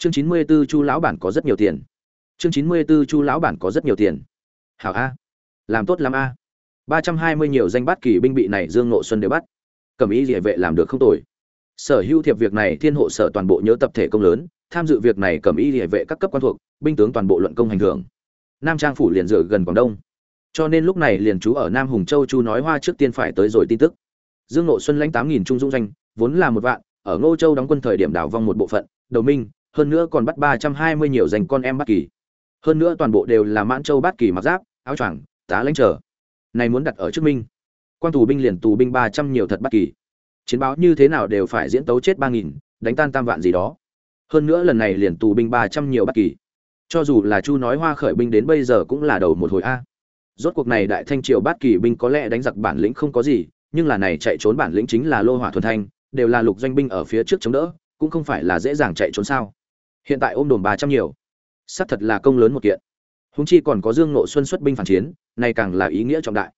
chương chín mươi 94 chu lão bản có rất nhiều tiền. Chương chín mươi 94 chu lão bản có rất nhiều tiền. Hảo a. Làm tốt lắm a. ba trăm hai mươi nhiều danh bát kỳ binh bị này dương nộ xuân đều bắt. Cẩm ý địa vệ làm được không tồi. Sở hữu thiệp việc này thiên hộ sở toàn bộ nhớ tập thể công lớn tham dự việc này cẩm ý địa vệ các cấp quan thuộc binh tướng toàn bộ luận công hành thưởng. Nam trang phủ liền dựa gần quảng đông. Cho nên lúc này liền chú ở nam hùng châu chu nói hoa trước tiên phải tới rồi tin tức. Dương nộ xuân lãnh tám nghìn trung dung danh, vốn là một vạn ở ngô châu đóng quân thời điểm đảo vong một bộ phận đầu minh hơn nữa còn bắt ba trăm hai mươi nhiều dành con em bát kỳ. Hơn nữa toàn bộ đều là mãn châu bát kỳ mặc giáp, áo choàng, tá lãnh trở. Này muốn đặt ở trước minh. Quan tù binh liền tù binh ba trăm nhiều thật bát kỳ. Chiến báo như thế nào đều phải diễn tấu chết ba nghìn, đánh tan tam vạn gì đó. Hơn nữa lần này liền tù binh ba trăm nhiều bát kỳ. Cho dù là chu nói hoa khởi binh đến bây giờ cũng là đầu một hồi a. Rốt cuộc này đại thanh triều bát kỳ binh có lẽ đánh giặc bản lĩnh không có gì, nhưng là này chạy trốn bản lĩnh chính là lô hỏa thuần thanh, đều là lục doanh binh ở phía trước chống đỡ, cũng không phải là dễ dàng chạy trốn sao hiện tại ôm đồn ba trăm nhiều. Xác thật là công lớn một kiện. Húng chi còn có dương nộ xuân xuất binh phản chiến này càng là ý nghĩa trọng đại.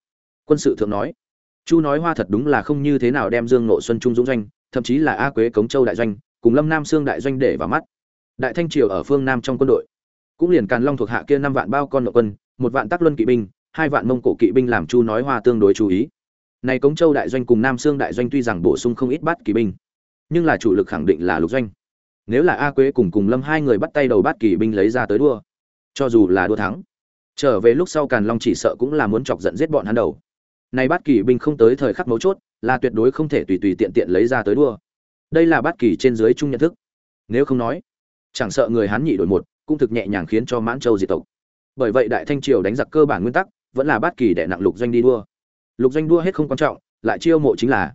Quân sự thượng nói, chu nói hoa thật đúng là không như thế nào đem dương nộ xuân trung dũng doanh, thậm chí là a quế cống châu đại doanh, cùng lâm nam sương đại doanh để vào mắt. Đại thanh triều ở phương nam trong quân đội, cũng liền càn long thuộc hạ kia năm vạn bao con nội quân, một vạn tác luân kỵ binh, hai vạn mông cổ kỵ binh làm chu nói hoa tương đối chú ý. Này cống châu đại doanh cùng nam sương đại doanh tuy rằng bổ sung không ít bát kỵ binh, nhưng là chủ lực khẳng định là lục doanh nếu là a quế cùng cùng lâm hai người bắt tay đầu bát kỵ binh lấy ra tới đua, cho dù là đua thắng, trở về lúc sau càn long chỉ sợ cũng là muốn chọc giận giết bọn hắn đầu. Này bát kỳ binh không tới thời khắc mấu chốt, là tuyệt đối không thể tùy tùy tiện tiện lấy ra tới đua. Đây là bát kỳ trên dưới chung nhận thức. Nếu không nói, chẳng sợ người hán nhị đổi một, cũng thực nhẹ nhàng khiến cho mãn châu diệt tộc. Bởi vậy đại thanh triều đánh giặc cơ bản nguyên tắc, vẫn là bát kỳ đệ nặng lục doanh đi đua. Lục doanh đua hết không quan trọng, lại chiêu mộ chính là,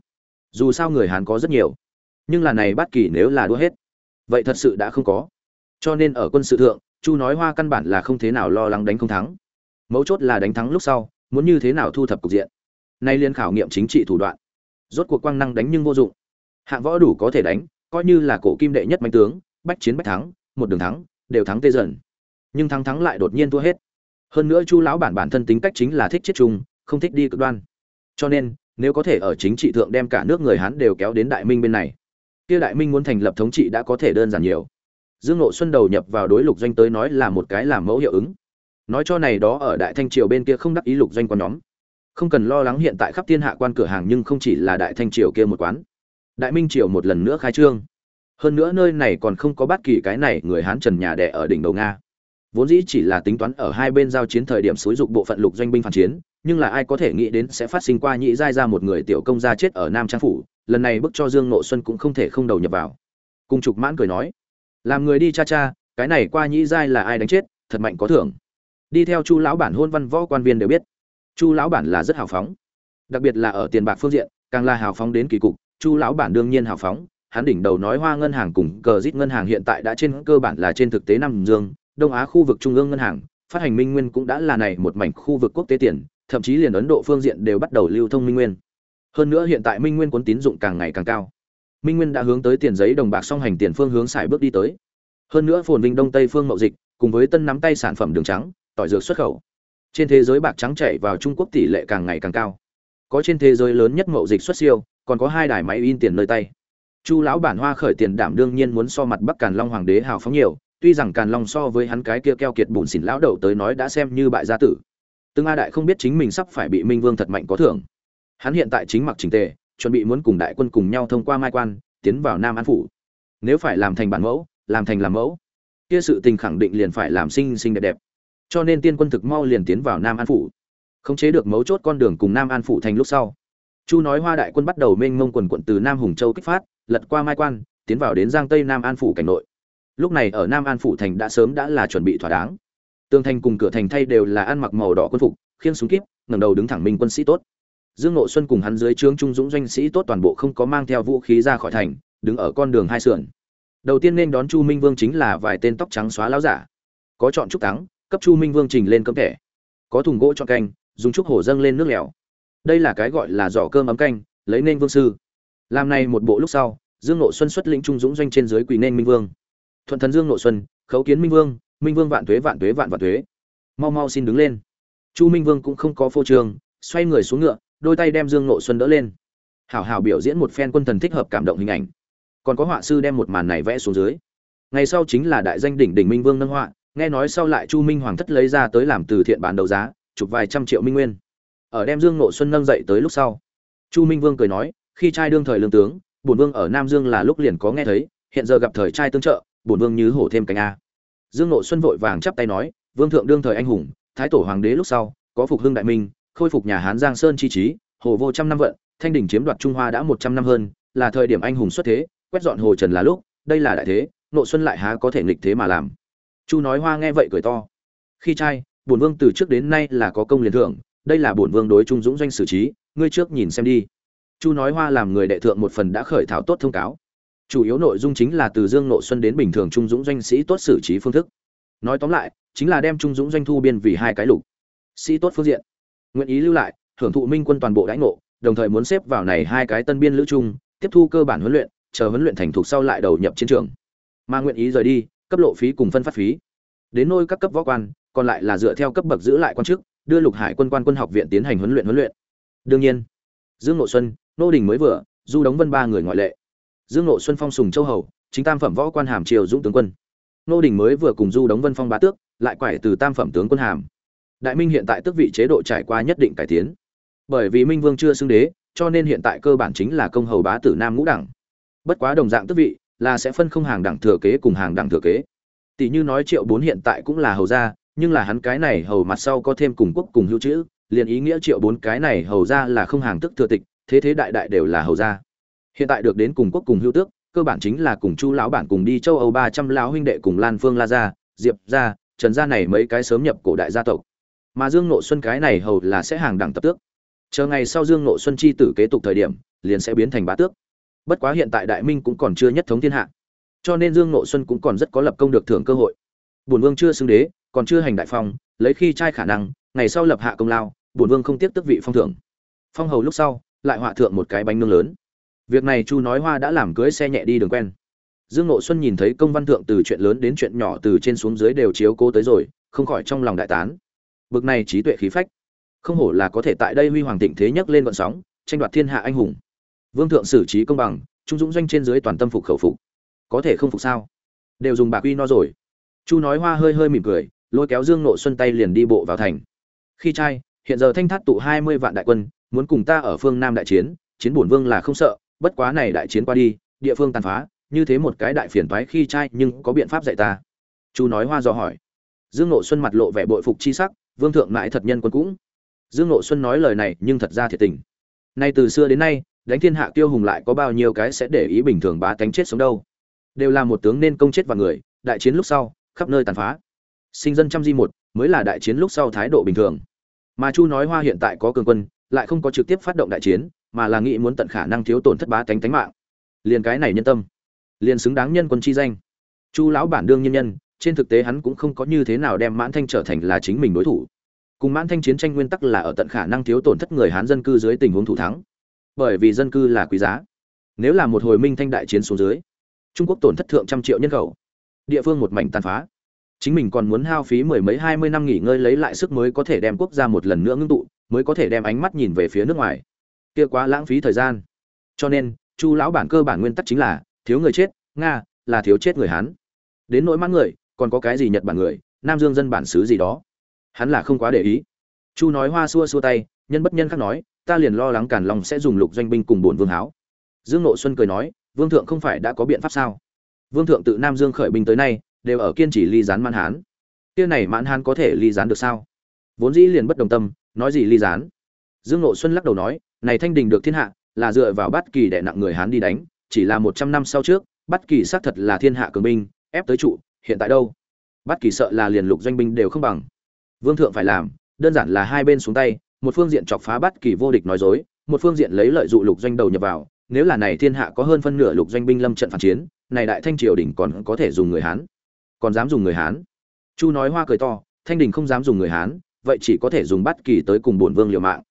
dù sao người hán có rất nhiều, nhưng là này bát kỳ nếu là đua hết vậy thật sự đã không có. Cho nên ở quân sự thượng, chu nói hoa căn bản là không thế nào lo lắng đánh không thắng. Mấu chốt là đánh thắng lúc sau, muốn như thế nào thu thập cục diện. Nay liên khảo nghiệm chính trị thủ đoạn. Rốt cuộc quang năng đánh nhưng vô dụng. Hạng võ đủ có thể đánh, coi như là cổ kim đệ nhất mạnh tướng, bách chiến bách thắng, một đường thắng, đều thắng tê dần. Nhưng thắng thắng lại đột nhiên thua hết. Hơn nữa chu lão bản bản thân tính cách chính là thích chết chung, không thích đi cực đoan. Cho nên, nếu có thể ở chính trị thượng đem cả nước người hán đều kéo đến đại minh bên này kia đại minh muốn thành lập thống trị đã có thể đơn giản nhiều. Dương Nội xuân đầu nhập vào đối lục doanh tới nói là một cái làm mẫu hiệu ứng. Nói cho này đó ở đại thanh triều bên kia không đắc ý lục doanh quan nhóm. Không cần lo lắng hiện tại khắp thiên hạ quan cửa hàng nhưng không chỉ là đại thanh triều kia một quán. Đại minh triều một lần nữa khai trương. Hơn nữa nơi này còn không có bất kỳ cái này người hán trần nhà đẻ ở đỉnh đầu nga. Vốn dĩ chỉ là tính toán ở hai bên giao chiến thời điểm xúi dục bộ phận lục doanh binh phản chiến, nhưng là ai có thể nghĩ đến sẽ phát sinh qua nhị giai ra một người tiểu công gia chết ở nam trang phủ lần này bức cho dương nộ xuân cũng không thể không đầu nhập vào. Cung trục mãn cười nói, làm người đi cha cha, cái này qua Nhĩ giai là ai đánh chết, thật mạnh có thưởng. Đi theo chu lão bản hôn văn võ quan viên đều biết, chu lão bản là rất hào phóng, đặc biệt là ở tiền bạc phương diện, càng là hào phóng đến kỳ cục, chu lão bản đương nhiên hào phóng, hắn đỉnh đầu nói hoa ngân hàng cùng cờ rít ngân hàng hiện tại đã trên cơ bản là trên thực tế năm dương, đông á khu vực trung ương ngân hàng, phát hành minh nguyên cũng đã là này một mảnh khu vực quốc tế tiền, thậm chí liền ấn độ phương diện đều bắt đầu lưu thông minh nguyên hơn nữa hiện tại minh nguyên cuốn tín dụng càng ngày càng cao. Minh nguyên đã hướng tới tiền giấy đồng bạc song hành tiền phương hướng xài bước đi tới. Hơn nữa phồn vinh đông tây phương mậu dịch, cùng với tân nắm tay sản phẩm đường trắng, tỏi dược xuất khẩu. Trên thế giới bạc trắng chảy vào trung quốc tỷ lệ càng ngày càng cao. Có trên thế giới lớn nhất mậu dịch xuất siêu, còn có hai đài máy in tiền nơi tay. Chu lão bản hoa khởi tiền đảm đương nhiên muốn so mặt bắc càn long hoàng đế hào phóng nhiều, tuy rằng càn long so với hắn cái kia keo kiệt bùn xỉn lão đầu tới nói đã xem như bại gia tử. Tương a đại không biết chính mình sắp phải bị minh vương thật mạnh có thưởng hắn hiện tại chính mặc trình tề, chuẩn bị muốn cùng đại quân cùng nhau thông qua mai quan, tiến vào nam an phủ. Nếu phải làm thành bản mẫu, làm thành làm mẫu, kia sự tình khẳng định liền phải làm xinh xinh đẹp đẹp. Cho nên tiên quân thực mau liền tiến vào nam an phủ. Khống chế được mấu chốt con đường cùng nam an phủ thành lúc sau, chu nói hoa đại quân bắt đầu mênh mông quần quận từ nam hùng châu kích phát, lật qua mai quan, tiến vào đến giang tây nam an phủ cảnh nội. Lúc này ở nam an phủ thành đã sớm đã là chuẩn bị thỏa đáng. Tường thành cùng cửa thành thay đều là ăn mặc màu đỏ quân phục, khiêng súng kíp, ngẩng đầu đứng thẳng minh quân sĩ tốt dương nội xuân cùng hắn dưới trướng trung dũng doanh sĩ tốt toàn bộ không có mang theo vũ khí ra khỏi thành đứng ở con đường hai sườn. Đầu tiên nên đón chu minh vương chính là vài tên tóc trắng xóa láo giả. Có chọn trúc táng, cấp chu minh vương trình lên cơm thẻ. Có thùng gỗ cho canh dùng trúc hổ dâng lên nước lèo. Đây là cái gọi là giỏ cơm ấm canh lấy nên vương sư. Làm này một bộ lúc sau dương nội xuân xuất lĩnh trung dũng doanh trên dưới quỳ nên minh vương. Thuận thần dương nội xuân khấu kiến minh vương minh vương vạn tuế vạn tuế vạn vạn tuế mau mau xin đứng lên. Chu minh vương cũng không có phô trương xoay người xuống ngựa đôi tay đem dương nội xuân đỡ lên. Hảo hảo biểu diễn một phen quân thần thích hợp cảm động hình ảnh. Còn có họa sư đem một màn này vẽ xuống dưới. Ngày sau chính là đại danh đỉnh đỉnh minh vương nâng họa, nghe nói sau lại chu minh hoàng thất lấy ra tới làm từ thiện bán đấu giá, chụp vài trăm triệu minh nguyên. Ở đem dương nộ xuân nâng dậy tới lúc sau, chu minh vương cười nói, khi trai đương thời lương tướng, bổn vương ở nam dương là lúc liền có nghe thấy, hiện giờ gặp thời trai tương trợ, bổn vương như hổ thêm cánh a. Dương nộ xuân vội vàng chắp tay nói, vương thượng đương thời anh hùng, thái tổ hoàng đế lúc sau, có phục hưng đại minh khôi phục nhà hán giang sơn chi trí, hồ vô trăm năm vận, thanh đình chiếm đoạt trung hoa đã một trăm năm hơn, là thời điểm anh hùng xuất thế, quét dọn hồ trần là lúc, đây là đại thế, nộ xuân lại há có thể nghịch thế mà làm. Chu nói hoa nghe vậy cười to. Khi trai, bổn vương từ trước đến nay là có công liền thưởng đây là bổn vương đối trung dũng doanh xử trí, ngươi trước nhìn xem đi. Chu nói hoa làm người đệ thượng một phần đã khởi thảo tốt thông cáo. Chủ yếu nội dung chính là từ dương nộ xuân đến bình thường trung dũng doanh sĩ tốt xử trí phương thức. Nói tóm lại, chính là đem trung dũng doanh thu biên vì hai cái lục. Sĩ tốt phương diện nguyện ý lưu lại, hưởng thụ minh quân toàn bộ đãi ngộ, đồng thời muốn xếp vào này hai cái tân biên lữ trung, tiếp thu cơ bản huấn luyện, chờ huấn luyện thành thục sau lại đầu nhập chiến trường. Mà nguyện ý rời đi, cấp lộ phí cùng phân phát phí. Đến nôi các cấp võ quan, còn lại là dựa theo cấp bậc giữ lại quan chức, đưa lục hải quân quan quân học viện tiến hành huấn luyện huấn luyện. Đương nhiên, dương nội xuân, nô đình mới vừa, du đóng vân ba người ngoại lệ. Dương nội xuân phong sùng châu hầu, chính tam phẩm võ quan hàm triều dũng tướng quân. Nô đình mới vừa cùng du đóng vân phong bá tước, lại quải từ tam phẩm tướng quân hàm đại minh hiện tại tước vị chế độ trải qua nhất định cải tiến. Bởi vì minh vương chưa xưng đế, cho nên hiện tại cơ bản chính là công hầu bá tử nam ngũ đẳng. Bất quá đồng dạng tước vị, là sẽ phân không hàng đẳng thừa kế cùng hàng đẳng thừa kế. Tỷ như nói triệu bốn hiện tại cũng là hầu gia, nhưng là hắn cái này hầu mặt sau có thêm cùng quốc cùng hữu chữ, liền ý nghĩa triệu bốn cái này hầu gia là không hàng tức thừa tịch, thế thế đại đại đều là hầu gia. Hiện tại được đến cùng quốc cùng hữu tước, cơ bản chính là cùng chu lão bản cùng đi châu âu ba trăm lão huynh đệ cùng lan phương la gia, diệp gia, trần gia này mấy cái sớm nhập cổ đại gia tộc mà dương nộ xuân cái này hầu là sẽ hàng đẳng tập tước. Chờ ngày sau dương nộ xuân chi tử kế tục thời điểm, liền sẽ biến thành bá tước. Bất quá hiện tại đại minh cũng còn chưa nhất thống thiên hạ, cho nên dương nộ xuân cũng còn rất có lập công được thưởng cơ hội. Bổn vương chưa xưng đế, còn chưa hành đại phong, lấy khi trai khả năng, ngày sau lập hạ công lao, bổn vương không tiếp tức vị phong thưởng phong hầu lúc sau, lại họa thượng một cái bánh nương lớn. Việc này chu nói hoa đã làm cưới xe nhẹ đi đường quen. Dương nộ xuân nhìn thấy công văn thượng từ chuyện lớn đến chuyện nhỏ từ trên xuống dưới đều chiếu cố tới rồi, không khỏi trong lòng đại tán bực này trí tuệ khí phách. Không hổ là có thể tại đây huy hoàng thịnh thế nhất lên vận sóng, tranh đoạt thiên hạ anh hùng. Vương thượng xử trí công bằng, trung dũng doanh trên dưới toàn tâm phục khẩu phục. Có thể không phục sao? Đều dùng bạc uy no rồi. Chu nói hoa hơi hơi mỉm cười, lôi kéo dương nộ xuân tay liền đi bộ vào thành. Khi trai, hiện giờ thanh thát tụ hai mươi vạn đại quân, muốn cùng ta ở phương nam đại chiến chiến bổn vương là không sợ, bất quá này đại chiến qua đi, địa phương tàn phá, như thế một cái đại phiền toái khi trai nhưng có biện pháp dạy ta. Chu nói hoa do hỏi. Dương nộ xuân mặt lộ vẻ bội phục chi sắc vương thượng mãi thật nhân quân cũng. Dương Nội xuân nói lời này nhưng thật ra thiệt tình. Nay từ xưa đến nay, đánh thiên hạ tiêu hùng lại có bao nhiêu cái sẽ để ý bình thường bá tánh chết sống đâu. Đều là một tướng nên công chết và người, đại chiến lúc sau, khắp nơi tàn phá. Sinh dân trăm di một, mới là đại chiến lúc sau thái độ bình thường. Mà chu nói hoa hiện tại có cường quân, lại không có trực tiếp phát động đại chiến, mà là nghĩ muốn tận khả năng thiếu tổn thất bá tánh tánh mạng. Liền cái này nhân tâm. Liền xứng đáng nhân quân chi danh. Chu lão bản đương nhân nhân trên thực tế hắn cũng không có như thế nào đem mãn thanh trở thành là chính mình đối thủ. Cùng mãn thanh chiến tranh nguyên tắc là ở tận khả năng thiếu tổn thất người hán dân cư dưới tình huống thủ thắng. Bởi vì dân cư là quý giá. Nếu là một hồi minh thanh đại chiến xuống dưới, trung quốc tổn thất thượng trăm triệu nhân khẩu. Địa phương một mảnh tàn phá. Chính mình còn muốn hao phí mười mấy hai mươi năm nghỉ ngơi lấy lại sức mới có thể đem quốc gia một lần nữa ngưng tụ, mới có thể đem ánh mắt nhìn về phía nước ngoài. Kia quá lãng phí thời gian. Cho nên, chu lão bản cơ bản nguyên tắc chính là, thiếu người chết, nga, là thiếu chết người hán. Đến nỗi mãn người còn có cái gì nhật bản người, nam dương dân bản xứ gì đó. Hắn là không quá để ý. Chu nói hoa xua xua tay, nhân bất nhân khác nói, ta liền lo lắng càn long sẽ dùng lục doanh binh cùng bổn vương háo. Dương nộ xuân cười nói, vương thượng không phải đã có biện pháp sao? Vương thượng tự nam dương khởi binh tới nay, đều ở kiên trì ly gián mãn hán. Kia này mãn hán có thể ly gián được sao? Vốn dĩ liền bất đồng tâm, nói gì ly gián? Dương nộ xuân lắc đầu nói, này thanh đình được thiên hạ, là dựa vào bắt kỳ đè nặng người hán đi đánh, chỉ là một trăm năm sau trước bắt kỳ xác thật là thiên hạ cường binh, ép tới trụ hiện tại đâu? Bắt kỳ sợ là liền lục doanh binh đều không bằng. Vương thượng phải làm, đơn giản là hai bên xuống tay, một phương diện chọc phá bắt kỳ vô địch nói dối, một phương diện lấy lợi dụ lục doanh đầu nhập vào. Nếu là này thiên hạ có hơn phân nửa lục doanh binh lâm trận phản chiến, này đại thanh triều đình còn có thể dùng người hán. Còn dám dùng người hán? Chu nói hoa cười to, thanh đình không dám dùng người hán, vậy chỉ có thể dùng bắt kỳ tới cùng bổn vương liều mạng.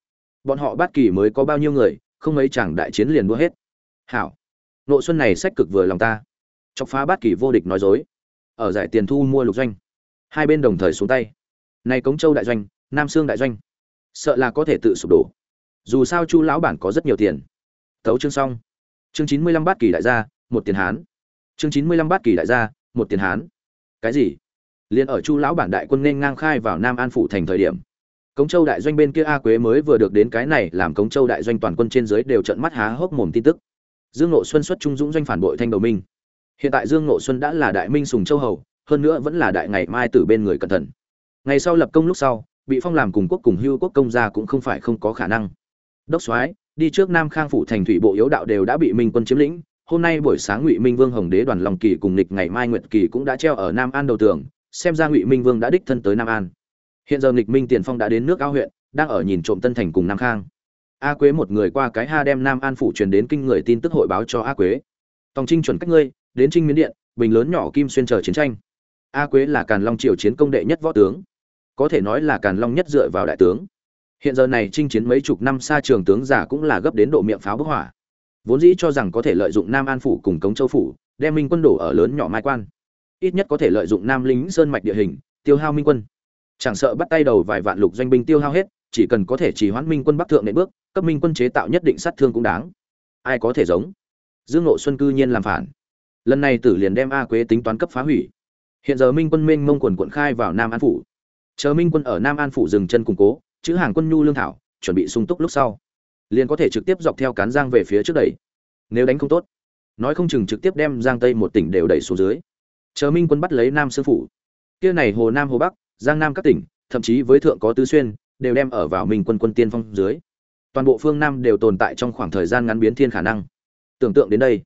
Bọn họ bắt kỳ mới có bao nhiêu người, không mấy chẳng đại chiến liền đua hết. Hảo, nội xuân này sách cực vừa lòng ta. Chọc phá bắt kỳ vô địch nói dối ở giải tiền thu mua lục doanh. Hai bên đồng thời xuống tay. Này cống châu đại doanh, nam sương đại doanh, sợ là có thể tự sụp đổ. Dù sao chu lão bản có rất nhiều tiền. Tấu chương xong. Chương chín mươi lăm bát kỳ đại gia, một tiền hán. Chương chín mươi lăm bát kỳ đại gia, một tiền hán. Cái gì? Liền ở chu lão bản đại quân nên ngang khai vào nam an phủ thành thời điểm, cống châu đại doanh bên kia a quế mới vừa được đến cái này làm cống châu đại doanh toàn quân trên dưới đều trận mắt há hốc mồm tin tức. Dương nộ xuân xuất trung dũng doanh phản bội thanh đầu minh hiện tại dương nộ xuân đã là đại minh sùng châu hầu, hơn nữa vẫn là đại ngày mai từ bên người cẩn thận. Ngày sau lập công lúc sau, bị phong làm cùng quốc cùng hưu quốc công gia cũng không phải không có khả năng. Đốc soái, đi trước nam khang phủ thành thủy bộ yếu đạo đều đã bị minh quân chiếm lĩnh. Hôm nay buổi sáng ngụy minh vương hồng đế đoàn lòng kỳ cùng nịch ngày mai nguyệt kỳ cũng đã treo ở nam an đầu tường, xem ra ngụy minh vương đã đích thân tới nam an. Hiện giờ nịch minh tiền phong đã đến nước ao huyện, đang ở nhìn trộm tân thành cùng nam khang. A quế một người qua cái ha đem nam an phủ truyền đến kinh người tin tức hội báo cho a quế. Tòng trinh chuẩn cách ngươi đến trinh miến điện, bình lớn nhỏ kim xuyên chờ chiến tranh. A quế là càn long triều chiến công đệ nhất võ tướng, có thể nói là càn long nhất dựa vào đại tướng. Hiện giờ này chinh chiến mấy chục năm xa trường tướng giả cũng là gấp đến độ miệng pháo bức hỏa vốn dĩ cho rằng có thể lợi dụng nam an phủ cùng cống châu phủ, đem minh quân đổ ở lớn nhỏ mai quan. Ít nhất có thể lợi dụng nam lính sơn mạch địa hình, tiêu hao minh quân. Chẳng sợ bắt tay đầu vài vạn lục doanh binh tiêu hao hết, chỉ cần có thể chỉ hoãn minh quân bắc thượng nện bước, cấp minh quân chế tạo nhất định sát thương cũng đáng. Ai có thể giống? Dương nội xuân cư nhiên làm phản lần này tử liền đem a quế tính toán cấp phá hủy. Hiện giờ minh quân minh mông quần quận khai vào nam an phủ. Chờ minh quân ở nam an phủ dừng chân củng cố, chữ hàng quân nhu lương thảo, chuẩn bị sung túc lúc sau, liền có thể trực tiếp dọc theo cán giang về phía trước đẩy. Nếu đánh không tốt, nói không chừng trực tiếp đem giang tây một tỉnh đều đẩy xuống dưới. Chờ minh quân bắt lấy nam sư phủ. Kia này hồ nam hồ bắc, giang nam các tỉnh, thậm chí với thượng có tứ xuyên, đều đem ở vào minh quân quân tiên phong dưới. Toàn bộ phương nam đều tồn tại trong khoảng thời gian ngắn biến thiên khả năng. Tưởng tượng đến đây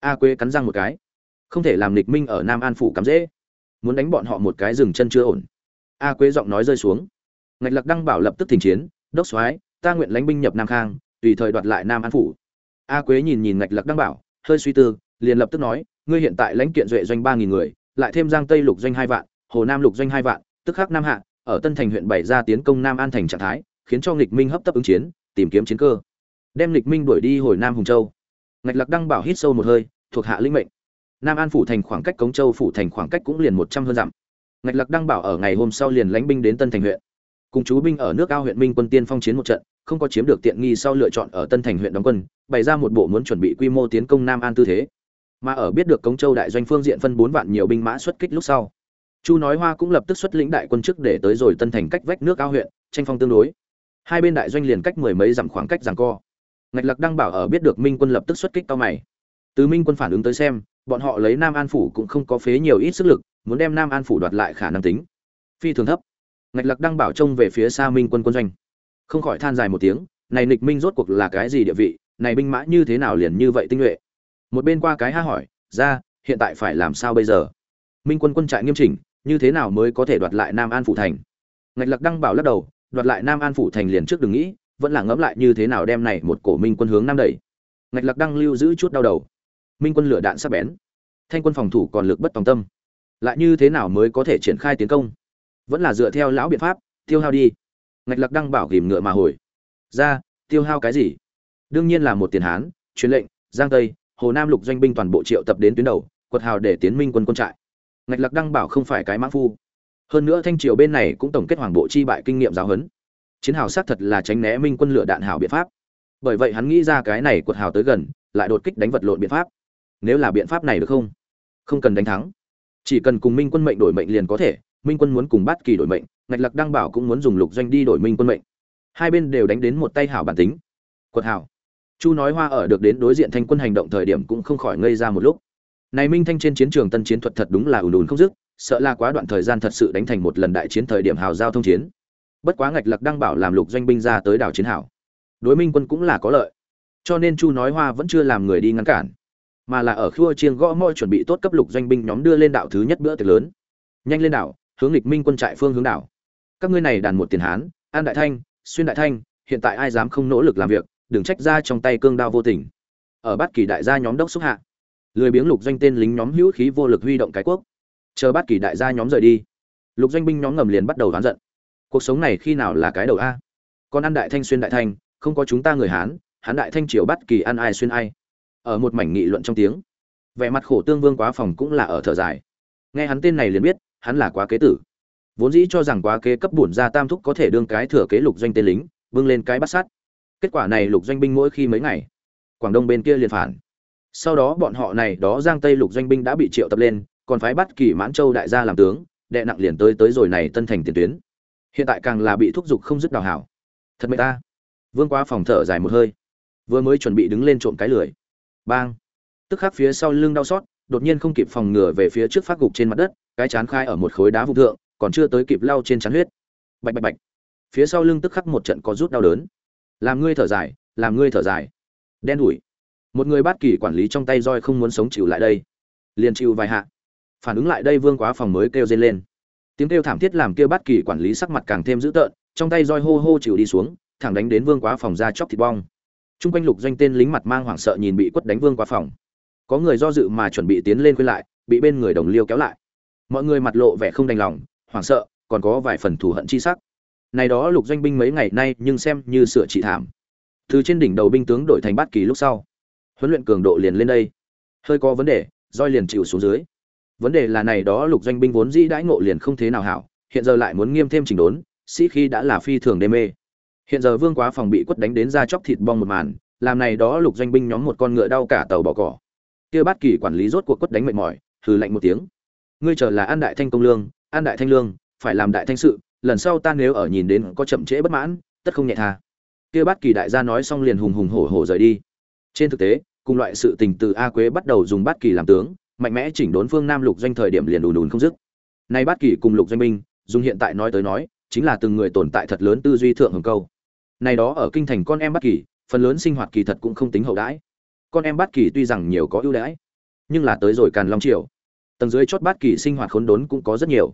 a quế cắn răng một cái. Không thể làm lịch minh ở nam an phủ cắm dễ. Muốn đánh bọn họ một cái dừng chân chưa ổn. A quế giọng nói rơi xuống. Ngạch lạc đăng bảo lập tức thình chiến, đốc soái, ta nguyện lãnh binh nhập nam khang, tùy thời đoạt lại nam an phủ. A quế nhìn nhìn ngạch lạc đăng bảo, hơi suy tư, liền lập tức nói, ngươi hiện tại lãnh kiện duệ doanh ba nghìn người, lại thêm giang tây lục doanh hai vạn, hồ nam lục doanh hai vạn, tức khắc nam hạ, ở tân thành huyện bày ra tiến công nam an thành trạng thái, khiến cho nghịch minh hấp tấp ứng chiến, tìm kiếm chiến cơ. Đem nghịch minh đuổi đi hồi nam hùng châu ngạch lạc đăng bảo hít sâu một hơi, thuộc hạ linh mệnh. Nam an phủ thành khoảng cách cống châu phủ thành khoảng cách cũng liền một trăm hơn dặm. Ngạch lạc đăng bảo ở ngày hôm sau liền lãnh binh đến tân thành huyện. Cùng chú binh ở nước ao huyện minh quân tiên phong chiến một trận, không có chiếm được tiện nghi sau lựa chọn ở tân thành huyện đóng quân, bày ra một bộ muốn chuẩn bị quy mô tiến công nam an tư thế. Mà ở biết được cống châu đại doanh phương diện phân bốn vạn nhiều binh mã xuất kích lúc sau, chu nói hoa cũng lập tức xuất lĩnh đại quân chức để tới rồi tân thành cách vách nước ao huyện, tranh phong tương đối. Hai bên đại doanh liền cách mười mấy dặm khoảng cách giằng co ngạch lạc đăng bảo ở biết được minh quân lập tức xuất kích cao mày. Từ minh quân phản ứng tới xem, bọn họ lấy nam an phủ cũng không có phế nhiều ít sức lực, muốn đem nam an phủ đoạt lại khả năng tính. Phi thường thấp. Ngạch lạc đăng bảo trông về phía xa minh quân quân doanh. Không khỏi than dài một tiếng, này nịch minh rốt cuộc là cái gì địa vị, này binh mã như thế nào liền như vậy tinh nhuệ? Một bên qua cái ha hỏi, ra, hiện tại phải làm sao bây giờ? Minh quân quân trại nghiêm chỉnh, như thế nào mới có thể đoạt lại nam an phủ thành? Ngạch lạc đăng bảo lắc đầu, đoạt lại nam an phủ thành liền trước đừng nghĩ vẫn là ngẫm lại như thế nào đem này một cổ minh quân hướng nam đẩy. Ngạch lạc đăng lưu giữ chút đau đầu. Minh quân lửa đạn sắc bén. Thanh quân phòng thủ còn lực bất tòng tâm. Lại như thế nào mới có thể triển khai tiến công? Vẫn là dựa theo lão biện pháp, tiêu hao đi. Ngạch lạc đăng bảo ghìm ngựa mà hồi. Ra, tiêu hao cái gì? Đương nhiên là một tiền hán, truyền lệnh, giang tây, hồ nam lục doanh binh toàn bộ triệu tập đến tuyến đầu, quật hào để tiến minh quân quân trại. Ngạch lạc đăng bảo không phải cái mã phu. Hơn nữa thanh triều bên này cũng tổng kết hoàng bộ chi bại kinh nghiệm giáo huấn chiến hào xác thật là tránh né minh quân lửa đạn hào biện pháp. Bởi vậy hắn nghĩ ra cái này quật hào tới gần, lại đột kích đánh vật lộn biện pháp. Nếu là biện pháp này được không? Không cần đánh thắng. Chỉ cần cùng minh quân mệnh đổi mệnh liền có thể, minh quân muốn cùng bát kỳ đổi mệnh, ngạch lạc đăng bảo cũng muốn dùng lục doanh đi đổi minh quân mệnh. Hai bên đều đánh đến một tay hảo bản tính. Quật hảo chu nói hoa ở được đến đối diện thanh quân hành động thời điểm cũng không khỏi ngây ra một lúc. Này minh thanh trên chiến trường tân chiến thuật thật đúng là ùn ùn không dứt, sợ là quá đoạn thời gian thật sự đánh thành một lần đại chiến thời điểm hào giao thông chiến bất quá ngạch lặc đăng bảo làm lục doanh binh ra tới đảo chiến hảo. Đối minh quân cũng là có lợi. Cho nên chu nói hoa vẫn chưa làm người đi ngăn cản, mà là ở khua chiêng gõ môi chuẩn bị tốt cấp lục doanh binh nhóm đưa lên đảo thứ nhất bữa tiệc lớn. Nhanh lên đảo, hướng lịch minh quân trại phương hướng đảo. Các ngươi này đàn một tiền hán, an đại thanh, xuyên đại thanh, hiện tại ai dám không nỗ lực làm việc, đừng trách ra trong tay cương đao vô tình. Ở bát kỳ đại gia nhóm đốc xúc hạ, lười biếng lục doanh tên lính nhóm hữu khí vô lực huy động cái quốc. Chờ bát kỳ đại gia nhóm rời đi, lục doanh binh nhóm ngầm liền bắt đầu oán giận cuộc sống này khi nào là cái đầu a? Con ăn đại thanh xuyên đại thanh, không có chúng ta người hán hán đại thanh triều bắt kỳ ăn ai xuyên ai. Ở một mảnh nghị luận trong tiếng, vẻ mặt khổ tương vương quá phòng cũng là ở thở dài. Nghe hắn tên này liền biết, hắn là quá kế tử. Vốn dĩ cho rằng quá kế cấp bổn ra tam thúc có thể đương cái thừa kế lục doanh tên lính vâng lên cái bắt sát. Kết quả này lục doanh binh mỗi khi mấy ngày, quảng đông bên kia liền phản. Sau đó bọn họ này đó giang tây lục doanh binh đã bị triệu tập lên, còn phái bắt kỳ mãn châu đại gia làm tướng, đệ nặng liền tới tới rồi này tân thành tiền tuyến hiện tại càng là bị thúc giục không dứt đào hảo. Thật mệt ta. Vương quá phòng thở dài một hơi. Vừa mới chuẩn bị đứng lên trộm cái lười. Bang. Tức khắc phía sau lưng đau xót, đột nhiên không kịp phòng ngừa về phía trước phát gục trên mặt đất, cái chán khai ở một khối đá vụ thượng, còn chưa tới kịp lau trên chán huyết. Bạch bạch bạch. Phía sau lưng tức khắc một trận có rút đau đớn. Làm ngươi thở dài, làm ngươi thở dài. Đen đủi. Một người bát kỳ quản lý trong tay roi không muốn sống chịu lại đây. Liền chịu vài hạ. Phản ứng lại đây vương quá phòng mới kêu dên lên tiếng kêu thảm thiết làm kêu bát kỳ quản lý sắc mặt càng thêm dữ tợn, trong tay roi hô hô chịu đi xuống, thẳng đánh đến vương quá phòng ra chóc thịt bong. Trung quanh lục doanh tên lính mặt mang hoảng sợ nhìn bị quất đánh vương quá phòng. Có người do dự mà chuẩn bị tiến lên khuyên lại, bị bên người đồng liêu kéo lại. Mọi người mặt lộ vẻ không đành lòng, hoảng sợ, còn có vài phần thù hận chi sắc. Này đó lục doanh binh mấy ngày nay nhưng xem như sửa trị thảm. Từ trên đỉnh đầu binh tướng đổi thành bát kỳ lúc sau, huấn luyện cường độ liền lên đây. Hơi có vấn đề, roi liền chịu xuống dưới vấn đề là này đó lục doanh binh vốn dĩ đãi ngộ liền không thế nào hảo, hiện giờ lại muốn nghiêm thêm chỉnh đốn, sĩ khi đã là phi thường đê mê. Hiện giờ vương quá phòng bị quất đánh đến ra chóc thịt bong một màn, làm này đó lục doanh binh nhóm một con ngựa đau cả tàu bỏ cỏ. Kia bát kỳ quản lý rốt cuộc quất đánh mệt mỏi, hừ lạnh một tiếng. Ngươi chờ là an đại thanh công lương, an đại thanh lương, phải làm đại thanh sự, lần sau ta nếu ở nhìn đến có chậm trễ bất mãn, tất không nhẹ tha. Kia bát kỳ đại gia nói xong liền hùng hùng hổ hổ rời đi. Trên thực tế, cùng loại sự tình từ a quế bắt đầu dùng bát kỳ làm tướng mạnh mẽ chỉnh đốn phương nam lục doanh thời điểm liền đùn đùn không dứt. Nay bát kỳ cùng lục doanh binh, dùng hiện tại nói tới nói, chính là từng người tồn tại thật lớn tư duy thượng hồng câu. Này đó ở kinh thành con em bát kỳ, phần lớn sinh hoạt kỳ thật cũng không tính hậu đãi. Con em bát kỳ tuy rằng nhiều có ưu đãi, nhưng là tới rồi càn long triều, tầng dưới chót bát kỳ sinh hoạt khốn đốn cũng có rất nhiều.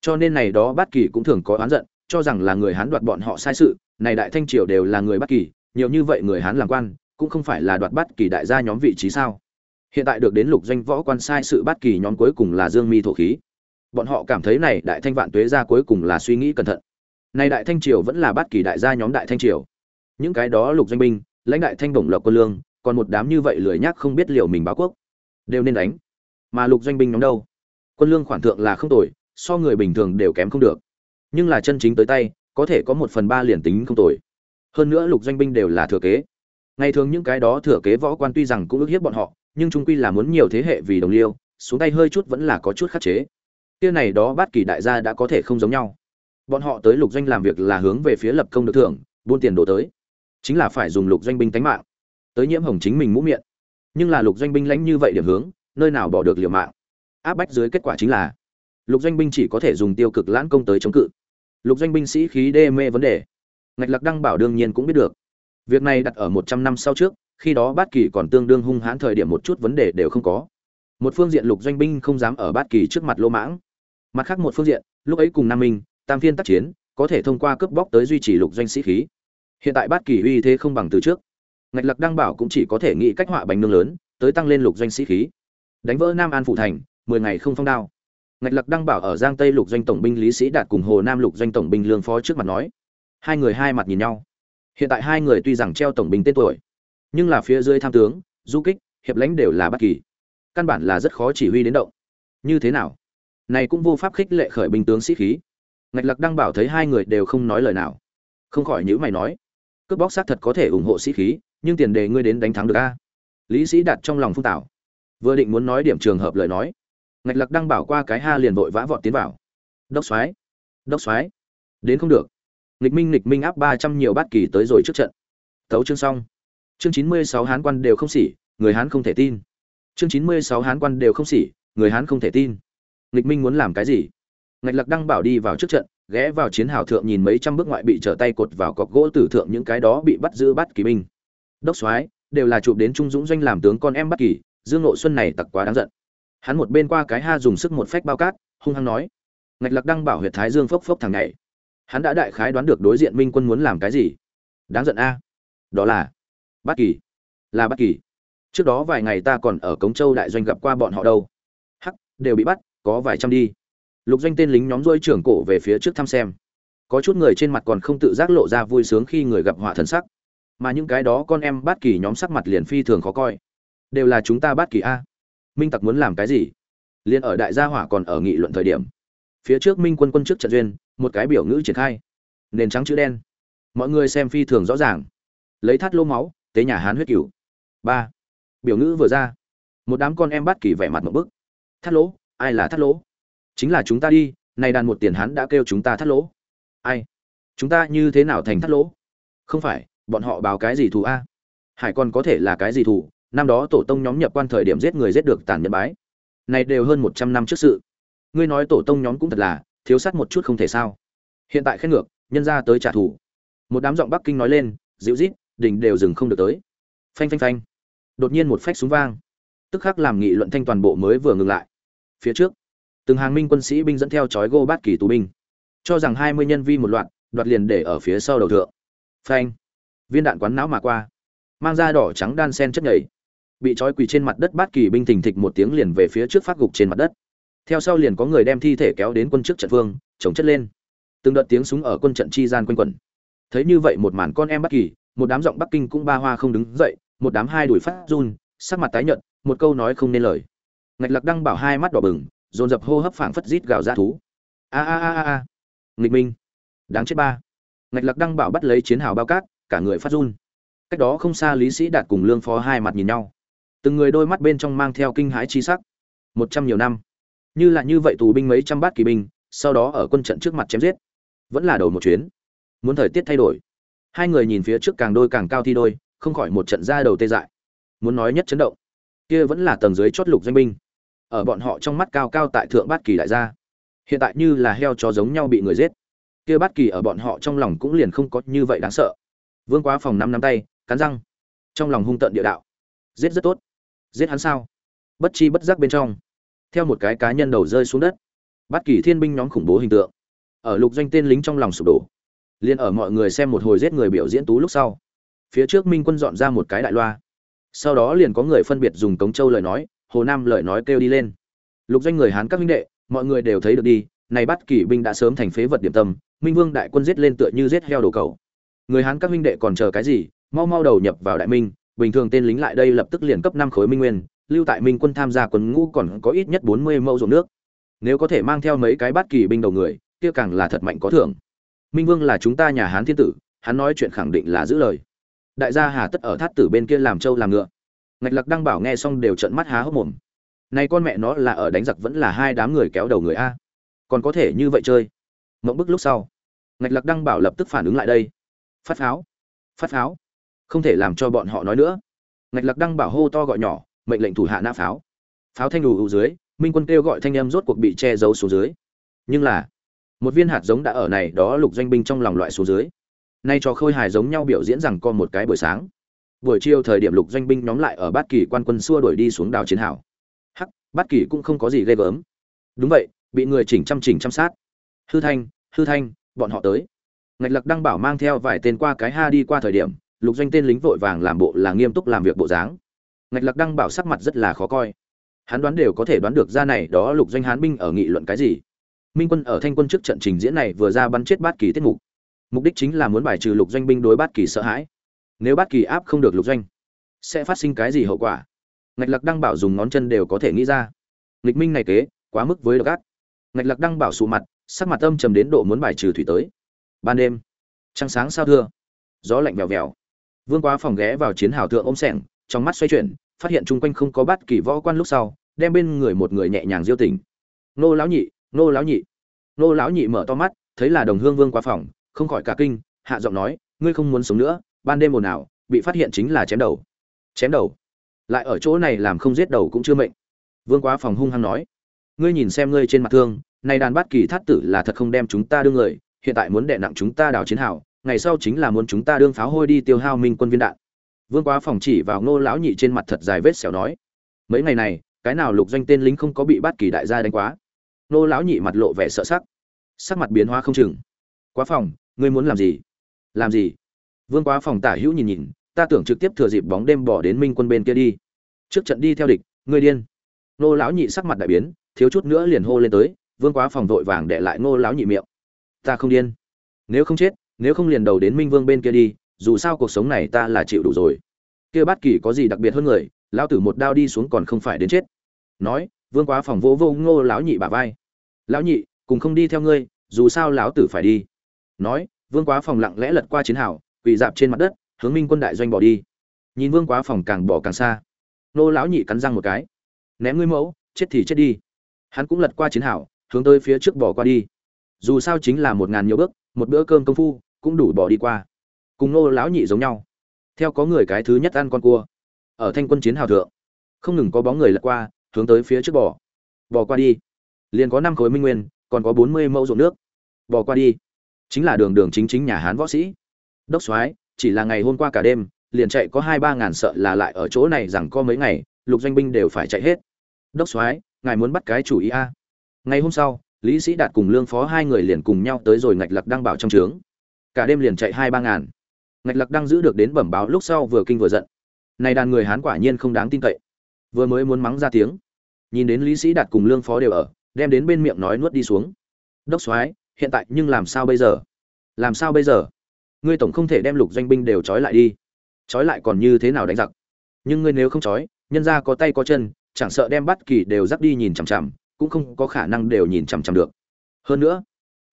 Cho nên này đó bát kỳ cũng thường có oán giận, cho rằng là người hán đoạt bọn họ sai sự, này đại thanh triều đều là người bát kỳ, nhiều như vậy người hán làm quan, cũng không phải là đoạt bát kỳ đại gia nhóm vị trí sao hiện tại được đến lục doanh võ quan sai sự bắt kỳ nhóm cuối cùng là dương mi thổ khí. Bọn họ cảm thấy này đại thanh vạn tuế gia cuối cùng là suy nghĩ cẩn thận. Này đại thanh triều vẫn là bắt kỳ đại gia nhóm đại thanh triều. Những cái đó lục doanh binh, lãnh đại thanh bổng lộc quân lương, còn một đám như vậy lười nhác không biết liều mình báo quốc, đều nên đánh. Mà lục doanh binh nhóm đâu? Quân lương khoản thượng là không tồi, so người bình thường đều kém không được. Nhưng là chân chính tới tay, có thể có một phần ba liền tính không tồi. Hơn nữa lục doanh binh đều là thừa kế. Ngày thường những cái đó thừa kế võ quan tuy rằng cũng ước hiếp bọn họ nhưng trung quy là muốn nhiều thế hệ vì đồng liêu, xuống tay hơi chút vẫn là có chút khắc chế. Kia này đó bát kỳ đại gia đã có thể không giống nhau. Bọn họ tới lục doanh làm việc là hướng về phía lập công được thưởng, buôn tiền đổ tới. Chính là phải dùng lục doanh binh tánh mạng, tới nhiễm hồng chính mình mũ miệng. Nhưng là lục doanh binh lãnh như vậy điểm hướng, nơi nào bỏ được liều mạng. Áp bách dưới kết quả chính là, lục doanh binh chỉ có thể dùng tiêu cực lãng công tới chống cự. Lục doanh binh sĩ khí đê mê vấn đề. Ngạch lạc đăng bảo đương nhiên cũng biết được. Việc này đặt ở một trăm năm sau trước khi đó bát kỳ còn tương đương hung hãn thời điểm một chút vấn đề đều không có. Một phương diện lục doanh binh không dám ở bát kỳ trước mặt lô mãng. Mặt khác một phương diện, lúc ấy cùng nam minh, tam phiên tác chiến, có thể thông qua cướp bóc tới duy trì lục doanh sĩ khí. Hiện tại bát kỳ uy thế không bằng từ trước. Ngạch lặc đăng bảo cũng chỉ có thể nghĩ cách họa bánh nương lớn, tới tăng lên lục doanh sĩ khí. Đánh vỡ nam an phụ thành, mười ngày không phong đao. Ngạch lặc đăng bảo ở giang tây lục doanh tổng binh lý sĩ đạt cùng hồ nam lục doanh tổng binh lương phó trước mặt nói. Hai người hai mặt nhìn nhau. Hiện tại hai người tuy rằng treo tổng binh tên tuổi nhưng là phía dưới tham tướng, du kích, hiệp lãnh đều là bất kỳ. Căn bản là rất khó chỉ huy đến động. Như thế nào? Này cũng vô pháp khích lệ khởi binh tướng sĩ khí. Ngạch lạc đăng bảo thấy hai người đều không nói lời nào. Không khỏi nhữ mày nói, cướp bóc xác thật có thể ủng hộ sĩ khí, nhưng tiền đề ngươi đến đánh thắng được a? Lý sĩ đặt trong lòng phung tảo vừa định muốn nói điểm trường hợp lời nói, ngạch lạc đăng bảo qua cái ha liền vội vã vọt tiến vào. Đốc soái đốc soái, đến không được. Nghịch minh nghịch minh áp ba trăm nhiều bát kỳ tới rồi trước trận. Tấu chương xong chương chín mươi sáu hán quan đều không xỉ, người hán không thể tin. Chương chín mươi sáu hán quan đều không xỉ, người hán không thể tin. Nghịch minh muốn làm cái gì? Ngạch lạc đăng bảo đi vào trước trận, ghé vào chiến hào thượng nhìn mấy trăm bước ngoại bị trở tay cột vào cọc gỗ tử thượng những cái đó bị bắt giữ bắt kỳ binh. Đốc soái, đều là chụp đến trung dũng doanh làm tướng con em bắt kỳ, dương nội xuân này tặc quá đáng giận. Hắn một bên qua cái ha dùng sức một phách bao cát, hung hăng nói. Ngạch lạc đăng bảo huyệt thái dương phốc phốc thằng này hắn đã đại khái đoán được đối diện minh quân muốn làm cái gì. Đáng giận a. Đó là bát kỳ. Là bát kỳ. Trước đó vài ngày ta còn ở cống châu đại doanh gặp qua bọn họ đâu. Hắc, đều bị bắt, có vài trăm đi. Lục doanh tên lính nhóm dôi trưởng cổ về phía trước thăm xem. Có chút người trên mặt còn không tự giác lộ ra vui sướng khi người gặp họa thần sắc. Mà những cái đó con em bát kỳ nhóm sắc mặt liền phi thường khó coi. Đều là chúng ta bát kỳ a. Minh tặc muốn làm cái gì? Liền ở đại gia hỏa còn ở nghị luận thời điểm. Phía trước minh quân quân trước trận duyên, một cái biểu ngữ triển khai. Nền trắng chữ đen. Mọi người xem phi thường rõ ràng. Lấy thắt lô máu tế nhà hán huyết cửu. Ba. Biểu ngữ vừa ra. Một đám con em bắt kỳ vẻ mặt một bức. Thắt lỗ, ai là thắt lỗ? Chính là chúng ta đi, này đàn một tiền hắn đã kêu chúng ta thắt lỗ. Ai? Chúng ta như thế nào thành thắt lỗ? Không phải, bọn họ báo cái gì thù a? Hải còn có thể là cái gì thù? Năm đó tổ tông nhóm nhập quan thời điểm giết người giết được tàn nhẫn bái. Này đều hơn một trăm năm trước sự. Ngươi nói tổ tông nhóm cũng thật là, thiếu sát một chút không thể sao? Hiện tại khen ngược, nhân ra tới trả thù. Một đám giọng bắc kinh nói lên, dịu rít đỉnh đều dừng không được tới. Phanh phanh phanh. Đột nhiên một phách súng vang. Tức khắc làm nghị luận thanh toàn bộ mới vừa ngừng lại. Phía trước, từng hàng minh quân sĩ binh dẫn theo chói gô bát kỳ tù binh. Cho rằng hai mươi nhân vi một loạt, đoạt liền để ở phía sau đầu thượng. Phanh. Viên đạn quán não mà qua. Mang ra đỏ trắng đan sen chất nhảy. Bị trói quỳ trên mặt đất bát kỳ binh thình thịch một tiếng liền về phía trước phát gục trên mặt đất. Theo sau liền có người đem thi thể kéo đến quân trước trận phương, chống chất lên. Từng đợt tiếng súng ở quân trận chi gian quanh quẩn. Thấy như vậy một màn con em bất kỳ một đám giọng bắc kinh cũng ba hoa không đứng dậy, một đám hai đuổi phát run, sắc mặt tái nhợt, một câu nói không nên lời. Ngạch lạc đăng bảo hai mắt đỏ bừng, dồn dập hô hấp phảng phất rít gào ra thú. A a a a a. Nghịch minh. Đáng chết ba. Ngạch lạc đăng bảo bắt lấy chiến hào bao cát, cả người phát run. Cách đó không xa lý sĩ đạt cùng lương phó hai mặt nhìn nhau. Từng người đôi mắt bên trong mang theo kinh hãi chi sắc. Một trăm nhiều năm. Như là như vậy tù binh mấy trăm bát kỳ binh, sau đó ở quân trận trước mặt chém giết. Vẫn là đầu một chuyến. Muốn thời tiết thay đổi hai người nhìn phía trước càng đôi càng cao thi đôi, không khỏi một trận ra đầu tê dại. Muốn nói nhất chấn động, kia vẫn là tầng dưới chót lục doanh binh. Ở bọn họ trong mắt cao cao tại thượng bát kỳ đại gia. Hiện tại như là heo chó giống nhau bị người giết. Kia bát kỳ ở bọn họ trong lòng cũng liền không có như vậy đáng sợ. Vương quá phòng năm năm tay, cắn răng. Trong lòng hung tận địa đạo. Giết rất tốt. Giết hắn sao? Bất chi bất giác bên trong. Theo một cái cá nhân đầu rơi xuống đất. Bát kỳ thiên binh nhóm khủng bố hình tượng. Ở lục doanh tên lính trong lòng sụp đổ liền ở mọi người xem một hồi giết người biểu diễn tú lúc sau. Phía trước minh quân dọn ra một cái đại loa. Sau đó liền có người phân biệt dùng cống châu lời nói, hồ nam lời nói kêu đi lên. Lục doanh người hán các minh đệ, mọi người đều thấy được đi, này bắt kỷ binh đã sớm thành phế vật điểm tâm, minh vương đại quân giết lên tựa như giết heo đồ cầu người hán các minh đệ còn chờ cái gì, mau mau đầu nhập vào đại minh, bình thường tên lính lại đây lập tức liền cấp năm khối minh nguyên, lưu tại minh quân tham gia quân ngũ còn có ít nhất bốn mươi mẫu ruộng nước. Nếu có thể mang theo mấy cái bát kỳ binh đầu người, kia càng là thật mạnh có thưởng minh vương là chúng ta nhà hán thiên tử, hắn nói chuyện khẳng định là giữ lời. Đại gia hà tất ở thát tử bên kia làm trâu làm ngựa. Ngạch lạc đăng bảo nghe xong đều trận mắt há hốc mồm. Này con mẹ nó là ở đánh giặc vẫn là hai đám người kéo đầu người a. Còn có thể như vậy chơi? Mộng bức lúc sau. Ngạch lạc đăng bảo lập tức phản ứng lại đây. Phát pháo. Phát pháo. Không thể làm cho bọn họ nói nữa. Ngạch lạc đăng bảo hô to gọi nhỏ, mệnh lệnh thủ hạ nã pháo. Pháo thanh đủ dưới, minh quân kêu gọi thanh em rốt cuộc bị che giấu xuống dưới. Nhưng là một viên hạt giống đã ở này đó lục doanh binh trong lòng loại số dưới. Nay cho khôi hài giống nhau biểu diễn rằng con một cái buổi sáng. Buổi chiều thời điểm lục doanh binh nhóm lại ở bát kỳ quan quân xua đuổi đi xuống đào chiến hảo hắc, bát kỳ cũng không có gì ghê gớm. Đúng vậy, bị người chỉnh chăm chỉnh chăm sát. Hư thanh hư thanh, bọn họ tới. Ngạch lặc đăng bảo mang theo vài tên qua cái ha đi qua thời điểm, lục doanh tên lính vội vàng làm bộ là nghiêm túc làm việc bộ dáng. Ngạch lặc đăng bảo sắc mặt rất là khó coi. Hắn đoán đều có thể đoán được ra này đó lục doanh hán binh ở nghị luận cái gì minh quân ở thanh quân trước trận trình diễn này vừa ra bắn chết bát kỳ tiết mục. Mục đích chính là muốn bài trừ lục doanh binh đối bát kỳ sợ hãi. Nếu bát kỳ áp không được lục doanh, sẽ phát sinh cái gì hậu quả? Ngạch lạc đăng bảo dùng ngón chân đều có thể nghĩ ra. Nghịch minh này kế, quá mức với độc ác. Ngạch lạc đăng bảo sụ mặt, sắc mặt âm trầm đến độ muốn bài trừ thủy tới. Ban đêm, trăng sáng sao thưa, gió lạnh vèo vèo. Vương quá phòng ghé vào chiến hào thượng ôm sẻng, trong mắt xoay chuyển, phát hiện chung quanh không có bát kỳ võ quan lúc sau, đem bên người một người nhẹ nhàng diêu tỉnh nô lão nhị nô lão nhị. Nô lão nhị mở to mắt, thấy là đồng hương vương qua phòng, không khỏi cả kinh, hạ giọng nói, ngươi không muốn sống nữa, ban đêm ồn ào, bị phát hiện chính là chém đầu. Chém đầu? Lại ở chỗ này làm không giết đầu cũng chưa mệnh. Vương quá phòng hung hăng nói, ngươi nhìn xem ngươi trên mặt thương, này đàn bát kỳ thát tử là thật không đem chúng ta đương người, hiện tại muốn đệ nặng chúng ta đào chiến hào, ngày sau chính là muốn chúng ta đương pháo hôi đi tiêu hao minh quân viên đạn. Vương quá phòng chỉ vào ngô lão nhị trên mặt thật dài vết xẻo nói, mấy ngày này, cái nào lục doanh tên lính không có bị bát kỳ đại gia đánh quá? Nô lão nhị mặt lộ vẻ sợ sắc. Sắc mặt biến hóa không chừng. Quá phòng, ngươi muốn làm gì? Làm gì? Vương quá phòng tả hữu nhìn nhìn, ta tưởng trực tiếp thừa dịp bóng đêm bỏ đến minh quân bên kia đi. Trước trận đi theo địch, ngươi điên. Nô lão nhị sắc mặt đại biến, thiếu chút nữa liền hô lên tới, vương quá phòng vội vàng để lại nô lão nhị miệng. Ta không điên. Nếu không chết, nếu không liền đầu đến minh vương bên kia đi, dù sao cuộc sống này ta là chịu đủ rồi. Kia bát kỳ có gì đặc biệt hơn người, lão tử một đao đi xuống còn không phải đến chết. Nói vương quá phòng vỗ vô ngô lão nhị bả vai. Lão nhị, cùng không đi theo ngươi, dù sao lão tử phải đi. Nói, vương quá phòng lặng lẽ lật qua chiến hào, quỳ dạp trên mặt đất, hướng minh quân đại doanh bỏ đi. Nhìn vương quá phòng càng bỏ càng xa. Nô lão nhị cắn răng một cái. Ném ngươi mẫu, chết thì chết đi. Hắn cũng lật qua chiến hào, hướng tới phía trước bỏ qua đi. Dù sao chính là một ngàn nhiều bước, một bữa cơm công phu, cũng đủ bỏ đi qua. Cùng nô lão nhị giống nhau. Theo có người cái thứ nhất ăn con cua. Ở thanh quân chiến hào thượng, không ngừng có bóng người lật qua hướng tới phía trước bò. Bò qua đi. Liền có năm khối minh nguyên, còn có bốn mươi mẫu ruộng nước. Bò qua đi. Chính là đường đường chính chính nhà hán võ sĩ. Đốc soái, chỉ là ngày hôm qua cả đêm, liền chạy có hai ba ngàn sợ là lại ở chỗ này rằng có mấy ngày, lục doanh binh đều phải chạy hết. Đốc soái, ngài muốn bắt cái chủ ý a? Ngày hôm sau, lý sĩ đạt cùng lương phó hai người liền cùng nhau tới rồi ngạch lặc đăng bảo trong trướng. Cả đêm liền chạy hai ba ngàn. Ngạch lặc đăng giữ được đến bẩm báo lúc sau vừa kinh vừa giận. Này đàn người hán quả nhiên không đáng tin cậy. Vừa mới muốn mắng ra tiếng nhìn đến lý sĩ đạt cùng lương phó đều ở, đem đến bên miệng nói nuốt đi xuống. Đốc soái, hiện tại nhưng làm sao bây giờ? Làm sao bây giờ? Ngươi tổng không thể đem lục doanh binh đều trói lại đi. Trói lại còn như thế nào đánh giặc? Nhưng ngươi nếu không trói, nhân ra có tay có chân, chẳng sợ đem bắt kỳ đều dắt đi nhìn chằm chằm, cũng không có khả năng đều nhìn chằm chằm được. Hơn nữa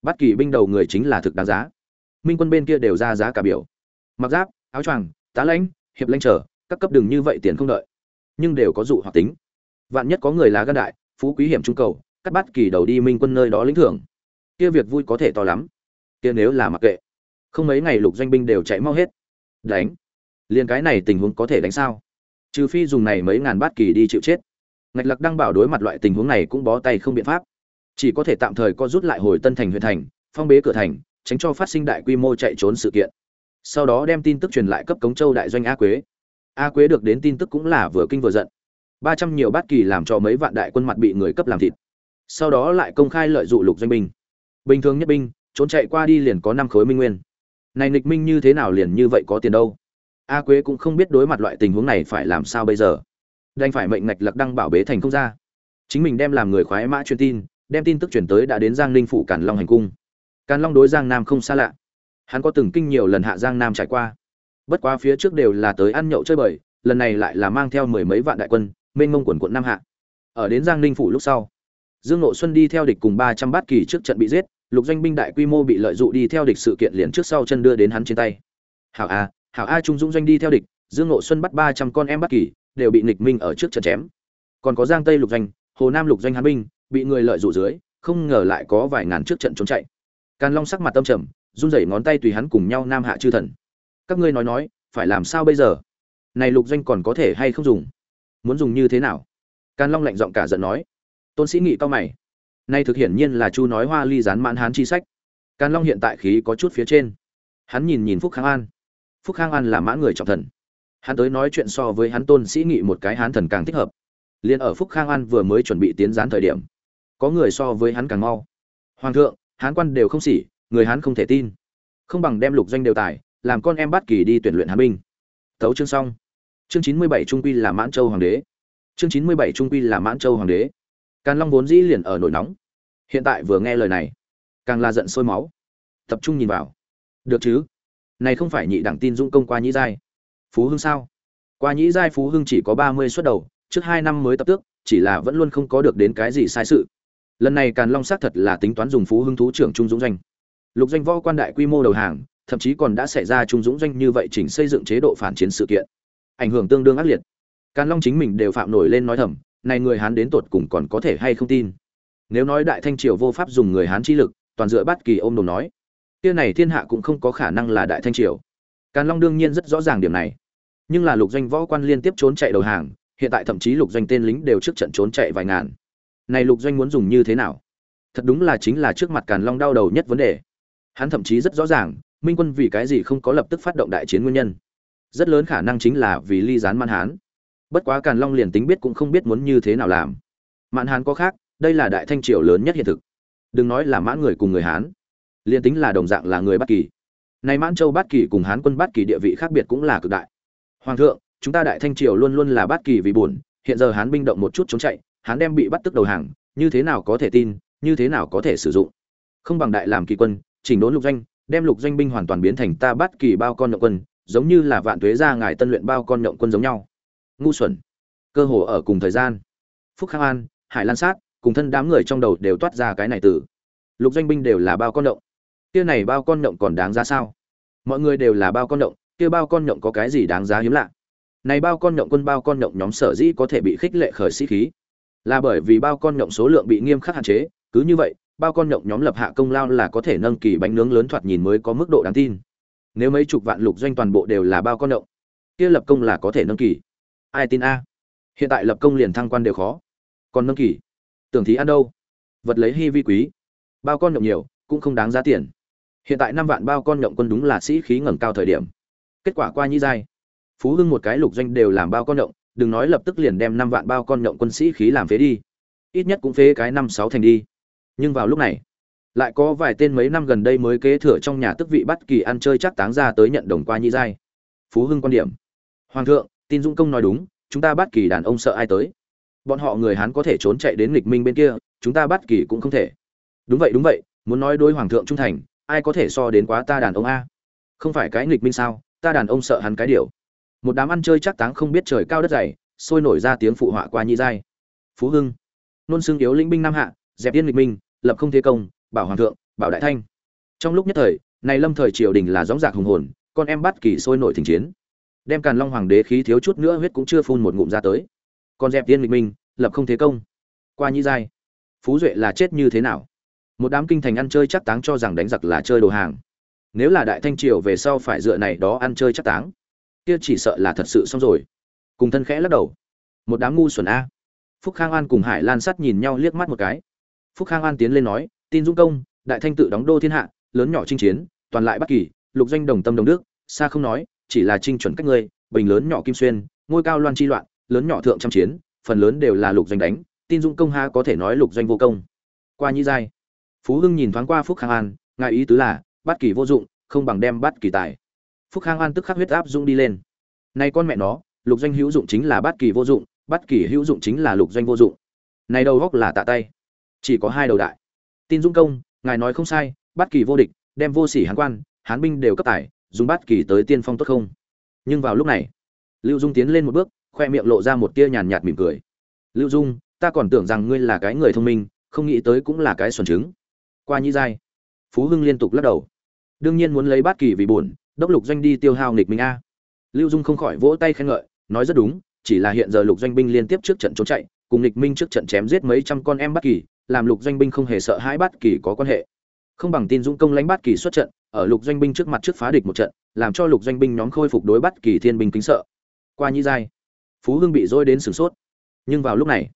bắt kỳ binh đầu người chính là thực đáng giá. Minh quân bên kia đều ra giá cả biểu. Mặc giáp, áo choàng, tá lãnh, hiệp lãnh trở, các cấp đừng như vậy tiền không đợi. Nhưng đều có dụ hoặc tính vạn nhất có người lá gan đại, phú quý hiểm trung cầu, cắt bắt kỳ đầu đi minh quân nơi đó lĩnh thưởng. Kia việc vui có thể to lắm. Kia nếu là mặc kệ. Không mấy ngày lục doanh binh đều chạy mau hết. Đánh. Liền cái này tình huống có thể đánh sao? Trừ phi dùng này mấy ngàn bát kỳ đi chịu chết. Ngạch lặc đang bảo đối mặt loại tình huống này cũng bó tay không biện pháp. Chỉ có thể tạm thời co rút lại hồi tân thành huyện thành, phong bế cửa thành, tránh cho phát sinh đại quy mô chạy trốn sự kiện. Sau đó đem tin tức truyền lại cấp cống châu đại doanh a quế. A quế được đến tin tức cũng là vừa kinh vừa giận ba trăm nhiều bát kỳ làm cho mấy vạn đại quân mặt bị người cấp làm thịt. Sau đó lại công khai lợi dụng lục doanh binh. Bình thường nhất binh, trốn chạy qua đi liền có năm khối minh nguyên. Này nịch minh như thế nào liền như vậy có tiền đâu? A quế cũng không biết đối mặt loại tình huống này phải làm sao bây giờ. Đành phải mệnh ngạch lặc đăng bảo bế thành không ra. Chính mình đem làm người khoái mã truyền tin, đem tin tức chuyển tới đã đến giang ninh phủ càn long hành cung. Càn long đối giang nam không xa lạ. Hắn có từng kinh nhiều lần hạ giang nam trải qua. Bất quá phía trước đều là tới ăn nhậu chơi bời, lần này lại là mang theo mười mấy vạn đại quân mênh mông quần quận nam hạ. Ở đến giang ninh phủ lúc sau, dương ngộ xuân đi theo địch cùng ba trăm bát kỳ trước trận bị giết, lục doanh binh đại quy mô bị lợi dụng đi theo địch sự kiện liền trước sau chân đưa đến hắn trên tay. Hảo a hảo a trung dũng doanh đi theo địch, dương ngộ xuân bắt ba trăm con em bát kỳ, đều bị nghịch minh ở trước trận chém. Còn có giang tây lục doanh, hồ nam lục doanh hán binh, bị người lợi dụng dưới, không ngờ lại có vài ngàn trước trận trốn chạy. Càn long sắc mặt tâm trầm, run rẩy ngón tay tùy hắn cùng nhau nam hạ chư thần. Các ngươi nói nói, phải làm sao bây giờ? Này lục doanh còn có thể hay không dùng? Muốn dùng như thế nào? Càn long lạnh giọng cả giận nói. Tôn sĩ nghị cao mày. Nay thực hiển nhiên là chu nói hoa ly dán mãn hán chi sách. Càn long hiện tại khí có chút phía trên. Hắn nhìn nhìn phúc khang an. Phúc khang an là mã người trọng thần. Hắn tới nói chuyện so với hắn tôn sĩ nghị một cái hán thần càng thích hợp. Liền ở phúc khang an vừa mới chuẩn bị tiến gián thời điểm, có người so với hắn càng mau. Hoàng thượng, hán quan đều không xỉ, người hán không thể tin. Không bằng đem lục doanh đều tài, làm con em bắt kỳ đi tuyển luyện hán binh. Tấu chương xong chương chín mươi bảy trung quy là mãn châu hoàng đế. Chương chín mươi bảy trung quy là mãn châu hoàng đế. Càn long vốn dĩ liền ở nổi nóng. Hiện tại vừa nghe lời này, càng là giận sôi máu. Tập trung nhìn vào. Được chứ? Này không phải nhị đẳng tin dũng công qua nhĩ giai. Phú hưng sao? Qua nhĩ giai phú hưng chỉ có ba mươi suất đầu, trước hai năm mới tập tước, chỉ là vẫn luôn không có được đến cái gì sai sự. Lần này càn long xác thật là tính toán dùng phú hưng thú trưởng trung dũng doanh. Lục doanh võ quan đại quy mô đầu hàng, thậm chí còn đã xảy ra trung dũng doanh như vậy chỉnh xây dựng chế độ phản chiến sự kiện ảnh hưởng tương đương ác liệt. Càn long chính mình đều phạm nổi lên nói thầm, này người hán đến tột cùng còn có thể hay không tin? Nếu nói đại thanh triều vô pháp dùng người hán chi lực, toàn dựa bắt kỳ ôm đồn nói, kia này thiên hạ cũng không có khả năng là đại thanh triều. Càn long đương nhiên rất rõ ràng điểm này. Nhưng là lục doanh võ quan liên tiếp trốn chạy đầu hàng, hiện tại thậm chí lục doanh tên lính đều trước trận trốn chạy vài ngàn. Này lục doanh muốn dùng như thế nào? Thật đúng là chính là trước mặt càn long đau đầu nhất vấn đề. Hắn thậm chí rất rõ ràng, minh quân vì cái gì không có lập tức phát động đại chiến nguyên nhân rất lớn khả năng chính là vì ly gián man hán. Bất quá càn long liền tính biết cũng không biết muốn như thế nào làm. Mạn hán có khác, đây là đại thanh triều lớn nhất hiện thực. Đừng nói là mãn người cùng người hán, liền tính là đồng dạng là người bát kỳ. Này mãn châu bát kỳ cùng hán quân bát kỳ địa vị khác biệt cũng là cực đại. Hoàng thượng, chúng ta đại thanh triều luôn luôn là bát kỳ vì buồn, hiện giờ hán binh động một chút trốn chạy, hán đem bị bắt tức đầu hàng, như thế nào có thể tin, như thế nào có thể sử dụng? Không bằng đại làm kỳ quân, chỉnh đốn lục doanh, đem lục doanh binh hoàn toàn biến thành ta bát kỳ bao con nhộng quân giống như là vạn tuế ra ngài tân luyện bao con nhộng quân giống nhau. Ngu xuẩn. Cơ hồ ở cùng thời gian. Phúc khang an, hải lan sát, cùng thân đám người trong đầu đều toát ra cái này từ. Lục doanh binh đều là bao con động kia này bao con động còn đáng giá sao? Mọi người đều là bao con động kia bao con động có cái gì đáng giá hiếm lạ? Này bao con động quân bao con động nhóm sở dĩ có thể bị khích lệ khởi sĩ khí? Là bởi vì bao con nhộng số lượng bị nghiêm khắc hạn chế, cứ như vậy, bao con nhộng nhóm lập hạ công lao là có thể nâng kỳ bánh nướng lớn thoạt nhìn mới có mức độ đáng tin nếu mấy chục vạn lục doanh toàn bộ đều là bao con động, kia lập công là có thể nâng kỳ. Ai tin a? Hiện tại lập công liền thăng quan đều khó. Còn nâng kỳ? Tưởng thí ăn đâu? Vật lấy hy vi quý. Bao con nhộng nhiều, cũng không đáng giá tiền. Hiện tại năm vạn bao con nhộng quân đúng là sĩ khí ngẩng cao thời điểm. Kết quả qua nhi giai. Phú hưng một cái lục doanh đều làm bao con nhộng đừng nói lập tức liền đem năm vạn bao con nhộng quân sĩ khí làm phế đi. Ít nhất cũng phế cái năm sáu thành đi. Nhưng vào lúc này lại có vài tên mấy năm gần đây mới kế thừa trong nhà tức vị bắt kỳ ăn chơi chắc táng ra tới nhận đồng qua nhị giai. Phú hưng quan điểm. Hoàng thượng, tin dũng công nói đúng, chúng ta bắt kỳ đàn ông sợ ai tới? Bọn họ người hán có thể trốn chạy đến nghịch minh bên kia, chúng ta bắt kỳ cũng không thể. Đúng vậy đúng vậy, muốn nói đối hoàng thượng trung thành, ai có thể so đến quá ta đàn ông a? Không phải cái nghịch minh sao, ta đàn ông sợ hắn cái điều. Một đám ăn chơi chắc táng không biết trời cao đất dày, sôi nổi ra tiếng phụ họa qua nhị giai. Phú hưng. Nôn xương yếu lĩnh binh nam hạ, dẹp yên nghịch minh, lập không thế công bảo hoàng thượng, bảo đại thanh. Trong lúc nhất thời, này lâm thời triều đình là gióng giạc hùng hồn, con em bắt kỳ sôi nổi thình chiến. Đem càn long hoàng đế khí thiếu chút nữa huyết cũng chưa phun một ngụm ra tới. Còn dẹp tiên nghịch minh, lập không thế công. Qua nhĩ giai, phú duệ là chết như thế nào? Một đám kinh thành ăn chơi chắc táng cho rằng đánh giặc là chơi đồ hàng. Nếu là đại thanh triều về sau phải dựa này đó ăn chơi chắc táng, kia chỉ sợ là thật sự xong rồi. Cùng thân khẽ lắc đầu. Một đám ngu xuẩn a. Phúc khang an cùng hải lan sắt nhìn nhau liếc mắt một cái. Phúc khang an tiến lên nói tin dũng công, đại thanh tự đóng đô thiên hạ, lớn nhỏ chinh chiến, toàn lại bất kỳ, lục doanh đồng tâm đồng đức, xa không nói, chỉ là trinh chuẩn cách ngươi, bình lớn nhỏ kim xuyên, ngôi cao loan chi loạn, lớn nhỏ thượng trăm chiến, phần lớn đều là lục doanh đánh, tin dũng công ha có thể nói lục doanh vô công. Qua nhĩ giai, phú hưng nhìn thoáng qua phúc khang an, ngài ý tứ là bắt kỳ vô dụng, không bằng đem bắt kỳ tài. Phúc khang an tức khắc huyết áp dũng đi lên. Nay con mẹ nó, lục doanh hữu dụng chính là bắt kỳ vô dụng bắt kỳ hữu dụng chính là lục doanh vô dụng. Này đầu góc là tạ tay. Chỉ có hai đầu đại tin dũng công, ngài nói không sai, bắt kỳ vô địch, đem vô sỉ hán quan, hán binh đều cấp tải, dùng bắt kỳ tới tiên phong tốt không? Nhưng vào lúc này, lưu dung tiến lên một bước, khoe miệng lộ ra một tia nhàn nhạt mỉm cười. Lưu dung, ta còn tưởng rằng ngươi là cái người thông minh, không nghĩ tới cũng là cái xuẩn trứng. Qua nhĩ giai, phú hưng liên tục lắc đầu. Đương nhiên muốn lấy bát kỳ vì buồn, đốc lục doanh đi tiêu hao nghịch minh a. Lưu dung không khỏi vỗ tay khen ngợi, nói rất đúng, chỉ là hiện giờ lục doanh binh liên tiếp trước trận trốn chạy, cùng nghịch minh trước trận chém giết mấy trăm con em bát kỳ làm lục doanh binh không hề sợ hãi bát kỳ có quan hệ. Không bằng tin dũng công lãnh bát kỳ xuất trận, ở lục doanh binh trước mặt trước phá địch một trận, làm cho lục doanh binh nhóm khôi phục đối bát kỳ thiên binh kính sợ. Qua nhĩ giai, phú hưng bị dôi đến sửng sốt. Nhưng vào lúc này,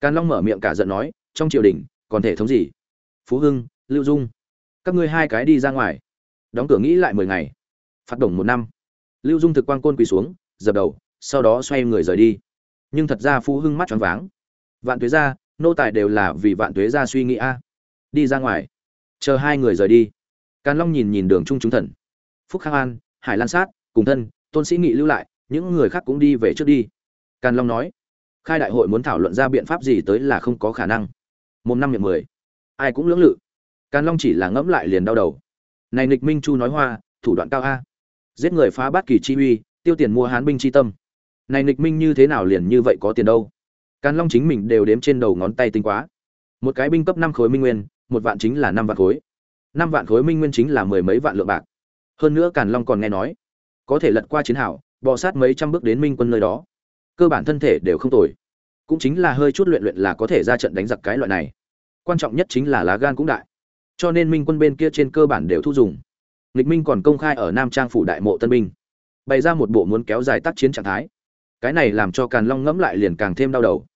càn long mở miệng cả giận nói, trong triều đình, còn thể thống gì? Phú hưng, lưu dung, các ngươi hai cái đi ra ngoài. Đóng cửa nghĩ lại mười ngày. Phát động một năm. Lưu dung thực quan côn quỳ xuống, dập đầu, sau đó xoay người rời đi. Nhưng thật ra phú hưng mắt choáng váng. Vạn tuế ra nô tài đều là vì vạn tuế ra suy nghĩ a. Đi ra ngoài. Chờ hai người rời đi. Càn long nhìn nhìn đường trung chúng thần. Phúc khang an, hải lan sát, cùng thân, tôn sĩ nghị lưu lại, những người khác cũng đi về trước đi. Càn long nói, khai đại hội muốn thảo luận ra biện pháp gì tới là không có khả năng. Một năm miệng mười. Ai cũng lưỡng lự. Càn long chỉ là ngẫm lại liền đau đầu. Này nịch minh chu nói hoa, thủ đoạn cao a. Giết người phá bát kỳ chi uy, tiêu tiền mua hán binh chi tâm. Này nịch minh như thế nào liền như vậy có tiền đâu? Càn long chính mình đều đếm trên đầu ngón tay tinh quá. Một cái binh cấp năm khối minh nguyên một vạn chính là năm vạn khối. Năm vạn khối minh nguyên chính là mười mấy vạn lượng bạc. Hơn nữa càn long còn nghe nói có thể lật qua chiến hào, bò sát mấy trăm bước đến minh quân nơi đó. Cơ bản thân thể đều không tồi. Cũng chính là hơi chút luyện luyện là có thể ra trận đánh giặc cái loại này. Quan trọng nhất chính là lá gan cũng đại. Cho nên minh quân bên kia trên cơ bản đều thu dùng. Lịch minh còn công khai ở nam trang phủ đại mộ tân binh. Bày ra một bộ muốn kéo dài tác chiến trạng thái. Cái này làm cho càn long ngẫm lại liền càng thêm đau đầu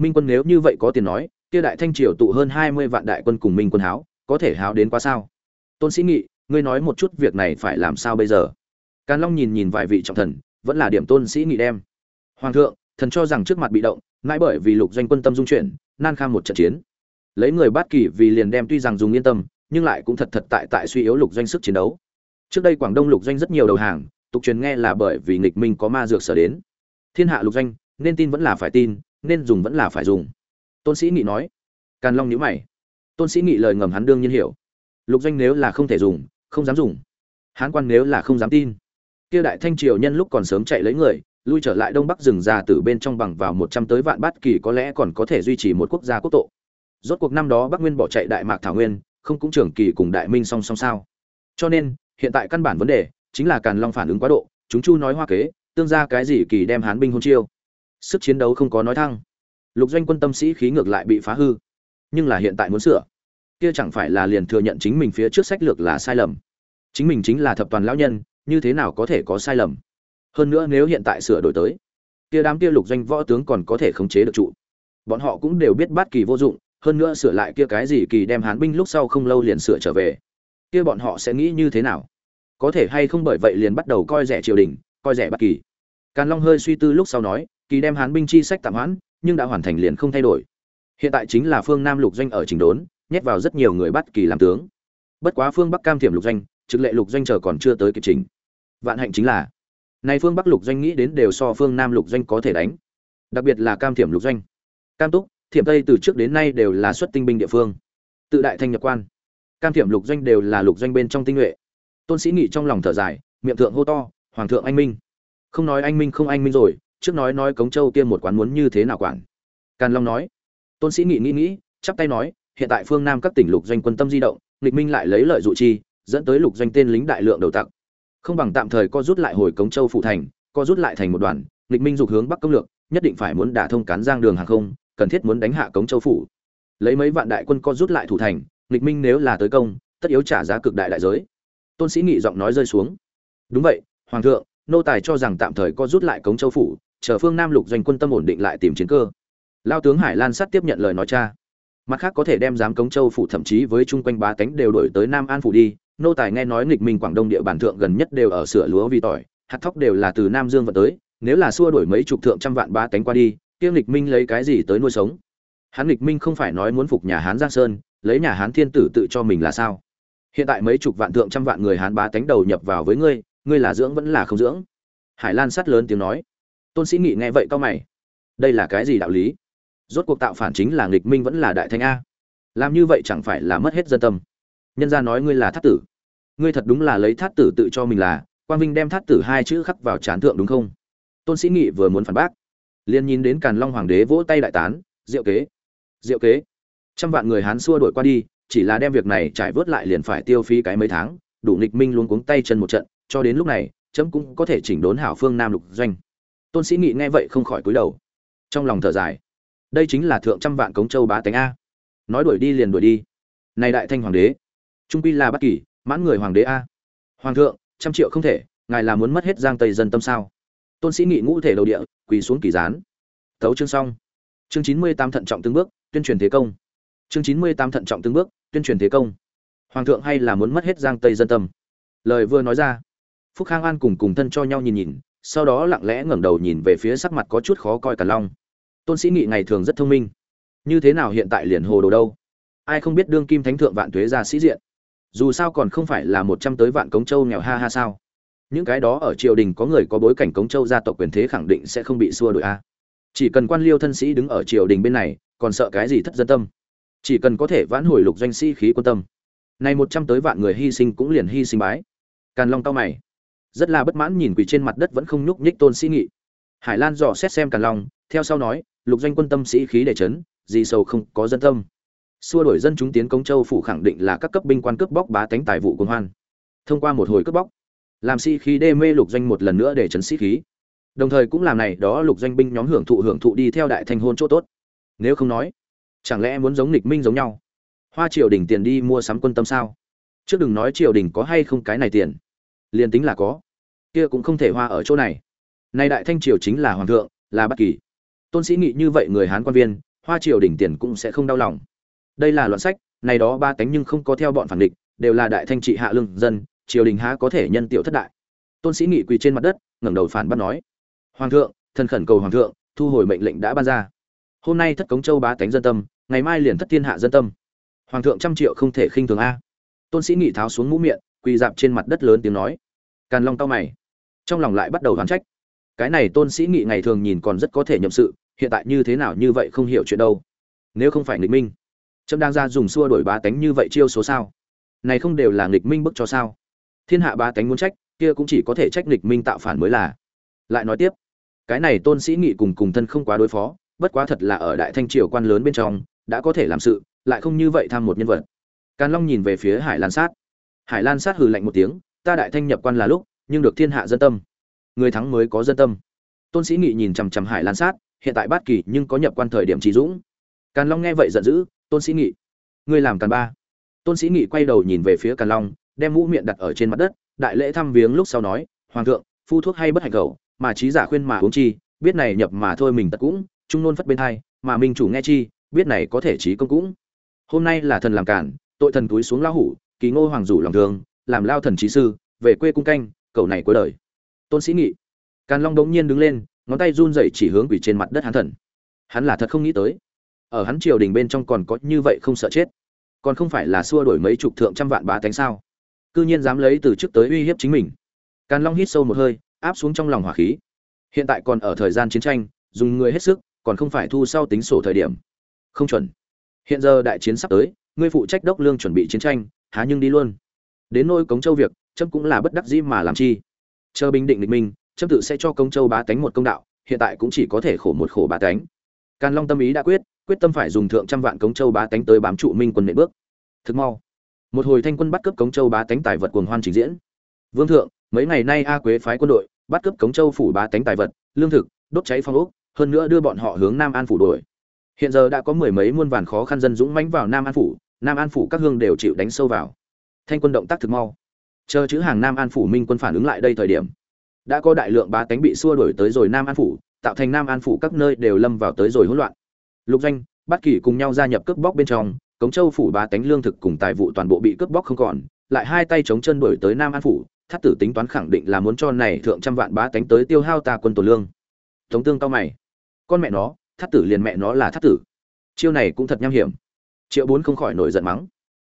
minh quân nếu như vậy có tiền nói, kia đại thanh triều tụ hơn hai mươi vạn đại quân cùng minh quân háo, có thể háo đến quá sao? Tôn sĩ nghị, ngươi nói một chút việc này phải làm sao bây giờ? Càn long nhìn nhìn vài vị trọng thần, vẫn là điểm tôn sĩ nghị đem. Hoàng thượng, thần cho rằng trước mặt bị động, mãi bởi vì lục doanh quân tâm dung chuyển, nan kham một trận chiến. Lấy người bát kỳ vì liền đem tuy rằng dùng yên tâm, nhưng lại cũng thật thật tại tại suy yếu lục doanh sức chiến đấu. Trước đây quảng đông lục doanh rất nhiều đầu hàng, tục truyền nghe là bởi vì nghịch minh có ma dược sở đến. Thiên hạ lục doanh, nên tin vẫn là phải tin nên dùng vẫn là phải dùng. Tôn sĩ nghị nói. Càn long nhíu mày. Tôn sĩ nghị lời ngầm hắn đương nhiên hiểu. Lục doanh nếu là không thể dùng, không dám dùng. Hán quan nếu là không dám tin. Kia đại thanh triều nhân lúc còn sớm chạy lấy người, lui trở lại đông bắc rừng già từ bên trong bằng vào một trăm tới vạn bát kỳ có lẽ còn có thể duy trì một quốc gia quốc tộ rốt cuộc năm đó bắc nguyên bỏ chạy đại mạc thảo nguyên, không cũng trưởng kỳ cùng đại minh song song sao. Cho nên, hiện tại căn bản vấn đề chính là càn long phản ứng quá độ, chúng chu nói hoa kế, tương ra cái gì kỳ đem hán binh hôn chiêu sức chiến đấu không có nói thăng. Lục doanh quân tâm sĩ khí ngược lại bị phá hư. Nhưng là hiện tại muốn sửa. Kia chẳng phải là liền thừa nhận chính mình phía trước sách lược là sai lầm. Chính mình chính là thập toàn lão nhân, như thế nào có thể có sai lầm? Hơn nữa nếu hiện tại sửa đổi tới, kia đám kia lục doanh võ tướng còn có thể khống chế được trụ. Bọn họ cũng đều biết bát kỳ vô dụng, hơn nữa sửa lại kia cái gì kỳ đem hán binh lúc sau không lâu liền sửa trở về. Kia bọn họ sẽ nghĩ như thế nào? Có thể hay không bởi vậy liền bắt đầu coi rẻ triều đình, coi rẻ bát kỳ. Càn long hơi suy tư lúc sau nói kỳ đem hán binh chi sách tạm hoãn, nhưng đã hoàn thành liền không thay đổi. Hiện tại chính là phương nam lục doanh ở trình đốn, nhét vào rất nhiều người bắt kỳ làm tướng. Bất quá phương bắc cam thiểm lục doanh, trực lệ lục doanh chờ còn chưa tới kịp trình vạn hạnh chính là, nay phương bắc lục doanh nghĩ đến đều so phương nam lục doanh có thể đánh. Đặc biệt là cam thiểm lục doanh. Cam túc, thiểm tây từ trước đến nay đều là xuất tinh binh địa phương. Tự đại thanh nhập quan. Cam thiểm lục doanh đều là lục doanh bên trong tinh nhuệ. Tôn sĩ nghị trong lòng thở dài, miệng thượng hô to, hoàng thượng anh minh. Không nói anh minh không anh minh rồi trước nói nói cống châu kia một quán muốn như thế nào quản? Càn long nói. Tôn sĩ nghị nghĩ nghĩ, chắp tay nói, hiện tại phương nam các tỉnh lục doanh quân tâm di động, nghịch minh lại lấy lợi dụ chi, dẫn tới lục doanh tên lính đại lượng đầu tặc. Không bằng tạm thời co rút lại hồi cống châu phụ thành, co rút lại thành một đoàn, nghịch minh dục hướng bắc công lược, nhất định phải muốn đả thông cán giang đường hàng không, cần thiết muốn đánh hạ cống châu phủ. Lấy mấy vạn đại quân co rút lại thủ thành, nghịch minh nếu là tới công, tất yếu trả giá cực đại đại giới. Tôn sĩ nghị giọng nói rơi xuống. Đúng vậy, hoàng thượng, nô tài cho rằng tạm thời co rút lại cống châu phủ chờ phương nam lục doanh quân tâm ổn định lại tìm chiến cơ. Lao tướng hải lan sắt tiếp nhận lời nói cha. Mặt khác có thể đem giám cống châu phủ thậm chí với chung quanh bá tánh đều đổi tới nam an phủ đi. Nô tài nghe nói nghịch minh quảng đông địa bàn thượng gần nhất đều ở sửa lúa vì tỏi, hạt thóc đều là từ nam dương vận tới. Nếu là xua đổi mấy chục thượng trăm vạn bá tánh qua đi, kia nghịch minh lấy cái gì tới nuôi sống? Hắn nghịch minh không phải nói muốn phục nhà hán giang sơn, lấy nhà hán thiên tử tự cho mình là sao? Hiện tại mấy chục vạn thượng trăm vạn người hán bá tánh đầu nhập vào với ngươi ngươi là dưỡng vẫn là không dưỡng? Hải lan sắt lớn tiếng nói tôn sĩ nghị nghe vậy cao mày. Đây là cái gì đạo lý? Rốt cuộc tạo phản chính là nghịch minh vẫn là đại thanh a. Làm như vậy chẳng phải là mất hết dân tâm. Nhân gia nói ngươi là thát tử. Ngươi thật đúng là lấy thát tử tự cho mình là, quang vinh đem thát tử hai chữ khắc vào trán thượng đúng không? Tôn sĩ nghị vừa muốn phản bác, liền nhìn đến càn long hoàng đế vỗ tay đại tán, diệu kế diệu kế. Trăm vạn người hán xua đổi qua đi, chỉ là đem việc này trải vớt lại liền phải tiêu phí cái mấy tháng, đủ nghịch minh luôn cuống tay chân một trận, cho đến lúc này, chấm cũng có thể chỉnh đốn hảo phương nam lục doanh tôn sĩ nghị nghe vậy không khỏi cúi đầu, trong lòng thở dài. Đây chính là thượng trăm vạn cống châu bá tánh a. Nói đuổi đi liền đuổi đi. Này đại thanh hoàng đế, trung quy là bất kỳ, mãn người hoàng đế a. Hoàng thượng, trăm triệu không thể, ngài là muốn mất hết giang tây dân tâm sao? Tôn sĩ nghị ngũ thể đầu địa, quỳ xuống kỳ gián. Thấu chương xong. Chương chín mươi tám thận trọng từng bước, tuyên truyền thế công. Chương chín mươi tám thận trọng từng bước, tuyên truyền thế công. Hoàng thượng hay là muốn mất hết giang tây dân tâm? Lời vừa nói ra, phúc khang an cùng cùng thân cho nhau nhìn nhìn sau đó lặng lẽ ngẩng đầu nhìn về phía sắc mặt có chút khó coi cả long. Tôn sĩ nghị ngày thường rất thông minh. Như thế nào hiện tại liền hồ đồ đâu? Ai không biết đương kim thánh thượng vạn tuế ra sĩ diện? Dù sao còn không phải là một trăm tới vạn cống châu nghèo ha ha sao? Những cái đó ở triều đình có người có bối cảnh cống châu gia tộc quyền thế khẳng định sẽ không bị xua đổi a. Chỉ cần quan liêu thân sĩ đứng ở triều đình bên này, còn sợ cái gì thất dân tâm? Chỉ cần có thể vãn hồi lục doanh sĩ khí quân tâm. Này một trăm tới vạn người hy sinh cũng liền hy sinh bái. Càn long cao mày rất là bất mãn nhìn quỳ trên mặt đất vẫn không nhúc nhích tôn sĩ nghị. Hải lan dò xét xem càn long, theo sau nói, lục doanh quân tâm sĩ khí để chấn, gì sâu không có dân tâm. Xua đổi dân chúng tiến công châu phủ khẳng định là các cấp binh quan cướp bóc bá tánh tài vụ quân hoan. Thông qua một hồi cướp bóc, làm sĩ khí đê mê lục doanh một lần nữa để chấn sĩ khí. Đồng thời cũng làm này, đó lục doanh binh nhóm hưởng thụ hưởng thụ đi theo đại thanh hôn chỗ tốt. Nếu không nói, chẳng lẽ muốn giống nịch minh giống nhau? Hoa triều đình tiền đi mua sắm quân tâm sao? Trước đừng nói triều đình có hay không cái này tiền liền tính là có, kia cũng không thể hoa ở chỗ này. Nay đại thanh triều chính là hoàng thượng, là bất kỳ. Tôn sĩ nghị như vậy người hán quan viên, hoa triều đỉnh tiền cũng sẽ không đau lòng. Đây là luận sách, này đó ba tánh nhưng không có theo bọn phản địch, đều là đại thanh trị hạ lương dân, triều đình há có thể nhân tiểu thất đại. Tôn sĩ nghị quỳ trên mặt đất, ngẩng đầu phản bắt nói, hoàng thượng, thần khẩn cầu hoàng thượng, thu hồi mệnh lệnh đã ban ra. Hôm nay thất cống châu bá tánh dân tâm, ngày mai liền thất thiên hạ dân tâm. Hoàng thượng trăm triệu không thể khinh thường a. Tôn sĩ nghị tháo xuống mũ miệng quỳ dạp trên mặt đất lớn tiếng nói. Càn long tao mày. Trong lòng lại bắt đầu đoán trách. Cái này tôn sĩ nghị ngày thường nhìn còn rất có thể nhậm sự, hiện tại như thế nào như vậy không hiểu chuyện đâu. Nếu không phải nghịch minh trâm đang ra dùng xua đổi bá tánh như vậy chiêu số sao? Này không đều là nghịch minh bức cho sao? Thiên hạ bá tánh muốn trách, kia cũng chỉ có thể trách nghịch minh tạo phản mới là. Lại nói tiếp, cái này tôn sĩ nghị cùng cùng thân không quá đối phó, bất quá thật là ở đại thanh triều quan lớn bên trong, đã có thể làm sự, lại không như vậy tham một nhân vật. Càn long nhìn về phía hải lan sát hải lan sát hừ lạnh một tiếng, ta đại thanh nhập quan là lúc, nhưng được thiên hạ dân tâm. Người thắng mới có dân tâm. Tôn sĩ nghị nhìn chằm chằm hải lan sát, hiện tại bát kỳ nhưng có nhập quan thời điểm trí dũng. Càn long nghe vậy giận dữ, tôn sĩ nghị, ngươi làm càn ba. Tôn sĩ nghị quay đầu nhìn về phía càn long, đem mũ miệng đặt ở trên mặt đất, đại lễ thăm viếng lúc sau nói, hoàng thượng, phu thuốc hay bất hạnh cầu, mà trí giả khuyên mà uống chi, biết này nhập mà thôi mình tật cũng, trung nôn phất bên hai mà minh chủ nghe chi, biết này có thể trí công cũng. Hôm nay là thần làm cản tội thần túi xuống lao hủ kỳ ngô hoàng rủ lòng thường làm lao thần trí sư, về quê cung canh, cầu này cuối đời. Tôn sĩ nghị. Càn long đống nhiên đứng lên, ngón tay run rẩy chỉ hướng quỷ trên mặt đất hắn thần. Hắn là thật không nghĩ tới. Ở hắn triều đình bên trong còn có như vậy không sợ chết. Còn không phải là xua đổi mấy chục thượng trăm vạn bá tánh sao? Cư nhiên dám lấy từ trước tới uy hiếp chính mình. Càn long hít sâu một hơi, áp xuống trong lòng hỏa khí. Hiện tại còn ở thời gian chiến tranh, dùng người hết sức, còn không phải thu sau tính sổ thời điểm. Không chuẩn. Hiện giờ đại chiến sắp tới, ngươi phụ trách đốc lương chuẩn bị chiến tranh há nhưng đi luôn. Đến nôi cống châu việc, trâm cũng là bất đắc dĩ mà làm chi. Chờ bình định định minh trâm tự sẽ cho công châu bá tánh một công đạo, hiện tại cũng chỉ có thể khổ một khổ bá tánh. Càn long tâm ý đã quyết quyết tâm phải dùng thượng trăm vạn cống châu bá tánh tới bám trụ minh quân nệ bước. Thực mau, một hồi thanh quân bắt cướp cống châu bá tánh tài vật cuồng hoan trình diễn. Vương thượng, mấy ngày nay a quế phái quân đội, bắt cướp cống châu phủ bá tánh tài vật, lương thực, đốt cháy phong ốc, hơn nữa đưa bọn họ hướng nam an phủ đuổi. Hiện giờ đã có mười mấy muôn vàn khó khăn dân dũng mãnh vào nam an phủ nam an phủ các hương đều chịu đánh sâu vào. Thanh quân động tác thực mau. Chờ chữ hàng nam an phủ minh quân phản ứng lại đây thời điểm, đã có đại lượng bá tánh bị xua đuổi tới rồi nam an phủ, tạo thành nam an phủ các nơi đều lâm vào tới rồi hỗn loạn. Lục danh bắt kỷ cùng nhau gia nhập cướp bóc bên trong, cống châu phủ bá tánh lương thực cùng tài vụ toàn bộ bị cướp bóc không còn, lại hai tay chống chân đuổi tới nam an phủ, thắt tử tính toán khẳng định là muốn cho này thượng trăm vạn bá tánh tới tiêu hao ta quân tổ lương. Tống tương cao mày. Con mẹ nó, thắt tử liền mẹ nó là thắt tử. Chiêu này cũng thật nham hiểm triệu bốn không khỏi nổi giận mắng.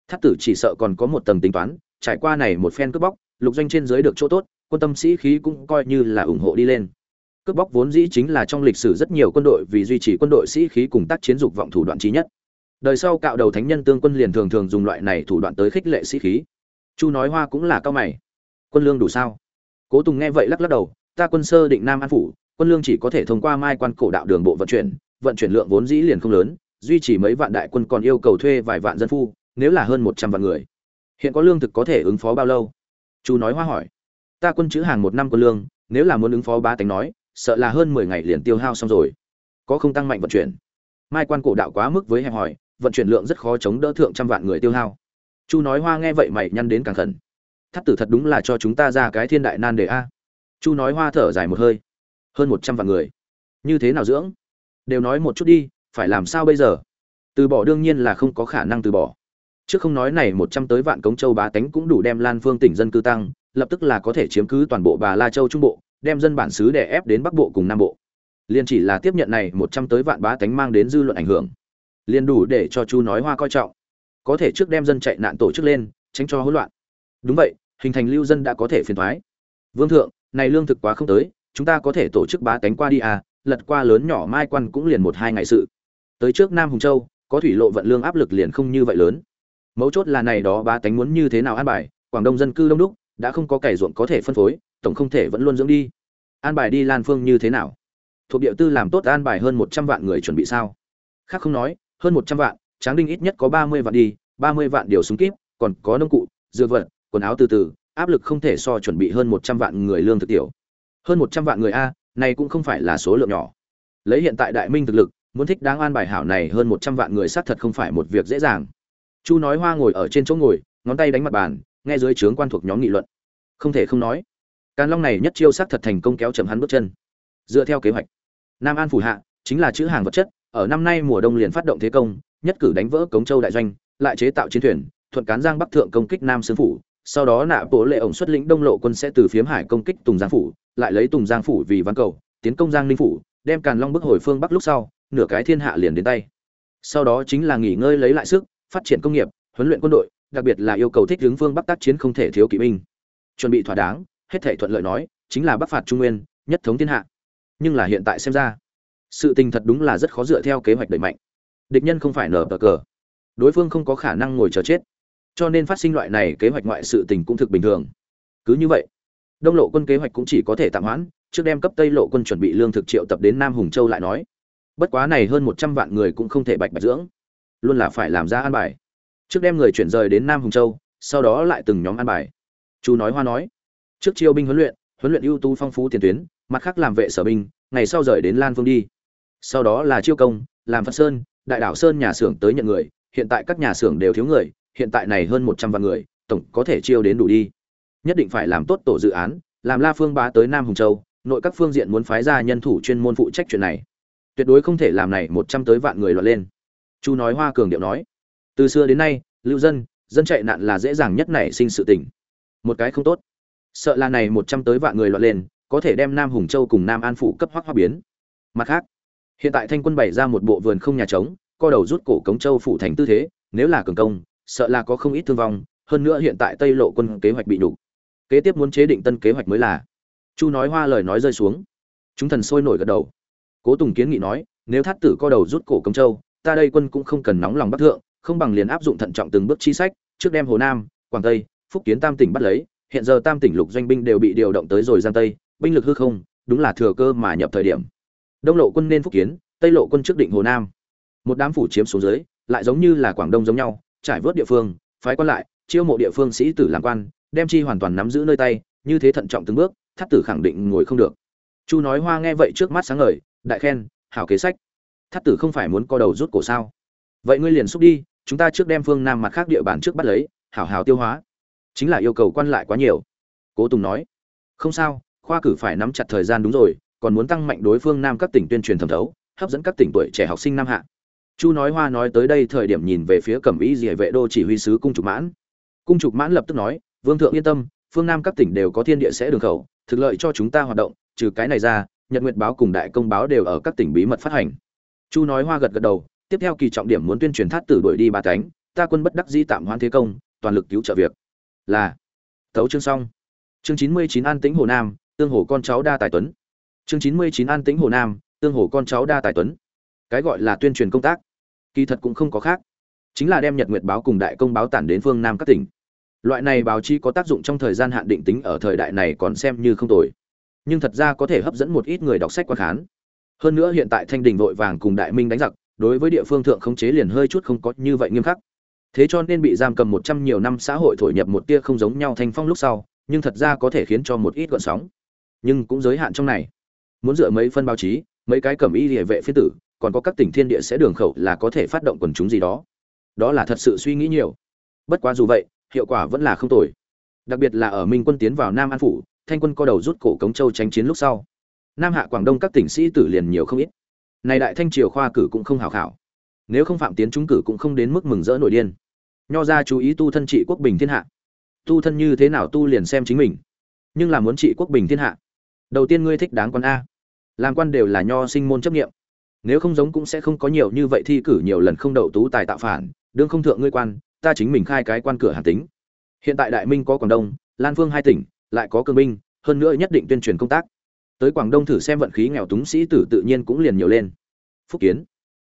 Thắt tử chỉ sợ còn có một tầng tính toán, trải qua này một phen cướp bóc, lục doanh trên dưới được chỗ tốt, quân tâm sĩ khí cũng coi như là ủng hộ đi lên. Cướp bóc vốn dĩ chính là trong lịch sử rất nhiều quân đội vì duy trì quân đội sĩ khí cùng tác chiến dục vọng thủ đoạn trí nhất. Đời sau cạo đầu thánh nhân tương quân liền thường thường dùng loại này thủ đoạn tới khích lệ sĩ khí. Chu nói hoa cũng là cao mày. Quân lương đủ sao? Cố tùng nghe vậy lắc lắc đầu, ta quân sơ định nam an phủ, quân lương chỉ có thể thông qua mai quan cổ đạo đường bộ vận chuyển vận chuyển lượng vốn dĩ liền không lớn duy trì mấy vạn đại quân còn yêu cầu thuê vài vạn dân phu, nếu là hơn một trăm vạn người. Hiện có lương thực có thể ứng phó bao lâu? Chu nói hoa hỏi. Ta quân chữ hàng một năm quân lương, nếu là muốn ứng phó ba tánh nói, sợ là hơn mười ngày liền tiêu hao xong rồi. Có không tăng mạnh vận chuyển? Mai quan cổ đạo quá mức với hẹp hòi vận chuyển lượng rất khó chống đỡ thượng trăm vạn người tiêu hao. Chu nói hoa nghe vậy mày nhăn đến càng khẩn. Thắt tử thật đúng là cho chúng ta ra cái thiên đại nan đề a. Chu nói hoa thở dài một hơi. Hơn một trăm vạn người. Như thế nào dưỡng? Đều nói một chút đi phải làm sao bây giờ? Từ bỏ đương nhiên là không có khả năng từ bỏ. Trước không nói này một trăm tới vạn cống châu bá tánh cũng đủ đem lan phương tỉnh dân cư tăng, lập tức là có thể chiếm cứ toàn bộ bà la châu trung bộ, đem dân bản xứ đè ép đến bắc bộ cùng nam bộ. Liền chỉ là tiếp nhận này một trăm tới vạn bá tánh mang đến dư luận ảnh hưởng. Liền đủ để cho chu nói hoa coi trọng. Có thể trước đem dân chạy nạn tổ chức lên, tránh cho hỗn loạn. Đúng vậy, hình thành lưu dân đã có thể phiền thoái. Vương thượng, này lương thực quá không tới, chúng ta có thể tổ chức bá tánh qua đi à lật qua lớn nhỏ mai quan cũng liền một hai ngày sự tới trước nam hùng châu, có thủy lộ vận lương áp lực liền không như vậy lớn. Mấu chốt là này đó ba tánh muốn như thế nào an bài, quảng đông dân cư đông đúc, đã không có cày ruộng có thể phân phối, tổng không thể vẫn luôn dưỡng đi. An bài đi lan phương như thế nào? Thuộc địa tư làm tốt an bài hơn một trăm vạn người chuẩn bị sao? Khác không nói, hơn một trăm vạn, tráng đinh ít nhất có ba mươi vạn đi, ba mươi vạn điều súng kíp, còn có nông cụ, dược vật, quần áo từ từ, áp lực không thể so chuẩn bị hơn một trăm vạn người lương thực tiểu. Hơn một trăm vạn người a, này cũng không phải là số lượng nhỏ. Lấy hiện tại đại minh thực lực muốn thích đáng an bài hảo này hơn một trăm vạn người xác thật không phải một việc dễ dàng. Chu nói hoa ngồi ở trên chỗ ngồi, ngón tay đánh mặt bàn, nghe dưới trướng quan thuộc nhóm nghị luận. Không thể không nói, càn long này nhất chiêu xác thật thành công kéo chậm hắn bước chân. Dựa theo kế hoạch, nam an phủ hạ chính là chữ hàng vật chất, ở năm nay mùa đông liền phát động thế công, nhất cử đánh vỡ cống châu đại doanh, lại chế tạo chiến thuyền, thuận cán giang bắc thượng công kích nam sương phủ, sau đó nạ bộ lệ ổng xuất lĩnh đông lộ quân sẽ từ phiếm hải công kích tùng giang phủ, lại lấy tùng giang phủ vì ván cầu, tiến công giang ninh phủ, đem càn long bức hồi phương bắc lúc sau nửa cái thiên hạ liền đến tay. Sau đó chính là nghỉ ngơi lấy lại sức, phát triển công nghiệp, huấn luyện quân đội, đặc biệt là yêu cầu thích hướng phương bắc tác chiến không thể thiếu kỵ binh. Chuẩn bị thỏa đáng, hết thể thuận lợi nói, chính là bắc phạt trung nguyên, nhất thống thiên hạ. Nhưng là hiện tại xem ra, sự tình thật đúng là rất khó dựa theo kế hoạch đẩy mạnh. Địch nhân không phải nở bờ cờ. Đối phương không có khả năng ngồi chờ chết. Cho nên phát sinh loại này kế hoạch ngoại sự tình cũng thực bình thường. Cứ như vậy, đông lộ quân kế hoạch cũng chỉ có thể tạm hoãn, trước đem cấp tây lộ quân chuẩn bị lương thực triệu tập đến nam hùng châu lại nói bất quá này hơn một trăm vạn người cũng không thể bạch bạch dưỡng. Luôn là phải làm ra an bài. Trước đem người chuyển rời đến nam hùng châu, sau đó lại từng nhóm an bài. Chú nói hoa nói, trước chiêu binh huấn luyện huấn luyện ưu tú phong phú tiền tuyến, mặt khác làm vệ sở binh, ngày sau rời đến lan phương đi. Sau đó là chiêu công, làm phật sơn, đại đảo sơn nhà xưởng tới nhận người, hiện tại các nhà xưởng đều thiếu người, hiện tại này hơn một trăm vạn người, tổng có thể chiêu đến đủ đi. Nhất định phải làm tốt tổ dự án, làm la phương bá tới nam hùng châu, nội các phương diện muốn phái ra nhân thủ chuyên môn phụ trách chuyện này tuyệt đối không thể làm này một trăm tới vạn người loạn lên. Chu nói hoa cường điệu nói, từ xưa đến nay, lưu dân dân chạy nạn là dễ dàng nhất nảy sinh sự tình. Một cái không tốt. Sợ là này một trăm tới vạn người loạn lên, có thể đem nam hùng châu cùng nam an phủ cấp hoác hoa biến. Mặt khác, hiện tại thanh quân bày ra một bộ vườn không nhà trống, co đầu rút cổ cống châu phủ thành tư thế, nếu là cường công, sợ là có không ít thương vong, hơn nữa hiện tại tây lộ quân kế hoạch bị đủ kế tiếp muốn chế định tân kế hoạch mới là. Chu nói hoa lời nói rơi xuống. Chúng thần sôi nổi gật đầu cố tùng kiến nghị nói, nếu thát tử co đầu rút cổ công châu, ta đây quân cũng không cần nóng lòng bắt thượng, không bằng liền áp dụng thận trọng từng bước chi sách, trước đem hồ nam, quảng tây, phúc kiến, tam tỉnh bắt lấy, hiện giờ tam tỉnh lục doanh binh đều bị điều động tới rồi giang tây, binh lực hư không, đúng là thừa cơ mà nhập thời điểm. Đông lộ quân nên phúc kiến, tây lộ quân trước định hồ nam. Một đám phủ chiếm xuống dưới, lại giống như là quảng đông giống nhau, trải vớt địa phương, phái quan lại, chiêu mộ địa phương sĩ tử làm quan, đem chi hoàn toàn nắm giữ nơi tay, như thế thận trọng từng bước, thắt tử khẳng định ngồi không được. Chu nói hoa nghe vậy trước mắt sáng ngời đại khen, hảo kế sách. Thắt tử không phải muốn co đầu rút cổ sao? Vậy ngươi liền xúc đi, chúng ta trước đem phương nam mặt khác địa bàn trước bắt lấy, hảo hảo tiêu hóa. Chính là yêu cầu quan lại quá nhiều. Cố tùng nói. Không sao, khoa cử phải nắm chặt thời gian đúng rồi, còn muốn tăng mạnh đối phương nam các tỉnh tuyên truyền thẩm thấu, hấp dẫn các tỉnh tuổi trẻ học sinh nam hạ. Chu nói hoa nói tới đây thời điểm nhìn về phía cẩm ý dỉa vệ đô chỉ huy sứ cung trục mãn. Cung trục mãn lập tức nói, vương thượng yên tâm, phương nam các tỉnh đều có thiên địa sẽ đường khẩu, thực lợi cho chúng ta hoạt động, trừ cái này ra nhật nguyệt báo cùng đại công báo đều ở các tỉnh bí mật phát hành. Chu nói hoa gật gật đầu, tiếp theo kỳ trọng điểm muốn tuyên truyền thát tử đuổi đi ba cánh, ta quân bất đắc dĩ tạm hoãn thế công, toàn lực cứu trợ việc. Là tấu chương xong. Chương chín mươi chín an tĩnh hồ nam, tương hồ con cháu đa tài tuấn. Chương chín mươi chín an tĩnh hồ nam, tương hồ con cháu đa tài tuấn. Cái gọi là tuyên truyền công tác, kỳ thật cũng không có khác. Chính là đem nhật nguyệt báo cùng đại công báo tản đến phương nam các tỉnh. Loại này báo chí có tác dụng trong thời gian hạn định tính ở thời đại này còn xem như không tồi nhưng thật ra có thể hấp dẫn một ít người đọc sách quan khán. Hơn nữa hiện tại thanh đình vội vàng cùng đại minh đánh giặc, đối với địa phương thượng khống chế liền hơi chút không có như vậy nghiêm khắc. Thế cho nên bị giam cầm một trăm nhiều năm xã hội thổi nhập một tia không giống nhau thanh phong lúc sau, nhưng thật ra có thể khiến cho một ít gợn sóng. Nhưng cũng giới hạn trong này. Muốn dựa mấy phân báo chí, mấy cái cẩm y địa vệ phi tử, còn có các tỉnh thiên địa sẽ đường khẩu là có thể phát động quần chúng gì đó. Đó là thật sự suy nghĩ nhiều. Bất quá dù vậy, hiệu quả vẫn là không tồi. Đặc biệt là ở minh quân tiến vào nam an phủ thanh quân co đầu rút cổ cống châu tránh chiến lúc sau. Nam hạ quảng đông các tỉnh sĩ tử liền nhiều không ít. Này đại thanh triều khoa cử cũng không hảo khảo. Nếu không phạm tiến trúng cử cũng không đến mức mừng rỡ nổi điên. Nho ra chú ý tu thân trị quốc bình thiên hạ. Tu thân như thế nào tu liền xem chính mình. Nhưng là muốn trị quốc bình thiên hạ. Đầu tiên ngươi thích đáng quan a. Làm quan đều là nho sinh môn chấp nghiệm nếu không giống cũng sẽ không có nhiều như vậy thi cử nhiều lần không đậu tú tài tạo phản. Đương không thượng ngươi quan, ta chính mình khai cái quan cửa hàn tính. Hiện tại đại minh có quảng đông, lan phương hai tỉnh lại có cương binh, hơn nữa nhất định tuyên truyền công tác. Tới quảng đông thử xem vận khí nghèo túng sĩ tử tự nhiên cũng liền nhiều lên. Phúc kiến,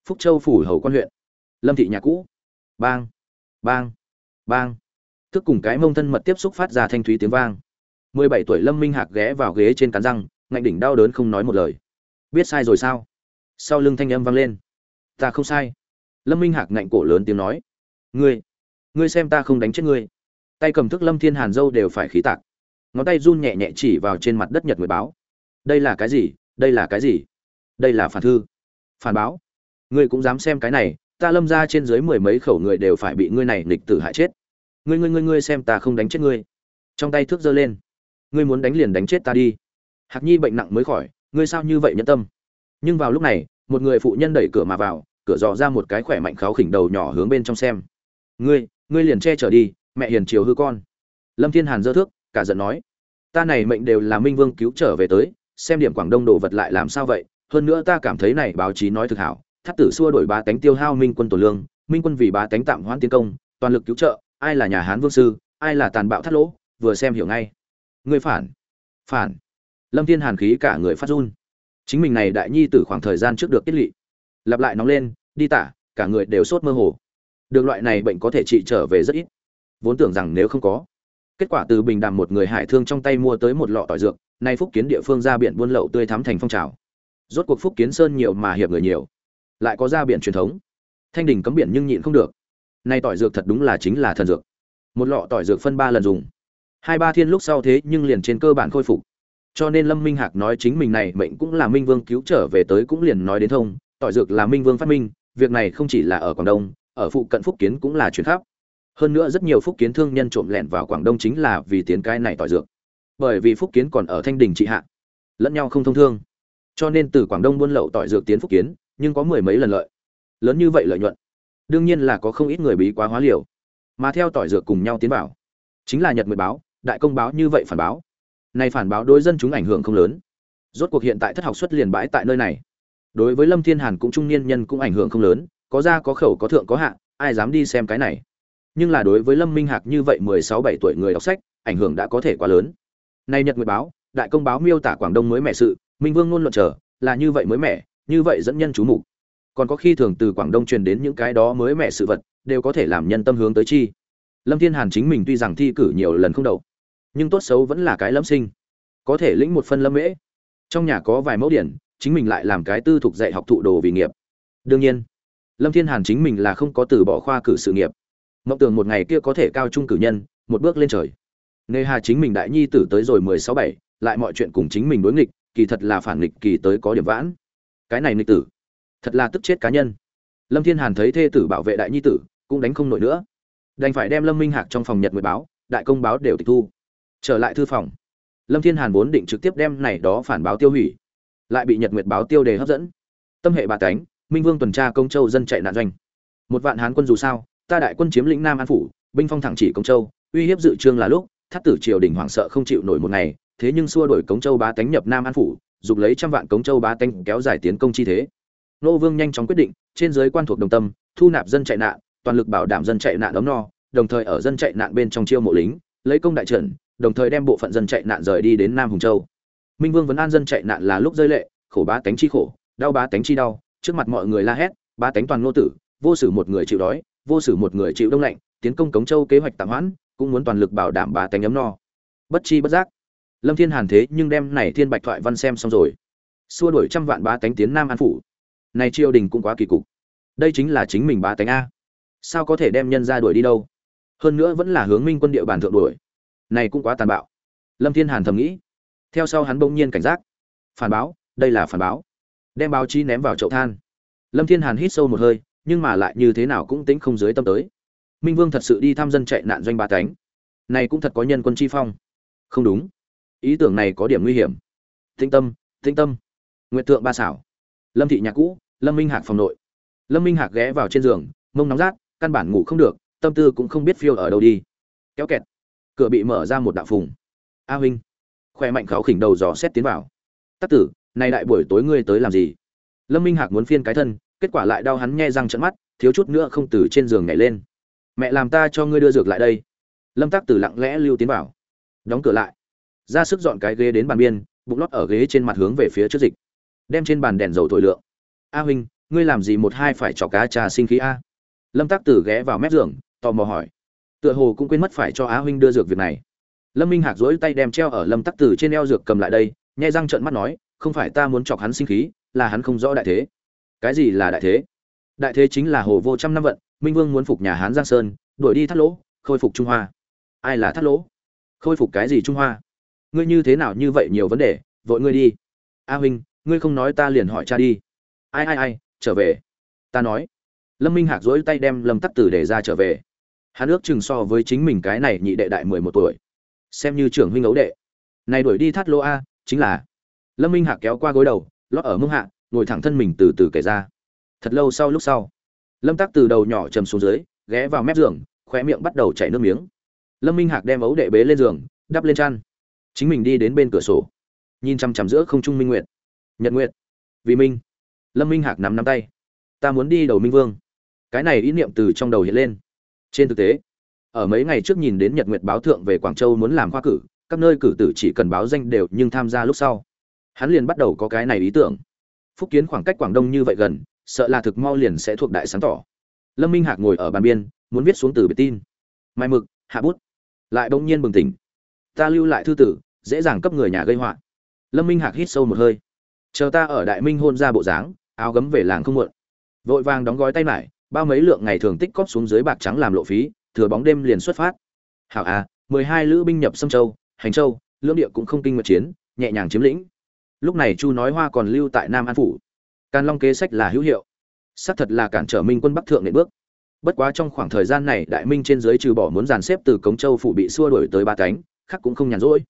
phúc châu phủ hầu quan huyện. Lâm thị nhà cũ. Bang bang bang. Thức cùng cái mông thân mật tiếp xúc phát ra thanh thúy tiếng vang. Mười bảy tuổi lâm minh hạc ghé vào ghế trên cắn răng, ngạnh đỉnh đau đớn không nói một lời. Biết sai rồi sao? Sau lưng thanh âm vang lên. Ta không sai. Lâm minh hạc ngạnh cổ lớn tiếng nói. Ngươi ngươi xem ta không đánh chết ngươi. Tay cầm thức lâm thiên hàn dâu đều phải khí tạc ngón tay run nhẹ nhẹ chỉ vào trên mặt đất nhật người báo. Đây là cái gì? Đây là cái gì? Đây là phản thư. Phản báo. Ngươi cũng dám xem cái này, ta lâm ra trên dưới mười mấy khẩu người đều phải bị ngươi này nịch tử hại chết. Ngươi ngươi ngươi ngươi xem ta không đánh chết ngươi. Trong tay thước giơ lên. Ngươi muốn đánh liền đánh chết ta đi. Hạc nhi bệnh nặng mới khỏi, ngươi sao như vậy nhẫn tâm? Nhưng vào lúc này, một người phụ nhân đẩy cửa mà vào, cửa dò ra một cái khỏe mạnh kháo khỉnh đầu nhỏ hướng bên trong xem. Ngươi ngươi liền che chở đi, mẹ hiền chiều hư con. Lâm thiên hàn dơ thước cả giận nói, ta này mệnh đều là minh vương cứu trở về tới, xem điểm quảng đông đồ vật lại làm sao vậy? Hơn nữa ta cảm thấy này báo chí nói thực hảo thắt tử xua đổi ba tánh tiêu hao minh quân tổ lương, minh quân vì ba tánh tạm hoãn tiến công, toàn lực cứu trợ, ai là nhà hán vương sư, ai là tàn bạo thắt lỗ, vừa xem hiểu ngay. Người phản phản. Lâm thiên hàn khí cả người phát run. Chính mình này đại nhi từ khoảng thời gian trước được tiết lị. Lặp lại nóng lên, đi tả, cả người đều sốt mơ hồ. Được loại này bệnh có thể trị trở về rất ít. Vốn tưởng rằng nếu không có kết quả từ bình đàm một người hải thương trong tay mua tới một lọ tỏi dược, nay phúc kiến địa phương ra biển buôn lậu tươi thắm thành phong trào. Rốt cuộc phúc kiến sơn nhiều mà hiệp người nhiều, lại có ra biển truyền thống. Thanh đình cấm biển nhưng nhịn không được. Nay tỏi dược thật đúng là chính là thần dược. Một lọ tỏi dược phân ba lần dùng. Hai ba thiên lúc sau thế nhưng liền trên cơ bản khôi phục. Cho nên lâm minh hạc nói chính mình này mệnh cũng là minh vương cứu trở về tới cũng liền nói đến thông, tỏi dược là minh vương phát minh, việc này không chỉ là ở quảng đông, ở phụ cận phúc kiến cũng là chuyển khắp hơn nữa rất nhiều phúc kiến thương nhân trộm lẻn vào quảng đông chính là vì tiến cái này tỏi dược. Bởi vì phúc kiến còn ở thanh đình trị hạ, lẫn nhau không thông thương. Cho nên từ quảng đông buôn lậu tỏi dược tiến phúc kiến, nhưng có mười mấy lần lợi. Lớn như vậy lợi nhuận, đương nhiên là có không ít người bí quá hóa liều. Mà theo tỏi dược cùng nhau tiến vào, chính là nhật mười báo, đại công báo như vậy phản báo. Này phản báo đối dân chúng ảnh hưởng không lớn. Rốt cuộc hiện tại thất học xuất liền bãi tại nơi này. Đối với lâm thiên hàn cũng trung niên nhân cũng ảnh hưởng không lớn, có ra có khẩu có thượng có hạ, ai dám đi xem cái này? Nhưng là đối với lâm minh hạc như vậy mười sáu bảy tuổi người đọc sách, ảnh hưởng đã có thể quá lớn. Nay nhật nguyệt báo, đại công báo miêu tả quảng đông mới mẻ sự, minh vương ngôn luận trở là như vậy mới mẻ, như vậy dẫn nhân chú mục. Còn có khi thường từ quảng đông truyền đến những cái đó mới mẻ sự vật, đều có thể làm nhân tâm hướng tới chi. Lâm thiên hàn chính mình tuy rằng thi cử nhiều lần không đậu nhưng tốt xấu vẫn là cái lâm sinh. Có thể lĩnh một phân lâm mễ. Trong nhà có vài mẫu điển, chính mình lại làm cái tư thục dạy học thụ đồ vì nghiệp. Đương nhiên, lâm thiên hàn chính mình là không có từ bỏ khoa cử sự nghiệp mộng tưởng một ngày kia có thể cao trung cử nhân, một bước lên trời. Nề hà chính mình đại nhi tử tới rồi mười sáu bảy, lại mọi chuyện cùng chính mình đối nghịch, kỳ thật là phản nghịch kỳ tới có điểm vãn. Cái này nghịch tử, thật là tức chết cá nhân. Lâm thiên hàn thấy thê tử bảo vệ đại nhi tử, cũng đánh không nổi nữa. Đành phải đem lâm minh hạc trong phòng nhật nguyệt báo, đại công báo đều tịch thu. Trở lại thư phòng, lâm thiên hàn vốn định trực tiếp đem này đó phản báo tiêu hủy, lại bị nhật nguyệt báo tiêu đề hấp dẫn. Tâm hệ bà tánh, minh vương tuần tra công châu dân chạy nạn doanh. Một vạn hán quân dù sao ta đại quân chiếm lĩnh nam an phủ, binh phong thẳng chỉ công châu, uy hiếp dự trương là lúc, thắt tử triều đình hoảng sợ không chịu nổi một ngày, thế nhưng xua đổi cống châu bá tánh nhập nam an phủ, dục lấy trăm vạn cống châu bá tánh kéo dài tiến công chi thế. Nô vương nhanh chóng quyết định, trên giới quan thuộc đồng tâm, thu nạp dân chạy nạn, toàn lực bảo đảm dân chạy nạn ấm no, đồng thời ở dân chạy nạn bên trong chiêu mộ lính, lấy công đại trận, đồng thời đem bộ phận dân chạy nạn rời đi đến nam hùng châu. Minh vương vấn an dân chạy nạn là lúc rơi lệ, khổ bá tánh chi khổ, đau bá tánh chi đau, trước mặt mọi người la hét, bá tánh toàn nô tử, vô sử một người chịu đói vô sử một người chịu đông lạnh, tiến công cống châu kế hoạch tạm hoãn, cũng muốn toàn lực bảo đảm bá tánh ấm no. Bất chi bất giác, lâm thiên hàn thế nhưng đem này thiên bạch thoại văn xem xong rồi. Xua đuổi trăm vạn bá tánh tiến nam an phủ. Này triều đình cũng quá kỳ cục. Đây chính là chính mình bá tánh a. Sao có thể đem nhân ra đuổi đi đâu? Hơn nữa vẫn là hướng minh quân địa bàn thượng đuổi. Này cũng quá tàn bạo. Lâm thiên hàn thầm nghĩ. Theo sau hắn bỗng nhiên cảnh giác. Phản báo, đây là phản báo. Đem báo chí ném vào chậu than. Lâm thiên hàn hít sâu một hơi nhưng mà lại như thế nào cũng tính không dưới tâm tới. Minh vương thật sự đi thăm dân chạy nạn doanh ba cánh. Này cũng thật có nhân quân chi phong. Không đúng. Ý tưởng này có điểm nguy hiểm. Tĩnh tâm tĩnh tâm. Nguyện tượng ba xảo lâm thị nhà cũ, lâm minh hạc phòng nội. Lâm minh hạc ghé vào trên giường, mông nóng rát, căn bản ngủ không được, tâm tư cũng không biết phiêu ở đâu đi. Kéo kẹt. Cửa bị mở ra một đạo phùng. A huynh. Khoe mạnh kháo khỉnh đầu dò xét tiến vào. Tắc tử nay đại buổi tối ngươi tới làm gì? Lâm minh hạc muốn phiên cái thân kết quả lại đau hắn nghe răng trận mắt, thiếu chút nữa không từ trên giường nhảy lên. Mẹ làm ta cho ngươi đưa dược lại đây. Lâm tác tử lặng lẽ lưu tiến vào. Đóng cửa lại. Ra sức dọn cái ghế đến bàn biên, bụng lót ở ghế trên mặt hướng về phía trước dịch. Đem trên bàn đèn dầu thổi lượng. A huynh, ngươi làm gì một hai phải cho cá trà sinh khí a? Lâm tác tử ghé vào mép giường, tò mò hỏi. Tựa hồ cũng quên mất phải cho á huynh đưa dược việc này. Lâm minh hạc dỗi tay đem treo ở lâm tắc tử trên eo dược cầm lại đây nhai răng trợn mắt nói, không phải ta muốn chọc hắn sinh khí, là hắn không rõ đại thế cái gì là đại thế? Đại thế chính là hồ vô trăm năm vận, minh vương muốn phục nhà hán giang sơn, đuổi đi thắt lỗ, khôi phục trung hoa. Ai là thắt lỗ? Khôi phục cái gì trung hoa? Ngươi như thế nào như vậy nhiều vấn đề, vội ngươi đi. A huynh, ngươi không nói ta liền hỏi cha đi. Ai ai ai, trở về. Ta nói. Lâm minh hạc dỗi tay đem lâm tắc tử để ra trở về. Hắn ước chừng so với chính mình cái này nhị đệ đại mười một tuổi. Xem như trưởng huynh ấu đệ. Này đuổi đi thắt lỗ a, chính là. Lâm minh hạc kéo qua gối đầu, lót ở mông hạ ngồi thẳng thân mình từ từ kể ra. Thật lâu sau lúc sau, lâm tắc từ đầu nhỏ chầm xuống dưới, ghé vào mép giường, khóe miệng bắt đầu chảy nước miếng. Lâm minh hạc đem ấu đệ bế lên giường, đắp lên chăn. Chính mình đi đến bên cửa sổ, nhìn chằm chằm giữa không trung minh nguyệt. Nhật nguyệt, vì minh. Lâm minh hạc nắm nắm tay. Ta muốn đi đầu minh vương. Cái này ý niệm từ trong đầu hiện lên. Trên thực tế, ở mấy ngày trước nhìn đến nhật nguyệt báo thượng về quảng châu muốn làm khoa cử, các nơi cử tử chỉ cần báo danh đều nhưng tham gia lúc sau. Hắn liền bắt đầu có cái này ý tưởng phúc kiến khoảng cách quảng đông như vậy gần, sợ là thực mau liền sẽ thuộc đại sáng tỏ. Lâm minh hạc ngồi ở bàn biên, muốn viết xuống từ biệt tin. Mai mực, hạ bút. Lại bỗng nhiên bừng tỉnh. Ta lưu lại thư tử, dễ dàng cấp người nhà gây họa. Lâm minh hạc hít sâu một hơi. Chờ ta ở đại minh hôn ra bộ dáng, áo gấm về làng không muộn. Vội vàng đóng gói tay mải bao mấy lượng ngày thường tích cóp xuống dưới bạc trắng làm lộ phí, thừa bóng đêm liền xuất phát. Hảo à mười hai lữ binh nhập sâm châu, hành châu, lưỡng địa cũng không kinh nguyệt chiến, nhẹ nhàng chiếm lĩnh lúc này chu nói hoa còn lưu tại nam an phủ. Càn long kế sách là hữu hiệu. Xác thật là cản trở minh quân bắc thượng nệ bước. Bất quá trong khoảng thời gian này, đại minh trên dưới trừ bỏ muốn dàn xếp từ cống châu phủ bị xua đuổi tới ba cánh, khác cũng không nhàn rỗi.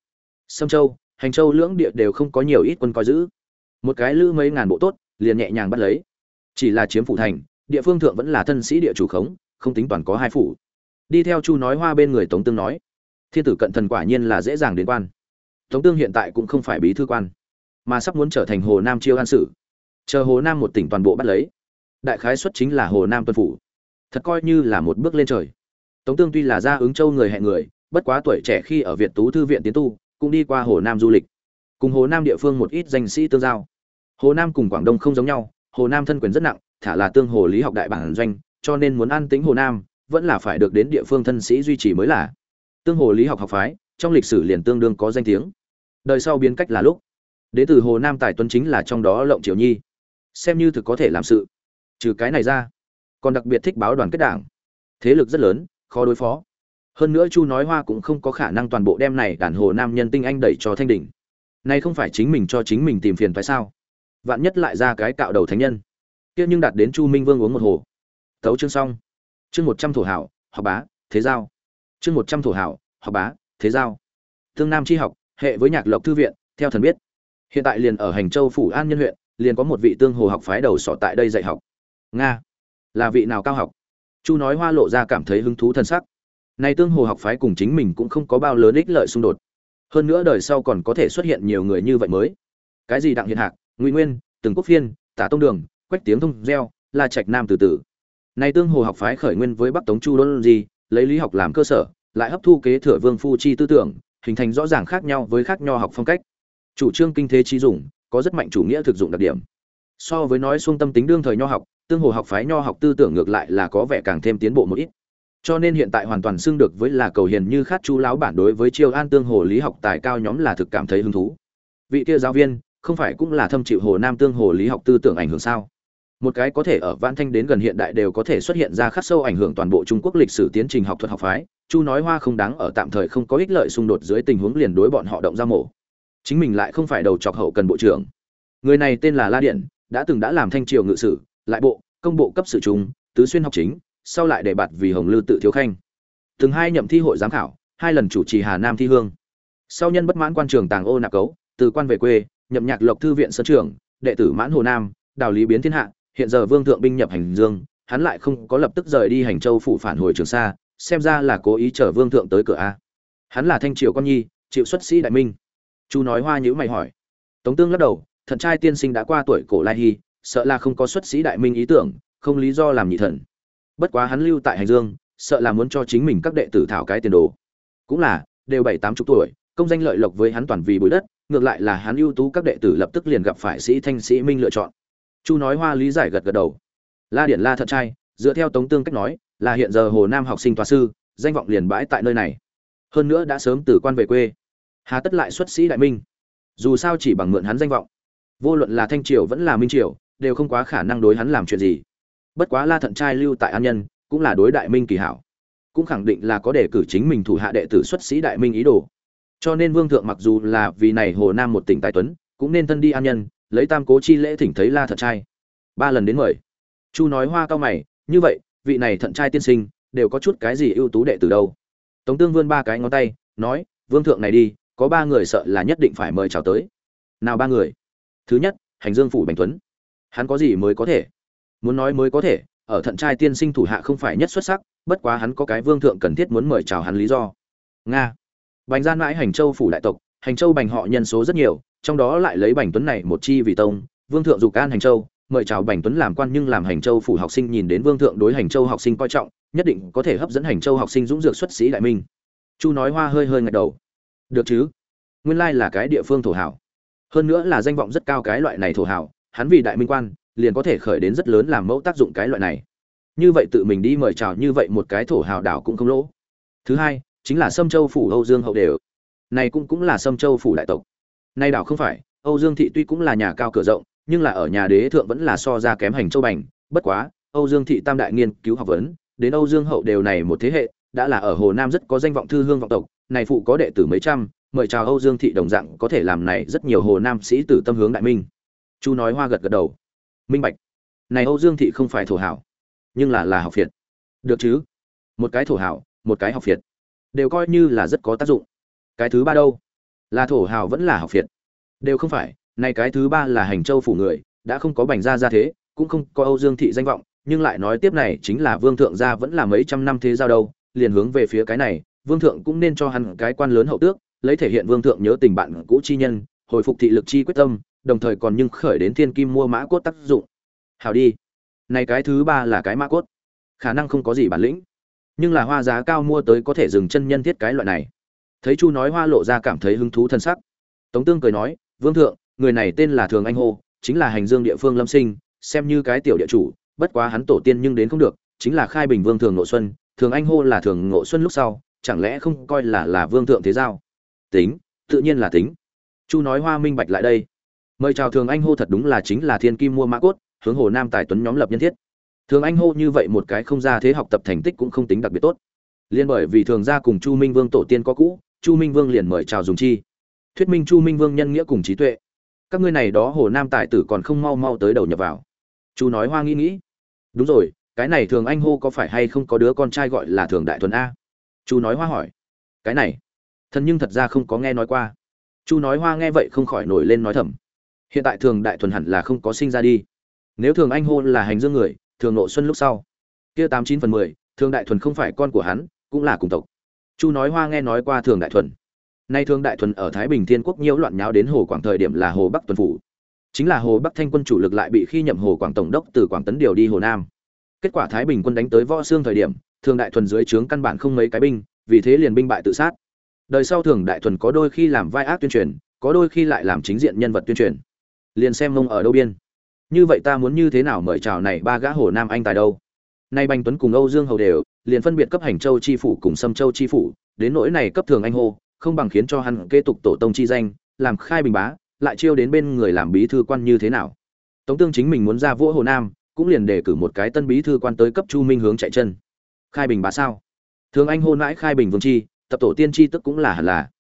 Sâm châu, hành châu lưỡng địa đều không có nhiều ít quân coi giữ. Một cái lữ mấy ngàn bộ tốt, liền nhẹ nhàng bắt lấy. Chỉ là chiếm phủ thành, địa phương thượng vẫn là thân sĩ địa chủ khống, không tính toàn có hai phủ. Đi theo chu nói hoa bên người tống tương nói, thiên tử cận thần quả nhiên là dễ dàng đến quan. Tống tương hiện tại cũng không phải bí thư quan mà sắp muốn trở thành hồ nam chiêu an sự chờ hồ nam một tỉnh toàn bộ bắt lấy, đại khái xuất chính là hồ nam tuân phủ. Thật coi như là một bước lên trời. Tống tương tuy là ra ứng châu người hẹn người, bất quá tuổi trẻ khi ở việt tú thư viện tiến tu, cũng đi qua hồ nam du lịch. Cùng hồ nam địa phương một ít danh sĩ tương giao. Hồ nam cùng quảng đông không giống nhau, hồ nam thân quyền rất nặng, thả là tương hồ lý học đại bản doanh, cho nên muốn an tính hồ nam, vẫn là phải được đến địa phương thân sĩ duy trì mới là. Tương hồ lý học học phái, trong lịch sử liền tương đương có danh tiếng. Đời sau biến cách là lúc đến từ hồ nam tài tuấn chính là trong đó lộng triều nhi. Xem như thực có thể làm sự. Trừ cái này ra, còn đặc biệt thích báo đoàn kết đảng. Thế lực rất lớn, khó đối phó. Hơn nữa chu nói hoa cũng không có khả năng toàn bộ đem này đàn hồ nam nhân tinh anh đẩy cho thanh đỉnh nay không phải chính mình cho chính mình tìm phiền phải sao? Vạn nhất lại ra cái cạo đầu thánh nhân. Kia nhưng đạt đến chu minh vương uống một hồ. Tấu chương xong. Chương một trăm thổ hảo, học bá, thế giao. Chương một trăm thổ hảo, học bá, thế giao. Thương nam tri học, hệ với nhạc lộc thư viện, theo thần biết hiện tại liền ở hành châu phủ an nhân huyện, liền có một vị tương hồ học phái đầu sọ tại đây dạy học. Nga. Là vị nào cao học? Chu nói hoa lộ ra cảm thấy hứng thú thân sắc. Này tương hồ học phái cùng chính mình cũng không có bao lớn ích lợi xung đột. Hơn nữa đời sau còn có thể xuất hiện nhiều người như vậy mới. Cái gì đặng hiện hạc, ngụy nguyên, từng quốc phiên, tả tông đường, quách tiếng thông gieo, la trạch nam từ từ này tương hồ học phái khởi nguyên với bắc tống chu đôn di, lấy lý học làm cơ sở, lại hấp thu kế thừa vương phu chi tư tưởng, hình thành rõ ràng khác nhau với khác nho học phong cách chủ trương kinh thế trí dùng có rất mạnh chủ nghĩa thực dụng đặc điểm. So với nói xuông tâm tính đương thời nho học, tương hồ học phái nho học tư tưởng ngược lại là có vẻ càng thêm tiến bộ một ít. Cho nên hiện tại hoàn toàn xưng được với là cầu hiền như khát chú lão bản đối với triều an tương hồ lý học tài cao nhóm là thực cảm thấy hứng thú. Vị kia giáo viên, không phải cũng là thâm chịu hồ nam tương hồ lý học tư tưởng ảnh hưởng sao? Một cái có thể ở vãn thanh đến gần hiện đại đều có thể xuất hiện ra khắc sâu ảnh hưởng toàn bộ trung quốc lịch sử tiến trình học thuật học phái. Chu nói hoa không đáng ở tạm thời không có ích lợi xung đột dưới tình huống liền đối bọn họ động ra mổ chính mình lại không phải đầu chọc hậu cần bộ trưởng. Người này tên là la điện, đã từng đã làm thanh triều ngự sử, lại bộ, công bộ cấp sự chúng tứ xuyên học chính, sau lại đề bạt vì hồng lư tự thiếu khanh. Từng hai nhậm thi hội giám khảo, hai lần chủ trì hà nam thi hương. Sau nhân bất mãn quan trường tàng ô nạp cấu, từ quan về quê, nhậm nhạc lộc thư viện sơn trưởng đệ tử mãn hồ nam, đào lý biến thiên hạ, hiện giờ vương thượng binh nhập hành dương, hắn lại không có lập tức rời đi hành châu phụ phản hồi trường sa, xem ra là cố ý chở vương thượng tới cửa a. Hắn là thanh triều con nhi, chịu xuất sĩ đại minh chu nói hoa nhữ mày hỏi. Tống tương lắc đầu, thận trai tiên sinh đã qua tuổi cổ lai hy, sợ là không có xuất sĩ đại minh ý tưởng, không lý do làm nhị thần. Bất quá hắn lưu tại hành dương, sợ là muốn cho chính mình các đệ tử thảo cái tiền đồ. Cũng là, đều bảy tám chục tuổi, công danh lợi lộc với hắn toàn vì bụi đất, ngược lại là hắn ưu tú các đệ tử lập tức liền gặp phải sĩ thanh sĩ minh lựa chọn. Chu nói hoa lý giải gật gật đầu. La điện la thận trai, dựa theo tống tương cách nói, là hiện giờ hồ nam học sinh tòa sư, danh vọng liền bãi tại nơi này. Hơn nữa đã sớm từ quan về quê hà tất lại xuất sĩ đại minh. Dù sao chỉ bằng mượn hắn danh vọng. Vô luận là thanh triều vẫn là minh triều, đều không quá khả năng đối hắn làm chuyện gì. Bất quá la thận trai lưu tại an nhân, cũng là đối đại minh kỳ hảo. Cũng khẳng định là có đề cử chính mình thủ hạ đệ tử xuất sĩ đại minh ý đồ. Cho nên vương thượng mặc dù là vì này hồ nam một tỉnh tài tuấn, cũng nên thân đi an nhân, lấy tam cố chi lễ thỉnh thấy la thận trai. Ba lần đến mời. Chu nói hoa cao mày, như vậy, vị này thận trai tiên sinh, đều có chút cái gì ưu tú đệ từ đâu? Tống tương vươn ba cái ngón tay, nói, vương thượng này đi có ba người sợ là nhất định phải mời chào tới. Nào ba người? Thứ nhất, hành dương phủ bành tuấn. Hắn có gì mới có thể? Muốn nói mới có thể, ở thận trai tiên sinh thủ hạ không phải nhất xuất sắc, bất quá hắn có cái vương thượng cần thiết muốn mời chào hắn lý do. Nga. Bành gian mãi hành châu phủ đại tộc, hành châu bành họ nhân số rất nhiều, trong đó lại lấy bành tuấn này một chi vì tông, vương thượng dục can hành châu, mời chào bành tuấn làm quan nhưng làm hành châu phủ học sinh nhìn đến vương thượng đối hành châu học sinh coi trọng, nhất định có thể hấp dẫn hành châu học sinh dũng dược xuất sĩ đại minh. Chu nói hoa hơi hơi ngạch đầu được chứ? Nguyên lai là cái địa phương thổ hảo. Hơn nữa là danh vọng rất cao cái loại này thổ hảo, hắn vì đại minh quan, liền có thể khởi đến rất lớn làm mẫu tác dụng cái loại này. Như vậy tự mình đi mời chào như vậy một cái thổ hào đảo cũng không lỗ. Thứ hai, chính là sâm châu phủ âu dương hậu đều. Này cũng cũng là sâm châu phủ đại tộc. Nay đảo không phải, âu dương thị tuy cũng là nhà cao cửa rộng, nhưng là ở nhà đế thượng vẫn là so ra kém hành châu bành. Bất quá, âu dương thị tam đại nghiên cứu học vấn, đến âu dương hậu đều này một thế hệ đã là ở hồ nam rất có danh vọng thư hương vọng tộc, này phụ có đệ tử mấy trăm, mời chào âu dương thị đồng dạng có thể làm này rất nhiều hồ nam sĩ tử tâm hướng đại minh. Chu nói hoa gật gật đầu. Minh bạch. Này âu dương thị không phải thổ hảo, nhưng là là học phiệt. Được chứ? Một cái thổ hảo, một cái học phiệt. Đều coi như là rất có tác dụng. Cái thứ ba đâu? Là thổ hào vẫn là học phiệt. Đều không phải, này cái thứ ba là hành châu phủ người, đã không có bành gia gia thế, cũng không có âu dương thị danh vọng, nhưng lại nói tiếp này chính là vương thượng gia vẫn là mấy trăm năm thế giao đâu liền hướng về phía cái này, vương thượng cũng nên cho hắn cái quan lớn hậu tước, lấy thể hiện vương thượng nhớ tình bạn cũ chi nhân, hồi phục thị lực chi quyết tâm, đồng thời còn nhưng khởi đến thiên kim mua mã cốt tác dụng. Hào đi. Này cái thứ ba là cái mã cốt. Khả năng không có gì bản lĩnh. Nhưng là hoa giá cao mua tới có thể dừng chân nhân thiết cái loại này. Thấy chu nói hoa lộ ra cảm thấy hứng thú thân sắc. Tống tương cười nói, vương thượng, người này tên là thường anh hô, chính là hành dương địa phương lâm sinh, xem như cái tiểu địa chủ, bất quá hắn tổ tiên nhưng đến không được, chính là khai bình vương thường nội xuân thường anh hô là thường ngộ xuân lúc sau, chẳng lẽ không coi là là vương thượng thế giao? Tính, tự nhiên là tính. Chu nói hoa minh bạch lại đây. Mời chào thường anh hô thật đúng là chính là thiên kim mua mã cốt, hướng hồ nam tài tuấn nhóm lập nhân thiết. Thường anh hô như vậy một cái không ra thế học tập thành tích cũng không tính đặc biệt tốt. Liên bởi vì thường ra cùng chu minh vương tổ tiên có cũ, chu minh vương liền mời chào dùng chi. Thuyết minh chu minh vương nhân nghĩa cùng trí tuệ. Các ngươi này đó hồ nam tài tử còn không mau mau tới đầu nhập vào. Chu nói hoa nghĩ nghĩ. Đúng rồi cái này thường anh hô có phải hay không có đứa con trai gọi là thường đại thuần a? Chu nói hoa hỏi. Cái này, thần nhưng thật ra không có nghe nói qua. Chu nói hoa nghe vậy không khỏi nổi lên nói thầm. Hiện tại thường đại thuần hẳn là không có sinh ra đi. Nếu thường anh hô là hành dương người, thường nội xuân lúc sau. Kia tám chín phần mười, thường đại thuần không phải con của hắn, cũng là cùng tộc. Chu nói hoa nghe nói qua thường đại thuần. Nay thường đại thuần ở thái bình thiên quốc nhiễu loạn nháo đến hồ quảng thời điểm là hồ bắc tuần phủ. Chính là hồ bắc thanh quân chủ lực lại bị khi nhậm hồ quảng tổng đốc từ quảng tấn điều đi hồ nam kết quả thái bình quân đánh tới võ xương thời điểm, thường đại thuần dưới trướng căn bản không mấy cái binh, vì thế liền binh bại tự sát. Đời sau thường đại thuần có đôi khi làm vai ác tuyên truyền, có đôi khi lại làm chính diện nhân vật tuyên truyền. Liền xem mông ở đâu biên. Như vậy ta muốn như thế nào mời chào này ba gã hồ nam anh tài đâu? Nay bành tuấn cùng âu dương hầu đều, liền phân biệt cấp hành châu chi phủ cùng sâm châu chi phủ, đến nỗi này cấp thường anh hô, không bằng khiến cho hắn kế tục tổ tông chi danh, làm khai bình bá, lại chiêu đến bên người làm bí thư quan như thế nào? Tống tương chính mình muốn ra vỗ hồ nam cũng liền đề cử một cái tân bí thư quan tới cấp chu minh hướng chạy chân. Khai bình bá sao? Thường anh hôn mãi khai bình vương chi, tập tổ tiên chi tức cũng là hẳn là.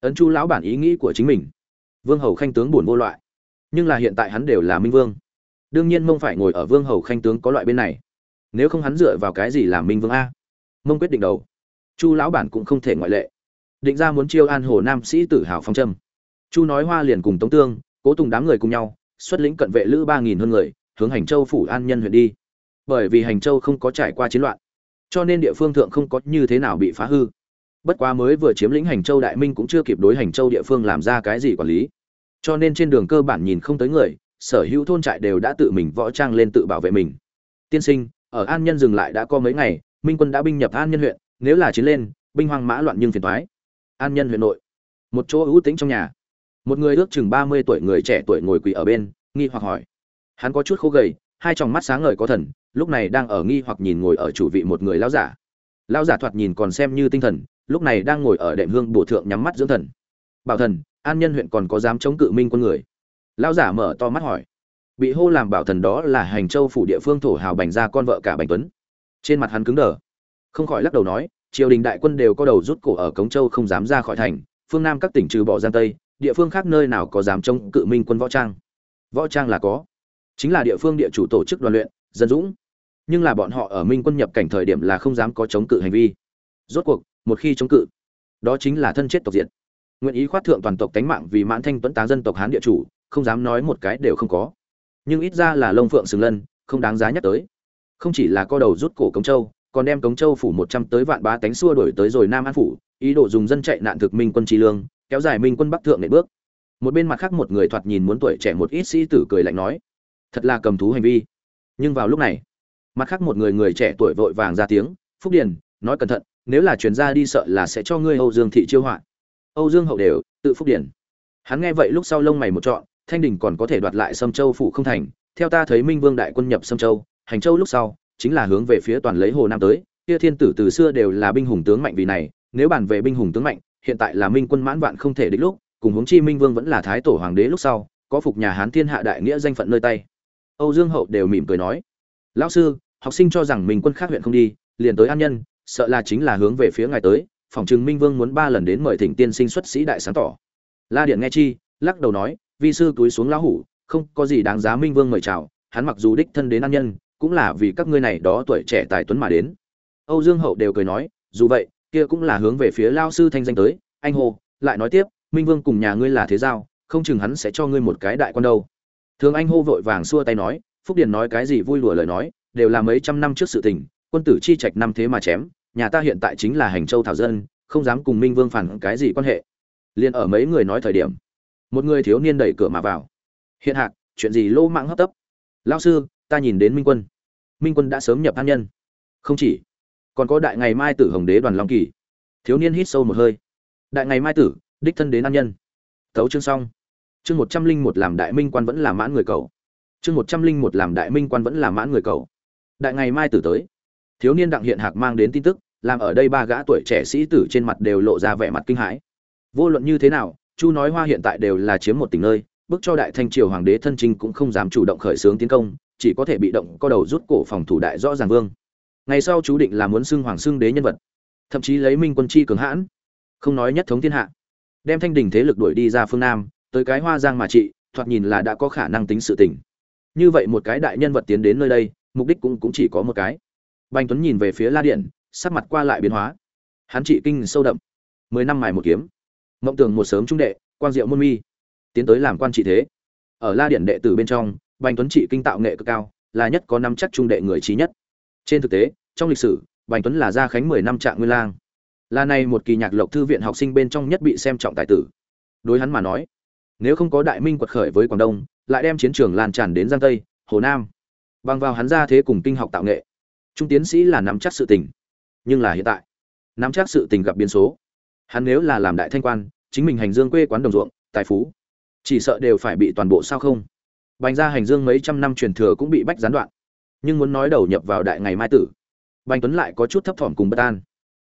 Ấn chu lão bản ý nghĩ của chính mình. Vương hầu khanh tướng buồn vô loại. Nhưng là hiện tại hắn đều là minh vương. Đương nhiên mông phải ngồi ở vương hầu khanh tướng có loại bên này. Nếu không hắn dựa vào cái gì làm minh vương a? Mông quyết định đầu. Chu lão bản cũng không thể ngoại lệ. Định ra muốn chiêu an hồ nam sĩ tử hào phong trâm. Chu nói hoa liền cùng tống tương, cố tùng đám người cùng nhau, xuất lĩnh cận vệ lữ ba nghìn hơn người hướng hành châu phủ an nhân huyện đi. Bởi vì hành châu không có trải qua chiến loạn, cho nên địa phương thượng không có như thế nào bị phá hư. Bất quá mới vừa chiếm lĩnh hành châu đại minh cũng chưa kịp đối hành châu địa phương làm ra cái gì quản lý. Cho nên trên đường cơ bản nhìn không tới người, sở hữu thôn trại đều đã tự mình võ trang lên tự bảo vệ mình. Tiên sinh, ở an nhân dừng lại đã có mấy ngày, minh quân đã binh nhập an nhân huyện, nếu là chiến lên, binh hoang mã loạn nhưng phiền thoái an nhân huyện nội, một chỗ ưu tính trong nhà. Một người ước chừng ba mươi tuổi người trẻ tuổi ngồi quỳ ở bên, nghi hoặc hỏi hắn có chút khô gầy, hai tròng mắt sáng ngời có thần, lúc này đang ở nghi hoặc nhìn ngồi ở chủ vị một người lão giả. Lão giả thoạt nhìn còn xem như tinh thần, lúc này đang ngồi ở đệm hương bổ thượng nhắm mắt dưỡng thần. Bảo thần, an nhân huyện còn có dám chống cự minh quân người? Lão giả mở to mắt hỏi. Bị hô làm bảo thần đó là hành châu phủ địa phương thổ hào bành ra con vợ cả bành tuấn. Trên mặt hắn cứng đờ. Không khỏi lắc đầu nói, triều đình đại quân đều có đầu rút cổ ở cống châu không dám ra khỏi thành, phương nam các tỉnh trừ bỏ giang tây, địa phương khác nơi nào có dám chống cự minh quân võ trang? Võ trang là có chính là địa phương địa chủ tổ chức đoàn luyện, dân dũng. Nhưng là bọn họ ở minh quân nhập cảnh thời điểm là không dám có chống cự hành vi. Rốt cuộc, một khi chống cự, đó chính là thân chết tộc diệt. Nguyện ý khoát thượng toàn tộc tánh mạng vì mãn thanh tuấn tá dân tộc hán địa chủ, không dám nói một cái đều không có. Nhưng ít ra là lông phượng sừng lân, không đáng giá nhắc tới. Không chỉ là co đầu rút cổ cống châu, còn đem cống châu phủ một trăm tới vạn bá tánh xua đổi tới rồi nam an phủ, ý đồ dùng dân chạy nạn thực minh quân trí lương, kéo dài minh quân bắc thượng nệ bước. Một bên mặt khác một người thoạt nhìn muốn tuổi trẻ một ít sĩ tử cười lạnh nói thật là cầm thú hành vi. Nhưng vào lúc này, mặt khác một người người trẻ tuổi vội vàng ra tiếng, phúc điền, nói cẩn thận, nếu là chuyến ra đi sợ là sẽ cho ngươi âu dương thị chiêu họa. Âu dương hậu đều, tự phúc điền. Hắn nghe vậy lúc sau lông mày một trọn, thanh đình còn có thể đoạt lại sâm châu phủ không thành. Theo ta thấy minh vương đại quân nhập sâm châu, hành châu lúc sau, chính là hướng về phía toàn lấy hồ nam tới. Kia thiên tử từ xưa đều là binh hùng tướng mạnh vì này, nếu bàn về binh hùng tướng mạnh, hiện tại là minh quân mãn vạn không thể địch lúc, cùng hướng chi minh vương vẫn là thái tổ hoàng đế lúc sau, có phục nhà hán thiên hạ đại nghĩa danh phận nơi tay âu dương hậu đều mỉm cười nói, lão sư, học sinh cho rằng mình quân khác huyện không đi, liền tới an nhân, sợ là chính là hướng về phía ngài tới phỏng chừng minh vương muốn ba lần đến mời thỉnh tiên sinh xuất sĩ đại sáng tỏ. La điện nghe chi, lắc đầu nói, vi sư túi xuống lão hủ, không có gì đáng giá minh vương mời chào, hắn mặc dù đích thân đến an nhân, cũng là vì các ngươi này đó tuổi trẻ tài tuấn mà đến. Âu dương hậu đều cười nói, dù vậy, kia cũng là hướng về phía Lão sư thanh danh tới, anh hồ, lại nói tiếp, minh vương cùng nhà ngươi là thế giao, không chừng hắn sẽ cho ngươi một cái đại quan đâu thường anh hô vội vàng xua tay nói, phúc điền nói cái gì vui lùa lời nói, đều là mấy trăm năm trước sự tình, quân tử chi trạch năm thế mà chém, nhà ta hiện tại chính là hành châu thảo dân, không dám cùng minh vương phản cái gì quan hệ. Liền ở mấy người nói thời điểm, một người thiếu niên đẩy cửa mà vào. Hiện hạc, chuyện gì lô mạng hấp tấp? Lao sư, ta nhìn đến minh quân. Minh quân đã sớm nhập an nhân. Không chỉ, còn có đại ngày mai tử hồng đế đoàn long kỳ. Thiếu niên hít sâu một hơi. Đại ngày mai tử, đích thân đến an nhân. Thấu chương xong chương một trăm linh một làm đại minh quan vẫn là mãn người cầu chương một trăm linh một làm đại minh quan vẫn là mãn người cầu đại ngày mai tử tới thiếu niên đặng hiện hạc mang đến tin tức làm ở đây ba gã tuổi trẻ sĩ tử trên mặt đều lộ ra vẻ mặt kinh hãi vô luận như thế nào chu nói hoa hiện tại đều là chiếm một tỉnh nơi bức cho đại thanh triều hoàng đế thân trinh cũng không dám chủ động khởi xướng tiến công chỉ có thể bị động co đầu rút cổ phòng thủ đại rõ ràng vương ngày sau chú định là muốn xưng hoàng xưng đế nhân vật thậm chí lấy minh quân chi cường hãn không nói nhất thống thiên hạ đem thanh đình thế lực đuổi đi ra phương nam tới cái hoa giang mà trị thoạt nhìn là đã có khả năng tính sự tình. Như vậy một cái đại nhân vật tiến đến nơi đây, mục đích cũng cũng chỉ có một cái. Bành tuấn nhìn về phía la điện, sắc mặt qua lại biến hóa. Hắn trị kinh sâu đậm. Mười năm mài một kiếm. Mộng tưởng một sớm trung đệ quan diệu môn mi. Tiến tới làm quan trị thế. Ở la điện đệ tử bên trong, bành tuấn trị kinh tạo nghệ cực cao, là nhất có năm chắc trung đệ người trí nhất. Trên thực tế, trong lịch sử, bành tuấn là gia khánh mười năm trạng nguyên lang. Là này một kỳ nhạc lộc thư viện học sinh bên trong nhất bị xem trọng tài tử. Đối hắn mà nói nếu không có đại minh quật khởi với quảng đông, lại đem chiến trường lan tràn đến giang tây, hồ nam. Bằng vào hắn ra thế cùng kinh học tạo nghệ, trung tiến sĩ là nắm chắc sự tình. Nhưng là hiện tại, nắm chắc sự tình gặp biến số. Hắn nếu là làm đại thanh quan, chính mình hành dương quê quán đồng ruộng, tài phú, chỉ sợ đều phải bị toàn bộ sao không? Bành ra hành dương mấy trăm năm truyền thừa cũng bị bách gián đoạn. Nhưng muốn nói đầu nhập vào đại ngày mai tử, bành tuấn lại có chút thấp thỏm cùng bất an.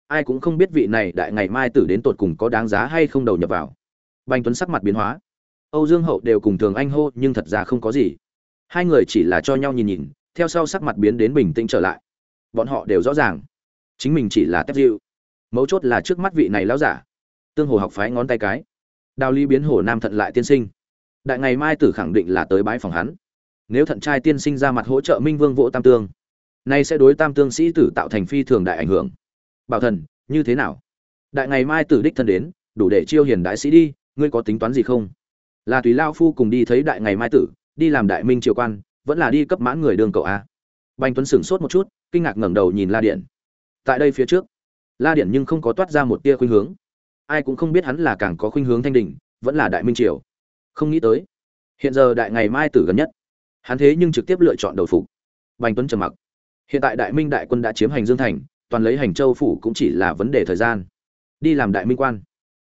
Ai cũng không biết vị này đại ngày mai tử đến tột cùng có đáng giá hay không đầu nhập vào. Bành tuấn sắc mặt biến hóa âu dương hậu đều cùng thường anh hô, nhưng thật ra không có gì. Hai người chỉ là cho nhau nhìn nhìn, theo sau sắc mặt biến đến bình tĩnh trở lại. Bọn họ đều rõ ràng. Chính mình chỉ là tép dịu. Mấu chốt là trước mắt vị này lão giả. Tương hồ học phái ngón tay cái. Đào ly biến hồ nam thận lại tiên sinh. Đại ngày mai tử khẳng định là tới bái phòng hắn. Nếu thận trai tiên sinh ra mặt hỗ trợ minh vương vỗ tam tương, nay sẽ đối tam tương sĩ tử tạo thành phi thường đại ảnh hưởng. Bảo thần, như thế nào? Đại ngày mai tử đích thân đến, đủ để chiêu hiền đại sĩ đi, ngươi có tính toán gì không? Là tùy lao phu cùng đi thấy đại ngày mai tử, đi làm đại minh triều quan, vẫn là đi cấp mãn người đường cậu a. Bành tuấn sửng sốt một chút, kinh ngạc ngẩng đầu nhìn la điện tại đây phía trước, la điện nhưng không có toát ra một tia khuynh hướng. Ai cũng không biết hắn là càng có khuynh hướng thanh đình vẫn là đại minh triều. Không nghĩ tới, hiện giờ đại ngày mai tử gần nhất, hắn thế nhưng trực tiếp lựa chọn đầu phục. Bành tuấn trầm mặc. Hiện tại đại minh đại quân đã chiếm hành dương thành, toàn lấy hành châu phủ cũng chỉ là vấn đề thời gian. Đi làm đại minh quan.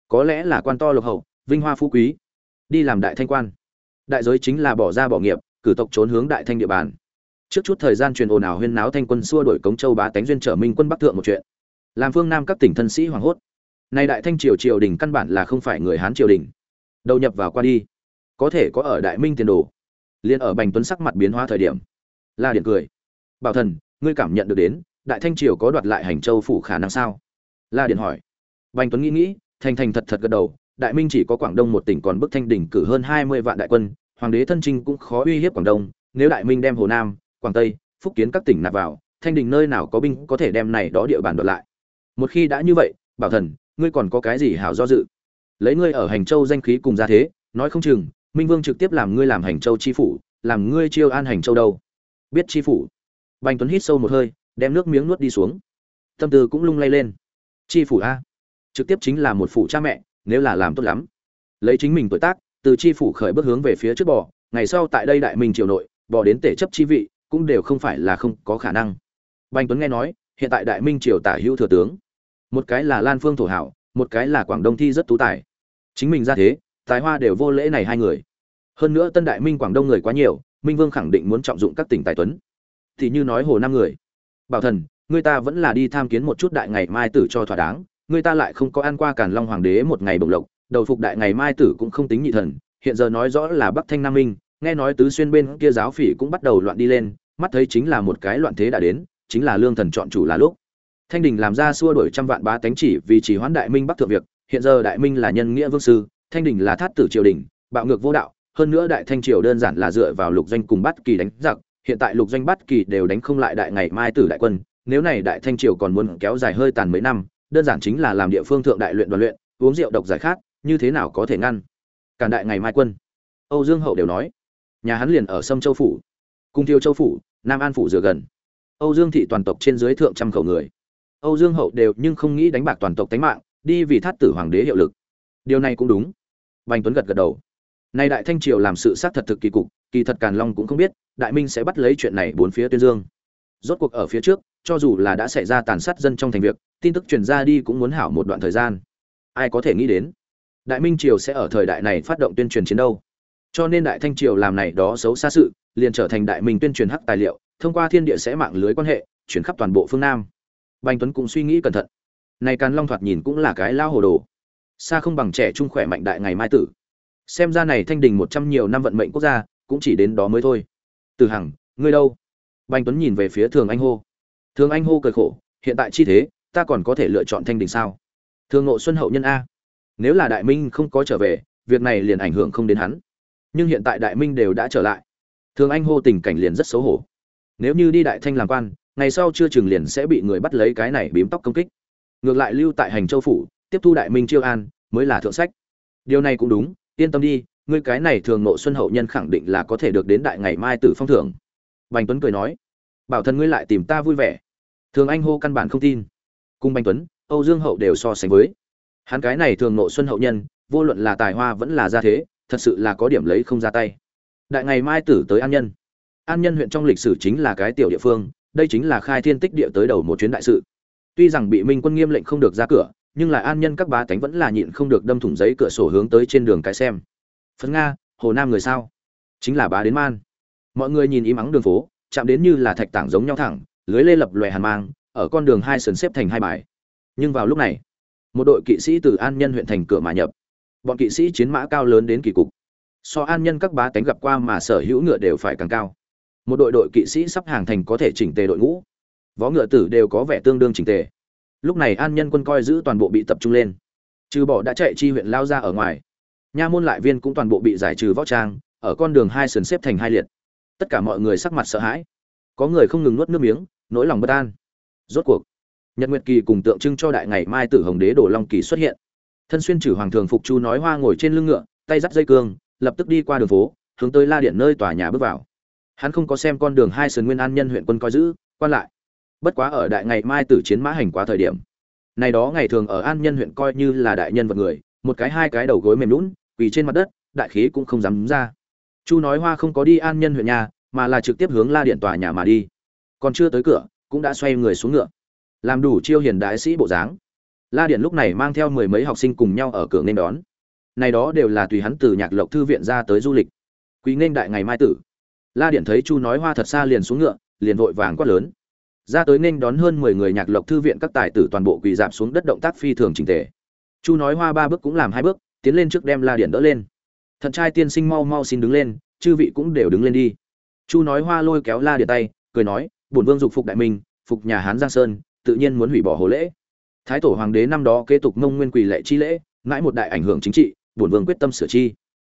Có lẽ là quan to lộc hậu, vinh hoa phú quý đi làm đại thanh quan. Đại giới chính là bỏ ra bỏ nghiệp, cử tộc trốn hướng đại thanh địa bàn. Trước chút thời gian truyền ồn ào huyên náo thanh quân xua đổi cống châu bá tánh duyên trở minh quân bắc thượng một chuyện. Làm phương nam các tỉnh thân sĩ hoảng hốt. Nay đại thanh triều triều đình căn bản là không phải người hán triều đình. Đầu nhập vào qua đi. Có thể có ở đại minh tiền đồ. Liền ở bành tuấn sắc mặt biến hóa thời điểm. La điện cười. Bảo thần, ngươi cảm nhận được đến, đại thanh triều có đoạt lại hành châu phủ khả năng sao? La điện hỏi. Bành tuấn nghĩ nghĩ, thành thành thật thật gật đầu đại minh chỉ có quảng đông một tỉnh còn bức thanh đỉnh cử hơn hai mươi vạn đại quân, hoàng đế thân trinh cũng khó uy hiếp quảng đông. Nếu đại minh đem hồ nam, quảng tây, phúc kiến các tỉnh nạp vào, thanh đình nơi nào có binh có thể đem này đó địa bàn đoạt lại? Một khi đã như vậy, bảo thần, ngươi còn có cái gì hảo do dự? Lấy ngươi ở hành châu danh khí cùng gia thế, nói không chừng, minh vương trực tiếp làm ngươi làm hành châu chi phủ, làm ngươi chiêu an hành châu đâu? Biết chi phủ? Bành tuấn hít sâu một hơi, đem nước miếng nuốt đi xuống. Tâm tư cũng lung lay lên. Chi phủ a? Trực tiếp chính là một phủ cha mẹ nếu là làm tốt lắm. Lấy chính mình tuổi tác, từ chi phủ khởi bước hướng về phía trước bò, ngày sau tại đây đại minh triều nội, bò đến tể chấp chi vị, cũng đều không phải là không có khả năng. Bành tuấn nghe nói, hiện tại đại minh triều tả hữu thừa tướng. Một cái là lan phương thổ hảo, một cái là quảng đông thi rất tú tài. Chính mình ra thế, tài hoa đều vô lễ này hai người. Hơn nữa tân đại minh quảng đông người quá nhiều, minh vương khẳng định muốn trọng dụng các tỉnh tài tuấn. Thì như nói hồ năm người. Bảo thần người ta vẫn là đi tham kiến một chút đại ngày mai tử cho thỏa đáng người ta lại không có ăn qua càn long hoàng đế một ngày bồng lộc, đầu phục đại ngày mai tử cũng không tính nhị thần, hiện giờ nói rõ là bắc thanh nam minh, nghe nói tứ xuyên bên kia giáo phỉ cũng bắt đầu loạn đi lên, mắt thấy chính là một cái loạn thế đã đến, chính là lương thần chọn chủ là lúc. Thanh đình làm ra xua đổi trăm vạn bá tánh chỉ vì chỉ hoãn đại minh bắc thượng việc, hiện giờ đại minh là nhân nghĩa vương sư, thanh đình là thát tử triều đình, bạo ngược vô đạo, hơn nữa đại thanh triều đơn giản là dựa vào lục doanh cùng bắt kỳ đánh giặc, hiện tại lục doanh bắt kỳ đều đánh không lại đại ngày mai tử đại quân, nếu này đại thanh triều còn muốn kéo dài hơi tàn mấy năm đơn giản chính là làm địa phương thượng đại luyện đoàn luyện, uống rượu độc giải khát, như thế nào có thể ngăn? Cản đại ngày mai quân. Âu dương hậu đều nói. Nhà hắn liền ở sâm châu phủ. Cung tiêu châu phủ, nam an phủ dựa gần. Âu dương thị toàn tộc trên dưới thượng trăm khẩu người. Âu dương hậu đều nhưng không nghĩ đánh bạc toàn tộc tánh mạng, đi vì thắt tử hoàng đế hiệu lực. Điều này cũng đúng. Bành tuấn gật gật đầu. Nay đại thanh triều làm sự xác thật thực kỳ cục, kỳ thật càn long cũng không biết, đại minh sẽ bắt lấy chuyện này bốn phía tuyên dương rốt cuộc ở phía trước, cho dù là đã xảy ra tàn sát dân trong thành việc, tin tức truyền ra đi cũng muốn hảo một đoạn thời gian. Ai có thể nghĩ đến, đại minh triều sẽ ở thời đại này phát động tuyên truyền chiến đâu cho nên đại thanh triều làm này đó xấu xa sự, liền trở thành đại minh tuyên truyền hắc tài liệu, thông qua thiên địa sẽ mạng lưới quan hệ, chuyển khắp toàn bộ phương nam. Bành tuấn cũng suy nghĩ cẩn thận. Này càn long thoạt nhìn cũng là cái lao hồ đồ. Xa không bằng trẻ trung khỏe mạnh đại ngày mai tử. Xem ra này thanh đình một trăm nhiều năm vận mệnh quốc gia, cũng chỉ đến đó mới thôi. Từ hằng, ngươi đâu? Bành tuấn nhìn về phía thường anh hô. Thường anh hô cười khổ, hiện tại chi thế, ta còn có thể lựa chọn thanh đình sao? Thường ngộ xuân hậu nhân a. Nếu là đại minh không có trở về, việc này liền ảnh hưởng không đến hắn. Nhưng hiện tại đại minh đều đã trở lại. Thường anh hô tình cảnh liền rất xấu hổ. Nếu như đi đại thanh làm quan, ngày sau chưa chừng liền sẽ bị người bắt lấy cái này bím tóc công kích. Ngược lại lưu tại hành châu phủ, tiếp thu đại minh chiêu an, mới là thượng sách. Điều này cũng đúng, yên tâm đi ngươi cái này thường Ngộ xuân hậu nhân khẳng định là có thể được đến đại ngày mai tử phong thưởng bành tuấn cười nói, bảo thần ngươi lại tìm ta vui vẻ. Thường anh hô căn bản không tin. Cùng bành tuấn, âu dương hậu đều so sánh với. Hắn cái này thường nộ xuân hậu nhân, vô luận là tài hoa vẫn là gia thế, thật sự là có điểm lấy không ra tay. Đại ngày mai tử tới an nhân. An nhân huyện trong lịch sử chính là cái tiểu địa phương, đây chính là khai thiên tích địa tới đầu một chuyến đại sự. Tuy rằng bị minh quân nghiêm lệnh không được ra cửa, nhưng là an nhân các bá tánh vẫn là nhịn không được đâm thủng giấy cửa sổ hướng tới trên đường cái xem. Phấn nga, hồ nam người sao? Chính là bá đến man mọi người nhìn im ắng đường phố, chạm đến như là thạch tảng giống nhau thẳng, lưới lê lập lòe hàn mang, ở con đường hai sườn xếp thành hai bài. Nhưng vào lúc này, một đội kỵ sĩ từ an nhân huyện thành cửa mà nhập. Bọn kỵ sĩ chiến mã cao lớn đến kỳ cục. So an nhân các bá tánh gặp qua mà sở hữu ngựa đều phải càng cao. Một đội đội kỵ sĩ sắp hàng thành có thể chỉnh tề đội ngũ. Võ ngựa tử đều có vẻ tương đương chỉnh tề. Lúc này an nhân quân coi giữ toàn bộ bị tập trung lên. Trừ bỏ đã chạy chi huyện lao ra ở ngoài, nha môn lại viên cũng toàn bộ bị giải trừ võ trang, ở con đường hai sườn xếp thành hai liệt tất cả mọi người sắc mặt sợ hãi. Có người không ngừng nuốt nước miếng, nỗi lòng bất an. Rốt cuộc, nhật nguyệt kỳ cùng tượng trưng cho đại ngày mai tử hồng đế đổ long kỳ xuất hiện. Thân xuyên chử hoàng thường phục chu nói hoa ngồi trên lưng ngựa, tay dắt dây cương, lập tức đi qua đường phố, hướng tới la điện nơi tòa nhà bước vào. Hắn không có xem con đường hai sườn nguyên an nhân huyện quân coi giữ, quan lại. Bất quá ở đại ngày mai tử chiến mã hành quá thời điểm. Này đó ngày thường ở an nhân huyện coi như là đại nhân vật người, một cái hai cái đầu gối mềm lún quỳ trên mặt đất, đại khí cũng không dám ra chu nói hoa không có đi an nhân huyện nhà, mà là trực tiếp hướng la điện tòa nhà mà đi. Còn chưa tới cửa, cũng đã xoay người xuống ngựa. Làm đủ chiêu hiền đại sĩ bộ dáng. La điện lúc này mang theo mười mấy học sinh cùng nhau ở cửa nên đón. Này đó đều là tùy hắn từ nhạc lộc thư viện ra tới du lịch. Quý nên đại ngày mai tử. La điện thấy chu nói hoa thật xa liền xuống ngựa, liền vội vàng quát lớn. Ra tới nên đón hơn mười người nhạc lộc thư viện các tài tử toàn bộ quỳ dạp xuống đất động tác phi thường trình tề. Chu nói hoa ba bước cũng làm hai bước, tiến lên trước đem la điện đỡ lên thận trai tiên sinh mau mau xin đứng lên, chư vị cũng đều đứng lên đi. Chu nói hoa lôi kéo la điện tay, cười nói, bổn vương dục phục đại minh, phục nhà hán giang sơn, tự nhiên muốn hủy bỏ hồ lễ. Thái tổ hoàng đế năm đó kế tục mông nguyên quỳ lệ chi lễ mãi một đại ảnh hưởng chính trị, bổn vương quyết tâm sửa chi.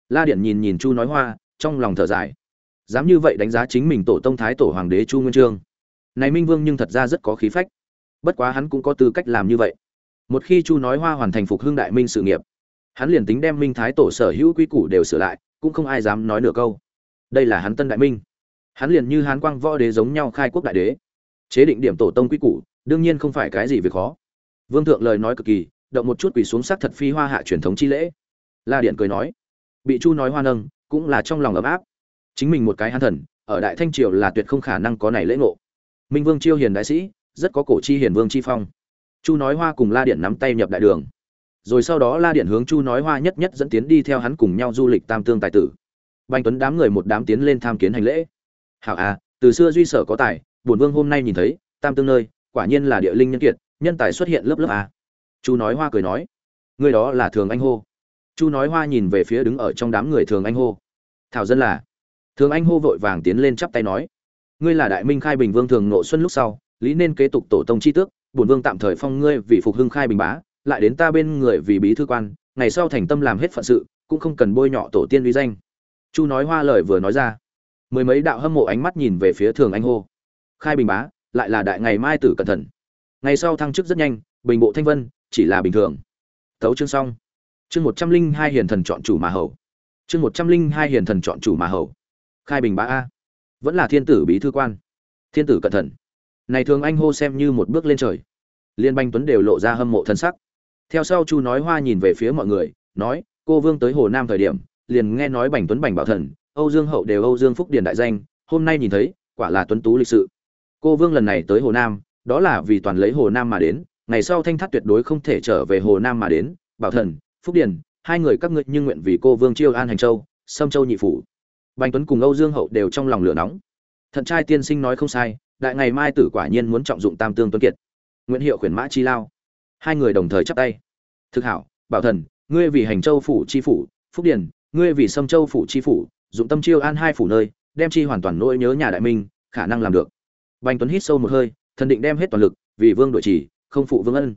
La điện nhìn nhìn chu nói hoa, trong lòng thở dài. Dám như vậy đánh giá chính mình tổ tông thái tổ hoàng đế chu nguyên trương. Này minh vương nhưng thật ra rất có khí phách. Bất quá hắn cũng có tư cách làm như vậy. Một khi chu nói hoa hoàn thành phục hưng đại minh sự nghiệp hắn liền tính đem minh thái tổ sở hữu quy củ đều sửa lại, cũng không ai dám nói nửa câu. Đây là hắn tân đại minh. Hắn liền như hán quang võ đế giống nhau khai quốc đại đế. Chế định điểm tổ tông quy củ, đương nhiên không phải cái gì việc khó. Vương thượng lời nói cực kỳ, động một chút quỳ xuống sắc thật phi hoa hạ truyền thống chi lễ. La điện cười nói, bị chu nói hoa nâng, cũng là trong lòng ấm áp. Chính mình một cái hán thần, ở đại thanh triều là tuyệt không khả năng có này lễ ngộ. Minh vương chiêu hiền đại sĩ, rất có cổ chi hiền vương chi phong. Chu nói hoa cùng la điện nắm tay nhập đại đường rồi sau đó la điện hướng chu nói hoa nhất nhất dẫn tiến đi theo hắn cùng nhau du lịch tam tương tài tử. Bành tuấn đám người một đám tiến lên tham kiến hành lễ. Hảo à từ xưa duy sở có tài, bổn vương hôm nay nhìn thấy, tam tương nơi, quả nhiên là địa linh nhân kiệt, nhân tài xuất hiện lớp lớp à. chu nói hoa cười nói, người đó là thường anh hô. Chu nói hoa nhìn về phía đứng ở trong đám người thường anh hô. Thảo dân là, thường anh hô vội vàng tiến lên chắp tay nói, ngươi là đại minh khai bình vương thường nộ xuân lúc sau, lý nên kế tục tổ tông chi tước, bổn vương tạm thời phong ngươi vì phục hưng khai bình bá lại đến ta bên người vì bí thư quan, ngày sau thành tâm làm hết phận sự, cũng không cần bôi nhọ tổ tiên uy danh. Chu nói hoa lời vừa nói ra. Mười mấy đạo hâm mộ ánh mắt nhìn về phía thường anh hô. Khai bình bá, lại là đại ngày mai tử cẩn thận. Ngày sau thăng chức rất nhanh, bình bộ thanh vân, chỉ là bình thường. Tấu chương xong. Chương một trăm linh hai hiền thần chọn chủ mà hầu. Chương một trăm linh hai hiền thần chọn chủ mà hầu. Khai bình bá a. Vẫn là thiên tử bí thư quan. Thiên tử cẩn thận. Này thường anh hô xem như một bước lên trời. Liên banh tuấn đều lộ ra hâm mộ thân sắc theo sau chu nói hoa nhìn về phía mọi người, nói, cô vương tới hồ nam thời điểm, liền nghe nói bành tuấn bành bảo thần, âu dương hậu đều âu dương phúc điền đại danh, hôm nay nhìn thấy, quả là tuấn tú lịch sự. Cô vương lần này tới hồ nam, đó là vì toàn lấy hồ nam mà đến, ngày sau thanh thắt tuyệt đối không thể trở về hồ nam mà đến, bảo thần, phúc điền, hai người các ngươi nhưng nguyện vì cô vương chiêu an hành châu, sâm châu nhị phủ. Bành tuấn cùng âu dương hậu đều trong lòng lửa nóng. Thận trai tiên sinh nói không sai, đại ngày mai tử quả nhiên muốn trọng dụng tam tương tuấn kiệt. Nguyễn hiệu khuyển mã chi lao hai người đồng thời chắp tay. Thực hảo, bảo thần, ngươi vì hành châu phủ chi phủ, phúc điền, ngươi vì sâm châu phủ chi phủ, dụng tâm chiêu an hai phủ nơi, đem chi hoàn toàn nỗi nhớ nhà đại minh, khả năng làm được. Bành tuấn hít sâu một hơi, thần định đem hết toàn lực, vì vương đội trì không phụ vương ân.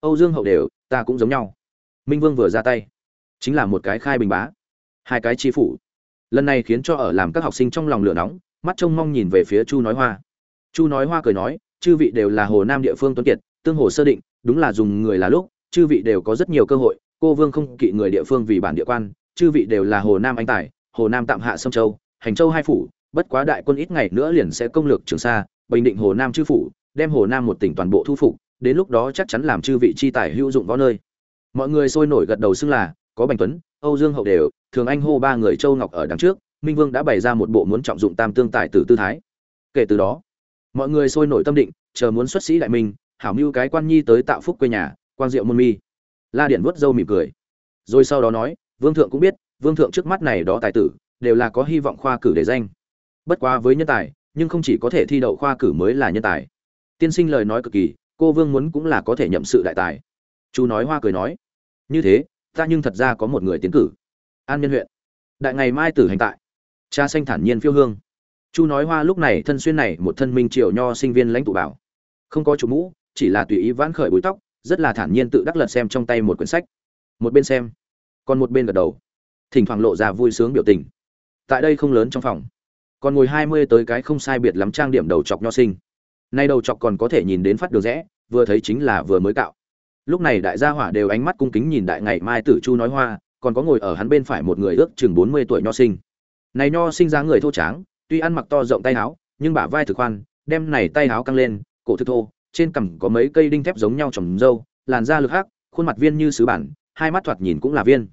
Âu dương hậu đều, ta cũng giống nhau. Minh vương vừa ra tay, chính là một cái khai bình bá, hai cái chi phủ. Lần này khiến cho ở làm các học sinh trong lòng lửa nóng, mắt trông mong nhìn về phía chu nói hoa. Chu nói hoa cười nói, chư vị đều là hồ nam địa phương tuấn kiệt, tương hồ sơ định đúng là dùng người là lúc, chư vị đều có rất nhiều cơ hội, cô vương không kỵ người địa phương vì bản địa quan, chư vị đều là hồ nam anh tài, hồ nam tạm hạ sông châu, hành châu hai phủ, bất quá đại quân ít ngày nữa liền sẽ công lược trường sa, bình định hồ nam chư phủ, đem hồ nam một tỉnh toàn bộ thu phục, đến lúc đó chắc chắn làm chư vị chi tài hữu dụng võ nơi. Mọi người sôi nổi gật đầu xưng là, có bành tuấn, âu dương hậu đều, thường anh hô ba người châu ngọc ở đằng trước, minh vương đã bày ra một bộ muốn trọng dụng tam tương tài tử tư thái. Kể từ đó, mọi người sôi nổi tâm định, chờ muốn xuất sĩ đại minh hảo mưu cái quan nhi tới tạo phúc quê nhà quan diệu môn mi. La điện vuốt râu mỉm cười. Rồi sau đó nói, vương thượng cũng biết, vương thượng trước mắt này đó tài tử, đều là có hy vọng khoa cử để danh. Bất quá với nhân tài, nhưng không chỉ có thể thi đậu khoa cử mới là nhân tài. Tiên sinh lời nói cực kỳ, cô vương muốn cũng là có thể nhậm sự đại tài. Chú nói hoa cười nói, như thế, ta nhưng thật ra có một người tiến cử. An nhân huyện. Đại ngày mai tử hành tại. Cha xanh thản nhiên phiêu hương. Chu nói hoa lúc này thân xuyên này một thân minh triều nho sinh viên lãnh tụ bảo. Không có chủ mũ chỉ là tùy ý vãn khởi búi tóc, rất là thản nhiên tự đắc lật xem trong tay một quyển sách. Một bên xem, còn một bên gật đầu. Thỉnh thoảng lộ ra vui sướng biểu tình. Tại đây không lớn trong phòng, còn ngồi hai mươi tới cái không sai biệt lắm trang điểm đầu chọc nho sinh. Nay đầu chọc còn có thể nhìn đến phát đường rẽ, vừa thấy chính là vừa mới cạo. Lúc này đại gia hỏa đều ánh mắt cung kính nhìn đại ngày mai tử chu nói hoa, còn có ngồi ở hắn bên phải một người ước chừng bốn mươi tuổi nho sinh. Này nho sinh ra người thô tráng, tuy ăn mặc to rộng tay áo, nhưng bả vai thực khoan, đem này tay áo căng lên, cổ thực thô trên cằm có mấy cây đinh thép giống nhau trồng râu, làn da lực hắc khuôn mặt viên như sứ bản hai mắt thoạt nhìn cũng là viên.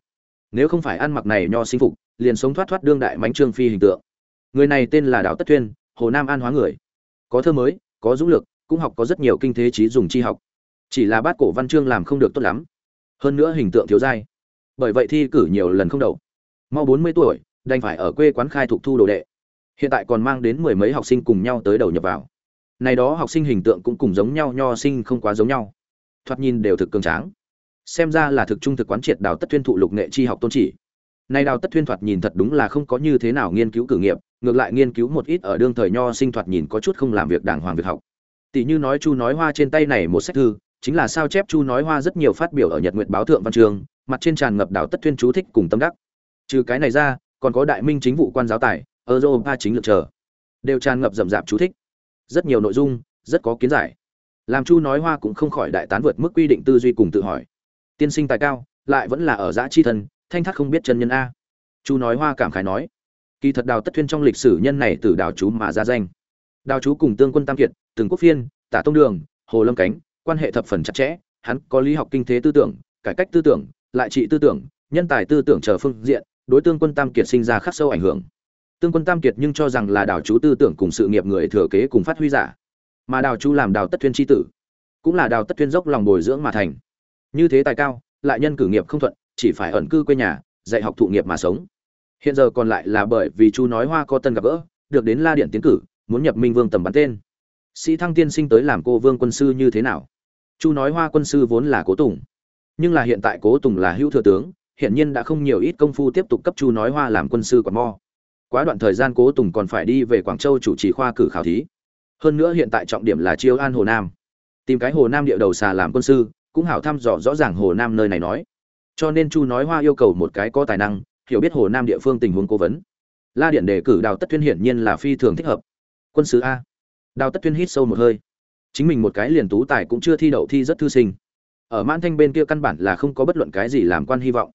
Nếu không phải ăn mặc này nho sinh phục liền sống thoát thoát đương đại mánh trương phi hình tượng. Người này tên là đào tất thuyên hồ nam an hóa người. Có thơ mới có dũng lực cũng học có rất nhiều kinh thế trí dùng chi học. Chỉ là bát cổ văn chương làm không được tốt lắm. Hơn nữa hình tượng thiếu dai. Bởi vậy thi cử nhiều lần không đậu mau bốn mươi tuổi đành phải ở quê quán khai thục thu đồ đệ. Hiện tại còn mang đến mười mấy học sinh cùng nhau tới đầu nhập vào này đó học sinh hình tượng cũng cùng giống nhau, nho sinh không quá giống nhau. Thoạt nhìn đều thực cường tráng. Xem ra là thực trung thực quán triệt đào tất tuyên thụ lục nghệ chi học tôn chỉ. Này đào tất tuyên thoạt nhìn thật đúng là không có như thế nào nghiên cứu cử nghiệp, ngược lại nghiên cứu một ít ở đương thời nho sinh thoạt nhìn có chút không làm việc đàng hoàng việc học. Tỷ như nói chu nói hoa trên tay này một sách thư, chính là sao chép chu nói hoa rất nhiều phát biểu ở nhật nguyện báo thượng văn trường, mặt trên tràn ngập đào tất tuyên chú thích cùng tâm đắc. Trừ cái này ra, còn có đại minh chính vụ quan giáo tài europa chính lược chờ. Đều tràn ngập rậm rạp chú thích rất nhiều nội dung, rất có kiến giải. Làm chu nói hoa cũng không khỏi đại tán vượt mức quy định tư duy cùng tự hỏi. Tiên sinh tài cao, lại vẫn là ở giã chi thân, thanh thắt không biết chân nhân a. Chu nói hoa cảm khái nói, kỳ thật đào tất thuyên trong lịch sử nhân này từ đào chú mà ra danh. Đào chú cùng tương quân tam kiệt, từng quốc phiên, tả tông đường, hồ lâm cánh, quan hệ thập phần chặt chẽ, hắn có lý học kinh thế tư tưởng, cải cách tư tưởng, lại trị tư tưởng, nhân tài tư tưởng chờ phương diện, đối tương quân tam kiệt sinh ra khắc sâu ảnh hưởng tương quân tam kiệt nhưng cho rằng là đào chú tư tưởng cùng sự nghiệp người thừa kế cùng phát huy giả. Mà đào chú làm đào tất thuyên tri tử, cũng là đào tất thuyên dốc lòng bồi dưỡng mà thành. Như thế tài cao, lại nhân cử nghiệp không thuận, chỉ phải ẩn cư quê nhà, dạy học thụ nghiệp mà sống. Hiện giờ còn lại là bởi vì chú nói hoa có tân gặp gỡ, được đến la điện tiến cử, muốn nhập minh vương tầm bắn tên. Sĩ thăng tiên sinh tới làm cô vương quân sư như thế nào? Chu nói hoa quân sư vốn là cố tùng. Nhưng là hiện tại cố tùng là hữu thừa tướng hiện nhiên đã không nhiều ít công phu tiếp tục cấp chu nói hoa làm quân sư còn mo quá đoạn thời gian cố tùng còn phải đi về quảng châu chủ trì khoa cử khảo thí. Hơn nữa hiện tại trọng điểm là chiêu an hồ nam. Tìm cái hồ nam địa đầu xà làm quân sư, cũng hảo thăm dò rõ ràng hồ nam nơi này nói. Cho nên chu nói hoa yêu cầu một cái có tài năng, hiểu biết hồ nam địa phương tình huống cố vấn. La điện đề cử đào tất tuyên hiển nhiên là phi thường thích hợp. Quân sứ a. Đào tất tuyên hít sâu một hơi. Chính mình một cái liền tú tài cũng chưa thi đậu thi rất thư sinh. Ở mãn thanh bên kia căn bản là không có bất luận cái gì làm quan hy vọng.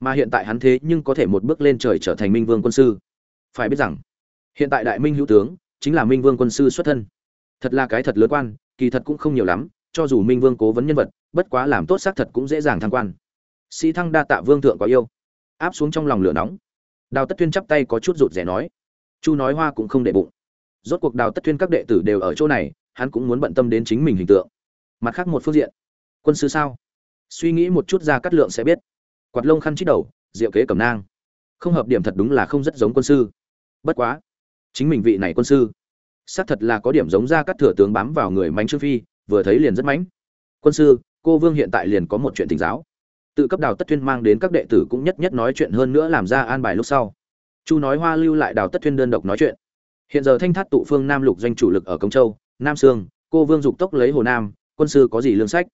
Mà hiện tại hắn thế nhưng có thể một bước lên trời trở thành minh vương quân sư phải biết rằng, hiện tại đại minh hữu tướng chính là minh vương quân sư xuất thân. Thật là cái thật lớn quan, kỳ thật cũng không nhiều lắm, cho dù minh vương cố vấn nhân vật, bất quá làm tốt xác thật cũng dễ dàng thăng quan. Sĩ thăng đa tạ vương thượng có yêu. Áp xuống trong lòng lửa nóng. Đào tất tuyên chắp tay có chút rụt rẻ nói, chu nói hoa cũng không để bụng. Rốt cuộc đào tất tuyên các đệ tử đều ở chỗ này, hắn cũng muốn bận tâm đến chính mình hình tượng. Mặt khác một phương diện, quân sư sao? Suy nghĩ một chút ra cắt lượng sẽ biết. Quạt lông khăn chít đầu, diệu kế cầm nang. Không hợp điểm thật đúng là không rất giống quân sư bất quá, chính mình vị này quân sư, xác thật là có điểm giống ra các thừa tướng bám vào người mánh trương phi, vừa thấy liền rất mánh quân sư, cô vương hiện tại liền có một chuyện tình giáo. Tự cấp đào tất thuyên mang đến các đệ tử cũng nhất nhất nói chuyện hơn nữa làm ra an bài lúc sau. Chu nói hoa lưu lại đào tất thuyên đơn độc nói chuyện. Hiện giờ thanh thát tụ phương nam lục doanh chủ lực ở công châu, nam sương, cô vương dục tốc lấy hồ nam, quân sư có gì lương sách?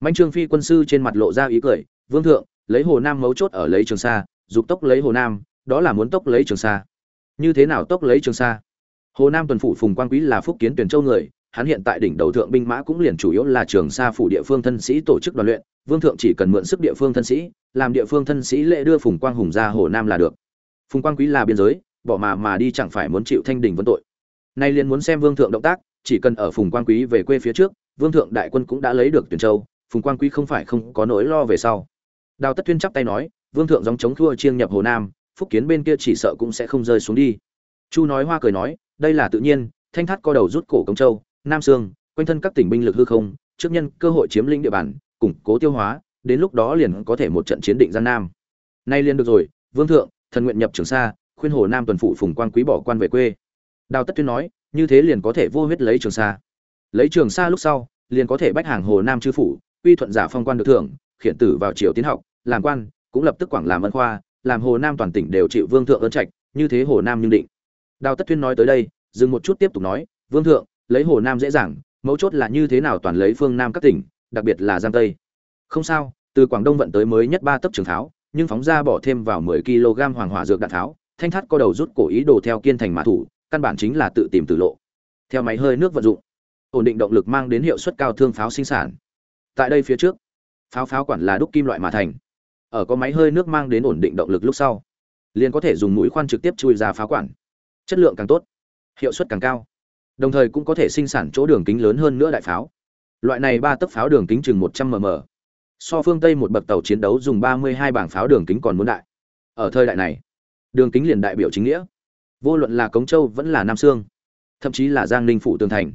Mạnh trương phi quân sư trên mặt lộ ra ý cười, vương thượng, lấy hồ nam mấu chốt ở lấy trường sa, dục tốc lấy hồ nam, đó là muốn tốc lấy trường sa như thế nào tốc lấy trường sa? Hồ nam tuần phủ phùng quang quý là phúc kiến tuyển châu người, hắn hiện tại đỉnh đầu thượng binh mã cũng liền chủ yếu là trường sa phủ địa phương thân sĩ tổ chức đoàn luyện, vương thượng chỉ cần mượn sức địa phương thân sĩ, làm địa phương thân sĩ lễ đưa phùng quang hùng ra hồ nam là được. Phùng quang quý là biên giới, bỏ mà mà đi chẳng phải muốn chịu thanh đình vấn tội. Nay liền muốn xem vương thượng động tác, chỉ cần ở phùng quang quý về quê phía trước, vương thượng đại quân cũng đã lấy được tuyển châu, phùng quang quý không phải không có nỗi lo về sau. Đào tất tuyên chắp tay nói, vương thượng dòng chống thua chiêng nhập hồ nam phúc kiến bên kia chỉ sợ cũng sẽ không rơi xuống đi. Chu nói hoa cười nói, đây là tự nhiên, thanh thắt co đầu rút cổ công châu, nam sương, quanh thân các tỉnh binh lực hư không, trước nhân cơ hội chiếm lĩnh địa bàn, củng cố tiêu hóa, đến lúc đó liền có thể một trận chiến định gian nam. Nay liền được rồi, vương thượng, thần nguyện nhập trường sa, khuyên hồ nam tuần phụ phùng quan quý bỏ quan về quê. Đào tất tuyên nói, như thế liền có thể vô huyết lấy trường sa. Lấy trường sa lúc sau, liền có thể bách hàng hồ nam chư phủ, uy thuận giả phong quan được thưởng, khiển tử vào triều tiến học, làm quan, cũng lập tức quảng làm ân khoa làm hồ nam toàn tỉnh đều chịu vương thượng ơn trạch, như thế hồ nam nhưng định. Đào tất tuyên nói tới đây, dừng một chút tiếp tục nói, vương thượng, lấy hồ nam dễ dàng, mấu chốt là như thế nào toàn lấy phương nam các tỉnh, đặc biệt là giang tây. Không sao, từ quảng đông vận tới mới nhất ba tấc trường tháo, nhưng phóng ra bỏ thêm vào 10 kg hoàng hỏa dược đạn tháo, thanh thắt có đầu rút cổ ý đồ theo kiên thành mã thủ, căn bản chính là tự tìm tử lộ. Theo máy hơi nước vận dụng, ổn định động lực mang đến hiệu suất cao thương pháo sinh sản. Tại đây phía trước, pháo pháo quản là đúc kim loại mà thành ở có máy hơi nước mang đến ổn định động lực lúc sau, liền có thể dùng mũi khoan trực tiếp chui ra phá quản. Chất lượng càng tốt, hiệu suất càng cao, đồng thời cũng có thể sinh sản chỗ đường kính lớn hơn nữa đại pháo. Loại này ba tấc pháo đường kính chừng một trăm mm so phương tây một bậc tàu chiến đấu dùng ba mươi hai bảng pháo đường kính còn muốn đại. Ở thời đại này, đường kính liền đại biểu chính nghĩa. Vô luận là cống châu vẫn là nam sương, thậm chí là giang ninh phủ tường thành,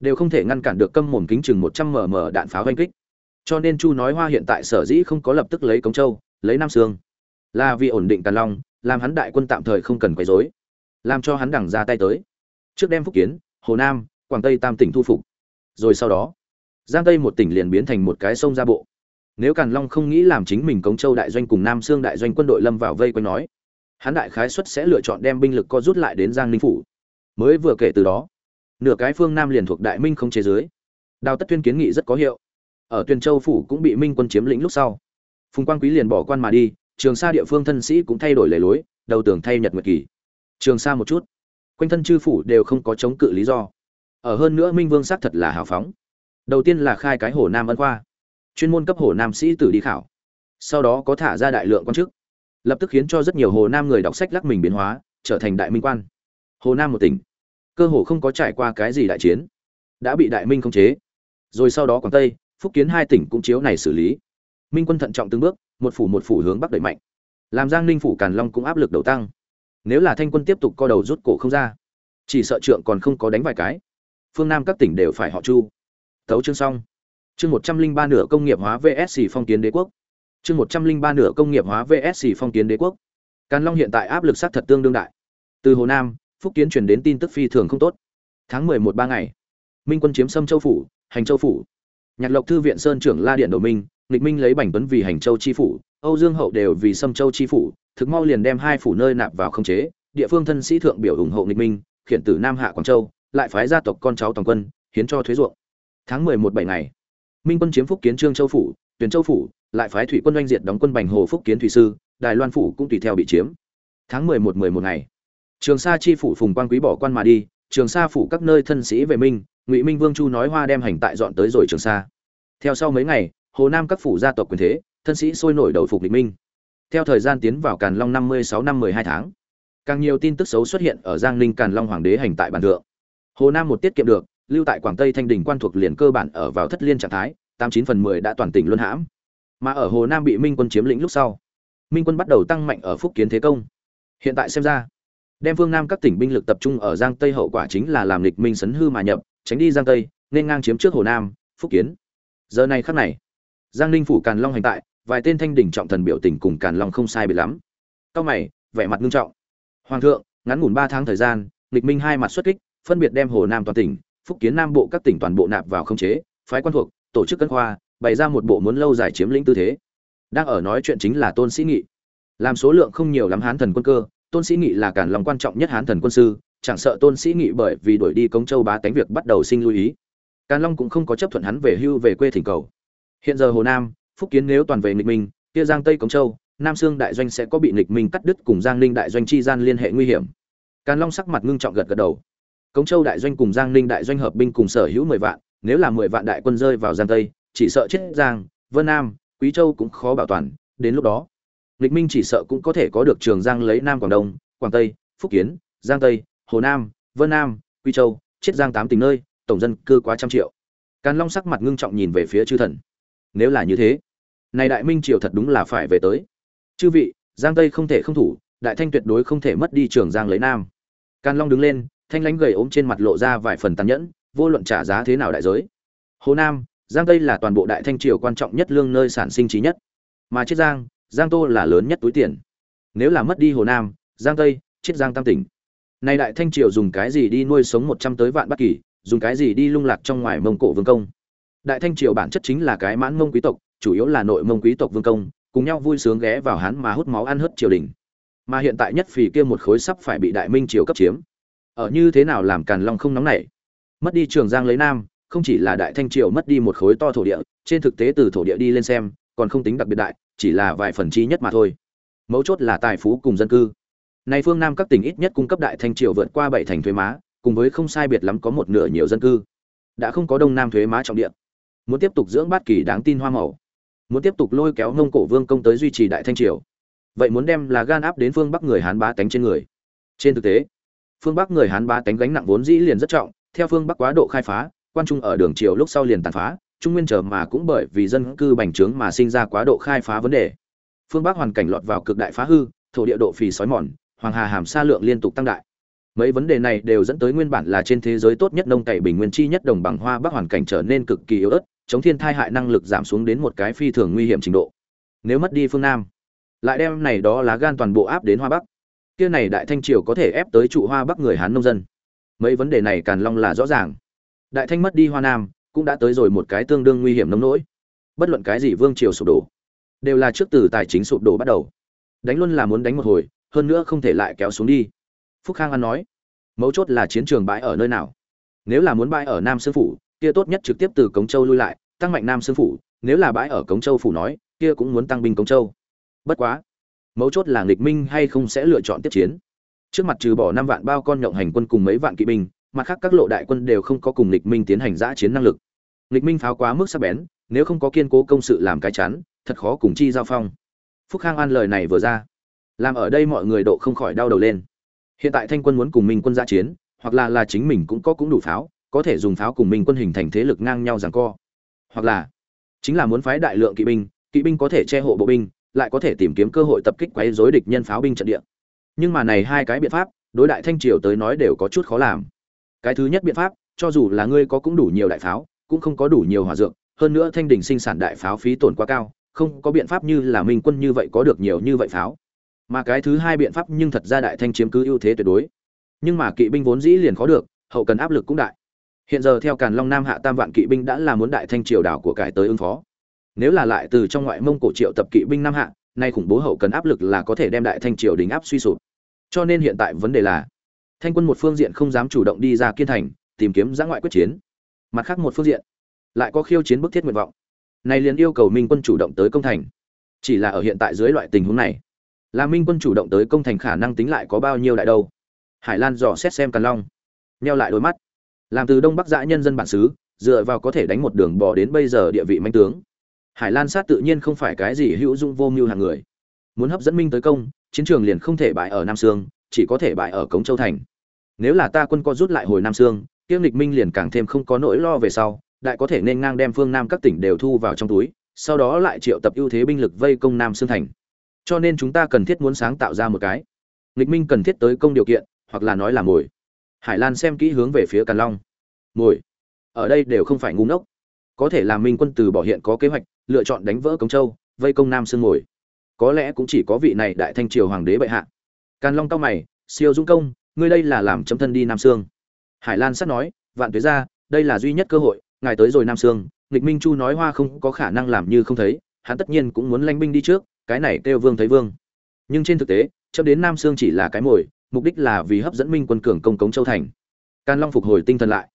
đều không thể ngăn cản được câm mồm kính chừng một trăm mm đạn pháo oanh kích cho nên chu nói hoa hiện tại sở dĩ không có lập tức lấy cống châu, lấy nam sương. Là vì ổn định càn long, làm hắn đại quân tạm thời không cần quấy rối, làm cho hắn đằng ra tay tới. Trước đem phúc kiến, hồ nam, quảng tây tam tỉnh thu phục. Rồi sau đó, giang tây một tỉnh liền biến thành một cái sông ra bộ. Nếu càn long không nghĩ làm chính mình cống châu đại doanh cùng nam sương đại doanh quân đội lâm vào vây quanh nói, hắn đại khái xuất sẽ lựa chọn đem binh lực co rút lại đến giang ninh phủ. Mới vừa kể từ đó, nửa cái phương nam liền thuộc đại minh không chế dưới đào tất tuyên kiến nghị rất có hiệu ở tuyền châu phủ cũng bị minh quân chiếm lĩnh lúc sau. Phùng quang quý liền bỏ quan mà đi, trường sa địa phương thân sĩ cũng thay đổi lề lối, đầu tưởng thay nhật nguyệt kỳ. Trường sa một chút, quanh thân chư phủ đều không có chống cự lý do. Ở hơn nữa minh vương xác thật là hào phóng. Đầu tiên là khai cái hồ nam ân khoa, chuyên môn cấp hồ nam sĩ tử đi khảo. Sau đó có thả ra đại lượng quan chức, lập tức khiến cho rất nhiều hồ nam người đọc sách lắc mình biến hóa, trở thành đại minh quan. Hồ nam một tỉnh, cơ hồ không có trải qua cái gì đại chiến, đã bị đại minh khống chế. Rồi sau đó quảng tây phúc kiến hai tỉnh cũng chiếu này xử lý. Minh quân thận trọng từng bước, một phủ một phủ hướng bắc đẩy mạnh. Làm giang ninh phủ càn long cũng áp lực đầu tăng. Nếu là thanh quân tiếp tục co đầu rút cổ không ra, chỉ sợ trượng còn không có đánh vài cái. Phương nam các tỉnh đều phải họ chu. Tấu chương xong. Chương một trăm linh ba nửa công nghiệp hóa vsc phong kiến đế quốc. Chương một trăm linh ba nửa công nghiệp hóa vsc phong kiến đế quốc. Càn long hiện tại áp lực sát thật tương đương đại. Từ hồ nam, phúc kiến truyền đến tin tức phi thường không tốt. Tháng mười một ba ngày, minh quân chiếm sâm châu phủ, hành châu phủ nhạc lộc thư viện sơn trưởng la điện đồ minh, nghịch minh lấy Bành tuấn vì hành châu chi phủ, âu dương hậu đều vì sâm châu chi phủ, thực mau liền đem hai phủ nơi nạp vào không chế, địa phương thân sĩ thượng biểu ủng hộ nghịch minh, khiển tử nam hạ quảng châu, lại phái gia tộc con cháu toàn quân, hiến cho thuế ruộng. Tháng mười một bảy ngày, minh quân chiếm phúc kiến trương châu phủ tuyển châu phủ, lại phái thủy quân doanh diệt đóng quân bành hồ phúc kiến thủy sư, đài loan phủ cũng tùy theo bị chiếm. Tháng mười một mười một ngày, trường sa chi phủ phùng quan quý bỏ quan mà đi, trường sa phủ các nơi thân sĩ về minh ngụy minh vương chu nói hoa đem hành tại dọn tới rồi trường sa theo sau mấy ngày hồ nam các phủ gia tộc quyền thế thân sĩ sôi nổi đầu phục địch minh theo thời gian tiến vào càn long năm mươi sáu năm mười hai tháng càng nhiều tin tức xấu xuất hiện ở giang ninh càn long hoàng đế hành tại bản thượng hồ nam một tiết kiệm được lưu tại quảng tây thanh đình quan thuộc liền cơ bản ở vào thất liên trạng thái tám chín phần mười đã toàn tỉnh luân hãm mà ở hồ nam bị minh quân chiếm lĩnh lúc sau minh quân bắt đầu tăng mạnh ở phúc kiến thế công hiện tại xem ra đem phương nam các tỉnh binh lực tập trung ở giang tây hậu quả chính là làm lịch minh sấn hư mà nhập tránh đi giang tây, nên ngang chiếm trước hồ nam, phúc kiến. Giờ này khắc này, giang ninh phủ càn long hành tại, vài tên thanh đỉnh trọng thần biểu tình cùng càn long không sai biệt lắm. Cao mày, vẻ mặt nghiêm trọng. Hoàng thượng, ngắn ngủn ba tháng thời gian lịch minh hai mặt xuất kích, phân biệt đem hồ nam toàn tỉnh, phúc kiến nam bộ các tỉnh toàn bộ nạp vào không chế, phái quan thuộc, tổ chức cân khoa, bày ra một bộ muốn lâu dài chiếm lĩnh tư thế. Đang ở nói chuyện chính là tôn sĩ nghị. Làm số lượng không nhiều lắm hán thần quân cơ, tôn sĩ nghị là cản lòng quan trọng nhất hán thần quân sư chẳng sợ tôn sĩ nghị bởi vì đuổi đi công châu bá tánh việc bắt đầu sinh lưu ý. Càn long cũng không có chấp thuận hắn về hưu về quê thỉnh cầu. Hiện giờ hồ nam, phúc kiến nếu toàn về nghịch minh, kia giang tây cống châu, nam sương đại doanh sẽ có bị nghịch minh cắt đứt cùng giang ninh đại doanh chi gian liên hệ nguy hiểm. Càn long sắc mặt ngưng trọng gật gật đầu. Cống châu đại doanh cùng giang ninh đại doanh hợp binh cùng sở hữu mười vạn, nếu là mười vạn đại quân rơi vào giang tây, chỉ sợ chết giang, vân nam, quý châu cũng khó bảo toàn, đến lúc đó, nghịch minh chỉ sợ cũng có thể có được trường giang lấy nam quảng đông, quảng tây, phúc kiến, giang tây hồ nam, vân nam, quy châu, chiết giang tám tỉnh nơi, tổng dân cư quá trăm triệu. Càn long sắc mặt ngưng trọng nhìn về phía chư thần. Nếu là như thế, này đại minh triều thật đúng là phải về tới. Chư vị, giang tây không thể không thủ, đại thanh tuyệt đối không thể mất đi trường giang lấy nam. Càn long đứng lên, thanh lãnh gầy ốm trên mặt lộ ra vài phần tàn nhẫn, vô luận trả giá thế nào đại giới. Hồ nam, giang tây là toàn bộ đại thanh triều quan trọng nhất lương nơi sản sinh trí nhất. Mà chiết giang giang tô là lớn nhất túi tiền. Nếu là mất đi hồ nam, giang tây, chiết giang tam tỉnh nay đại thanh triều dùng cái gì đi nuôi sống một trăm tới vạn bất kỳ, dùng cái gì đi lung lạc trong ngoài mông cổ vương công? Đại thanh triều bản chất chính là cái mãn mông quý tộc, chủ yếu là nội mông quý tộc vương công, cùng nhau vui sướng ghé vào hán mà hút máu ăn hớt triều đình. Mà hiện tại nhất phì kia một khối sắp phải bị đại minh triều cấp chiếm. Ở như thế nào làm càn long không nóng nảy? Mất đi trường giang lấy nam, không chỉ là đại thanh triều mất đi một khối to thổ địa, trên thực tế từ thổ địa đi lên xem, còn không tính đặc biệt đại, chỉ là vài phần chi nhất mà thôi. Mấu chốt là tài phú cùng dân cư này phương nam các tỉnh ít nhất cung cấp đại thanh triều vượt qua bảy thành thuế má, cùng với không sai biệt lắm có một nửa nhiều dân cư. Đã không có đông nam thuế má trọng địa muốn tiếp tục dưỡng bát kỳ đáng tin hoa màu. Muốn tiếp tục lôi kéo nông cổ vương công tới duy trì đại thanh triều. Vậy muốn đem là gan áp đến phương bắc người hán bá tánh trên người. Trên thực tế, phương bắc người hán bá tánh gánh nặng vốn dĩ liền rất trọng, theo phương bắc quá độ khai phá, quan trung ở đường triều lúc sau liền tàn phá, trung nguyên chờ mà cũng bởi vì dân cư bành trướng mà sinh ra quá độ khai phá vấn đề. Phương bắc hoàn cảnh lọt vào cực đại phá hư, thổ địa độ phì sói mòn hoàng hà hàm sa lượng liên tục tăng đại. Mấy vấn đề này đều dẫn tới nguyên bản là trên thế giới tốt nhất nông cày bình nguyên chi nhất đồng bằng hoa bắc hoàn cảnh trở nên cực kỳ yếu ớt, chống thiên thai hại năng lực giảm xuống đến một cái phi thường nguy hiểm trình độ. Nếu mất đi phương nam, lại đem này đó lá gan toàn bộ áp đến hoa bắc. Kia này đại thanh triều có thể ép tới trụ hoa bắc người hán nông dân. Mấy vấn đề này càn long là rõ ràng. Đại thanh mất đi hoa nam, cũng đã tới rồi một cái tương đương nguy hiểm nông nỗi. Bất luận cái gì vương triều sụp đổ, đều là trước từ tài chính sụp đổ bắt đầu. Đánh luôn là muốn đánh một hồi hơn nữa không thể lại kéo xuống đi. Phúc khang an nói, mấu chốt là chiến trường bãi ở nơi nào? Nếu là muốn bãi ở nam Sư phủ, kia tốt nhất trực tiếp từ cống châu lui lại, tăng mạnh nam Sư phủ, nếu là bãi ở cống châu phủ nói, kia cũng muốn tăng binh cống châu. Bất quá, mấu chốt là nghịch minh hay không sẽ lựa chọn tiếp chiến. Trước mặt trừ bỏ năm vạn bao con nhộng hành quân cùng mấy vạn kỵ binh, mặt khác các lộ đại quân đều không có cùng nghịch minh tiến hành giã chiến năng lực. Nghịch minh pháo quá mức sắc bén, nếu không có kiên cố công sự làm cái chắn, thật khó cùng chi giao phong. Phúc khang an lời này vừa ra làm ở đây mọi người độ không khỏi đau đầu lên. Hiện tại thanh quân muốn cùng minh quân ra chiến, hoặc là là chính mình cũng có cũng đủ pháo, có thể dùng pháo cùng minh quân hình thành thế lực ngang nhau rằng co. Hoặc là chính là muốn phái đại lượng kỵ binh kỵ binh có thể che hộ bộ binh, lại có thể tìm kiếm cơ hội tập kích quấy rối địch nhân pháo binh trận địa. Nhưng mà này hai cái biện pháp, đối đại thanh triều tới nói đều có chút khó làm. Cái thứ nhất biện pháp, cho dù là ngươi có cũng đủ nhiều đại pháo, cũng không có đủ nhiều hỏa dược, hơn nữa thanh đình sinh sản đại pháo phí tổn quá cao, không có biện pháp như là minh quân như vậy có được nhiều như vậy pháo mà cái thứ hai biện pháp nhưng thật ra đại thanh chiếm cứ ưu thế tuyệt đối. Nhưng mà kỵ binh vốn dĩ liền khó được, hậu cần áp lực cũng đại. Hiện giờ theo càn long nam hạ tam vạn kỵ binh đã là muốn đại thanh triều đảo của cải tới ứng phó. Nếu là lại từ trong ngoại mông cổ triệu tập kỵ binh nam hạ, nay khủng bố hậu cần áp lực là có thể đem đại thanh triều đình áp suy sụp. Cho nên hiện tại vấn đề là, thanh quân một phương diện không dám chủ động đi ra kiên thành, tìm kiếm giã ngoại quyết chiến. Mặt khác một phương diện, lại có khiêu chiến bức thiết nguyện vọng. Này liền yêu cầu minh quân chủ động tới công thành. Chỉ là ở hiện tại dưới loại tình huống này là minh quân chủ động tới công thành khả năng tính lại có bao nhiêu đại đâu. Hải lan dò xét xem càn long. Neo lại đôi mắt. Làm từ đông bắc dã nhân dân bản xứ, dựa vào có thể đánh một đường bò đến bây giờ địa vị manh tướng. Hải lan sát tự nhiên không phải cái gì hữu dụng vô mưu hàng người. Muốn hấp dẫn minh tới công, chiến trường liền không thể bại ở nam sương, chỉ có thể bại ở cống châu thành. Nếu là ta quân co rút lại hồi nam sương, kiêm lịch minh liền càng thêm không có nỗi lo về sau, đại có thể nên ngang đem phương nam các tỉnh đều thu vào trong túi, sau đó lại triệu tập ưu thế binh lực vây công nam sương thành cho nên chúng ta cần thiết muốn sáng tạo ra một cái. Nghịch minh cần thiết tới công điều kiện, hoặc là nói là mồi. Hải lan xem kỹ hướng về phía càn long. Mồi. Ở đây đều không phải ngu ngốc. Có thể làm minh quân từ bỏ hiện có kế hoạch, lựa chọn đánh vỡ cống châu, vây công nam sương mồi. Có lẽ cũng chỉ có vị này đại thanh triều hoàng đế bệ hạ. Càn long cao mày, siêu dũng công, ngươi đây là làm chấm thân đi nam sương. Hải lan sắt nói, vạn tuế ra, đây là duy nhất cơ hội, ngài tới rồi nam sương. Nghịch minh chu nói hoa không có khả năng làm như không thấy, hắn tất nhiên cũng muốn lanh binh đi trước cái này kêu vương thấy vương. Nhưng trên thực tế chấm đến nam sương chỉ là cái mồi, mục đích là vì hấp dẫn minh quân cường công cống châu thành. Can long phục hồi tinh thần lại.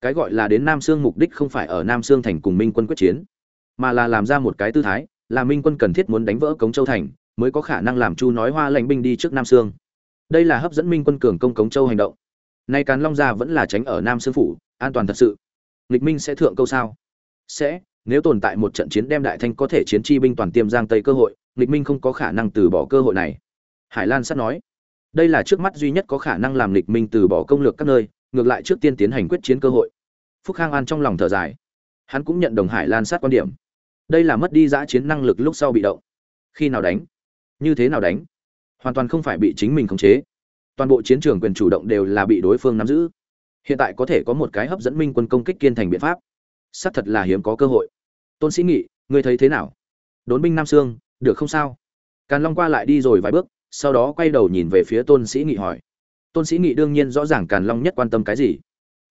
Cái gọi là đến nam sương mục đích không phải ở nam sương thành cùng minh quân quyết chiến, mà là làm ra một cái tư thái, là minh quân cần thiết muốn đánh vỡ cống châu thành, mới có khả năng làm chu nói hoa lãnh binh đi trước nam sương. Đây là hấp dẫn minh quân cường công cống châu hành động. Nay càn long gia vẫn là tránh ở nam sương phủ, an toàn thật sự. Nghịch minh sẽ thượng câu sao? Sẽ, nếu tồn tại một trận chiến đem đại thanh có thể chiến chi binh toàn tiêm giang tây cơ hội nghịch minh không có khả năng từ bỏ cơ hội này. Hải lan sắt nói, đây là trước mắt duy nhất có khả năng làm nghịch minh từ bỏ công lược các nơi, ngược lại trước tiên tiến hành quyết chiến cơ hội. Phúc khang an trong lòng thở dài. Hắn cũng nhận đồng hải lan sát quan điểm. Đây là mất đi giã chiến năng lực lúc sau bị động. Khi nào đánh? Như thế nào đánh? Hoàn toàn không phải bị chính mình khống chế. Toàn bộ chiến trường quyền chủ động đều là bị đối phương nắm giữ. Hiện tại có thể có một cái hấp dẫn minh quân công kích kiên thành biện pháp. Xác thật là hiếm có cơ hội. Tôn sĩ nghị, ngươi thấy thế nào? Đốn binh nam sương được không sao? Càn long qua lại đi rồi vài bước, sau đó quay đầu nhìn về phía tôn sĩ nghị hỏi. Tôn sĩ nghị đương nhiên rõ ràng càn long nhất quan tâm cái gì.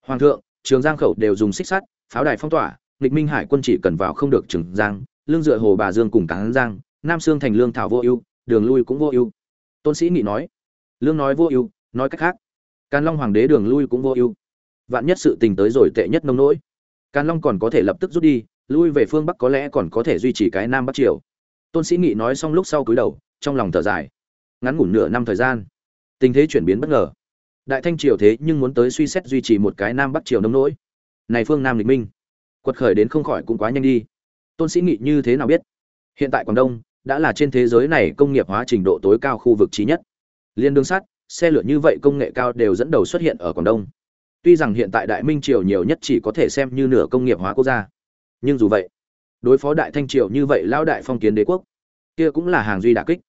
Hoàng thượng, trường giang khẩu đều dùng xích sắt, pháo đài phong tỏa, nghịch minh hải quân chỉ cần vào không được trường giang, lương dựa hồ bà dương cùng cán giang, nam sương thành lương thảo vô ưu, đường lui cũng vô ưu. Tôn sĩ nghị nói. Lương nói vô ưu, nói cách khác. Càn long hoàng đế đường lui cũng vô ưu. Vạn nhất sự tình tới rồi tệ nhất nông nỗi. Càn long còn có thể lập tức rút đi, lui về phương bắc có lẽ còn có thể duy trì cái nam bắc triều tôn sĩ nghị nói xong lúc sau cúi đầu, trong lòng thở dài. Ngắn ngủn nửa năm thời gian, tình thế chuyển biến bất ngờ. Đại thanh triều thế nhưng muốn tới suy xét duy trì một cái nam bắc triều nông nỗi. Này phương nam lịch minh, quật khởi đến không khỏi cũng quá nhanh đi. Tôn sĩ nghị như thế nào biết? Hiện tại quảng đông đã là trên thế giới này công nghiệp hóa trình độ tối cao khu vực trí nhất. Liên đường sắt, xe lửa như vậy công nghệ cao đều dẫn đầu xuất hiện ở quảng đông. Tuy rằng hiện tại đại minh triều nhiều nhất chỉ có thể xem như nửa công nghiệp hóa quốc gia. Nhưng dù vậy đối phó đại thanh triều như vậy lão đại phong kiến đế quốc, kia cũng là hàng duy đả kích.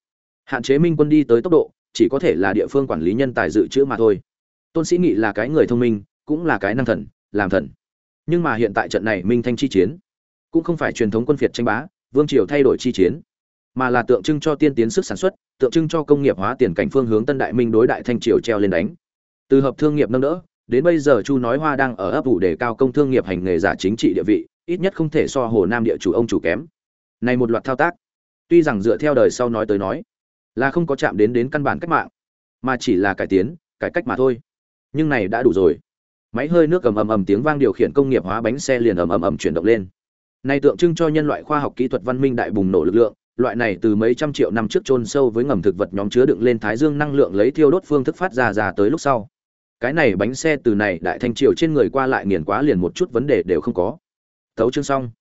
Hạn chế minh quân đi tới tốc độ, chỉ có thể là địa phương quản lý nhân tài dự trữ mà thôi. Tôn sĩ nghị là cái người thông minh, cũng là cái năng thần, làm thần. Nhưng mà hiện tại trận này minh thanh chi chiến, cũng không phải truyền thống quân phiệt tranh bá, vương triều thay đổi chi chiến, mà là tượng trưng cho tiên tiến sức sản xuất, tượng trưng cho công nghiệp hóa tiền cảnh phương hướng tân đại minh đối đại thanh triều treo lên đánh. Từ hợp thương nghiệp nâng đỡ, đến bây giờ chu nói hoa đang ở ấp ủ đề cao công thương nghiệp hành nghề giả chính trị địa vị ít nhất không thể so hồ nam địa chủ ông chủ kém. Này một loạt thao tác, tuy rằng dựa theo đời sau nói tới nói, là không có chạm đến đến căn bản cách mạng, mà chỉ là cải tiến, cải cách mà thôi. Nhưng này đã đủ rồi. Máy hơi nước ầm ầm ầm tiếng vang điều khiển công nghiệp hóa bánh xe liền ầm ầm ầm chuyển động lên. Này tượng trưng cho nhân loại khoa học kỹ thuật văn minh đại bùng nổ lực lượng, loại này từ mấy trăm triệu năm trước chôn sâu với ngầm thực vật nhóm chứa đựng lên thái dương năng lượng lấy thiêu đốt phương thức phát ra ra tới lúc sau. Cái này bánh xe từ này đại thanh triều trên người qua lại nghiền quá liền một chút vấn đề đều không có tấu chương xong.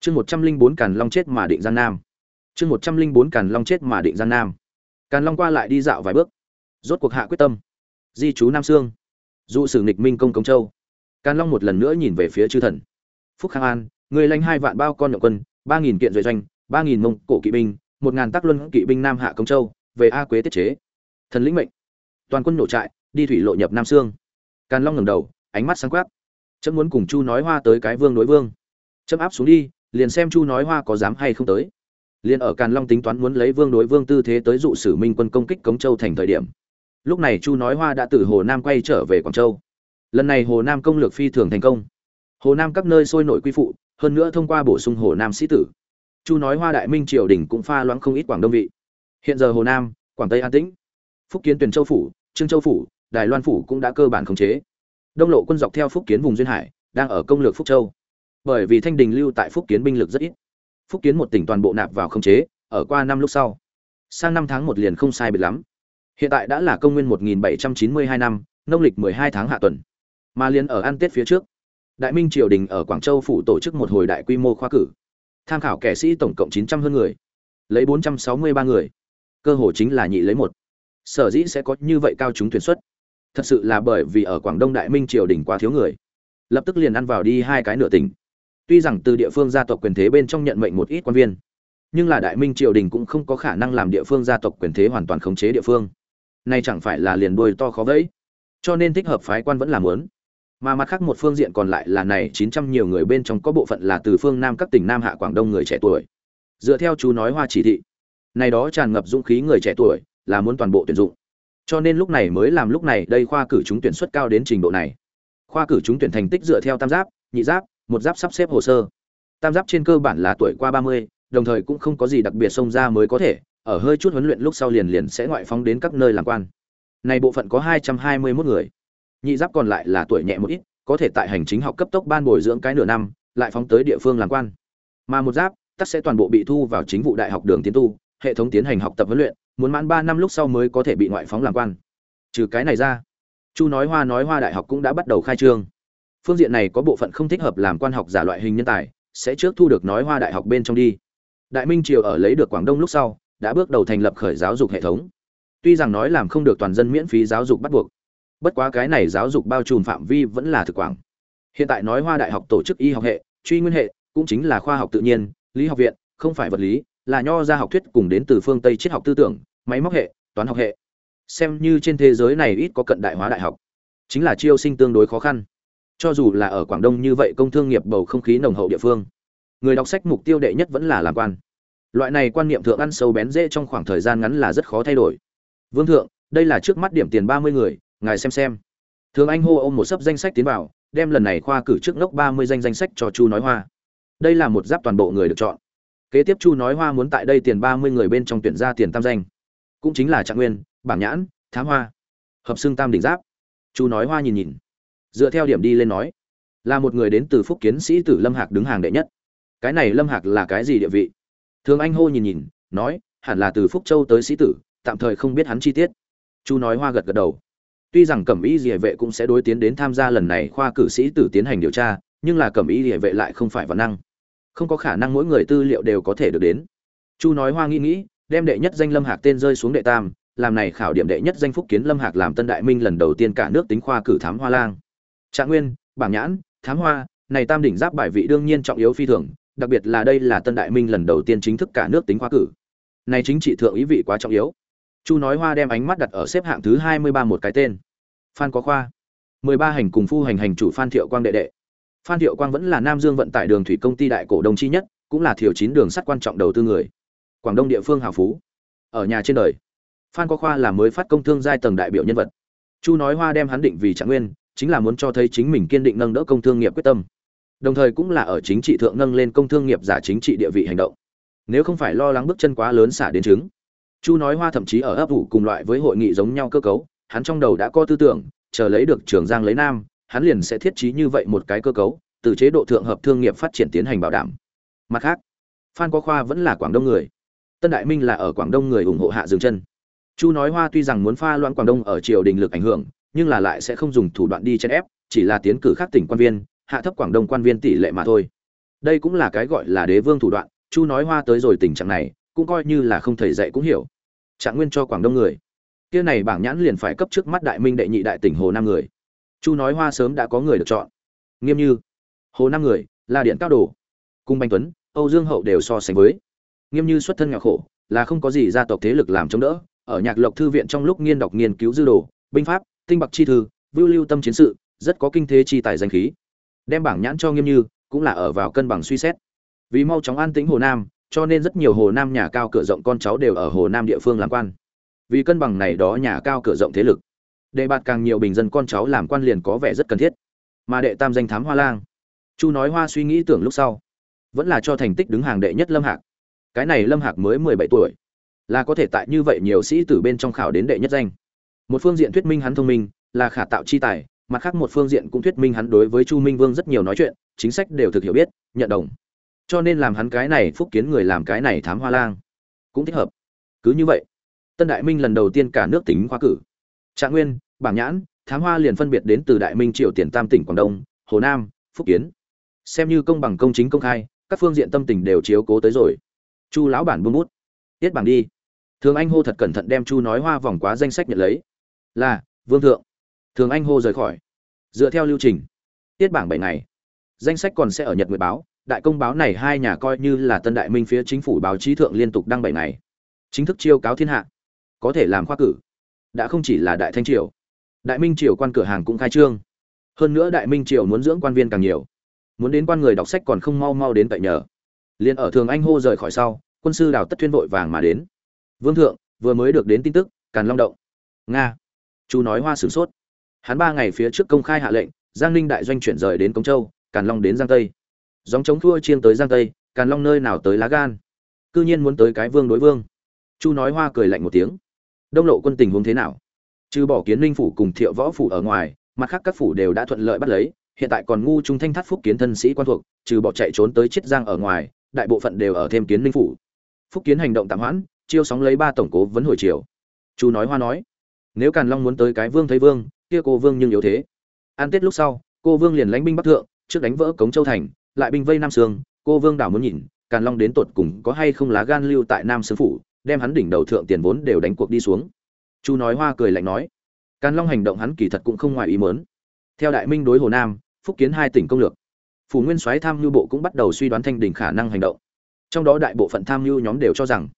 Chương một trăm linh bốn càn long chết mà định gian nam. Chương một trăm linh bốn càn long chết mà định gian nam. Càn long qua lại đi dạo vài bước. Rốt cuộc hạ quyết tâm. Di chú nam sương. Dụ sử nghịch minh công công châu. Càn long một lần nữa nhìn về phía chư thần. Phúc khang an, người lãnh hai vạn bao con nhậu quân, ba nghìn kiện duệ doanh, ba nghìn mông cổ kỵ binh, một ngàn tác luân kỵ binh nam hạ công châu, về a quế tiết chế. Thần lĩnh mệnh. Toàn quân nổ trại, đi thủy lộ nhập nam sương. Càn long ngẩng đầu, ánh mắt sáng quắc. Chấm muốn cùng chu nói hoa tới cái vương đối vương chấm áp xuống đi, liền xem chu nói hoa có dám hay không tới. Liền ở càn long tính toán muốn lấy vương đối vương tư thế tới dụ sử minh quân công kích cống châu thành thời điểm. Lúc này chu nói hoa đã từ hồ nam quay trở về quảng châu. Lần này hồ nam công lược phi thường thành công. Hồ nam các nơi sôi nổi quy phụ, hơn nữa thông qua bổ sung hồ nam sĩ tử. Chu nói hoa đại minh triều đình cũng pha loãng không ít quảng đông vị. Hiện giờ hồ nam, quảng tây an tĩnh. Phúc kiến tuyển châu phủ, trương châu phủ, đài loan phủ cũng đã cơ bản khống chế. Đông lộ quân dọc theo phúc kiến vùng duyên hải, đang ở công lược phúc châu bởi vì thanh đình lưu tại phúc kiến binh lực rất ít. Phúc kiến một tỉnh toàn bộ nạp vào khống chế, ở qua năm lúc sau, sang năm tháng một liền không sai biệt lắm. Hiện tại đã là công nguyên 1792 năm, nông lịch 12 tháng hạ tuần. Mà liền ở ăn tết phía trước, đại minh triều đình ở quảng châu phủ tổ chức một hồi đại quy mô khoa cử, tham khảo kẻ sĩ tổng cộng 900 hơn người, lấy 463 người. Cơ hồ chính là nhị lấy một. Sở dĩ sẽ có như vậy cao chúng tuyển xuất, thật sự là bởi vì ở quảng đông đại minh triều đình quá thiếu người. Lập tức liền ăn vào đi hai cái nửa tỉnh tuy rằng từ địa phương gia tộc quyền thế bên trong nhận mệnh một ít quan viên, nhưng là đại minh triều đình cũng không có khả năng làm địa phương gia tộc quyền thế hoàn toàn khống chế địa phương. Nay chẳng phải là liền đuôi to khó vẫy, cho nên thích hợp phái quan vẫn là muốn. Mà mặt khác một phương diện còn lại là này chín trăm nhiều người bên trong có bộ phận là từ phương nam các tỉnh nam hạ quảng đông người trẻ tuổi. Dựa theo chú nói hoa chỉ thị, này đó tràn ngập dũng khí người trẻ tuổi là muốn toàn bộ tuyển dụng. Cho nên lúc này mới làm lúc này, đây khoa cử chúng tuyển suất cao đến trình độ này. Khoa cử chúng tuyển thành tích dựa theo tam giáp, nhị giáp một giáp sắp xếp hồ sơ. Tam giáp trên cơ bản là tuổi qua ba mươi, đồng thời cũng không có gì đặc biệt xông ra mới có thể, ở hơi chút huấn luyện lúc sau liền liền sẽ ngoại phóng đến các nơi làm quan. Này bộ phận có hai trăm hai mươi 221 người. Nhị giáp còn lại là tuổi nhẹ một ít, có thể tại hành chính học cấp tốc ban bồi dưỡng cái nửa năm, lại phóng tới địa phương làm quan. Mà một giáp, tất sẽ toàn bộ bị thu vào chính vụ đại học đường tiến tu, hệ thống tiến hành học tập huấn luyện, muốn mãn ba năm lúc sau mới có thể bị ngoại phóng làm quan. Trừ cái này ra, chu nói hoa nói hoa đại học cũng đã bắt đầu khai trương phương diện này có bộ phận không thích hợp làm quan học giả loại hình nhân tài, sẽ trước thu được nói hoa đại học bên trong đi. Đại minh triều ở lấy được quảng đông lúc sau, đã bước đầu thành lập khởi giáo dục hệ thống. Tuy rằng nói làm không được toàn dân miễn phí giáo dục bắt buộc, bất quá cái này giáo dục bao trùm phạm vi vẫn là thực quảng. Hiện tại nói hoa đại học tổ chức y học hệ, truy nguyên hệ, cũng chính là khoa học tự nhiên, lý học viện, không phải vật lý, là nho gia học thuyết cùng đến từ phương tây triết học tư tưởng, máy móc hệ, toán học hệ. Xem như trên thế giới này ít có cận đại hóa đại học, chính là chiêu sinh tương đối khó khăn cho dù là ở quảng đông như vậy công thương nghiệp bầu không khí nồng hậu địa phương, người đọc sách mục tiêu đệ nhất vẫn là làm quan. Loại này quan niệm thượng ăn sâu bén dễ trong khoảng thời gian ngắn là rất khó thay đổi. Vương thượng, đây là trước mắt điểm tiền ba mươi người, ngài xem xem. Thường anh hô ôm một sấp danh sách tiến vào, đem lần này khoa cử trước ngốc ba mươi danh danh sách cho chu nói hoa. Đây là một giáp toàn bộ người được chọn. Kế tiếp chu nói hoa muốn tại đây tiền ba mươi người bên trong tuyển ra tiền tam danh. Cũng chính là trạng nguyên, bảng nhãn, thám hoa, hợp xưng tam đỉnh giáp. Chu nói hoa nhìn nhìn dựa theo điểm đi lên nói, là một người đến từ phúc kiến sĩ tử lâm hạc đứng hàng đệ nhất. Cái này lâm hạc là cái gì địa vị? Thường anh hô nhìn nhìn, nói, hẳn là từ phúc châu tới sĩ tử, tạm thời không biết hắn chi tiết. Chu nói hoa gật gật đầu. Tuy rằng cẩm y địa vệ cũng sẽ đối tiến đến tham gia lần này khoa cử sĩ tử tiến hành điều tra, nhưng là cẩm y địa vệ lại không phải văn năng. Không có khả năng mỗi người tư liệu đều có thể được đến. Chu nói hoa nghĩ nghĩ, đem đệ nhất danh lâm hạc tên rơi xuống đệ tam, làm này khảo điểm đệ nhất danh phúc kiến lâm hạc làm tân đại minh lần đầu tiên cả nước tính khoa cử thám hoa lang trạng nguyên, bảng nhãn, thám hoa, này tam đỉnh giáp bài vị đương nhiên trọng yếu phi thường, đặc biệt là đây là tân đại minh lần đầu tiên chính thức cả nước tính khoa cử. Này chính trị thượng ý vị quá trọng yếu. Chu nói hoa đem ánh mắt đặt ở xếp hạng thứ hai mươi ba một cái tên. Phan có khoa. mười ba hành cùng phu hành hành chủ phan thiệu quang đệ đệ. Phan thiệu quang vẫn là nam dương vận tải đường thủy công ty đại cổ đồng chi nhất, cũng là thiểu chín đường sắt quan trọng đầu tư người. Quảng đông địa phương hào phú. Ở nhà trên đời, phan có khoa là mới phát công thương giai tầng đại biểu nhân vật. Chu nói hoa đem hắn định vì trạng nguyên chính là muốn cho thấy chính mình kiên định nâng đỡ công thương nghiệp quyết tâm. Đồng thời cũng là ở chính trị thượng nâng lên công thương nghiệp giả chính trị địa vị hành động. Nếu không phải lo lắng bước chân quá lớn xả đến chứng, chu nói hoa thậm chí ở ấp ủ cùng loại với hội nghị giống nhau cơ cấu, hắn trong đầu đã có tư tưởng, chờ lấy được trường giang lấy nam, hắn liền sẽ thiết trí như vậy một cái cơ cấu, từ chế độ thượng hợp thương nghiệp phát triển tiến hành bảo đảm. Mặt khác, phan có khoa vẫn là quảng đông người. Tân đại minh là ở quảng đông người ủng hộ hạ dừng chân. Chu nói hoa tuy rằng muốn pha loãng quảng đông ở triều đình lực ảnh hưởng nhưng là lại sẽ không dùng thủ đoạn đi chèn ép, chỉ là tiến cử khác tỉnh quan viên, hạ thấp quảng đông quan viên tỷ lệ mà thôi. Đây cũng là cái gọi là đế vương thủ đoạn, chu nói hoa tới rồi tình trạng này, cũng coi như là không thầy dạy cũng hiểu. Trạng nguyên cho quảng đông người. Kia này bảng nhãn liền phải cấp trước mắt đại minh đệ nhị đại tỉnh hồ Nam người. Chu nói hoa sớm đã có người được chọn. Nghiêm như, hồ Nam người là điện cao đồ, cung banh tuấn, âu dương hậu đều so sánh với. Nghiêm như xuất thân nghèo khổ, là không có gì gia tộc thế lực làm chống đỡ, ở nhạc lộc thư viện trong lúc nghiên đọc nghiên cứu dư đồ, binh pháp tinh bạc chi thư, vưu lưu tâm chiến sự, rất có kinh thế chi tài danh khí. Đem bảng nhãn cho nghiêm như, cũng là ở vào cân bằng suy xét. Vì mau chóng an tĩnh hồ nam, cho nên rất nhiều hồ nam nhà cao cửa rộng con cháu đều ở hồ nam địa phương làm quan. Vì cân bằng này đó nhà cao cửa rộng thế lực đề bạt càng nhiều bình dân con cháu làm quan liền có vẻ rất cần thiết. Mà đệ tam danh thám hoa lang, chu nói hoa suy nghĩ tưởng lúc sau, vẫn là cho thành tích đứng hàng đệ nhất lâm hạc. Cái này lâm hạc mới mười bảy tuổi, là có thể tại như vậy nhiều sĩ tử bên trong khảo đến đệ nhất danh một phương diện thuyết minh hắn thông minh là khả tạo chi tài, mặt khác một phương diện cũng thuyết minh hắn đối với chu minh vương rất nhiều nói chuyện, chính sách đều thực hiểu biết, nhận đồng. Cho nên làm hắn cái này phúc kiến người làm cái này thám hoa lang cũng thích hợp. Cứ như vậy, tân đại minh lần đầu tiên cả nước tính khoa cử. Trạng nguyên, bảng nhãn, thám hoa liền phân biệt đến từ đại minh, triều tiền, tam tỉnh, quảng đông, hồ nam, phúc kiến. Xem như công bằng, công chính, công khai, các phương diện tâm tình đều chiếu cố tới rồi. Chu lão bản buông bút. Tiết bảng đi. Thường anh hô thật cẩn thận đem chu nói hoa vòng quá danh sách nhận lấy là, vương thượng. Thường anh hô rời khỏi. Dựa theo lưu trình, tiết bảng bảy ngày, danh sách còn sẽ ở nhật nguyệt báo. Đại công báo này hai nhà coi như là tân đại minh phía chính phủ báo chí thượng liên tục đăng bảy ngày. Chính thức chiêu cáo thiên hạ. Có thể làm khoa cử. Đã không chỉ là đại thanh triều. Đại minh triều quan cửa hàng cũng khai trương. Hơn nữa đại minh triều muốn dưỡng quan viên càng nhiều. Muốn đến quan người đọc sách còn không mau mau đến tại nhờ. Liền ở thường anh hô rời khỏi sau, quân sư đào tất thuyên vội vàng mà đến. Vương thượng, vừa mới được đến tin tức, càn long động. Nga chú nói hoa sửng sốt. Hắn ba ngày phía trước công khai hạ lệnh, giang ninh đại doanh chuyển rời đến cống châu, càn long đến giang tây. Dòng chống thua chiên tới giang tây, càn long nơi nào tới lá gan? Cư nhiên muốn tới cái vương đối vương. Chu nói hoa cười lạnh một tiếng. Đông lộ quân tình huống thế nào? Trừ bỏ kiến ninh phủ cùng thiệu võ phủ ở ngoài, mặt khác các phủ đều đã thuận lợi bắt lấy, hiện tại còn ngu trung thanh thắt phúc kiến thân sĩ quan thuộc, trừ bỏ chạy trốn tới chiết giang ở ngoài, đại bộ phận đều ở thêm kiến ninh phủ. Phúc kiến hành động tạm hoãn, chiêu sóng lấy ba tổng cố vấn hồi chiều. Chu nói hoa nói nếu càn long muốn tới cái vương thấy vương, kia cô vương nhưng yếu thế. An tết lúc sau, cô vương liền lãnh binh bắc thượng, trước đánh vỡ cống châu thành, lại binh vây nam sương. Cô vương đảo muốn nhìn, càn long đến tột cùng có hay không lá gan lưu tại nam sương phủ, đem hắn đỉnh đầu thượng tiền vốn đều đánh cuộc đi xuống. Chu nói hoa cười lạnh nói, càn long hành động hắn kỳ thật cũng không ngoài ý mớn theo đại minh đối hồ nam, phúc kiến hai tỉnh công lược. Phủ nguyên soái tham mưu bộ cũng bắt đầu suy đoán thanh đình khả năng hành động. Trong đó đại bộ phận tham mưu nhóm đều cho rằng,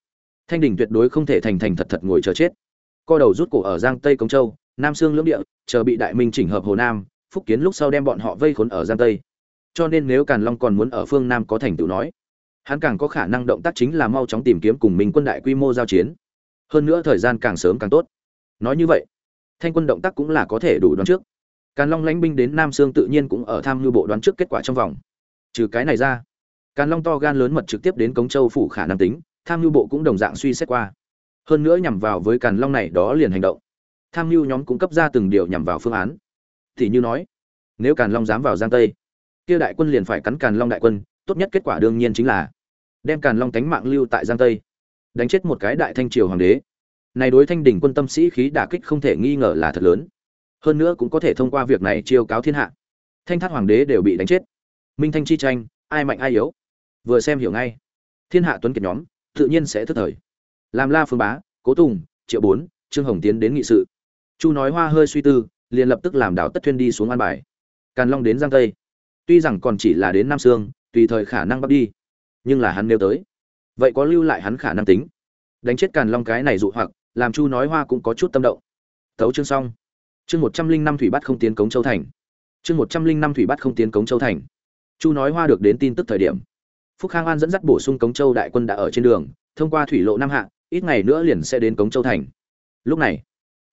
thanh đình tuyệt đối không thể thành thành thật thật ngồi chờ chết co đầu rút cổ ở giang tây công châu, nam sương lưỡng địa, chờ bị đại minh chỉnh hợp hồ nam, phúc kiến lúc sau đem bọn họ vây khốn ở giang tây. Cho nên nếu càn long còn muốn ở phương nam có thành tựu nói, hắn càng có khả năng động tác chính là mau chóng tìm kiếm cùng mình quân đại quy mô giao chiến. Hơn nữa thời gian càng sớm càng tốt. Nói như vậy, thanh quân động tác cũng là có thể đủ đoán trước. Càn long lãnh binh đến nam sương tự nhiên cũng ở tham mưu bộ đoán trước kết quả trong vòng. Trừ cái này ra, càn long to gan lớn mật trực tiếp đến cống châu phủ khả năng tính, tham mưu bộ cũng đồng dạng suy xét qua hơn nữa nhằm vào với càn long này đó liền hành động. Tham mưu nhóm cũng cấp ra từng điều nhằm vào phương án. Thì như nói, nếu càn long dám vào giang tây, kia đại quân liền phải cắn càn long đại quân, tốt nhất kết quả đương nhiên chính là đem càn long tánh mạng lưu tại giang tây, đánh chết một cái đại thanh triều hoàng đế. Này đối thanh đỉnh quân tâm sĩ khí đả kích không thể nghi ngờ là thật lớn. Hơn nữa cũng có thể thông qua việc này chiêu cáo thiên hạ. Thanh thát hoàng đế đều bị đánh chết. Minh thanh chi tranh, ai mạnh ai yếu? Vừa xem hiểu ngay. Thiên hạ tuấn kiệt nhóm, tự nhiên sẽ thất thời làm la phương bá, cố tùng, triệu bốn, trương hồng tiến đến nghị sự. Chu nói hoa hơi suy tư, liền lập tức làm đảo tất thuyên đi xuống an bài. Càn long đến giang tây. Tuy rằng còn chỉ là đến nam sương, tùy thời khả năng bắt đi, nhưng là hắn nêu tới, vậy có lưu lại hắn khả năng tính. Đánh chết càn long cái này dụ hoặc, làm chu nói hoa cũng có chút tâm động. Tấu chương xong. Chương một trăm linh năm thủy bắt không tiến cống châu thành. Chương một trăm linh năm thủy bắt không tiến cống châu thành. Chu nói hoa được đến tin tức thời điểm. Phúc khang an dẫn dắt bổ sung cống châu đại quân đã ở trên đường, thông qua thủy lộ nam hạ ít ngày nữa liền sẽ đến cống châu thành. Lúc này,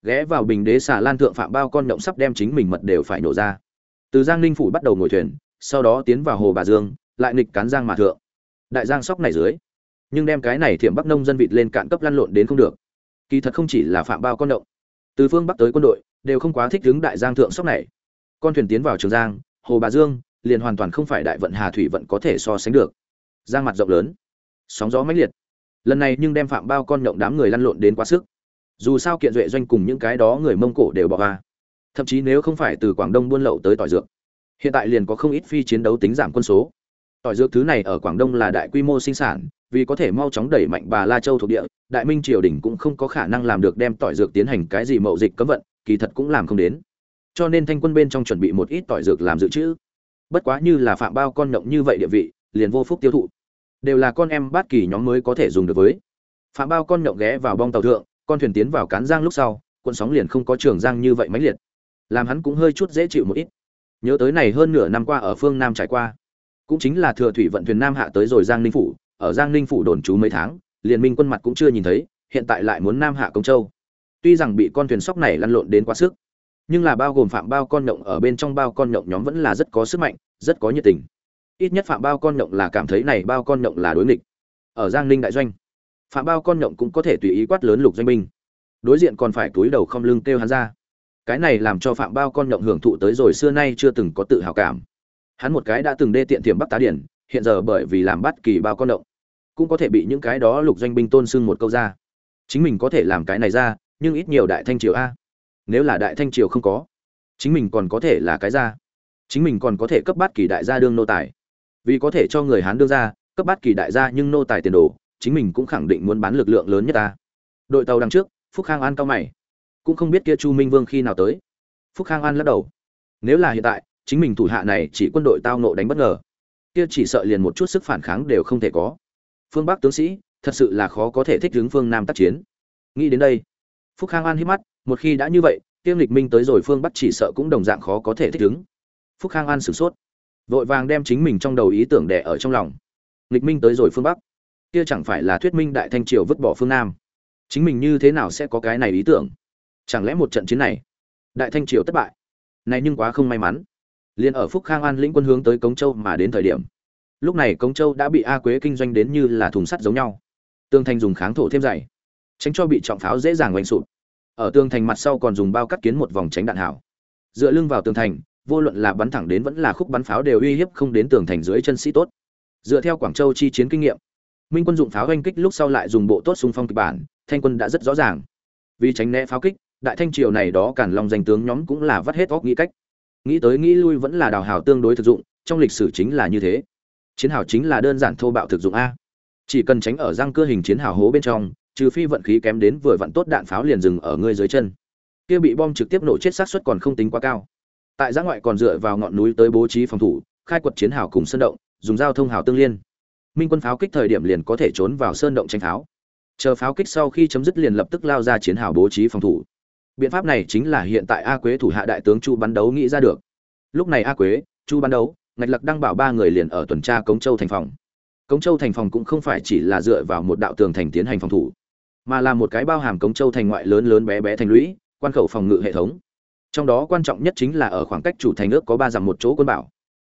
ghé vào bình đế xà lan thượng phạm bao con nhộng sắp đem chính mình mật đều phải nổ ra. Từ giang ninh phủ bắt đầu ngồi thuyền, sau đó tiến vào hồ bà dương, lại nghịch cán giang mà thượng. Đại giang sóc này dưới, nhưng đem cái này thiểm bắc nông dân vịt lên cạn cấp lăn lộn đến không được. Kỳ thật không chỉ là phạm bao con động từ phương bắc tới quân đội, đều không quá thích đứng đại giang thượng sóc này. Con thuyền tiến vào trường giang, hồ bà dương, liền hoàn toàn không phải đại vận hà thủy vận có thể so sánh được. Giang mặt rộng lớn, sóng gió mãnh liệt lần này nhưng đem phạm bao con nhộng đám người lăn lộn đến quá sức. Dù sao kiện duệ doanh cùng những cái đó người mông cổ đều bỏ qua. Thậm chí nếu không phải từ quảng đông buôn lậu tới tỏi dược, hiện tại liền có không ít phi chiến đấu tính giảm quân số. Tỏi dược thứ này ở quảng đông là đại quy mô sinh sản, vì có thể mau chóng đẩy mạnh bà la châu thuộc địa, đại minh triều đình cũng không có khả năng làm được đem tỏi dược tiến hành cái gì mậu dịch cấm vận, kỳ thật cũng làm không đến. Cho nên thanh quân bên trong chuẩn bị một ít tỏi dược làm dự trữ. Bất quá như là phạm bao con nhộng như vậy địa vị, liền vô phúc tiêu thụ đều là con em bát kỳ nhóm mới có thể dùng được với. Phạm bao con nhộng ghé vào bong tàu thượng, con thuyền tiến vào cán giang lúc sau, cuộn sóng liền không có trường giang như vậy mãnh liệt. Làm hắn cũng hơi chút dễ chịu một ít. Nhớ tới này hơn nửa năm qua ở phương nam trải qua, cũng chính là thừa thủy vận thuyền nam hạ tới rồi giang ninh phủ, ở giang ninh phủ đồn trú mấy tháng, liền minh quân mặt cũng chưa nhìn thấy, hiện tại lại muốn nam hạ công châu. Tuy rằng bị con thuyền sóc này lăn lộn đến quá sức, nhưng là bao gồm phạm bao con nhộng ở bên trong bao con nhộng nhóm vẫn là rất có sức mạnh, rất có nhiệt tình ít nhất phạm bao con nhộng là cảm thấy này bao con nhộng là đối nghịch. Ở giang ninh đại doanh, phạm bao con nhộng cũng có thể tùy ý quát lớn lục doanh binh. Đối diện còn phải túi đầu không lưng kêu hắn ra. Cái này làm cho phạm bao con nhộng hưởng thụ tới rồi xưa nay chưa từng có tự hào cảm. Hắn một cái đã từng đê tiện tiềm bắc tá điển, hiện giờ bởi vì làm bắt kỳ bao con động cũng có thể bị những cái đó lục doanh binh tôn sưng một câu ra. Chính mình có thể làm cái này ra, nhưng ít nhiều đại thanh triều a. Nếu là đại thanh triều không có, chính mình còn có thể là cái ra. Chính mình còn có thể cấp bắt kỳ đại gia đương nô tài vì có thể cho người hán đưa ra, cấp bát kỳ đại gia nhưng nô tài tiền đồ, chính mình cũng khẳng định muốn bán lực lượng lớn nhất ta. Đội tàu đằng trước, phúc khang an cao mày. Cũng không biết kia chu minh vương khi nào tới. Phúc khang an lắc đầu. Nếu là hiện tại, chính mình thủ hạ này chỉ quân đội tao nộ đánh bất ngờ. Kia chỉ sợ liền một chút sức phản kháng đều không thể có. Phương bắc tướng sĩ, thật sự là khó có thể thích ứng phương nam tác chiến. Nghĩ đến đây, phúc khang an hít mắt, một khi đã như vậy tiêm lịch minh tới rồi phương bắc chỉ sợ cũng đồng dạng khó có thể thích ứng. Phúc khang an sửng sốt vội vàng đem chính mình trong đầu ý tưởng đẻ ở trong lòng. Lịch minh tới rồi phương bắc. Kia chẳng phải là thuyết minh đại thanh triều vứt bỏ phương nam. Chính mình như thế nào sẽ có cái này ý tưởng? Chẳng lẽ một trận chiến này, đại thanh triều thất bại? Này nhưng quá không may mắn. Liền ở phúc khang an lĩnh quân hướng tới cống châu mà đến thời điểm, lúc này cống châu đã bị a quế kinh doanh đến như là thùng sắt giống nhau. Tương thành dùng kháng thổ thêm dày, tránh cho bị trọng pháo dễ dàng oanh sụp. Ở tương thành mặt sau còn dùng bao cắt kiến một vòng tránh đạn hảo. Dựa lưng vào tường thành vô luận là bắn thẳng đến vẫn là khúc bắn pháo đều uy hiếp không đến tường thành dưới chân sĩ tốt. Dựa theo quảng châu chi chiến kinh nghiệm, minh quân dụng pháo oanh kích lúc sau lại dùng bộ tốt xung phong kịch bản, thanh quân đã rất rõ ràng. Vì tránh né pháo kích, đại thanh triều này đó cản lòng danh tướng nhóm cũng là vắt hết óc nghĩ cách. Nghĩ tới nghĩ lui vẫn là đào hào tương đối thực dụng, trong lịch sử chính là như thế. Chiến hào chính là đơn giản thô bạo thực dụng a. Chỉ cần tránh ở răng cơ hình chiến hào hố bên trong, trừ phi vận khí kém đến vừa vặn tốt đạn pháo liền dừng ở ngươi dưới chân. Kia bị bom trực tiếp nổ chết xác suất còn không tính quá cao tại giã ngoại còn dựa vào ngọn núi tới bố trí phòng thủ, khai quật chiến hào cùng sơn động, dùng giao thông hào tương liên. Minh quân pháo kích thời điểm liền có thể trốn vào sơn động tranh pháo. Chờ pháo kích sau khi chấm dứt liền lập tức lao ra chiến hào bố trí phòng thủ. Biện pháp này chính là hiện tại a quế thủ hạ đại tướng chu bắn đấu nghĩ ra được. Lúc này a quế, chu bắn đấu, ngạch lặc đăng bảo ba người liền ở tuần tra cống châu thành phòng. Cống châu thành phòng cũng không phải chỉ là dựa vào một đạo tường thành tiến hành phòng thủ, mà là một cái bao hàm cống châu thành ngoại lớn lớn bé bé thành lũy, quan khẩu phòng ngự hệ thống trong đó quan trọng nhất chính là ở khoảng cách chủ thành nước có ba dặm một chỗ quân bảo.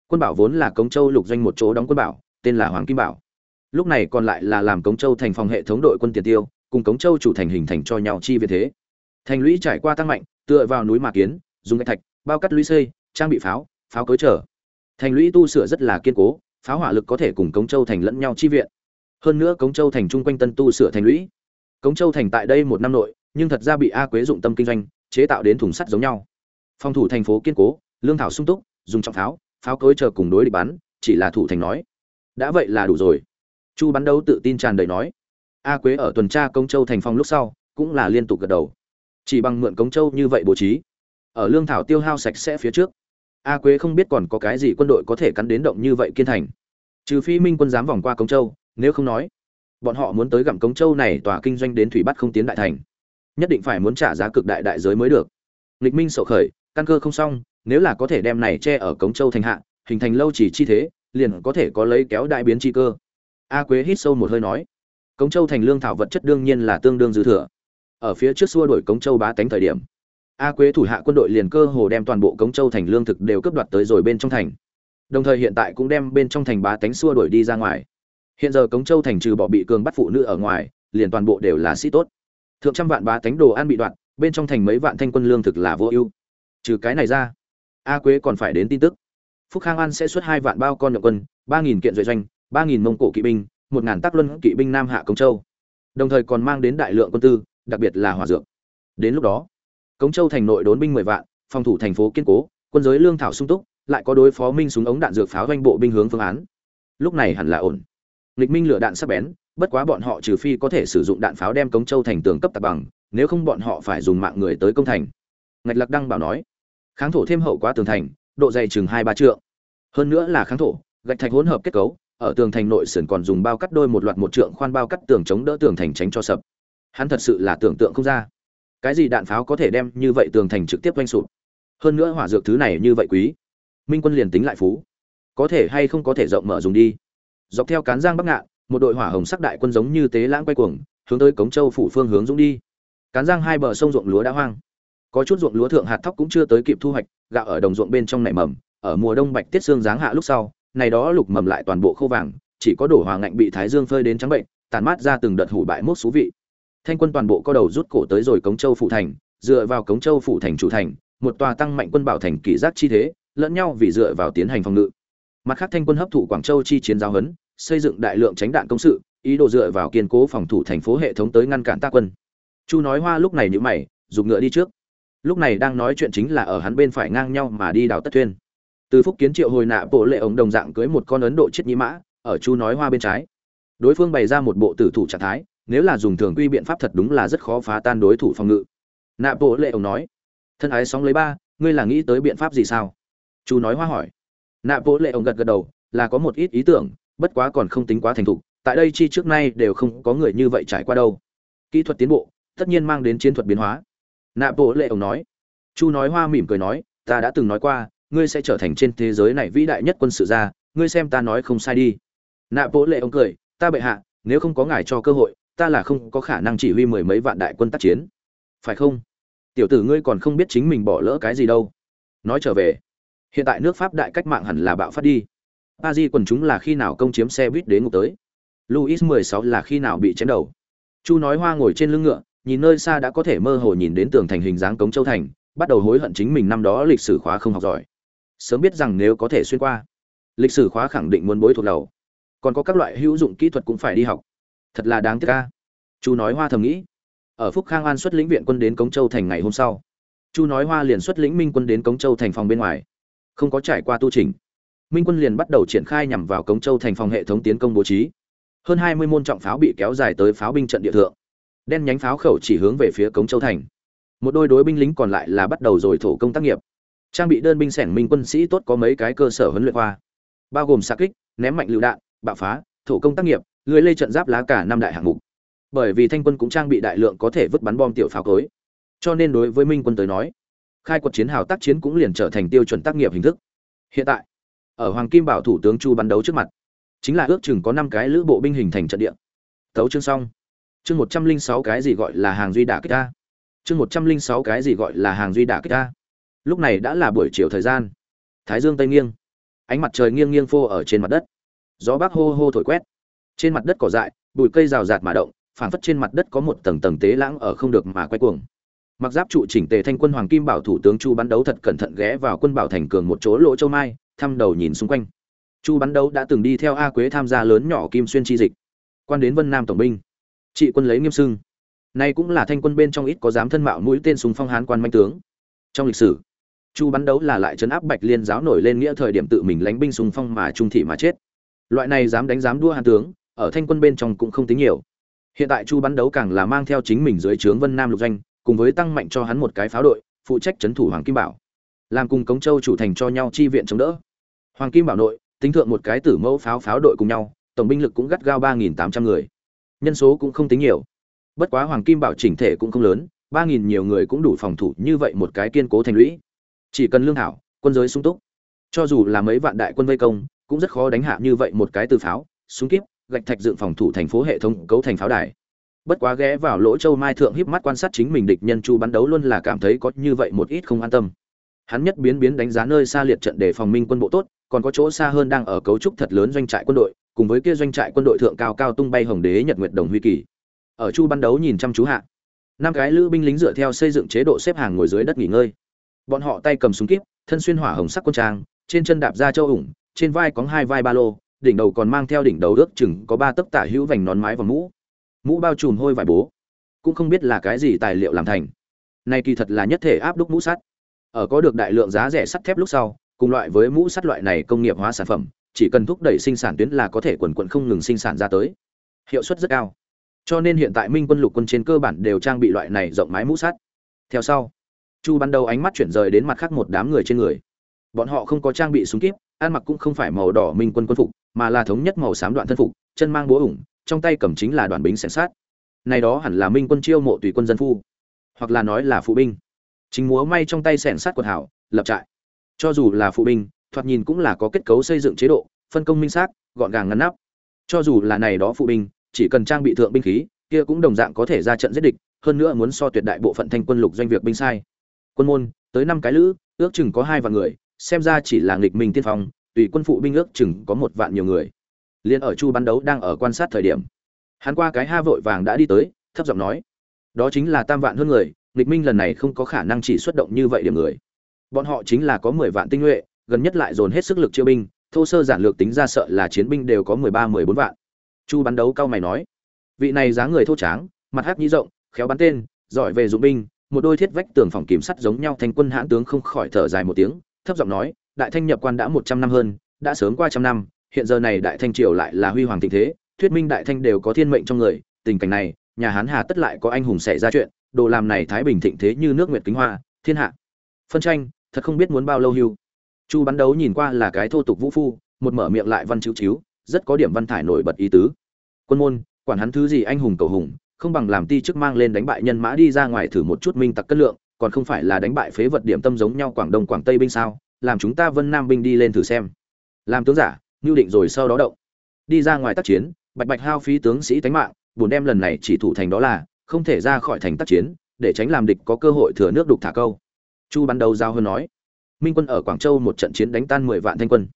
Quân bảo vốn là cống châu lục doanh một chỗ đóng quân bảo, tên là hoàng kim bảo. Lúc này còn lại là làm cống châu thành phòng hệ thống đội quân tiền tiêu, cùng cống châu chủ thành hình thành cho nhau chi về thế. Thành lũy trải qua tăng mạnh, tựa vào núi mạc kiến, dùng gạch thạch, bao cắt lũy xây, trang bị pháo pháo cối trở thành lũy tu sửa rất là kiên cố, pháo hỏa lực có thể cùng cống châu thành lẫn nhau chi viện. Hơn nữa cống châu thành chung quanh tân tu sửa thành lũy. Cống châu thành tại đây một năm nội, nhưng thật ra bị a quế dụng tâm kinh doanh chế tạo đến thùng sắt giống nhau. Phòng thủ thành phố kiên cố, lương thảo sung túc, dùng trọng pháo pháo cối chờ cùng đối địch bắn, chỉ là thủ thành nói. Đã vậy là đủ rồi. Chu bắn đấu tự tin tràn đầy nói. A quế ở tuần tra công châu thành phong lúc sau, cũng là liên tục gật đầu. Chỉ bằng mượn công châu như vậy bố trí, ở lương thảo tiêu hao sạch sẽ phía trước, a quế không biết còn có cái gì quân đội có thể cắn đến động như vậy kiên thành. Trừ phi minh quân dám vòng qua công châu, nếu không nói, bọn họ muốn tới gặm công châu này tòa kinh doanh đến thủy bắt không tiến đại thành nhất định phải muốn trả giá cực đại đại giới mới được. Nghịch minh sổ khởi, căn cơ không xong, nếu là có thể đem này che ở cống châu thành hạ, hình thành lâu chỉ chi thế, liền có thể có lấy kéo đại biến chi cơ. A quế hít sâu một hơi nói, cống châu thành lương thảo vật chất đương nhiên là tương đương dư thừa. Ở phía trước xua đuổi cống châu bá tánh thời điểm, a quế thủ hạ quân đội liền cơ hồ đem toàn bộ cống châu thành lương thực đều cướp đoạt tới rồi bên trong thành. Đồng thời hiện tại cũng đem bên trong thành bá tánh xua đuổi đi ra ngoài. Hiện giờ cống châu thành trừ bỏ bị cường bắt phụ nữ ở ngoài, liền toàn bộ đều là sĩ tốt thượng trăm vạn bá tánh đồ ăn bị đoạt, bên trong thành mấy vạn thanh quân lương thực là vô ưu. Trừ cái này ra, a quế còn phải đến tin tức. Phúc khang an sẽ xuất hai vạn bao con nhậu quân, ba nghìn kiện duệ doanh, ba nghìn mông cổ kỵ binh, một ngàn tác luân kỵ binh nam hạ công châu. Đồng thời còn mang đến đại lượng quân tư, đặc biệt là hỏa dược. Đến lúc đó, cống châu thành nội đốn binh mười vạn, phòng thủ thành phố kiên cố, quân giới lương thảo sung túc, lại có đối phó minh súng ống đạn dược pháo doanh bộ binh hướng phương án. Lúc này hẳn là ổn. Lịch minh lửa đạn sắp bén bất quá bọn họ trừ phi có thể sử dụng đạn pháo đem cống châu thành tường cấp tạp bằng, nếu không bọn họ phải dùng mạng người tới công thành. Ngạch lạc đăng bảo nói, kháng thổ thêm hậu quá tường thành, độ dày chừng hai ba trượng. Hơn nữa là kháng thổ, gạch thạch hỗn hợp kết cấu, ở tường thành nội sườn còn dùng bao cắt đôi một loạt một trượng khoan bao cắt tường chống đỡ tường thành tránh cho sập. Hắn thật sự là tưởng tượng không ra, cái gì đạn pháo có thể đem như vậy tường thành trực tiếp quanh sụp. Hơn nữa hỏa dược thứ này như vậy quý. Minh quân liền tính lại phú. Có thể hay không có thể rộng mở dùng đi. Dọc theo cán giang bắc ngạn một đội hỏa hồng sắc đại quân giống như tế lãng quay cuồng, hướng tới cống châu phủ phương hướng dũng đi. Cán giang hai bờ sông ruộng lúa đã hoang. Có chút ruộng lúa thượng hạt thóc cũng chưa tới kịp thu hoạch, gạo ở đồng ruộng bên trong nảy mầm, ở mùa đông bạch tiết xương giáng hạ lúc sau, này đó lục mầm lại toàn bộ khô vàng, chỉ có đổ hòa ngạnh bị thái dương phơi đến trắng bệnh, tàn mát ra từng đợt hủ bại mốt xú vị. Thanh quân toàn bộ co đầu rút cổ tới rồi cống châu phủ thành, dựa vào cống châu phủ thành chủ thành, một tòa tăng mạnh quân bảo thành kỷ giác chi thế, lẫn nhau vì dựa vào tiến hành phòng ngự. Mặt khác thanh quân hấp thụ quảng châu chi chiến giao hấn xây dựng đại lượng tránh đạn công sự, ý đồ dựa vào kiên cố phòng thủ thành phố hệ thống tới ngăn cản tác quân. Chu nói hoa lúc này nhữ mày dùng ngựa đi trước. Lúc này đang nói chuyện chính là ở hắn bên phải ngang nhau mà đi đào tất thuyên. Từ phúc kiến triệu hồi nạ bộ lệ ống đồng dạng cưới một con ấn độ chết nhĩ mã, ở chu nói hoa bên trái. Đối phương bày ra một bộ tử thủ trạng thái, nếu là dùng thường quy biện pháp thật đúng là rất khó phá tan đối thủ phòng ngự. Nạ bộ lệ ống nói, thân ái sóng lấy ba, ngươi là nghĩ tới biện pháp gì sao? Chu nói hoa hỏi. Nạ bộ lệ ống gật gật đầu, là có một ít ý tưởng bất quá còn không tính quá thành thục, tại đây chi trước nay đều không có người như vậy trải qua đâu. Kỹ thuật tiến bộ, tất nhiên mang đến chiến thuật biến hóa. Napo lệ ông nói. Chu nói hoa mỉm cười nói, ta đã từng nói qua, ngươi sẽ trở thành trên thế giới này vĩ đại nhất quân sự gia, ngươi xem ta nói không sai đi. Napo lệ ông cười, ta bệ hạ, nếu không có ngài cho cơ hội, ta là không có khả năng chỉ huy mười mấy vạn đại quân tác chiến. Phải không? Tiểu tử ngươi còn không biết chính mình bỏ lỡ cái gì đâu. Nói trở về. Hiện tại nước pháp đại cách mạng hẳn là bạo phát đi pa quần chúng là khi nào công chiếm xe buýt đến ngục tới? Luis mười sáu là khi nào bị chém đầu? Chu nói hoa ngồi trên lưng ngựa, nhìn nơi xa đã có thể mơ hồ nhìn đến tường thành hình dáng cống châu thành, bắt đầu hối hận chính mình năm đó lịch sử khóa không học giỏi. Sớm biết rằng nếu có thể xuyên qua, lịch sử khóa khẳng định muốn bối thuộc đầu. Còn có các loại hữu dụng kỹ thuật cũng phải đi học. Thật là đáng tiếc ca chu nói hoa thầm nghĩ. Ở phúc khang an xuất lĩnh viện quân đến cống châu thành ngày hôm sau, chu nói hoa liền xuất lĩnh minh quân đến cống châu thành phòng bên ngoài. Không có trải qua tu chỉnh minh quân liền bắt đầu triển khai nhằm vào cống châu thành phòng hệ thống tiến công bố trí. Hơn hai mươi môn trọng pháo bị kéo dài tới pháo binh trận địa thượng. Đen nhánh pháo khẩu chỉ hướng về phía cống châu thành. Một đôi đối binh lính còn lại là bắt đầu rồi thổ công tác nghiệp. Trang bị đơn binh sẻng minh quân sĩ tốt có mấy cái cơ sở huấn luyện khoa, bao gồm xa kích, ném mạnh lựu đạn, bạo phá, thổ công tác nghiệp, lưới lây trận giáp lá cả năm đại hạng mục. Bởi vì thanh quân cũng trang bị đại lượng có thể vứt bắn bom tiểu pháo cối. Cho nên đối với minh quân tới nói, khai quật chiến hào tác chiến cũng liền trở thành tiêu chuẩn tác nghiệp hình thức. Hiện tại ở hoàng kim bảo thủ tướng chu bắn đấu trước mặt. Chính là ước chừng có năm cái lữ bộ binh hình thành trận địa. Tấu chương xong. Chương một trăm linh sáu cái gì gọi là hàng duy đả kích ta? Chương một trăm linh sáu cái gì gọi là hàng duy đả kích ta? Lúc này đã là buổi chiều thời gian. Thái dương tây nghiêng. Ánh mặt trời nghiêng nghiêng phô ở trên mặt đất. Gió bắc hô hô thổi quét. Trên mặt đất cỏ dại, bụi cây rào rạt mà động, phảng phất trên mặt đất có một tầng tầng tế lãng ở không được mà quay cuồng. Mặc giáp trụ chỉnh tề thanh quân hoàng kim bảo thủ tướng chu bắn đấu thật cẩn thận ghé vào quân bảo thành cường một chỗ lỗ châu mai thăm đầu nhìn xung quanh. Chu bắn đấu đã từng đi theo a quế tham gia lớn nhỏ kim xuyên chi dịch. Quan đến vân nam tổng binh. Trị quân lấy nghiêm sưng nay cũng là thanh quân bên trong ít có dám thân mạo mũi tên súng phong hán quan manh tướng. Trong lịch sử, chu bắn đấu là lại chấn áp bạch liên giáo nổi lên nghĩa thời điểm tự mình lánh binh súng phong mà trung thị mà chết. Loại này dám đánh dám đua hàn tướng, ở thanh quân bên trong cũng không tính nhiều. Hiện tại chu bắn đấu càng là mang theo chính mình dưới trướng vân nam lục doanh, cùng với tăng mạnh cho hắn một cái pháo đội, phụ trách trấn thủ hoàng kim bảo làm cùng cống châu chủ thành cho nhau chi viện chống đỡ. Hoàng kim bảo nội, tính thượng một cái tử mẫu pháo pháo đội cùng nhau, tổng binh lực cũng gắt gao ba nghìn tám trăm người. Nhân số cũng không tính nhiều. Bất quá hoàng kim bảo chỉnh thể cũng không lớn, ba nghìn nhiều người cũng đủ phòng thủ như vậy một cái kiên cố thành lũy. Chỉ cần lương thảo quân giới sung túc. Cho dù là mấy vạn đại quân vây công, cũng rất khó đánh hạ như vậy một cái từ pháo, súng kíp, gạch thạch dựng phòng thủ thành phố hệ thống cấu thành pháo đài. Bất quá ghé vào lỗ châu mai thượng híp mắt quan sát chính mình địch nhân chu bắn đấu luôn là cảm thấy có như vậy một ít không an tâm hắn nhất biến biến đánh giá nơi xa liệt trận để phòng minh quân bộ tốt, còn có chỗ xa hơn đang ở cấu trúc thật lớn doanh trại quân đội, cùng với kia doanh trại quân đội thượng cao cao tung bay hồng đế nhật nguyệt đồng huy kỳ. Ở chu ban đấu nhìn chăm chú hạ. Năm cái lữ binh lính dựa theo xây dựng chế độ xếp hàng ngồi dưới đất nghỉ ngơi. Bọn họ tay cầm súng kíp, thân xuyên hỏa hồng sắc quân trang, trên chân đạp ra châu ủng, trên vai có hai vai ba lô, đỉnh đầu còn mang theo đỉnh đầu ước chừng có ba tấc tả hữu vành nón mái và mũ. Mũ bao trùm hôi vải bố. Cũng không biết là cái gì tài liệu làm thành. Này kỳ thật là nhất thể áp đúc mũ sắt ở có được đại lượng giá rẻ sắt thép lúc sau, cùng loại với mũ sắt loại này công nghiệp hóa sản phẩm, chỉ cần thúc đẩy sinh sản tuyến là có thể quần quận không ngừng sinh sản ra tới. Hiệu suất rất cao. Cho nên hiện tại minh quân lục quân trên cơ bản đều trang bị loại này rộng mái mũ sắt. Theo sau, chu ban đầu ánh mắt chuyển rời đến mặt khác một đám người trên người. Bọn họ không có trang bị súng kíp, ăn mặc cũng không phải màu đỏ minh quân quân phục, mà là thống nhất màu xám đoạn thân phục, chân mang búa ủng, trong tay cầm chính là đoàn binh sẻn sát này đó hẳn là minh quân chiêu mộ tùy quân dân phu, hoặc là nói là phụ binh chính múa may trong tay sẻn sát quần hảo, lập trại. Cho dù là phụ binh, thoạt nhìn cũng là có kết cấu xây dựng chế độ, phân công minh xác, gọn gàng ngăn nắp. Cho dù là này đó phụ binh, chỉ cần trang bị thượng binh khí, kia cũng đồng dạng có thể ra trận giết địch, hơn nữa muốn so tuyệt đại bộ phận thanh quân lục doanh việc binh sai. Quân môn, tới năm cái lữ, ước chừng có hai vạn người, xem ra chỉ là nghịch minh tiên phong, tùy quân phụ binh ước chừng có một vạn nhiều người. Liên ở chu bắn đấu đang ở quan sát thời điểm, hắn qua cái ha vội vàng đã đi tới, thấp giọng nói, đó chính là tam vạn hơn người nghịch minh lần này không có khả năng chỉ xuất động như vậy điểm người. Bọn họ chính là có mười vạn tinh nhuệ, gần nhất lại dồn hết sức lực chiêu binh, thô sơ giản lược tính ra sợ là chiến binh đều có mười ba, mười bốn vạn. Chu bắn đấu cao mày nói, vị này dáng người thô tráng, mặt hắc nhĩ rộng, khéo bắn tên, giỏi về dụng binh, một đôi thiết vách tường phòng kiểm sắt giống nhau thành quân hãn tướng không khỏi thở dài một tiếng, thấp giọng nói, đại thanh nhập quan đã một trăm năm hơn, đã sớm qua trăm năm, hiện giờ này đại thanh triều lại là huy hoàng thịnh thế, thuyết minh đại thanh đều có thiên mệnh trong người, tình cảnh này, nhà hán hà tất lại có anh hùng xảy ra chuyện đồ làm này thái bình thịnh thế như nước nguyệt kính hoa, thiên hạ. Phân tranh, thật không biết muốn bao lâu hưu. Chu bắn đấu nhìn qua là cái thô tục vũ phu, một mở miệng lại văn chữ chiếu, rất có điểm văn thải nổi bật ý tứ. Quân môn, quản hắn thứ gì anh hùng cầu hùng, không bằng làm ti chức mang lên đánh bại nhân mã đi ra ngoài thử một chút minh tặc cân lượng, còn không phải là đánh bại phế vật điểm tâm giống nhau quảng đông, quảng tây binh sao, làm chúng ta vân nam binh đi lên thử xem. Làm tướng giả nhu định rồi sau đó động. Đi ra ngoài tác chiến, bạch bạch hao phí tướng sĩ tánh mạng, buồn đem lần này chỉ thủ thành đó là không thể ra khỏi thành tác chiến, để tránh làm địch có cơ hội thừa nước đục thả câu. Chu bắn đầu giao hơn nói, minh quân ở quảng châu một trận chiến đánh tan mười vạn thanh quân.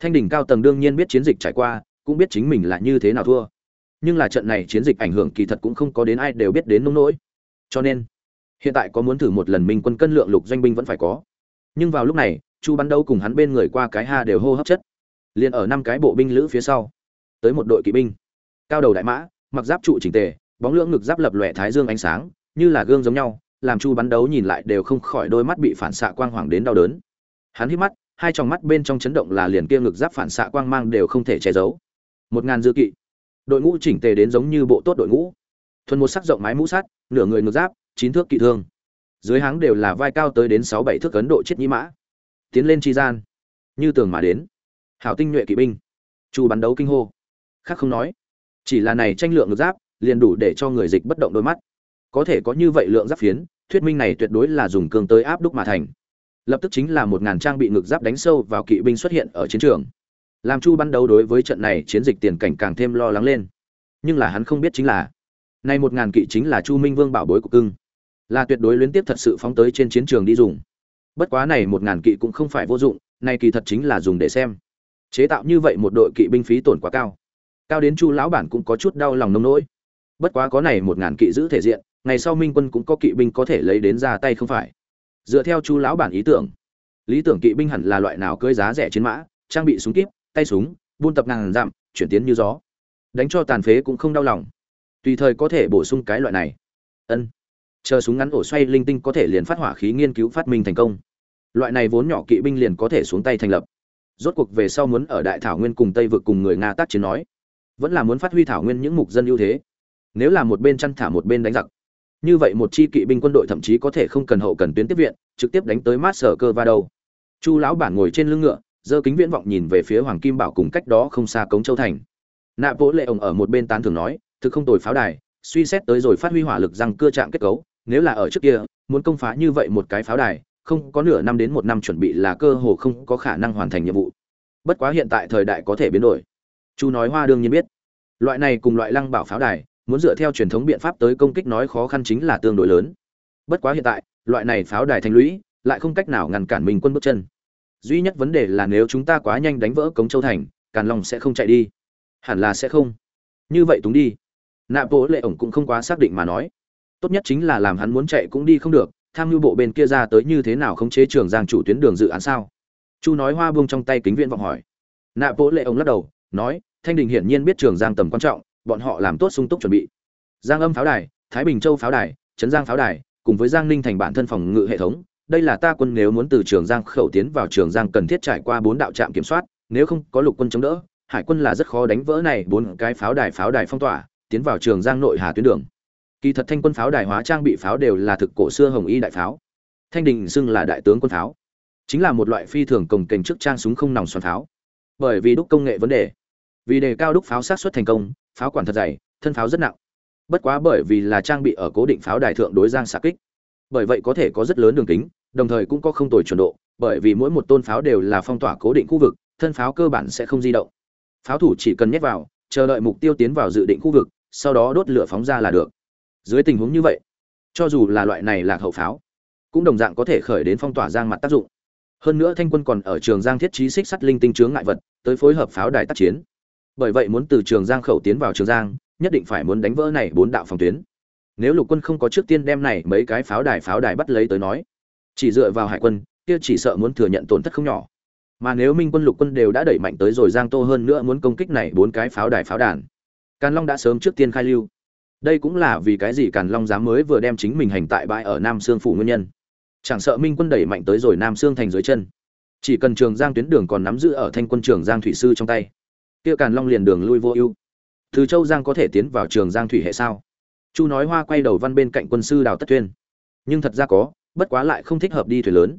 Thanh đình cao tầng đương nhiên biết chiến dịch trải qua, cũng biết chính mình là như thế nào thua. Nhưng là trận này chiến dịch ảnh hưởng kỳ thật cũng không có đến ai đều biết đến nông nỗi. Cho nên, hiện tại có muốn thử một lần minh quân cân lượng lục doanh binh vẫn phải có. Nhưng vào lúc này, chu bắn Đầu cùng hắn bên người qua cái ha đều hô hấp chất. Liền ở năm cái bộ binh lữ phía sau, tới một đội kỵ binh. Cao đầu đại mã, mặc giáp trụ chỉnh tề bóng lưỡng ngực giáp lập lòe thái dương ánh sáng, như là gương giống nhau, làm chu bắn đấu nhìn lại đều không khỏi đôi mắt bị phản xạ quang hoàng đến đau đớn. Hắn hít mắt, hai tròng mắt bên trong chấn động là liền kia ngực giáp phản xạ quang mang đều không thể che giấu. Một ngàn dư kỵ. Đội ngũ chỉnh tề đến giống như bộ tốt đội ngũ. Thuần một sắc rộng mái mũ sắt, nửa người ngực giáp, chín thước kỵ thương. Dưới háng đều là vai cao tới đến sáu bảy thước ấn độ chết nhĩ mã. Tiến lên tri gian. Như tường mà đến. Hảo tinh nhuệ kỵ binh. Chu bắn đấu kinh hô. Khác không nói. Chỉ là này tranh lượng ngực giáp liền đủ để cho người dịch bất động đôi mắt. Có thể có như vậy lượng giáp phiến, thuyết minh này tuyệt đối là dùng cương tới áp đúc mà thành. Lập tức chính là một ngàn trang bị ngực giáp đánh sâu vào kỵ binh xuất hiện ở chiến trường. Làm chu ban đầu đối với trận này chiến dịch tiền cảnh càng thêm lo lắng lên. Nhưng là hắn không biết chính là, nay một ngàn kỵ chính là chu minh vương bảo bối của cưng. Là tuyệt đối liên tiếp thật sự phóng tới trên chiến trường đi dùng. Bất quá này một ngàn kỵ cũng không phải vô dụng, nay kỳ thật chính là dùng để xem. Chế tạo như vậy một đội kỵ binh phí tổn quá cao. Cao đến chu lão bản cũng có chút đau lòng nông nỗi bất quá có này một ngàn kỵ giữ thể diện, ngày sau minh quân cũng có kỵ binh có thể lấy đến ra tay không phải? Dựa theo chu lão bản ý tưởng, lý tưởng kỵ binh hẳn là loại nào cưỡi giá rẻ chiến mã, trang bị súng kíp, tay súng, buôn tập ngàn dặm, chuyển tiến như gió. Đánh cho tàn phế cũng không đau lòng. Tùy thời có thể bổ sung cái loại này. Ân. Chờ súng ngắn ổ xoay linh tinh có thể liền phát hỏa khí nghiên cứu phát minh thành công. Loại này vốn nhỏ kỵ binh liền có thể xuống tay thành lập. Rốt cuộc về sau muốn ở đại thảo nguyên cùng tây vực cùng người nga tác chiến nói, vẫn là muốn phát huy thảo nguyên những mục dân ưu thế nếu là một bên chăn thả một bên đánh giặc. Như vậy một chi kỵ binh quân đội thậm chí có thể không cần hậu cần tuyến tiếp viện, trực tiếp đánh tới mát sở cơ va đâu chu lão bản ngồi trên lưng ngựa, giơ kính viễn vọng nhìn về phía hoàng kim bảo cùng cách đó không xa cống châu thành. Nạ vỗ lệ ổng ở một bên tán thường nói, thực không tồi pháo đài, suy xét tới rồi phát huy hỏa lực rằng cưa trạng kết cấu, nếu là ở trước kia, muốn công phá như vậy một cái pháo đài, không có nửa năm đến một năm chuẩn bị là cơ hồ không có khả năng hoàn thành nhiệm vụ. Bất quá hiện tại thời đại có thể biến đổi. Chu nói hoa đương nhiên biết. Loại này cùng loại lăng bảo pháo đài muốn dựa theo truyền thống biện pháp tới công kích nói khó khăn chính là tương đối lớn. Bất quá hiện tại, loại này pháo đài thành lũy, lại không cách nào ngăn cản mình quân bước chân. Duy nhất vấn đề là nếu chúng ta quá nhanh đánh vỡ cống châu thành, càn long sẽ không chạy đi. Hẳn là sẽ không. Như vậy túng đi. Nạ bộ lệ ổng cũng không quá xác định mà nói. Tốt nhất chính là làm hắn muốn chạy cũng đi không được, tham mưu bộ bên kia ra tới như thế nào khống chế trường giang chủ tuyến đường dự án sao? Chu nói hoa buông trong tay kính viện vọng hỏi. Nạ bộ lệ ổng lắc đầu, nói, thanh đình hiển nhiên biết trường giang tầm quan trọng bọn họ làm tốt sung túc chuẩn bị. Giang âm pháo đài, thái bình châu pháo đài, trấn giang pháo đài, cùng với giang ninh thành bản thân phòng ngự hệ thống, đây là ta quân nếu muốn từ trường giang khẩu tiến vào trường giang cần thiết trải qua bốn đạo trạm kiểm soát, nếu không có lục quân chống đỡ, hải quân là rất khó đánh vỡ này bốn cái pháo đài pháo đài phong tỏa, tiến vào trường giang nội hà tuyến đường. Kỳ thật thanh quân pháo đài hóa trang bị pháo đều là thực cổ xưa hồng y đại pháo. Thanh đình xưng là đại tướng quân pháo. Chính là một loại phi thường cồng kềnh trước trang súng không nòng xoắn pháo. Bởi vì đúc công nghệ vấn đề. Vì đề cao đúc pháo sát xuất thành công pháo quản thật dày, thân pháo rất nặng. Bất quá bởi vì là trang bị ở cố định pháo đài thượng đối giang xạ kích. Bởi vậy có thể có rất lớn đường kính, đồng thời cũng có không tồi chuẩn độ, bởi vì mỗi một tôn pháo đều là phong tỏa cố định khu vực, thân pháo cơ bản sẽ không di động. Pháo thủ chỉ cần nhét vào, chờ đợi mục tiêu tiến vào dự định khu vực, sau đó đốt lửa phóng ra là được. Dưới tình huống như vậy, cho dù là loại này lạc hậu pháo, cũng đồng dạng có thể khởi đến phong tỏa giang mặt tác dụng. Hơn nữa thanh quân còn ở trường giang thiết trí xích sắt linh tinh chướng ngại vật, tới phối hợp pháo đài tác chiến bởi vậy muốn từ trường giang khẩu tiến vào trường giang, nhất định phải muốn đánh vỡ này bốn đạo phòng tuyến. Nếu lục quân không có trước tiên đem này mấy cái pháo đài pháo đài bắt lấy tới nói, chỉ dựa vào hải quân, kia chỉ sợ muốn thừa nhận tổn thất không nhỏ. Mà nếu minh quân lục quân đều đã đẩy mạnh tới rồi giang tô hơn nữa muốn công kích này bốn cái pháo đài pháo đàn, càn long đã sớm trước tiên khai lưu. Đây cũng là vì cái gì càn long dám mới vừa đem chính mình hành tại bãi ở nam sương phủ nguyên nhân. Chẳng sợ minh quân đẩy mạnh tới rồi nam sương thành dưới chân, chỉ cần trường giang tuyến đường còn nắm giữ ở thanh quân trường giang thủy sư trong tay kia càn long liền đường lui vô ưu. Từ châu giang có thể tiến vào trường giang thủy hệ sao? Chu nói hoa quay đầu văn bên cạnh quân sư đào tất tuyên nhưng thật ra có, bất quá lại không thích hợp đi thuyền lớn.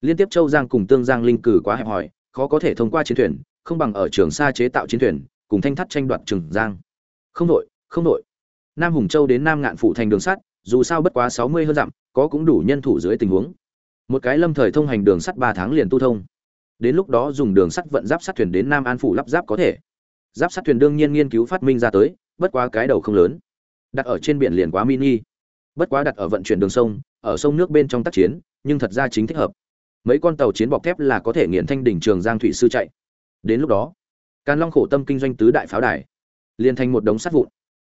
Liên tiếp châu giang cùng tương giang linh cử quá hẹp hòi, khó có thể thông qua chiến thuyền, không bằng ở trường xa chế tạo chiến thuyền, cùng thanh thắt tranh đoạt trường giang. Không nội không nội nam hùng châu đến nam ngạn phụ thành đường sắt, dù sao bất quá sáu mươi hơn dặm, có cũng đủ nhân thủ dưới tình huống. Một cái lâm thời thông hành đường sắt ba tháng liền tu thông đến lúc đó dùng đường sắt vận giáp sắt thuyền đến nam an phủ lắp ráp có thể. Giáp sắt thuyền đương nhiên nghiên cứu phát minh ra tới, bất quá cái đầu không lớn. Đặt ở trên biển liền quá mini. Bất quá đặt ở vận chuyển đường sông, ở sông nước bên trong tác chiến, nhưng thật ra chính thích hợp. Mấy con tàu chiến bọc thép là có thể nghiền thanh đỉnh trường giang thủy sư chạy. Đến lúc đó, càn long khổ tâm kinh doanh tứ đại pháo đài, liền thành một đống sắt vụn.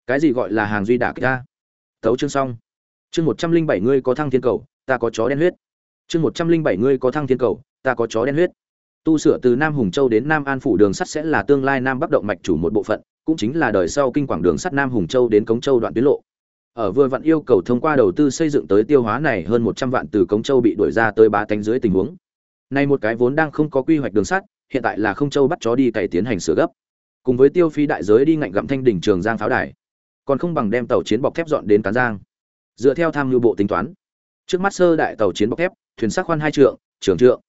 Cái gì gọi là hàng duy đả kích ta tấu chương xong. Chương một trăm linh bảy ngươi có thăng thiên cầu, ta có chó đen huyết. Chương một trăm linh bảy ngươi có thăng thiên cầu, ta có chó đen huyết tu sửa từ nam hùng châu đến nam an phủ đường sắt sẽ là tương lai nam bắc động mạch chủ một bộ phận, cũng chính là đời sau kinh quảng đường sắt nam hùng châu đến cống châu đoạn tuyến lộ. Ở vừa vặn yêu cầu thông qua đầu tư xây dựng tới tiêu hóa này hơn một trăm vạn từ cống châu bị đuổi ra tới ba tánh dưới tình huống. Nay một cái vốn đang không có quy hoạch đường sắt, hiện tại là không châu bắt chó đi cày tiến hành sửa gấp. Cùng với tiêu phí đại giới đi ngạnh gặm thanh đỉnh trường giang pháo đài, còn không bằng đem tàu chiến bọc thép dọn đến cán giang. Dựa theo tham mưu bộ tính toán, trước mắt sơ đại tàu chiến bọc thép, thuyền sắc khoan hai trượng, trường trượng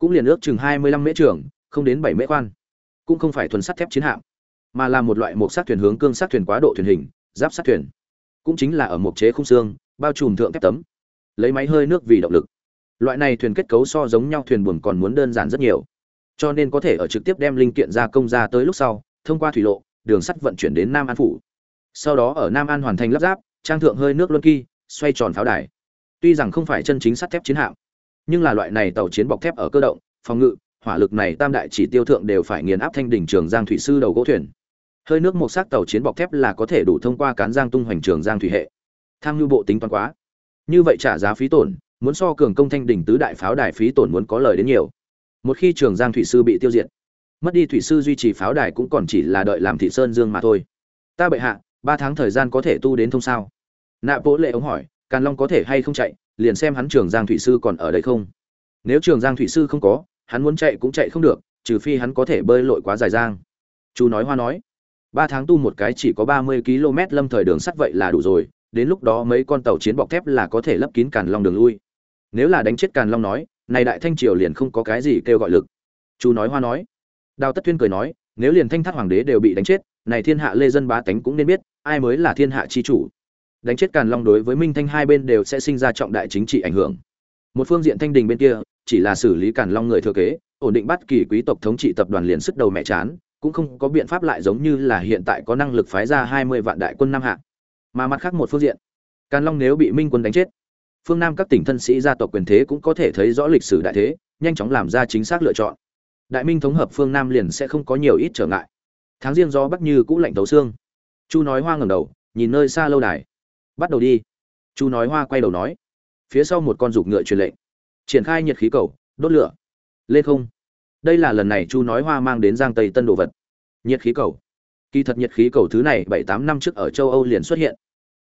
cũng liền ước chừng hai mươi lăm mễ trường, không đến bảy mễ khoan. Cũng không phải thuần sắt thép chiến hạm, mà là một loại một sát thuyền hướng cương sát thuyền quá độ thuyền hình, giáp sát thuyền. Cũng chính là ở một chế khung xương, bao trùm thượng thép tấm. Lấy máy hơi nước vì động lực. Loại này thuyền kết cấu so giống nhau thuyền buồm còn muốn đơn giản rất nhiều. Cho nên có thể ở trực tiếp đem linh kiện ra công ra tới lúc sau, thông qua thủy lộ, đường sắt vận chuyển đến nam an phủ. Sau đó ở nam an hoàn thành lắp ráp, trang thượng hơi nước luân kỳ, xoay tròn pháo đài. Tuy rằng không phải chân chính sắt thép chiến hạm nhưng là loại này tàu chiến bọc thép ở cơ động, phòng ngự, hỏa lực này tam đại chỉ tiêu thượng đều phải nghiền áp thanh đỉnh trường giang thủy sư đầu gỗ thuyền. Hơi nước một xác tàu chiến bọc thép là có thể đủ thông qua cán giang tung hoành trường giang thủy hệ. Tham nhu bộ tính toán quá. Như vậy trả giá phí tổn, muốn so cường công thanh đỉnh tứ đại pháo đài phí tổn muốn có lời đến nhiều. Một khi trường giang thủy sư bị tiêu diệt, mất đi thủy sư duy trì pháo đài cũng còn chỉ là đợi làm thị sơn dương mà thôi. Ta bệ hạ, ba tháng thời gian có thể tu đến thông sao? Nạ bố lệ ống hỏi càn long có thể hay không chạy, liền xem hắn trường giang thủy sư còn ở đây không. Nếu trường giang thủy sư không có, hắn muốn chạy cũng chạy không được, trừ phi hắn có thể bơi lội quá dài giang chú nói hoa nói, ba tháng tu một cái chỉ có ba mươi km lâm thời đường sắt vậy là đủ rồi, đến lúc đó mấy con tàu chiến bọc thép là có thể lấp kín càn long đường lui. Nếu là đánh chết càn long nói, này đại thanh triều liền không có cái gì kêu gọi lực. Chú nói hoa nói, đào tất tuyên cười nói, nếu liền thanh Thát hoàng đế đều bị đánh chết, này thiên hạ lê dân bá tánh cũng nên biết, ai mới là thiên hạ chi chủ? Đánh chết càn long đối với minh thanh hai bên đều sẽ sinh ra trọng đại chính trị ảnh hưởng. Một phương diện thanh đình bên kia, chỉ là xử lý càn long người thừa kế, ổn định bắt kỳ quý tộc thống trị tập đoàn liền sức đầu mẹ chán, cũng không có biện pháp lại giống như là hiện tại có năng lực phái ra hai mươi vạn đại quân nam hạ. Mà mặt khác một phương diện, càn long nếu bị minh quân đánh chết, phương nam các tỉnh thân sĩ gia tộc quyền thế cũng có thể thấy rõ lịch sử đại thế, nhanh chóng làm ra chính xác lựa chọn. Đại minh thống hợp phương nam liền sẽ không có nhiều ít trở ngại. Tháng riêng do bắc như cũ lạnh tấu xương. Chu nói hoa ngầm đầu, nhìn nơi xa lâu đài bắt đầu đi. Chu nói hoa quay đầu nói. Phía sau một con rục ngựa truyền lệnh. Triển khai nhiệt khí cầu, đốt lửa. Lên không. Đây là lần này chu nói hoa mang đến giang tây tân đồ vật. Nhiệt khí cầu. Kỳ thật nhiệt khí cầu thứ này bảy tám năm trước ở châu âu liền xuất hiện.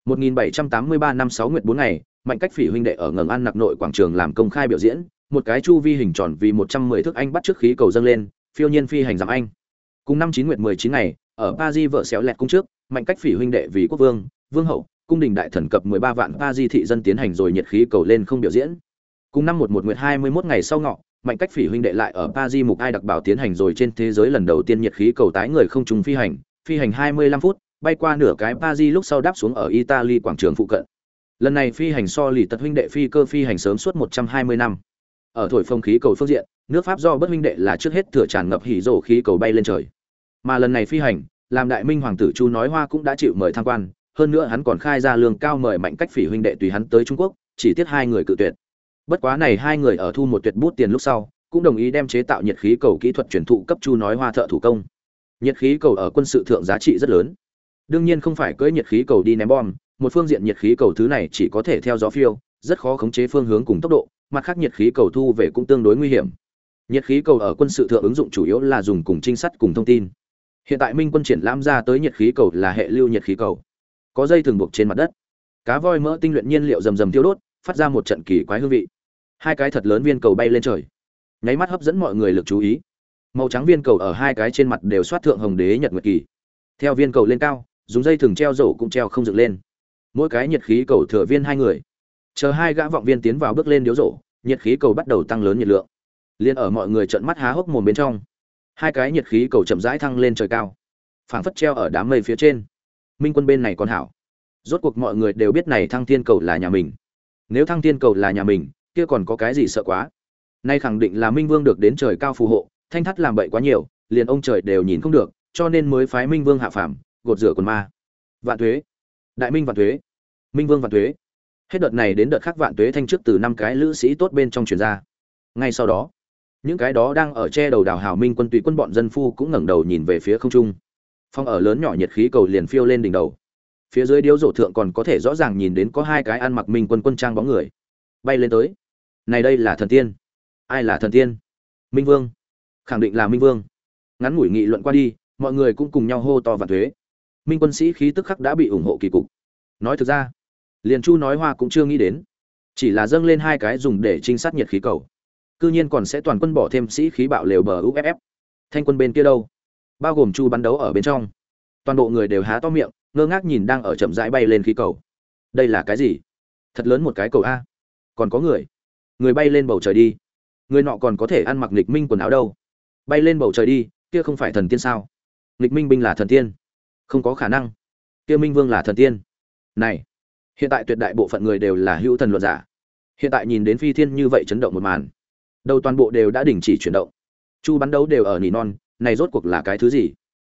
1783 năm 6 nguyệt 4 ngày, mạnh cách phỉ huynh đệ ở ngầm an nặc nội quảng trường làm công khai biểu diễn, một cái chu vi hình tròn vì 110 thước anh bắt trước khí cầu dâng lên, phiêu nhiên phi hành giảm anh. Cùng năm chín nguyệt 19 ngày, ở paris vợ xéo lẹt cung trước, mạnh cách phỉ huynh đệ vì quốc vương vương hậu cung đình đại thần cập 13 vạn paris thị dân tiến hành rồi nhiệt khí cầu lên không biểu diễn. Cùng năm 11 nguyệt 21 ngày sau ngọ, mạnh cách phỉ huynh đệ lại ở paris mục ai đặc bảo tiến hành rồi trên thế giới lần đầu tiên nhiệt khí cầu tái người không trùng phi hành phi hành 25 phút, bay qua nửa cái paris lúc sau đáp xuống ở italy, quảng trường phụ cận. Lần này phi hành so lì tật huynh đệ phi cơ phi hành sớm suốt 120 năm. Ở thổi phong khí cầu phương diện, nước pháp do bất huynh đệ là trước hết thừa tràn ngập hỉ rổ khí cầu bay lên trời. Mà lần này phi hành, làm đại minh hoàng tử chu nói hoa cũng đã chịu mời tham quan hơn nữa hắn còn khai ra lương cao mời mạnh cách phỉ huynh đệ tùy hắn tới trung quốc, chỉ tiếc hai người cự tuyệt. Bất quá này hai người ở thu một tuyệt bút tiền lúc sau, cũng đồng ý đem chế tạo nhiệt khí cầu kỹ thuật truyền thụ cấp chu nói hoa thợ thủ công. Nhiệt khí cầu ở quân sự thượng giá trị rất lớn. Đương nhiên không phải cưỡi nhiệt khí cầu đi ném bom, một phương diện nhiệt khí cầu thứ này chỉ có thể theo gió phiêu, rất khó khống chế phương hướng cùng tốc độ, mặt khác nhiệt khí cầu thu về cũng tương đối nguy hiểm. Nhiệt khí cầu ở quân sự thượng ứng dụng chủ yếu là dùng cùng trinh sát cùng thông tin. Hiện tại minh quân triển lãm ra tới nhiệt khí cầu là hệ lưu nhiệt khí cầu có dây thường buộc trên mặt đất. Cá voi mỡ tinh luyện nhiên liệu rầm rầm tiêu đốt, phát ra một trận kỳ quái hương vị. Hai cái thật lớn viên cầu bay lên trời. Nháy mắt hấp dẫn mọi người lực chú ý. Màu trắng viên cầu ở hai cái trên mặt đều xoát thượng hồng đế nhật nguyệt kỳ. Theo viên cầu lên cao, dùng dây thừng treo rổ cũng treo không dựng lên. Mỗi cái nhiệt khí cầu thừa viên hai người. Chờ hai gã vọng viên tiến vào bước lên điếu rổ, nhiệt khí cầu bắt đầu tăng lớn nhiệt lượng. Liền ở mọi người trợn mắt há hốc mồm bên trong, hai cái nhiệt khí cầu chậm rãi thăng lên trời cao, phảng phất treo ở đám mây phía trên minh quân bên này còn hảo. Rốt cuộc mọi người đều biết này thăng thiên cầu là nhà mình. Nếu thăng thiên cầu là nhà mình, kia còn có cái gì sợ quá? Nay khẳng định là minh vương được đến trời cao phù hộ, thanh thắt làm bậy quá nhiều, liền ông trời đều nhìn không được, cho nên mới phái minh vương hạ phàm, gột rửa quần ma. Vạn thuế. Đại minh vạn thuế. Minh vương vạn thuế. Hết đợt này đến đợt khác vạn thuế thanh trước từ năm cái lữ sĩ tốt bên trong truyền ra. Ngay sau đó, những cái đó đang ở che đầu đào hào minh quân tùy quân bọn dân phu cũng ngẩng đầu nhìn về phía không trung phong ở lớn nhỏ nhiệt khí cầu liền phiêu lên đỉnh đầu. Phía dưới điếu rổ thượng còn có thể rõ ràng nhìn đến có hai cái ăn mặc minh quân quân trang bóng người. Bay lên tới. Này đây là thần tiên. Ai là thần tiên? Minh vương. Khẳng định là minh vương. Ngắn ngủi nghị luận qua đi, mọi người cũng cùng nhau hô to và thuế. Minh quân sĩ khí tức khắc đã bị ủng hộ kỳ cục. Nói thực ra, liền chu nói hoa cũng chưa nghĩ đến. Chỉ là dâng lên hai cái dùng để trinh sát nhiệt khí cầu. Cư nhiên còn sẽ toàn quân bỏ thêm sĩ khí bạo lều bờ uff thanh quân bên kia đâu? Bao gồm chu bắn đấu ở bên trong. Toàn bộ người đều há to miệng, ngơ ngác nhìn đang ở chậm rãi bay lên khí cầu. Đây là cái gì? Thật lớn một cái cầu a. Còn có người. Người bay lên bầu trời đi. Người nọ còn có thể ăn mặc nghịch minh quần áo đâu. Bay lên bầu trời đi, kia không phải thần tiên sao? Nghịch minh binh là thần tiên. Không có khả năng. Kia minh vương là thần tiên. Này, hiện tại tuyệt đại bộ phận người đều là hữu thần luận giả. Hiện tại nhìn đến phi thiên như vậy chấn động một màn. Đầu toàn bộ đều đã đình chỉ chuyển động. Chu bắn đấu đều ở nỉ non này rốt cuộc là cái thứ gì?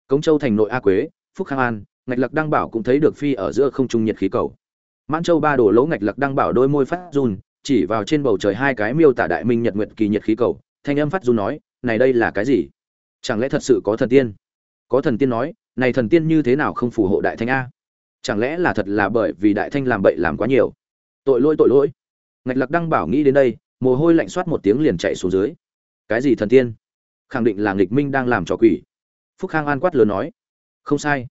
Cống châu thành nội a quế, phúc khang an, ngạch lặc đăng bảo cũng thấy được phi ở giữa không trung nhiệt khí cầu. Mãn châu ba đổ lỗ ngạch lặc đăng bảo đôi môi phát run, chỉ vào trên bầu trời hai cái miêu tả đại minh nhật nguyệt kỳ nhiệt khí cầu, thanh âm phát run nói, này đây là cái gì? Chẳng lẽ thật sự có thần tiên? Có thần tiên nói, này thần tiên như thế nào không phù hộ đại thanh a? Chẳng lẽ là thật là bởi vì đại thanh làm bậy làm quá nhiều? Tội lỗi tội lỗi. Ngạch lặc đăng bảo nghĩ đến đây, mồ hôi lạnh soát một tiếng liền chạy xuống dưới. Cái gì thần tiên? Khẳng định là nghịch minh đang làm trò quỷ. Phúc khang an quát lớn nói, không sai,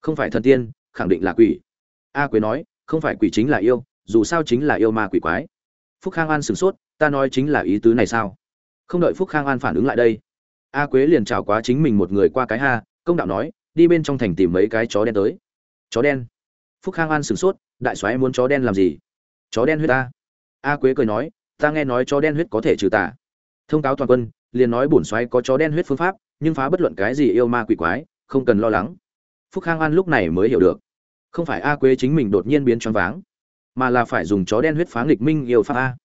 không phải thần tiên, khẳng định là quỷ. A quế nói, không phải quỷ chính là yêu, dù sao chính là yêu ma quỷ quái. Phúc khang an sửng sốt, ta nói chính là ý tứ này sao? Không đợi phúc khang an phản ứng lại đây, a quế liền chào quá chính mình một người qua cái ha, công đạo nói, đi bên trong thành tìm mấy cái chó đen tới. Chó đen? Phúc khang an sửng sốt, đại soái muốn chó đen làm gì? Chó đen huyết ta. A quế cười nói, ta nghe nói chó đen huyết có thể trừ tà thông cáo toàn quân, liền nói bổn xoáy có chó đen huyết phương pháp, nhưng phá bất luận cái gì yêu ma quỷ quái, không cần lo lắng. Phúc khang an lúc này mới hiểu được. Không phải a quế chính mình đột nhiên biến choáng váng, mà là phải dùng chó đen huyết phá nghịch minh yêu pháp a.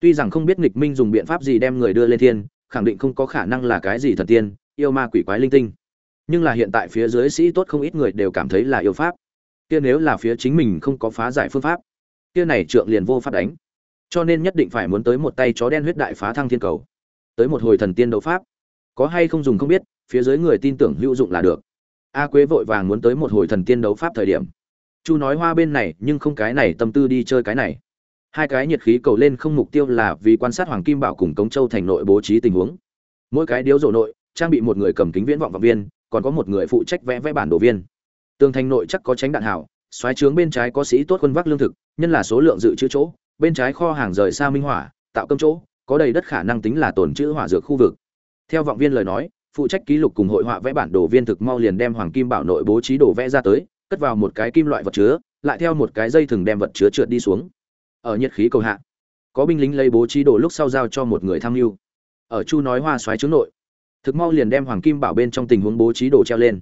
Tuy rằng không biết nghịch minh dùng biện pháp gì đem người đưa lên thiên, khẳng định không có khả năng là cái gì thần tiên, yêu ma quỷ quái linh tinh. Nhưng là hiện tại phía dưới sĩ tốt không ít người đều cảm thấy là yêu pháp. Kia nếu là phía chính mình không có phá giải phương pháp, kia này trượng liền vô pháp đánh. Cho nên nhất định phải muốn tới một tay chó đen huyết đại phá thăng thiên cầu tới một hồi thần tiên đấu pháp. Có hay không dùng không biết, phía dưới người tin tưởng hữu dụng là được. A quế vội vàng muốn tới một hồi thần tiên đấu pháp thời điểm. Chu nói hoa bên này, nhưng không cái này, tâm tư đi chơi cái này. Hai cái nhiệt khí cầu lên không mục tiêu là vì quan sát hoàng kim bảo cùng cống châu thành nội bố trí tình huống. Mỗi cái điếu rổ nội, trang bị một người cầm kính viễn vọng và viên, còn có một người phụ trách vẽ vẽ bản đồ viên. Tường thành nội chắc có tránh đạn hảo, xoáy trướng bên trái có sĩ tốt quân vác lương thực, nhân là số lượng dự trữ chỗ, bên trái kho hàng rời xa minh hỏa, tạo công chỗ có đầy đất khả năng tính là tồn trữ hỏa dược khu vực. Theo vọng viên lời nói, phụ trách ký lục cùng hội họa vẽ bản đồ viên thực mau liền đem hoàng kim bảo nội bố trí đồ vẽ ra tới, cất vào một cái kim loại vật chứa, lại theo một cái dây thừng đem vật chứa trượt đi xuống. Ở nhiệt khí cầu hạ, có binh lính lấy bố trí đồ lúc sau giao cho một người tham lưu ở chu nói hoa xoáy chứa nội, thực mau liền đem hoàng kim bảo bên trong tình huống bố trí đồ treo lên.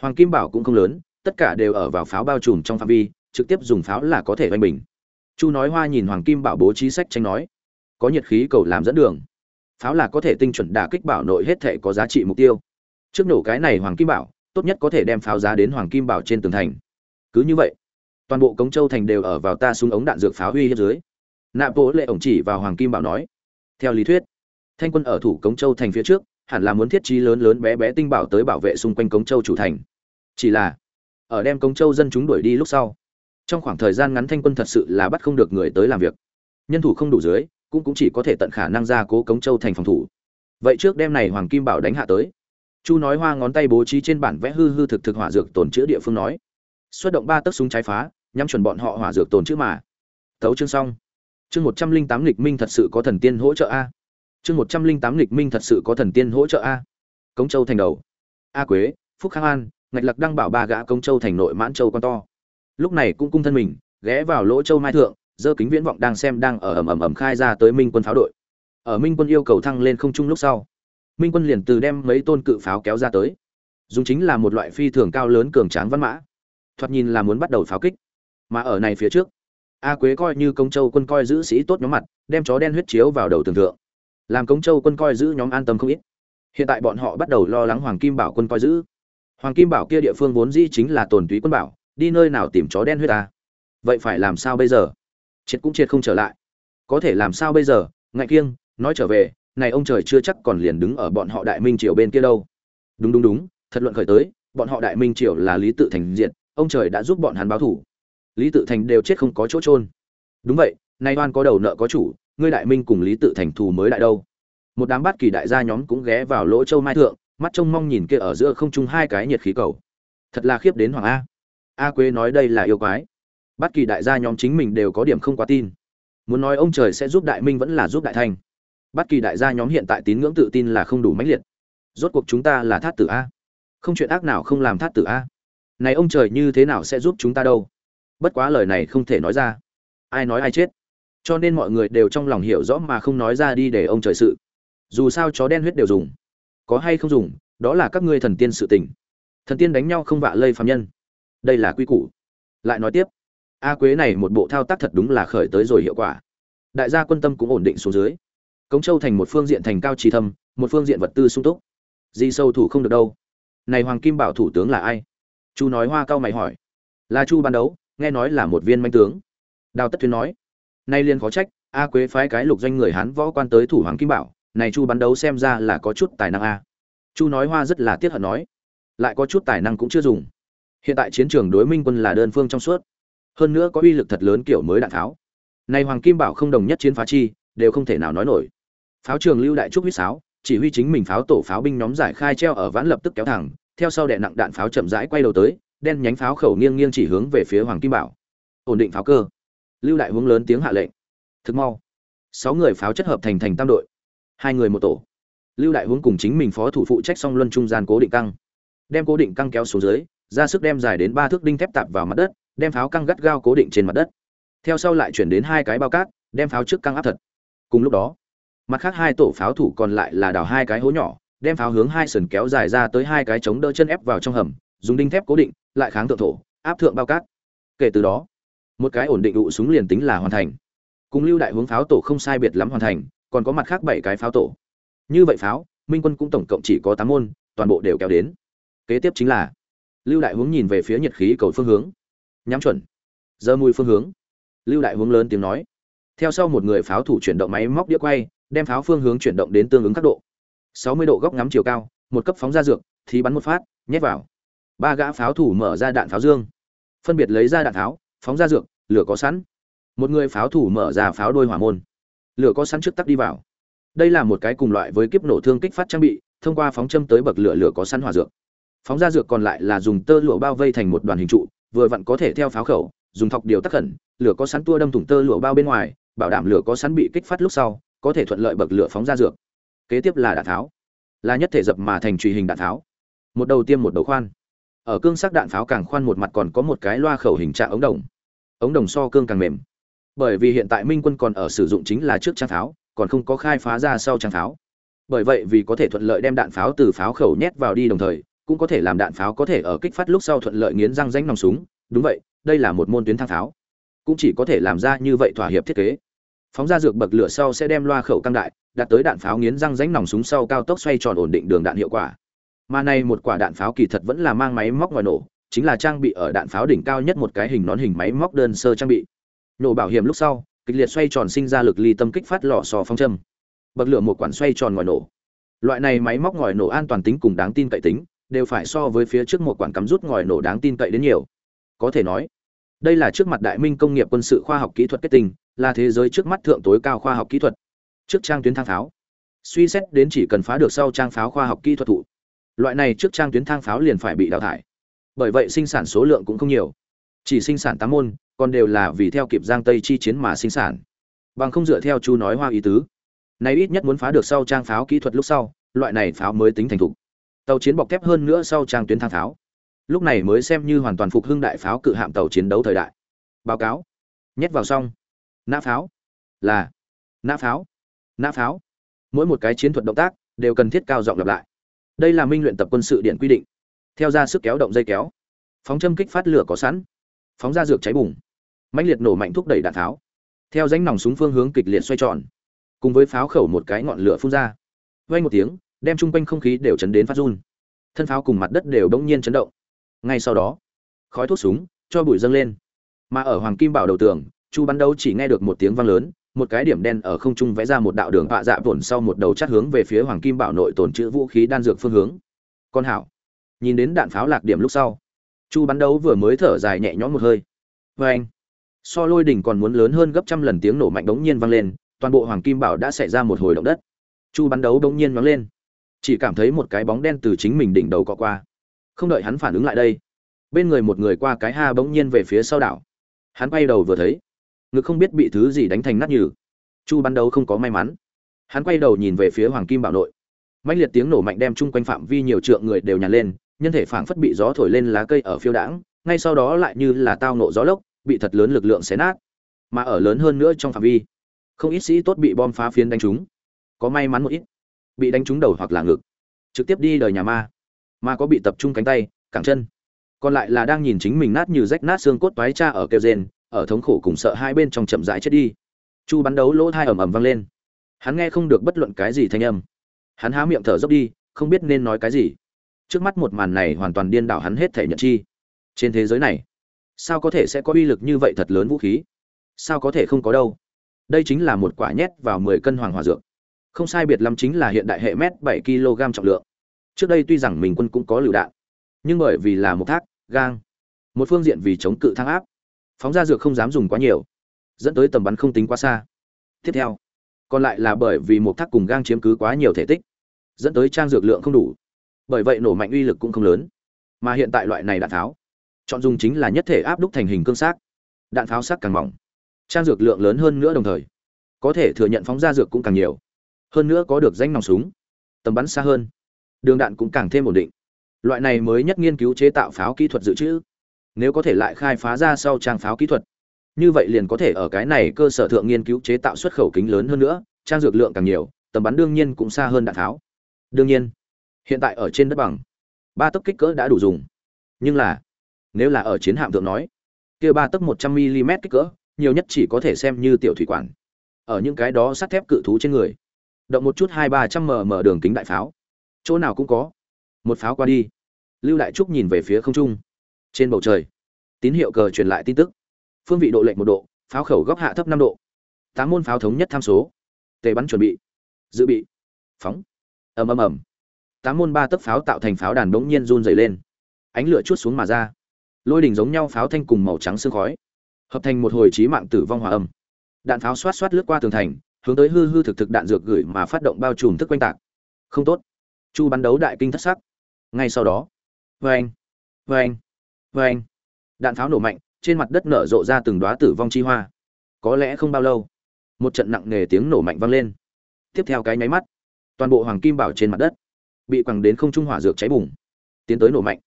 Hoàng kim bảo cũng không lớn, tất cả đều ở vào pháo bao trùm trong phạm vi, trực tiếp dùng pháo là có thể đánh bình. Chu nói hoa nhìn hoàng kim bảo bố trí sách tranh nói có nhiệt khí cầu làm dẫn đường. Pháo là có thể tinh chuẩn đả kích bảo nội hết thể có giá trị mục tiêu. Trước nổ cái này hoàng kim bảo, tốt nhất có thể đem pháo giá đến hoàng kim bảo trên tường thành. Cứ như vậy, toàn bộ cống châu thành đều ở vào ta súng ống đạn dược pháo huy hiếp dưới. Nạp bố lệ ổng chỉ vào hoàng kim bảo nói, theo lý thuyết, thanh quân ở thủ cống châu thành phía trước, hẳn là muốn thiết trí lớn lớn bé bé tinh bảo tới bảo vệ xung quanh cống châu chủ thành. Chỉ là, ở đem cống châu dân chúng đuổi đi lúc sau, trong khoảng thời gian ngắn thanh quân thật sự là bắt không được người tới làm việc. Nhân thủ không đủ dưới cũng cũng chỉ có thể tận khả năng ra cố cống châu thành phòng thủ. Vậy trước đêm này hoàng kim bảo đánh hạ tới. Chu nói hoa ngón tay bố trí trên bản vẽ hư hư thực thực hỏa dược tồn chữa địa phương nói. Xuất động ba tấc súng trái phá, nhắm chuẩn bọn họ hỏa dược tồn chữ mà. Tấu chương xong. Chương một trăm linh tám lịch minh thật sự có thần tiên hỗ trợ a. Chương một trăm linh tám lịch minh thật sự có thần tiên hỗ trợ a. Cống châu thành đầu. A quế, phúc khang an, ngạch lặc đăng bảo ba gã cống châu thành nội mãn châu con to. Lúc này cũng cung thân mình, ghé vào lỗ châu mai thượng dơ kính viễn vọng đang xem đang ở ầm ầm ầm khai ra tới minh quân pháo đội. Ở minh quân yêu cầu thăng lên không trung lúc sau, minh quân liền từ đem mấy tôn cự pháo kéo ra tới. Dùng chính là một loại phi thường cao lớn cường tráng văn mã. Thoạt nhìn là muốn bắt đầu pháo kích. Mà ở này phía trước, a quế coi như công châu quân coi giữ sĩ tốt nhóm mặt, đem chó đen huyết chiếu vào đầu tường thượng. Làm công châu quân coi giữ nhóm an tâm không ít. Hiện tại bọn họ bắt đầu lo lắng hoàng kim bảo quân coi giữ. Hoàng kim bảo kia địa phương vốn dĩ chính là tồn túy quân bảo, đi nơi nào tìm chó đen huyết ta vậy phải làm sao bây giờ? Triệt cũng triệt không trở lại. Có thể làm sao bây giờ? Ngại kiêng, nói trở về, này ông trời chưa chắc còn liền đứng ở bọn họ đại minh triều bên kia đâu. Đúng đúng đúng, thật luận khởi tới, bọn họ đại minh triều là lý tự thành diện ông trời đã giúp bọn hắn báo thủ. Lý tự thành đều chết không có chỗ trôn đúng vậy, nay oan có đầu nợ có chủ, ngươi đại minh cùng lý tự thành thù mới đại đâu. Một đám bát kỳ đại gia nhóm cũng ghé vào lỗ châu mai thượng, mắt trông mong nhìn kia ở giữa không trung hai cái nhiệt khí cầu. Thật là khiếp đến hoàng a. A quế nói đây là yêu quái. Bất kỳ đại gia nhóm chính mình đều có điểm không quá tin. Muốn nói ông trời sẽ giúp đại minh vẫn là giúp đại thanh. Bất kỳ đại gia nhóm hiện tại tín ngưỡng tự tin là không đủ mãnh liệt. Rốt cuộc chúng ta là thát tử a. Không chuyện ác nào không làm thát tử a. Này ông trời như thế nào sẽ giúp chúng ta đâu? Bất quá lời này không thể nói ra. Ai nói ai chết. Cho nên mọi người đều trong lòng hiểu rõ mà không nói ra đi để ông trời sự. Dù sao chó đen huyết đều dùng. Có hay không dùng, đó là các ngươi thần tiên sự tình. Thần tiên đánh nhau không vạ lây phạm nhân. Đây là quy củ. Lại nói tiếp a quế này một bộ thao tác thật đúng là khởi tới rồi hiệu quả. Đại gia quân tâm cũng ổn định xuống dưới. Cống châu thành một phương diện thành cao trì thâm, một phương diện vật tư sung túc. Di sâu thủ không được đâu. Này hoàng kim bảo thủ tướng là ai? Chu nói hoa cao mày hỏi. Là chu ban đấu, nghe nói là một viên manh tướng. Đào tất thuyên nói. Nay liên khó trách, a quế phái cái lục doanh người hán võ quan tới thủ hoàng kim bảo, này chu bắn đấu xem ra là có chút tài năng a. Chu nói hoa rất là tiếc hận nói. Lại có chút tài năng cũng chưa dùng. Hiện tại chiến trường đối minh quân là đơn phương trong suốt hơn nữa có uy lực thật lớn kiểu mới đạn tháo này hoàng kim bảo không đồng nhất chiến phá chi, đều không thể nào nói nổi. Pháo trường lưu đại trúc huýt sáo, chỉ huy chính mình pháo tổ pháo binh nhóm giải khai treo ở vãn lập tức kéo thẳng, theo sau đè nặng đạn pháo chậm rãi quay đầu tới, đen nhánh pháo khẩu nghiêng nghiêng chỉ hướng về phía hoàng kim bảo. Ổn định pháo cơ. Lưu đại hướng lớn tiếng hạ lệnh. Thực mau. Sáu người pháo chất hợp thành thành tam đội. Hai người một tổ. Lưu đại hướng cùng chính mình phó thủ phụ trách song luân trung gian cố định căng. Đem cố định căng kéo xuống dưới, ra sức đem dài đến ba thước đinh thép tạp vào mặt đất đem pháo căng gắt gao cố định trên mặt đất. Theo sau lại chuyển đến hai cái bao cát, đem pháo trước căng áp thật. Cùng lúc đó, mặt khác hai tổ pháo thủ còn lại là đào hai cái hố nhỏ, đem pháo hướng hai sườn kéo dài ra tới hai cái chống đỡ chân ép vào trong hầm, dùng đinh thép cố định, lại kháng thượng thổ, áp thượng bao cát. Kể từ đó, một cái ổn định ụ súng liền tính là hoàn thành. Cùng lưu đại hướng pháo tổ không sai biệt lắm hoàn thành, còn có mặt khác bảy cái pháo tổ. Như vậy pháo, minh quân cũng tổng cộng chỉ có tám môn, toàn bộ đều kéo đến. Kế tiếp chính là, lưu đại hướng nhìn về phía nhiệt khí cầu phương hướng nhắm chuẩn. Giơ mùi phương hướng. Lưu đại hướng lớn tiếng nói. Theo sau một người pháo thủ chuyển động máy móc đĩa quay, đem pháo phương hướng chuyển động đến tương ứng các độ. Sáu mươi độ góc ngắm chiều cao, một cấp phóng ra dược, thì bắn một phát, nhét vào. Ba gã pháo thủ mở ra đạn pháo dương. Phân biệt lấy ra đạn tháo phóng ra dược, lửa có sẵn. Một người pháo thủ mở ra pháo đôi hỏa môn. Lửa có sẵn trước tắc đi vào. Đây là một cái cùng loại với kiếp nổ thương kích phát trang bị, thông qua phóng châm tới bậc lửa lửa có sẵn hỏa dược. Phóng ra dược còn lại là dùng tơ lụa bao vây thành một đoàn hình trụ vừa vặn có thể theo pháo khẩu, dùng thọc điều tắc khẩn, lửa có sẵn tua đâm thủng tơ lụa bao bên ngoài, bảo đảm lửa có sẵn bị kích phát lúc sau, có thể thuận lợi bậc lửa phóng ra dược. Kế tiếp là đạn tháo. Là nhất thể dập mà thành truy hình đạn tháo. Một đầu tiêm một đầu khoan. Ở cương sắc đạn pháo càng khoan một mặt còn có một cái loa khẩu hình trạng ống đồng. Ống đồng so cương càng mềm. Bởi vì hiện tại minh quân còn ở sử dụng chính là trước trang pháo còn không có khai phá ra sau trang pháo bởi vậy vì có thể thuận lợi đem đạn pháo từ pháo khẩu nhét vào đi đồng thời cũng có thể làm đạn pháo có thể ở kích phát lúc sau thuận lợi nghiến răng ránh nòng súng. Đúng vậy, đây là một môn tuyến thang pháo. Cũng chỉ có thể làm ra như vậy thỏa hiệp thiết kế. Phóng ra dược bậc lửa sau sẽ đem loa khẩu căng đại đạt tới đạn pháo nghiến răng ránh nòng súng sau cao tốc xoay tròn ổn định đường đạn hiệu quả. Mà này một quả đạn pháo kỳ thật vẫn là mang máy móc ngoài nổ, chính là trang bị ở đạn pháo đỉnh cao nhất một cái hình nón hình máy móc đơn sơ trang bị. Nổ bảo hiểm lúc sau, kịch liệt xoay tròn sinh ra lực ly tâm kích phát lò sò phong châm. Bậc lửa một quản xoay tròn ngoài nổ. Loại này máy móc ngòi nổ an toàn tính cùng đáng tin cậy tính đều phải so với phía trước một quản cắm rút ngòi nổ đáng tin cậy đến nhiều. Có thể nói, đây là trước mặt đại minh công nghiệp quân sự khoa học kỹ thuật kết tinh, là thế giới trước mắt thượng tối cao khoa học kỹ thuật. Trước trang tuyến thang pháo, suy xét đến chỉ cần phá được sau trang pháo khoa học kỹ thuật thụ. Loại này trước trang tuyến thang pháo liền phải bị đào thải. Bởi vậy sinh sản số lượng cũng không nhiều. Chỉ sinh sản tám môn, còn đều là vì theo kịp giang tây chi chiến mà sinh sản. Bằng không dựa theo chú nói hoa ý tứ. Nay ít nhất muốn phá được sau trang pháo kỹ thuật lúc sau, loại này pháo mới tính thành thục tàu chiến bọc thép hơn nữa sau trang tuyến thang tháo. lúc này mới xem như hoàn toàn phục hưng đại pháo cự hạm tàu chiến đấu thời đại. Báo cáo. Nhét vào xong. Nã pháo. Là. Nã pháo. Nã pháo. Mỗi một cái chiến thuật động tác đều cần thiết cao giọng lặp lại. Đây là minh luyện tập quân sự điện quy định. Theo ra sức kéo động dây kéo. Phóng châm kích phát lửa có sẵn. Phóng ra dược cháy bùng. Mạnh liệt nổ mạnh thúc đẩy đạn pháo theo danh nòng súng phương hướng kịch liệt xoay tròn. Cùng với pháo khẩu một cái ngọn lửa phun ra. Vay một tiếng đem chung quanh không khí đều chấn đến phát run. Thân pháo cùng mặt đất đều đông nhiên chấn động. Ngay sau đó, khói thuốc súng cho bụi dâng lên. Mà ở hoàng kim bảo đầu tường, chu bắn đấu chỉ nghe được một tiếng vang lớn, một cái điểm đen ở không trung vẽ ra một đạo đường họa dạ vồn sau một đầu chắt hướng về phía hoàng kim bảo nội tồn trữ vũ khí đan dược phương hướng. Con hảo, nhìn đến đạn pháo lạc điểm lúc sau, chu bắn đấu vừa mới thở dài nhẹ nhõm một hơi. Vê anh, so lôi đỉnh còn muốn lớn hơn gấp trăm lần tiếng nổ mạnh đống nhiên vang lên, toàn bộ hoàng kim bảo đã xảy ra một hồi động đất. Chu bắn đấu đống nhiên vang lên chỉ cảm thấy một cái bóng đen từ chính mình đỉnh đầu cọ qua. Không đợi hắn phản ứng lại đây, bên người một người qua cái ha bỗng nhiên về phía sau đảo. Hắn quay đầu vừa thấy, ngực không biết bị thứ gì đánh thành nát nhừ. Chu bắn đấu không có may mắn. Hắn quay đầu nhìn về phía hoàng kim bảo nội. Mạnh liệt tiếng nổ mạnh đem chung quanh phạm vi nhiều trượng người đều nhàn lên, nhân thể phảng phất bị gió thổi lên lá cây ở phiêu đãng, ngay sau đó lại như là tao nộ gió lốc, bị thật lớn lực lượng xé nát. Mà ở lớn hơn nữa trong phạm vi, không ít sĩ tốt bị bom phá phiến đánh trúng. Có may mắn một ít bị đánh trúng đầu hoặc là ngực, trực tiếp đi đời nhà ma, mà có bị tập trung cánh tay, cẳng chân. Còn lại là đang nhìn chính mình nát như rách nát xương cốt toái cha ở kêu rên, ở thống khổ cùng sợ hai bên trong chậm rãi chết đi. Chu bắn đấu lỗ thai ầm ầm vang lên. Hắn nghe không được bất luận cái gì thanh âm. Hắn há miệng thở dốc đi, không biết nên nói cái gì. Trước mắt một màn này hoàn toàn điên đảo hắn hết thể nhận chi. Trên thế giới này, sao có thể sẽ có uy lực như vậy thật lớn vũ khí? Sao có thể không có đâu? Đây chính là một quả nhét vào mười cân hoàng hòa dược không sai biệt lắm chính là hiện đại hệ mét bảy kg trọng lượng. Trước đây tuy rằng mình quân cũng có lựu đạn, nhưng bởi vì là một thác, gang, một phương diện vì chống cự thăng áp, phóng ra dược không dám dùng quá nhiều, dẫn tới tầm bắn không tính quá xa. Tiếp theo, còn lại là bởi vì một thác cùng gang chiếm cứ quá nhiều thể tích, dẫn tới trang dược lượng không đủ. Bởi vậy nổ mạnh uy lực cũng không lớn. Mà hiện tại loại này đạn tháo, chọn dùng chính là nhất thể áp đúc thành hình cương xác, đạn tháo sắc càng mỏng, trang dược lượng lớn hơn nữa đồng thời, có thể thừa nhận phóng ra dược cũng càng nhiều hơn nữa có được danh nòng súng. Tầm bắn xa hơn. Đường đạn cũng càng thêm ổn định. Loại này mới nhất nghiên cứu chế tạo pháo kỹ thuật dự trữ. Nếu có thể lại khai phá ra sau trang pháo kỹ thuật, như vậy liền có thể ở cái này cơ sở thượng nghiên cứu chế tạo xuất khẩu kính lớn hơn nữa, trang dược lượng càng nhiều, tầm bắn đương nhiên cũng xa hơn đạn pháo. Đương nhiên, hiện tại ở trên đất bằng, ba tấc kích cỡ đã đủ dùng. Nhưng là, nếu là ở chiến hạm thượng nói, kia ba tấc một trăm mm kích cỡ, nhiều nhất chỉ có thể xem như tiểu thủy quản. Ở những cái đó sắt thép cự thú trên người động một chút hai ba trăm mm đường kính đại pháo. Chỗ nào cũng có. Một pháo qua đi. Lưu đại trúc nhìn về phía không trung. Trên bầu trời, tín hiệu cờ truyền lại tin tức. Phương vị độ lệnh một độ, pháo khẩu góc hạ thấp năm độ. Tám môn pháo thống nhất tham số. Tề bắn chuẩn bị. Dự bị. Phóng. Ầm ầm ầm. Tám môn ba tấc pháo tạo thành pháo đàn bỗng nhiên run dày lên. Ánh lửa chút xuống mà ra. Lôi đỉnh giống nhau pháo thanh cùng màu trắng sương khói, hợp thành một hồi trí mạng tử vong hòa âm. Đạn pháo xoát xoát lướt qua tường thành hướng tới hư hư thực thực đạn dược gửi mà phát động bao trùm thức quanh tạc. Không tốt. Chu bắn đấu đại kinh thất sắc. Ngay sau đó. Vê anh vê đạn pháo nổ mạnh, trên mặt đất nở rộ ra từng đóa tử vong chi hoa. Có lẽ không bao lâu, một trận nặng nề tiếng nổ mạnh vang lên. Tiếp theo cái nháy mắt, toàn bộ hoàng kim bảo trên mặt đất bị quẳng đến không trung hỏa dược cháy bùng, tiến tới nổ mạnh,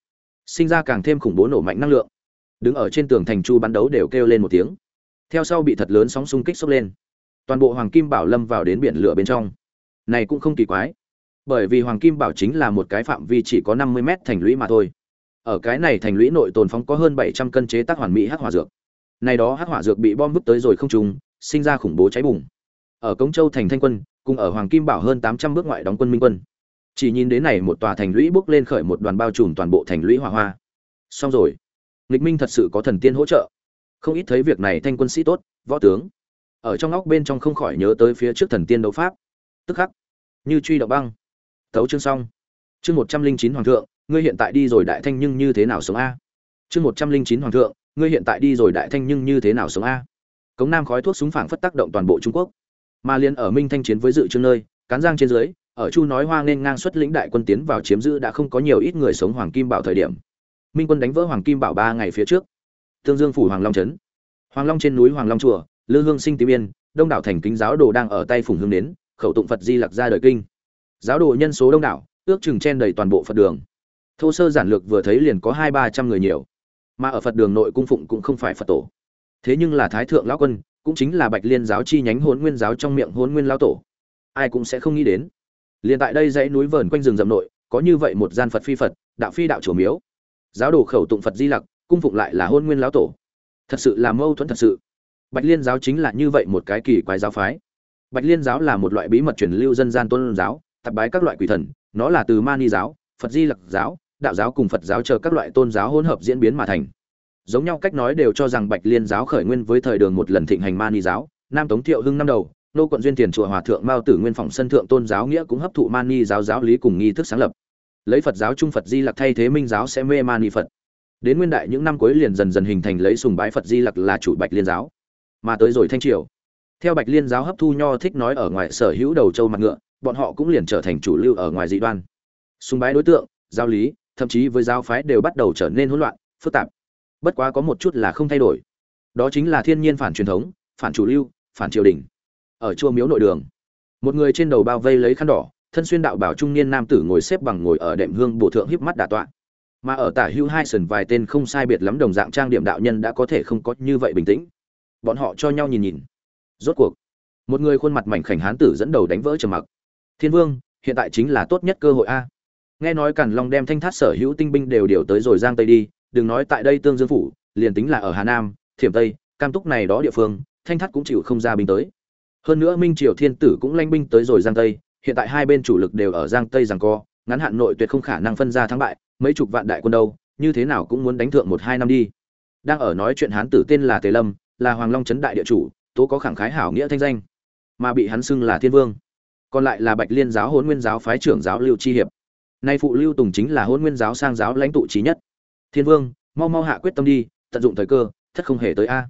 sinh ra càng thêm khủng bố nổ mạnh năng lượng. Đứng ở trên tường thành chu bắn đấu đều kêu lên một tiếng. Theo sau bị thật lớn sóng xung kích sốc lên toàn bộ hoàng kim bảo lâm vào đến biển lửa bên trong. Này cũng không kỳ quái, bởi vì hoàng kim bảo chính là một cái phạm vi chỉ có năm mươi mét thành lũy mà thôi. Ở cái này thành lũy nội tồn phóng có hơn bảy trăm cân chế tác hoàn mỹ hắc hỏa dược. Này đó hắc hỏa dược bị bom vứt tới rồi không trùng, sinh ra khủng bố cháy bùng. Ở cống châu thành thanh quân, cùng ở hoàng kim bảo hơn tám trăm bước ngoại đóng quân minh quân. Chỉ nhìn đến này một tòa thành lũy bước lên khởi một đoàn bao trùm toàn bộ thành lũy hỏa hoa. Xong rồi, nghịch minh thật sự có thần tiên hỗ trợ. Không ít thấy việc này thanh quân sĩ tốt, võ tướng ở trong óc bên trong không khỏi nhớ tới phía trước thần tiên đấu pháp. Tức khắc, như truy động băng. Tấu chương xong. Chương một trăm linh chín hoàng thượng, ngươi hiện tại đi rồi đại thanh nhưng như thế nào sống a? Chương một trăm linh chín hoàng thượng, ngươi hiện tại đi rồi đại thanh nhưng như thế nào sống a? Cống nam khói thuốc súng phảng phất tác động toàn bộ trung quốc. Mà liên ở minh thanh chiến với dự trương nơi, cán giang trên dưới, ở chu nói hoa nên ngang xuất lĩnh đại quân tiến vào chiếm giữ đã không có nhiều ít người sống hoàng kim bảo thời điểm. Minh quân đánh vỡ hoàng kim bảo ba ngày phía trước. Tương dương phủ hoàng long trấn. Hoàng long trên núi hoàng long chùa lư hương sinh tím yên, đông đảo thành kính giáo đồ đang ở tay phùng hương đến, khẩu tụng phật di lặc ra đời kinh. Giáo đồ nhân số đông đảo, ước chừng chen đầy toàn bộ phật đường. Thô sơ giản lược vừa thấy liền có hai ba trăm người nhiều. Mà ở phật đường nội cung phụng cũng không phải phật tổ. Thế nhưng là thái thượng lão quân, cũng chính là bạch liên giáo chi nhánh hôn nguyên giáo trong miệng hôn nguyên lão tổ. Ai cũng sẽ không nghĩ đến. Liền tại đây dãy núi vờn quanh rừng rậm nội, có như vậy một gian phật phi phật, đạo phi đạo chủ miếu. Giáo đồ khẩu tụng phật di lặc, cung phụng lại là hôn nguyên lão tổ. Thật sự là mâu thuẫn thật sự bạch liên giáo chính là như vậy một cái kỳ quái giáo phái. Bạch liên giáo là một loại bí mật truyền lưu dân gian tôn giáo tập bái các loại quỷ thần, nó là từ mani giáo, phật di lặc giáo, đạo giáo cùng phật giáo chờ các loại tôn giáo hỗn hợp diễn biến mà thành. Giống nhau cách nói đều cho rằng bạch liên giáo khởi nguyên với thời đường một lần thịnh hành mani giáo, nam tống thiệu hưng năm đầu, nô quận duyên tiền chùa hòa thượng mao tử nguyên phòng sân thượng tôn giáo nghĩa cũng hấp thụ mani giáo giáo lý cùng nghi thức sáng lập. Lấy phật giáo trung phật di lặc thay thế minh giáo sẽ mê mani phật. Đến nguyên đại những năm cuối liền dần dần hình thành lấy sùng bái phật di lặc là chủ bạch liên giáo mà tới rồi thanh triều. Theo bạch liên giáo hấp thu nho thích nói ở ngoài sở hữu đầu châu mặt ngựa, bọn họ cũng liền trở thành chủ lưu ở ngoài dị đoan. Sùng bái đối tượng giáo lý, thậm chí với giáo phái đều bắt đầu trở nên hỗn loạn, phức tạp. Bất quá có một chút là không thay đổi. Đó chính là thiên nhiên phản truyền thống, phản chủ lưu, phản triều đình. Ở chùa miếu nội đường, một người trên đầu bao vây lấy khăn đỏ, thân xuyên đạo bảo trung niên nam tử ngồi xếp bằng ngồi ở đệm hương bổ thượng híp mắt đả tọa. Mà ở tả hữu hai sần vài tên không sai biệt lắm đồng dạng trang điểm đạo nhân đã có thể không có như vậy bình tĩnh bọn họ cho nhau nhìn nhìn. Rốt cuộc, một người khuôn mặt mảnh khảnh hán tử dẫn đầu đánh vỡ trầm mặc. Thiên vương, hiện tại chính là tốt nhất cơ hội a. Nghe nói càn long đem thanh thát sở hữu tinh binh đều điều tới rồi giang tây đi, đừng nói tại đây tương dương phủ, liền tính là ở hà nam, thiểm tây, cam túc này đó địa phương, thanh thát cũng chịu không ra binh tới. Hơn nữa minh triều thiên tử cũng lanh binh tới rồi giang tây, hiện tại hai bên chủ lực đều ở giang tây rằng co, ngắn hạn nội tuyệt không khả năng phân ra thắng bại, mấy chục vạn đại quân đâu, như thế nào cũng muốn đánh thượng một hai năm đi. Đang ở nói chuyện hán tử tên là tề lâm là hoàng long trấn đại địa chủ, tố có khẳng khái hảo nghĩa thanh danh, mà bị hắn xưng là thiên vương. Còn lại là bạch liên giáo hôn nguyên giáo phái trưởng giáo lưu chi hiệp. Nay phụ lưu tùng chính là hôn nguyên giáo sang giáo lãnh tụ trí nhất. Thiên vương, mau mau hạ quyết tâm đi, tận dụng thời cơ, thất không hề tới a.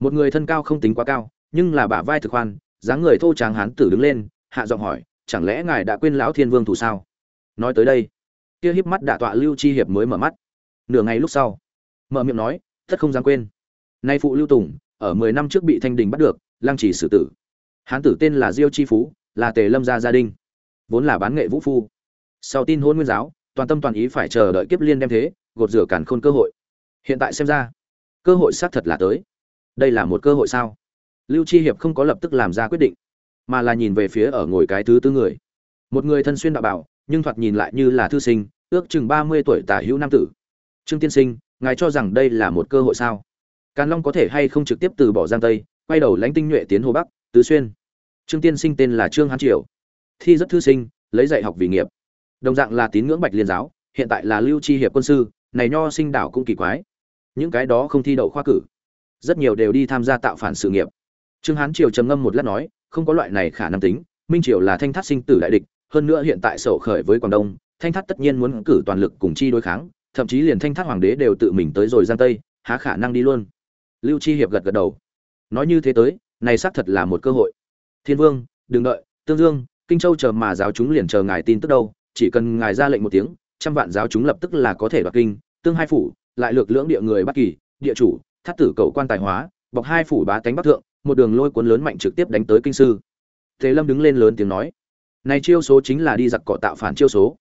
Một người thân cao không tính quá cao, nhưng là bả vai thực khoan, dáng người thô tráng hán tử đứng lên, hạ giọng hỏi, chẳng lẽ ngài đã quên lão thiên vương thủ sao? Nói tới đây, kia híp mắt đả tọa lưu chi hiệp mới mở mắt. Nửa ngày lúc sau, mở miệng nói, thất không dám quên. Nay phụ lưu tùng ở mười năm trước bị thanh đình bắt được, lăng trì xử tử. Hán tử tên là diêu chi phú, là tề lâm gia gia đình. Vốn là bán nghệ vũ phu. Sau tin hôn nguyên giáo, toàn tâm toàn ý phải chờ đợi kiếp liên đem thế, gột rửa cản khôn cơ hội. Hiện tại xem ra, cơ hội xác thật là tới. Đây là một cơ hội sao? Lưu chi hiệp không có lập tức làm ra quyết định, mà là nhìn về phía ở ngồi cái thứ tư người. Một người thân xuyên đạo bảo, nhưng thoạt nhìn lại như là thư sinh, ước chừng ba mươi tuổi tả hữu nam tử. Trương tiên sinh, ngài cho rằng đây là một cơ hội sao? Càn long có thể hay không trực tiếp từ bỏ giang tây, quay đầu lãnh tinh nhuệ tiến hồ bắc, tứ xuyên. Trương tiên sinh tên là trương hán triều. Thi rất thư sinh, lấy dạy học vì nghiệp. Đồng dạng là tín ngưỡng bạch liên giáo, hiện tại là lưu chi hiệp quân sư, này nho sinh đảo cũng kỳ quái. Những cái đó không thi đậu khoa cử. Rất nhiều đều đi tham gia tạo phản sự nghiệp. Trương hán triều trầm ngâm một lát nói, không có loại này khả năng tính, minh triều là thanh thát sinh tử đại địch, hơn nữa hiện tại sổ khởi với quảng đông, thanh thát tất nhiên muốn cử toàn lực cùng chi đối kháng, thậm chí liền thanh thát hoàng đế đều tự mình tới rồi giang tây, há khả năng đi luôn lưu chi hiệp gật gật đầu. Nói như thế tới, này xác thật là một cơ hội. Thiên vương, đừng đợi, tương dương, kinh châu chờ mà giáo chúng liền chờ ngài tin tức đâu, chỉ cần ngài ra lệnh một tiếng, trăm vạn giáo chúng lập tức là có thể đoạt kinh, tương hai phủ, lại lược lưỡng địa người bất kỳ, địa chủ, thắt tử cầu quan tài hóa, bọc hai phủ bá tánh bắc thượng, một đường lôi cuốn lớn mạnh trực tiếp đánh tới kinh sư. Thế lâm đứng lên lớn tiếng nói, này chiêu số chính là đi giặc cọ tạo phản chiêu số.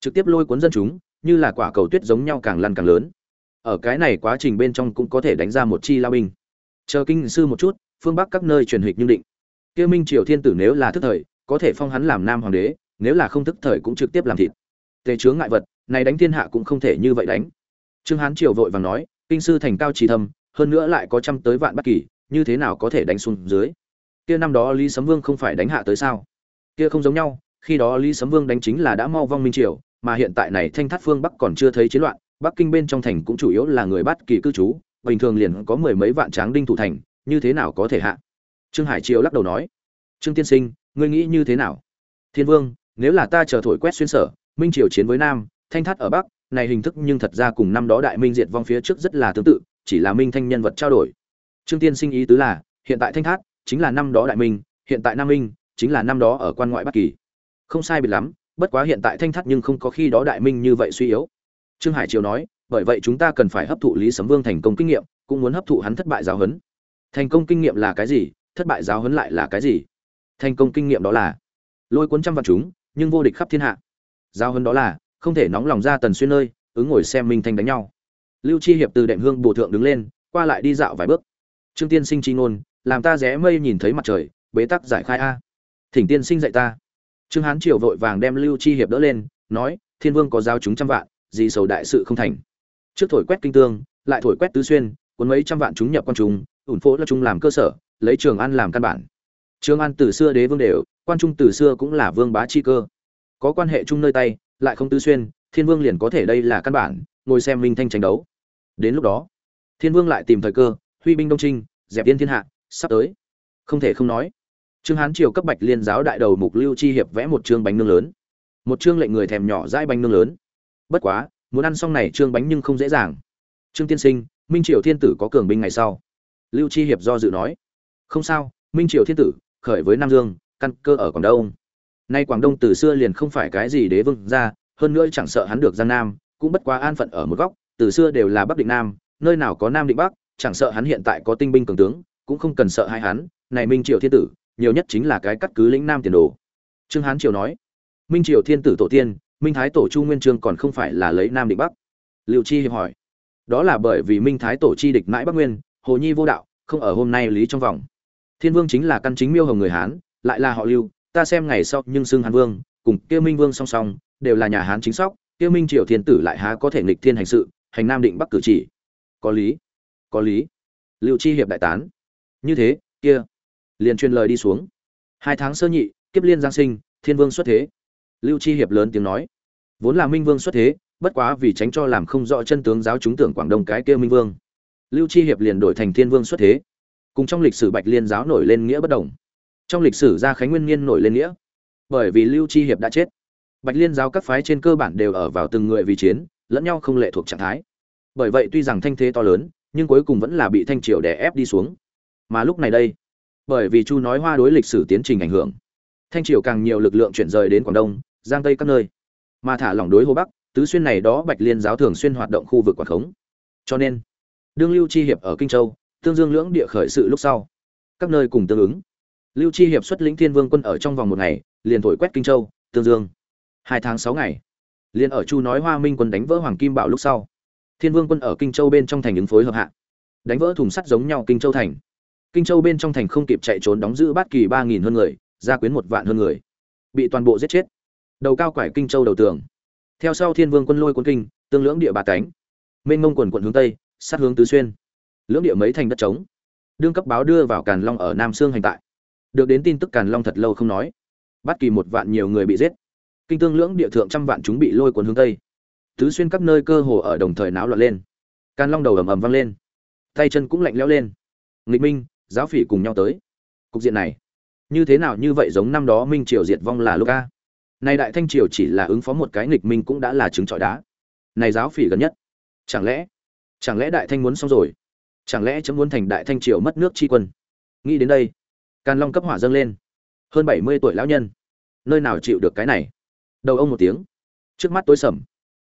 Trực tiếp lôi cuốn dân chúng, như là quả cầu tuyết giống nhau càng lăn càng lớn ở cái này quá trình bên trong cũng có thể đánh ra một chi lao binh. Chờ kinh sư một chút, phương bắc các nơi truyền hịch nhưng định. Kia minh triều thiên tử nếu là thức thời, có thể phong hắn làm nam hoàng đế, nếu là không thức thời cũng trực tiếp làm thịt. Tề chướng ngại vật, này đánh thiên hạ cũng không thể như vậy đánh. Trương hán triều vội vàng nói, kinh sư thành cao trì thâm, hơn nữa lại có trăm tới vạn bất kỳ, như thế nào có thể đánh xuống dưới? Kia năm đó lý sấm vương không phải đánh hạ tới sao? Kia không giống nhau, khi đó lý sấm vương đánh chính là đã mau vong minh triều, mà hiện tại này thanh thất phương bắc còn chưa thấy chiến loạn bắc kinh bên trong thành cũng chủ yếu là người bắt kỳ cư trú, bình thường liền có mười mấy vạn tráng đinh thủ thành, như thế nào có thể hạ? Trương hải triều lắc đầu nói. Trương tiên sinh, ngươi nghĩ như thế nào? Thiên vương, nếu là ta chờ thổi quét xuyên sở, minh triều chiến với nam, thanh thát ở bắc, này hình thức nhưng thật ra cùng năm đó đại minh diệt vong phía trước rất là tương tự, chỉ là minh thanh nhân vật trao đổi. Trương tiên sinh ý tứ là, hiện tại thanh thát chính là năm đó đại minh, hiện tại nam minh chính là năm đó ở quan ngoại bắc kỳ. Không sai biệt lắm, bất quá hiện tại thanh thất nhưng không có khi đó đại minh như vậy suy yếu trương hải triều nói, bởi vậy chúng ta cần phải hấp thụ lý sấm vương thành công kinh nghiệm, cũng muốn hấp thụ hắn thất bại giáo huấn. Thành công kinh nghiệm là cái gì, thất bại giáo huấn lại là cái gì? Thành công kinh nghiệm đó là lôi cuốn trăm vạn chúng, nhưng vô địch khắp thiên hạ. Giáo huấn đó là không thể nóng lòng ra tần xuyên nơi ứng ngồi xem minh thanh đánh nhau. Lưu chi hiệp từ đệm hương bổ thượng đứng lên, qua lại đi dạo vài bước. Trương tiên sinh chi ngôn, làm ta rẽ mây nhìn thấy mặt trời, bế tắc giải khai a. Thỉnh tiên sinh dạy ta. Trương hán triều vội vàng đem lưu chi hiệp đỡ lên, nói, thiên vương có giao chúng trăm vạn gì sầu đại sự không thành. Trước thổi quét kinh tương, lại thổi quét tứ xuyên, cuốn mấy trăm vạn chúng nhập quan trung, ủn phố là trung làm cơ sở, lấy trường an làm căn bản. Trường an từ xưa đế vương đều, quan trung từ xưa cũng là vương bá chi cơ. Có quan hệ chung nơi tay, lại không tứ xuyên, thiên vương liền có thể đây là căn bản, ngồi xem minh thanh tranh đấu. Đến lúc đó, thiên vương lại tìm thời cơ, huy binh đông trinh, dẹp yên thiên hạ, sắp tới. Không thể không nói, trương hán triều cấp bạch liên giáo đại đầu mục lưu chi hiệp vẽ một chương bánh nương lớn. Một chương lệnh người thèm nhỏ dãi bánh nương lớn bất quá, muốn ăn xong này trương bánh nhưng không dễ dàng. Trương tiên sinh, minh triều thiên tử có cường binh ngày sau. Lưu chi hiệp do dự nói. Không sao, minh triều thiên tử, khởi với nam dương, căn cơ ở quảng đông. Nay quảng đông từ xưa liền không phải cái gì đế vương ra, hơn nữa chẳng sợ hắn được giang nam, cũng bất quá an phận ở một góc, từ xưa đều là bắc định nam, nơi nào có nam định bắc, chẳng sợ hắn hiện tại có tinh binh cường tướng, cũng không cần sợ hai hắn. Này minh triều thiên tử, nhiều nhất chính là cái cắt cứ lĩnh nam tiền đồ. Trương hán triều nói. Minh triều thiên tử tổ tiên minh thái tổ chu nguyên trương còn không phải là lấy nam định bắc. Liệu chi hiệp hỏi. Đó là bởi vì minh thái tổ chi địch mãi bắc nguyên, hồ nhi vô đạo, không ở hôm nay lý trong vòng. Thiên vương chính là căn chính miêu hồng người hán, lại là họ lưu, ta xem ngày sau nhưng xưng hán vương, cùng Kêu minh vương song song, đều là nhà hán chính sóc Kêu minh triều thiên tử lại há có thể nghịch thiên hành sự, hành nam định bắc cử chỉ. Có lý có lý. Liệu chi hiệp đại tán. Như thế, kia, liền truyền lời đi xuống. Hai tháng sơ nhị, kiếp liên giang sinh, thiên vương xuất thế lưu chi hiệp lớn tiếng nói. Vốn là minh vương xuất thế, bất quá vì tránh cho làm không rõ chân tướng giáo chúng tưởng quảng đông cái kia minh vương. Lưu chi hiệp liền đổi thành thiên vương xuất thế. Cùng trong lịch sử bạch liên giáo nổi lên nghĩa bất đồng. Trong lịch sử gia khánh nguyên niên nổi lên nghĩa. Bởi vì lưu chi hiệp đã chết, bạch liên giáo các phái trên cơ bản đều ở vào từng người vì chiến, lẫn nhau không lệ thuộc trạng thái. Bởi vậy tuy rằng thanh thế to lớn, nhưng cuối cùng vẫn là bị thanh triều đè ép đi xuống. Mà lúc này đây, bởi vì chu nói hoa đối lịch sử tiến trình ảnh hưởng thanh triều càng nhiều lực lượng chuyển rời đến quảng đông, giang tây các nơi. Mà thả lỏng đối hồ bắc, tứ xuyên này đó bạch liên giáo thường xuyên hoạt động khu vực quảng khống. Cho nên, đương lưu chi hiệp ở kinh châu, tương dương lưỡng địa khởi sự lúc sau, các nơi cùng tương ứng. Lưu chi hiệp xuất lĩnh thiên vương quân ở trong vòng một ngày, liền thổi quét kinh châu, tương dương. Hai tháng sáu ngày, liền ở chu nói hoa minh quân đánh vỡ hoàng kim bảo lúc sau, thiên vương quân ở kinh châu bên trong thành ứng phối hợp hạ, đánh vỡ thùng sắt giống nhau kinh châu thành. Kinh châu bên trong thành không kịp chạy trốn đóng giữ bát kỳ ba nghìn hơn người gia quyến một vạn hơn người, bị toàn bộ giết chết. Đầu cao quải kinh châu đầu tường. Theo sau thiên vương quân lôi quân kinh, tương lưỡng địa bà cánh. Mênh mông quần quận hướng tây, sát hướng tứ xuyên. Lưỡng địa mấy thành đất trống. Đương cấp báo đưa vào càn long ở nam sương hành tại. Được đến tin tức càn long thật lâu không nói. Bắt kỳ một vạn nhiều người bị giết. Kinh tương lưỡng địa thượng trăm vạn chúng bị lôi cuốn hướng tây. Tứ xuyên các nơi cơ hồ ở đồng thời náo loạn lên. Càn long đầu ầm ầm vang lên. Tay chân cũng lạnh lẽo lên. Nghịch minh, giáo phỉ cùng nhau tới. Cục diện này như thế nào như vậy giống năm đó minh triều diệt vong là lúc a? Nay đại thanh triều chỉ là ứng phó một cái nghịch minh cũng đã là trứng trọi đá. Này giáo phỉ gần nhất. Chẳng lẽ chẳng lẽ đại thanh muốn xong rồi? Chẳng lẽ chấm muốn thành đại thanh triều mất nước tri quân? Nghĩ đến đây, càn long cấp hỏa dâng lên. Hơn bảy mươi tuổi lão nhân. Nơi nào chịu được cái này? Đầu ông một tiếng. Trước mắt tối sầm.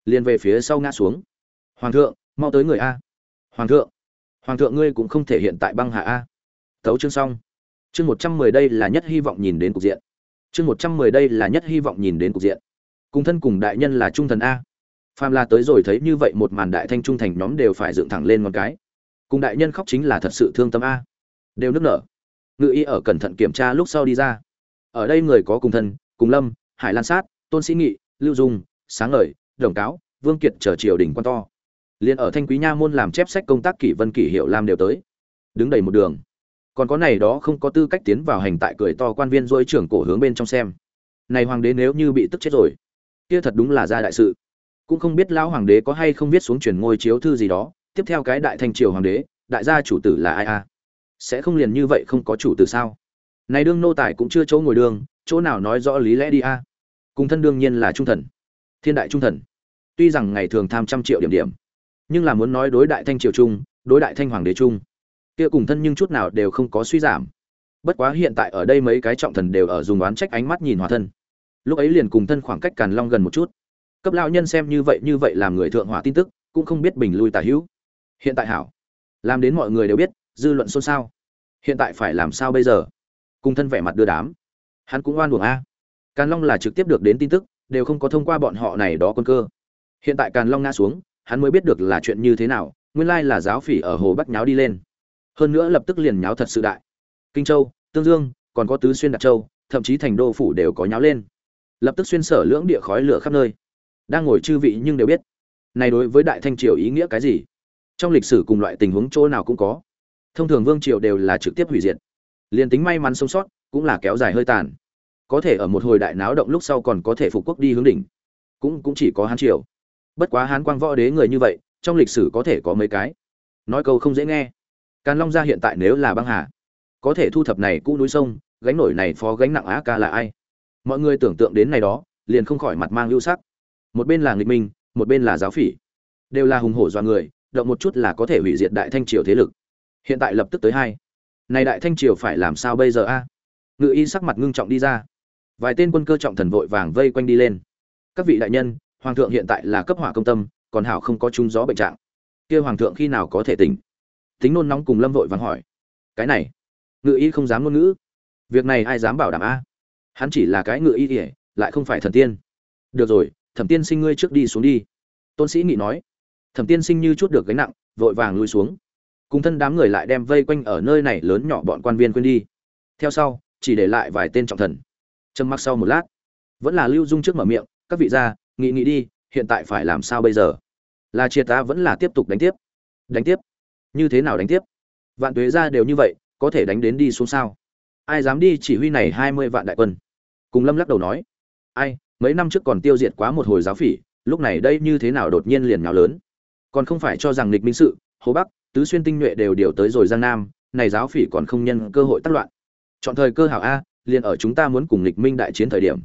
Liền về phía sau ngã xuống. Hoàng thượng, mau tới người a. Hoàng thượng hoàng thượng ngươi cũng không thể hiện tại băng hạ a. Thấu chương xong chương một trăm mười đây là nhất hy vọng nhìn đến cục diện. Chương một trăm mười đây là nhất hy vọng nhìn đến cục diện. Cùng thân cùng đại nhân là trung thần a. Phàm la tới rồi thấy như vậy một màn đại thanh trung thành nhóm đều phải dựng thẳng lên ngón cái. Cùng đại nhân khóc chính là thật sự thương tâm a. Đều nức nở. Ngự y ở cẩn thận kiểm tra lúc sau đi ra. Ở đây người có cùng thân, cùng lâm, hải lan sát, tôn sĩ nghị, lưu dung, sáng ngời, đồng cáo, vương kiệt chờ triều đình quan to. Liền ở thanh quý nha môn làm chép sách công tác kỷ vân kỷ hiệu làm đều tới. Đứng đầy một đường còn có này đó không có tư cách tiến vào hành tại cười to quan viên dôi trưởng cổ hướng bên trong xem. Này hoàng đế nếu như bị tức chết rồi, kia thật đúng là ra đại sự. Cũng không biết lão hoàng đế có hay không viết xuống truyền ngôi chiếu thư gì đó, tiếp theo cái đại thanh triều hoàng đế, đại gia chủ tử là ai a sẽ không liền như vậy không có chủ tử sao? Này đương nô tài cũng chưa chỗ ngồi đường, chỗ nào nói rõ lý lẽ đi a cùng thân đương nhiên là trung thần, thiên đại trung thần. Tuy rằng ngày thường tham trăm triệu điểm điểm, nhưng là muốn nói đối đại thanh triều trung, đối đại thanh hoàng đế trung kia cùng thân nhưng chút nào đều không có suy giảm. Bất quá hiện tại ở đây mấy cái trọng thần đều ở dùng oán trách ánh mắt nhìn hòa thân. Lúc ấy liền cùng thân khoảng cách càn long gần một chút. Cấp lão nhân xem như vậy như vậy làm người thượng hỏa tin tức, cũng không biết bình lui tả hữu. Hiện tại hảo. Làm đến mọi người đều biết, dư luận xôn xao. Hiện tại phải làm sao bây giờ? Cùng thân vẻ mặt đưa đám. Hắn cũng oan buồng a. Càn long là trực tiếp được đến tin tức, đều không có thông qua bọn họ này đó quân cơ. Hiện tại càn long ngã xuống, hắn mới biết được là chuyện như thế nào, nguyên lai là giáo phỉ ở hồ bắc nháo đi lên hơn nữa lập tức liền nháo thật sự đại. Kinh châu, tương dương, còn có tứ xuyên đạt châu, thậm chí thành đô phủ đều có nháo lên. Lập tức xuyên sở lưỡng địa khói lửa khắp nơi. Đang ngồi chư vị nhưng đều biết, này đối với đại thanh triều ý nghĩa cái gì? Trong lịch sử cùng loại tình huống chỗ nào cũng có. Thông thường vương triều đều là trực tiếp hủy diệt. Liền tính may mắn sống sót, cũng là kéo dài hơi tàn. Có thể ở một hồi đại náo động lúc sau còn có thể phục quốc đi hướng đỉnh. Cũng cũng chỉ có hán triều. Bất quá hán quang võ đế người như vậy, trong lịch sử có thể có mấy cái? Nói câu không dễ nghe càn long gia hiện tại nếu là băng hà, có thể thu thập này cũ núi sông, gánh nổi này phó gánh nặng á ca là ai? Mọi người tưởng tượng đến này đó, liền không khỏi mặt mang ưu sắc. Một bên là nghịch minh, một bên là giáo phỉ. Đều là hùng hổ do người, động một chút là có thể hủy diệt đại thanh triều thế lực. Hiện tại lập tức tới hai. Này đại thanh triều phải làm sao bây giờ a? Ngự y sắc mặt ngưng trọng đi ra. Vài tên quân cơ trọng thần vội vàng vây quanh đi lên. Các vị đại nhân, hoàng thượng hiện tại là cấp hỏa công tâm, còn hảo không có trung gió bệnh trạng. Kia hoàng thượng khi nào có thể tỉnh? Tính nôn nóng cùng lâm vội vàng hỏi. Cái này, ngự y không dám ngôn ngữ. Việc này ai dám bảo đảm a? Hắn chỉ là cái ngự y ỉa lại không phải thần tiên. Được rồi, thẩm tiên sinh ngươi trước đi xuống đi. Tôn sĩ nghị nói. Thẩm tiên sinh như chút được gánh nặng, vội vàng lui xuống. Cùng thân đám người lại đem vây quanh ở nơi này lớn nhỏ bọn quan viên quên đi. Theo sau, chỉ để lại vài tên trọng thần. Trầm mặc sau một lát. Vẫn là lưu dung trước mở miệng, các vị gia, nghị nghị đi, hiện tại phải làm sao bây giờ? Là triệt ta vẫn là tiếp tục đánh tiếp. Đánh tiếp? Như thế nào đánh tiếp? Vạn tuế ra đều như vậy, có thể đánh đến đi xuống sao? Ai dám đi chỉ huy này hai mươi vạn đại quân? Cùng lâm lắc đầu nói. Ai, mấy năm trước còn tiêu diệt quá một hồi giáo phỉ, lúc này đây như thế nào đột nhiên liền nào lớn? Còn không phải cho rằng lịch minh sự, hồ bắc, tứ xuyên tinh nhuệ đều điều tới rồi giang nam, này giáo phỉ còn không nhân cơ hội tác loạn. Chọn thời cơ hảo a, liền ở chúng ta muốn cùng lịch minh đại chiến thời điểm.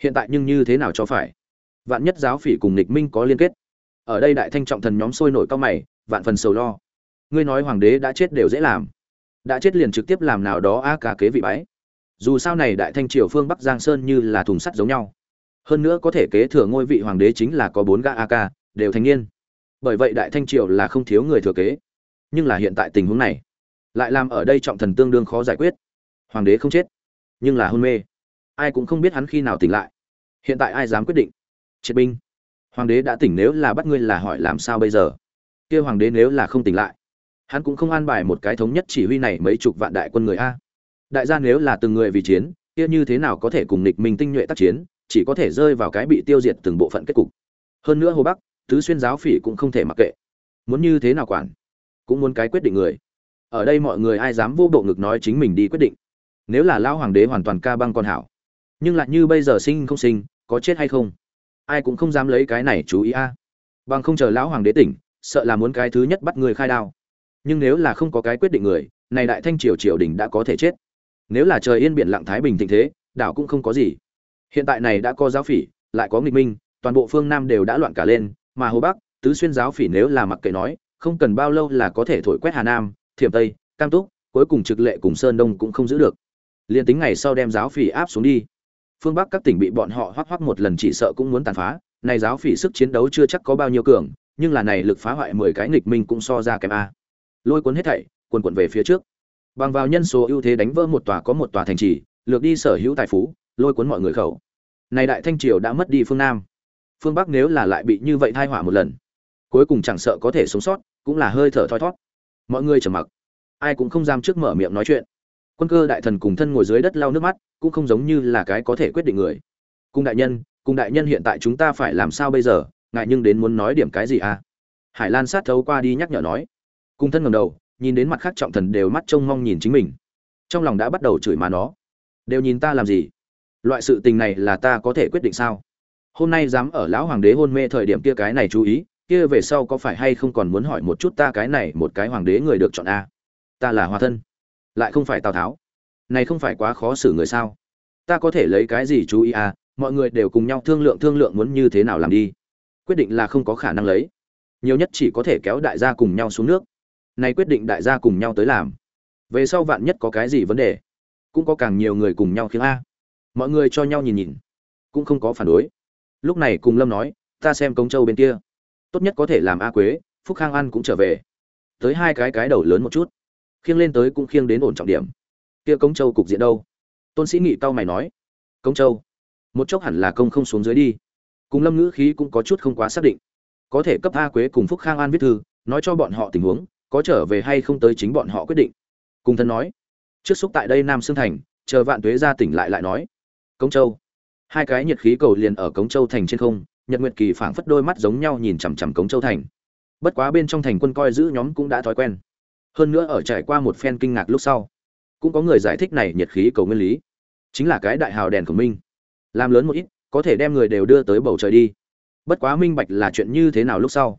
Hiện tại nhưng như thế nào cho phải? Vạn nhất giáo phỉ cùng lịch minh có liên kết. Ở đây đại thanh trọng thần nhóm sôi nổi cao mày, vạn phần sầu lo ngươi nói hoàng đế đã chết đều dễ làm. Đã chết liền trực tiếp làm nào đó a ca kế vị bái. Dù sao này đại thanh triều phương bắc giang sơn như là thùng sắt giống nhau. Hơn nữa có thể kế thừa ngôi vị hoàng đế chính là có bốn gã a ca, đều thanh niên. Bởi vậy đại thanh triều là không thiếu người thừa kế. Nhưng là hiện tại tình huống này, lại làm ở đây trọng thần tương đương khó giải quyết. Hoàng đế không chết, nhưng là hôn mê. Ai cũng không biết hắn khi nào tỉnh lại. Hiện tại ai dám quyết định? Triệt binh. Hoàng đế đã tỉnh nếu là bắt ngươi là hỏi làm sao bây giờ? Kia hoàng đế nếu là không tỉnh lại hắn cũng không an bài một cái thống nhất chỉ huy này mấy chục vạn đại quân người a. Đại gia nếu là từng người vì chiến, kia như thế nào có thể cùng địch mình tinh nhuệ tác chiến, chỉ có thể rơi vào cái bị tiêu diệt từng bộ phận kết cục. Hơn nữa hồ bắc, tứ xuyên giáo phỉ cũng không thể mặc kệ. Muốn như thế nào quản? Cũng muốn cái quyết định người. Ở đây mọi người ai dám vô bộ ngực nói chính mình đi quyết định? Nếu là lão hoàng đế hoàn toàn ca băng con hảo. Nhưng lại như bây giờ sinh không sinh, có chết hay không? Ai cũng không dám lấy cái này chú ý a. Bằng không chờ lão hoàng đế tỉnh, sợ là muốn cái thứ nhất bắt người khai đao nhưng nếu là không có cái quyết định người, này đại thanh triều triều đình đã có thể chết. Nếu là trời yên biển lặng thái bình thịnh thế, đảo cũng không có gì. Hiện tại này đã có giáo phỉ, lại có nghịch minh, toàn bộ phương nam đều đã loạn cả lên, mà hồ bắc, tứ xuyên giáo phỉ nếu là mặc kệ nói, không cần bao lâu là có thể thổi quét hà nam, thiểm tây, cam túc, cuối cùng trực lệ cùng sơn đông cũng không giữ được. Liền tính ngày sau đem giáo phỉ áp xuống đi, phương bắc các tỉnh bị bọn họ hoắc hoắc một lần chỉ sợ cũng muốn tàn phá, này giáo phỉ sức chiến đấu chưa chắc có bao nhiêu cường, nhưng là này lực phá hoại mười cái nghịch minh cũng so ra kém a lôi cuốn hết thảy, cuồn cuộn về phía trước. Bằng vào nhân số ưu thế đánh vỡ một tòa có một tòa thành trì, lược đi sở hữu tài phú, lôi cuốn mọi người khẩu. Này đại thanh triều đã mất đi phương nam. Phương bắc nếu là lại bị như vậy thai hỏa một lần, cuối cùng chẳng sợ có thể sống sót, cũng là hơi thở thoi thót. Mọi người trầm mặc. Ai cũng không dám trước mở miệng nói chuyện. Quân cơ đại thần cùng thân ngồi dưới đất lau nước mắt, cũng không giống như là cái có thể quyết định người. Cung đại nhân, cung đại nhân hiện tại chúng ta phải làm sao bây giờ? Ngại nhưng đến muốn nói điểm cái gì à? Hải lan sát thấu qua đi nhắc nhở nói cung thân ngầm đầu, nhìn đến mặt khác trọng thần đều mắt trông mong nhìn chính mình. Trong lòng đã bắt đầu chửi mà nó. Đều nhìn ta làm gì? Loại sự tình này là ta có thể quyết định sao? Hôm nay dám ở lão hoàng đế hôn mê thời điểm kia cái này chú ý, kia về sau có phải hay không còn muốn hỏi một chút ta cái này, một cái hoàng đế người được chọn a? Ta là hòa thân. Lại không phải tào tháo. Này không phải quá khó xử người sao? Ta có thể lấy cái gì chú ý à mọi người đều cùng nhau thương lượng thương lượng muốn như thế nào làm đi. Quyết định là không có khả năng lấy. Nhiều nhất chỉ có thể kéo đại gia cùng nhau xuống nước này quyết định đại gia cùng nhau tới làm. Về sau vạn nhất có cái gì vấn đề, cũng có càng nhiều người cùng nhau khiến a. Mọi người cho nhau nhìn nhìn, cũng không có phản đối. Lúc này cùng lâm nói, ta xem công châu bên kia, tốt nhất có thể làm a quế, phúc khang an cũng trở về. Tới hai cái cái đầu lớn một chút, khiêng lên tới cũng khiêng đến ổn trọng điểm. Kia công châu cục diện đâu? Tôn sĩ nghị tao mày nói, công châu, một chốc hẳn là công không xuống dưới đi. Cùng lâm ngữ khí cũng có chút không quá xác định. Có thể cấp a quế cùng phúc khang an viết thư, nói cho bọn họ tình huống có trở về hay không tới chính bọn họ quyết định. Cùng thân nói, trước xúc tại đây nam sương thành, chờ vạn tuế ra tỉnh lại lại nói, cống châu. Hai cái nhiệt khí cầu liền ở cống châu thành trên không, nhật nguyệt kỳ phảng phất đôi mắt giống nhau nhìn chằm chằm cống châu thành. Bất quá bên trong thành quân coi giữ nhóm cũng đã thói quen. Hơn nữa ở trải qua một phen kinh ngạc lúc sau, cũng có người giải thích này nhiệt khí cầu nguyên lý. Chính là cái đại hào đèn của minh. Làm lớn một ít, có thể đem người đều đưa tới bầu trời đi. Bất quá minh bạch là chuyện như thế nào lúc sau.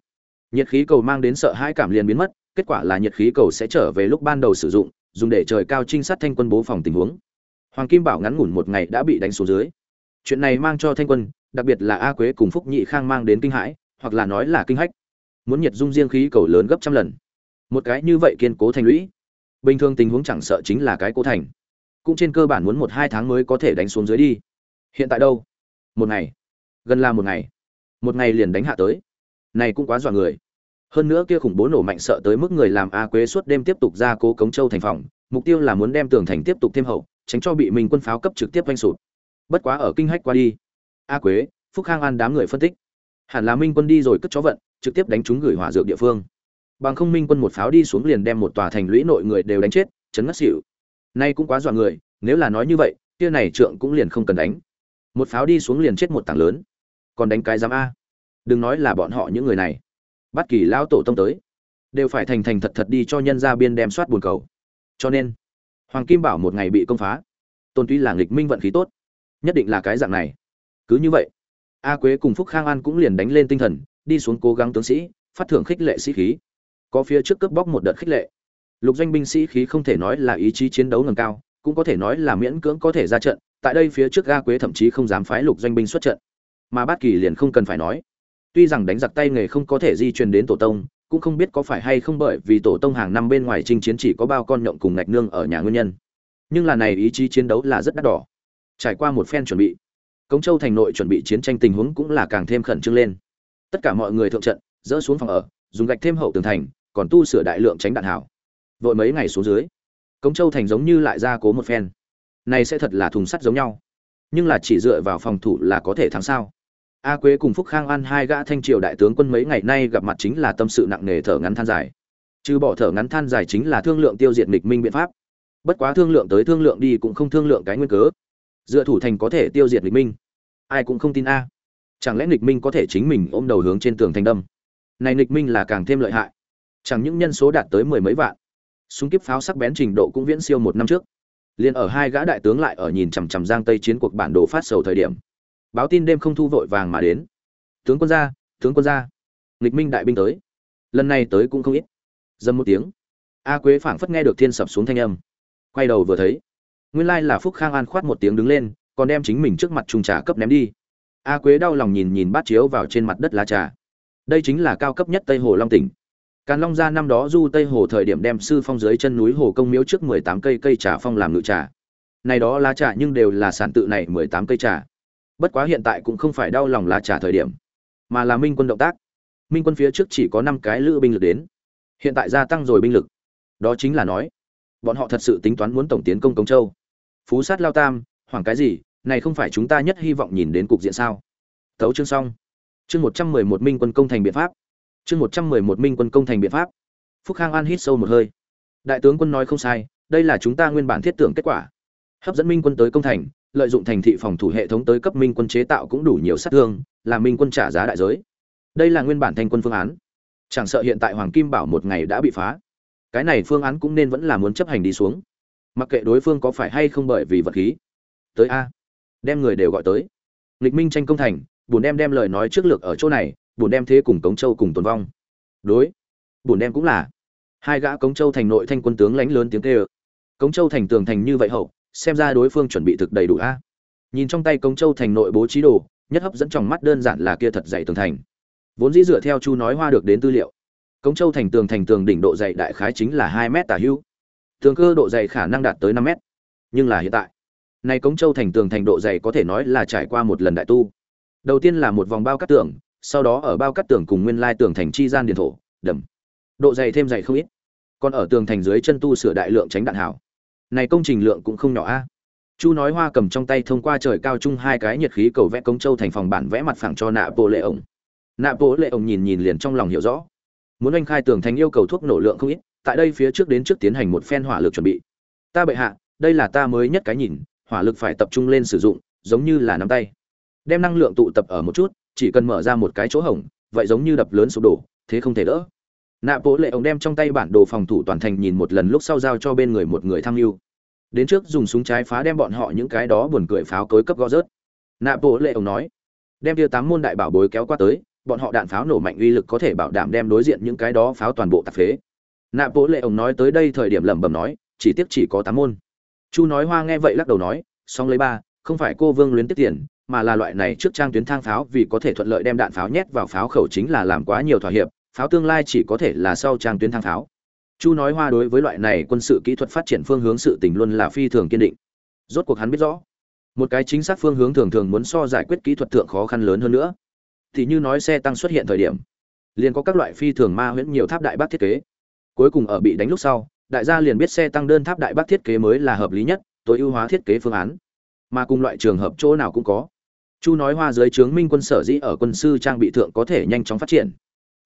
Nhiệt khí cầu mang đến sợ hãi cảm liền biến mất kết quả là nhiệt khí cầu sẽ trở về lúc ban đầu sử dụng, dùng để trời cao trinh sát thanh quân bố phòng tình huống. Hoàng kim bảo ngắn ngủn một ngày đã bị đánh xuống dưới. Chuyện này mang cho thanh quân, đặc biệt là a quế cùng phúc nhị khang mang đến kinh hãi, hoặc là nói là kinh hách. Muốn nhiệt dung riêng khí cầu lớn gấp trăm lần. Một cái như vậy kiên cố thành lũy. Bình thường tình huống chẳng sợ chính là cái cố thành. Cũng trên cơ bản muốn một hai tháng mới có thể đánh xuống dưới đi. Hiện tại đâu? Một ngày. Gần là một ngày. Một ngày liền đánh hạ tới. Này cũng quá dọa người hơn nữa kia khủng bố nổ mạnh sợ tới mức người làm a quế suốt đêm tiếp tục ra cố cống châu thành phòng, mục tiêu là muốn đem tường thành tiếp tục thêm hậu, tránh cho bị mình quân pháo cấp trực tiếp quanh sụt bất quá ở kinh hách qua đi, a quế, phúc khang an đám người phân tích. Hẳn là minh quân đi rồi cất chó vận, trực tiếp đánh chúng gửi hỏa dược địa phương. Bằng không minh quân một pháo đi xuống liền đem một tòa thành lũy nội người đều đánh chết, chấn ngất xỉu. Nay cũng quá dọa người, nếu là nói như vậy, kia này trượng cũng liền không cần đánh. Một pháo đi xuống liền chết một tảng lớn. Còn đánh cái giám a. Đừng nói là bọn họ những người này bất kỳ lão tổ tông tới, đều phải thành thành thật thật đi cho nhân gia biên đem soát buồn cầu. Cho nên, hoàng kim bảo một ngày bị công phá, tôn túy là nghịch minh vận khí tốt. Nhất định là cái dạng này. Cứ như vậy, a quế cùng phúc khang an cũng liền đánh lên tinh thần, đi xuống cố gắng tướng sĩ, phát thưởng khích lệ sĩ khí. Có phía trước cướp bóc một đợt khích lệ. Lục doanh binh sĩ khí không thể nói là ý chí chiến đấu ngầm cao, cũng có thể nói là miễn cưỡng có thể ra trận. Tại đây phía trước ga quế thậm chí không dám phái lục doanh binh xuất trận. Mà bát kỳ liền không cần phải nói tuy rằng đánh giặc tay nghề không có thể di truyền đến tổ tông, cũng không biết có phải hay không bởi vì tổ tông hàng năm bên ngoài chinh chiến chỉ có bao con nhộng cùng ngạch nương ở nhà nguyên nhân. Nhưng là này ý chí chiến đấu là rất đắt đỏ. Trải qua một phen chuẩn bị, cống châu thành nội chuẩn bị chiến tranh tình huống cũng là càng thêm khẩn trương lên. Tất cả mọi người thượng trận, dỡ xuống phòng ở, dùng gạch thêm hậu tường thành, còn tu sửa đại lượng tránh đạn hảo vội mấy ngày xuống dưới, cống châu thành giống như lại ra cố một phen. Này sẽ thật là thùng sắt giống nhau. Nhưng là chỉ dựa vào phòng thủ là có thể thắng sao? A quế cùng phúc khang an hai gã thanh triều đại tướng quân mấy ngày nay gặp mặt chính là tâm sự nặng nề thở ngắn than dài. Trừ bỏ thở ngắn than dài chính là thương lượng tiêu diệt nghịch minh biện pháp. Bất quá thương lượng tới thương lượng đi cũng không thương lượng cái nguyên cớ. Dựa thủ thành có thể tiêu diệt nghịch minh. Ai cũng không tin a. Chẳng lẽ nghịch minh có thể chính mình ôm đầu hướng trên tường thành đâm? Này nghịch minh là càng thêm lợi hại. Chẳng những nhân số đạt tới mười mấy vạn, súng kiếp pháo sắc bén trình độ cũng viễn siêu một năm trước. Liền ở hai gã đại tướng lại ở nhìn chằm chằm giang tây chiến cuộc bản đồ phát sầu thời điểm báo tin đêm không thu vội vàng mà đến. Tướng quân gia tướng quân gia nghịch minh đại binh tới. Lần này tới cũng không ít. Dâm một tiếng, a quế phảng phất nghe được thiên sập xuống thanh âm. Quay đầu vừa thấy, nguyên lai là phúc khang an khoát một tiếng đứng lên, còn đem chính mình trước mặt trùng trà cấp ném đi. A quế đau lòng nhìn nhìn bát chiếu vào trên mặt đất lá trà. Đây chính là cao cấp nhất tây hồ long tỉnh. Càn long gia năm đó du tây hồ thời điểm đem sư phong dưới chân núi hồ công miếu trước mười tám cây cây trà phong làm ngự trà. Này đó lá trà nhưng đều là sản tự này mười tám cây trà bất quá hiện tại cũng không phải đau lòng là trả thời điểm, mà là minh quân động tác. Minh quân phía trước chỉ có năm cái lữ binh lực đến. Hiện tại gia tăng rồi binh lực. Đó chính là nói, bọn họ thật sự tính toán muốn tổng tiến công công châu. Phú sát lao tam, hoảng cái gì, này không phải chúng ta nhất hy vọng nhìn đến cục diện sao? Tấu chương xong. Chương một trăm mười một minh quân công thành biện pháp. Chương một trăm mười một minh quân công thành biện pháp. Phúc khang an hít sâu một hơi. Đại tướng quân nói không sai, đây là chúng ta nguyên bản thiết tưởng kết quả. Hấp dẫn minh quân tới công thành lợi dụng thành thị phòng thủ hệ thống tới cấp minh quân chế tạo cũng đủ nhiều sát thương, làm minh quân trả giá đại giới. Đây là nguyên bản thành quân phương án. Chẳng sợ hiện tại hoàng kim bảo một ngày đã bị phá, cái này phương án cũng nên vẫn là muốn chấp hành đi xuống. Mặc kệ đối phương có phải hay không bởi vì vật khí. Tới a. Đem người đều gọi tới. Lịch minh tranh công thành, bùn đem đem lời nói trước lược ở chỗ này, bùn đem thế cùng cống châu cùng tồn vong. Đối, bùn đem cũng là. Hai gã cống châu thành nội thanh quân tướng lánh lớn tiếng kêu. Ơ cống châu thành tường thành như vậy hậu xem ra đối phương chuẩn bị thực đầy đủ a. Nhìn trong tay cống châu thành nội bố trí đồ, nhất hấp dẫn trong mắt đơn giản là kia thật dày tường thành. Vốn dĩ dựa theo chu nói hoa được đến tư liệu, cống châu thành tường thành tường đỉnh độ dày đại khái chính là hai mét tả hữu. Tường cơ độ dày khả năng đạt tới năm mét. Nhưng là hiện tại nay cống châu thành tường thành độ dày có thể nói là trải qua một lần đại tu. Đầu tiên là một vòng bao cắt tường, sau đó ở bao cắt tường cùng nguyên lai tường thành chi gian điền thổ, đầm. Độ dày thêm dày không ít, còn ở tường thành dưới chân tu sửa đại lượng tránh đạn hảo này công trình lượng cũng không nhỏ a. Chu nói hoa cầm trong tay thông qua trời cao chung hai cái nhiệt khí cầu vẽ công châu thành phòng bản vẽ mặt phẳng cho nạ bộ lệ ổng nạ bộ lệ ổng nhìn nhìn liền trong lòng hiểu rõ. Muốn anh khai tường thành yêu cầu thuốc nổ lượng không ít, tại đây phía trước đến trước tiến hành một phen hỏa lực chuẩn bị. Ta bệ hạ, đây là ta mới nhất cái nhìn, hỏa lực phải tập trung lên sử dụng, giống như là nắm tay. Đem năng lượng tụ tập ở một chút, chỉ cần mở ra một cái chỗ hổng, vậy giống như đập lớn sụp đổ, thế không thể đỡ nạ bộ lệ ổng đem trong tay bản đồ phòng thủ toàn thành nhìn một lần lúc sau giao cho bên người một người tham mưu. Đến trước dùng súng trái phá đem bọn họ những cái đó buồn cười pháo cối cấp gõ rớt. Nạ bộ lệ ổng nói, đem tia tám môn đại bảo bối kéo qua tới, bọn họ đạn pháo nổ mạnh uy lực có thể bảo đảm đem đối diện những cái đó pháo toàn bộ tạp phế. Nạ bộ lệ ổng nói tới đây thời điểm lẩm bẩm nói, chỉ tiếc chỉ có tám môn. Chu nói hoa nghe vậy lắc đầu nói song lấy ba, không phải cô vương luyến tiết tiền, mà là loại này trước trang tuyến thang pháo vì có thể thuận lợi đem đạn pháo nhét vào pháo khẩu chính là làm quá nhiều thỏa hiệp pháo tương lai chỉ có thể là sau trang tuyến thang pháo. Chu nói hoa đối với loại này quân sự kỹ thuật phát triển phương hướng sự tình luôn là phi thường kiên định. Rốt cuộc hắn biết rõ, một cái chính xác phương hướng thường thường muốn so giải quyết kỹ thuật thượng khó khăn lớn hơn nữa. Thì như nói xe tăng xuất hiện thời điểm, liền có các loại phi thường ma huyễn nhiều tháp đại bác thiết kế. Cuối cùng ở bị đánh lúc sau, đại gia liền biết xe tăng đơn tháp đại bác thiết kế mới là hợp lý nhất, tối ưu hóa thiết kế phương án. Mà cùng loại trường hợp chỗ nào cũng có. Chu nói hoa dưới trướng minh quân sở dĩ ở quân sư trang bị thượng có thể nhanh chóng phát triển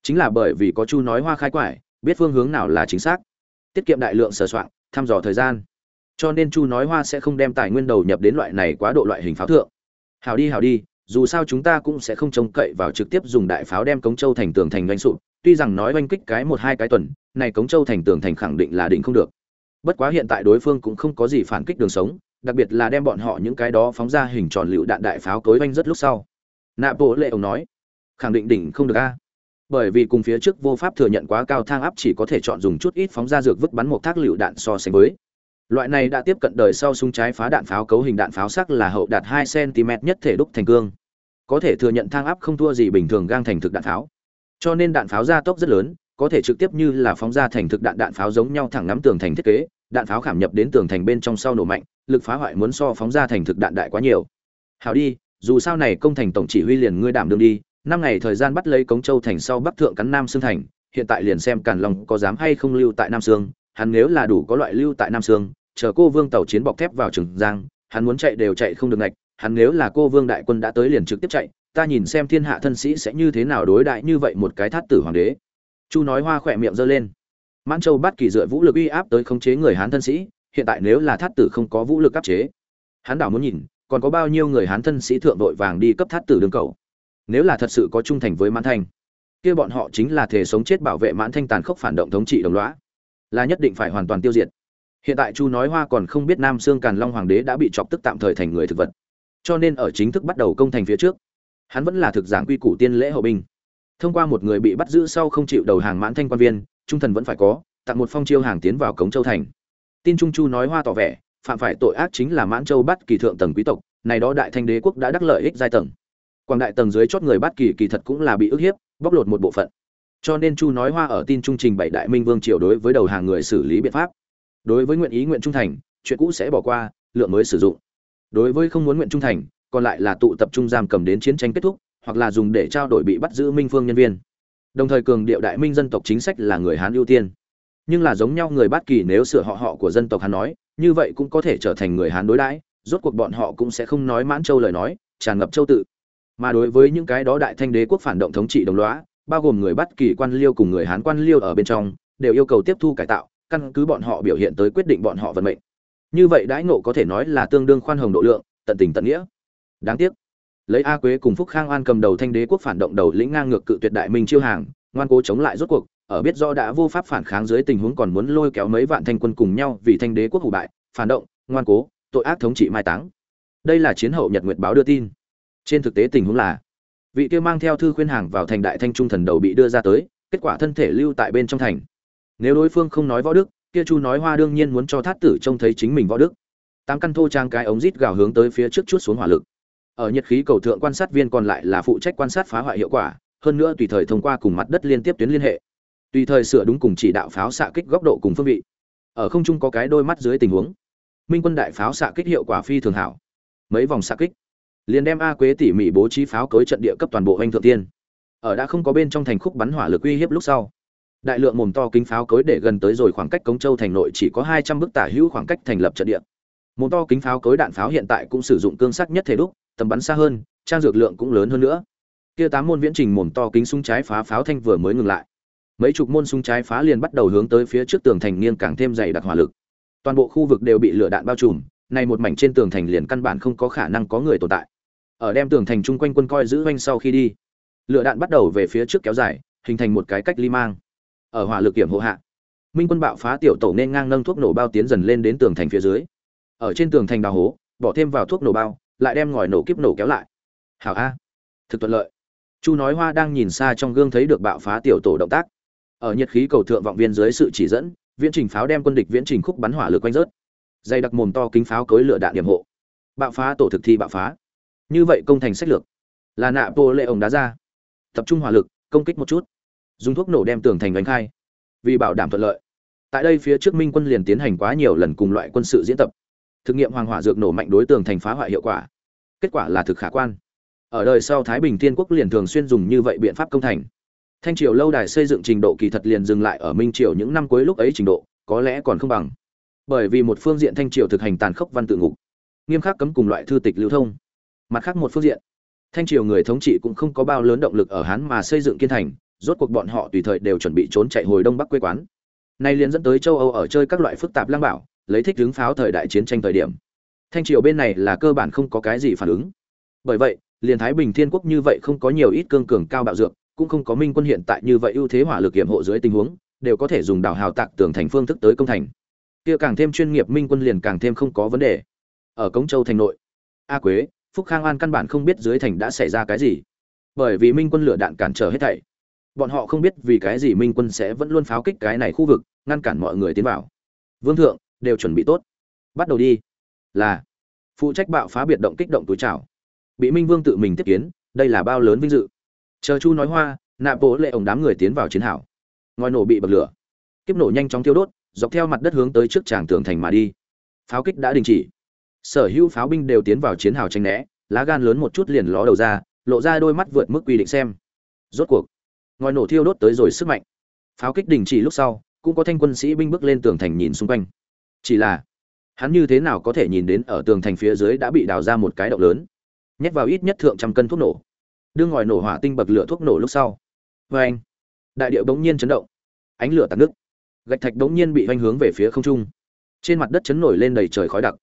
chính là bởi vì có chu nói hoa khai quải, biết phương hướng nào là chính xác. Tiết kiệm đại lượng sửa soạn, thăm dò thời gian. Cho nên chu nói hoa sẽ không đem tài nguyên đầu nhập đến loại này quá độ loại hình pháo thượng. Hào đi hào đi, dù sao chúng ta cũng sẽ không trông cậy vào trực tiếp dùng đại pháo đem cống châu thành tường thành doanh sụp. Tuy rằng nói oanh kích cái một hai cái tuần, này cống châu thành tường thành khẳng định là định không được. Bất quá hiện tại đối phương cũng không có gì phản kích đường sống, đặc biệt là đem bọn họ những cái đó phóng ra hình tròn lựu đạn đại pháo cối oanh rất lúc sau. Nạ bộ lệ ông nói, khẳng định đỉnh không được a bởi vì cùng phía trước vô pháp thừa nhận quá cao thang áp chỉ có thể chọn dùng chút ít phóng ra dược vứt bắn một thác lựu đạn so sánh với. Loại này đã tiếp cận đời sau súng trái phá đạn pháo cấu hình đạn pháo sắc là hậu đạt 2 cm nhất thể đúc thành cương. Có thể thừa nhận thang áp không thua gì bình thường gang thành thực đạn pháo. Cho nên đạn pháo ra tốc rất lớn, có thể trực tiếp như là phóng ra thành thực đạn đạn pháo giống nhau thẳng nắm tường thành thiết kế, đạn pháo khảm nhập đến tường thành bên trong sau nổ mạnh, lực phá hoại muốn so phóng ra thành thực đạn đại quá nhiều. Hào đi, dù sao này công thành tổng chỉ huy liền ngươi đảm đương đi năm ngày thời gian bắt lấy cống châu thành sau bắc thượng cắn nam sương thành, hiện tại liền xem càn long có dám hay không lưu tại nam sương hắn nếu là đủ có loại lưu tại nam sương chờ cô vương tàu chiến bọc thép vào trường giang, hắn muốn chạy đều chạy không được ngạch, hắn nếu là cô vương đại quân đã tới liền trực tiếp chạy, ta nhìn xem thiên hạ thân sĩ sẽ như thế nào đối đại như vậy một cái thát tử hoàng đế. Chu nói hoa khỏe miệng giơ lên. Mãn châu bắt kỳ dựa vũ lực uy áp tới khống chế người hán thân sĩ, hiện tại nếu là thát tử không có vũ lực áp chế, hắn đảo muốn nhìn, còn có bao nhiêu người hán thân sĩ thượng đội vàng đi cấp thát tử đường cầu nếu là thật sự có trung thành với mãn thanh, kia bọn họ chính là thể sống chết bảo vệ mãn thanh tàn khốc phản động thống trị đồng loá là nhất định phải hoàn toàn tiêu diệt. Hiện tại chu nói hoa còn không biết nam sương càn long hoàng đế đã bị chọc tức tạm thời thành người thực vật, cho nên ở chính thức bắt đầu công thành phía trước, hắn vẫn là thực giảng quy củ tiên lễ hậu binh. Thông qua một người bị bắt giữ sau không chịu đầu hàng mãn thanh quan viên, trung thần vẫn phải có, tặng một phong chiêu hàng tiến vào cống châu thành. Tin trung chu nói hoa tỏ vẻ, phạm phải tội ác chính là mãn châu bắt kỳ thượng tầng quý tộc, này đó đại thanh đế quốc đã đắc lợi ích giai tầng quảng đại tầng dưới chót người bắt kỳ kỳ thật cũng là bị ức hiếp, bóc lột một bộ phận. Cho nên chu nói hoa ở tin trung trình bảy đại minh vương triều đối với đầu hàng người xử lý biện pháp. Đối với nguyện ý nguyện trung thành, chuyện cũ sẽ bỏ qua, lượng mới sử dụng. Đối với không muốn nguyện trung thành, còn lại là tụ tập trung giam cầm đến chiến tranh kết thúc, hoặc là dùng để trao đổi bị bắt giữ minh phương nhân viên. Đồng thời cường điệu đại minh dân tộc chính sách là người hán ưu tiên. Nhưng là giống nhau người bát kỳ nếu sửa họ họ của dân tộc hán nói, như vậy cũng có thể trở thành người hán đối đãi, rốt cuộc bọn họ cũng sẽ không nói mãn châu lời nói, tràn ngập châu tự mà đối với những cái đó đại thanh đế quốc phản động thống trị đồng lõa, bao gồm người bắt kỳ quan liêu cùng người hán quan liêu ở bên trong, đều yêu cầu tiếp thu cải tạo, căn cứ bọn họ biểu hiện tới quyết định bọn họ vận mệnh. Như vậy đãi ngộ có thể nói là tương đương khoan hồng độ lượng, tận tình tận nghĩa. Đáng tiếc, lấy a quế cùng phúc khang an cầm đầu thanh đế quốc phản động đầu lĩnh ngang ngược cự tuyệt đại minh chiêu hàng, ngoan cố chống lại rốt cuộc, ở biết do đã vô pháp phản kháng dưới tình huống còn muốn lôi kéo mấy vạn thanh quân cùng nhau vì thanh đế quốc hủ bại, phản động, ngoan cố, tội ác thống trị mai táng. Đây là chiến hậu nhật nguyệt báo đưa tin trên thực tế tình huống là, vị kia mang theo thư khuyên hàng vào thành đại thanh trung thần đầu bị đưa ra tới, kết quả thân thể lưu tại bên trong thành. Nếu đối phương không nói võ đức, kia chu nói hoa đương nhiên muốn cho thát tử trông thấy chính mình võ đức. Tám căn thô trang cái ống rít gào hướng tới phía trước chút xuống hỏa lực. Ở nhiệt khí cầu thượng quan sát viên còn lại là phụ trách quan sát phá hoại hiệu quả, hơn nữa tùy thời thông qua cùng mặt đất liên tiếp tuyến liên hệ. Tùy thời sửa đúng cùng chỉ đạo pháo xạ kích góc độ cùng phương vị. Ở không trung có cái đôi mắt dưới tình huống. Minh quân đại pháo xạ kích hiệu quả phi thường hảo. Mấy vòng xạ kích liền đem a quế tỉ mỉ bố trí pháo cối trận địa cấp toàn bộ anh thượng tiên. Ở đã không có bên trong thành khúc bắn hỏa lực uy hiếp lúc sau, đại lượng mồm to kính pháo cối để gần tới rồi khoảng cách cống châu thành nội chỉ có hai trăm bước tả hữu khoảng cách thành lập trận địa. Mồm to kính pháo cối đạn pháo hiện tại cũng sử dụng cương sắc nhất thể đúc, tầm bắn xa hơn, trang dược lượng cũng lớn hơn nữa. Kia tám môn viễn trình mồm to kính súng trái phá pháo thanh vừa mới ngừng lại. Mấy chục môn súng trái phá liền bắt đầu hướng tới phía trước tường thành nghiêng càng thêm dày đặc hỏa lực. Toàn bộ khu vực đều bị lửa đạn bao trùm này một mảnh trên tường thành liền căn bản không có khả năng có người tồn tại ở đem tường thành chung quanh quân coi giữ doanh sau khi đi. Lửa đạn bắt đầu về phía trước kéo dài, hình thành một cái cách ly mang. Ở hỏa lực kiểm hộ hạ, minh quân bạo phá tiểu tổ nên ngang nâng thuốc nổ bao tiến dần lên đến tường thành phía dưới. Ở trên tường thành đào hố, bỏ thêm vào thuốc nổ bao, lại đem ngòi nổ kiếp nổ kéo lại. Hảo a. Thực thuận lợi. Chu nói hoa đang nhìn xa trong gương thấy được bạo phá tiểu tổ động tác. Ở nhiệt khí cầu thượng vọng viên dưới sự chỉ dẫn, viễn trình pháo đem quân địch viễn trình khúc bắn hỏa lực quanh rớt. Dây đặc mồm to kính pháo cối lửa đạn điểm hộ. Bạo phá tổ thực thi bạo phá như vậy công thành sách lược. Là nạ bộ lệ ổng đá ra. Tập trung hỏa lực, công kích một chút. Dùng thuốc nổ đem tường thành đánh khai. Vì bảo đảm thuận lợi. Tại đây phía trước minh quân liền tiến hành quá nhiều lần cùng loại quân sự diễn tập. Thực nghiệm hoàng hỏa dược nổ mạnh đối tường thành phá hoại hiệu quả. Kết quả là thực khả quan. Ở đời sau thái bình thiên quốc liền thường xuyên dùng như vậy biện pháp công thành. Thanh triều lâu đài xây dựng trình độ kỳ thật liền dừng lại ở minh triều những năm cuối lúc ấy trình độ, có lẽ còn không bằng. Bởi vì một phương diện thanh triều thực hành tàn khốc văn tự ngục, nghiêm khắc cấm cùng loại thư tịch lưu thông mặt khác một phương diện. Thanh triều người thống trị cũng không có bao lớn động lực ở hán mà xây dựng kiên thành, rốt cuộc bọn họ tùy thời đều chuẩn bị trốn chạy hồi đông bắc quê quán. Nay liền dẫn tới châu âu ở chơi các loại phức tạp lang bảo, lấy thích hướng pháo thời đại chiến tranh thời điểm. Thanh triều bên này là cơ bản không có cái gì phản ứng. Bởi vậy, liền thái bình thiên quốc như vậy không có nhiều ít cương cường cao bạo dược, cũng không có minh quân hiện tại như vậy ưu thế hỏa lực kiểm hộ dưới tình huống, đều có thể dùng đảo hào tạc tường thành phương thức tới công thành. Kia càng thêm chuyên nghiệp minh quân liền càng thêm không có vấn đề. Ở cống châu thành nội, a quế phúc khang an căn bản không biết dưới thành đã xảy ra cái gì. Bởi vì minh quân lửa đạn cản trở hết thảy. Bọn họ không biết vì cái gì minh quân sẽ vẫn luôn pháo kích cái này khu vực, ngăn cản mọi người tiến vào. Vương thượng, đều chuẩn bị tốt. Bắt đầu đi. Là, phụ trách bạo phá biệt động kích động túi trào bị minh vương tự mình tiếp kiến, đây là bao lớn vinh dự. Chờ chu nói hoa nạp bố lệ ổng đám người tiến vào chiến hảo ngòi nổ bị bật lửa. Kiếp nổ nhanh chóng thiêu đốt, dọc theo mặt đất hướng tới trước tràng tường thành mà đi. Pháo kích đã đình chỉ sở hữu pháo binh đều tiến vào chiến hào tranh né, lá gan lớn một chút liền ló đầu ra, lộ ra đôi mắt vượt mức quy định xem. Rốt cuộc, ngòi nổ thiêu đốt tới rồi sức mạnh. Pháo kích đình chỉ lúc sau, cũng có thanh quân sĩ binh bước lên tường thành nhìn xung quanh. Chỉ là, hắn như thế nào có thể nhìn đến ở tường thành phía dưới đã bị đào ra một cái động lớn, nhét vào ít nhất thượng trăm cân thuốc nổ. Đưa ngòi nổ hỏa tinh bậc lửa thuốc nổ lúc sau vê anh, đại điệu bỗng nhiên chấn động, ánh lửa tạt nước, gạch thạch bỗng nhiên bị hoành hướng về phía không trung. Trên mặt đất chấn nổi lên đầy trời khói đặc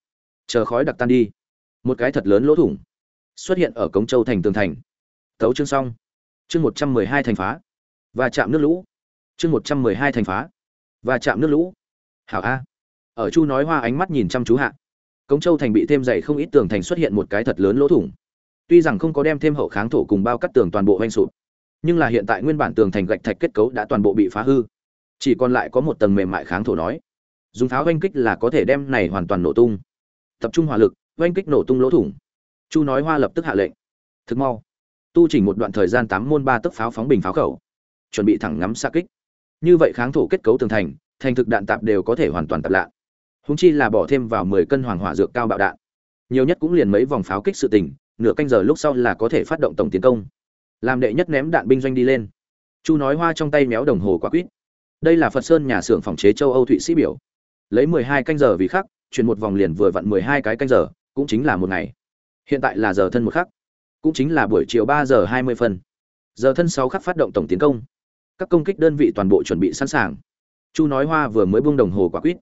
chờ khói đặc tan đi. Một cái thật lớn lỗ thủng xuất hiện ở cống châu thành tường thành. Tấu chương xong. Chương một trăm mười hai thành phá. Và chạm nước lũ. Chương một trăm mười hai thành phá. Và chạm nước lũ. Hảo a. Ở chu nói hoa ánh mắt nhìn chăm chú hạ. Cống châu thành bị thêm dày không ít tường thành xuất hiện một cái thật lớn lỗ thủng. Tuy rằng không có đem thêm hậu kháng thổ cùng bao cắt tường toàn bộ hoanh sụp, nhưng là hiện tại nguyên bản tường thành gạch thạch kết cấu đã toàn bộ bị phá hư. Chỉ còn lại có một tầng mềm mại kháng thổ nói, dùng pháo oanh kích là có thể đem này hoàn toàn nổ tung tập trung hỏa lực, oanh kích nổ tung lỗ thủng. Chu nói hoa lập tức hạ lệnh. Thực mau. Tu chỉnh một đoạn thời gian tám môn ba tấc pháo phóng bình pháo khẩu. Chuẩn bị thẳng ngắm xa kích. Như vậy kháng thủ kết cấu tường thành thành thực đạn tạp đều có thể hoàn toàn tạp lạ. Húng chi là bỏ thêm vào mười cân hoàng hỏa dược cao bạo đạn. Nhiều nhất cũng liền mấy vòng pháo kích sự tình, nửa canh giờ lúc sau là có thể phát động tổng tiến công. Làm đệ nhất ném đạn binh doanh đi lên. Chu nói hoa trong tay méo đồng hồ quả quýt. Đây là phật sơn nhà xưởng phòng chế châu âu thụy sĩ biểu lấy mười hai canh giờ vì khắc, chuyển một vòng liền vừa vặn mười hai cái canh giờ, cũng chính là một ngày. Hiện tại là giờ thân một khắc, cũng chính là buổi chiều ba giờ hai mươi phân. Giờ thân sáu khắc phát động tổng tiến công. Các công kích đơn vị toàn bộ chuẩn bị sẵn sàng. Chu nói hoa vừa mới buông đồng hồ quả quýt.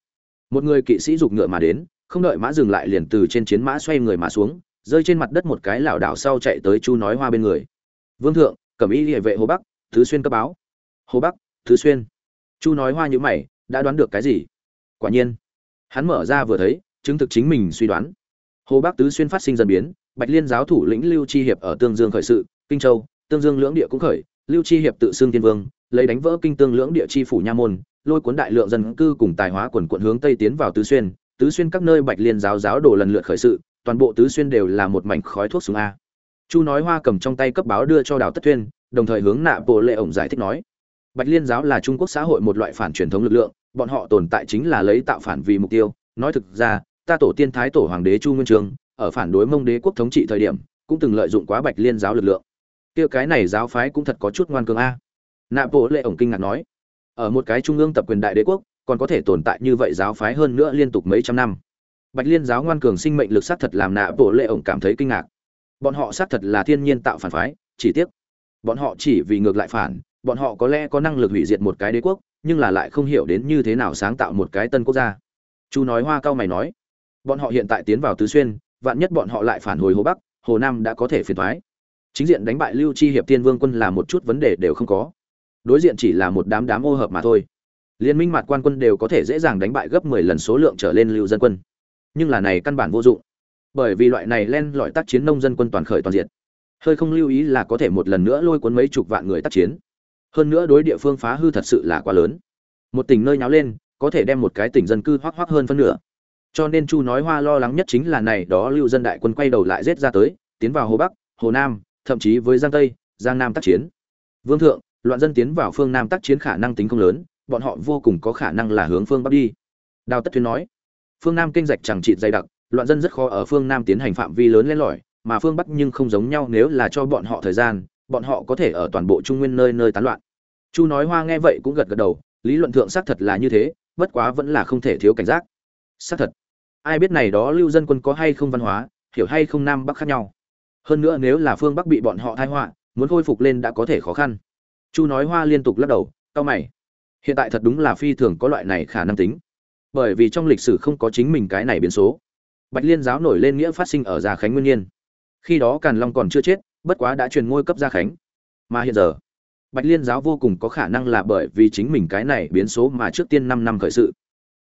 Một người kỵ sĩ giục ngựa mà đến, không đợi mã dừng lại liền từ trên chiến mã xoay người mà xuống, rơi trên mặt đất một cái lảo đảo sau chạy tới chu nói hoa bên người. Vương thượng, cẩm y địa vệ hồ bắc, thứ xuyên cấp báo. Hồ bắc, thứ xuyên. Chu nói hoa nhữ mày, đã đoán được cái gì? Quả nhiên, hắn mở ra vừa thấy, chứng thực chính mình suy đoán. Hồ bắc tứ xuyên phát sinh dần biến, bạch liên giáo thủ lĩnh lưu chi hiệp ở tương dương khởi sự, kinh châu, tương dương lưỡng địa cũng khởi, lưu chi hiệp tự xưng tiên vương, lấy đánh vỡ kinh tương lưỡng địa chi phủ nha môn, lôi cuốn đại lượng dân cư cùng tài hóa quần quận hướng tây tiến vào tứ xuyên. Tứ xuyên các nơi bạch liên giáo giáo đồ lần lượt khởi sự, toàn bộ tứ xuyên đều là một mảnh khói thuốc súng a. Chu nói hoa cầm trong tay cấp báo đưa cho đào tất thuyên, đồng thời hướng nạ bộ lệ ổng giải thích nói, bạch liên giáo là trung quốc xã hội một loại phản truyền thống lực lượng bọn họ tồn tại chính là lấy tạo phản vì mục tiêu. Nói thực ra, ta tổ tiên thái tổ hoàng đế chu nguyên trường, ở phản đối mông đế quốc thống trị thời điểm, cũng từng lợi dụng quá bạch liên giáo lực lượng. Kia cái này giáo phái cũng thật có chút ngoan cường a. Nạ bộ lệ ổng kinh ngạc nói, ở một cái trung ương tập quyền đại đế quốc, còn có thể tồn tại như vậy giáo phái hơn nữa liên tục mấy trăm năm. Bạch liên giáo ngoan cường sinh mệnh lực sát thật làm nạ bộ lệ ổng cảm thấy kinh ngạc. Bọn họ sát thật là thiên nhiên tạo phản phái, chỉ tiếc, bọn họ chỉ vì ngược lại phản, bọn họ có lẽ có năng lực hủy diệt một cái đế quốc nhưng là lại không hiểu đến như thế nào sáng tạo một cái tân quốc gia. Chu nói hoa cao mày nói, bọn họ hiện tại tiến vào tứ xuyên, vạn nhất bọn họ lại phản hồi hồ bắc, hồ nam đã có thể phiền thoái. Chính diện đánh bại lưu chi hiệp tiên vương quân là một chút vấn đề đều không có. Đối diện chỉ là một đám đám ô hợp mà thôi. Liên minh mặt quan quân đều có thể dễ dàng đánh bại gấp 10 lần số lượng trở lên lưu dân quân. Nhưng là này căn bản vô dụng. Bởi vì loại này len lỏi tác chiến nông dân quân toàn khởi toàn diện hơi không lưu ý là có thể một lần nữa lôi cuốn mấy chục vạn người tác chiến hơn nữa đối địa phương phá hư thật sự là quá lớn. Một tỉnh nơi nháo lên, có thể đem một cái tỉnh dân cư hoác hoác hơn phân nửa. Cho nên chu nói hoa lo lắng nhất chính là này, đó lưu dân đại quân quay đầu lại rết ra tới, tiến vào hồ bắc, hồ nam, thậm chí với giang tây, giang nam tác chiến. Vương thượng, loạn dân tiến vào phương nam tác chiến khả năng tính không lớn, bọn họ vô cùng có khả năng là hướng phương bắc đi. Đào tất thuyên nói, phương nam kinh rạch chẳng trị dày đặc, loạn dân rất khó ở phương nam tiến hành phạm vi lớn lên lỏi, mà phương bắc nhưng không giống nhau nếu là cho bọn họ thời gian bọn họ có thể ở toàn bộ trung nguyên nơi nơi tán loạn. Chu nói hoa nghe vậy cũng gật gật đầu, lý luận thượng xác thật là như thế, bất quá vẫn là không thể thiếu cảnh giác. Xác thật, ai biết này đó lưu dân quân có hay không văn hóa, hiểu hay không nam bắc khác nhau. Hơn nữa nếu là phương bắc bị bọn họ thai họa, muốn khôi phục lên đã có thể khó khăn. Chu nói hoa liên tục lắc đầu, cau mày. Hiện tại thật đúng là phi thường có loại này khả năng tính. Bởi vì trong lịch sử không có chính mình cái này biến số. Bạch liên giáo nổi lên nghĩa phát sinh ở già khánh nguyên nhiên. Khi đó càn long còn chưa chết bất quá đã truyền ngôi cấp gia khánh. Mà hiện giờ, bạch liên giáo vô cùng có khả năng là bởi vì chính mình cái này biến số mà trước tiên năm năm khởi sự.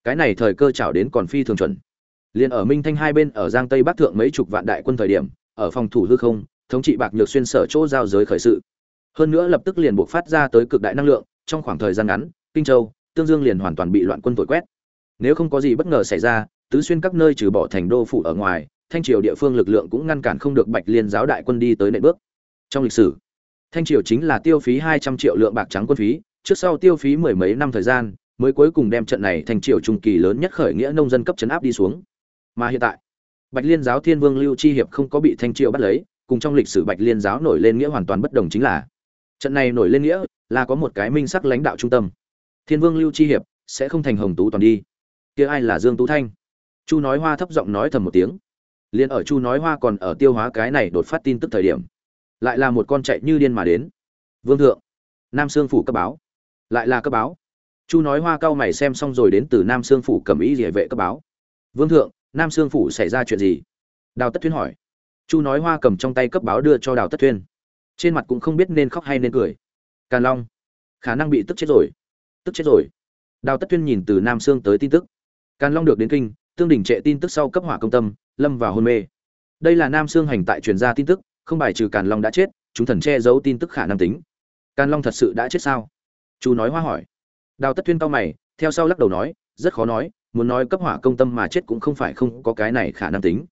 Cái này thời cơ chảo đến còn phi thường chuẩn. Liền ở minh thanh hai bên ở giang tây bắc thượng mấy chục vạn đại quân thời điểm, ở phòng thủ hư không, thống trị bạc nhược xuyên sở chỗ giao giới khởi sự. Hơn nữa lập tức liền buộc phát ra tới cực đại năng lượng, trong khoảng thời gian ngắn, kinh châu, tương dương liền hoàn toàn bị loạn quân vội quét. Nếu không có gì bất ngờ xảy ra, tứ xuyên các nơi trừ bỏ thành đô phủ ở ngoài thanh triều địa phương lực lượng cũng ngăn cản không được bạch liên giáo đại quân đi tới nệ bước. Trong lịch sử, thanh triều chính là tiêu phí hai trăm triệu lượng bạc trắng quân phí, trước sau tiêu phí mười mấy năm thời gian, mới cuối cùng đem trận này thành triều trung kỳ lớn nhất khởi nghĩa nông dân cấp chấn áp đi xuống. Mà hiện tại, bạch liên giáo thiên vương lưu chi hiệp không có bị thanh triều bắt lấy, cùng trong lịch sử bạch liên giáo nổi lên nghĩa hoàn toàn bất đồng chính là, trận này nổi lên nghĩa là có một cái minh sắc lãnh đạo trung tâm. Thiên vương lưu chi hiệp sẽ không thành hồng tú toàn đi. Kia ai là dương tú thanh? Chu nói hoa thấp giọng nói thầm một tiếng liền ở chu nói hoa còn ở tiêu hóa cái này đột phát tin tức thời điểm, lại là một con chạy như điên mà đến. Vương thượng, nam sương phủ cấp báo. Lại là cấp báo. Chu nói hoa cao mày xem xong rồi đến từ nam sương phủ cầm ý địa vệ cấp báo. Vương thượng, nam sương phủ xảy ra chuyện gì? Đào tất thuyên hỏi. Chu nói hoa cầm trong tay cấp báo đưa cho đào tất thuyên. Trên mặt cũng không biết nên khóc hay nên cười. Càn long, khả năng bị tức chết rồi. Tức chết rồi. Đào tất thuyên nhìn từ nam sương tới tin tức. Càn long được đến kinh, tương đình trệ tin tức sau cấp hỏa công tâm lâm vào hôn mê. Đây là nam sương hành tại truyền ra tin tức, không bài trừ càn long đã chết, chúng thần che giấu tin tức khả năng tính. Càn long thật sự đã chết sao? Chu nói hoa hỏi. Đào tất Thuyên cao mày, theo sau lắc đầu nói, rất khó nói, muốn nói cấp hỏa công tâm mà chết cũng không phải không có cái này khả năng tính.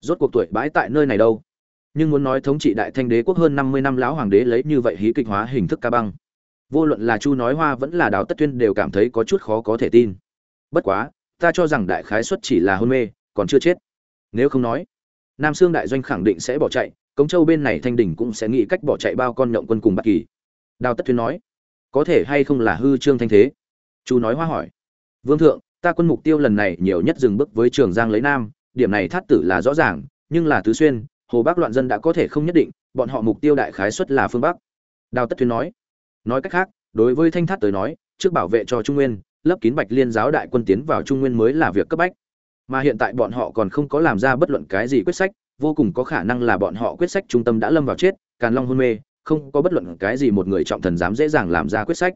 Rốt cuộc tuổi bãi tại nơi này đâu? Nhưng muốn nói thống trị đại thanh đế quốc hơn năm mươi năm lão hoàng đế lấy như vậy hí kịch hóa hình thức ca băng. Vô luận là chu nói hoa vẫn là đào tất tuyên đều cảm thấy có chút khó có thể tin. Bất quá, ta cho rằng đại khái xuất chỉ là hôn mê, còn chưa chết nếu không nói, nam sương đại doanh khẳng định sẽ bỏ chạy, cống châu bên này thanh đình cũng sẽ nghĩ cách bỏ chạy bao con nhộng quân cùng bạc kỳ. Đào tất thuyên nói, có thể hay không là hư trương thanh thế? Chu nói hoa hỏi, vương thượng, ta quân mục tiêu lần này nhiều nhất dừng bước với trường giang lấy nam, điểm này thát tử là rõ ràng, nhưng là tứ xuyên, hồ bắc loạn dân đã có thể không nhất định, bọn họ mục tiêu đại khái xuất là phương bắc. Đào tất thuyên nói nói cách khác, đối với thanh thát tới nói, trước bảo vệ cho trung nguyên, lấp kín bạch liên giáo đại quân tiến vào trung nguyên mới là việc cấp bách mà hiện tại bọn họ còn không có làm ra bất luận cái gì quyết sách, vô cùng có khả năng là bọn họ quyết sách trung tâm đã lâm vào chết, càn long hôn mê, không có bất luận cái gì một người trọng thần dám dễ dàng làm ra quyết sách.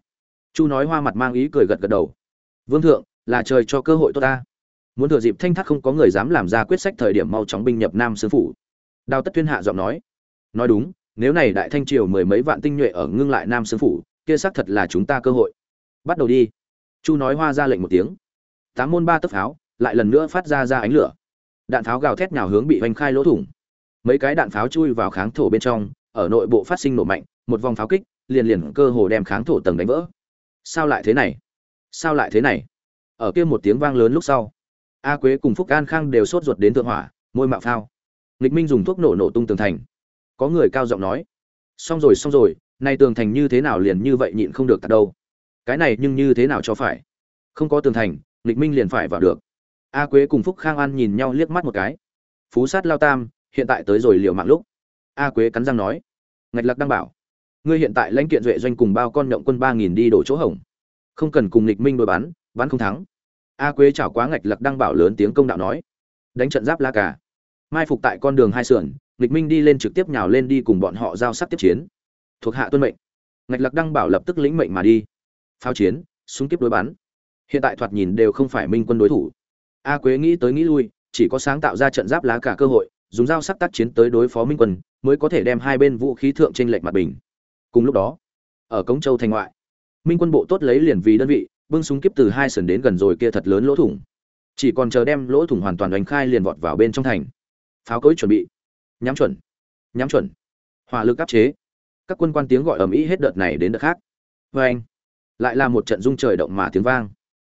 Chu nói hoa mặt mang ý cười gật gật đầu. Vương thượng, là trời cho cơ hội tốt ta. Muốn thừa dịp thanh thác không có người dám làm ra quyết sách thời điểm mau chóng binh nhập nam sứ phủ. Đào tất tuyên hạ giọng nói. Nói đúng, nếu này đại thanh triều mười mấy vạn tinh nhuệ ở ngưng lại nam sứ phủ, kia xác thật là chúng ta cơ hội. Bắt đầu đi. Chu nói hoa ra lệnh một tiếng. Tám môn ba tấc pháo lại lần nữa phát ra ra ánh lửa. Đạn pháo gào thét nhào hướng bị hoành khai lỗ thủng. Mấy cái đạn pháo chui vào kháng thổ bên trong, ở nội bộ phát sinh nổ mạnh, một vòng pháo kích, liền liền cơ hồ đem kháng thổ tầng đánh vỡ. Sao lại thế này? Sao lại thế này? Ở kia một tiếng vang lớn lúc sau, a quế cùng phúc an khang đều sốt ruột đến thượng hỏa, môi mạo phao. Nghịch minh dùng thuốc nổ nổ tung tường thành. Có người cao giọng nói, xong rồi xong rồi, nay tường thành như thế nào liền như vậy nhịn không được tạt đâu? Cái này nhưng như thế nào cho phải? Không có tường thành, nghịch minh liền phải vào được a quế cùng phúc khang an nhìn nhau liếc mắt một cái. Phú sát lao tam, hiện tại tới rồi liều mạng lúc. A quế cắn răng nói. Ngạch lạc đăng bảo. Ngươi hiện tại lãnh kiện duệ doanh cùng bao con nhộng quân ba nghìn đi đổ chỗ hỏng không cần cùng lịch minh đôi bắn bắn không thắng. A quế chảo quá ngạch lạc đăng bảo lớn tiếng công đạo nói. Đánh trận giáp la cả mai phục tại con đường hai sườn lịch minh đi lên trực tiếp nhào lên đi cùng bọn họ giao sắc tiếp chiến. Thuộc hạ tuân mệnh. Ngạch lạc đăng bảo lập tức lĩnh mệnh mà đi. Pháo chiến, súng kiếp đối bắn. Hiện tại thoạt nhìn đều không phải minh quân đối thủ a quế nghĩ tới nghĩ lui, chỉ có sáng tạo ra trận giáp lá cả cơ hội, dùng dao sắc tác chiến tới đối phó minh quân, mới có thể đem hai bên vũ khí thượng trên lệch mặt bình. Cùng lúc đó, ở cống châu thành ngoại, minh quân bộ tốt lấy liền vì đơn vị, bưng súng kiếp từ hai sườn đến gần rồi kia thật lớn lỗ thủng. Chỉ còn chờ đem lỗ thủng hoàn toàn đánh khai liền vọt vào bên trong thành. Pháo cối chuẩn bị. Nhắm chuẩn. Nhắm chuẩn. Hỏa lực áp chế. Các quân quan tiếng gọi ầm ĩ hết đợt này đến đợt khác. Vê anh lại là một trận rung trời động mà tiếng vang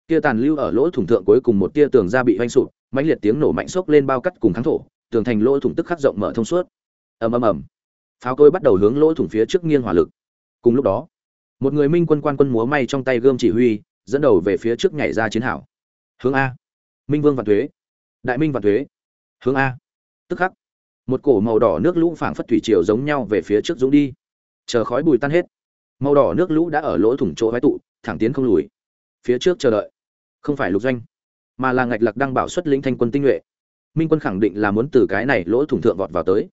kia tàn lưu ở lỗ thủng thượng cuối cùng một tia tường ra bị hoanh sụp, mãnh liệt tiếng nổ mạnh sốc lên bao cắt cùng kháng thổ, tường thành lỗ thủng tức khắc rộng mở thông suốt. Ầm ầm ầm. Pháo cối bắt đầu hướng lỗ thủng phía trước nghiêng hỏa lực. Cùng lúc đó, một người minh quân quan quân múa may trong tay gươm chỉ huy, dẫn đầu về phía trước nhảy ra chiến hảo hướng a. Minh vương và thuế. Đại minh và thuế. Hướng a. Tức khắc, một cổ màu đỏ nước lũ phảng phất thủy triều giống nhau về phía trước dũng đi. Chờ khói bùi tan hết, màu đỏ nước lũ đã ở lỗ thủng chỗ vai tụ, thẳng tiến không lùi. Phía trước chờ đợi không phải lục doanh, mà là ngạch lạc đăng bảo xuất lĩnh thanh quân tinh nhuệ. Minh quân khẳng định là muốn từ cái này lỗ thủng thượng vọt vào tới.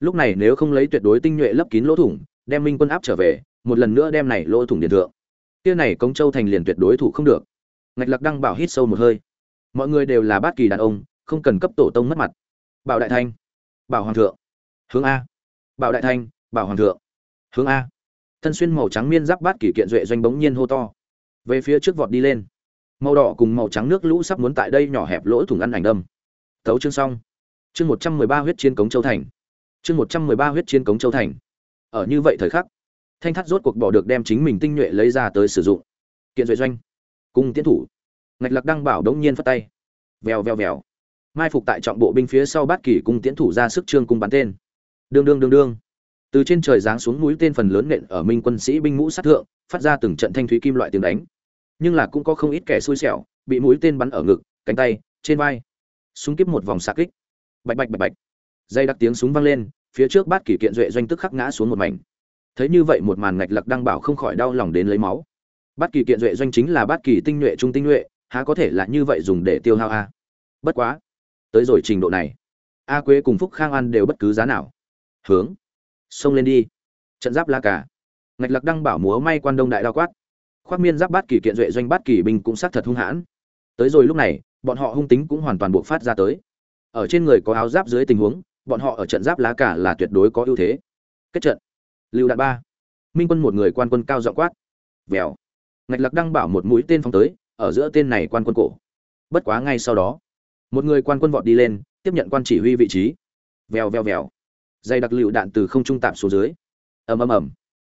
Lúc này nếu không lấy tuyệt đối tinh nhuệ lấp kín lỗ thủng, đem minh quân áp trở về, một lần nữa đem này lỗ thủng điện thượng. Kia này công châu thành liền tuyệt đối thủ không được. Ngạch lạc đăng bảo hít sâu một hơi. Mọi người đều là bát kỳ đàn ông, không cần cấp tổ tông mất mặt. Bảo đại thanh, bảo hoàng thượng. Hướng a. Bảo đại thanh, bảo hoàng thượng. Hướng a. Thân xuyên màu trắng miên giáp bát kỳ kiện duệ doanh bỗng nhiên hô to. Về phía trước vọt đi lên màu đỏ cùng màu trắng nước lũ sắp muốn tại đây nhỏ hẹp lỗ thủng ăn ảnh đâm. Tấu chương xong. Chương một trăm mười ba huyết chiến cống châu thành. Chương một trăm mười ba huyết chiến cống châu thành. Ở như vậy thời khắc, thanh thắt rốt cuộc bỏ được đem chính mình tinh nhuệ lấy ra tới sử dụng. Kiện duệ doanh, cung tiến thủ. Ngạch lạc đăng bảo đống nhiên phất tay. Vèo vèo vèo. Mai phục tại trọng bộ binh phía sau bát kỳ cung tiến thủ ra sức trương cung bắn tên. Đương đương đương đương. Từ trên trời giáng xuống mũi tên phần lớn nện ở minh quân sĩ binh ngũ sát thượng, phát ra từng trận thanh thúy kim loại tiếng đánh nhưng là cũng có không ít kẻ xui xẻo, bị mũi tên bắn ở ngực, cánh tay, trên vai. Súng kiếp một vòng xạ kích. Bạch bạch bạch bạch. Dây đặc tiếng súng vang lên, phía trước bát kỷ kiện duệ doanh tức khắc ngã xuống một mảnh. Thấy như vậy một màn ngạch lặc đăng bảo không khỏi đau lòng đến lấy máu. Bát kỳ kiện duệ doanh chính là bát kỳ tinh nhuệ trung tinh nhuệ, há có thể là như vậy dùng để tiêu hao a? Bất quá, tới rồi trình độ này, a quế cùng phúc khang an đều bất cứ giá nào. Hướng, xông lên đi. Trận giáp la cả ngạch lặc đăng bảo múa may quan đông đại đao quát khoác miên giáp bát kỳ kiện duệ doanh bát kỳ binh cũng sát thật hung hãn. Tới rồi lúc này, bọn họ hung tính cũng hoàn toàn buộc phát ra tới. Ở trên người có áo giáp dưới tình huống, bọn họ ở trận giáp lá cả là tuyệt đối có ưu thế. Kết trận. Lưu đạn ba. Minh quân một người quan quân cao dọ quát. Vèo. Ngạch lạc đăng bảo một mũi tên phóng tới, ở giữa tên này quan quân cổ. Bất quá ngay sau đó, một người quan quân vọt đi lên, tiếp nhận quan chỉ huy vị trí. Vèo vèo vèo. Dây đặc lựu đạn từ không trung tạm xuống dưới. Ầm ầm ầm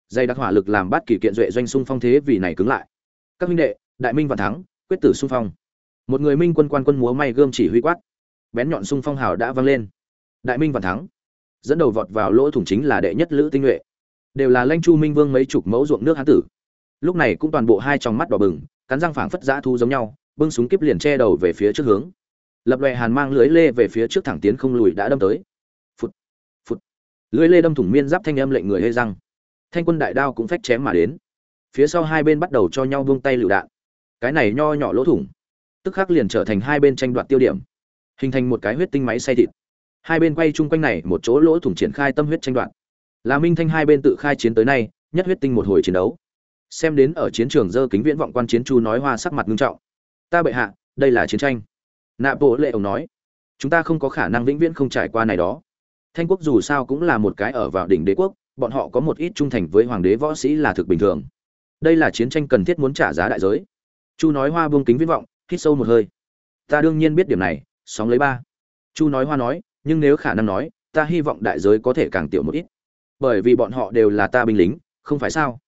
dây đặc hỏa lực làm bát kỳ kiện duệ doanh xung phong thế vì này cứng lại. Các huynh đệ, đại minh và thắng, quyết tử xung phong. Một người minh quân quan quân múa may gươm chỉ huy quát. Bén nhọn xung phong hào đã vang lên. Đại minh và thắng, dẫn đầu vọt vào lỗ thủng chính là đệ nhất lữ tinh nhuệ. Đều là lanh chu minh vương mấy chục mẫu ruộng nước hán tử. Lúc này cũng toàn bộ hai trong mắt đỏ bừng, cắn răng phảng phất giã thu giống nhau, bưng súng kiếp liền che đầu về phía trước hướng. Lập loè hàn mang lưới lê về phía trước thẳng tiến không lùi đã đâm tới. Phút phút lưới lê đâm thủng miên giáp thanh âm lệnh người hê răng thanh quân đại đao cũng phách chém mà đến. Phía sau hai bên bắt đầu cho nhau buông tay lựu đạn. Cái này nho nhỏ lỗ thủng, tức khắc liền trở thành hai bên tranh đoạt tiêu điểm, hình thành một cái huyết tinh máy xay thịt. Hai bên quay chung quanh này, một chỗ lỗ thủng triển khai tâm huyết tranh đoạt. Là minh thanh hai bên tự khai chiến tới nay, nhất huyết tinh một hồi chiến đấu. Xem đến ở chiến trường dơ kính viễn vọng quan chiến chu nói hoa sắc mặt nghiêm trọng. Ta bệ hạ, đây là chiến tranh. Nạ bộ lệ ông nói. Chúng ta không có khả năng vĩnh viễn không trải qua này đó. Thanh quốc dù sao cũng là một cái ở vào đỉnh đế quốc bọn họ có một ít trung thành với hoàng đế võ sĩ là thực bình thường. Đây là chiến tranh cần thiết muốn trả giá đại giới. Chu nói hoa buông kính viễn vọng, hít sâu một hơi. Ta đương nhiên biết điểm này, sóng lấy ba. Chu nói hoa nói, nhưng nếu khả năng nói, ta hy vọng đại giới có thể càng tiểu một ít. Bởi vì bọn họ đều là ta binh lính, không phải sao?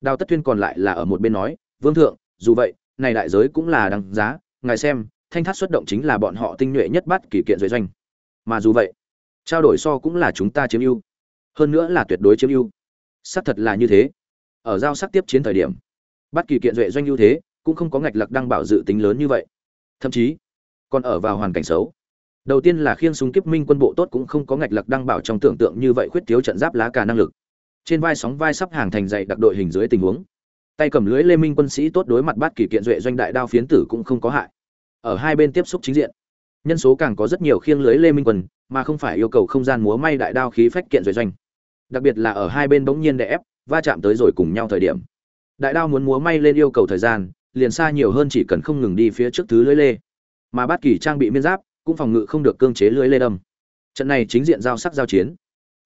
Đào tất tuyên còn lại là ở một bên nói, vương thượng, dù vậy, này đại giới cũng là đằng giá, ngài xem, thanh thát xuất động chính là bọn họ tinh nhuệ nhất bắt kỳ kiện dưới doanh. Mà dù vậy, trao đổi so cũng là chúng ta chiếm ưu hơn nữa là tuyệt đối chiếm ưu. Xác thật là như thế. Ở giao sắc tiếp chiến thời điểm, bất kỳ kiện duệ doanh ưu thế cũng không có ngạch lặc đăng bảo dự tính lớn như vậy. Thậm chí, còn ở vào hoàn cảnh xấu. Đầu tiên là khiên súng kiếp minh quân bộ tốt cũng không có ngạch lặc đăng bảo trong tưởng tượng như vậy khuyết thiếu trận giáp lá cà năng lực. Trên vai sóng vai sắp hàng thành dạy đặc đội hình dưới tình huống. Tay cầm lưới lê minh quân sĩ tốt đối mặt bát kỳ kiện duệ doanh đại đao phiến tử cũng không có hại. Ở hai bên tiếp xúc chính diện, nhân số càng có rất nhiều khiêng lưới lê minh quân, mà không phải yêu cầu không gian múa may đại đao khí phách kiện duệ doanh đặc biệt là ở hai bên bỗng nhiên đè ép, va chạm tới rồi cùng nhau thời điểm. Đại đao muốn múa may lên yêu cầu thời gian, liền xa nhiều hơn chỉ cần không ngừng đi phía trước thứ lưới lê. Mà bát kỳ trang bị miên giáp, cũng phòng ngự không được cương chế lưới lê đâm. Trận này chính diện giao sắc giao chiến.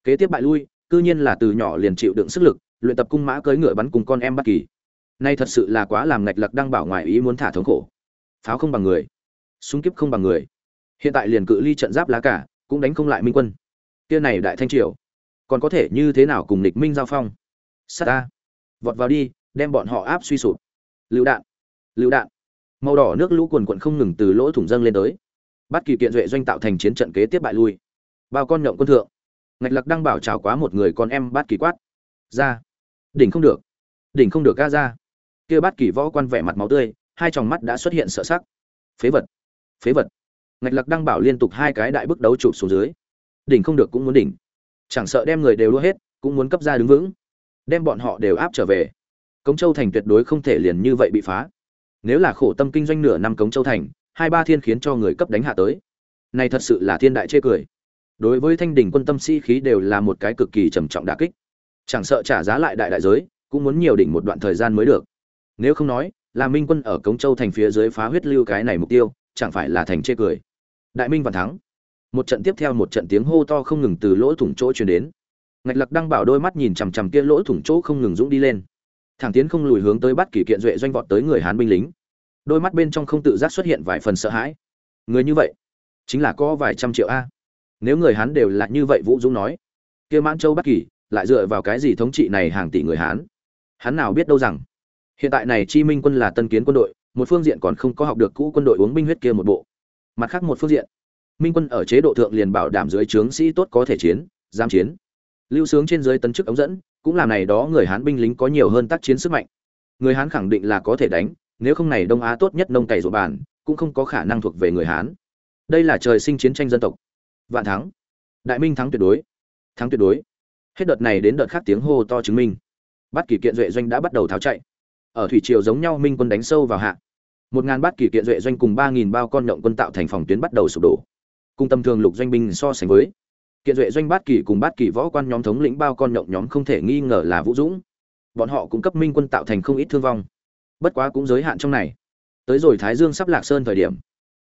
Kế tiếp bại lui, cư nhiên là từ nhỏ liền chịu đựng sức lực, luyện tập cung mã cưỡi ngựa bắn cùng con em bát kỳ. Nay thật sự là quá làm ngạch lặc đang bảo ngoài ý muốn thả thống khổ. Pháo không bằng người, súng kiếp không bằng người. Hiện tại liền cự ly trận giáp lá cả, cũng đánh không lại minh quân. Kia này đại thanh triều còn có thể như thế nào cùng địch minh giao phong? Sắt ta. Vọt vào đi, đem bọn họ áp suy sụp. Lựu đạn. Lựu đạn. Màu đỏ nước lũ quần quận không ngừng từ lỗ thủng dâng lên tới. Bắt kỳ kiện duệ doanh tạo thành chiến trận kế tiếp bại lui. Bao con nhộng quân thượng. Ngạch lặc đang bảo trào quá một người con em bắt kỳ quát. Ra. Đỉnh không được. Đỉnh không được ca ra. Kia bắt kỳ võ quan vẻ mặt máu tươi, hai tròng mắt đã xuất hiện sợ sắc. Phế vật. Phế vật. Ngạch lặc đăng bảo liên tục hai cái đại bước đấu chụp xuống dưới. Đỉnh không được cũng muốn đỉnh chẳng sợ đem người đều đua hết, cũng muốn cấp ra đứng vững, đem bọn họ đều áp trở về. Cống châu thành tuyệt đối không thể liền như vậy bị phá. Nếu là khổ tâm kinh doanh nửa năm cống châu thành, hai ba thiên khiến cho người cấp đánh hạ tới. Này thật sự là thiên đại chê cười. Đối với thanh đình quân tâm sĩ khí đều là một cái cực kỳ trầm trọng đả kích. Chẳng sợ trả giá lại đại đại giới, cũng muốn nhiều đỉnh một đoạn thời gian mới được. Nếu không nói, là minh quân ở cống châu thành phía dưới phá huyết lưu cái này mục tiêu, chẳng phải là thành chê cười. Đại minh và thắng một trận tiếp theo một trận tiếng hô to không ngừng từ lỗ thủng chỗ truyền đến. Ngạch lặc đăng bảo đôi mắt nhìn chằm chằm kia lỗ thủng chỗ không ngừng dũng đi lên. Thẳng tiến không lùi hướng tới bắt kỷ kiện duệ doanh vọt tới người hán binh lính. Đôi mắt bên trong không tự giác xuất hiện vài phần sợ hãi. Người như vậy, chính là có vài trăm triệu a. Nếu người hán đều là như vậy vũ dũng nói, kia mãn châu bắc kỳ lại dựa vào cái gì thống trị này hàng tỷ người hán? Hắn nào biết đâu rằng, hiện tại này chi minh quân là tân kiến quân đội, một phương diện còn không có học được cũ quân đội uống binh huyết kia một bộ. Mặt khác một phương diện minh quân ở chế độ thượng liền bảo đảm dưới trướng sĩ tốt có thể chiến giam chiến. Lưu sướng trên dưới tấn chức ống dẫn, cũng làm này đó người hán binh lính có nhiều hơn tác chiến sức mạnh. Người hán khẳng định là có thể đánh, nếu không này đông á tốt nhất nông cày ruộng bàn, cũng không có khả năng thuộc về người hán. Đây là trời sinh chiến tranh dân tộc. Vạn thắng. Đại minh thắng tuyệt đối. Thắng tuyệt đối. Hết đợt này đến đợt khác tiếng hô to chứng minh. Bắt kỳ kiện duệ doanh đã bắt đầu tháo chạy. Ở thủy triều giống nhau minh quân đánh sâu vào hạ. Một ngàn bát kỳ kiện duệ doanh cùng ba nghìn bao con nhộng quân tạo thành phòng tuyến bắt đầu sụp đổ cùng tầm thường lục doanh binh so sánh với. Kiện duệ doanh bát kỳ cùng bát kỳ võ quan nhóm thống lĩnh bao con nhộng nhóm không thể nghi ngờ là vũ dũng. Bọn họ cũng cấp minh quân tạo thành không ít thương vong. Bất quá cũng giới hạn trong này. Tới rồi thái dương sắp lạc sơn thời điểm,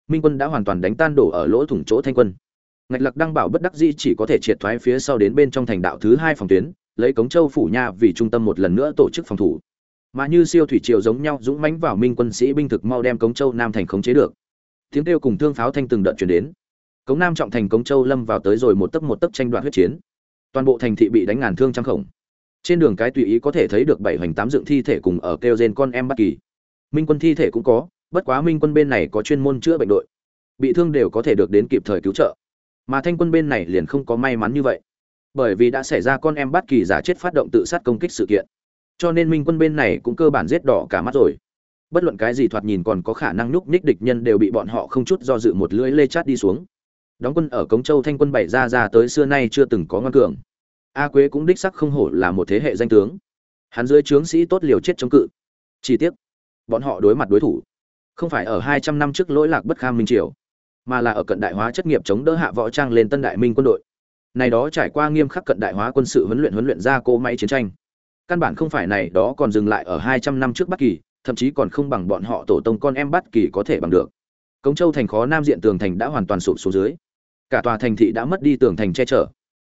minh quân đã hoàn toàn đánh tan đổ ở lỗ thủng chỗ thanh quân. Ngạch lặc đăng bảo bất đắc dĩ chỉ có thể triệt thoái phía sau đến bên trong thành đạo thứ hai phòng tuyến, lấy cống châu phủ nha vì trung tâm một lần nữa tổ chức phòng thủ. Mà như siêu thủy triều giống nhau, dũng mãnh vào minh quân sĩ binh thực mau đem cống châu nam thành khống chế được. Tiếng kêu cùng thương pháo thanh từng đợt chuyển đến cống nam trọng thành cống châu lâm vào tới rồi một tấc một tấc tranh đoạt huyết chiến. Toàn bộ thành thị bị đánh ngàn thương trăm khổng. Trên đường cái tùy ý có thể thấy được bảy hoành tám dựng thi thể cùng ở kêu rên con em bất kỳ. Minh quân thi thể cũng có, bất quá minh quân bên này có chuyên môn chữa bệnh đội. Bị thương đều có thể được đến kịp thời cứu trợ. Mà thanh quân bên này liền không có may mắn như vậy. Bởi vì đã xảy ra con em bất kỳ giả chết phát động tự sát công kích sự kiện. Cho nên minh quân bên này cũng cơ bản giết đỏ cả mắt rồi. Bất luận cái gì thoạt nhìn còn có khả năng nhúc nhích địch nhân đều bị bọn họ không chút do dự một lưỡi lê chát đi xuống đóng quân ở cống châu thanh quân bảy ra ra tới xưa nay chưa từng có ngoan cường. A quế cũng đích sắc không hổ là một thế hệ danh tướng. Hắn dưới trướng sĩ tốt liều chết chống cự. Chi tiết bọn họ đối mặt đối thủ, không phải ở hai trăm năm trước lỗi lạc bất kham minh triều, mà là ở cận đại hóa chất nghiệp chống đỡ hạ võ trang lên tân đại minh quân đội. Này đó trải qua nghiêm khắc cận đại hóa quân sự huấn luyện huấn luyện ra cỗ máy chiến tranh. Căn bản không phải này đó còn dừng lại ở hai trăm năm trước bất kỳ, thậm chí còn không bằng bọn họ tổ tông con em bất kỳ có thể bằng được. Cống châu thành khó nam diện tường thành đã hoàn toàn sụp xuống dưới cả tòa thành thị đã mất đi tường thành che chở.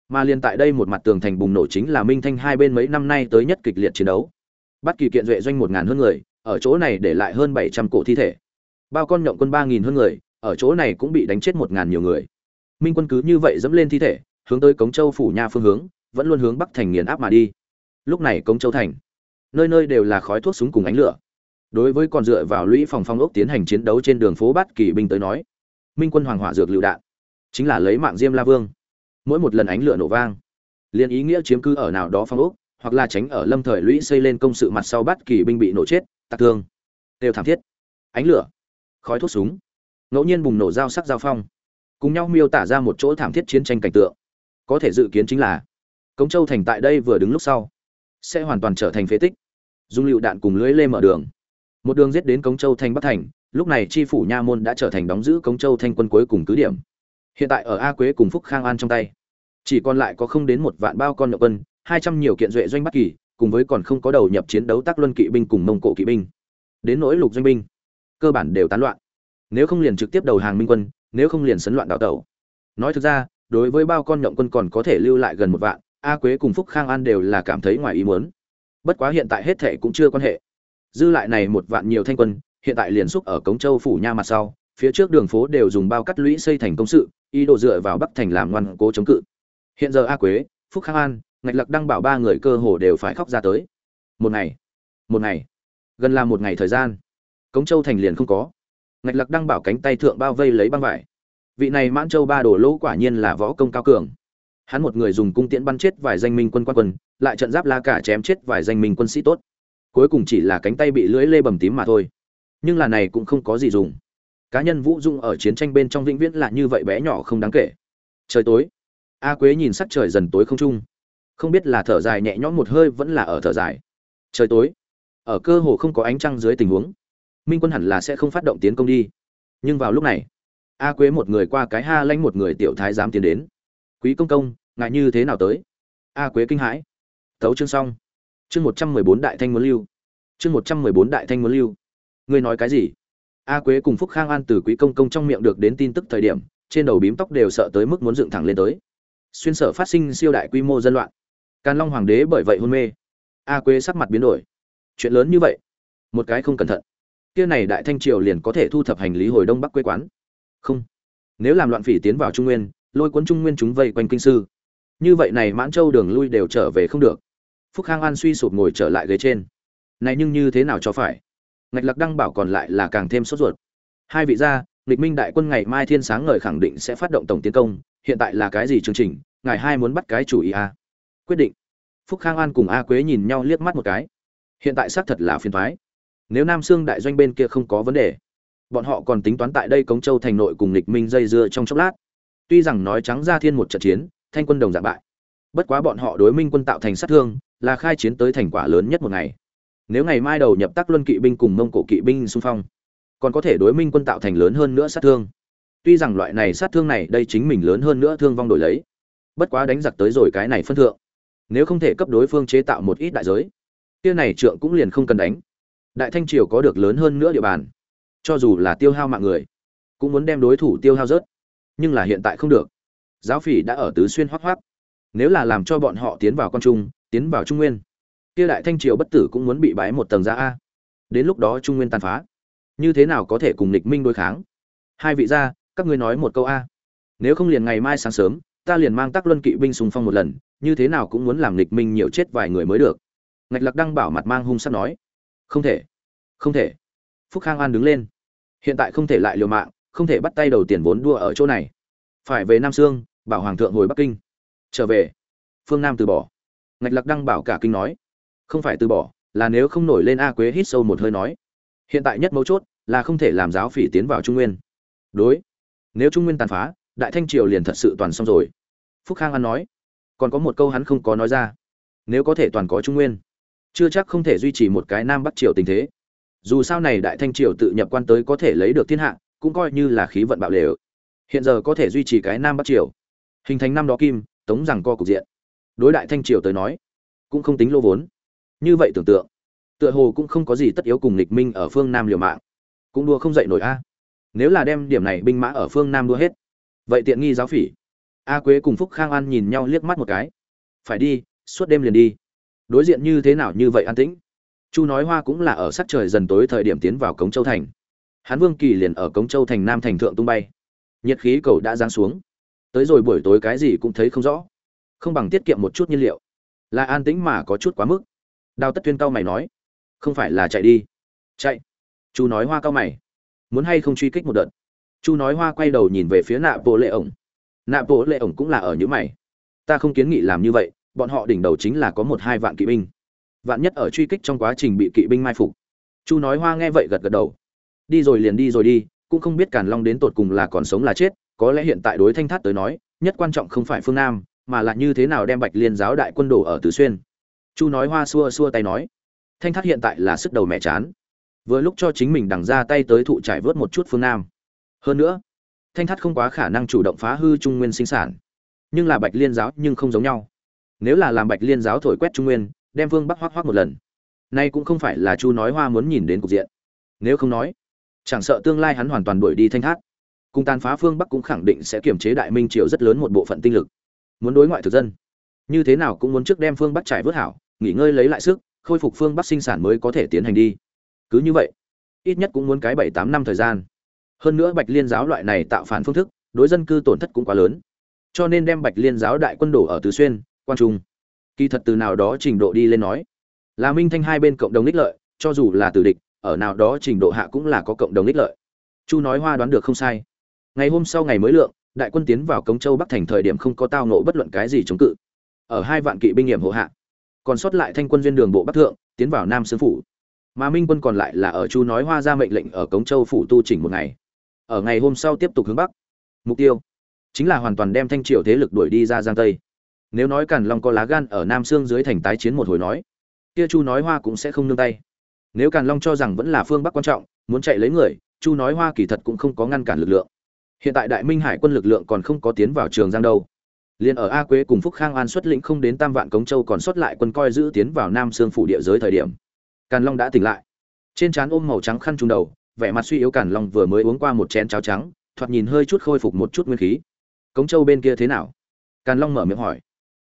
Mà liên tại đây một mặt tường thành bùng nổ chính là minh thanh hai bên mấy năm nay tới nhất kịch liệt chiến đấu. Bắt kỳ kiện duệ doanh một ngàn hơn người, ở chỗ này để lại hơn bảy trăm cổ thi thể. Bao con nhộng quân ba nghìn hơn người, ở chỗ này cũng bị đánh chết một ngàn nhiều người. Minh quân cứ như vậy dẫm lên thi thể, hướng tới cống châu phủ nha phương hướng, vẫn luôn hướng bắc thành nghiền áp mà đi. Lúc này cống châu thành, nơi nơi đều là khói thuốc súng cùng ánh lửa. Đối với còn dựa vào lũy phòng phong ốc tiến hành chiến đấu trên đường phố bát kỳ binh tới nói, minh quân hoàng hỏa dược lựu đạn chính là lấy mạng diêm la vương. Mỗi một lần ánh lửa nổ vang, liền ý nghĩa chiếm cứ ở nào đó phong ốc, hoặc là tránh ở lâm thời lũy xây lên công sự mặt sau bắt kỳ binh bị nổ chết, tạc thương, đều thảm thiết. Ánh lửa, khói thuốc súng, ngẫu nhiên bùng nổ dao sắc giao phong, cùng nhau miêu tả ra một chỗ thảm thiết chiến tranh cảnh tượng. Có thể dự kiến chính là, cống châu thành tại đây vừa đứng lúc sau, sẽ hoàn toàn trở thành phế tích. Dung lựu đạn cùng lưới lê mở đường. Một đường giết đến cống châu thành bắc thành, lúc này tri phủ nha môn đã trở thành đóng giữ cống châu thanh quân cuối cùng cứ điểm hiện tại ở a quế cùng phúc khang an trong tay, chỉ còn lại có không đến một vạn bao con nhậu quân, hai trăm nhiều kiện duệ doanh bắc kỳ, cùng với còn không có đầu nhập chiến đấu tác luân kỵ binh cùng mông cổ kỵ binh. Đến nỗi lục doanh binh, cơ bản đều tán loạn. Nếu không liền trực tiếp đầu hàng minh quân, nếu không liền sấn loạn đào tẩu. Nói thực ra, đối với bao con nhộng quân còn có thể lưu lại gần một vạn, a quế cùng phúc khang an đều là cảm thấy ngoài ý muốn. Bất quá hiện tại hết thệ cũng chưa quan hệ. Dư lại này một vạn nhiều thanh quân, hiện tại liền xúc ở cống châu phủ nha mặt sau phía trước đường phố đều dùng bao cắt lũy xây thành công sự, ý đồ dựa vào bắc thành làm ngoan cố chống cự. Hiện giờ a quế, phúc khang an, ngạch lặc đăng bảo ba người cơ hồ đều phải khóc ra tới. Một ngày một ngày, gần là một ngày thời gian. Cống châu thành liền không có. Ngạch lặc đăng bảo cánh tay thượng bao vây lấy băng vải. Vị này mãn châu ba đổ lỗ quả nhiên là võ công cao cường. Hắn một người dùng cung tiễn bắn chết vài danh minh quân quan quân, lại trận giáp la cả chém chết vài danh minh quân sĩ tốt. Cuối cùng chỉ là cánh tay bị lưỡi lê bầm tím mà thôi. Nhưng là này cũng không có gì dùng cá nhân vũ dung ở chiến tranh bên trong vĩnh viễn là như vậy bé nhỏ không đáng kể. Trời tối, a quế nhìn sắc trời dần tối không trung. Không biết là thở dài nhẹ nhõm một hơi vẫn là ở thở dài. Trời tối, ở cơ hồ không có ánh trăng dưới tình huống, minh quân hẳn là sẽ không phát động tiến công đi. Nhưng vào lúc này, a quế một người qua cái ha lanh một người tiểu thái dám tiến đến. Quý công công ngại như thế nào tới? A quế kinh hãi. Thấu chương xong. Chương một trăm mười bốn đại thanh muốn lưu. Chương một trăm mười bốn đại thanh muốn lưu. Ngươi nói cái gì? A quế cùng phúc khang an từ quý công công trong miệng được đến tin tức thời điểm, trên đầu bím tóc đều sợ tới mức muốn dựng thẳng lên tới. Xuyên sở phát sinh siêu đại quy mô dân loạn. Càn long hoàng đế bởi vậy hôn mê. A quế sắc mặt biến đổi. Chuyện lớn như vậy? Một cái không cẩn thận. Kia này đại thanh triều liền có thể thu thập hành lý hồi đông bắc quê quán? Không. Nếu làm loạn phỉ tiến vào trung nguyên, lôi cuốn trung nguyên chúng vây quanh kinh sư. Như vậy này mãn châu đường lui đều trở về không được. Phúc khang an suy sụp ngồi trở lại ghế trên. Này nhưng như thế nào cho phải? Ngạch lạc đăng bảo còn lại là càng thêm sốt ruột. Hai vị gia, nghịch minh đại quân ngày mai thiên sáng ngời khẳng định sẽ phát động tổng tiến công, hiện tại là cái gì chương trình, ngài hai muốn bắt cái chủ ý à? quyết định. Phúc khang an cùng a quế nhìn nhau liếc mắt một cái. Hiện tại xác thật là phiền thoái nếu nam sương đại doanh bên kia không có vấn đề, bọn họ còn tính toán tại đây cống châu thành nội cùng Lịch minh dây dưa trong chốc lát. Tuy rằng nói trắng ra thiên một trận chiến, thanh quân đồng dạng bại. Bất quá bọn họ đối minh quân tạo thành sát thương, là khai chiến tới thành quả lớn nhất một ngày nếu ngày mai đầu nhập tác luân kỵ binh cùng mông cổ kỵ binh xung phong, còn có thể đối minh quân tạo thành lớn hơn nữa sát thương. Tuy rằng loại này sát thương này đây chính mình lớn hơn nữa thương vong đổi lấy, bất quá đánh giặc tới rồi cái này phân thượng, nếu không thể cấp đối phương chế tạo một ít đại giới, kia này trượng cũng liền không cần đánh. Đại thanh triều có được lớn hơn nữa địa bàn, cho dù là tiêu hao mạng người, cũng muốn đem đối thủ tiêu hao rớt, nhưng là hiện tại không được. Giáo phỉ đã ở tứ xuyên hoác hoác nếu là làm cho bọn họ tiến vào con trung, tiến vào trung nguyên kia đại thanh triều bất tử cũng muốn bị bái một tầng ra a. Đến lúc đó trung nguyên tàn phá. Như thế nào có thể cùng lịch minh đối kháng? Hai vị gia, các ngươi nói một câu a. Nếu không liền ngày mai sáng sớm, ta liền mang tác luân kỵ binh xung phong một lần, như thế nào cũng muốn làm lịch minh nhiều chết vài người mới được. Ngạch lạc đăng bảo mặt mang hung sắt nói. Không thể. Không thể. Phúc khang an đứng lên. Hiện tại không thể lại liều mạng, không thể bắt tay đầu tiền vốn đua ở chỗ này. Phải về nam sương, bảo hoàng thượng hồi bắc kinh. Trở về. Phương nam từ bỏ. Ngạch lạc đăng bảo cả kinh nói không phải từ bỏ, là nếu không nổi lên a quế hít sâu một hơi nói. Hiện tại nhất mấu chốt là không thể làm giáo phỉ tiến vào trung nguyên. Đối. Nếu trung nguyên tàn phá, đại thanh triều liền thật sự toàn xong rồi. Phúc khang an nói. Còn có một câu hắn không có nói ra. Nếu có thể toàn có trung nguyên, chưa chắc không thể duy trì một cái nam bắc triều tình thế. Dù sao này đại thanh triều tự nhập quan tới có thể lấy được thiên hạ, cũng coi như là khí vận bạo lề hiện giờ có thể duy trì cái nam bắc triều. Hình thành năm đó kim, tống rằng co cục diện. Đối đại thanh triều tới nói, cũng không tính lô vốn như vậy tưởng tượng, tựa hồ cũng không có gì tất yếu cùng lịch minh ở phương nam liều mạng. Cũng đua không dậy nổi a. Nếu là đem điểm này binh mã ở phương nam đua hết, vậy tiện nghi giáo phỉ. A quế cùng phúc khang an nhìn nhau liếc mắt một cái. Phải đi, suốt đêm liền đi. Đối diện như thế nào như vậy an tĩnh. Chu nói hoa cũng là ở sắc trời dần tối thời điểm tiến vào cống châu thành. Hán vương kỳ liền ở cống châu thành nam thành thượng tung bay. Nhiệt khí cầu đã giáng xuống. Tới rồi buổi tối cái gì cũng thấy không rõ. Không bằng tiết kiệm một chút nhiên liệu. Là an tĩnh mà có chút quá mức đào tất tuyên cao mày nói, không phải là chạy đi. Chạy? Chu nói hoa cao mày, muốn hay không truy kích một đợt? Chu nói hoa quay đầu nhìn về phía nạ bộ lệ ổng. Nạ bộ lệ ổng cũng là ở những mày. Ta không kiến nghị làm như vậy, bọn họ đỉnh đầu chính là có một hai vạn kỵ binh. Vạn nhất ở truy kích trong quá trình bị kỵ binh mai phục. Chu nói hoa nghe vậy gật gật đầu. Đi rồi liền đi rồi đi, cũng không biết càn long đến tột cùng là còn sống là chết, có lẽ hiện tại đối thanh thát tới nói, nhất quan trọng không phải phương nam, mà là như thế nào đem bạch liên giáo đại quân đổ ở tứ xuyên chu nói hoa xua xua tay nói. Thanh thắt hiện tại là sức đầu mẹ chán. Vừa lúc cho chính mình đằng ra tay tới thụ trải vớt một chút phương nam. Hơn nữa, thanh thắt không quá khả năng chủ động phá hư trung nguyên sinh sản. Nhưng là bạch liên giáo nhưng không giống nhau. Nếu là làm bạch liên giáo thổi quét trung nguyên, đem vương bắc hoác hoác một lần. Nay cũng không phải là chu nói hoa muốn nhìn đến cục diện. Nếu không nói, chẳng sợ tương lai hắn hoàn toàn đuổi đi thanh thát cùng tàn phá phương bắc cũng khẳng định sẽ kiểm chế đại minh triều rất lớn một bộ phận tinh lực. Muốn đối ngoại thực dân như thế nào cũng muốn trước đem phương bắc trải vớt hảo, nghỉ ngơi lấy lại sức, khôi phục phương bắc sinh sản mới có thể tiến hành đi. Cứ như vậy, ít nhất cũng muốn cái bảy tám năm thời gian. Hơn nữa bạch liên giáo loại này tạo phản phương thức, đối dân cư tổn thất cũng quá lớn. Cho nên đem bạch liên giáo đại quân đổ ở tứ xuyên quan trung. Kỳ thật từ nào đó trình độ đi lên nói, là minh thanh hai bên cộng đồng ích lợi, cho dù là tử địch, ở nào đó trình độ hạ cũng là có cộng đồng ích lợi. Chu nói hoa đoán được không sai. Ngày hôm sau ngày mới lượng, đại quân tiến vào cống châu bắc thành thời điểm không có tao nộ bất luận cái gì chống cự ở hai vạn kỵ binh nghiệm hộ hạ. Còn sót lại thanh quân duyên đường bộ bắc thượng, tiến vào nam sương phủ. Mà minh quân còn lại là ở chu nói hoa ra mệnh lệnh ở cống châu phủ tu chỉnh một ngày. Ở ngày hôm sau tiếp tục hướng bắc. Mục tiêu chính là hoàn toàn đem thanh triều thế lực đuổi đi ra giang tây. Nếu nói càn long có lá gan ở nam sương dưới thành tái chiến một hồi nói, kia chu nói hoa cũng sẽ không nương tay. Nếu càn long cho rằng vẫn là phương bắc quan trọng, muốn chạy lấy người, chu nói hoa kỳ thật cũng không có ngăn cản lực lượng. Hiện tại đại minh hải quân lực lượng còn không có tiến vào trường giang đâu liền ở a quế cùng phúc khang an xuất lĩnh không đến tam vạn cống châu còn sót lại quân coi giữ tiến vào nam sương phủ địa giới thời điểm. Càn long đã tỉnh lại. Trên trán ôm màu trắng khăn trùng đầu, vẻ mặt suy yếu càn long vừa mới uống qua một chén cháo trắng, thoạt nhìn hơi chút khôi phục một chút nguyên khí. Cống châu bên kia thế nào? Càn long mở miệng hỏi.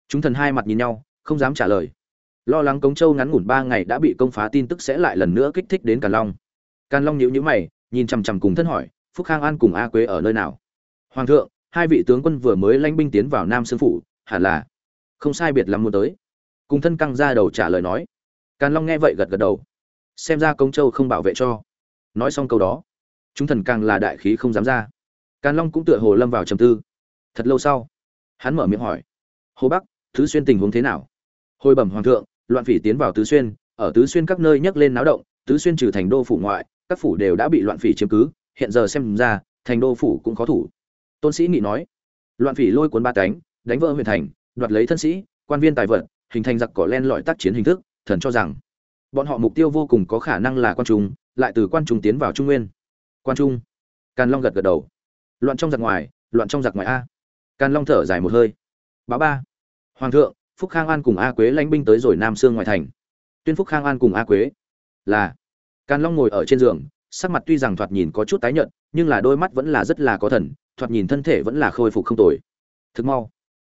Chúng thần hai mặt nhìn nhau, không dám trả lời. Lo lắng cống châu ngắn ngủn ba ngày đã bị công phá tin tức sẽ lại lần nữa kích thích đến càn long. Càn long nhíu nhíu mày, nhìn chằm chằm cùng thân hỏi, phúc khang an cùng a quế ở nơi nào? Hoàng thượng hai vị tướng quân vừa mới lãnh binh tiến vào nam sương phủ, hẳn là không sai biệt lắm muốn tới. Cùng thân căng ra đầu trả lời nói. Càn long nghe vậy gật gật đầu. Xem ra công châu không bảo vệ cho. Nói xong câu đó, chúng thần càng là đại khí không dám ra. Càn long cũng tựa hồ lâm vào trầm tư. Thật lâu sau, hắn mở miệng hỏi. Hồ bắc, tứ xuyên tình huống thế nào? Hồi bẩm hoàng thượng, loạn phỉ tiến vào tứ xuyên, ở tứ xuyên các nơi nhấc lên náo động, tứ xuyên trừ thành đô phủ ngoại, các phủ đều đã bị loạn phỉ chiếm cứ. Hiện giờ xem ra, thành đô phủ cũng khó thủ tôn sĩ nghị nói, loạn phỉ lôi cuốn ba cánh, đánh vỡ huyện thành, đoạt lấy thân sĩ, quan viên tài vật, hình thành giặc cỏ len lỏi tác chiến hình thức, thần cho rằng bọn họ mục tiêu vô cùng có khả năng là quan trung, lại từ quan trung tiến vào trung nguyên. Quan trung, càn long gật gật đầu. Loạn trong giặc ngoài, loạn trong giặc ngoài a. Càn long thở dài một hơi. Báo ba, hoàng thượng, phúc khang an cùng a quế lãnh binh tới rồi nam sương ngoài thành. Tuyên phúc khang an cùng a quế là càn long ngồi ở trên giường, sắc mặt tuy rằng thoạt nhìn có chút tái nhợt, nhưng là đôi mắt vẫn là rất là có thần thoạt nhìn thân thể vẫn là khôi phục không tồi. Thực mau,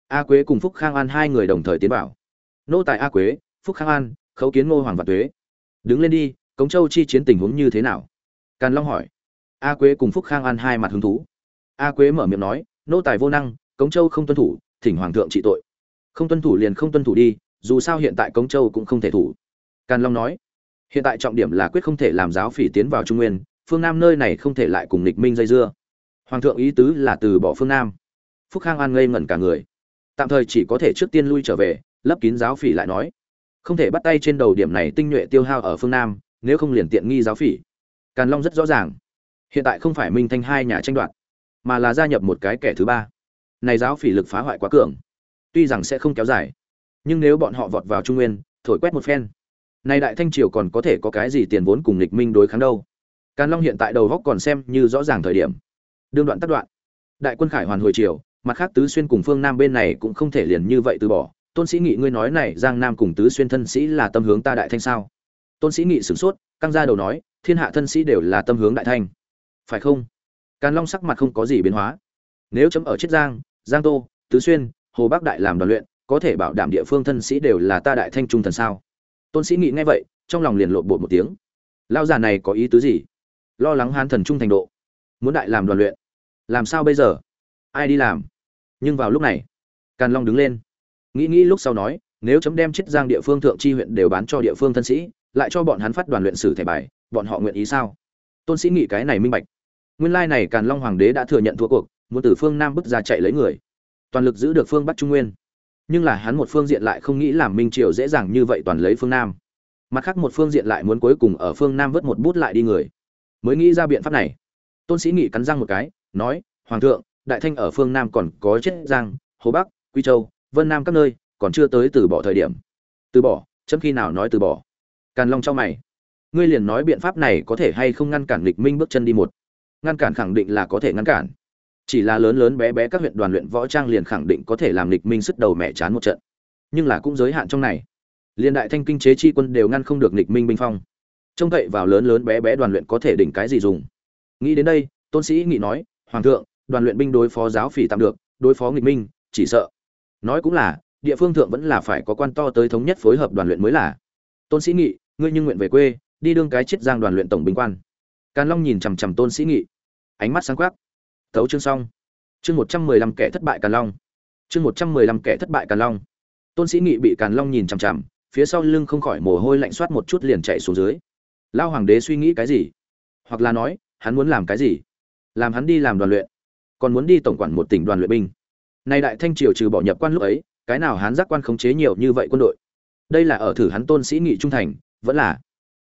a quế cùng phúc khang an hai người đồng thời tiến vào. Nô tài a quế, phúc khang an, khấu kiến ngô hoàng và tuế. Đứng lên đi, cống châu chi chiến tình huống như thế nào? Càn long hỏi. A quế cùng phúc khang an hai mặt hứng thú. A quế mở miệng nói, nô tài vô năng, cống châu không tuân thủ, thỉnh hoàng thượng trị tội. Không tuân thủ liền không tuân thủ đi, dù sao hiện tại cống châu cũng không thể thủ. Càn long nói, hiện tại trọng điểm là quyết không thể làm giáo phỉ tiến vào trung nguyên, phương nam nơi này không thể lại cùng lịch minh dây dưa hoàng thượng ý tứ là từ bỏ phương nam. Phúc khang an ngây ngẩn cả người. Tạm thời chỉ có thể trước tiên lui trở về, lấp kín giáo phỉ lại nói. Không thể bắt tay trên đầu điểm này tinh nhuệ tiêu hao ở phương nam, nếu không liền tiện nghi giáo phỉ. Càn long rất rõ ràng. Hiện tại không phải minh thanh hai nhà tranh đoạt, mà là gia nhập một cái kẻ thứ ba. Này giáo phỉ lực phá hoại quá cường. Tuy rằng sẽ không kéo dài, nhưng nếu bọn họ vọt vào trung nguyên, thổi quét một phen. Nay đại thanh triều còn có thể có cái gì tiền vốn cùng lịch minh đối kháng đâu? Càn long hiện tại đầu góc còn xem như rõ ràng thời điểm đương đoạn tắt đoạn. Đại quân khải hoàn hồi triều mặt khác tứ xuyên cùng phương nam bên này cũng không thể liền như vậy từ bỏ. Tôn sĩ nghị, ngươi nói này, giang nam cùng tứ xuyên thân sĩ là tâm hướng ta đại thanh sao? Tôn sĩ nghị sửng sốt, căng ra đầu nói, thiên hạ thân sĩ đều là tâm hướng đại thanh. Phải không? Càn long sắc mặt không có gì biến hóa. Nếu chấm ở chiết giang giang tô, tứ xuyên, hồ bắc đại làm đoàn luyện, có thể bảo đảm địa phương thân sĩ đều là ta đại thanh trung thần sao? Tôn sĩ nghị nghe vậy, trong lòng liền lộn bột một tiếng. Lao già này có ý tứ gì? Lo lắng hán thần trung thành độ. Muốn đại làm đoàn luyện làm sao bây giờ? Ai đi làm? Nhưng vào lúc này, càn long đứng lên. Nghĩ nghĩ lúc sau nói, nếu chấm đem chiết giang địa phương thượng chi huyện đều bán cho địa phương thân sĩ, lại cho bọn hắn phát đoàn luyện sử thẻ bài, bọn họ nguyện ý sao? Tôn sĩ nghị cái này minh bạch. Nguyên lai này càn long hoàng đế đã thừa nhận thua cuộc, muốn từ phương nam bức ra chạy lấy người. Toàn lực giữ được phương bắc trung nguyên. Nhưng là hắn một phương diện lại không nghĩ làm minh triều dễ dàng như vậy toàn lấy phương nam. Mặt khác một phương diện lại muốn cuối cùng ở phương nam vớt một bút lại đi người. Mới nghĩ ra biện pháp này. Tôn sĩ nghị cắn răng một cái nói, hoàng thượng, đại thanh ở phương nam còn có chết giang, hồ bắc, quy châu, vân nam các nơi, còn chưa tới từ bỏ thời điểm. Từ bỏ? Chấm khi nào nói từ bỏ? Càn long cho mày. Ngươi liền nói biện pháp này có thể hay không ngăn cản lịch minh bước chân đi một? Ngăn cản khẳng định là có thể ngăn cản. Chỉ là lớn lớn bé bé các huyện đoàn luyện võ trang liền khẳng định có thể làm lịch minh sức đầu mẹ chán một trận. Nhưng là cũng giới hạn trong này. Liên đại thanh kinh chế chi quân đều ngăn không được lịch minh binh phong. Trông cậy vào lớn lớn bé bé đoàn luyện có thể đỉnh cái gì dùng? Nghĩ đến đây, tôn sĩ nghị nói hoàng thượng, đoàn luyện binh đối phó giáo phỉ tạm được, đối phó nghịch minh, chỉ sợ. Nói cũng là, địa phương thượng vẫn là phải có quan to tới thống nhất phối hợp đoàn luyện mới là. Tôn sĩ nghị, ngươi nhưng nguyện về quê, đi đương cái chiết giang đoàn luyện tổng binh quan. Càn long nhìn chằm chằm tôn sĩ nghị. Ánh mắt sáng quắc. Thấu chương xong. Chương một trăm mười lăm kẻ thất bại càn long. Chương một trăm mười lăm kẻ thất bại càn long. Tôn sĩ nghị bị càn long nhìn chằm chằm, phía sau lưng không khỏi mồ hôi lạnh soát một chút liền chạy xuống dưới. Lao hoàng đế suy nghĩ cái gì? Hoặc là nói, hắn muốn làm cái gì? Làm hắn đi làm đoàn luyện, còn muốn đi tổng quản một tỉnh đoàn luyện binh. Nay đại thanh triều trừ bỏ nhập quan lúc ấy, cái nào hắn giác quan khống chế nhiều như vậy quân đội? Đây là ở thử hắn tôn sĩ nghị trung thành, vẫn là.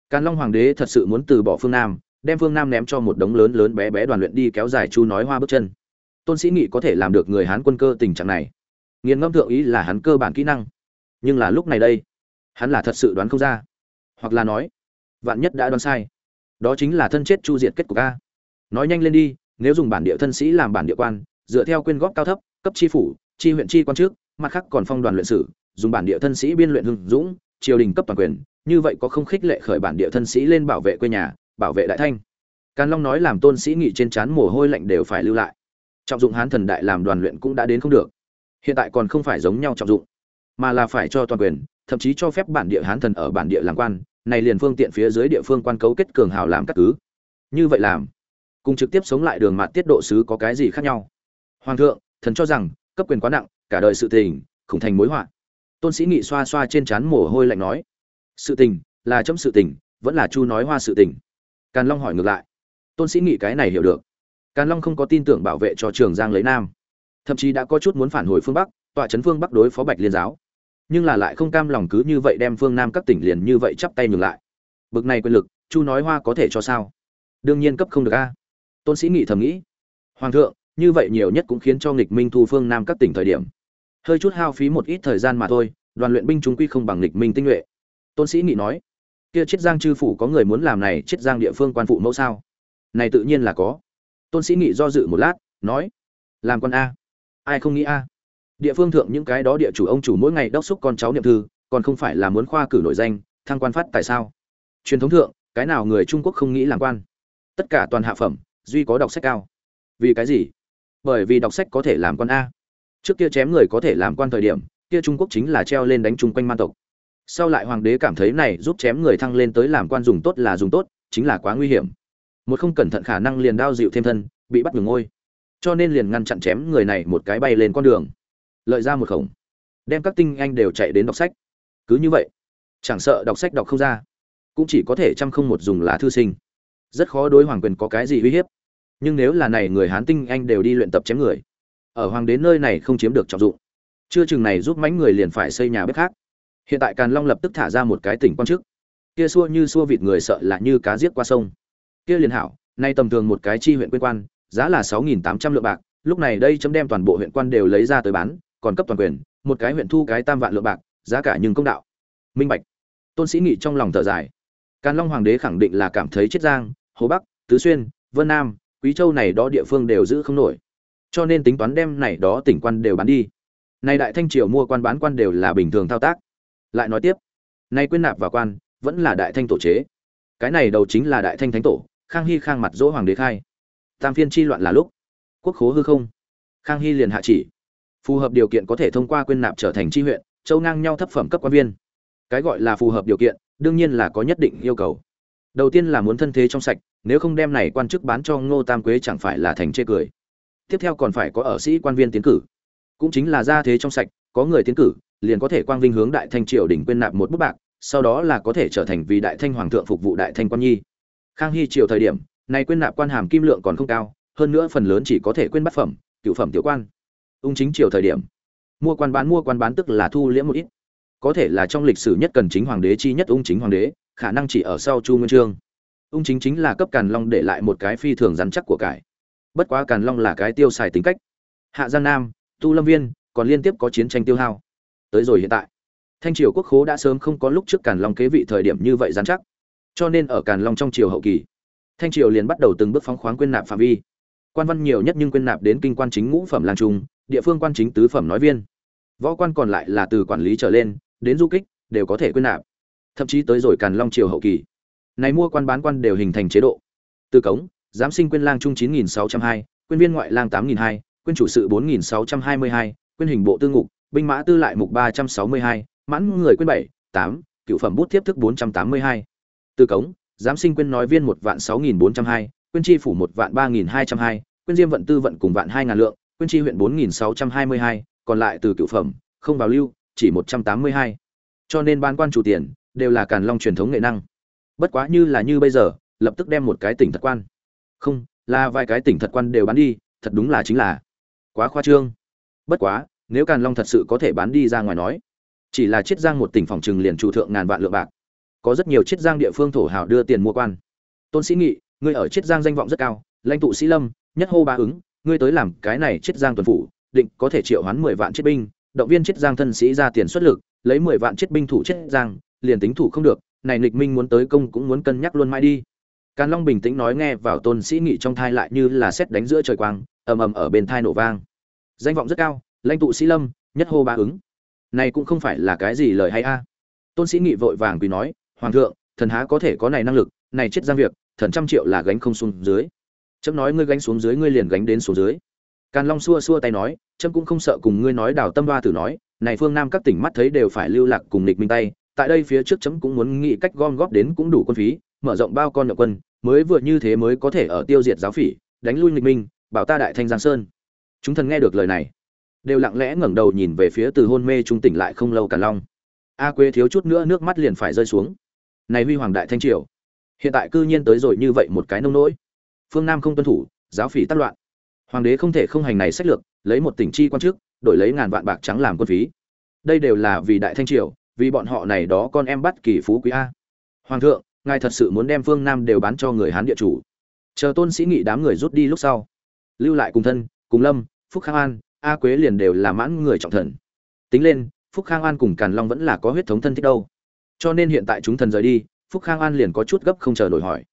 Càn long hoàng đế thật sự muốn từ bỏ phương nam, đem phương nam ném cho một đống lớn lớn bé bé đoàn luyện đi kéo dài chu nói hoa bước chân. Tôn sĩ nghị có thể làm được người hán quân cơ tình trạng này. Nghiền ngẫm thượng ý là hắn cơ bản kỹ năng. Nhưng là lúc này đây, hắn là thật sự đoán không ra. Hoặc là nói, vạn nhất đã đoán sai, đó chính là thân chết chu diệt kết cục a. Nói nhanh lên đi nếu dùng bản địa thân sĩ làm bản địa quan, dựa theo quyên góp cao thấp, cấp chi phủ, chi huyện chi quan trước, mặt khác còn phong đoàn luyện sử, dùng bản địa thân sĩ biên luyện hưng dũng, triều đình cấp toàn quyền, như vậy có không khích lệ khởi bản địa thân sĩ lên bảo vệ quê nhà, bảo vệ đại thanh. Càn long nói làm tôn sĩ nghị trên trán mồ hôi lạnh đều phải lưu lại. Trọng dụng hán thần đại làm đoàn luyện cũng đã đến không được. Hiện tại còn không phải giống nhau trọng dụng, mà là phải cho toàn quyền, thậm chí cho phép bản địa hán thần ở bản địa làm quan, này liền phương tiện phía dưới địa phương quan cấu kết cường hào làm các cứ như vậy làm cùng trực tiếp sống lại đường mạt tiết độ sứ có cái gì khác nhau? Hoàng thượng, thần cho rằng, cấp quyền quá nặng, cả đời sự tình, khủng thành mối họa. Tôn sĩ nghị xoa xoa trên trán mồ hôi lạnh nói, sự tình, là chấm sự tình, vẫn là chu nói hoa sự tình. Càn long hỏi ngược lại, tôn sĩ nghị cái này hiểu được. Càn long không có tin tưởng bảo vệ cho trường giang lấy nam. Thậm chí đã có chút muốn phản hồi phương bắc, tọa trấn phương bắc đối phó bạch liên giáo. Nhưng là lại không cam lòng cứ như vậy đem phương nam các tỉnh liền như vậy chắp tay nhường lại. Bực này quyền lực, chu nói hoa có thể cho sao? Đương nhiên cấp không được a tôn sĩ nghị thầm nghĩ, hoàng thượng, như vậy nhiều nhất cũng khiến cho nghịch minh thu phương nam các tỉnh thời điểm. Hơi chút hao phí một ít thời gian mà thôi, đoàn luyện binh chúng quy không bằng nghịch minh tinh nhuệ. Tôn sĩ nghị nói, kia chiết giang chư phủ có người muốn làm này chiết giang địa phương quan phụ mẫu sao? Này tự nhiên là có. Tôn sĩ nghị do dự một lát, nói, làm con a. Ai không nghĩ a? Địa phương thượng những cái đó địa chủ ông chủ mỗi ngày đốc xúc con cháu niệm thư, còn không phải là muốn khoa cử nổi danh, thăng quan phát tại sao? Truyền thống thượng, cái nào người trung quốc không nghĩ làm quan? Tất cả toàn hạ phẩm duy có đọc sách cao. Vì cái gì? Bởi vì đọc sách có thể làm quan a. Trước kia chém người có thể làm quan thời điểm, kia trung quốc chính là treo lên đánh chung quanh man tộc. Sau lại hoàng đế cảm thấy này giúp chém người thăng lên tới làm quan dùng tốt là dùng tốt, chính là quá nguy hiểm. Một không cẩn thận khả năng liền đao dịu thêm thân, bị bắt ngừng ngôi. Cho nên liền ngăn chặn chém người này một cái bay lên con đường. Lợi ra một khổng. Đem các tinh anh đều chạy đến đọc sách. Cứ như vậy, chẳng sợ đọc sách đọc không ra, cũng chỉ có thể chăm không một dùng lá thư sinh rất khó đối hoàng quyền có cái gì uy hiếp. Nhưng nếu là này người hán tinh, anh đều đi luyện tập chém người. Ở hoàng đến nơi này không chiếm được trọng dụng. Chưa chừng này giúp mánh người liền phải xây nhà bếp khác. Hiện tại càn long lập tức thả ra một cái tỉnh quan chức. Kia xua như xua vịt người sợ là như cá giết qua sông. Kia liền hảo, nay tầm thường một cái chi huyện quyên quan, giá là sáu nghìn tám trăm lượng bạc, lúc này đây chấm đem toàn bộ huyện quan đều lấy ra tới bán, còn cấp toàn quyền, một cái huyện thu cái tam vạn lượng bạc, giá cả nhưng công đạo. Minh bạch. Tôn sĩ nghị trong lòng thở dài. Càn long hoàng đế khẳng định là cảm thấy chết giang hồ bắc, tứ xuyên, vân nam, quý châu này đó địa phương đều giữ không nổi. Cho nên tính toán đem này đó tỉnh quan đều bán đi. Nay đại thanh triều mua quan bán quan đều là bình thường thao tác. Lại nói tiếp, nay quyên nạp vào quan vẫn là đại thanh tổ chế. Cái này đầu chính là đại thanh thánh tổ, khang hy khang mặt dỗ hoàng đế khai. Tam phiên chi loạn là lúc, quốc khố hư không. Khang hy liền hạ chỉ. Phù hợp điều kiện có thể thông qua quyên nạp trở thành tri huyện, châu ngang nhau thấp phẩm cấp quan viên. Cái gọi là phù hợp điều kiện, đương nhiên là có nhất định yêu cầu. Đầu tiên là muốn thân thế trong sạch nếu không đem này quan chức bán cho ngô tam quế chẳng phải là thành chê cười. Tiếp theo còn phải có ở sĩ quan viên tiến cử. Cũng chính là ra thế trong sạch, có người tiến cử, liền có thể quang vinh hướng đại thanh triều đỉnh quên nạp một bút bạc, sau đó là có thể trở thành vì đại thanh hoàng thượng phục vụ đại thanh quan nhi. Khang hy triều thời điểm này quên nạp quan hàm kim lượng còn không cao, hơn nữa phần lớn chỉ có thể quên bát phẩm cửu phẩm tiểu quan. Ung chính triều thời điểm, mua quan bán mua quan bán tức là thu liễm một ít. Có thể là trong lịch sử nhất cần chính hoàng đế chi nhất ung chính hoàng đế, khả năng chỉ ở sau chu nguyên Chương ung chính chính là cấp càn long để lại một cái phi thường rắn chắc của cải. Bất quá càn long là cái tiêu xài tính cách. Hạ giang nam, tu lâm viên, còn liên tiếp có chiến tranh tiêu hao. Tới rồi hiện tại, thanh triều quốc khố đã sớm không có lúc trước càn long kế vị thời điểm như vậy rắn chắc. Cho nên ở càn long trong triều hậu kỳ, thanh triều liền bắt đầu từng bước phóng khoáng quyên nạp phạm vi. Quan văn nhiều nhất nhưng quyên nạp đến kinh quan chính ngũ phẩm lang trung, địa phương quan chính tứ phẩm nói viên. Võ quan còn lại là từ quản lý trở lên, đến du kích, đều có thể quyên nạp. Thậm chí tới rồi càn long triều hậu kỳ này mua quan bán quan đều hình thành chế độ. Từ cống, giám sinh quyên lang trung chín nghìn sáu trăm hai, quyên viên ngoại lang tám nghìn hai, quyên chủ sự bốn nghìn sáu trăm hai mươi hai, quyên hình bộ tư ngục, binh mã tư lại mục ba trăm sáu mươi hai, mãn người quyên bảy, tám, cựu phẩm bút tiếp thức bốn trăm tám mươi hai. Từ cống, giám sinh quyên nói viên một vạn sáu nghìn bốn trăm hai, quyên tri phủ một vạn ba nghìn hai trăm hai, quyên diêm vận tư vận cùng vạn hai ngàn lượng, quyên tri huyện bốn nghìn sáu trăm hai mươi hai, còn lại từ cựu phẩm, không vào lưu, chỉ một trăm tám mươi hai. Cho nên ban quan chủ tiền, đều là càn long truyền thống nghệ năng bất quá như là như bây giờ, lập tức đem một cái tỉnh thật quan. Không, là vài cái tỉnh thật quan đều bán đi, thật đúng là chính là quá khoa trương. Bất quá, nếu càn long thật sự có thể bán đi ra ngoài nói, chỉ là chiết giang một tỉnh phòng trừng liền trụ thượng ngàn vạn lượng bạc. Có rất nhiều chiết giang địa phương thổ hào đưa tiền mua quan. Tôn sĩ nghị, ngươi ở chiết giang danh vọng rất cao, lãnh tụ sĩ lâm, nhất hô ba ứng, ngươi tới làm cái này chiết giang tuần phủ, định có thể triệu hoán mười vạn chiết binh, động viên chiết giang thân sĩ ra tiền xuất lực, lấy mười vạn chiết binh thủ chiết giang, liền tính thủ không được này nghịch minh muốn tới công cũng muốn cân nhắc luôn mãi đi. Càn long bình tĩnh nói nghe vào tôn sĩ nghị trong thai lại như là xét đánh giữa trời quang, ầm ầm ở bên thai nổ vang. Danh vọng rất cao, lãnh tụ sĩ lâm, nhất hô ba ứng. Này cũng không phải là cái gì lời hay a. Tôn sĩ nghị vội vàng quỳ nói, hoàng thượng, thần há có thể có này năng lực, này chết giang việc, thần trăm triệu là gánh không xuống dưới. Chấm nói ngươi gánh xuống dưới ngươi liền gánh đến xuống dưới. Càn long xua xua tay nói, chấm cũng không sợ cùng ngươi nói đào tâm đoa tử nói, này phương nam các tỉnh mắt thấy đều phải lưu lạc cùng nịch minh tay tại đây phía trước chấm cũng muốn nghĩ cách gom góp đến cũng đủ quân phí, mở rộng bao con nhậu quân, mới vừa như thế mới có thể ở tiêu diệt giáo phỉ, đánh lui nghịch minh, bảo ta đại thanh giang sơn. Chúng thần nghe được lời này, đều lặng lẽ ngẩng đầu nhìn về phía từ hôn mê trung tỉnh lại không lâu cả long. A quế thiếu chút nữa nước mắt liền phải rơi xuống. Này huy hoàng đại thanh triều, hiện tại cư nhiên tới rồi như vậy một cái nông nỗi. Phương nam không tuân thủ, giáo phỉ tác loạn. Hoàng đế không thể không hành này sách lược, lấy một tỉnh chi quan chức đổi lấy ngàn vạn bạc trắng làm quân phí. Đây đều là vì đại thanh triều vì bọn họ này đó con em bắt kỳ phú quý a. Hoàng thượng, ngài thật sự muốn đem phương nam đều bán cho người hán địa chủ. Chờ tôn sĩ nghị đám người rút đi lúc sau, lưu lại cùng thân, cùng lâm, phúc khang an, a quế liền đều là mãn người trọng thần. Tính lên, phúc khang an cùng càn long vẫn là có huyết thống thân thích đâu. Cho nên hiện tại chúng thần rời đi, phúc khang an liền có chút gấp không chờ nổi hỏi.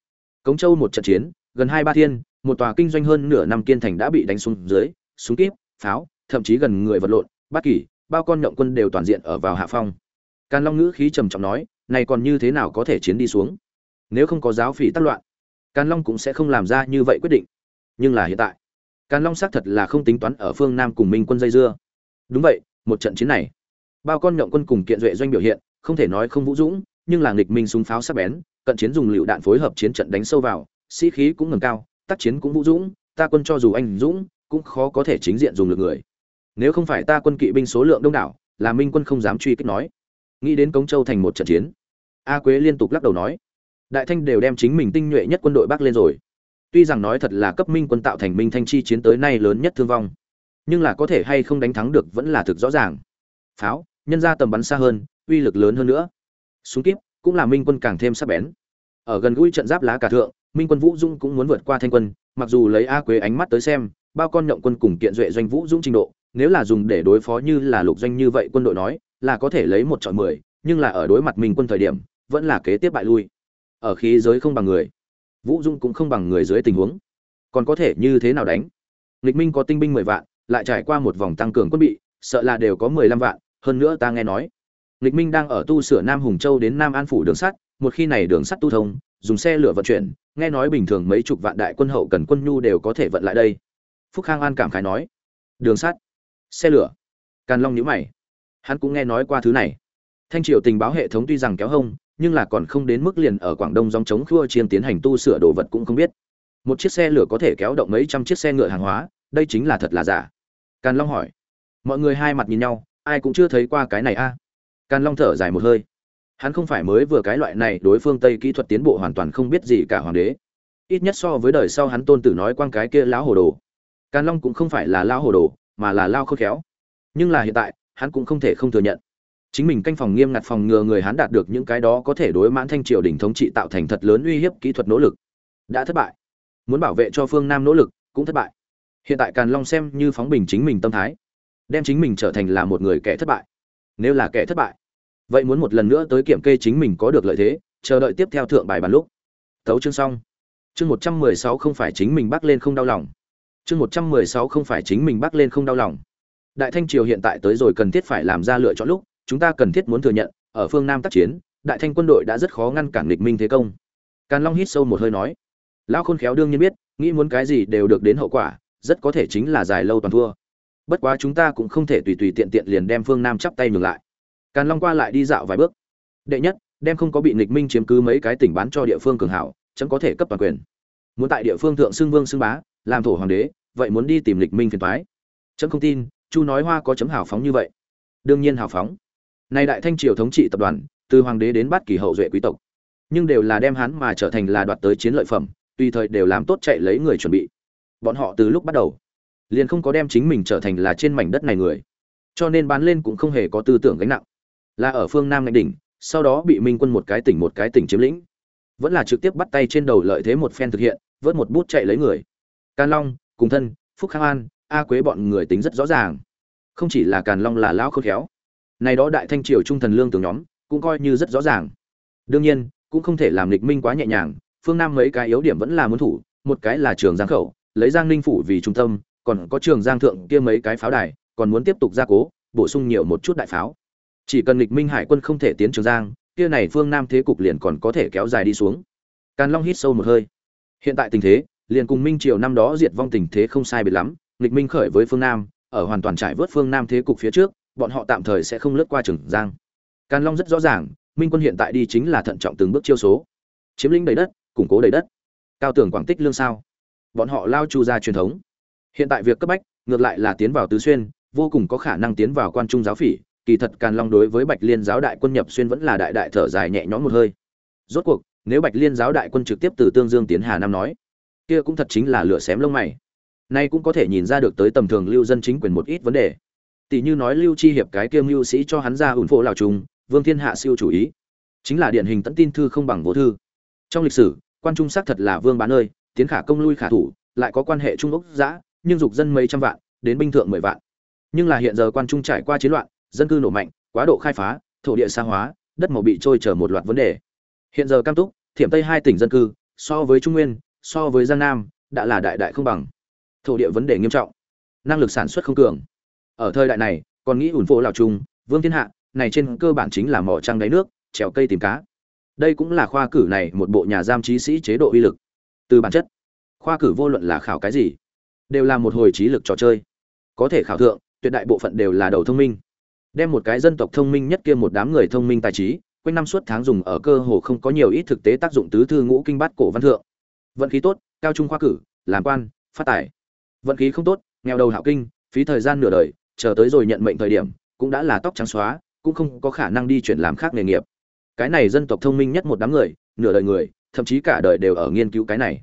Cống châu một trận chiến, gần hai ba thiên, một tòa kinh doanh hơn nửa năm kiên thành đã bị đánh xuống dưới, súng kíp, pháo, thậm chí gần người vật lộn bất kỳ, bao con nhộng quân đều toàn diện ở vào hạ phong càn long ngữ khí trầm trọng nói, này còn như thế nào có thể chiến đi xuống? Nếu không có giáo phỉ tác loạn, càn long cũng sẽ không làm ra như vậy quyết định. Nhưng là hiện tại, càn long xác thật là không tính toán ở phương nam cùng minh quân dây dưa. Đúng vậy, một trận chiến này, bao con nhộng quân cùng kiện duệ doanh biểu hiện, không thể nói không vũ dũng, nhưng là nghịch minh súng pháo sắc bén, cận chiến dùng lựu đạn phối hợp chiến trận đánh sâu vào, sĩ khí cũng ngẩng cao, tác chiến cũng vũ dũng, ta quân cho dù anh dũng, cũng khó có thể chính diện dùng lực người. Nếu không phải ta quân kỵ binh số lượng đông đảo, là minh quân không dám truy kích nói nghĩ đến cống châu thành một trận chiến. A quế liên tục lắc đầu nói, đại thanh đều đem chính mình tinh nhuệ nhất quân đội bắc lên rồi. Tuy rằng nói thật là cấp minh quân tạo thành minh thanh chi chiến tới nay lớn nhất thương vong, nhưng là có thể hay không đánh thắng được vẫn là thực rõ ràng. Pháo, nhân ra tầm bắn xa hơn, uy lực lớn hơn nữa. Súng kíp cũng là minh quân càng thêm sắc bén. Ở gần gũi trận giáp lá cả thượng, minh quân vũ dung cũng muốn vượt qua thanh quân, mặc dù lấy a quế ánh mắt tới xem, bao con nhộng quân cùng kiện duệ doanh vũ dung trình độ, nếu là dùng để đối phó như là lục doanh như vậy quân đội nói là có thể lấy một chọn mười, nhưng là ở đối mặt mình quân thời điểm, vẫn là kế tiếp bại lui. Ở khí giới không bằng người, vũ dung cũng không bằng người dưới tình huống. Còn có thể như thế nào đánh? Lịch minh có tinh binh mười vạn, lại trải qua một vòng tăng cường quân bị, sợ là đều có mười lăm vạn, hơn nữa ta nghe nói lịch minh đang ở tu sửa nam hùng châu đến nam an phủ đường sắt, một khi này đường sắt tu thông, dùng xe lửa vận chuyển, nghe nói bình thường mấy chục vạn đại quân hậu cần quân nhu đều có thể vận lại đây. Phúc khang an cảm khái nói, đường sắt, xe lửa. Càn long nhữ mày hắn cũng nghe nói qua thứ này. Thanh triều tình báo hệ thống tuy rằng kéo hông, nhưng là còn không đến mức liền ở quảng đông dòng chống khua chiên tiến hành tu sửa đồ vật cũng không biết. Một chiếc xe lửa có thể kéo động mấy trăm chiếc xe ngựa hàng hóa, đây chính là thật là giả. Càn long hỏi. Mọi người hai mặt nhìn nhau, ai cũng chưa thấy qua cái này a. Càn long thở dài một hơi. Hắn không phải mới vừa cái loại này, đối phương tây kỹ thuật tiến bộ hoàn toàn không biết gì cả hoàng đế. Ít nhất so với đời sau hắn tôn tử nói quan cái kia lão hồ đồ. Càn long cũng không phải là lao hồ đồ, mà là lao khôn khéo. Nhưng là hiện tại hắn cũng không thể không thừa nhận. Chính mình canh phòng nghiêm ngặt phòng ngừa người hắn đạt được những cái đó có thể đối mãn thanh triều đình thống trị tạo thành thật lớn uy hiếp kỹ thuật nỗ lực. Đã thất bại. Muốn bảo vệ cho phương nam nỗ lực, cũng thất bại. Hiện tại càn long xem như phóng bình chính mình tâm thái, đem chính mình trở thành là một người kẻ thất bại. Nếu là kẻ thất bại, vậy muốn một lần nữa tới kiểm kê chính mình có được lợi thế, chờ đợi tiếp theo thượng bài bàn lúc. Tấu chương xong. Chương một trăm mười sáu không phải chính mình bắt lên không đau lòng. Chương một trăm mười sáu không phải chính mình bắt lên không đau lòng đại thanh triều hiện tại tới rồi cần thiết phải làm ra lựa chọn lúc, chúng ta cần thiết muốn thừa nhận, ở phương nam tác chiến, đại thanh quân đội đã rất khó ngăn cản địch minh thế công. Càn long hít sâu một hơi nói, lão khôn khéo đương nhiên biết, nghĩ muốn cái gì đều được đến hậu quả, rất có thể chính là dài lâu toàn thua. Bất quá chúng ta cũng không thể tùy tùy tiện tiện liền đem phương nam chắp tay nhường lại. Càn long qua lại đi dạo vài bước. Đệ nhất, đem không có bị nghịch minh chiếm cứ mấy cái tỉnh bán cho địa phương cường hảo chẳng có thể cấp toàn quyền. Muốn tại địa phương thượng xưng vương xưng bá, làm thổ hoàng đế, vậy muốn đi tìm địch minh phiền toái. Chấm không tin chu nói hoa có chấm hào phóng như vậy. Đương nhiên hào phóng. Nay đại thanh triều thống trị tập đoàn, từ hoàng đế đến bát kỳ hậu duệ quý tộc, nhưng đều là đem hắn mà trở thành là đoạt tới chiến lợi phẩm, tùy thời đều làm tốt chạy lấy người chuẩn bị. Bọn họ từ lúc bắt đầu, liền không có đem chính mình trở thành là trên mảnh đất này người, cho nên bán lên cũng không hề có tư tưởng gánh nặng. Là ở phương nam ngạch đỉnh, sau đó bị minh quân một cái tỉnh một cái tỉnh chiếm lĩnh. Vẫn là trực tiếp bắt tay trên đầu lợi thế một phen thực hiện, vớt một bút chạy lấy người. Can long, cùng thân, phúc khang an a quế bọn người tính rất rõ ràng. Không chỉ là càn long là lão khôn khéo. Này đó đại thanh triều trung thần lương tướng nhóm, cũng coi như rất rõ ràng. Đương nhiên, cũng không thể làm lịch minh quá nhẹ nhàng, phương nam mấy cái yếu điểm vẫn là muốn thủ, một cái là trường giang khẩu, lấy giang ninh phủ vì trung tâm, còn có trường giang thượng kia mấy cái pháo đài, còn muốn tiếp tục gia cố, bổ sung nhiều một chút đại pháo. Chỉ cần lịch minh hải quân không thể tiến trường giang, kia này phương nam thế cục liền còn có thể kéo dài đi xuống. Càn long hít sâu một hơi. Hiện tại tình thế, liền cùng minh triều năm đó diệt vong tình thế không sai biệt lắm lịch minh khởi với phương nam, ở hoàn toàn trải vớt phương nam thế cục phía trước, bọn họ tạm thời sẽ không lướt qua trường giang. Càn long rất rõ ràng, minh quân hiện tại đi chính là thận trọng từng bước chiêu số. Chiếm lĩnh đầy đất, củng cố đầy đất. Cao tường quảng tích lương sao. Bọn họ lao chu ra truyền thống. Hiện tại việc cấp bách, ngược lại là tiến vào tứ xuyên, vô cùng có khả năng tiến vào quan trung giáo phỉ. Kỳ thật càn long đối với bạch liên giáo đại quân nhập xuyên vẫn là đại đại thở dài nhẹ nhõm một hơi. Rốt cuộc, nếu bạch liên giáo đại quân trực tiếp từ tương dương tiến hà nam nói, kia cũng thật chính là lửa xém lông mày nay cũng có thể nhìn ra được tới tầm thường lưu dân chính quyền một ít vấn đề. Tỷ như nói lưu chi hiệp cái kiêm lưu sĩ cho hắn ra ủn phổ lào trùng vương thiên hạ siêu chủ ý. Chính là điển hình tận tin thư không bằng vô thư. Trong lịch sử, quan trung xác thật là vương bán ơi, tiến khả công lui khả thủ, lại có quan hệ trung ốc giã, nhưng dục dân mấy trăm vạn, đến binh thượng mười vạn. Nhưng là hiện giờ quan trung trải qua chiến loạn, dân cư nổ mạnh, quá độ khai phá, thổ địa xa hóa, đất màu bị trôi trở một loạt vấn đề. Hiện giờ cam túc, thiểm tây hai tỉnh dân cư, so với trung nguyên, so với giang nam, đã là đại đại không bằng thổ địa vấn đề nghiêm trọng. Năng lực sản xuất không cường. Ở thời đại này, còn nghĩ ủn phố lào trung vương thiên hạ, này trên cơ bản chính là mỏ trăng đáy nước, trèo cây tìm cá. Đây cũng là khoa cử này một bộ nhà giam trí sĩ chế độ uy lực. Từ bản chất, khoa cử vô luận là khảo cái gì, đều là một hồi trí lực trò chơi. Có thể khảo thượng, tuyệt đại bộ phận đều là đầu thông minh. Đem một cái dân tộc thông minh nhất kia một đám người thông minh tài trí, quanh năm suốt tháng dùng ở cơ hồ không có nhiều ít thực tế tác dụng tứ thư ngũ kinh bát cổ văn thượng. Vận khí tốt, cao trung khoa cử, làm quan, phát tài vận khí không tốt, nghèo đầu hạo kinh, phí thời gian nửa đời, chờ tới rồi nhận mệnh thời điểm, cũng đã là tóc trắng xóa, cũng không có khả năng đi chuyển làm khác nghề nghiệp. Cái này dân tộc thông minh nhất một đám người, nửa đời người, thậm chí cả đời đều ở nghiên cứu cái này.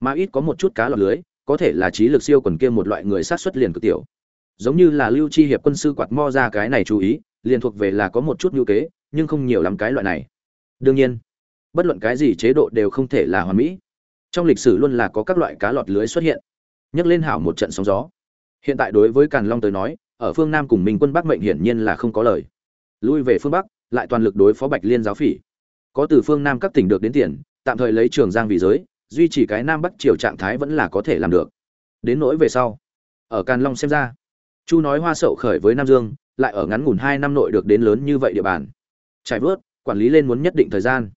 Mà ít có một chút cá lọt lưới, có thể là trí lực siêu quần kia một loại người sát xuất liền cực tiểu. Giống như là lưu chi hiệp quân sư quạt mo ra cái này chú ý, liền thuộc về là có một chút ngữ kế, nhưng không nhiều lắm cái loại này. Đương nhiên, bất luận cái gì chế độ đều không thể là hoàn mỹ. Trong lịch sử luôn là có các loại cá lọt lưới xuất hiện nhấc lên hảo một trận sóng gió. Hiện tại đối với càn long tới nói, ở phương nam cùng minh quân bắc mệnh hiển nhiên là không có lời. Lui về phương bắc, lại toàn lực đối phó bạch liên giáo phỉ. Có từ phương nam các tỉnh được đến tiền, tạm thời lấy trường giang vì giới, duy trì cái nam bắc triều trạng thái vẫn là có thể làm được. Đến nỗi về sau, ở càn long xem ra, chu nói hoa sậu khởi với nam dương, lại ở ngắn ngủn hai năm nội được đến lớn như vậy địa bàn. Trải vớt, quản lý lên muốn nhất định thời gian.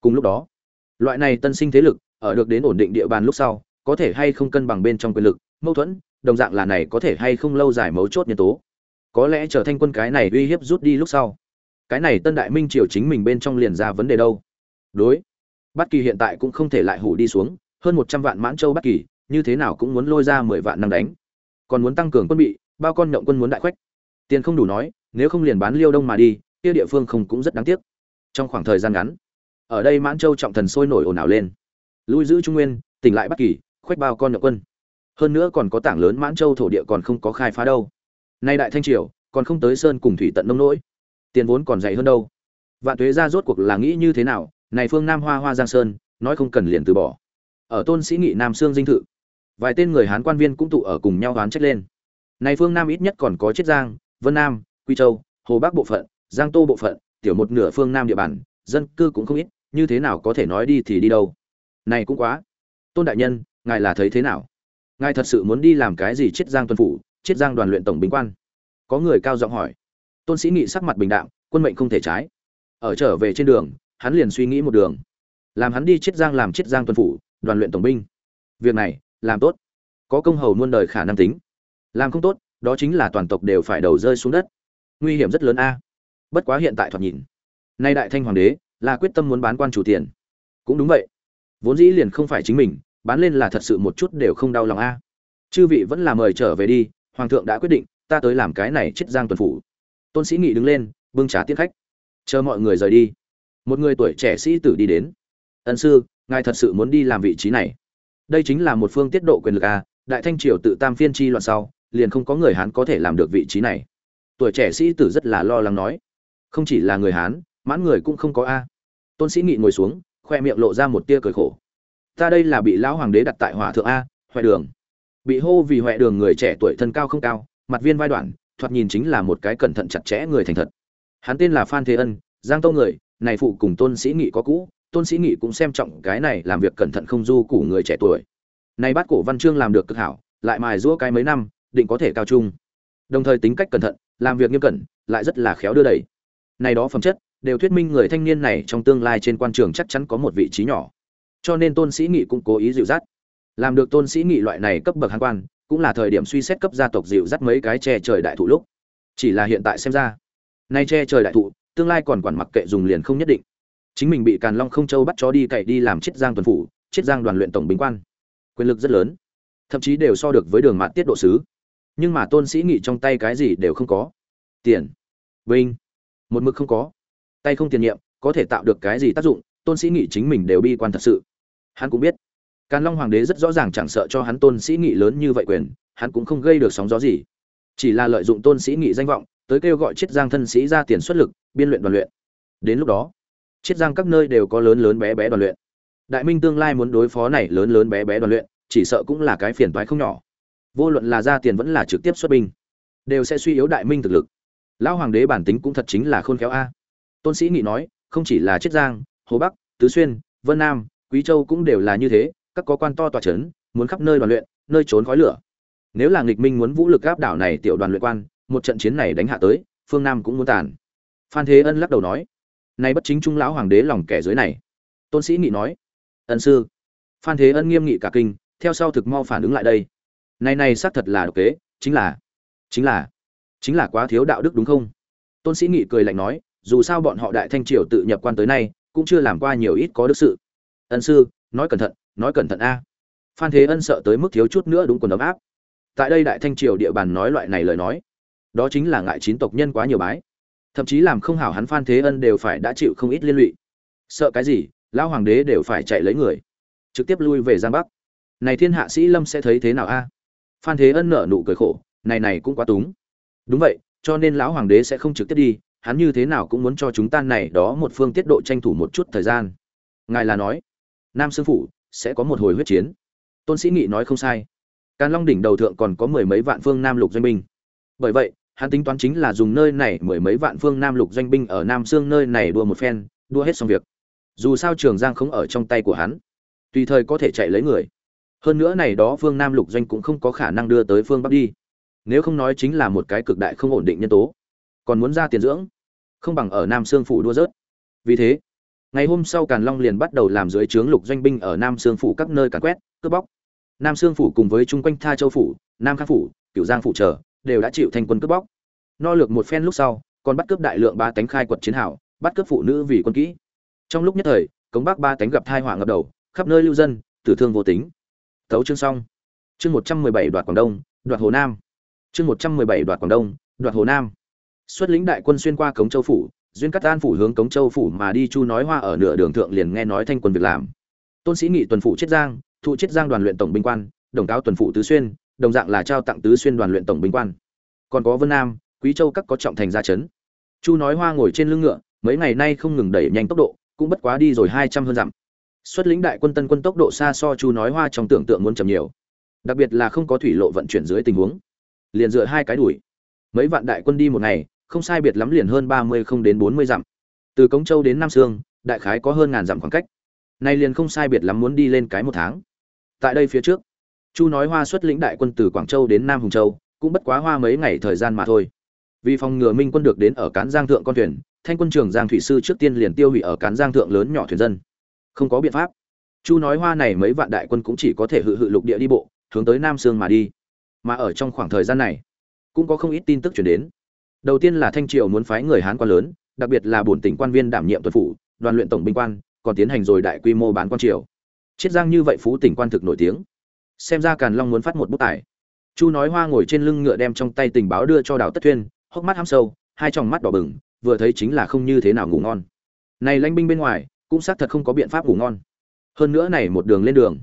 Cùng lúc đó, loại này tân sinh thế lực, ở được đến ổn định địa bàn lúc sau có thể hay không cân bằng bên trong quyền lực, mâu thuẫn, đồng dạng là này có thể hay không lâu dài mấu chốt nhân tố. Có lẽ trở thành quân cái này uy hiếp rút đi lúc sau, cái này tân đại minh triều chính mình bên trong liền ra vấn đề đâu. Đối bất kỳ hiện tại cũng không thể lại hủ đi xuống, hơn một trăm vạn mãn châu bất kỳ, như thế nào cũng muốn lôi ra mười vạn năng đánh. Còn muốn tăng cường quân bị, bao con nhộng quân muốn đại khoách tiền không đủ nói, nếu không liền bán liêu đông mà đi, kia địa phương không cũng rất đáng tiếc. Trong khoảng thời gian ngắn, ở đây mãn châu trọng thần sôi nổi ồn ào lên. Lui giữ trung nguyên, tỉnh lại bất kỳ khoách bao con nhậu quân. Hơn nữa còn có tảng lớn mãn châu thổ địa còn không có khai phá đâu. Nay đại thanh triều, còn không tới sơn cùng thủy tận nông nỗi. Tiền vốn còn dày hơn đâu. Vạn tuế ra rốt cuộc là nghĩ như thế nào, này phương nam hoa hoa giang sơn, nói không cần liền từ bỏ. Ở tôn sĩ nghị nam sương dinh thự, vài tên người hán quan viên cũng tụ ở cùng nhau đoán trách lên. Này phương nam ít nhất còn có chiết giang, vân nam, quy châu, hồ bắc bộ phận, giang tô bộ phận, tiểu một nửa phương nam địa bàn, dân cư cũng không ít, như thế nào có thể nói đi thì đi đâu. Này cũng quá. Tôn đại nhân ngài là thấy thế nào? Ngài thật sự muốn đi làm cái gì chiết giang tuân phủ, chiết giang đoàn luyện tổng binh quan? Có người cao giọng hỏi. Tôn sĩ nghị sắc mặt bình đạm, quân mệnh không thể trái. Ở trở về trên đường, hắn liền suy nghĩ một đường. Làm hắn đi chiết giang làm chiết giang tuân phủ, đoàn luyện tổng binh. Việc này, làm tốt. Có công hầu muôn đời khả năng tính. Làm không tốt, đó chính là toàn tộc đều phải đầu rơi xuống đất. Nguy hiểm rất lớn a. Bất quá hiện tại thoạt nhìn, nay đại thanh hoàng đế là quyết tâm muốn bán quan chủ tiền. Cũng đúng vậy. Vốn dĩ liền không phải chính mình bán lên là thật sự một chút đều không đau lòng a. Chư vị vẫn là mời trở về đi, hoàng thượng đã quyết định, ta tới làm cái này chết giang tuần phủ. Tôn sĩ nghị đứng lên, bưng trà tiết khách. Chờ mọi người rời đi. Một người tuổi trẻ sĩ tử đi đến. Ân sư, ngài thật sự muốn đi làm vị trí này? Đây chính là một phương tiết độ quyền lực a, đại thanh triều tự tam phiên chi loạn sau, liền không có người hán có thể làm được vị trí này. Tuổi trẻ sĩ tử rất là lo lắng nói. Không chỉ là người hán, mãn người cũng không có a. Tôn sĩ nghị ngồi xuống, khoe miệng lộ ra một tia cười khổ ta đây là bị lão hoàng đế đặt tại hỏa thượng a huệ đường. Bị hô vì huệ đường người trẻ tuổi thân cao không cao, mặt viên vai đoạn, thoạt nhìn chính là một cái cẩn thận chặt chẽ người thành thật. Hắn tên là phan thế ân, giang tâu người, này phụ cùng tôn sĩ nghị có cũ, tôn sĩ nghị cũng xem trọng cái này làm việc cẩn thận không du củ người trẻ tuổi. Nay bát cổ văn chương làm được cực hảo, lại mài giũa cái mấy năm, định có thể cao trung. Đồng thời tính cách cẩn thận, làm việc nghiêm cẩn, lại rất là khéo đưa đẩy. Này đó phẩm chất, đều thuyết minh người thanh niên này trong tương lai trên quan trường chắc chắn có một vị trí nhỏ cho nên tôn sĩ nghị cũng cố ý dịu dắt. Làm được tôn sĩ nghị loại này cấp bậc hán quan, cũng là thời điểm suy xét cấp gia tộc dịu dắt mấy cái che trời đại thụ lúc. Chỉ là hiện tại xem ra, nay che trời đại thụ, tương lai còn quản mặc kệ dùng liền không nhất định. Chính mình bị càn long không châu bắt chó đi cậy đi làm chiết giang tuần phủ, chiết giang đoàn luyện tổng bình quan. Quyền lực rất lớn, thậm chí đều so được với đường mạn tiết độ sứ. Nhưng mà tôn sĩ nghị trong tay cái gì đều không có. Tiền, binh, một mực không có. Tay không tiền nhiệm, có thể tạo được cái gì tác dụng, tôn sĩ nghị chính mình đều bi quan thật sự hắn cũng biết. Càn long hoàng đế rất rõ ràng chẳng sợ cho hắn tôn sĩ nghị lớn như vậy quyền, hắn cũng không gây được sóng gió gì. Chỉ là lợi dụng tôn sĩ nghị danh vọng, tới kêu gọi chiết giang thân sĩ ra tiền xuất lực, biên luyện đoàn luyện. Đến lúc đó, chiết giang các nơi đều có lớn lớn bé bé đoàn luyện. Đại minh tương lai muốn đối phó này lớn lớn bé bé đoàn luyện, chỉ sợ cũng là cái phiền toái không nhỏ. Vô luận là ra tiền vẫn là trực tiếp xuất binh, đều sẽ suy yếu đại minh thực lực. Lão hoàng đế bản tính cũng thật chính là khôn khéo a. Tôn sĩ nghị nói, không chỉ là chiết giang, hồ bắc, tứ xuyên, vân nam quý châu cũng đều là như thế, các có quan to tòa chấn, muốn khắp nơi đoàn luyện, nơi trốn khói lửa. Nếu là nghịch minh muốn vũ lực áp đảo này tiểu đoàn luyện quan, một trận chiến này đánh hạ tới, phương nam cũng muốn tàn. Phan thế ân lắc đầu nói, nay bất chính trung lão hoàng đế lòng kẻ dưới này. Tôn sĩ nghị nói, ân sư. Phan thế ân nghiêm nghị cả kinh, theo sau thực mau phản ứng lại đây. Này này xác thật là độc kế, chính là chính là chính là quá thiếu đạo đức đúng không? Tôn sĩ nghị cười lạnh nói, dù sao bọn họ đại thanh triều tự nhập quan tới nay, cũng chưa làm qua nhiều ít có đức sự ân sư, nói cẩn thận, nói cẩn thận a. Phan thế ân sợ tới mức thiếu chút nữa đúng quần ấm áp. Tại đây đại thanh triều địa bàn nói loại này lời nói, đó chính là ngại chín tộc nhân quá nhiều bái. Thậm chí làm không hảo hắn phan thế ân đều phải đã chịu không ít liên lụy. Sợ cái gì, lão hoàng đế đều phải chạy lấy người, trực tiếp lui về giang bắc. Này thiên hạ sĩ lâm sẽ thấy thế nào a? Phan thế ân nở nụ cười khổ, này này cũng quá túng. Đúng vậy, cho nên lão hoàng đế sẽ không trực tiếp đi, hắn như thế nào cũng muốn cho chúng ta này đó một phương tiết độ tranh thủ một chút thời gian. Ngài là nói nam sư phủ sẽ có một hồi huyết chiến. Tôn sĩ nghị nói không sai. Càn long đỉnh đầu thượng còn có mười mấy vạn phương nam lục doanh binh. Bởi vậy, hắn tính toán chính là dùng nơi này mười mấy vạn phương nam lục doanh binh ở nam sương nơi này đua một phen, đua hết xong việc. Dù sao trường giang không ở trong tay của hắn, tùy thời có thể chạy lấy người. Hơn nữa này đó phương nam lục doanh cũng không có khả năng đưa tới phương bắc đi. Nếu không nói chính là một cái cực đại không ổn định nhân tố. Còn muốn ra tiền dưỡng, không bằng ở nam sương phủ đua rớt. Vì thế ngày hôm sau càn long liền bắt đầu làm dưới trướng lục doanh binh ở nam sương phủ các nơi càn quét, cướp bóc. Nam sương phủ cùng với chung quanh tha châu phủ, nam khang phủ, cửu giang phủ trở đều đã chịu thành quân cướp bóc. No lược một phen lúc sau, còn bắt cướp đại lượng ba tánh khai quật chiến hảo bắt cướp phụ nữ vì quân kỹ. Trong lúc nhất thời, cống bắc ba tánh gặp thai họa ngập đầu, khắp nơi lưu dân, tử thương vô tính. Thấu chương xong. Chương một trăm mười bảy đoạt quảng đông, đoạt hồ nam. Chương một trăm mười bảy đoạt quảng đông, đoạt hồ nam. Xuất lĩnh đại quân xuyên qua cống châu phủ duyên cắt an phủ hướng cống châu phủ mà đi chu nói hoa ở nửa đường thượng liền nghe nói thanh quân việc làm. Tôn sĩ nghị tuần phủ chiết giang, thụ chiết giang đoàn luyện tổng binh quan, đồng cáo tuần phủ tứ xuyên, đồng dạng là trao tặng tứ xuyên đoàn luyện tổng binh quan. Còn có vân nam, quý châu các có trọng thành gia chấn. Chu nói hoa ngồi trên lưng ngựa, mấy ngày nay không ngừng đẩy nhanh tốc độ, cũng bất quá đi rồi hai trăm hơn dặm. Xuất lĩnh đại quân tân quân tốc độ xa so chu nói hoa trong tưởng tượng muốn chậm nhiều. Đặc biệt là không có thủy lộ vận chuyển dưới tình huống. Liền dựa hai cái đuổi. Mấy vạn đại quân đi một ngày không sai biệt lắm liền hơn ba mươi không đến bốn mươi dặm. Từ cống châu đến nam sương, đại khái có hơn ngàn dặm khoảng cách. Nay liền không sai biệt lắm muốn đi lên cái một tháng. Tại đây phía trước, chu nói hoa xuất lĩnh đại quân từ quảng châu đến nam hùng châu, cũng bất quá hoa mấy ngày thời gian mà thôi. Vì phòng ngừa minh quân được đến ở cán giang thượng con thuyền, thanh quân trưởng giang thủy sư trước tiên liền tiêu hủy ở cán giang thượng lớn nhỏ thuyền dân. Không có biện pháp. Chu nói hoa này mấy vạn đại quân cũng chỉ có thể hự hự lục địa đi bộ, hướng tới nam sương mà đi. Mà ở trong khoảng thời gian này, cũng có không ít tin tức truyền đến đầu tiên là thanh triều muốn phái người hán quan lớn, đặc biệt là bổn tỉnh quan viên đảm nhiệm tuần phủ, đoàn luyện tổng binh quan, còn tiến hành rồi đại quy mô bán quan triều. Chiết giang như vậy phú tỉnh quan thực nổi tiếng. Xem ra càn long muốn phát một bút tài. Chu nói hoa ngồi trên lưng ngựa đem trong tay tình báo đưa cho đào tất thuyên, hốc mắt hăm sâu, hai tròng mắt đỏ bừng, vừa thấy chính là không như thế nào ngủ ngon. Này lãnh binh bên ngoài, cũng xác thật không có biện pháp ngủ ngon. Hơn nữa này một đường lên đường.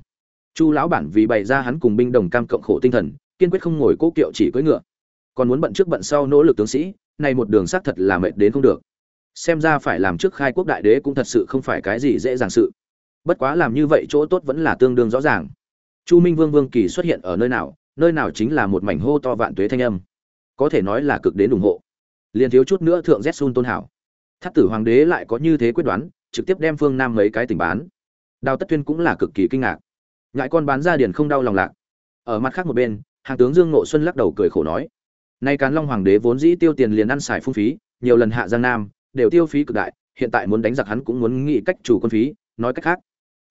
Chu lão bản vì bày ra hắn cùng binh đồng cam cộng khổ tinh thần, kiên quyết không ngồi cố kiệu chỉ cưỡi ngựa còn muốn bận trước bận sau nỗ lực tướng sĩ, này một đường xác thật là mệt đến không được. Xem ra phải làm trước khai quốc đại đế cũng thật sự không phải cái gì dễ dàng sự. Bất quá làm như vậy chỗ tốt vẫn là tương đương rõ ràng. Chu minh vương vương kỳ xuất hiện ở nơi nào nơi nào chính là một mảnh hô to vạn tuế thanh âm. Có thể nói là cực đến ủng hộ. Liền thiếu chút nữa thượng Zetsun tôn hảo. Thắt tử hoàng đế lại có như thế quyết đoán, trực tiếp đem phương nam mấy cái tỉnh bán. Đào tất tuyên cũng là cực kỳ kinh ngạc. Ngại con bán ra điền không đau lòng lạc. Ở mặt khác một bên, hàng tướng dương nộ xuân lắc đầu cười khổ nói nay càn long hoàng đế vốn dĩ tiêu tiền liền ăn xài phung phí, nhiều lần hạ giang nam, đều tiêu phí cực đại, hiện tại muốn đánh giặc hắn cũng muốn nghĩ cách chủ quân phí, nói cách khác,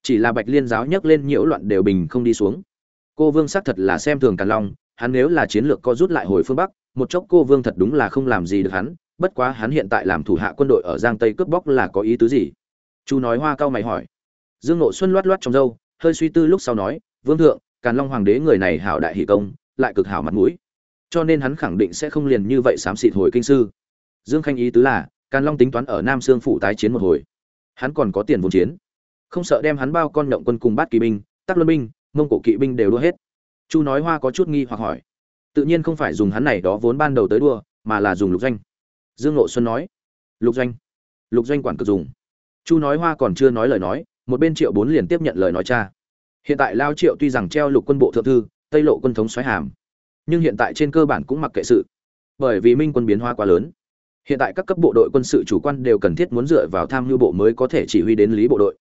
chỉ là bạch liên giáo nhấc lên nhiễu loạn đều bình không đi xuống. Cô vương xác thật là xem thường càn long, hắn nếu là chiến lược co rút lại hồi phương bắc, một chốc cô vương thật đúng là không làm gì được hắn, bất quá hắn hiện tại làm thủ hạ quân đội ở giang tây cướp bóc là có ý tứ gì? Chu nói hoa cao mày hỏi. Dương nội xuân loát loát trong râu, hơi suy tư lúc sau nói, vương thượng càn long hoàng đế người này hảo đại hỷ công, lại cực hảo mặt mũi cho nên hắn khẳng định sẽ không liền như vậy xám xịt hồi kinh sư. Dương khanh ý tứ là, càn long tính toán ở nam sương phủ tái chiến một hồi. Hắn còn có tiền vốn chiến. Không sợ đem hắn bao con nhộng quân cùng bát kỳ binh, tắc luân binh, mông cổ kỵ binh đều đua hết. Chu nói hoa có chút nghi hoặc hỏi. Tự nhiên không phải dùng hắn này đó vốn ban đầu tới đua, mà là dùng lục doanh. Dương ngộ xuân nói. Lục doanh. Lục doanh quản cực dùng. Chu nói hoa còn chưa nói lời nói, một bên triệu bốn liền tiếp nhận lời nói cha. Hiện tại lao triệu tuy rằng treo lục quân bộ thượng thư, tây lộ quân thống xoáy hàm nhưng hiện tại trên cơ bản cũng mặc kệ sự, bởi vì minh quân biến hoa quá lớn. Hiện tại các cấp bộ đội quân sự chủ quan đều cần thiết muốn dựa vào tham mưu bộ mới có thể chỉ huy đến lý bộ đội.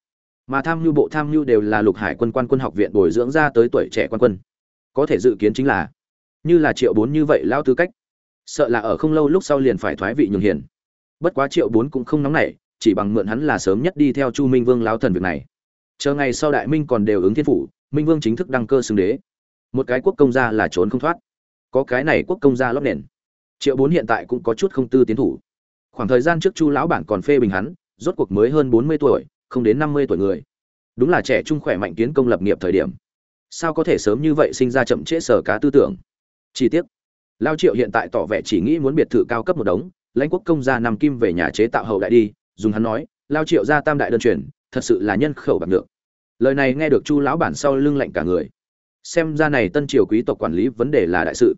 Mà tham mưu bộ tham mưu đều là lục hải quân quan quân học viện bồi dưỡng ra tới tuổi trẻ quan quân. Có thể dự kiến chính là, như là triệu bốn như vậy lao tư cách, sợ là ở không lâu lúc sau liền phải thoái vị nhường hiền. Bất quá triệu bốn cũng không nóng nảy, chỉ bằng mượn hắn là sớm nhất đi theo chu minh vương lao thần việc này. Chờ ngày sau đại minh còn đều ứng thiên phủ, minh vương chính thức đăng cơ xưng đế. Một cái quốc công gia là trốn không thoát có cái này quốc công gia lót nền. Triệu bốn hiện tại cũng có chút không tư tiến thủ. Khoảng thời gian trước chu lão bản còn phê bình hắn, rốt cuộc mới hơn bốn mươi tuổi, không đến năm mươi tuổi người. Đúng là trẻ trung khỏe mạnh kiến công lập nghiệp thời điểm. Sao có thể sớm như vậy sinh ra chậm trễ sở cá tư tưởng? Chi tiết. Lao triệu hiện tại tỏ vẻ chỉ nghĩ muốn biệt thự cao cấp một đống, lãnh quốc công gia nằm kim về nhà chế tạo hậu đại đi, dùng hắn nói, lao triệu ra tam đại đơn truyền, thật sự là nhân khẩu bạc được lời này nghe được chu lão bản sau lưng lạnh cả người. Xem ra này tân triều quý tộc quản lý vấn đề là đại sự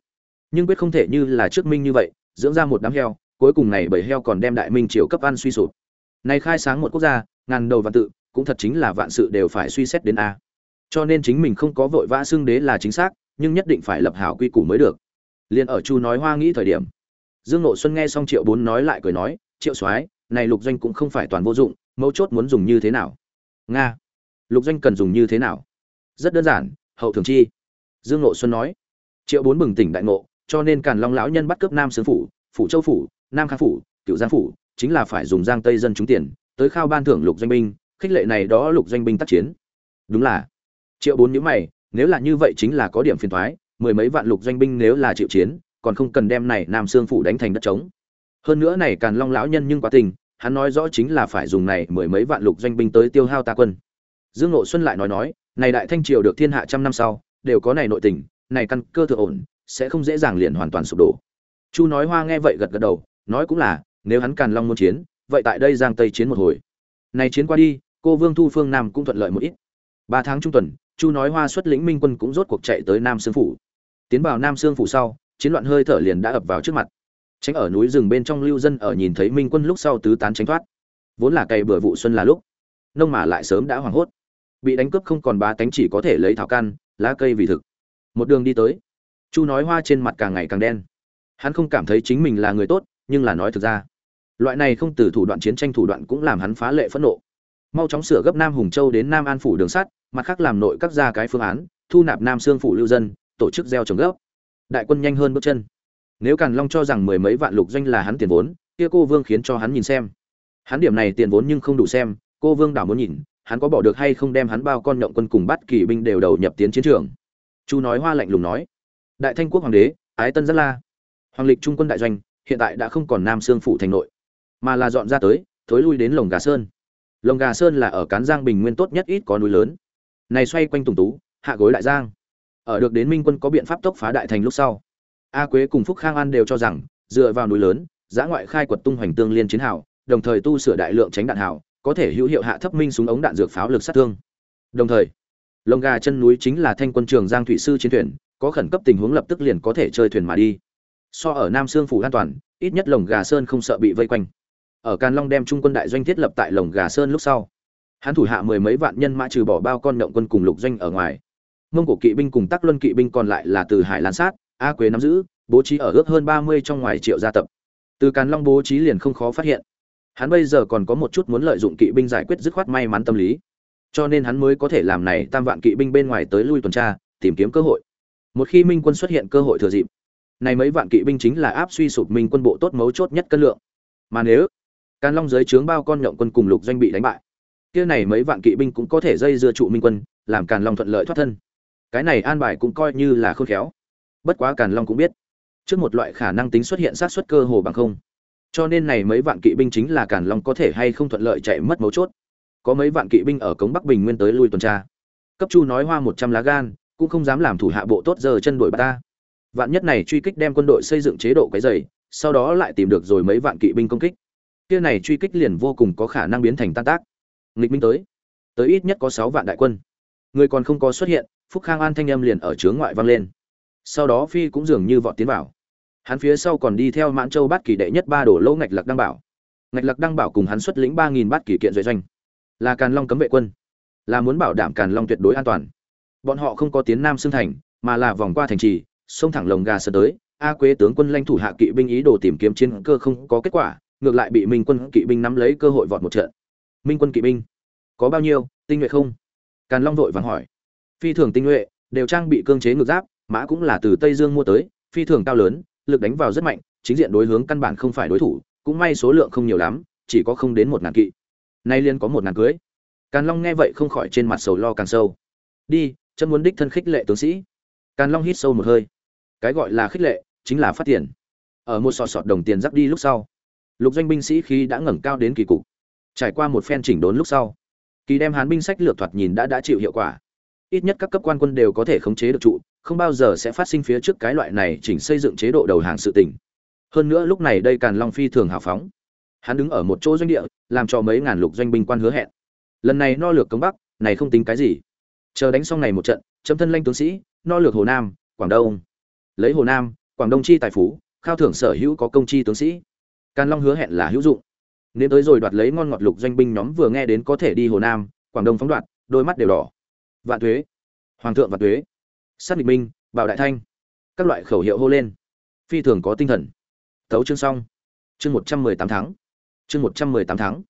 nhưng quyết không thể như là trước minh như vậy, dưỡng ra một đám heo, cuối cùng này bởi heo còn đem đại minh triều cấp ăn suy sụp. Này khai sáng một quốc gia, ngàn đầu vạn tự, cũng thật chính là vạn sự đều phải suy xét đến a. Cho nên chính mình không có vội vã xưng đế là chính xác, nhưng nhất định phải lập hảo quy củ mới được. Liền ở chu nói hoa nghĩ thời điểm, dương nội xuân nghe xong triệu bốn nói lại cười nói, triệu soái, này lục doanh cũng không phải toàn vô dụng, mấu chốt muốn dùng như thế nào? Nga, lục doanh cần dùng như thế nào? Rất đơn giản, hậu thường chi. Dương nội xuân nói. Triệu bốn bừng tỉnh đại ngộ cho nên càn long lão nhân bắt cướp nam sướng phủ phủ châu phủ, nam khang phủ cựu giang phủ, chính là phải dùng giang tây dân trúng tiền, tới khao ban thưởng lục doanh binh, khích lệ này đó lục doanh binh tác chiến. Đúng là. Triệu bốn nhữ mày, nếu là như vậy chính là có điểm phiền thoái mười mấy vạn lục doanh binh nếu là chịu chiến, còn không cần đem này nam sương phủ đánh thành đất trống. Hơn nữa này càn long lão nhân nhưng quá tình, hắn nói rõ chính là phải dùng này mười mấy vạn lục doanh binh tới tiêu hao ta quân. Dương nội xuân lại nói nói, này đại thanh triều được thiên hạ trăm năm sau, đều có này nội tình, này căn cơ thừa ổn sẽ không dễ dàng liền hoàn toàn sụp đổ. Chu nói hoa nghe vậy gật gật đầu, nói cũng là, nếu hắn càn long muốn chiến, vậy tại đây giang tây chiến một hồi. Này chiến qua đi, cô vương thu phương nam cũng thuận lợi một ít. Ba tháng trung tuần, chu nói hoa xuất lĩnh minh quân cũng rốt cuộc chạy tới nam sương phủ. Tiến vào nam sương phủ sau, chiến loạn hơi thở liền đã ập vào trước mặt. Tránh ở núi rừng bên trong lưu dân ở nhìn thấy minh quân lúc sau tứ tán tránh thoát. Vốn là cày bừa vụ xuân là lúc, nông mà lại sớm đã hoảng hốt. Bị đánh cướp không còn ba tánh chỉ có thể lấy thảo căn lá cây vì thực. Một đường đi tới chu nói hoa trên mặt càng ngày càng đen. Hắn không cảm thấy chính mình là người tốt, nhưng là nói thực ra, loại này không từ thủ đoạn chiến tranh thủ đoạn cũng làm hắn phá lệ phẫn nộ. Mau chóng sửa gấp nam hùng châu đến nam an phủ đường sắt, mặt khác làm nội các ra cái phương án, thu nạp nam xương phủ lưu dân, tổ chức gieo trồng gốc. Đại quân nhanh hơn bước chân. Nếu càn long cho rằng mười mấy vạn lục doanh là hắn tiền vốn, kia cô vương khiến cho hắn nhìn xem. Hắn điểm này tiền vốn nhưng không đủ xem, cô vương đảo muốn nhìn, hắn có bỏ được hay không đem hắn bao con nhộng quân cùng bắt kỳ binh đều đầu nhập tiến chiến trường. Chu nói hoa lạnh lùng nói đại thanh quốc hoàng đế, ái tân rất la. Hoàng lịch trung quân đại doanh, hiện tại đã không còn nam sương phủ thành nội, mà là dọn ra tới, thối lui đến lồng gà sơn. Lồng gà sơn là ở cán giang bình nguyên tốt nhất ít có núi lớn. Này xoay quanh tùng tú, hạ gối đại giang. Ở được đến minh quân có biện pháp tốc phá đại thành lúc sau, a quế cùng phúc khang an đều cho rằng, dựa vào núi lớn, giã ngoại khai quật tung hoành tương liên chiến hào, đồng thời tu sửa đại lượng tránh đạn hào, có thể hữu hiệu hạ thấp minh súng ống đạn dược pháo lực sát thương. Đồng thời, lồng gà chân núi chính là thanh quân trường giang thủy sư chiến thuyền có khẩn cấp tình huống lập tức liền có thể chơi thuyền mà đi. So ở nam sương phủ an toàn, ít nhất lồng gà sơn không sợ bị vây quanh. Ở càn long đem trung quân đại doanh thiết lập tại lồng gà sơn lúc sau, hắn thủ hạ mười mấy vạn nhân mã trừ bỏ bao con động quân cùng lục doanh ở ngoài. Mông cổ kỵ binh cùng tắc luân kỵ binh còn lại là từ hải lan sát, a quế nắm giữ, bố trí ở ước hơn ba mươi trong ngoài triệu gia tập. Từ càn long bố trí liền không khó phát hiện. Hắn bây giờ còn có một chút muốn lợi dụng kỵ binh giải quyết dứt khoát may mắn tâm lý. Cho nên hắn mới có thể làm này tam vạn kỵ binh bên ngoài tới lui tuần tra, tìm kiếm cơ hội một khi minh quân xuất hiện cơ hội thừa dịp, này mấy vạn kỵ binh chính là áp suy sụp minh quân bộ tốt mấu chốt nhất cân lượng. Mà nếu càn long dưới trướng bao con nhộng quân cùng lục doanh bị đánh bại, kia này mấy vạn kỵ binh cũng có thể dây dưa trụ minh quân, làm càn long thuận lợi thoát thân. Cái này an bài cũng coi như là khôn khéo. Bất quá càn long cũng biết, trước một loại khả năng tính xuất hiện sát xuất cơ hồ bằng không. Cho nên này mấy vạn kỵ binh chính là càn long có thể hay không thuận lợi chạy mất mấu chốt. Có mấy vạn kỵ binh ở cống bắc bình nguyên tới lui tuần tra. Cấp chu nói hoa một trăm lá gan cũng không dám làm thủ hạ bộ tốt giờ chân đuổi bắt ta. Vạn nhất này truy kích đem quân đội xây dựng chế độ cái dày sau đó lại tìm được rồi mấy vạn kỵ binh công kích. Kia này truy kích liền vô cùng có khả năng biến thành tan tác. Nghịch minh tới. Tới ít nhất có sáu vạn đại quân. Người còn không có xuất hiện, phúc khang an thanh âm liền ở chướng ngoại vang lên. Sau đó phi cũng dường như vọt tiến vào. Hắn phía sau còn đi theo mãn châu bát kỳ đệ nhất ba đổ lỗ ngạch lạc đăng bảo. Ngạch lạc đăng bảo cùng hắn xuất lĩnh ba nghìn bát kỳ kiện duệ doanh. Là càn long cấm vệ quân. Là muốn bảo đảm càn long tuyệt đối an toàn bọn họ không có tiến nam xương thành, mà là vòng qua thành trì, xông thẳng lồng gà sơn tới. A quế tướng quân lãnh thủ hạ kỵ binh ý đồ tìm kiếm chiến cơ không có kết quả, ngược lại bị minh quân kỵ binh nắm lấy cơ hội vọt một trận. Minh quân kỵ binh, có bao nhiêu, tinh nhuệ không? Càn long vội vàng hỏi. Phi thường tinh nhuệ, đều trang bị cương chế ngược giáp, mã cũng là từ tây dương mua tới, phi thường cao lớn, lực đánh vào rất mạnh, chính diện đối hướng căn bản không phải đối thủ, cũng may số lượng không nhiều lắm, chỉ có không đến một ngàn kỵ. Nay liên có một ngàn cưới. Càn long nghe vậy không khỏi trên mặt sầu lo càng sâu. Đi chân muốn đích thân khích lệ tướng sĩ. Càn long hít sâu một hơi. Cái gọi là khích lệ chính là phát tiền. Ở một sọt sọt đồng tiền rắc đi lúc sau, lục doanh binh sĩ khi đã ngẩng cao đến kỳ cục. Trải qua một phen chỉnh đốn lúc sau, kỳ đem hán binh sách lược thoạt nhìn đã đã chịu hiệu quả. Ít nhất các cấp quan quân đều có thể khống chế được trụ, không bao giờ sẽ phát sinh phía trước cái loại này chỉnh xây dựng chế độ đầu hàng sự tình. Hơn nữa lúc này đây càn long phi thường hào phóng. Hắn đứng ở một chỗ doanh địa, làm cho mấy ngàn lục doanh binh quan hứa hẹn. Lần này no lược cống bắc, này không tính cái gì chờ đánh xong này một trận, chấm thân lanh tướng sĩ, no lược hồ nam, quảng đông. Lấy hồ nam, quảng đông chi tài phú, khao thưởng sở hữu có công chi tướng sĩ. Càn long hứa hẹn là hữu dụng. Nếu tới rồi đoạt lấy ngon ngọt lục doanh binh nhóm vừa nghe đến có thể đi hồ nam, quảng đông phóng đoạt, đôi mắt đều đỏ. Vạn thuế, hoàng thượng vạn thuế, sát địch minh, bảo đại thanh, các loại khẩu hiệu hô lên. Phi thường có tinh thần. Thấu chương xong. Chương một trăm mười tám tháng. Chương một trăm mười tám tháng.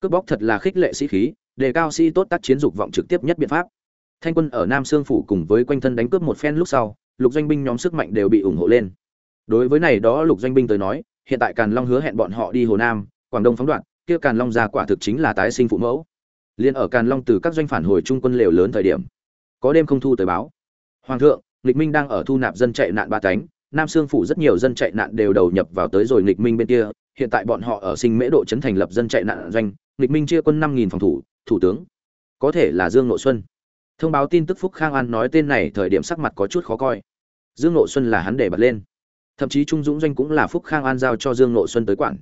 Cướp bóc thật là khích lệ sĩ khí, đề cao sĩ tốt tác chiến dục vọng trực tiếp nhất biện pháp thanh quân ở nam sương phủ cùng với quanh thân đánh cướp một phen lúc sau, lục doanh binh nhóm sức mạnh đều bị ủng hộ lên. Đối với này đó lục doanh binh tới nói, hiện tại càn long hứa hẹn bọn họ đi hồ nam, quảng đông phóng đoạn, kia càn long ra quả thực chính là tái sinh phụ mẫu. Liên ở càn long từ các doanh phản hồi trung quân lều lớn thời điểm, có đêm không thu tới báo. Hoàng thượng, nghịch minh đang ở thu nạp dân chạy nạn ba cánh, nam sương phủ rất nhiều dân chạy nạn đều đầu nhập vào tới rồi nghịch minh bên kia, hiện tại bọn họ ở sinh mễ độ trấn thành lập dân chạy nạn doanh, nghịch minh chia quân năm nghìn phòng thủ thủ tướng, có thể là dương nội xuân thông báo tin tức phúc khang an nói tên này thời điểm sắc mặt có chút khó coi. Dương nội xuân là hắn để bật lên. Thậm chí trung dũng doanh cũng là phúc khang an giao cho dương nội xuân tới quản.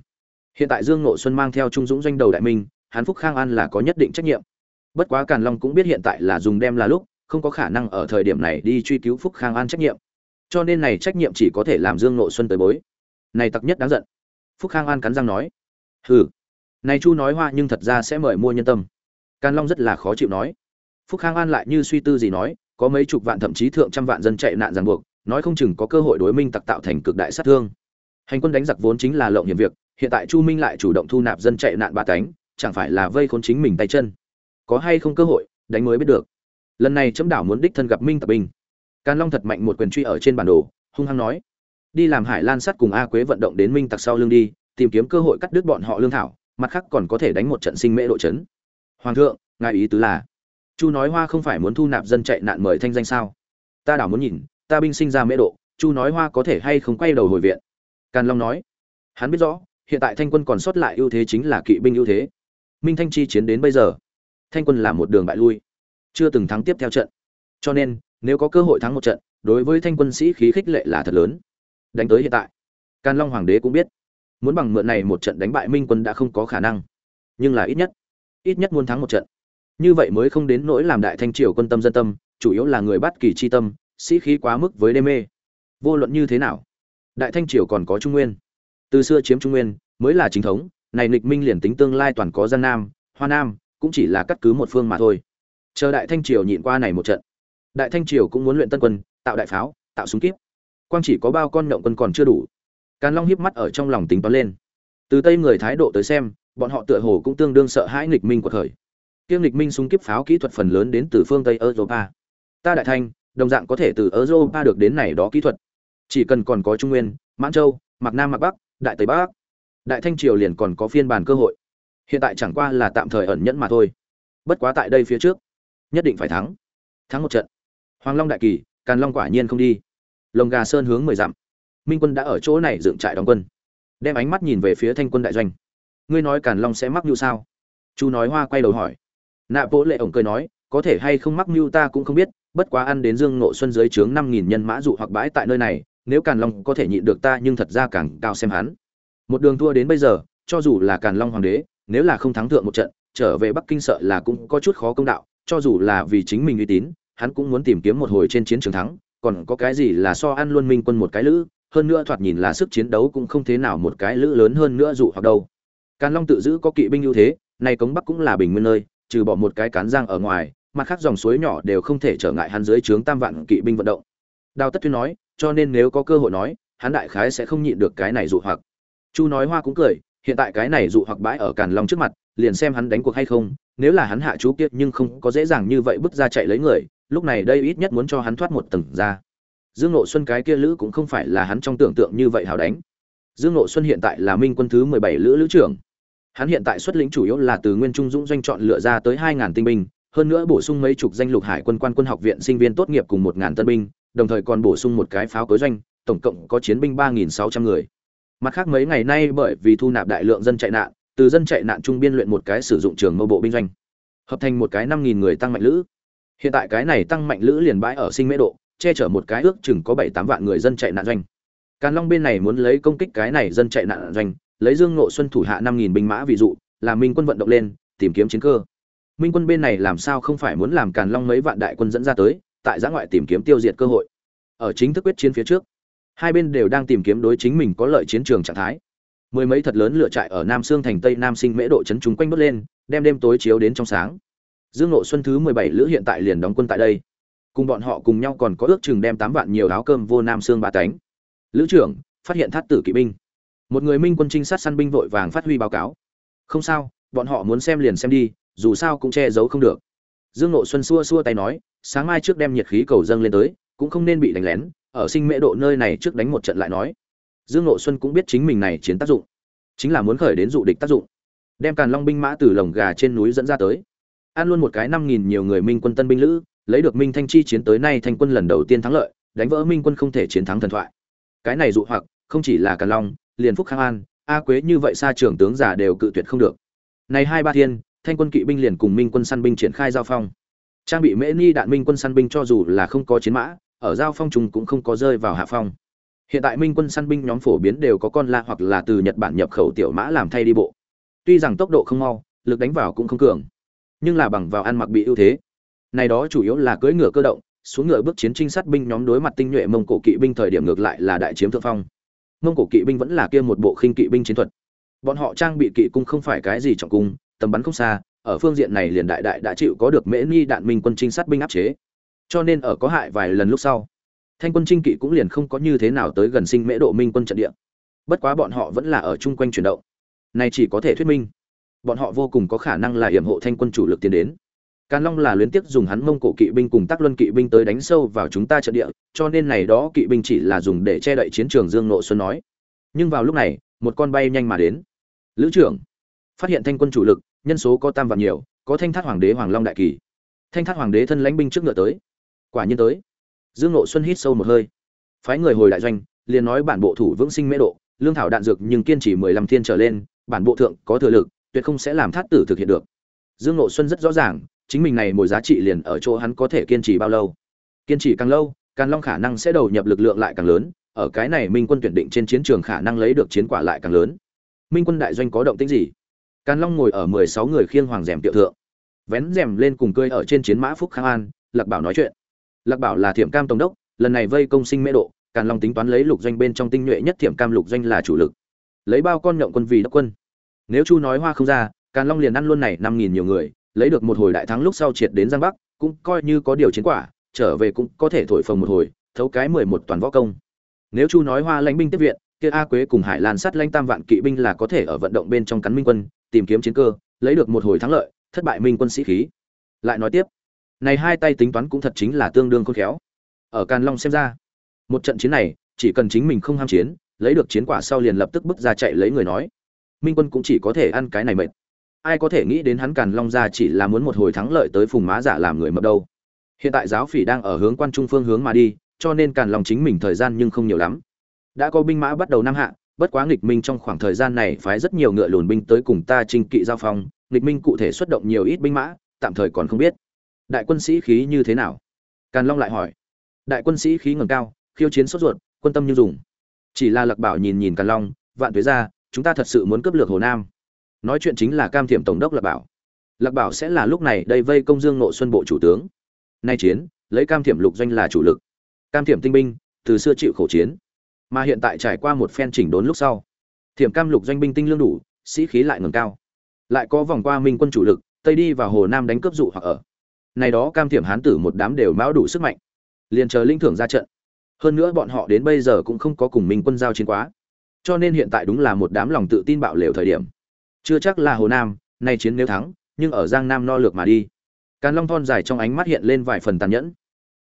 Hiện tại dương Nội xuân mang theo trung dũng doanh đầu đại minh, hắn phúc khang an là có nhất định trách nhiệm. Bất quá càn long cũng biết hiện tại là dùng đem là lúc, không có khả năng ở thời điểm này đi truy cứu phúc khang an trách nhiệm. Cho nên này trách nhiệm chỉ có thể làm dương Nội xuân tới bối. Này tặc nhất đáng giận. Phúc khang an cắn răng nói. Hừ. Này chu nói hoa nhưng thật ra sẽ mời mua nhân tâm. Càn long rất là khó chịu nói phúc khang an lại như suy tư gì nói, có mấy chục vạn thậm chí thượng trăm vạn dân chạy nạn ràng buộc, nói không chừng có cơ hội đối minh tặc tạo thành cực đại sát thương. Hành quân đánh giặc vốn chính là lộng hiểm việc, hiện tại chu minh lại chủ động thu nạp dân chạy nạn ba cánh, chẳng phải là vây khốn chính mình tay chân. Có hay không cơ hội, đánh mới biết được. Lần này chấm đảo muốn đích thân gặp minh tập binh. Càn long thật mạnh một quyền truy ở trên bản đồ, hung hăng nói, đi làm hải lan sắt cùng a quế vận động đến minh tặc sau lưng đi, tìm kiếm cơ hội cắt đứt bọn họ lương thảo, mặt khác còn có thể đánh một trận sinh mễ độ chấn. Hoàng thượng, ngài ý tứ là chu nói hoa không phải muốn thu nạp dân chạy nạn mời thanh danh sao? Ta đảo muốn nhìn, ta binh sinh ra mễ độ, chu nói hoa có thể hay không quay đầu hồi viện? Càn long nói, hắn biết rõ, hiện tại thanh quân còn sót lại ưu thế chính là kỵ binh ưu thế. Minh thanh chi chiến đến bây giờ, thanh quân là một đường bại lui, chưa từng thắng tiếp theo trận. Cho nên, nếu có cơ hội thắng một trận, đối với thanh quân sĩ khí khích lệ là thật lớn. Đánh tới hiện tại, càn long hoàng đế cũng biết, muốn bằng mượn này một trận đánh bại minh quân đã không có khả năng, nhưng là ít nhất ít nhất muốn thắng một trận như vậy mới không đến nỗi làm đại thanh triều quân tâm dân tâm, chủ yếu là người bắt kỳ chi tâm, sĩ khí quá mức với đê mê. Vô luận như thế nào, đại thanh triều còn có trung nguyên. Từ xưa chiếm trung nguyên, mới là chính thống, này nghịch minh liền tính tương lai toàn có gian nam, hoa nam, cũng chỉ là cắt cứ một phương mà thôi. Chờ đại thanh triều nhịn qua này một trận. Đại thanh triều cũng muốn luyện tân quân, tạo đại pháo, tạo súng kíp. Quang chỉ có bao con nhộng quân còn chưa đủ. Càn long hiếp mắt ở trong lòng tính toán lên. Từ tây người thái độ tới xem, bọn họ tựa hồ cũng tương đương sợ hãi nghịch minh của thời kiêm lịch minh súng kiếp pháo kỹ thuật phần lớn đến từ phương tây europa. Ta đại thanh đồng dạng có thể từ europa được đến này đó kỹ thuật. Chỉ cần còn có trung nguyên, mãn châu, mạc nam, mạc bắc, đại tây bắc, đại thanh triều liền còn có phiên bản cơ hội. Hiện tại chẳng qua là tạm thời ẩn nhẫn mà thôi. Bất quá tại đây phía trước, nhất định phải thắng. Thắng một trận. Hoàng long đại kỳ, càn long quả nhiên không đi. Lồng gà sơn hướng mười dặm. Minh quân đã ở chỗ này dựng trại đóng quân. Đem ánh mắt nhìn về phía thanh quân đại doanh. Ngươi nói càn long sẽ mắc như sao? Chu nói hoa quay đầu hỏi nạ bố lệ ổng cười nói, có thể hay không mắc mưu ta cũng không biết, bất quá ăn đến dương ngộ xuân dưới trướng năm nghìn nhân mã dụ hoặc bãi tại nơi này, nếu càn long có thể nhịn được ta nhưng thật ra càng cao xem hắn. Một đường thua đến bây giờ, cho dù là càn long hoàng đế, nếu là không thắng thượng một trận, trở về bắc kinh sợ là cũng có chút khó công đạo, cho dù là vì chính mình uy tín, hắn cũng muốn tìm kiếm một hồi trên chiến trường thắng, còn có cái gì là so ăn luôn minh quân một cái lữ, hơn nữa thoạt nhìn là sức chiến đấu cũng không thế nào một cái lữ lớn hơn nữa dụ hoặc đâu. Càn long tự giữ có kỵ binh ưu thế, nay cống bắc cũng là bình nguyên nơi trừ bỏ một cái cán giang ở ngoài, mặt khác dòng suối nhỏ đều không thể trở ngại hắn dưới trướng tam vạn kỵ binh vận động. Đào tất tuyên nói, cho nên nếu có cơ hội nói, hắn đại khái sẽ không nhịn được cái này dụ hoặc. Chu nói hoa cũng cười, hiện tại cái này dụ hoặc bãi ở càn long trước mặt, liền xem hắn đánh cuộc hay không, nếu là hắn hạ chú kiệt nhưng không có dễ dàng như vậy bước ra chạy lấy người, lúc này đây ít nhất muốn cho hắn thoát một tầng ra. Dương nội xuân cái kia lữ cũng không phải là hắn trong tưởng tượng như vậy hào đánh. Dương nội xuân hiện tại là minh quân thứ mười bảy lữ lữ trưởng hắn hiện tại xuất lĩnh chủ yếu là từ nguyên trung dũng doanh chọn lựa ra tới hai ngàn tinh binh, hơn nữa bổ sung mấy chục danh lục hải quân quan quân học viện sinh viên tốt nghiệp cùng một ngàn tân binh, đồng thời còn bổ sung một cái pháo cối doanh, tổng cộng có chiến binh ba nghìn sáu trăm người. Mặt khác mấy ngày nay bởi vì thu nạp đại lượng dân chạy nạn, từ dân chạy nạn trung biên luyện một cái sử dụng trường mâu bộ binh doanh, hợp thành một cái năm nghìn người tăng mạnh lữ. Hiện tại cái này tăng mạnh lữ liền bãi ở sinh mễ độ, che chở một cái ước chừng có bảy tám vạn người dân chạy nạn doanh. Càn long bên này muốn lấy công kích cái này dân chạy nạn doanh lấy dương ngộ xuân thủ hạ năm nghìn binh mã ví dụ là minh quân vận động lên, tìm kiếm chiến cơ. Minh quân bên này làm sao không phải muốn làm càn long mấy vạn đại quân dẫn ra tới, tại giã ngoại tìm kiếm tiêu diệt cơ hội. Ở chính thức quyết chiến phía trước, hai bên đều đang tìm kiếm đối chính mình có lợi chiến trường trạng thái. Mười mấy thật lớn lựa trại ở nam sương thành tây nam sinh mễ độ chấn chúng quanh bớt lên, đem đêm tối chiếu đến trong sáng. Dương nội xuân thứ mười bảy lữ hiện tại liền đóng quân tại đây. Cùng bọn họ cùng nhau còn có ước chừng đem tám vạn nhiều áo cơm vô nam sương ba cánh lữ trưởng, phát hiện thát tử kỵ binh một người minh quân trinh sát săn binh vội vàng phát huy báo cáo. Không sao, bọn họ muốn xem liền xem đi, dù sao cũng che giấu không được. Dương nội xuân xua xua tay nói, sáng mai trước đem nhiệt khí cầu dâng lên tới, cũng không nên bị đánh lén, ở sinh mễ độ nơi này trước đánh một trận lại nói. Dương nội xuân cũng biết chính mình này chiến tác dụng, chính là muốn khởi đến dụ địch tác dụng. Đem càn long binh mã từ lồng gà trên núi dẫn ra tới. Ăn luôn một cái năm nghìn nhiều người minh quân tân binh lữ, lấy được minh thanh chi chiến tới nay thanh quân lần đầu tiên thắng lợi, đánh vỡ minh quân không thể chiến thắng thần thoại. Cái này dụ hoặc, không chỉ là càn long liền phúc khang an, a quế như vậy xa trưởng tướng giả đều cự tuyệt không được. Này hai ba thiên, thanh quân kỵ binh liền cùng minh quân săn binh triển khai giao phong. Trang bị mễ ni đạn minh quân săn binh cho dù là không có chiến mã, ở giao phong trùng cũng không có rơi vào hạ phong. Hiện tại minh quân săn binh nhóm phổ biến đều có con la hoặc là từ nhật bản nhập khẩu tiểu mã làm thay đi bộ. Tuy rằng tốc độ không mau, lực đánh vào cũng không cường, nhưng là bằng vào ăn mặc bị ưu thế. Này đó chủ yếu là cưỡi ngựa cơ động, xuống ngựa bước chiến trinh sát binh nhóm đối mặt tinh nhuệ mông cổ kỵ binh thời điểm ngược lại là đại chiếm thượng phong mông cổ kỵ binh vẫn là kia một bộ khinh kỵ binh chiến thuật. Bọn họ trang bị kỵ cung không phải cái gì trọng cung, tầm bắn không xa, ở phương diện này liền đại đại đã chịu có được mễ nghi đạn minh quân trinh sát binh áp chế. Cho nên ở có hại vài lần lúc sau, thanh quân trinh kỵ cũng liền không có như thế nào tới gần sinh mễ độ minh quân trận địa. Bất quá bọn họ vẫn là ở chung quanh chuyển động. Này chỉ có thể thuyết minh, bọn họ vô cùng có khả năng là hiểm hộ thanh quân chủ lực tiến đến. Càn Long là luyến tiếp dùng hắn mông cổ kỵ binh cùng Tắc Luân kỵ binh tới đánh sâu vào chúng ta trận địa, cho nên này đó kỵ binh chỉ là dùng để che đậy chiến trường Dương Nộ Xuân nói. Nhưng vào lúc này, một con bay nhanh mà đến. Lữ trưởng phát hiện thanh quân chủ lực, nhân số có tam vạn nhiều, có Thanh Thát Hoàng đế Hoàng Long đại kỳ. Thanh Thát Hoàng đế thân lãnh binh trước ngựa tới. Quả nhiên tới. Dương Nộ Xuân hít sâu một hơi, phái người hồi đại doanh, liền nói bản bộ thủ vững sinh mê độ, lương thảo đạn dược nhưng kiên trì 15 thiên trở lên, bản bộ thượng có thừa lực, tuyệt không sẽ làm thát tử thực hiện được. Dương Nộ Xuân rất rõ ràng, chính mình này mỗi giá trị liền ở chỗ hắn có thể kiên trì bao lâu. Kiên trì càng lâu, Càn Long khả năng sẽ đầu nhập lực lượng lại càng lớn, ở cái này Minh quân tuyển định trên chiến trường khả năng lấy được chiến quả lại càng lớn. Minh quân đại doanh có động tĩnh gì? Càn Long ngồi ở 16 người khiêng hoàng rèm tiểu thượng, vén rèm lên cùng cười ở trên chiến mã Phúc Khang An, Lạc Bảo nói chuyện. Lạc Bảo là Thiểm Cam tổng đốc, lần này vây công sinh mễ độ, Càn Long tính toán lấy lục doanh bên trong tinh nhuệ nhất Thiểm Cam lục doanh là chủ lực. Lấy bao con nhộng quân vì đốc quân. Nếu Chu nói hoa không ra, Càn Long liền ăn luôn này 5000 nhiều người, lấy được một hồi đại thắng lúc sau triệt đến Giang Bắc, cũng coi như có điều chiến quả, trở về cũng có thể thổi phồng một hồi, thấu cái 11 toàn võ công. Nếu Chu nói hoa lãnh binh tiếp viện, kia A Quế cùng Hải Lan sát lãnh tam vạn kỵ binh là có thể ở vận động bên trong cắn minh quân, tìm kiếm chiến cơ, lấy được một hồi thắng lợi, thất bại minh quân sĩ khí. Lại nói tiếp, này hai tay tính toán cũng thật chính là tương đương khôn khéo. Ở Càn Long xem ra, một trận chiến này, chỉ cần chính mình không ham chiến, lấy được chiến quả sau liền lập tức bước ra chạy lấy người nói. Minh quân cũng chỉ có thể ăn cái này mệt ai có thể nghĩ đến hắn Càn Long gia chỉ là muốn một hồi thắng lợi tới phùng má giả làm người mập đâu. Hiện tại giáo phỉ đang ở hướng quan trung phương hướng mà đi, cho nên Càn Long chính mình thời gian nhưng không nhiều lắm. Đã có binh mã bắt đầu năm hạ, bất quá nghịch minh trong khoảng thời gian này phái rất nhiều ngựa lùn binh tới cùng ta chinh kỵ giao phong, nghịch minh cụ thể xuất động nhiều ít binh mã, tạm thời còn không biết. Đại quân sĩ khí như thế nào? Càn Long lại hỏi. Đại quân sĩ khí ngẩng cao, khiêu chiến sốt ruột, quân tâm như dùng. Chỉ là Lạc Bảo nhìn nhìn Càn Long, vạn tuế ra, chúng ta thật sự muốn cướp lược Hồ Nam nói chuyện chính là cam thiểm tổng đốc lạc bảo. Lạc bảo sẽ là lúc này đây vây công dương nội xuân bộ chủ tướng. Nay chiến, lấy cam thiểm lục doanh là chủ lực. Cam thiểm tinh binh, từ xưa chịu khổ chiến. Mà hiện tại trải qua một phen chỉnh đốn lúc sau, thiểm cam lục doanh binh tinh lương đủ, sĩ khí lại ngừng cao. Lại có vòng qua minh quân chủ lực, tây đi vào hồ nam đánh cướp dụ hoặc ở. Này đó cam thiểm hán tử một đám đều mão đủ sức mạnh. Liền chờ linh thưởng ra trận. Hơn nữa bọn họ đến bây giờ cũng không có cùng minh quân giao chiến quá. Cho nên hiện tại đúng là một đám lòng tự tin bạo lều thời điểm chưa chắc là hồ nam, nay chiến nếu thắng, nhưng ở giang nam no lược mà đi. Càn long thon dài trong ánh mắt hiện lên vài phần tàn nhẫn.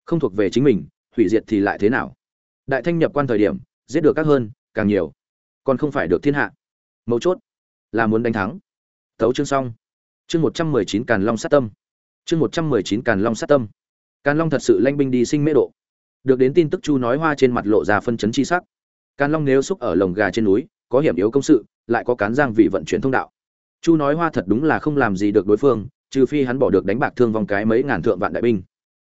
Không thuộc về chính mình, hủy diệt thì lại thế nào? Đại thanh nhập quan thời điểm, giết được các hơn, càng nhiều. Còn không phải được thiên hạ. Mấu chốt là muốn đánh thắng. Tấu chương xong. Chương một trăm mười chín càn long sát tâm. Chương một trăm mười chín càn long sát tâm. Càn long thật sự lanh binh đi sinh mễ độ. Được đến tin tức chu nói hoa trên mặt lộ ra phân chấn chi sắc. Càn long nếu xúc ở lồng gà trên núi, có hiểm yếu công sự lại có cán giang vị vận chuyển thông đạo. Chu nói hoa thật đúng là không làm gì được đối phương, trừ phi hắn bỏ được đánh bạc thương vong cái mấy ngàn thượng vạn đại binh.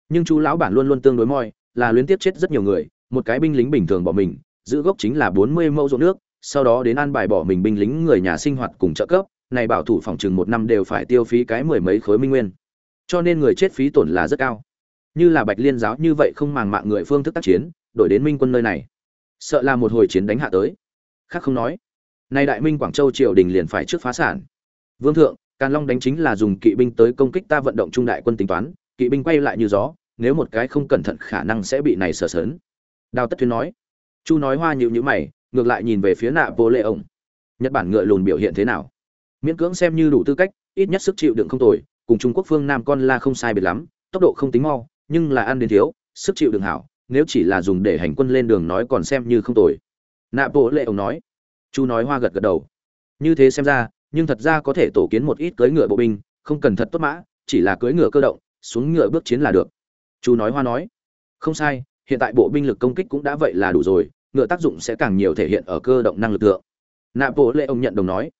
Nhưng chu lão bản luôn luôn tương đối moi, là liên tiếp chết rất nhiều người, một cái binh lính bình thường bỏ mình, giữ gốc chính là bốn mươi mẫu ruộng nước, sau đó đến an bài bỏ mình binh lính người nhà sinh hoạt cùng trợ cấp, này bảo thủ phòng chừng một năm đều phải tiêu phí cái mười mấy khối minh nguyên. Cho nên người chết phí tổn là rất cao. Như là bạch liên giáo như vậy không màng mạng người phương thức tác chiến, đổi đến minh quân nơi này. Sợ là một hồi chiến đánh hạ tới. Khác không nói nay đại minh quảng châu triều đình liền phải trước phá sản. Vương thượng, càn long đánh chính là dùng kỵ binh tới công kích ta vận động trung đại quân tính toán, kỵ binh quay lại như gió, nếu một cái không cẩn thận khả năng sẽ bị này sờ sớn. Đào tất thuyên nói. Chu nói hoa nhịu nhữ mày, ngược lại nhìn về phía nạ vô lệ ổng nhật bản ngựa lùn biểu hiện thế nào? Miễn cưỡng xem như đủ tư cách, ít nhất sức chịu đựng không tồi, cùng trung quốc phương nam con la không sai biệt lắm, tốc độ không tính mau, nhưng là ăn đến thiếu, sức chịu đựng hảo, nếu chỉ là dùng để hành quân lên đường nói còn xem như không tồi. Nạ bộ lệ ông nói chu nói hoa gật gật đầu. Như thế xem ra, nhưng thật ra có thể tổ kiến một ít cưỡi ngựa bộ binh, không cần thật tốt mã, chỉ là cưỡi ngựa cơ động, xuống ngựa bước chiến là được. Chu nói hoa nói. Không sai, hiện tại bộ binh lực công kích cũng đã vậy là đủ rồi, ngựa tác dụng sẽ càng nhiều thể hiện ở cơ động năng lực tượng. nạ bộ lệ ông nhận đồng nói.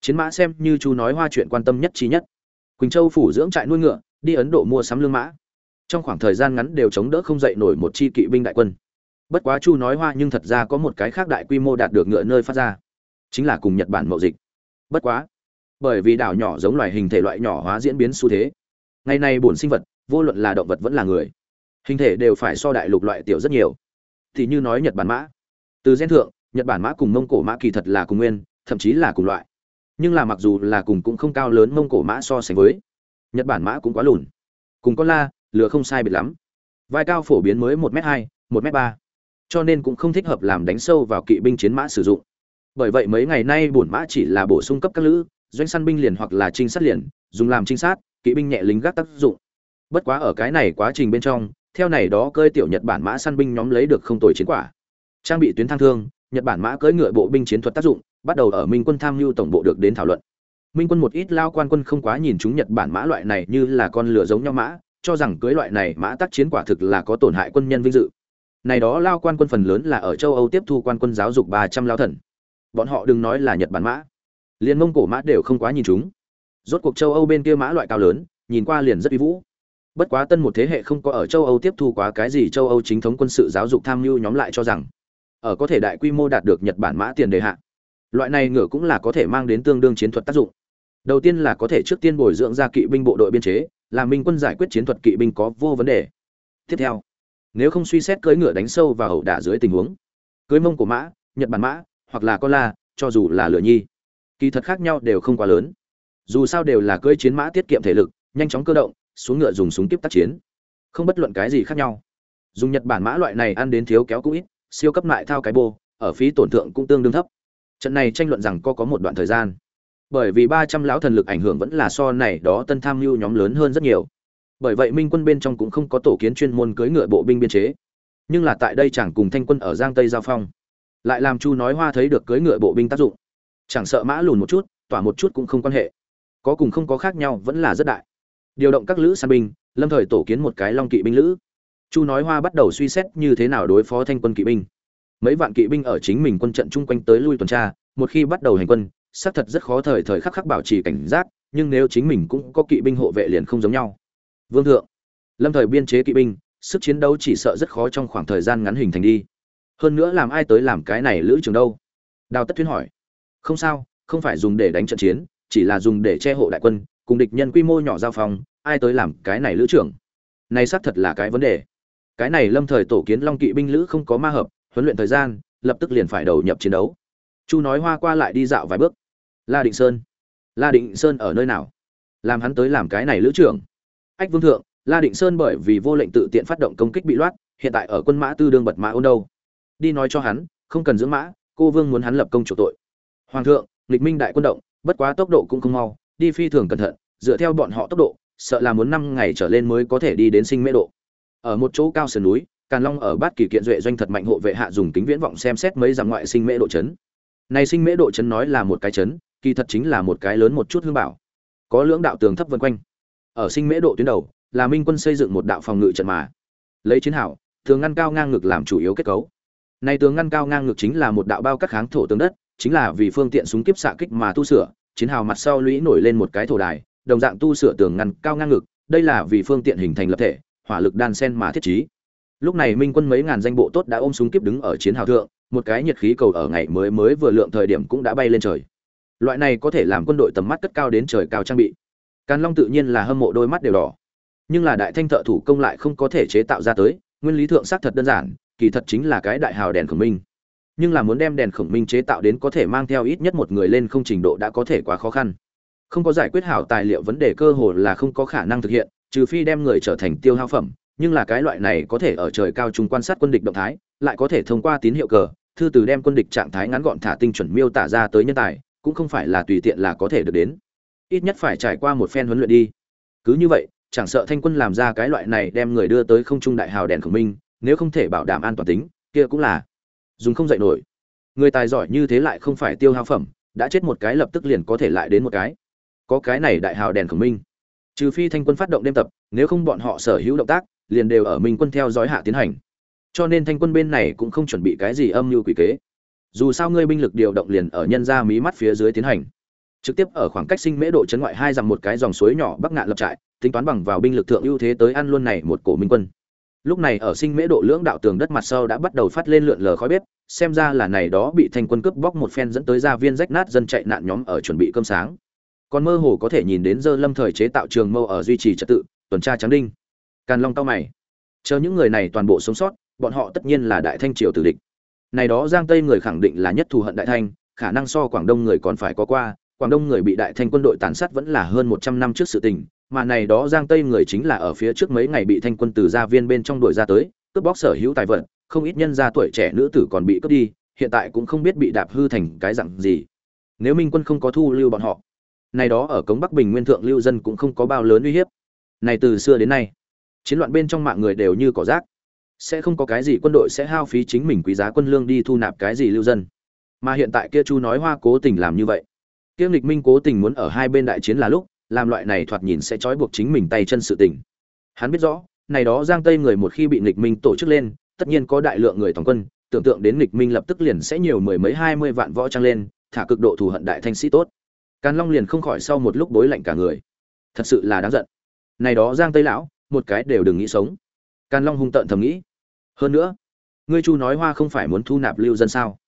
Chiến mã xem như chu nói hoa chuyện quan tâm nhất trí nhất. Quỳnh châu phủ dưỡng trại nuôi ngựa, đi ấn độ mua sắm lương mã. Trong khoảng thời gian ngắn đều chống đỡ không dậy nổi một chi kỵ binh đại quân bất quá chu nói hoa nhưng thật ra có một cái khác đại quy mô đạt được ngựa nơi phát ra. Chính là cùng nhật bản mậu dịch. Bất quá, bởi vì đảo nhỏ giống loài hình thể loại nhỏ hóa diễn biến xu thế, ngày nay bổn sinh vật, vô luận là động vật vẫn là người, hình thể đều phải so đại lục loại tiểu rất nhiều. Thì như nói nhật bản mã. Từ gen thượng, nhật bản mã cùng mông cổ mã kỳ thật là cùng nguyên, thậm chí là cùng loại. Nhưng là mặc dù là cùng cũng không cao lớn mông cổ mã so sánh với. Nhật bản mã cũng quá lùn. Cùng con la, lửa không sai biệt lắm. Vai cao phổ biến mới một m hai, một m ba cho nên cũng không thích hợp làm đánh sâu vào kỵ binh chiến mã sử dụng. Bởi vậy mấy ngày nay bổn mã chỉ là bổ sung cấp các lữ, doanh săn binh liền hoặc là trinh sát liền, dùng làm trinh sát, kỵ binh nhẹ lính gác tác dụng. Bất quá ở cái này quá trình bên trong, theo này đó cơi tiểu nhật bản mã săn binh nhóm lấy được không tồi chiến quả. Trang bị tuyến thang thương, nhật bản mã cưỡi ngựa bộ binh chiến thuật tác dụng, bắt đầu ở minh quân tham mưu tổng bộ được đến thảo luận. Minh quân một ít lao quan quân không quá nhìn chúng nhật bản mã loại này như là con lửa giống nhau mã, cho rằng cưới loại này mã tác chiến quả thực là có tổn hại quân nhân vinh dự này đó lao quan quân phần lớn là ở châu âu tiếp thu quan quân giáo dục ba trăm lao thần. Bọn họ đừng nói là nhật bản mã. Liền mông cổ mã đều không quá nhìn chúng. Rốt cuộc châu âu bên kia mã loại cao lớn, nhìn qua liền rất uy vũ. Bất quá tân một thế hệ không có ở châu âu tiếp thu quá cái gì châu âu chính thống quân sự giáo dục tham mưu nhóm lại cho rằng, ở có thể đại quy mô đạt được nhật bản mã tiền đề hạ. Loại này ngựa cũng là có thể mang đến tương đương chiến thuật tác dụng. Đầu tiên là có thể trước tiên bồi dưỡng ra kỵ binh bộ đội biên chế, làm minh quân giải quyết chiến thuật kỵ binh có vô vấn đề. Tiếp theo nếu không suy xét cưỡi ngựa đánh sâu và hậu đả dưới tình huống. Cưỡi mông của mã, nhật bản mã, hoặc là con la, cho dù là lửa nhi. Kỳ thật khác nhau đều không quá lớn. Dù sao đều là cưỡi chiến mã tiết kiệm thể lực, nhanh chóng cơ động, xuống ngựa dùng súng tiếp tác chiến. Không bất luận cái gì khác nhau. Dùng nhật bản mã loại này ăn đến thiếu kéo cũng ít, siêu cấp lại thao cái bô, ở phí tổn thượng cũng tương đương thấp. Trận này tranh luận rằng có có một đoạn thời gian. Bởi vì ba trăm lão thần lực ảnh hưởng vẫn là so này đó tân tham mưu nhóm lớn hơn rất nhiều bởi vậy minh quân bên trong cũng không có tổ kiến chuyên môn cưỡi ngựa bộ binh biên chế. Nhưng là tại đây chẳng cùng thanh quân ở giang tây giao phong. Lại làm chu nói hoa thấy được cưỡi ngựa bộ binh tác dụng. Chẳng sợ mã lùn một chút, tỏa một chút cũng không quan hệ. Có cùng không có khác nhau vẫn là rất đại. Điều động các lữ săn binh, lâm thời tổ kiến một cái long kỵ binh lữ. Chu nói hoa bắt đầu suy xét như thế nào đối phó thanh quân kỵ binh. Mấy vạn kỵ binh ở chính mình quân trận chung quanh tới lui tuần tra, một khi bắt đầu hành quân, xác thật rất khó thời thời khắc khắc bảo trì cảnh giác, nhưng nếu chính mình cũng có kỵ binh hộ vệ liền không giống nhau vương thượng. Lâm thời biên chế kỵ binh, sức chiến đấu chỉ sợ rất khó trong khoảng thời gian ngắn hình thành đi. Hơn nữa làm ai tới làm cái này lữ trường đâu? Đào tất tuyến hỏi. Không sao, không phải dùng để đánh trận chiến, chỉ là dùng để che hộ đại quân, cùng địch nhân quy mô nhỏ giao phòng ai tới làm cái này lữ trưởng? Này xác thật là cái vấn đề. Cái này lâm thời tổ kiến long kỵ binh lữ không có ma hợp, huấn luyện thời gian, lập tức liền phải đầu nhập chiến đấu. Chu nói hoa qua lại đi dạo vài bước. La định sơn. La định sơn ở nơi nào? Làm hắn tới làm cái này lữ trưởng ách vương thượng, la định sơn bởi vì vô lệnh tự tiện phát động công kích bị loát, hiện tại ở quân mã tư đương bật mã ôn đâu. Đi nói cho hắn, không cần dưỡng mã, cô vương muốn hắn lập công chủ tội. Hoàng thượng lịch minh đại quân động, bất quá tốc độ cũng không mau, đi phi thường cẩn thận, dựa theo bọn họ tốc độ, sợ là muốn năm ngày trở lên mới có thể đi đến sinh mễ độ. Ở một chỗ cao sườn núi, càn long ở bát kỳ kiện duệ doanh thật mạnh hộ vệ hạ dùng kính viễn vọng xem xét mấy dặm ngoại sinh mễ độ chấn. Này sinh mễ độ chấn nói là một cái chấn, kỳ thật chính là một cái lớn một chút hương bảo. Có lưỡng đạo tường thấp vân quanh ở sinh mễ độ tuyến đầu, là minh quân xây dựng một đạo phòng ngự trận mà. Lấy chiến hảo tường ngăn cao ngang ngực làm chủ yếu kết cấu. Này tường ngăn cao ngang ngực chính là một đạo bao cắt kháng thổ tường đất, chính là vì phương tiện súng kiếp xạ kích mà tu sửa, chiến hào mặt sau lũy nổi lên một cái thổ đài, đồng dạng tu sửa tường ngăn cao ngang ngực đây là vì phương tiện hình thành lập thể, hỏa lực đan sen mà thiết trí. Lúc này minh quân mấy ngàn danh bộ tốt đã ôm súng kiếp đứng ở chiến hào thượng, một cái nhiệt khí cầu ở ngày mới mới vừa lượng thời điểm cũng đã bay lên trời. Loại này có thể làm quân đội tầm mắt cất cao đến trời cao trang bị càn long tự nhiên là hâm mộ đôi mắt đều đỏ. Nhưng là đại thanh thợ thủ công lại không có thể chế tạo ra tới, nguyên lý thượng xác thật đơn giản, kỳ thật chính là cái đại hào đèn khổng minh. Nhưng là muốn đem đèn khổng minh chế tạo đến có thể mang theo ít nhất một người lên không trình độ đã có thể quá khó khăn. Không có giải quyết hảo tài liệu vấn đề cơ hồ là không có khả năng thực hiện, trừ phi đem người trở thành tiêu hao phẩm, nhưng là cái loại này có thể ở trời cao trung quan sát quân địch động thái, lại có thể thông qua tín hiệu cờ, thư từ đem quân địch trạng thái ngắn gọn thả tinh chuẩn miêu tả ra tới nhân tài, cũng không phải là tùy tiện là có thể được đến ít nhất phải trải qua một phen huấn luyện đi. Cứ như vậy, chẳng sợ thanh quân làm ra cái loại này đem người đưa tới không trung đại hào đèn khổng minh nếu không thể bảo đảm an toàn tính, kia cũng là dùng không dậy nổi. Người tài giỏi như thế lại không phải tiêu hao phẩm, đã chết một cái lập tức liền có thể lại đến một cái. Có cái này đại hào đèn khổng minh trừ phi thanh quân phát động đêm tập, nếu không bọn họ sở hữu động tác, liền đều ở minh quân theo dõi hạ tiến hành. Cho nên thanh quân bên này cũng không chuẩn bị cái gì âm mưu quỷ kế. Dù sao ngươi binh lực điều động liền ở nhân ra mí mắt phía dưới tiến hành trực tiếp ở khoảng cách sinh mễ độ chấn ngoại hai dặm một cái dòng suối nhỏ bắc ngạn lập trại, tính toán bằng vào binh lực thượng ưu thế tới ăn luôn này một cổ minh quân. Lúc này ở sinh mễ độ lưỡng đạo tường đất mặt sau đã bắt đầu phát lên lượn lờ khói bếp, xem ra là này đó bị thanh quân cướp bóc một phen dẫn tới gia viên rách nát dân chạy nạn nhóm ở chuẩn bị cơm sáng. Còn mơ hồ có thể nhìn đến dơ lâm thời chế tạo trường mâu ở duy trì trật tự, tuần tra trắng đinh. Càn long tao mày. Chờ những người này toàn bộ sống sót, bọn họ tất nhiên là đại thanh triều tử địch. Này đó giang tây người khẳng định là nhất thù hận đại thanh, khả năng so quảng đông người còn phải có qua quảng đông người bị đại thanh quân đội tàn sát vẫn là hơn một trăm năm trước sự tình, mà này đó giang tây người chính là ở phía trước mấy ngày bị thanh quân từ gia viên bên trong đuổi ra tới, cướp bóc sở hữu tài vật, không ít nhân gia tuổi trẻ nữ tử còn bị cướp đi, hiện tại cũng không biết bị đạp hư thành cái dạng gì. Nếu minh quân không có thu lưu bọn họ, này đó ở cống bắc bình nguyên thượng lưu dân cũng không có bao lớn uy hiếp. Này từ xưa đến nay, chiến loạn bên trong mạng người đều như cỏ rác. Sẽ không có cái gì quân đội sẽ hao phí chính mình quý giá quân lương đi thu nạp cái gì lưu dân. Mà hiện tại kia chu nói hoa cố tình làm như vậy Kiêm lịch minh cố tình muốn ở hai bên đại chiến là lúc, làm loại này thoạt nhìn sẽ trói buộc chính mình tay chân sự tình. Hắn biết rõ, này đó giang tây người một khi bị Lịch minh tổ chức lên, tất nhiên có đại lượng người tổng quân, tưởng tượng đến Lịch minh lập tức liền sẽ nhiều mười mấy hai mươi vạn võ trang lên, thả cực độ thù hận đại thanh sĩ tốt. Càn long liền không khỏi sau một lúc bối lạnh cả người. Thật sự là đáng giận. Này đó giang tây lão, một cái đều đừng nghĩ sống. Càn long hung tợn thầm nghĩ. Hơn nữa, ngươi chu nói hoa không phải muốn thu nạp lưu dân sao?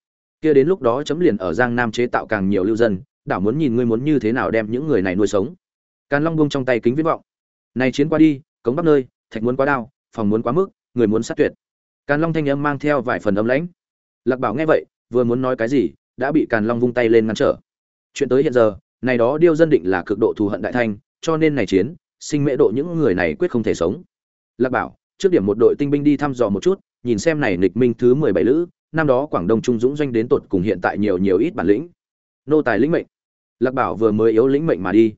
Kia đến lúc đó chấm liền ở giang nam chế tạo càng nhiều lưu dân đảo muốn nhìn ngươi muốn như thế nào đem những người này nuôi sống. Càn long buông trong tay kính viễn vọng. Này chiến qua đi, cống bắc nơi, thạch muốn quá đao phòng muốn quá mức, người muốn sát tuyệt. Càn long thanh âm mang theo vài phần âm lãnh. Lạc bảo nghe vậy, vừa muốn nói cái gì, đã bị càn long vung tay lên ngăn trở. Chuyện tới hiện giờ, này đó điêu dân định là cực độ thù hận đại thanh cho nên này chiến, sinh mễ độ những người này quyết không thể sống. Lạc bảo, trước điểm một đội tinh binh đi thăm dò một chút, nhìn xem này nghịch minh thứ mười bảy lữ, năm đó quảng đông trung dũng doanh đến tột cùng hiện tại nhiều nhiều ít bản lĩnh nô tài lĩnh mệnh. Lạc bảo vừa mới yếu lĩnh mệnh mà đi.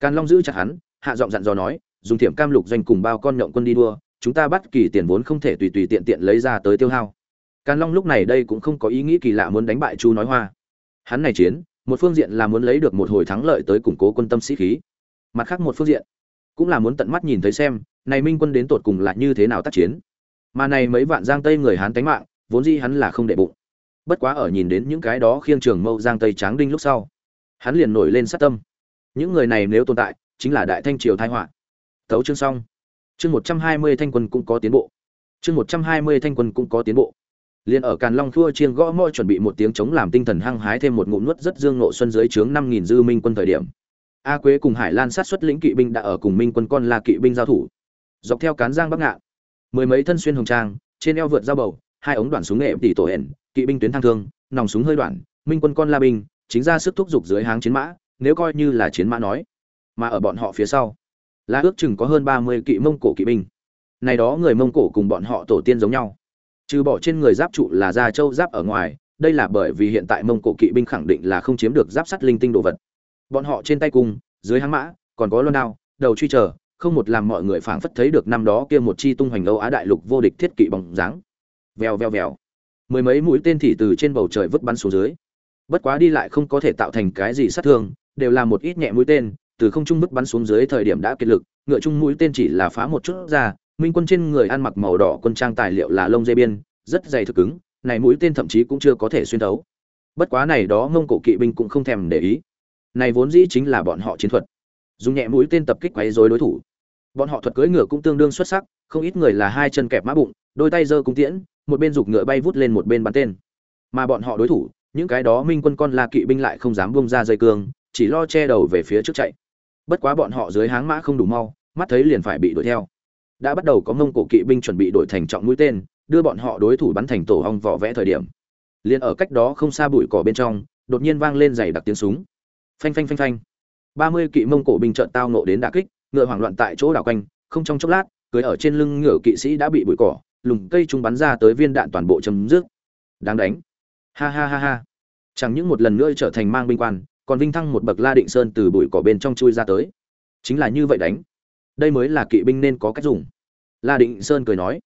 Càn long giữ chặt hắn, hạ giọng dặn dò nói, dùng thiểm cam lục doanh cùng bao con nhộng quân đi đua, chúng ta bắt kỳ tiền vốn không thể tùy tùy tiện tiện lấy ra tới tiêu hao. Càn long lúc này đây cũng không có ý nghĩ kỳ lạ muốn đánh bại chu nói hoa. Hắn này chiến, một phương diện là muốn lấy được một hồi thắng lợi tới củng cố quân tâm sĩ khí. Mặt khác một phương diện, cũng là muốn tận mắt nhìn thấy xem, này minh quân đến tột cùng là như thế nào tác chiến. Mà này mấy vạn giang tây người hán tánh mạng, vốn dĩ hắn là không để bụng bất quá ở nhìn đến những cái đó khiêng trường mâu giang tây tráng đinh lúc sau, hắn liền nổi lên sát tâm. Những người này nếu tồn tại, chính là đại thanh triều thái họa. Tấu chương xong. Chương một trăm hai mươi thanh quân cũng có tiến bộ. Chương một trăm hai mươi thanh quân cũng có tiến bộ. Liền ở càn long thua chiên gõ môi chuẩn bị một tiếng chống làm tinh thần hăng hái thêm một ngụm nuốt rất dương nộ xuân dưới trướng năm nghìn dư minh quân thời điểm. A quế cùng hải lan sát xuất lĩnh kỵ binh đã ở cùng minh quân con là kỵ binh giao thủ. Dọc theo cán giang bắc ngạn, mười mấy thân xuyên hồng trang, trên eo vượt dao bầu, hai ống đoạn súng nghệ tỷ tổ hển kỵ binh tuyến thang thương, nòng súng hơi đoạn, minh quân con la binh, chính ra sức thúc giục dưới háng chiến mã, nếu coi như là chiến mã nói. Mà ở bọn họ phía sau, là ước chừng có hơn ba mươi kỵ mông cổ kỵ binh. Này đó người mông cổ cùng bọn họ tổ tiên giống nhau. Trừ bỏ trên người giáp trụ là da châu giáp ở ngoài, đây là bởi vì hiện tại mông cổ kỵ binh khẳng định là không chiếm được giáp sắt linh tinh đồ vật. Bọn họ trên tay cung, dưới háng mã, còn có loan đao, đầu truy chờ không một làm mọi người phảng phất thấy được năm đó kia một chi tung hoành âu á đại lục vô địch thiết kỵ bóng dáng. Vèo vèo vèo mười mấy mũi tên thì từ trên bầu trời vứt bắn xuống dưới. Bất quá đi lại không có thể tạo thành cái gì sát thương, đều là một ít nhẹ mũi tên, từ không trung vứt bắn xuống dưới thời điểm đã kiệt lực, ngựa trung mũi tên chỉ là phá một chút ra, minh quân trên người ăn mặc màu đỏ quân trang tài liệu là lông dây biên, rất dày thực cứng, này mũi tên thậm chí cũng chưa có thể xuyên thấu. Bất quá này đó ngông cổ kỵ binh cũng không thèm để ý. Này vốn dĩ chính là bọn họ chiến thuật. Dùng nhẹ mũi tên tập kích quấy rối đối thủ. Bọn họ thuật cưỡi ngựa cũng tương đương xuất sắc, không ít người là hai chân kẹp mã bụng, đôi tay giơ cung tiễn một bên giục ngựa bay vút lên một bên bắn tên. Mà bọn họ đối thủ, những cái đó minh quân con la kỵ binh lại không dám bung ra dây cương, chỉ lo che đầu về phía trước chạy. Bất quá bọn họ dưới háng mã không đủ mau, mắt thấy liền phải bị đuổi theo. Đã bắt đầu có mông cổ kỵ binh chuẩn bị đổi thành trọng mũi tên, đưa bọn họ đối thủ bắn thành tổ hong vỏ vẽ thời điểm. Liền ở cách đó không xa bụi cỏ bên trong, đột nhiên vang lên giày đặc tiếng súng. Phanh phanh phanh phanh. Ba mươi kỵ mông cổ binh trợn tao nộ đến đà kích, ngựa hoảng loạn tại chỗ đảo quanh, không trong chốc lát, cưới ở trên lưng ngựa kỵ sĩ đã bị bụi cỏ lùng cây chúng bắn ra tới viên đạn toàn bộ chấm dứt. Đáng đánh. Ha ha ha ha. Chẳng những một lần nữa trở thành mang binh quan, còn vinh thăng một bậc la định sơn từ bụi cỏ bên trong chui ra tới. Chính là như vậy đánh. Đây mới là kỵ binh nên có cách dùng. La định sơn cười nói.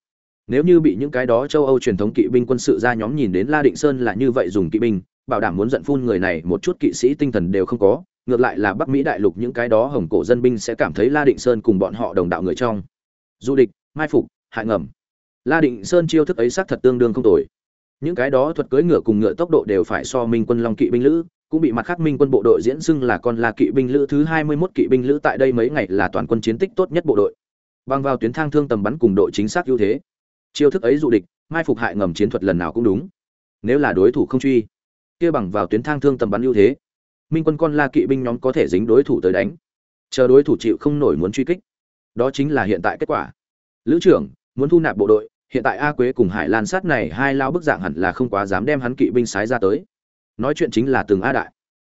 Nếu như bị những cái đó châu âu truyền thống kỵ binh quân sự ra nhóm nhìn đến la định sơn là như vậy dùng kỵ binh, bảo đảm muốn giận phun người này một chút kỵ sĩ tinh thần đều không có, ngược lại là bắc mỹ đại lục những cái đó hồng cổ dân binh sẽ cảm thấy la định sơn cùng bọn họ đồng đạo người trong. Du địch, mai phục, hại ngầm la định sơn chiêu thức ấy xác thật tương đương không tồi. Những cái đó thuật cưỡi ngựa cùng ngựa tốc độ đều phải so minh quân long kỵ binh lữ, cũng bị mặt khác minh quân bộ đội diễn xưng là con la kỵ binh lữ thứ hai mươi 21 kỵ binh lữ tại đây mấy ngày là toàn quân chiến tích tốt nhất bộ đội. Bằng vào tuyến thang thương tầm bắn cùng độ chính xác ưu thế, chiêu thức ấy dụ địch, mai phục hại ngầm chiến thuật lần nào cũng đúng. Nếu là đối thủ không truy, kia bằng vào tuyến thang thương tầm bắn ưu thế, minh quân con la kỵ binh nhóm có thể dính đối thủ tới đánh. Chờ đối thủ chịu không nổi muốn truy kích, đó chính là hiện tại kết quả. Lữ trưởng, muốn thu nạp bộ đội hiện tại a quế cùng hải lan sát này hai lao bức dạng hẳn là không quá dám đem hắn kỵ binh sái ra tới. Nói chuyện chính là từng a đại.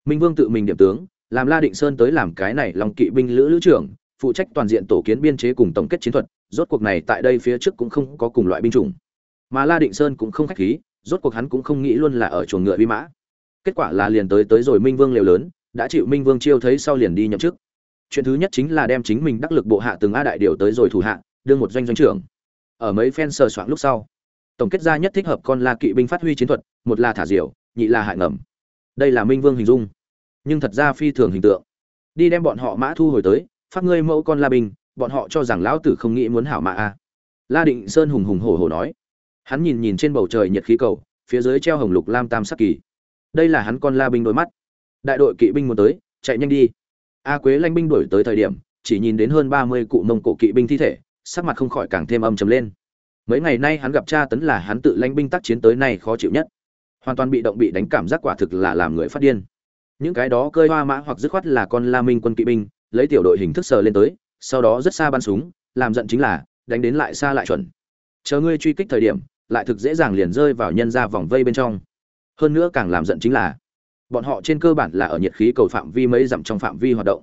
Minh vương tự mình điểm tướng, làm la định sơn tới làm cái này lòng kỵ binh lữ lữ trưởng, phụ trách toàn diện tổ kiến biên chế cùng tổng kết chiến thuật, rốt cuộc này tại đây phía trước cũng không có cùng loại binh chủng. Mà la định sơn cũng không khách khí, rốt cuộc hắn cũng không nghĩ luôn là ở chuồng ngựa vi mã. Kết quả là liền tới tới rồi minh vương liều lớn, đã chịu minh vương chiêu thấy sau liền đi nhậm chức. Chuyện thứ nhất chính là đem chính mình đắc lực bộ hạ từng a đại điều tới rồi thủ hạ, đương một doanh doanh trưởng ở mấy phen sờ soạn lúc sau. Tổng kết ra nhất thích hợp con la kỵ binh phát huy chiến thuật, một là thả diều, nhị là hại ngầm. Đây là minh vương hình dung. Nhưng thật ra phi thường hình tượng. Đi đem bọn họ mã thu hồi tới, phát ngươi mẫu con la binh bọn họ cho rằng lão tử không nghĩ muốn hảo mã a. La định sơn hùng hùng hổ hổ nói. Hắn nhìn nhìn trên bầu trời nhiệt khí cầu, phía dưới treo hồng lục lam tam sắc kỳ. Đây là hắn con la binh đôi mắt. Đại đội kỵ binh muốn tới, chạy nhanh đi. A quế lanh binh đuổi tới thời điểm, chỉ nhìn đến hơn ba mươi cụ mông cổ kỵ binh thi thể sắc mặt không khỏi càng thêm âm trầm lên. Mấy ngày nay hắn gặp cha tấn là hắn tự lãnh binh tác chiến tới nay khó chịu nhất. Hoàn toàn bị động bị đánh cảm giác quả thực là làm người phát điên. Những cái đó cơi hoa mã hoặc dứt khoát là con la minh quân kỵ binh, lấy tiểu đội hình thức sờ lên tới, sau đó rất xa bắn súng, làm giận chính là, đánh đến lại xa lại chuẩn. Chờ ngươi truy kích thời điểm, lại thực dễ dàng liền rơi vào nhân ra vòng vây bên trong. Hơn nữa càng làm giận chính là, bọn họ trên cơ bản là ở nhiệt khí cầu phạm vi mấy dặm trong phạm vi hoạt động.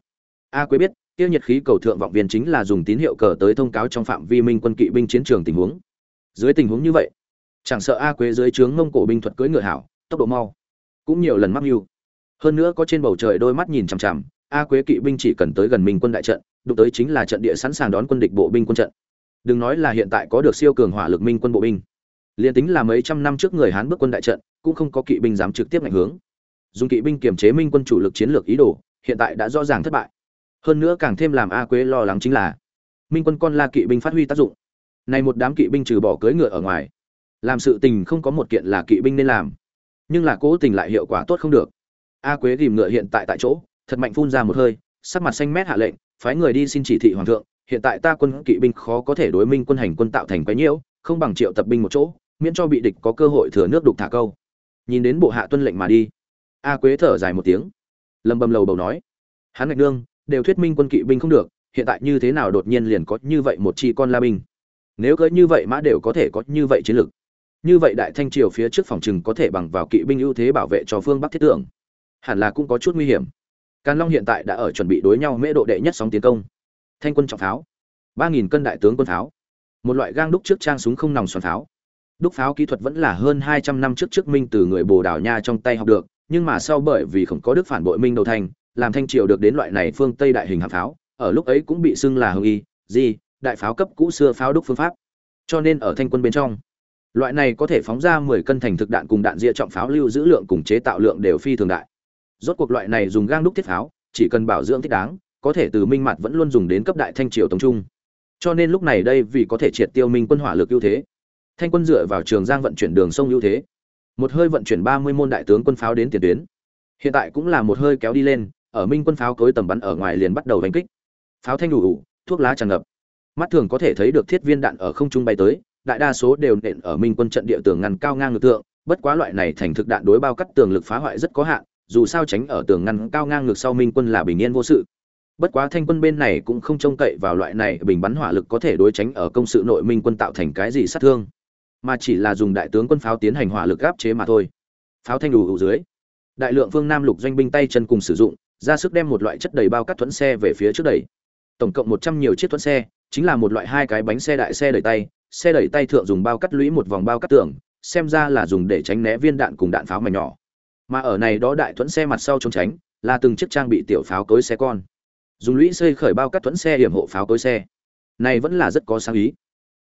A quế biết tiêu nhiệt khí cầu thượng vọng viên chính là dùng tín hiệu cờ tới thông cáo trong phạm vi minh quân kỵ binh chiến trường tình huống. Dưới tình huống như vậy, chẳng sợ a quế dưới trướng mông cổ binh thuật cưỡi ngựa hảo, tốc độ mau, cũng nhiều lần mắc mưu. Hơn nữa có trên bầu trời đôi mắt nhìn chằm chằm, a quế kỵ binh chỉ cần tới gần minh quân đại trận, đụng tới chính là trận địa sẵn sàng đón quân địch bộ binh quân trận. Đừng nói là hiện tại có được siêu cường hỏa lực minh quân bộ binh, liền tính là mấy trăm năm trước người hán bước quân đại trận, cũng không có kỵ binh dám trực tiếp ngạch hướng dùng kỵ binh kiềm chế minh quân chủ lực chiến lược ý đồ, hiện tại đã rõ ràng thất bại hơn nữa càng thêm làm a quế lo lắng chính là, minh quân con la kỵ binh phát huy tác dụng. Này một đám kỵ binh trừ bỏ cưỡi ngựa ở ngoài, làm sự tình không có một kiện là kỵ binh nên làm. Nhưng là cố tình lại hiệu quả tốt không được. A quế ghìm ngựa hiện tại tại chỗ, thật mạnh phun ra một hơi, sắc mặt xanh mét hạ lệnh, phái người đi xin chỉ thị hoàng thượng, hiện tại ta quân kỵ binh khó có thể đối minh quân hành quân tạo thành quái nhiễu, không bằng triệu tập binh một chỗ, miễn cho bị địch có cơ hội thừa nước đục thả câu. Nhìn đến bộ hạ tuân lệnh mà đi. A quế thở dài một tiếng, lầm bầm lầu bầu nói hắn ngạch nương đều thuyết minh quân kỵ binh không được, hiện tại như thế nào đột nhiên liền có như vậy một chi con la binh? Nếu cứ như vậy mã đều có thể có như vậy chiến lược như vậy đại thanh triều phía trước phòng trừng có thể bằng vào kỵ binh ưu thế bảo vệ cho phương bắc thiết tưởng, hẳn là cũng có chút nguy hiểm. Càn long hiện tại đã ở chuẩn bị đối nhau mễ độ đệ nhất sóng tiến công. Thanh quân trọng pháo, ba nghìn cân đại tướng quân pháo. Một loại gang đúc trước trang súng không nòng xoắn pháo. Đúc pháo kỹ thuật vẫn là hơn hai trăm năm trước trước minh từ người bồ đào nha trong tay học được, nhưng mà sau bởi vì không có đức phản bội minh đầu thành làm thanh triều được đến loại này phương tây đại hình hạng pháo, ở lúc ấy cũng bị xưng là hưng y, di, đại pháo cấp cũ xưa pháo đúc phương pháp. Cho nên ở thanh quân bên trong, loại này có thể phóng ra 10 cân thành thực đạn cùng đạn ria trọng pháo lưu giữ lượng cùng chế tạo lượng đều phi thường đại. Rốt cuộc loại này dùng gang đúc thiết pháo, chỉ cần bảo dưỡng thích đáng, có thể từ minh mặt vẫn luôn dùng đến cấp đại thanh triều tổng trung. Cho nên lúc này đây vì có thể triệt tiêu minh quân hỏa lực ưu thế, thanh quân dựa vào trường giang vận chuyển đường sông ưu thế. Một hơi vận chuyển 30 môn đại tướng quân pháo đến tiền tuyến. Hiện tại cũng là một hơi kéo đi lên ở minh quân pháo cối tầm bắn ở ngoài liền bắt đầu đánh kích. Pháo thanh đủ đủ thuốc lá tràn ngập. Mắt thường có thể thấy được thiết viên đạn ở không trung bay tới đại đa số đều nện ở minh quân trận địa tường ngăn cao ngang ngược tượng bất quá loại này thành thực đạn đối bao cắt tường lực phá hoại rất có hạn dù sao tránh ở tường ngăn cao ngang ngược sau minh quân là bình yên vô sự. Bất quá thanh quân bên này cũng không trông cậy vào loại này bình bắn hỏa lực có thể đối tránh ở công sự nội minh quân tạo thành cái gì sát thương mà chỉ là dùng đại tướng quân pháo tiến hành hỏa lực áp chế mà thôi. Pháo thanh đủ, dưới đại lượng phương nam lục doanh binh tay chân cùng sử dụng ra sức đem một loại chất đầy bao cắt thuẫn xe về phía trước đẩy. Tổng cộng một trăm nhiều chiếc thuẫn xe, chính là một loại hai cái bánh xe đại xe đẩy tay. Xe đẩy tay thượng dùng bao cắt lũy một vòng bao cắt tường, xem ra là dùng để tránh né viên đạn cùng đạn pháo mảnh nhỏ. Mà ở này đó đại thuẫn xe mặt sau trốn tránh, là từng chiếc trang bị tiểu pháo cối xe con. Dùng lũy xây khởi bao cắt thuẫn xe hiểm hộ pháo cối xe. Này vẫn là rất có sáng ý.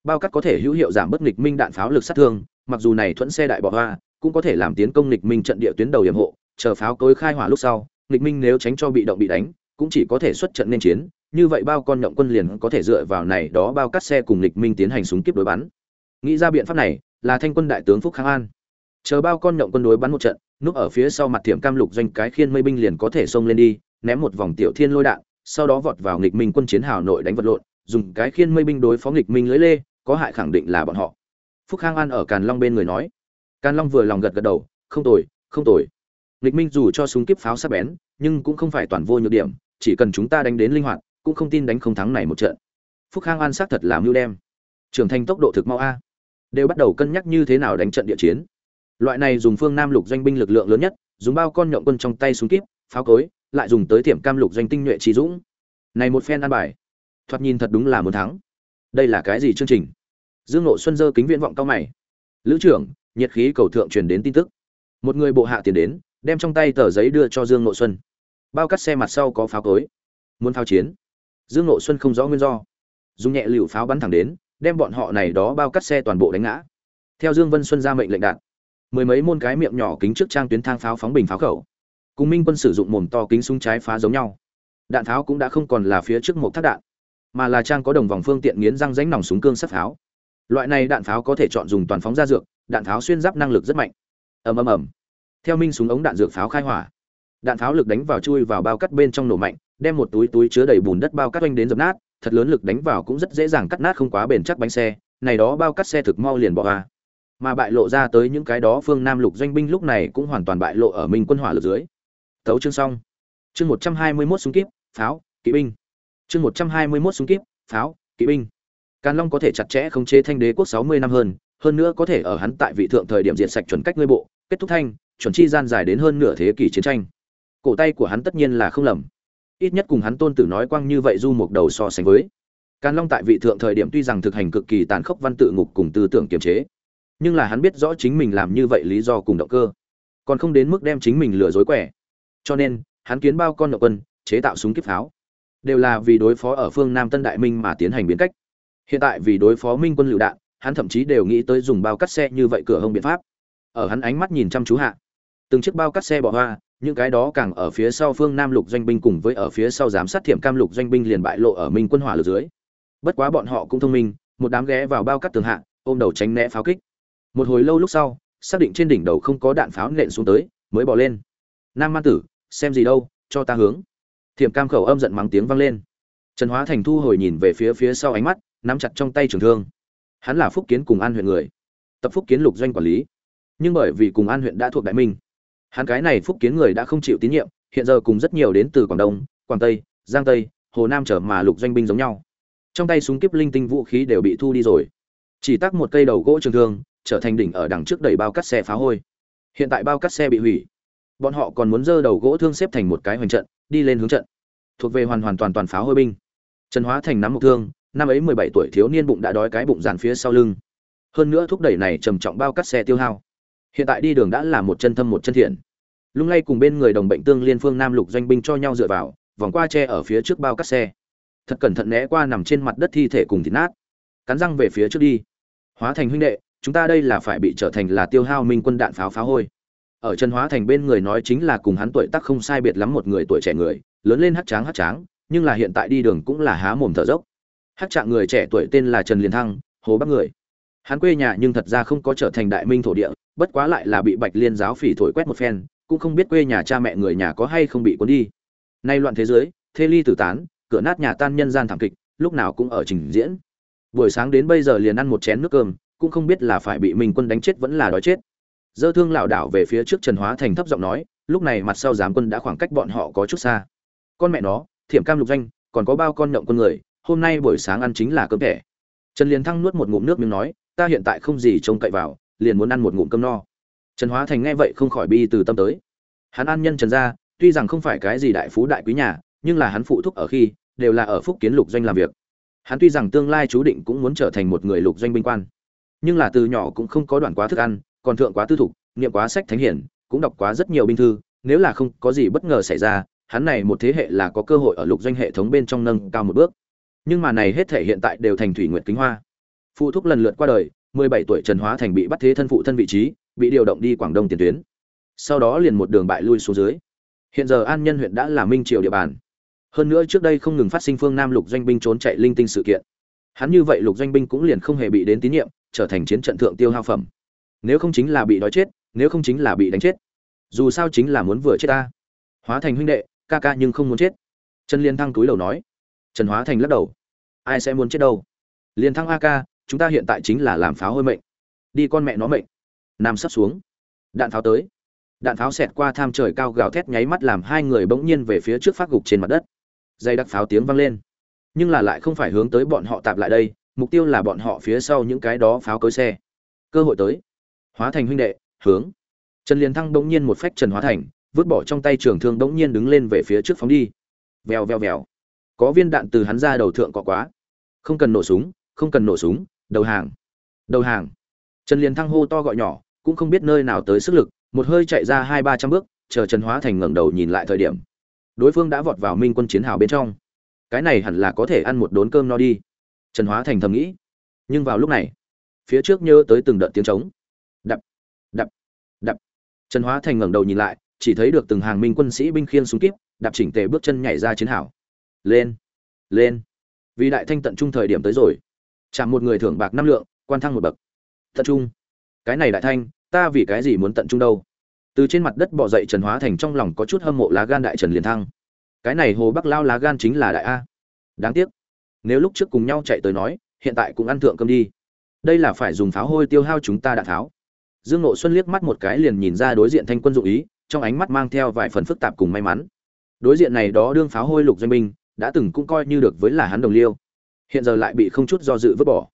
Bao cắt có thể hữu hiệu giảm bất nghịch minh đạn pháo lực sát thương, mặc dù này thuẫn xe đại bỏ hoa, cũng có thể làm tiến công nghịch minh trận địa tuyến đầu hiểm hộ, chờ pháo cối khai hỏa lúc sau nghịch minh nếu tránh cho bị động bị đánh, cũng chỉ có thể xuất trận nên chiến, như vậy bao con nhộng quân liền có thể dựa vào này đó bao cắt xe cùng nghịch minh tiến hành súng kiếp đối bắn. Nghĩ ra biện pháp này, là thanh quân đại tướng phúc khang an. Chờ bao con nhộng quân đối bắn một trận, núp ở phía sau mặt thiểm cam lục doanh cái khiên mây binh liền có thể xông lên đi, ném một vòng tiểu thiên lôi đạn, sau đó vọt vào nghịch minh quân chiến hào nội đánh vật lộn, dùng cái khiên mây binh đối phó nghịch minh lưới lê, có hại khẳng định là bọn họ. Phúc khang an ở càn long bên người nói. Càn long vừa lòng gật gật đầu, không tồi không tồi nghịch minh dù cho súng kíp pháo sắc bén, nhưng cũng không phải toàn vô nhược điểm, chỉ cần chúng ta đánh đến linh hoạt, cũng không tin đánh không thắng này một trận. Phúc khang an xác thật làm mưu đem. Trưởng thành tốc độ thực mau a. Đều bắt đầu cân nhắc như thế nào đánh trận địa chiến. Loại này dùng phương nam lục doanh binh lực lượng lớn nhất, dùng bao con nhộng quân trong tay súng kíp, pháo cối, lại dùng tới tiệm cam lục doanh tinh nhuệ trí dũng. Này một phen ăn bài, thoạt nhìn thật đúng là muốn thắng. Đây là cái gì chương trình? Dương nội xuân dơ kính viễn vọng cao mày. Lữ trưởng, nhiệt khí cầu thượng truyền đến tin tức. Một người bộ hạ tiền đến đem trong tay tờ giấy đưa cho dương nội xuân. Bao cắt xe mặt sau có pháo cối. Muốn pháo chiến. Dương nội xuân không rõ nguyên do. Dùng nhẹ lựu pháo bắn thẳng đến, đem bọn họ này đó bao cắt xe toàn bộ đánh ngã. Theo dương vân xuân ra mệnh lệnh đạn mười mấy môn cái miệng nhỏ kính trước trang tuyến thang pháo phóng bình pháo khẩu. Cùng minh quân sử dụng mồm to kính súng trái phá giống nhau. Đạn pháo cũng đã không còn là phía trước một thác đạn, mà là trang có đồng vòng phương tiện nghiến răng ránh nòng súng cương sắt pháo. Loại này đạn pháo có thể chọn dùng toàn phóng ra dược, đạn pháo xuyên giáp năng lực rất mạnh. Ầm ầm ầm theo minh súng ống đạn dược pháo khai hỏa, đạn pháo lực đánh vào chui vào bao cắt bên trong nổ mạnh, đem một túi túi chứa đầy bùn đất bao cắt oanh đến dập nát, thật lớn lực đánh vào cũng rất dễ dàng cắt nát không quá bền chắc bánh xe, này đó bao cắt xe thực mau liền bỏ ra mà bại lộ ra tới những cái đó phương nam lục doanh binh lúc này cũng hoàn toàn bại lộ ở minh quân hỏa lực dưới. Thấu chương xong. Chương một trăm hai mươi 121 súng kíp, pháo, kỵ binh. Chương một trăm hai mươi 121 súng kíp, pháo, kỵ binh. Càn long có thể chặt chẽ khống chế thanh đế quốc sáu mươi năm hơn hơn nữa có thể ở hắn tại vị thượng thời điểm diệt sạch chuẩn cách ngươi bộ, kết thúc thanh chuẩn chi gian dài đến hơn nửa thế kỷ chiến tranh. Cổ tay của hắn tất nhiên là không lầm. Ít nhất cùng hắn tôn tử nói quang như vậy du một đầu so sánh với. Càn long tại vị thượng thời điểm tuy rằng thực hành cực kỳ tàn khốc văn tự ngục cùng tư tưởng kiềm chế, nhưng là hắn biết rõ chính mình làm như vậy lý do cùng động cơ, còn không đến mức đem chính mình lừa dối quẻ. Cho nên, hắn kiến bao con nội quân, chế tạo súng kiếp pháo. Đều là vì đối phó ở phương nam tân đại minh mà tiến hành biến cách. Hiện tại vì đối phó minh quân lựu đạn, hắn thậm chí đều nghĩ tới dùng bao cắt xe như vậy cửa hông biện pháp. Ở hắn ánh mắt nhìn chăm chú hạ từng chiếc bao cắt xe bỏ hoa, những cái đó càng ở phía sau phương nam lục doanh binh cùng với ở phía sau giám sát thiểm cam lục doanh binh liền bại lộ ở minh quân hỏa lực dưới. Bất quá bọn họ cũng thông minh, một đám ghé vào bao cắt tường hạ, ôm đầu tránh né pháo kích. Một hồi lâu lúc sau, xác định trên đỉnh đầu không có đạn pháo nện xuống tới, mới bỏ lên. Nam man tử, xem gì đâu, cho ta hướng. Thiểm cam khẩu âm giận mắng tiếng vang lên. Trần hóa thành thu hồi nhìn về phía phía sau ánh mắt, nắm chặt trong tay trường thương. Hắn là phúc kiến cùng an huyện người, tập phúc kiến lục doanh quản lý. Nhưng bởi vì cùng an huyện đã thuộc đại minh hắn cái này phúc kiến người đã không chịu tín nhiệm, hiện giờ cùng rất nhiều đến từ quảng đông, quảng tây, giang tây, hồ nam trở mà lục doanh binh giống nhau. Trong tay súng kiếp linh tinh vũ khí đều bị thu đi rồi. Chỉ tắc một cây đầu gỗ trường thương, trở thành đỉnh ở đằng trước đẩy bao cắt xe phá hôi. Hiện tại bao cắt xe bị hủy. Bọn họ còn muốn dơ đầu gỗ thương xếp thành một cái hoành trận, đi lên hướng trận. Thuộc về hoàn hoàn toàn toàn pháo hôi binh. Trần hóa thành nắm một thương, năm ấy mười bảy tuổi thiếu niên bụng đã đói cái bụng dàn phía sau lưng. Hơn nữa thúc đẩy này trầm trọng bao cắt xe tiêu hao hiện tại đi đường đã là một chân thâm một chân thiện. Lung lay cùng bên người đồng bệnh tương liên phương nam lục doanh binh cho nhau dựa vào, vòng qua tre ở phía trước bao cắt xe. Thật cẩn thận né qua nằm trên mặt đất thi thể cùng thịt nát. Cắn răng về phía trước đi. Hóa thành huynh đệ, chúng ta đây là phải bị trở thành là tiêu hao minh quân đạn pháo pháo hôi. Ở trần hóa thành bên người nói chính là cùng hắn tuổi tác không sai biệt lắm một người tuổi trẻ người, lớn lên hát tráng hát tráng, nhưng là hiện tại đi đường cũng là há mồm thở dốc. Hát trạng người trẻ tuổi tên là trần liên thăng, hồ bắc người hắn quê nhà nhưng thật ra không có trở thành đại minh thổ địa, bất quá lại là bị bạch liên giáo phỉ thổi quét một phen, cũng không biết quê nhà cha mẹ người nhà có hay không bị cuốn đi. Nay loạn thế giới, thê ly tử tán, cửa nát nhà tan nhân gian thảm kịch, lúc nào cũng ở trình diễn. Buổi sáng đến bây giờ liền ăn một chén nước cơm, cũng không biết là phải bị minh quân đánh chết vẫn là đói chết. Dơ thương lảo đảo về phía trước trần hóa thành thấp giọng nói, lúc này mặt sau giám quân đã khoảng cách bọn họ có chút xa. Con mẹ nó, thiểm cam lục danh còn có bao con nhộng con người, hôm nay buổi sáng ăn chính là cơm thẻ. Trần liền thăng nuốt một ngụm nước miếng nói ta hiện tại không gì trông cậy vào, liền muốn ăn một ngụm cơm no. Trần hóa thành nghe vậy không khỏi bi từ tâm tới. Hắn ăn nhân trần gia, tuy rằng không phải cái gì đại phú đại quý nhà, nhưng là hắn phụ thúc ở khi, đều là ở phúc kiến lục doanh làm việc. Hắn tuy rằng tương lai chú định cũng muốn trở thành một người lục doanh binh quan, nhưng là từ nhỏ cũng không có đoạn quá thức ăn, còn thượng quá tư thục, niệm quá sách thánh hiển, cũng đọc quá rất nhiều binh thư, nếu là không có gì bất ngờ xảy ra, hắn này một thế hệ là có cơ hội ở lục doanh hệ thống bên trong nâng cao một bước. Nhưng mà này hết thể hiện tại đều thành thủy nguyệt kính hoa phụ thúc lần lượt qua đời 17 tuổi trần hóa thành bị bắt thế thân phụ thân vị trí, bị điều động đi quảng đông tiền tuyến. Sau đó liền một đường bại lui xuống dưới. Hiện giờ an nhân huyện đã là minh triều địa bàn. Hơn nữa trước đây không ngừng phát sinh phương nam lục doanh binh trốn chạy linh tinh sự kiện. Hắn như vậy lục doanh binh cũng liền không hề bị đến tín nhiệm, trở thành chiến trận thượng tiêu hao phẩm. Nếu không chính là bị đói chết, nếu không chính là bị đánh chết, dù sao chính là muốn vừa chết ta. Hóa thành huynh đệ, ca ca nhưng không muốn chết. Trần liên thăng túi đầu nói. Trần hóa thành lắc đầu. Ai sẽ muốn chết đâu? Liên thăng a ca chúng ta hiện tại chính là làm pháo hôi mệnh. Đi con mẹ nó mệnh. Nam sắp xuống. Đạn pháo tới. Đạn pháo xẹt qua tham trời cao gào thét nháy mắt làm hai người bỗng nhiên về phía trước phát gục trên mặt đất. Dây đặc pháo tiếng vang lên. Nhưng là lại không phải hướng tới bọn họ tạp lại đây, mục tiêu là bọn họ phía sau những cái đó pháo cối xe. Cơ hội tới. Hóa thành huynh đệ, hướng. Trần liền thăng bỗng nhiên một phách trần hóa thành, vứt bỏ trong tay trường thương bỗng nhiên đứng lên về phía trước phóng đi. Vèo vèo vèo. Có viên đạn từ hắn ra đầu thượng cọ quá. Không cần nổ súng, không cần nổ súng đầu hàng. Đầu hàng. Trần liên thăng hô to gọi nhỏ, cũng không biết nơi nào tới sức lực, một hơi chạy ra hai ba trăm bước, chờ trần hóa thành ngẩng đầu nhìn lại thời điểm. Đối phương đã vọt vào minh quân chiến hào bên trong. Cái này hẳn là có thể ăn một đốn cơm no đi. Trần hóa thành thầm nghĩ. Nhưng vào lúc này, phía trước nhớ tới từng đợt tiếng trống. Đập đập đập. Trần hóa thành ngẩng đầu nhìn lại, chỉ thấy được từng hàng minh quân sĩ binh khiên súng kíp, đạp chỉnh tề bước chân nhảy ra chiến hào. Lên lên. Vì đại thanh tận trung thời điểm tới rồi chạm một người thưởng bạc năm lượng, quan thăng một bậc. Tận trung. Cái này đại thanh, ta vì cái gì muốn tận trung đâu? Từ trên mặt đất bỏ dậy trần hóa thành trong lòng có chút hâm mộ lá gan đại trần liền thăng. Cái này hồ bắc lao lá gan chính là đại a. Đáng tiếc. Nếu lúc trước cùng nhau chạy tới nói, hiện tại cũng ăn thượng cơm đi. Đây là phải dùng pháo hôi tiêu hao chúng ta đạn tháo. Dương nộ xuân liếc mắt một cái liền nhìn ra đối diện thanh quân dụng ý, trong ánh mắt mang theo vài phần phức tạp cùng may mắn. Đối diện này đó đương pháo hôi lục doanh binh, đã từng cũng coi như được với là hắn đồng liêu hiện giờ lại bị không chút do dự vứt bỏ.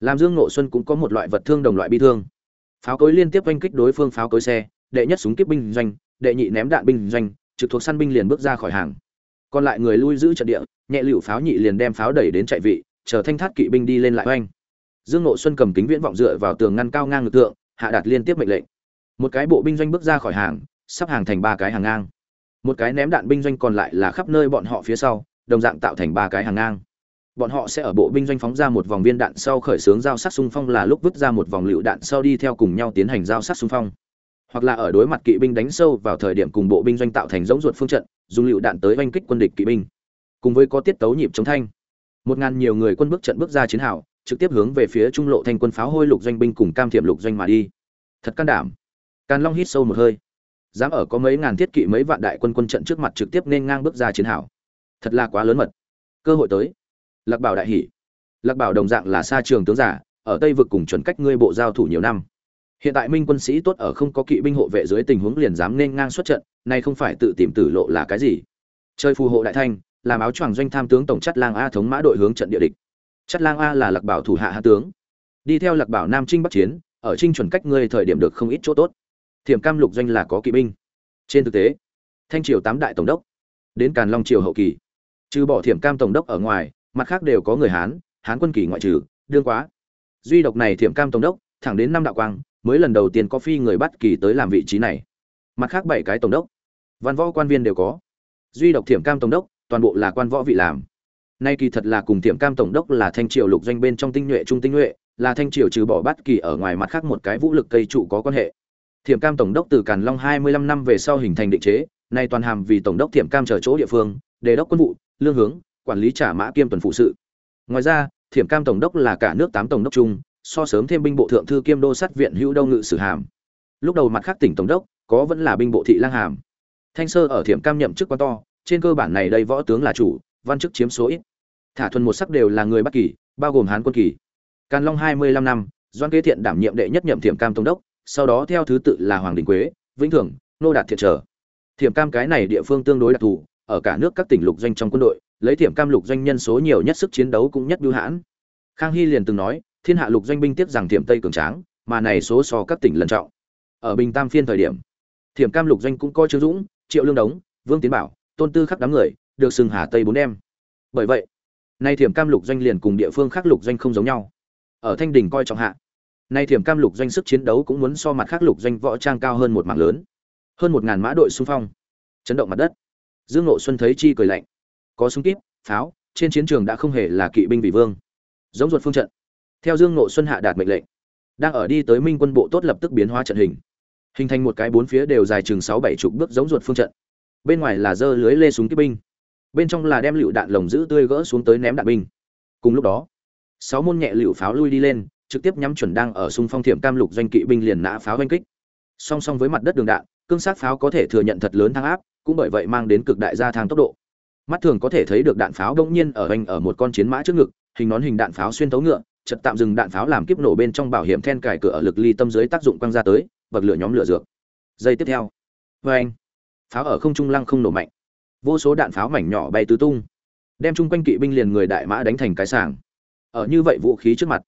Làm dương nộ xuân cũng có một loại vật thương đồng loại bi thương. Pháo cối liên tiếp oanh kích đối phương pháo cối xe, đệ nhất súng kiếp binh doanh, đệ nhị ném đạn binh doanh, trực thuộc săn binh liền bước ra khỏi hàng. Còn lại người lui giữ trận địa, nhẹ lựu pháo nhị liền đem pháo đẩy đến chạy vị, chờ thanh thát kỵ binh đi lên lại oanh. Dương nộ xuân cầm kính viễn vọng dựa vào tường ngăn cao ngang lực tượng, hạ đạt liên tiếp mệnh lệnh. Một cái bộ binh doanh bước ra khỏi hàng, sắp hàng thành ba cái hàng ngang. Một cái ném đạn binh doanh còn lại là khắp nơi bọn họ phía sau, đồng dạng tạo thành ba cái hàng ngang bọn họ sẽ ở bộ binh doanh phóng ra một vòng viên đạn sau khởi xướng giao sát xung phong là lúc vứt ra một vòng lựu đạn sau đi theo cùng nhau tiến hành giao sát xung phong. Hoặc là ở đối mặt kỵ binh đánh sâu vào thời điểm cùng bộ binh doanh tạo thành giống ruột phương trận, dùng lựu đạn tới oanh kích quân địch kỵ binh. Cùng với có tiết tấu nhịp chống thanh. Một ngàn nhiều người quân bước trận bước ra chiến hào, trực tiếp hướng về phía trung lộ thanh quân pháo hôi lục doanh binh cùng cam thiệm lục doanh mà đi. Thật can đảm. Càn long hít sâu một hơi. Dám ở có mấy ngàn thiết kỵ mấy vạn đại quân quân trận trước mặt trực tiếp nên ngang bước ra chiến hào. Thật là quá lớn mật. Cơ hội tới lạc bảo đại hỷ lạc bảo đồng dạng là xa trường tướng giả, ở tây vực cùng chuẩn cách ngươi bộ giao thủ nhiều năm. Hiện tại minh quân sĩ tốt ở không có kỵ binh hộ vệ dưới tình huống liền dám nên ngang xuất trận, nay không phải tự tìm tử lộ là cái gì? Chơi phù hộ đại thanh, làm áo choàng doanh tham tướng tổng chất lang a thống mã đội hướng trận địa địch. Chất lang a là lạc bảo thủ hạ hạ tướng. Đi theo lạc bảo nam trinh bắc chiến, ở trinh chuẩn cách ngươi thời điểm được không ít chỗ tốt. Thiểm cam lục doanh là có kỵ binh. Trên thực tế, thanh triều tám đại tổng đốc, đến càn long triều hậu kỳ. Trừ bỏ thiểm cam tổng đốc ở ngoài mặt khác đều có người hán hán quân kỳ ngoại trừ, đương quá. Duy độc này thiểm cam tổng đốc, thẳng đến năm đạo quang, mới lần đầu tiên có phi người bắt kỳ tới làm vị trí này. Mặt khác bảy cái tổng đốc, văn võ quan viên đều có. Duy độc thiểm cam tổng đốc, toàn bộ là quan võ vị làm. Nay kỳ thật là cùng thiểm cam tổng đốc là thanh triều lục doanh bên trong tinh nhuệ, trung tinh nhuệ, là thanh triều trừ bỏ bắt kỳ ở ngoài mặt khác một cái vũ lực cây trụ có quan hệ. Thiểm cam tổng đốc từ càn long hai mươi lăm năm về sau hình thành định chế, nay toàn hàm vì tổng đốc thiểm cam chờ chỗ địa phương, đề đốc quân vụ, lương hướng quản lý trả mã kiêm tuần phụ sự. Ngoài ra, thiểm cam tổng đốc là cả nước tám tổng đốc chung, so sớm thêm binh bộ thượng thư kiêm đô sát viện hữu đông ngự sử hàm. Lúc đầu mặt khác tỉnh tổng đốc, có vẫn là binh bộ thị lang hàm. Thanh sơ ở thiểm cam nhậm chức quan to, trên cơ bản này đây võ tướng là chủ, văn chức chiếm số ít. Thả thuần một sắc đều là người bắc kỳ, bao gồm hán quân kỳ. Càn long hai mươi lăm năm, doan kế thiện đảm nhiệm đệ nhất nhậm thiểm cam tổng đốc, sau đó theo thứ tự là hoàng đình quế, vĩnh thường, nô đạt thiện trở. Thiểm cam cái này địa phương tương đối đặc thù, ở cả nước các tỉnh lục doanh trong quân đội lấy thiểm cam lục doanh nhân số nhiều nhất sức chiến đấu cũng nhất bưu hãn. Khang hy liền từng nói, thiên hạ lục doanh binh tiếp rằng thiểm tây cường tráng, mà này số so các tỉnh lần trọng. Ở bình tam phiên thời điểm, thiểm cam lục doanh cũng coi trương dũng, triệu lương đống, vương tiến bảo, tôn tư khắc đám người, được sừng hà tây bốn em. Bởi vậy, nay thiểm cam lục doanh liền cùng địa phương khác lục doanh không giống nhau. Ở thanh đình coi trọng hạ, nay thiểm cam lục doanh sức chiến đấu cũng muốn so mặt khác lục doanh võ trang cao hơn một mạng lớn, hơn một ngàn mã đội xung phong. Chấn động mặt đất. Dương nội xuân thấy chi cười lạnh có súng kíp, pháo, trên chiến trường đã không hề là kỵ binh vị vương. Giống ruột phương trận. Theo dương ngộ xuân hạ đạt mệnh lệnh, đang ở đi tới minh quân bộ tốt lập tức biến hóa trận hình. Hình thành một cái bốn phía đều dài chừng sáu bảy chục bước giống ruột phương trận. Bên ngoài là dơ lưới lê súng kíp binh. Bên trong là đem lựu đạn lồng giữ tươi gỡ xuống tới ném đạn binh. Cùng lúc đó, sáu môn nhẹ lựu pháo lui đi lên, trực tiếp nhắm chuẩn đang ở xung phong thiểm cam lục doanh kỵ binh liền nã pháo oanh kích. Song song với mặt đất đường đạn, cương sát pháo có thể thừa nhận thật lớn thăng áp, cũng bởi vậy mang đến cực đại gia thang tốc độ mắt thường có thể thấy được đạn pháo đông nhiên ở anh ở một con chiến mã trước ngực, hình nón hình đạn pháo xuyên thấu ngựa chật tạm dừng đạn pháo làm kiếp nổ bên trong bảo hiểm then cài cửa ở lực ly tâm dưới tác dụng quăng ra tới bật lửa nhóm lửa dược. Giây tiếp theo vê anh, pháo ở không trung lăng không nổ mạnh. Vô số đạn pháo mảnh nhỏ bay tứ tung, đem chung quanh kỵ binh liền người đại mã đánh thành cái sàng ở như vậy vũ khí trước mặt,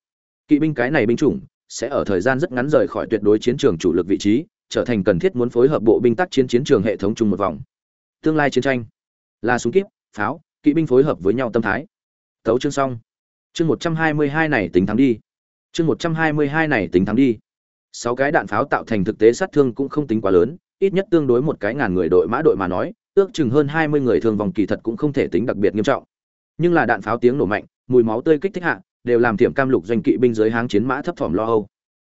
kỵ binh cái này binh chủng sẽ ở thời gian rất ngắn rời khỏi tuyệt đối chiến trường chủ lực vị trí, trở thành cần thiết muốn phối hợp bộ binh tác chiến chiến trường hệ thống chung một vòng. Tương lai chiến tranh là súng kíp, pháo, kỵ binh phối hợp với nhau tâm thái. Tấu chương xong. Chương một trăm hai mươi hai này tính thắng đi. Chương một trăm hai mươi hai này tính thắng đi. Sáu cái đạn pháo tạo thành thực tế sát thương cũng không tính quá lớn, ít nhất tương đối một cái ngàn người đội mã đội mà nói, ước chừng hơn hai mươi người thương vòng kỳ thật cũng không thể tính đặc biệt nghiêm trọng. Nhưng là đạn pháo tiếng nổ mạnh, mùi máu tươi kích thích hạ, đều làm tiệm cam lục doanh kỵ binh dưới háng chiến mã thấp thỏm lo âu.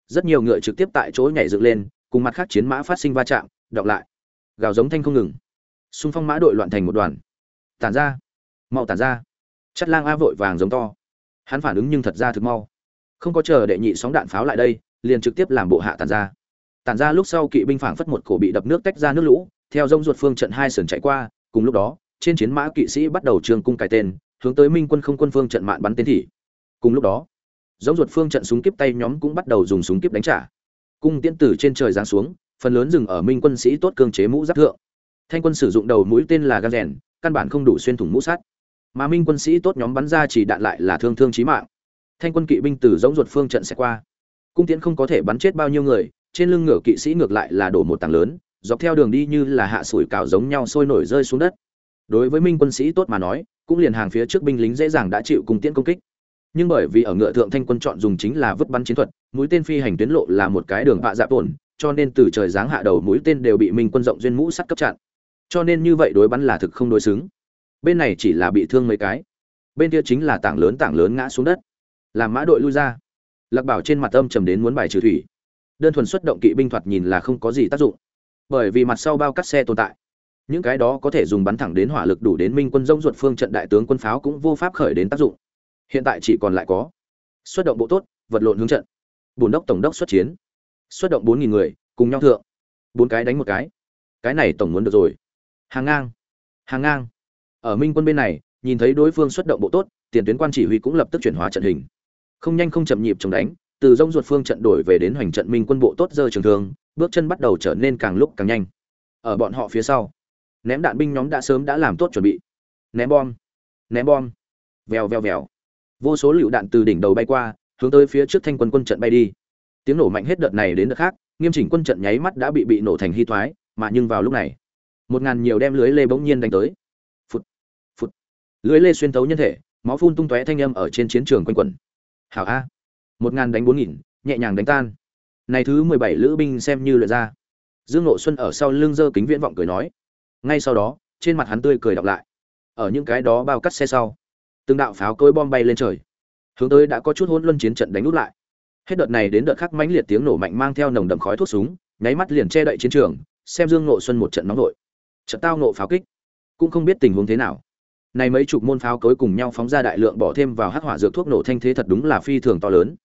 Rất nhiều ngựa trực tiếp tại chỗ nhảy dựng lên, cùng mặt khác chiến mã phát sinh va chạm, đọc lại. Gào giống thanh không ngừng xung phong mã đội loạn thành một đoàn. Tản ra. Mau tản ra. Chất lang a vội vàng giống to. Hắn phản ứng nhưng thật ra thực mau. Không có chờ đệ nhị sóng đạn pháo lại đây, liền trực tiếp làm bộ hạ tản ra. Tản ra lúc sau kỵ binh phảng phất một cổ bị đập nước tách ra nước lũ, theo dông ruột phương trận hai sườn chạy qua, cùng lúc đó, trên chiến mã kỵ sĩ bắt đầu trường cung cài tên, hướng tới minh quân không quân phương trận mạn bắn tên thị. Cùng lúc đó giống ruột phương trận súng kiếp tay nhóm cũng bắt đầu dùng súng kiếp đánh trả. Cung tiễn tử trên trời giáng xuống, phần lớn dừng ở minh quân sĩ tốt cương chế mũ giáp thượng thanh quân sử dụng đầu mũi tên là gan rèn, căn bản không đủ xuyên thủng mũ sắt. Mà minh quân sĩ tốt nhóm bắn ra chỉ đạn lại là thương thương chí mạng. Thanh quân kỵ binh từ giống ruột phương trận sẽ qua. Cung tiễn không có thể bắn chết bao nhiêu người, trên lưng ngựa kỵ sĩ ngược lại là đổ một tảng lớn, dọc theo đường đi như là hạ sủi cảo giống nhau sôi nổi rơi xuống đất. Đối với minh quân sĩ tốt mà nói, cũng liền hàng phía trước binh lính dễ dàng đã chịu cung tiễn công kích. Nhưng bởi vì ở ngựa thượng thanh quân chọn dùng chính là vứt bắn chiến thuật, mũi tên phi hành tuyến lộ là một cái đường vạ dạ tổn, cho nên từ trời giáng hạ đầu mũi tên đều bị minh quân rộng duyên mũ sắt cấp chặn cho nên như vậy đối bắn là thực không đối xứng. Bên này chỉ là bị thương mấy cái. Bên kia chính là tảng lớn tảng lớn ngã xuống đất. Làm mã đội lui ra. Lạc bảo trên mặt âm trầm đến muốn bài trừ thủy. Đơn thuần xuất động kỵ binh thoạt nhìn là không có gì tác dụng. Bởi vì mặt sau bao cắt xe tồn tại. Những cái đó có thể dùng bắn thẳng đến hỏa lực đủ đến minh quân rông ruột phương trận đại tướng quân pháo cũng vô pháp khởi đến tác dụng. Hiện tại chỉ còn lại có xuất động bộ tốt, vật lộn hướng trận. Bùn đốc tổng đốc xuất chiến. Xuất động bốn nghìn người, cùng nhau thượng. Bốn cái đánh một cái. Cái này tổng muốn được rồi hàng ngang. Hàng ngang. Ở minh quân bên này, nhìn thấy đối phương xuất động bộ tốt, tiền tuyến quan chỉ huy cũng lập tức chuyển hóa trận hình. Không nhanh không chậm nhịp chống đánh, từ rông ruột phương trận đổi về đến hoành trận minh quân bộ tốt giờ trường thương, bước chân bắt đầu trở nên càng lúc càng nhanh. Ở bọn họ phía sau, ném đạn binh nhóm đã sớm đã làm tốt chuẩn bị. Ném bom ném bom. Vèo vèo vèo. Vô số lựu đạn từ đỉnh đầu bay qua, hướng tới phía trước thanh quân quân trận bay đi. Tiếng nổ mạnh hết đợt này đến đợt khác, nghiêm chỉnh quân trận nháy mắt đã bị bị nổ thành hy thoái, mà nhưng vào lúc này một ngàn nhiều đem lưới lê bỗng nhiên đánh tới. Phút phút lưới lê xuyên thấu nhân thể, máu phun tung tóe thanh âm ở trên chiến trường quanh quẩn. Hảo a. Một ngàn đánh bốn nghìn, nhẹ nhàng đánh tan. Này thứ mười bảy lữ binh xem như lượt ra. Dương nội xuân ở sau lưng dơ kính viễn vọng cười nói. Ngay sau đó, trên mặt hắn tươi cười đọc lại. Ở những cái đó bao cắt xe sau, từng đạo pháo cối bom bay lên trời. Hướng tới đã có chút hỗn luân chiến trận đánh nút lại. Hết đợt này đến đợt khác mãnh liệt tiếng nổ mạnh mang theo nồng đậm khói thuốc súng, nháy mắt liền che đậy chiến trường, xem dương nộ xuân một trận nóng vội trận tao nộ pháo kích. Cũng không biết tình huống thế nào. Này mấy chục môn pháo cối cùng nhau phóng ra đại lượng bỏ thêm vào hắc hỏa dược thuốc nổ thanh thế thật đúng là phi thường to lớn.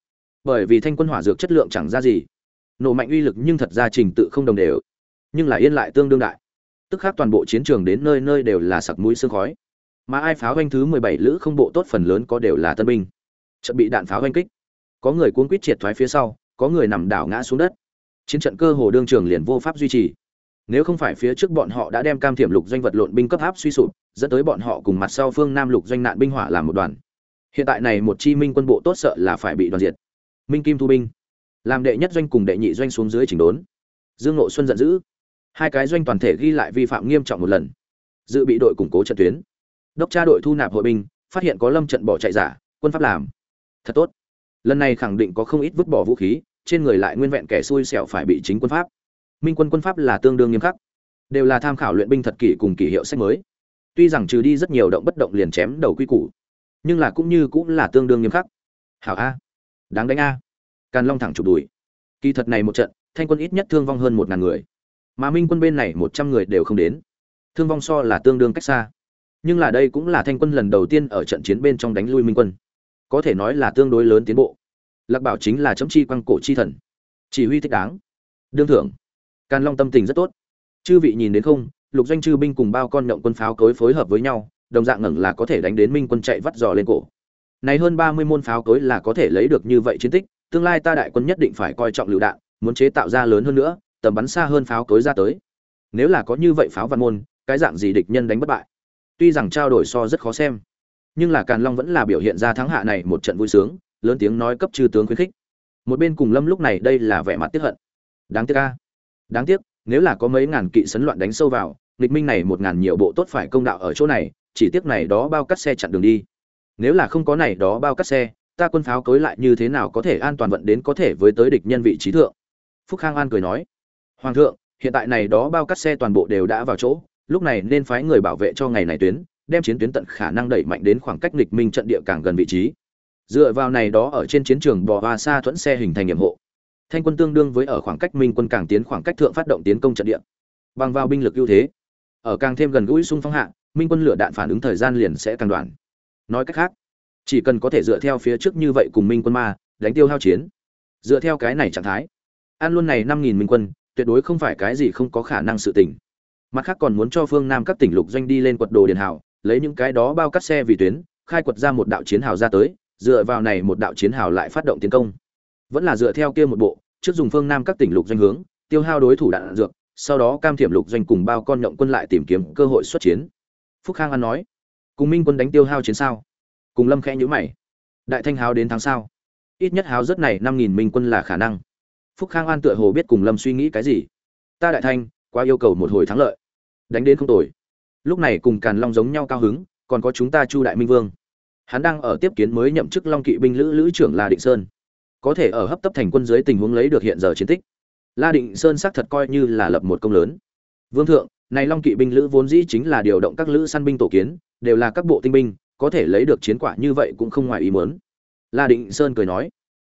Bởi vì thanh quân hỏa dược chất lượng chẳng ra gì. Nổ mạnh uy lực nhưng thật ra trình tự không đồng đều. Nhưng là yên lại tương đương đại. Tức khác toàn bộ chiến trường đến nơi nơi đều là sặc mũi sương khói. Mà ai pháo doanh thứ mười bảy lữ không bộ tốt phần lớn có đều là tân binh. Trận bị đạn pháo doanh kích. Có người cuống quýt triệt thoái phía sau, có người nằm đảo ngã xuống đất. Chiến trận cơ hồ đương trường liền vô pháp duy trì nếu không phải phía trước bọn họ đã đem cam thiểm lục doanh vật lộn binh cấp áp suy sụp, dẫn tới bọn họ cùng mặt sau phương nam lục doanh nạn binh hỏa làm một đoàn. Hiện tại này một chi minh quân bộ tốt sợ là phải bị đoàn diệt. Minh kim thu binh. Làm đệ nhất doanh cùng đệ nhị doanh xuống dưới chỉnh đốn. Dương nội xuân giận dữ. Hai cái doanh toàn thể ghi lại vi phạm nghiêm trọng một lần. Dự bị đội củng cố trận tuyến. Đốc tra đội thu nạp hội binh, phát hiện có lâm trận bỏ chạy giả, quân pháp làm. Thật tốt. Lần này khẳng định có không ít vứt bỏ vũ khí, trên người lại nguyên vẹn kẻ xui xẻo phải bị chính quân pháp minh quân quân pháp là tương đương nghiêm khắc, đều là tham khảo luyện binh thật kỷ cùng kỷ hiệu sách mới. Tuy rằng trừ đi rất nhiều động bất động liền chém đầu quy củ, nhưng là cũng như cũng là tương đương nghiêm khắc. Hảo a. Đáng đánh a. Càn long thẳng chụp đùi. Kỳ thật này một trận, thanh quân ít nhất thương vong hơn một ngàn người, mà minh quân bên này một trăm người đều không đến. Thương vong so là tương đương cách xa. Nhưng là đây cũng là thanh quân lần đầu tiên ở trận chiến bên trong đánh lui minh quân. Có thể nói là tương đối lớn tiến bộ. Lạc bảo chính là chấm chi quăng cổ chi thần. Chỉ huy thích đáng. Đương thưởng càn long tâm tình rất tốt. Chư vị nhìn đến không, lục doanh chư binh cùng bao con nhộng quân pháo cối phối hợp với nhau, đồng dạng ngẩng là có thể đánh đến minh quân chạy vắt giò lên cổ. Này hơn ba mươi môn pháo cối là có thể lấy được như vậy chiến tích, tương lai ta đại quân nhất định phải coi trọng lựu đạn, muốn chế tạo ra lớn hơn nữa, tầm bắn xa hơn pháo cối ra tới. Nếu là có như vậy pháo văn môn, cái dạng gì địch nhân đánh bất bại? Tuy rằng trao đổi so rất khó xem, nhưng là càn long vẫn là biểu hiện ra thắng hạ này một trận vui sướng, lớn tiếng nói cấp chư tướng khuyến khích. Một bên cùng lâm lúc này đây là vẻ mặt tiếc hận. Đáng tiếc a đáng tiếc, nếu là có mấy ngàn kỵ sấn loạn đánh sâu vào, nghịch minh này một ngàn nhiều bộ tốt phải công đạo ở chỗ này, chỉ tiếc này đó bao cắt xe chặn đường đi. Nếu là không có này đó bao cắt xe, ta quân pháo cối lại như thế nào có thể an toàn vận đến có thể với tới địch nhân vị trí thượng? Phúc khang an cười nói, hoàng thượng, hiện tại này đó bao cắt xe toàn bộ đều đã vào chỗ, lúc này nên phái người bảo vệ cho ngày này tuyến, đem chiến tuyến tận khả năng đẩy mạnh đến khoảng cách nghịch minh trận địa càng gần vị trí. Dựa vào này đó ở trên chiến trường bò hoa xa thuẫn xe hình thành nhiệm hộ thanh quân tương đương với ở khoảng cách minh quân càng tiến khoảng cách thượng phát động tiến công trận địa. Bằng vào binh lực ưu thế, ở càng thêm gần gũi xung phong hạ, minh quân lửa đạn phản ứng thời gian liền sẽ càng đoạn. Nói cách khác, chỉ cần có thể dựa theo phía trước như vậy cùng minh quân ma, đánh tiêu hao chiến. Dựa theo cái này trạng thái an luôn này năm nghìn minh quân, tuyệt đối không phải cái gì không có khả năng sự tình. Mặt khác còn muốn cho phương nam các tỉnh lục doanh đi lên quật đồ điền hào, lấy những cái đó bao cắt xe vì tuyến, khai quật ra một đạo chiến hào ra tới, dựa vào này một đạo chiến hào lại phát động tiến công vẫn là dựa theo kia một bộ, trước dùng phương nam các tỉnh lục doanh hướng, tiêu hao đối thủ đạn dược, sau đó cam thiểm lục doanh cùng bao con nhộng quân lại tìm kiếm cơ hội xuất chiến. Phúc khang an nói, cùng minh quân đánh tiêu hao chiến sao? Cùng lâm khẽ nhữ mày, đại thanh háo đến tháng sau ít nhất háo rất này năm nghìn minh quân là khả năng. Phúc khang an tựa hồ biết cùng lâm suy nghĩ cái gì. Ta đại thanh qua yêu cầu một hồi thắng lợi. Đánh đến không tồi. Lúc này cùng càn long giống nhau cao hứng, còn có chúng ta chu đại minh vương. Hắn đang ở tiếp kiến mới nhậm chức long kỵ binh lữ lữ trưởng là định sơn có thể ở hấp tấp thành quân dưới tình huống lấy được hiện giờ chiến tích. La định sơn xác thật coi như là lập một công lớn. Vương thượng, này long kỵ binh lữ vốn dĩ chính là điều động các lữ săn binh tổ kiến, đều là các bộ tinh binh, có thể lấy được chiến quả như vậy cũng không ngoài ý muốn. La định sơn cười nói.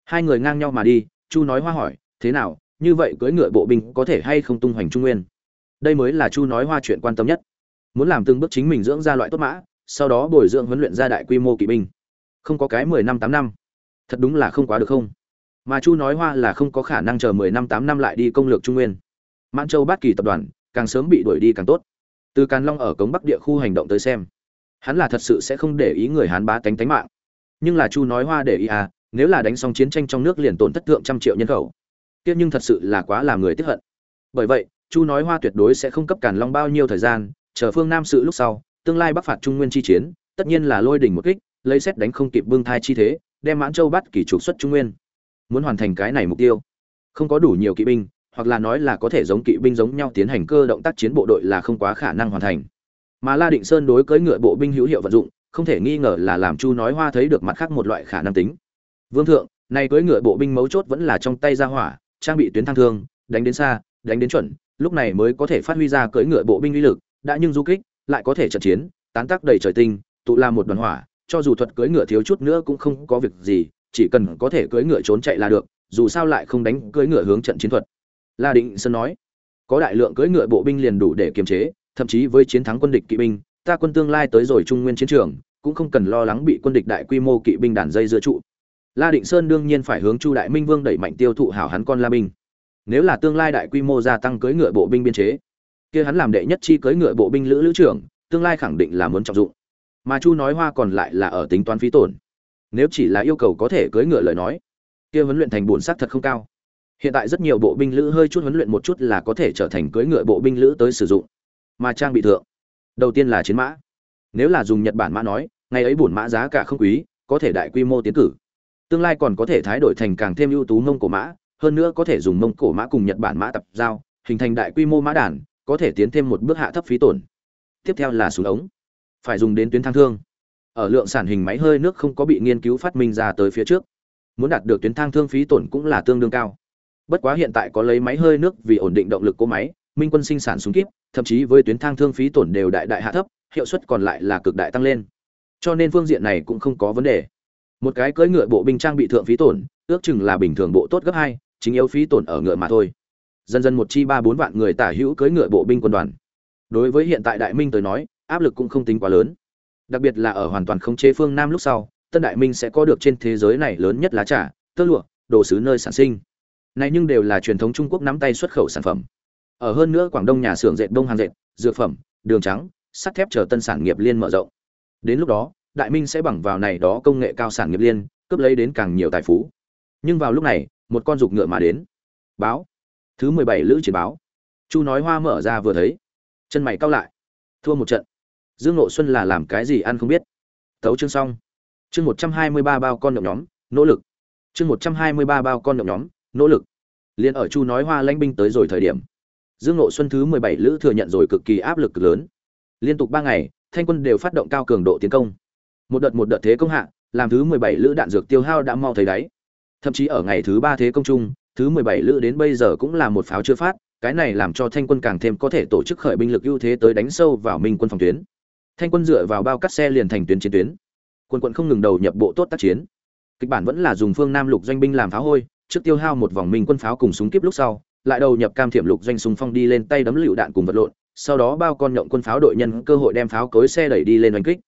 Hai người ngang nhau mà đi, chu nói hoa hỏi, thế nào, như vậy cưỡi ngựa bộ binh có thể hay không tung hoành trung nguyên? Đây mới là chu nói hoa chuyện quan tâm nhất. Muốn làm từng bước chính mình dưỡng ra loại tốt mã, sau đó bồi dưỡng huấn luyện ra đại quy mô kỵ binh. Không có cái mười năm tám năm thật đúng là không quá được không? Mà chu nói hoa là không có khả năng chờ mười năm, tám năm lại đi công lược trung nguyên. Mãn châu bát kỳ tập đoàn, càng sớm bị đuổi đi càng tốt. Từ càn long ở cống bắc địa khu hành động tới xem, hắn là thật sự sẽ không để ý người hán bá tánh tánh mạng. Nhưng là chu nói hoa để ý à nếu là đánh xong chiến tranh trong nước liền tổn thất thượng trăm triệu nhân khẩu. Tiếc nhưng thật sự là quá làm người tiếp hận. Bởi vậy, chu nói hoa tuyệt đối sẽ không cấp càn long bao nhiêu thời gian, chờ phương nam sự lúc sau, tương lai bắc phạt trung nguyên chi chiến, tất nhiên là lôi đỉnh một kích, lấy xét đánh không kịp bưng thai chi thế đem mãn châu bắt kỳ trục xuất trung nguyên, muốn hoàn thành cái này mục tiêu. Không có đủ nhiều kỵ binh, hoặc là nói là có thể giống kỵ binh giống nhau tiến hành cơ động tác chiến bộ đội là không quá khả năng hoàn thành. Mà la định sơn đối cưỡi ngựa bộ binh hữu hiệu vận dụng, không thể nghi ngờ là làm chu nói hoa thấy được mặt khác một loại khả năng tính. Vương thượng, nay cưỡi ngựa bộ binh mấu chốt vẫn là trong tay ra hỏa, trang bị tuyến thang thương, đánh đến xa, đánh đến chuẩn, lúc này mới có thể phát huy ra cưỡi ngựa bộ binh uy lực, đã nhưng du kích, lại có thể trận chiến, tán tác đầy trời tinh, tụ làm một đoàn hỏa cho dù thuật cưỡi ngựa thiếu chút nữa cũng không có việc gì, chỉ cần có thể cưỡi ngựa trốn chạy là được, dù sao lại không đánh cưỡi ngựa hướng trận chiến thuật. La định sơn nói. Có đại lượng cưỡi ngựa bộ binh liền đủ để kiềm chế, thậm chí với chiến thắng quân địch kỵ binh, ta quân tương lai tới rồi trung nguyên chiến trường, cũng không cần lo lắng bị quân địch đại quy mô kỵ binh đàn dây dưa trụ. La định sơn đương nhiên phải hướng chu đại minh vương đẩy mạnh tiêu thụ hảo hắn con la binh. Nếu là tương lai đại quy mô gia tăng cưỡi ngựa bộ binh biên chế, kia hắn làm đệ nhất chi cưỡi ngựa bộ binh lữ lữ trưởng, tương lai khẳng định là muốn trọng dụng mà chu nói hoa còn lại là ở tính toán phí tổn. Nếu chỉ là yêu cầu có thể cưỡi ngựa lời nói, kia huấn luyện thành bổn sắc thật không cao. Hiện tại rất nhiều bộ binh lữ hơi chút huấn luyện một chút là có thể trở thành cưỡi ngựa bộ binh lữ tới sử dụng. Mà trang bị thượng, đầu tiên là chiến mã. Nếu là dùng nhật bản mã nói, ngày ấy bổn mã giá cả không quý, có thể đại quy mô tiến cử. Tương lai còn có thể thái đổi thành càng thêm ưu tú mông cổ mã, hơn nữa có thể dùng mông cổ mã cùng nhật bản mã tập giao, hình thành đại quy mô mã đàn, có thể tiến thêm một bước hạ thấp phí tổn. Tiếp theo là súng ống phải dùng đến tuyến thang thương. Ở lượng sản hình máy hơi nước không có bị nghiên cứu phát minh ra tới phía trước. Muốn đạt được tuyến thang thương phí tổn cũng là tương đương cao. Bất quá hiện tại có lấy máy hơi nước vì ổn định động lực của máy, minh quân sinh sản súng kíp, thậm chí với tuyến thang thương phí tổn đều đại đại hạ thấp, hiệu suất còn lại là cực đại tăng lên. Cho nên phương diện này cũng không có vấn đề. Một cái cưỡi ngựa bộ binh trang bị thượng phí tổn, ước chừng là bình thường bộ tốt gấp hai, chính yếu phí tổn ở ngựa mà thôi. Dần dần một chi ba bốn vạn người tả hữu cưỡi ngựa bộ binh quân đoàn. Đối với hiện tại đại minh tới nói áp lực cũng không tính quá lớn. Đặc biệt là ở hoàn toàn khống chế phương nam lúc sau, tân đại minh sẽ có được trên thế giới này lớn nhất lá trà, tơ lụa, đồ sứ nơi sản sinh. Này nhưng đều là truyền thống trung quốc nắm tay xuất khẩu sản phẩm. Ở hơn nữa quảng đông nhà xưởng dệt đông hàng dệt, dược phẩm, đường trắng, sắt thép chờ tân sản nghiệp liên mở rộng. Đến lúc đó, đại minh sẽ bằng vào này đó công nghệ cao sản nghiệp liên, cướp lấy đến càng nhiều tài phú. Nhưng vào lúc này, một con dục ngựa mà đến. Báo. Thứ mười bảy lữ chiến báo. Chu nói hoa mở ra vừa thấy. Chân mày cao lại. Thua một trận dương nộ xuân là làm cái gì ăn không biết. Thấu chương xong. Chương một trăm hai mươi ba bao con nhộng nhóm, nỗ lực. Chương một trăm hai mươi ba bao con nhộng nhóm, nỗ lực. Liền ở chu nói hoa lãnh binh tới rồi thời điểm. Dương nộ xuân thứ mười bảy lữ thừa nhận rồi cực kỳ áp lực cực lớn. Liên tục ba ngày, thanh quân đều phát động cao cường độ tiến công. Một đợt một đợt thế công hạ, làm thứ mười bảy lữ đạn dược tiêu hao đã mau thấy đáy. Thậm chí ở ngày thứ ba thế công chung, thứ mười bảy lữ đến bây giờ cũng là một pháo chưa phát, cái này làm cho thanh quân càng thêm có thể tổ chức khởi binh lực ưu thế tới đánh sâu vào minh quân phòng tuyến thanh quân dựa vào bao cắt xe liền thành tuyến chiến tuyến. Quân quận không ngừng đầu nhập bộ tốt tác chiến. Kịch bản vẫn là dùng phương nam lục doanh binh làm pháo hôi, trước tiêu hao một vòng minh quân pháo cùng súng kiếp lúc sau, lại đầu nhập cam thiểm lục doanh súng phong đi lên tay đấm lựu đạn cùng vật lộn, sau đó bao con nhộng quân pháo đội nhân cơ hội đem pháo cối xe đẩy đi lên đánh kích.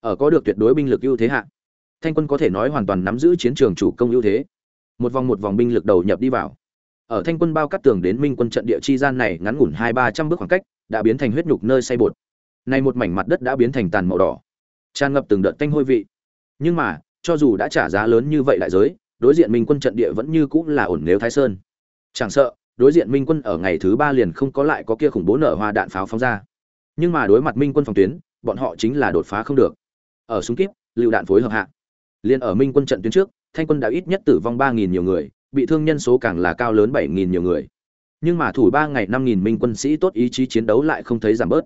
Ở có được tuyệt đối binh lực ưu thế hạ, thanh quân có thể nói hoàn toàn nắm giữ chiến trường chủ công ưu thế. Một vòng một vòng binh lực đầu nhập đi vào. Ở thanh quân bao cắt tường đến minh quân trận địa chi gian này ngắn ngủn hai ba trăm bước khoảng cách, đã biến thành huyết nhục nơi say bột nay một mảnh mặt đất đã biến thành tàn màu đỏ. Tràn ngập từng đợt tanh hôi vị. Nhưng mà, cho dù đã trả giá lớn như vậy đại giới, đối diện minh quân trận địa vẫn như cũng là ổn nếu thái sơn. Chẳng sợ, đối diện minh quân ở ngày thứ ba liền không có lại có kia khủng bố nở hoa đạn pháo phóng ra. Nhưng mà đối mặt minh quân phòng tuyến, bọn họ chính là đột phá không được. Ở súng kíp, lựu đạn phối hợp hạ. Liền ở minh quân trận tuyến trước, thanh quân đã ít nhất tử vong ba nghìn nhiều người, bị thương nhân số càng là cao lớn bảy nghìn nhiều người. Nhưng mà thủ ba ngày năm nghìn minh quân sĩ tốt ý chí chiến đấu lại không thấy giảm bớt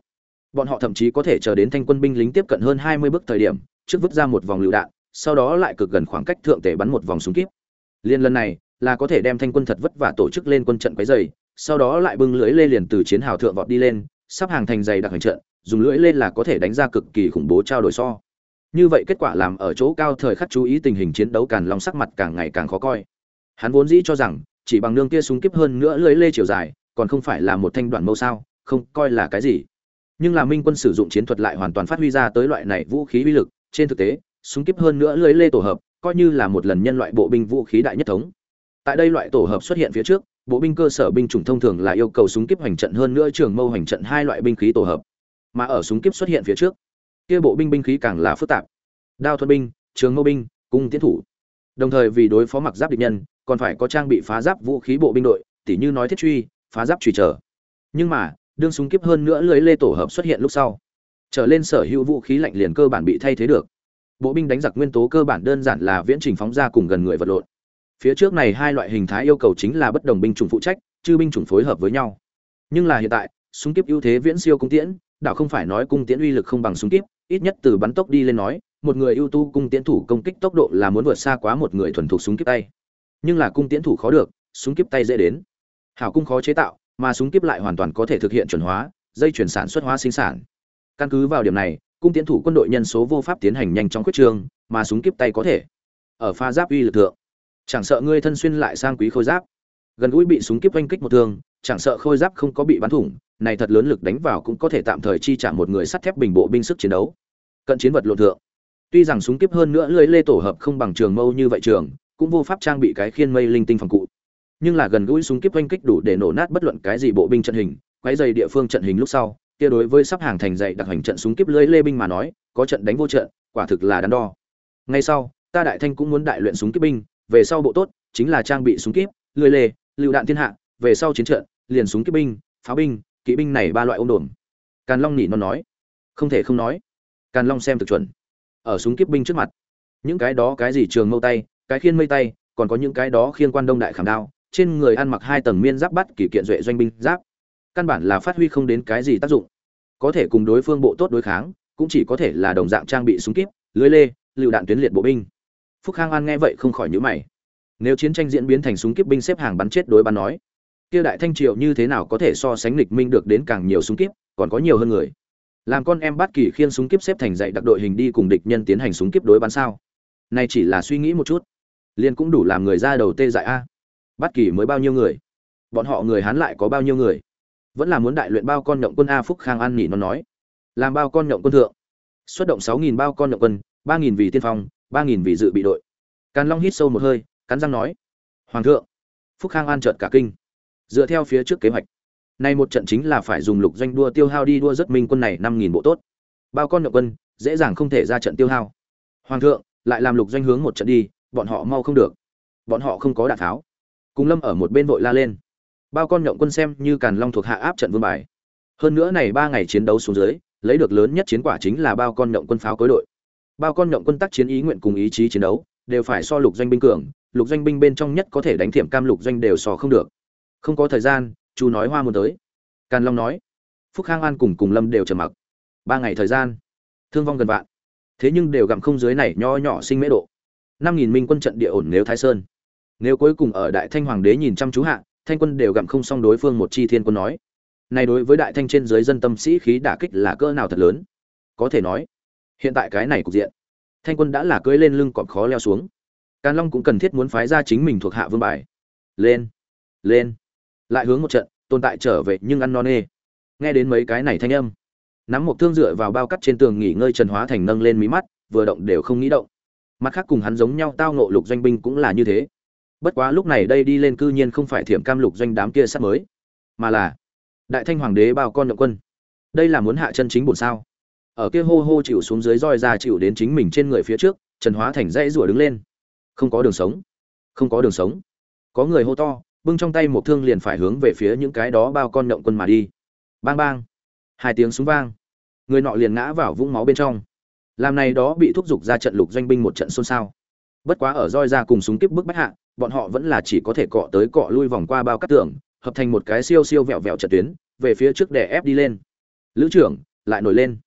bọn họ thậm chí có thể chờ đến thanh quân binh lính tiếp cận hơn hai mươi bước thời điểm, trước vứt ra một vòng lựu đạn, sau đó lại cực gần khoảng cách thượng tể bắn một vòng súng kíp. Liên lần này, là có thể đem thanh quân thật vất vả tổ chức lên quân trận quấy dày sau đó lại bưng lưỡi lê liền từ chiến hào thượng vọt đi lên, sắp hàng thành dày đặc hành trận, dùng lưỡi lên là có thể đánh ra cực kỳ khủng bố trao đổi so. Như vậy kết quả làm ở chỗ cao thời khắc chú ý tình hình chiến đấu càn long sắc mặt càng ngày càng khó coi. Hắn vốn dĩ cho rằng, chỉ bằng nương kia súng kíp hơn nữa lưỡi lê chiều dài, còn không phải là một thanh đoạn mâu sao, không coi là cái gì nhưng là minh quân sử dụng chiến thuật lại hoàn toàn phát huy ra tới loại này vũ khí uy lực, trên thực tế, súng kíp hơn nữa lưới lê tổ hợp, coi như là một lần nhân loại bộ binh vũ khí đại nhất thống. Tại đây loại tổ hợp xuất hiện phía trước, bộ binh cơ sở binh chủng thông thường là yêu cầu súng kíp hoành trận hơn nữa trường mâu hoành trận hai loại binh khí tổ hợp. Mà ở súng kíp xuất hiện phía trước, kia bộ binh binh khí càng là phức tạp. Đao thuật binh, trường mâu binh, cung tiến thủ. Đồng thời vì đối phó mặc giáp địch nhân, còn phải có trang bị phá giáp vũ khí bộ binh đội, tỉ như nói thiết truy, phá giáp truy trở. Nhưng mà đương súng kiếp hơn nữa lưới lê tổ hợp xuất hiện lúc sau. Trở lên sở hữu vũ khí lạnh liền cơ bản bị thay thế được. Bộ binh đánh giặc nguyên tố cơ bản đơn giản là viễn trình phóng ra cùng gần người vật lộn. Phía trước này hai loại hình thái yêu cầu chính là bất đồng binh chủng phụ trách, chư binh chủng phối hợp với nhau. Nhưng là hiện tại, súng kiếp ưu thế viễn siêu cung tiễn, đảo không phải nói cung tiễn uy lực không bằng súng kiếp ít nhất từ bắn tốc đi lên nói, một người ưu tú cung tiễn thủ công kích tốc độ là muốn vượt xa quá một người thuần thục súng kiếp tay. Nhưng là cung tiễn thủ khó được, súng kiếp tay dễ đến. Hảo cung khó chế tạo mà súng kiếp lại hoàn toàn có thể thực hiện chuẩn hóa, dây chuyển sản xuất hóa sinh sản. Căn cứ vào điểm này, cung tiến thủ quân đội nhân số vô pháp tiến hành nhanh chóng quyết trương, mà súng kiếp tay có thể. Ở pha giáp uy lực thượng, chẳng sợ ngươi thân xuyên lại sang quý khôi giáp, gần gũi bị súng kiếp oanh kích một thương, chẳng sợ khôi giáp không có bị bắn thủng, này thật lớn lực đánh vào cũng có thể tạm thời chi trả một người sắt thép bình bộ binh sức chiến đấu. Cận chiến vật lộ thượng, tuy rằng súng kiếp hơn nữa lưỡi lê tổ hợp không bằng trường mâu như vậy trường, cũng vô pháp trang bị cái khiên mây linh tinh phòng cụ nhưng là gần gũi súng kíp oanh kích đủ để nổ nát bất luận cái gì bộ binh trận hình quấy dày địa phương trận hình lúc sau, kia đối với sắp hàng thành dạy đặc hành trận súng kíp lưỡi lê binh mà nói, có trận đánh vô trận, quả thực là đắn đo. Ngay sau, ta đại thanh cũng muốn đại luyện súng kíp binh, về sau bộ tốt chính là trang bị súng kíp lưỡi lê, lựu đạn thiên hạ, về sau chiến trận, liền súng kíp binh, pháo binh, kỵ binh này ba loại ôm đồn càn long nỉ non nói. Không thể không nói. Càn long xem thực chuẩn. Ở súng kíp binh trước mặt, những cái đó cái gì trường mâu tay, cái khiên mây tay, còn có những cái đó khiên quan đông đại khảm đao trên người ăn mặc hai tầng miên giáp bắt kỳ kiện duệ doanh binh giáp. Căn bản là phát huy không đến cái gì tác dụng. Có thể cùng đối phương bộ tốt đối kháng, cũng chỉ có thể là đồng dạng trang bị súng kíp, lưới lê, lựu đạn tuyến liệt bộ binh. Phúc khang an nghe vậy không khỏi nhữ mày. Nếu chiến tranh diễn biến thành súng kíp binh xếp hàng bắn chết đối bắn nói, kia đại thanh triều như thế nào có thể so sánh lịch minh được đến càng nhiều súng kíp, còn có nhiều hơn người. Làm con em bắt kỳ khiên súng kíp xếp thành dạy đặc đội hình đi cùng địch nhân tiến hành súng kíp đối bắn sao? Này chỉ là suy nghĩ một chút. Liền cũng đủ làm người ra đầu tê dại a bắt kỳ mới bao nhiêu người, bọn họ người hán lại có bao nhiêu người? Vẫn là muốn đại luyện bao con nhộng quân a phúc khang an nhỉ nó nói. Làm bao con nhộng quân thượng. Xuất động sáu nghìn bao con nhộng quân, ba nghìn vì tiên phong, ba nghìn vì dự bị đội. Càn long hít sâu một hơi, cắn răng nói. Hoàng thượng, phúc khang an trợt cả kinh. Dựa theo phía trước kế hoạch, nay một trận chính là phải dùng lục doanh đua tiêu hao đi đua rất minh quân này năm nghìn bộ tốt. Bao con nhộng quân, dễ dàng không thể ra trận tiêu hao. Hoàng thượng, lại làm lục doanh hướng một trận đi, bọn họ mau không được. Bọn họ không có đạn tháo cùng lâm ở một bên vội la lên. Bao con nhộng quân xem như càn long thuộc hạ áp trận vương bài. Hơn nữa này ba ngày chiến đấu xuống dưới, lấy được lớn nhất chiến quả chính là bao con nhộng quân pháo cối đội. Bao con nhộng quân tác chiến ý nguyện cùng ý chí chiến đấu, đều phải so lục doanh binh cường, lục doanh binh bên trong nhất có thể đánh thiểm cam lục doanh đều so không được. Không có thời gian chu nói hoa muốn tới. Càn long nói. Phúc khang an cùng cùng lâm đều trầm mặc. Ba ngày thời gian, thương vong gần vạn. Thế nhưng đều gặm không dưới này nho nhỏ sinh mễ độ. Năm nghìn minh quân trận địa ổn nếu thái sơn nếu cuối cùng ở đại thanh hoàng đế nhìn chăm chú hạ, thanh quân đều gặm không xong đối phương một chi thiên quân nói. Này đối với đại thanh trên dưới dân tâm sĩ khí đả kích là cỡ nào thật lớn? Có thể nói, hiện tại cái này cục diện, thanh quân đã là cưỡi lên lưng còn khó leo xuống. Càn long cũng cần thiết muốn phái ra chính mình thuộc hạ vương bài. Lên lên, lại hướng một trận, tồn tại trở về nhưng ăn non nê. Nghe đến mấy cái này thanh âm, nắm một thương dựa vào bao cắt trên tường nghỉ ngơi trần hóa thành nâng lên mí mắt, vừa động đều không nghĩ động. Mặt khác cùng hắn giống nhau tao nộ lục doanh binh cũng là như thế bất quá lúc này đây đi lên cư nhiên không phải thiểm cam lục doanh đám kia sát mới, mà là đại thanh hoàng đế bao con động quân. Đây là muốn hạ chân chính bổn sao? Ở kia hô hô chịu xuống dưới roi ra chịu đến chính mình trên người phía trước, trần hóa thành dãy rủa đứng lên. Không có đường sống. Không có đường sống. Có người hô to, bưng trong tay một thương liền phải hướng về phía những cái đó bao con động quân mà đi. Bang bang. Hai tiếng súng vang. Người nọ liền ngã vào vũng máu bên trong. Làm này đó bị thúc giục ra trận lục doanh binh một trận xôn xao. Bất quá ở roi ra cùng súng kíp bức bách hạ bọn họ vẫn là chỉ có thể cọ tới cọ lui vòng qua bao cát tường, hợp thành một cái siêu siêu vẹo vẹo trận tuyến, về phía trước để ép đi lên. Lữ trưởng, lại nổi lên.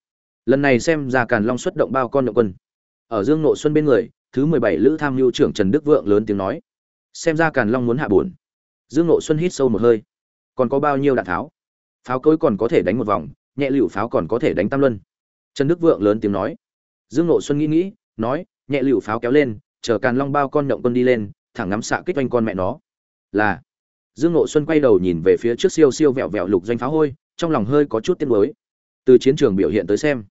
Lần này xem ra càn long xuất động bao con động quân. Ở dương nộ xuân bên người, thứ mười bảy lữ tham Nưu trưởng trần đức vượng lớn tiếng nói. Xem ra càn long muốn hạ buồn. dương nộ xuân hít sâu một hơi. Còn có bao nhiêu đạn tháo? Pháo cối còn có thể đánh một vòng, nhẹ lựu pháo còn có thể đánh tam luân. Trần đức vượng lớn tiếng nói. Dương nộ xuân nghĩ nghĩ, nói, nhẹ lựu pháo kéo lên, chờ càn long bao con động quân đi lên thẳng ngắm xạ kích quanh con mẹ nó. Là, dương nộ xuân quay đầu nhìn về phía trước siêu siêu vẹo vẹo lục doanh pháo hôi, trong lòng hơi có chút tiếc nuối. Từ chiến trường biểu hiện tới xem,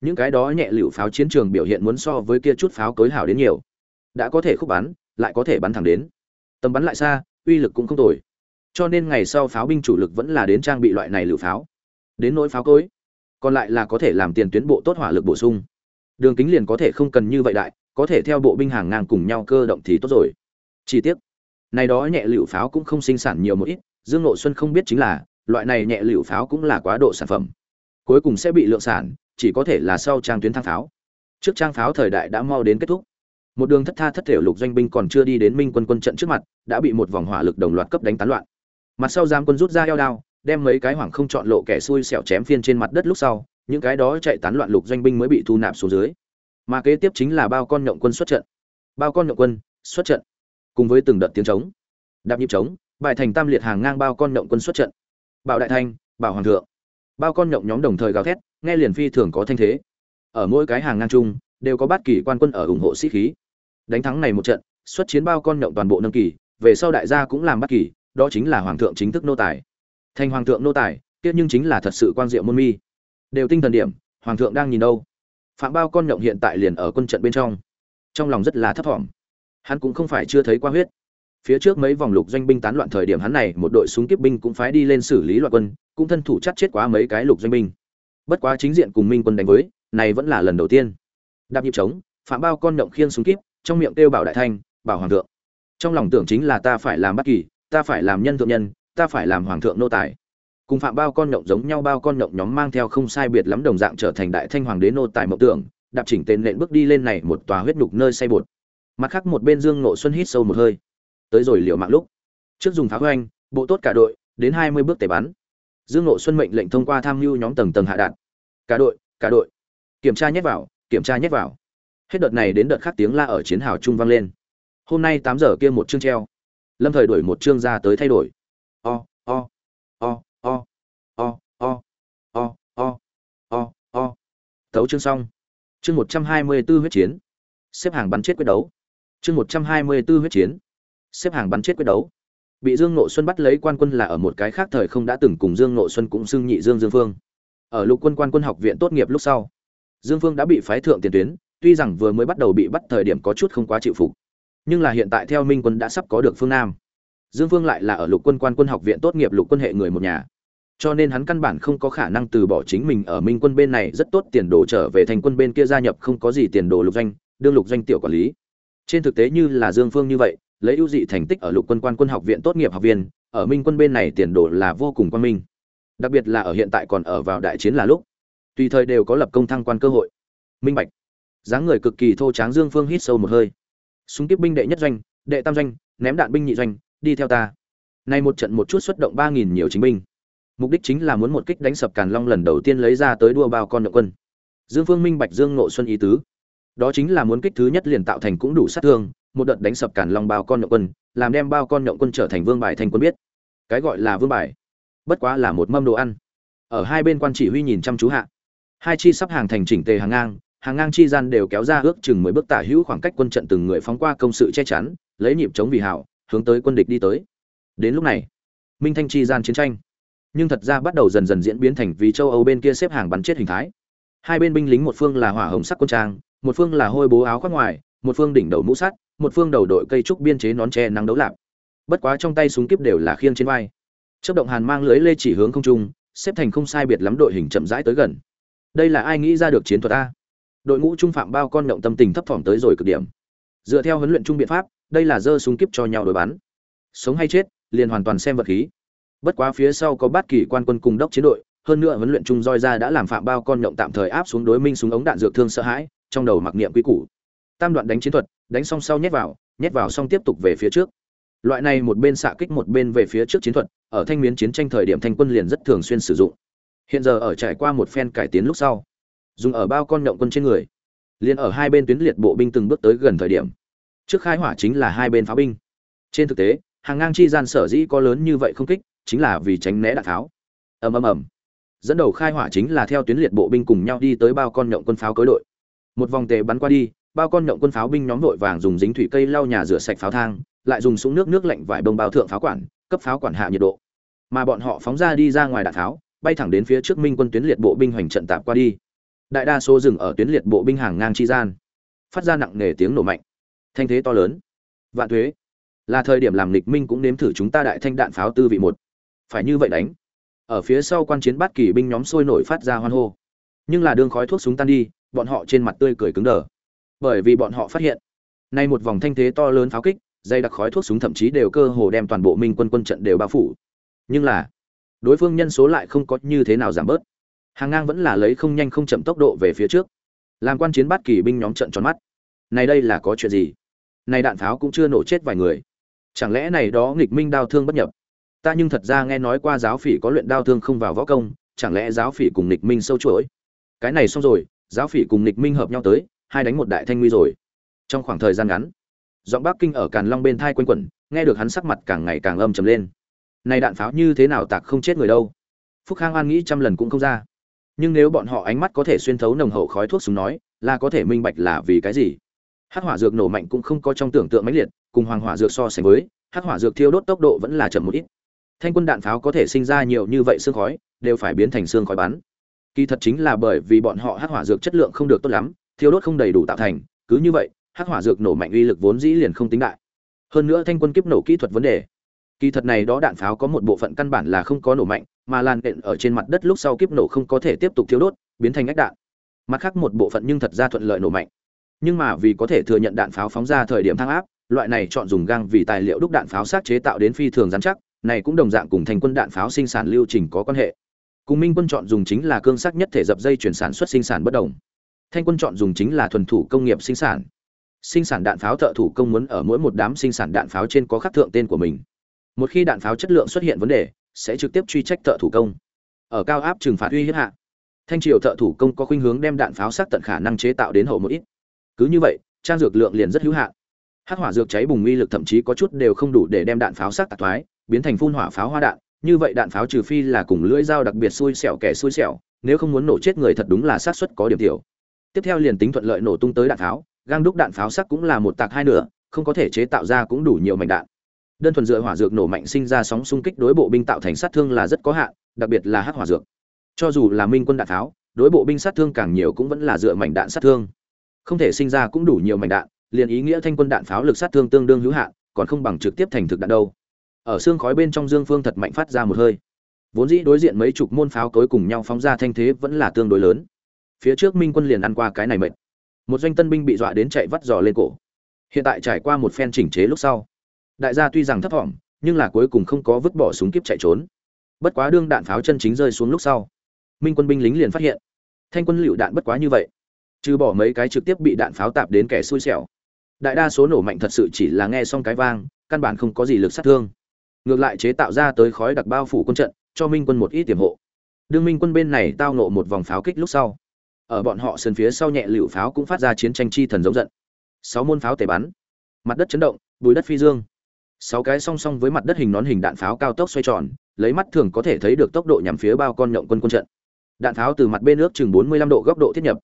những cái đó nhẹ lựu pháo chiến trường biểu hiện muốn so với kia chút pháo cối hảo đến nhiều. Đã có thể khúc bắn, lại có thể bắn thẳng đến. Tầm bắn lại xa, uy lực cũng không tồi. Cho nên ngày sau pháo binh chủ lực vẫn là đến trang bị loại này lựu pháo. Đến nỗi pháo cối, còn lại là có thể làm tiền tuyến bộ tốt hỏa lực bổ sung. Đường kính liền có thể không cần như vậy đại, có thể theo bộ binh hàng ngang cùng nhau cơ động thì tốt rồi chi tiết này đó nhẹ liệu pháo cũng không sinh sản nhiều một ít, dương ngộ xuân không biết chính là, loại này nhẹ liệu pháo cũng là quá độ sản phẩm. Cuối cùng sẽ bị lượng sản, chỉ có thể là sau trang tuyến thang pháo. Trước trang pháo thời đại đã mau đến kết thúc. Một đường thất tha thất thể lục doanh binh còn chưa đi đến minh quân quân trận trước mặt, đã bị một vòng hỏa lực đồng loạt cấp đánh tán loạn. Mặt sau giam quân rút ra eo đao, đem mấy cái hoảng không chọn lộ kẻ xui xẻo chém phiên trên mặt đất lúc sau, những cái đó chạy tán loạn lục doanh binh mới bị thu nạp xuống dưới. Mà kế tiếp chính là bao con nhộng quân xuất trận. Bao con nhộng quân xuất trận cùng với từng đợt tiếng trống. Đạp nhịp trống, bài thành tam liệt hàng ngang bao con nhộng quân xuất trận. Bảo đại thanh, bảo hoàng thượng. Bao con nhộng nhóm đồng thời gào thét, nghe liền phi thường có thanh thế. Ở mỗi cái hàng ngang chung, đều có bát kỳ quan quân ở ủng hộ sĩ khí. Đánh thắng này một trận, xuất chiến bao con nhộng toàn bộ nâng kỳ, về sau đại gia cũng làm bát kỳ, đó chính là hoàng thượng chính thức nô tài. Thành hoàng thượng nô tài tiếc nhưng chính là thật sự quan diệu môn mi. Đều tinh thần điểm, hoàng thượng đang nhìn đâu. Phạm bao con nhộng hiện tại liền ở quân trận bên trong. Trong lòng rất là thấp thỏm hắn cũng không phải chưa thấy qua huyết. Phía trước mấy vòng lục doanh binh tán loạn thời điểm hắn này, một đội súng kiếp binh cũng phái đi lên xử lý loạn quân, cũng thân thủ chắc chết quá mấy cái lục doanh binh. Bất quá chính diện cùng minh quân đánh với, này vẫn là lần đầu tiên. Đạp nhịp trống, phạm bao con động khiêng súng kiếp, trong miệng kêu bảo đại thanh, bảo hoàng thượng. Trong lòng tưởng chính là ta phải làm bất kỳ, ta phải làm nhân thượng nhân, ta phải làm hoàng thượng nô tài. Cùng phạm bao con động giống nhau, bao con động nhóm mang theo không sai biệt lắm đồng dạng trở thành đại thanh hoàng đế nô tài mộng tưởng, đạp chỉnh tên nện bước đi lên này một tòa huyết nhục nơi say bột mặt khác một bên dương nộ xuân hít sâu một hơi. Tới rồi liều mạng lúc. Trước dùng pháo hoanh bộ tốt cả đội, đến hai mươi bước tẩy bắn. Dương nộ xuân mệnh lệnh thông qua tham mưu nhóm tầng tầng hạ đạn cả đội cả đội. Kiểm tra nhét vào, kiểm tra nhét vào. Hết đợt này đến đợt khác tiếng la ở chiến hào trung vang lên. Hôm nay tám giờ kia một chương treo. Lâm thời đổi một chương ra tới thay đổi. O o o o o o o o o o. Tấu chương xong. Chương một trăm hai mươi 124 huyết chiến. Xếp hàng bắn chết quyết đấu chương một trăm hai mươi 124 huyết chiến. Xếp hàng bắn chết quyết đấu. Bị dương nội xuân bắt lấy quan quân là ở một cái khác thời không đã từng cùng dương nội xuân cũng xưng nhị dương dương phương. Ở lục quân quan quân học viện tốt nghiệp lúc sau, dương phương đã bị phái thượng tiền tuyến, tuy rằng vừa mới bắt đầu bị bắt thời điểm có chút không quá chịu phục, nhưng là hiện tại theo minh quân đã sắp có được phương nam. Dương phương lại là ở lục quân quan quân học viện tốt nghiệp lục quân hệ người một nhà. Cho nên hắn căn bản không có khả năng từ bỏ chính mình ở minh quân bên này rất tốt tiền đồ trở về thành quân bên kia gia nhập không có gì tiền đồ lục doanh, đương lục doanh tiểu quản lý trên thực tế như là dương phương như vậy, lấy ưu dị thành tích ở lục quân quan quân học viện tốt nghiệp học viên, ở minh quân bên này tiền đồ là vô cùng quan minh. Đặc biệt là ở hiện tại còn ở vào đại chiến là lúc. Tùy thời đều có lập công thăng quan cơ hội. Minh bạch. Dáng người cực kỳ thô tráng dương phương hít sâu một hơi. Súng tiếp binh đệ nhất doanh, đệ tam doanh, ném đạn binh nhị doanh, đi theo ta. Nay một trận một chút xuất động ba nghìn nhiều chính binh. Mục đích chính là muốn một kích đánh sập càn long lần đầu tiên lấy ra tới đua bao con động quân. Dương phương minh bạch dương nộ xuân ý tứ đó chính là muốn kích thứ nhất liền tạo thành cũng đủ sát thương, một đợt đánh sập cản long bao con nhậu quân, làm đem bao con nhậu quân trở thành vương bài thành quân biết. Cái gọi là vương bài, bất quá là một mâm đồ ăn. Ở hai bên quan chỉ huy nhìn chăm chú hạ. Hai chi sắp hàng thành chỉnh tề hàng ngang hàng ngang chi gian đều kéo ra ước chừng mười bước tả hữu khoảng cách quân trận từng người phóng qua công sự che chắn, lấy nhịp chống vì hảo, hướng tới quân địch đi tới. Đến lúc này, minh thanh chi gian chiến tranh. Nhưng thật ra bắt đầu dần dần diễn biến thành vì châu âu bên kia xếp hàng bắn chết hình thái. Hai bên binh lính một phương là hỏa hồng sắc quân trang một phương là hôi bố áo khoác ngoài, một phương đỉnh đầu mũ sắt, một phương đầu đội cây trúc biên chế nón tre nắng đấu lạp. Bất quá trong tay súng kiếp đều là khiêng trên vai. Chấp động hàn mang lưới lê chỉ hướng không trung, xếp thành không sai biệt lắm đội hình chậm rãi tới gần. Đây là ai nghĩ ra được chiến thuật a? Đội ngũ trung phạm bao con động tâm tình thấp thỏm tới rồi cực điểm. Dựa theo huấn luyện trung biện pháp, đây là dơ súng kiếp cho nhau đối bắn. Sống hay chết, liền hoàn toàn xem vật khí. Bất quá phía sau có bát kỳ quan quân cùng đốc chiến đội, hơn nữa huấn luyện trung roi ra đã làm phạm bao con động tạm thời áp xuống đối minh súng ống đạn dược thương sợ hãi trong đầu mặc niệm quy củ. Tam đoạn đánh chiến thuật, đánh xong sau nhét vào nhét vào xong tiếp tục về phía trước. Loại này một bên xạ kích một bên về phía trước chiến thuật, ở thanh miến chiến tranh thời điểm thanh quân liền rất thường xuyên sử dụng. Hiện giờ ở trải qua một phen cải tiến lúc sau, dùng ở bao con nhộng quân trên người, liền ở hai bên tuyến liệt bộ binh từng bước tới gần thời điểm. Trước khai hỏa chính là hai bên pháo binh. Trên thực tế, hàng ngang chi gian sở dĩ có lớn như vậy không kích, chính là vì tránh né đạn tháo ầm ầm ầm. Dẫn đầu khai hỏa chính là theo tuyến liệt bộ binh cùng nhau đi tới bao con nhộng quân pháo cối đội một vòng tề bắn qua đi, bao con nhộng quân pháo binh nhóm vội vàng dùng dính thủy cây lau nhà rửa sạch pháo thang, lại dùng súng nước nước lạnh vải bông bao thượng pháo quản, cấp pháo quản hạ nhiệt độ. Mà bọn họ phóng ra đi ra ngoài đạn tháo, bay thẳng đến phía trước minh quân tuyến liệt bộ binh hoành trận tạp qua đi. Đại đa số dừng ở tuyến liệt bộ binh hàng ngang chi gian. Phát ra nặng nề tiếng nổ mạnh. Thanh thế to lớn. Vạn thuế. Là thời điểm làm lịch minh cũng nếm thử chúng ta đại thanh đạn pháo tư vị một. Phải như vậy đánh. Ở phía sau quan chiến bát kỳ binh nhóm sôi nổi phát ra hoan hô. Nhưng là đường khói thuốc súng tan đi bọn họ trên mặt tươi cười cứng đờ. Bởi vì bọn họ phát hiện, nay một vòng thanh thế to lớn pháo kích, dây đặc khói thuốc súng thậm chí đều cơ hồ đem toàn bộ minh quân quân trận đều bao phủ. Nhưng là, đối phương nhân số lại không có như thế nào giảm bớt. Hàng ngang vẫn là lấy không nhanh không chậm tốc độ về phía trước. Làm quan chiến bắt kỳ binh nhóm trận tròn mắt. Này đây là có chuyện gì? Này đạn pháo cũng chưa nổ chết vài người. Chẳng lẽ này đó nghịch minh đao thương bất nhập? Ta nhưng thật ra nghe nói qua giáo phỉ có luyện đao thương không vào võ công, chẳng lẽ giáo phỉ cùng nghịch minh sâu chuỗi? Cái này xong rồi giáo phỉ cùng nịch minh hợp nhau tới, hai đánh một đại thanh nguy rồi. Trong khoảng thời gian ngắn, giọng bắc kinh ở càn long bên thai quanh quẩn, nghe được hắn sắc mặt càng ngày càng âm trầm lên. Này đạn pháo như thế nào tạc không chết người đâu. Phúc khang an nghĩ trăm lần cũng không ra. Nhưng nếu bọn họ ánh mắt có thể xuyên thấu nồng hậu khói thuốc súng nói, là có thể minh bạch là vì cái gì. Hắc hỏa dược nổ mạnh cũng không có trong tưởng tượng mãnh liệt, cùng hoàng hỏa dược so sánh với, hắc hỏa dược thiêu đốt tốc độ vẫn là chậm một ít. Thanh quân đạn pháo có thể sinh ra nhiều như vậy xương khói, đều phải biến thành xương khói bắn kỳ thật chính là bởi vì bọn họ hắc hỏa dược chất lượng không được tốt lắm, thiêu đốt không đầy đủ tạo thành, cứ như vậy, hắc hỏa dược nổ mạnh uy lực vốn dĩ liền không tính đại. Hơn nữa thanh quân kiếp nổ kỹ thuật vấn đề. Kỳ thật này đó đạn pháo có một bộ phận căn bản là không có nổ mạnh, mà lan đện ở trên mặt đất lúc sau kiếp nổ không có thể tiếp tục thiêu đốt, biến thành ách đạn. Mặt khác một bộ phận nhưng thật ra thuận lợi nổ mạnh. Nhưng mà vì có thể thừa nhận đạn pháo phóng ra thời điểm thăng áp, loại này chọn dùng gang vì tài liệu đúc đạn pháo sát chế tạo đến phi thường giám chắc, này cũng đồng dạng cùng thành quân đạn pháo sinh sản lưu trình có quan hệ cùng minh quân chọn dùng chính là cương sắc nhất thể dập dây chuyển sản xuất sinh sản bất đồng. Thanh quân chọn dùng chính là thuần thủ công nghiệp sinh sản. Sinh sản đạn pháo thợ thủ công muốn ở mỗi một đám sinh sản đạn pháo trên có khắc thượng tên của mình. Một khi đạn pháo chất lượng xuất hiện vấn đề, sẽ trực tiếp truy trách thợ thủ công. Ở cao áp trừng phạt uy hiếp hạ, thanh triều thợ thủ công có khuynh hướng đem đạn pháo sắc tận khả năng chế tạo đến hậu một ít. Cứ như vậy, trang dược lượng liền rất hữu hạn. Hắc hỏa dược cháy bùng uy lực thậm chí có chút đều không đủ để đem đạn pháo sắc tạc thoái, biến thành phun hỏa pháo hoa đạn như vậy đạn pháo trừ phi là cùng lưỡi dao đặc biệt xui xẻo kẻ xui xẻo, nếu không muốn nổ chết người thật đúng là xác suất có điểm tiểu. Tiếp theo liền tính thuận lợi nổ tung tới đạn pháo, gang đúc đạn pháo sắc cũng là một tạc hai nửa, không có thể chế tạo ra cũng đủ nhiều mảnh đạn. Đơn thuần dựa hỏa dược nổ mạnh sinh ra sóng xung kích đối bộ binh tạo thành sát thương là rất có hạn, đặc biệt là hắc hỏa dược. Cho dù là minh quân đạn pháo, đối bộ binh sát thương càng nhiều cũng vẫn là dựa mảnh đạn sát thương. Không thể sinh ra cũng đủ nhiều mảnh đạn, liền ý nghĩa thanh quân đạn pháo lực sát thương tương đương hữu hạn, còn không bằng trực tiếp thành thực đạn đâu ở xương khói bên trong dương phương thật mạnh phát ra một hơi. Vốn dĩ đối diện mấy chục môn pháo cối cùng nhau phóng ra thanh thế vẫn là tương đối lớn. Phía trước minh quân liền ăn qua cái này mệt. Một doanh tân binh bị dọa đến chạy vắt giò lên cổ. Hiện tại trải qua một phen chỉnh chế lúc sau, đại gia tuy rằng thấp thỏm, nhưng là cuối cùng không có vứt bỏ súng kiếp chạy trốn. Bất quá đương đạn pháo chân chính rơi xuống lúc sau, minh quân binh lính liền phát hiện, thanh quân lựu đạn bất quá như vậy. Trừ bỏ mấy cái trực tiếp bị đạn pháo tạp đến kẻ xui xẻo. Đại đa số nổ mạnh thật sự chỉ là nghe xong cái vang, căn bản không có gì lực sát thương ngược lại chế tạo ra tới khói đặc bao phủ quân trận, cho minh quân một ít tiềm hộ. Đương minh quân bên này tao nộ một vòng pháo kích lúc sau, ở bọn họ sân phía sau nhẹ lựu pháo cũng phát ra chiến tranh chi thần giống giận. Sáu môn pháo tề bắn, mặt đất chấn động, bùi đất phi dương. Sáu cái song song với mặt đất hình nón hình đạn pháo cao tốc xoay tròn, lấy mắt thường có thể thấy được tốc độ nhằm phía bao con nhộng quân quân trận. Đạn pháo từ mặt bên nước chừng 45 độ góc độ thiết nhập.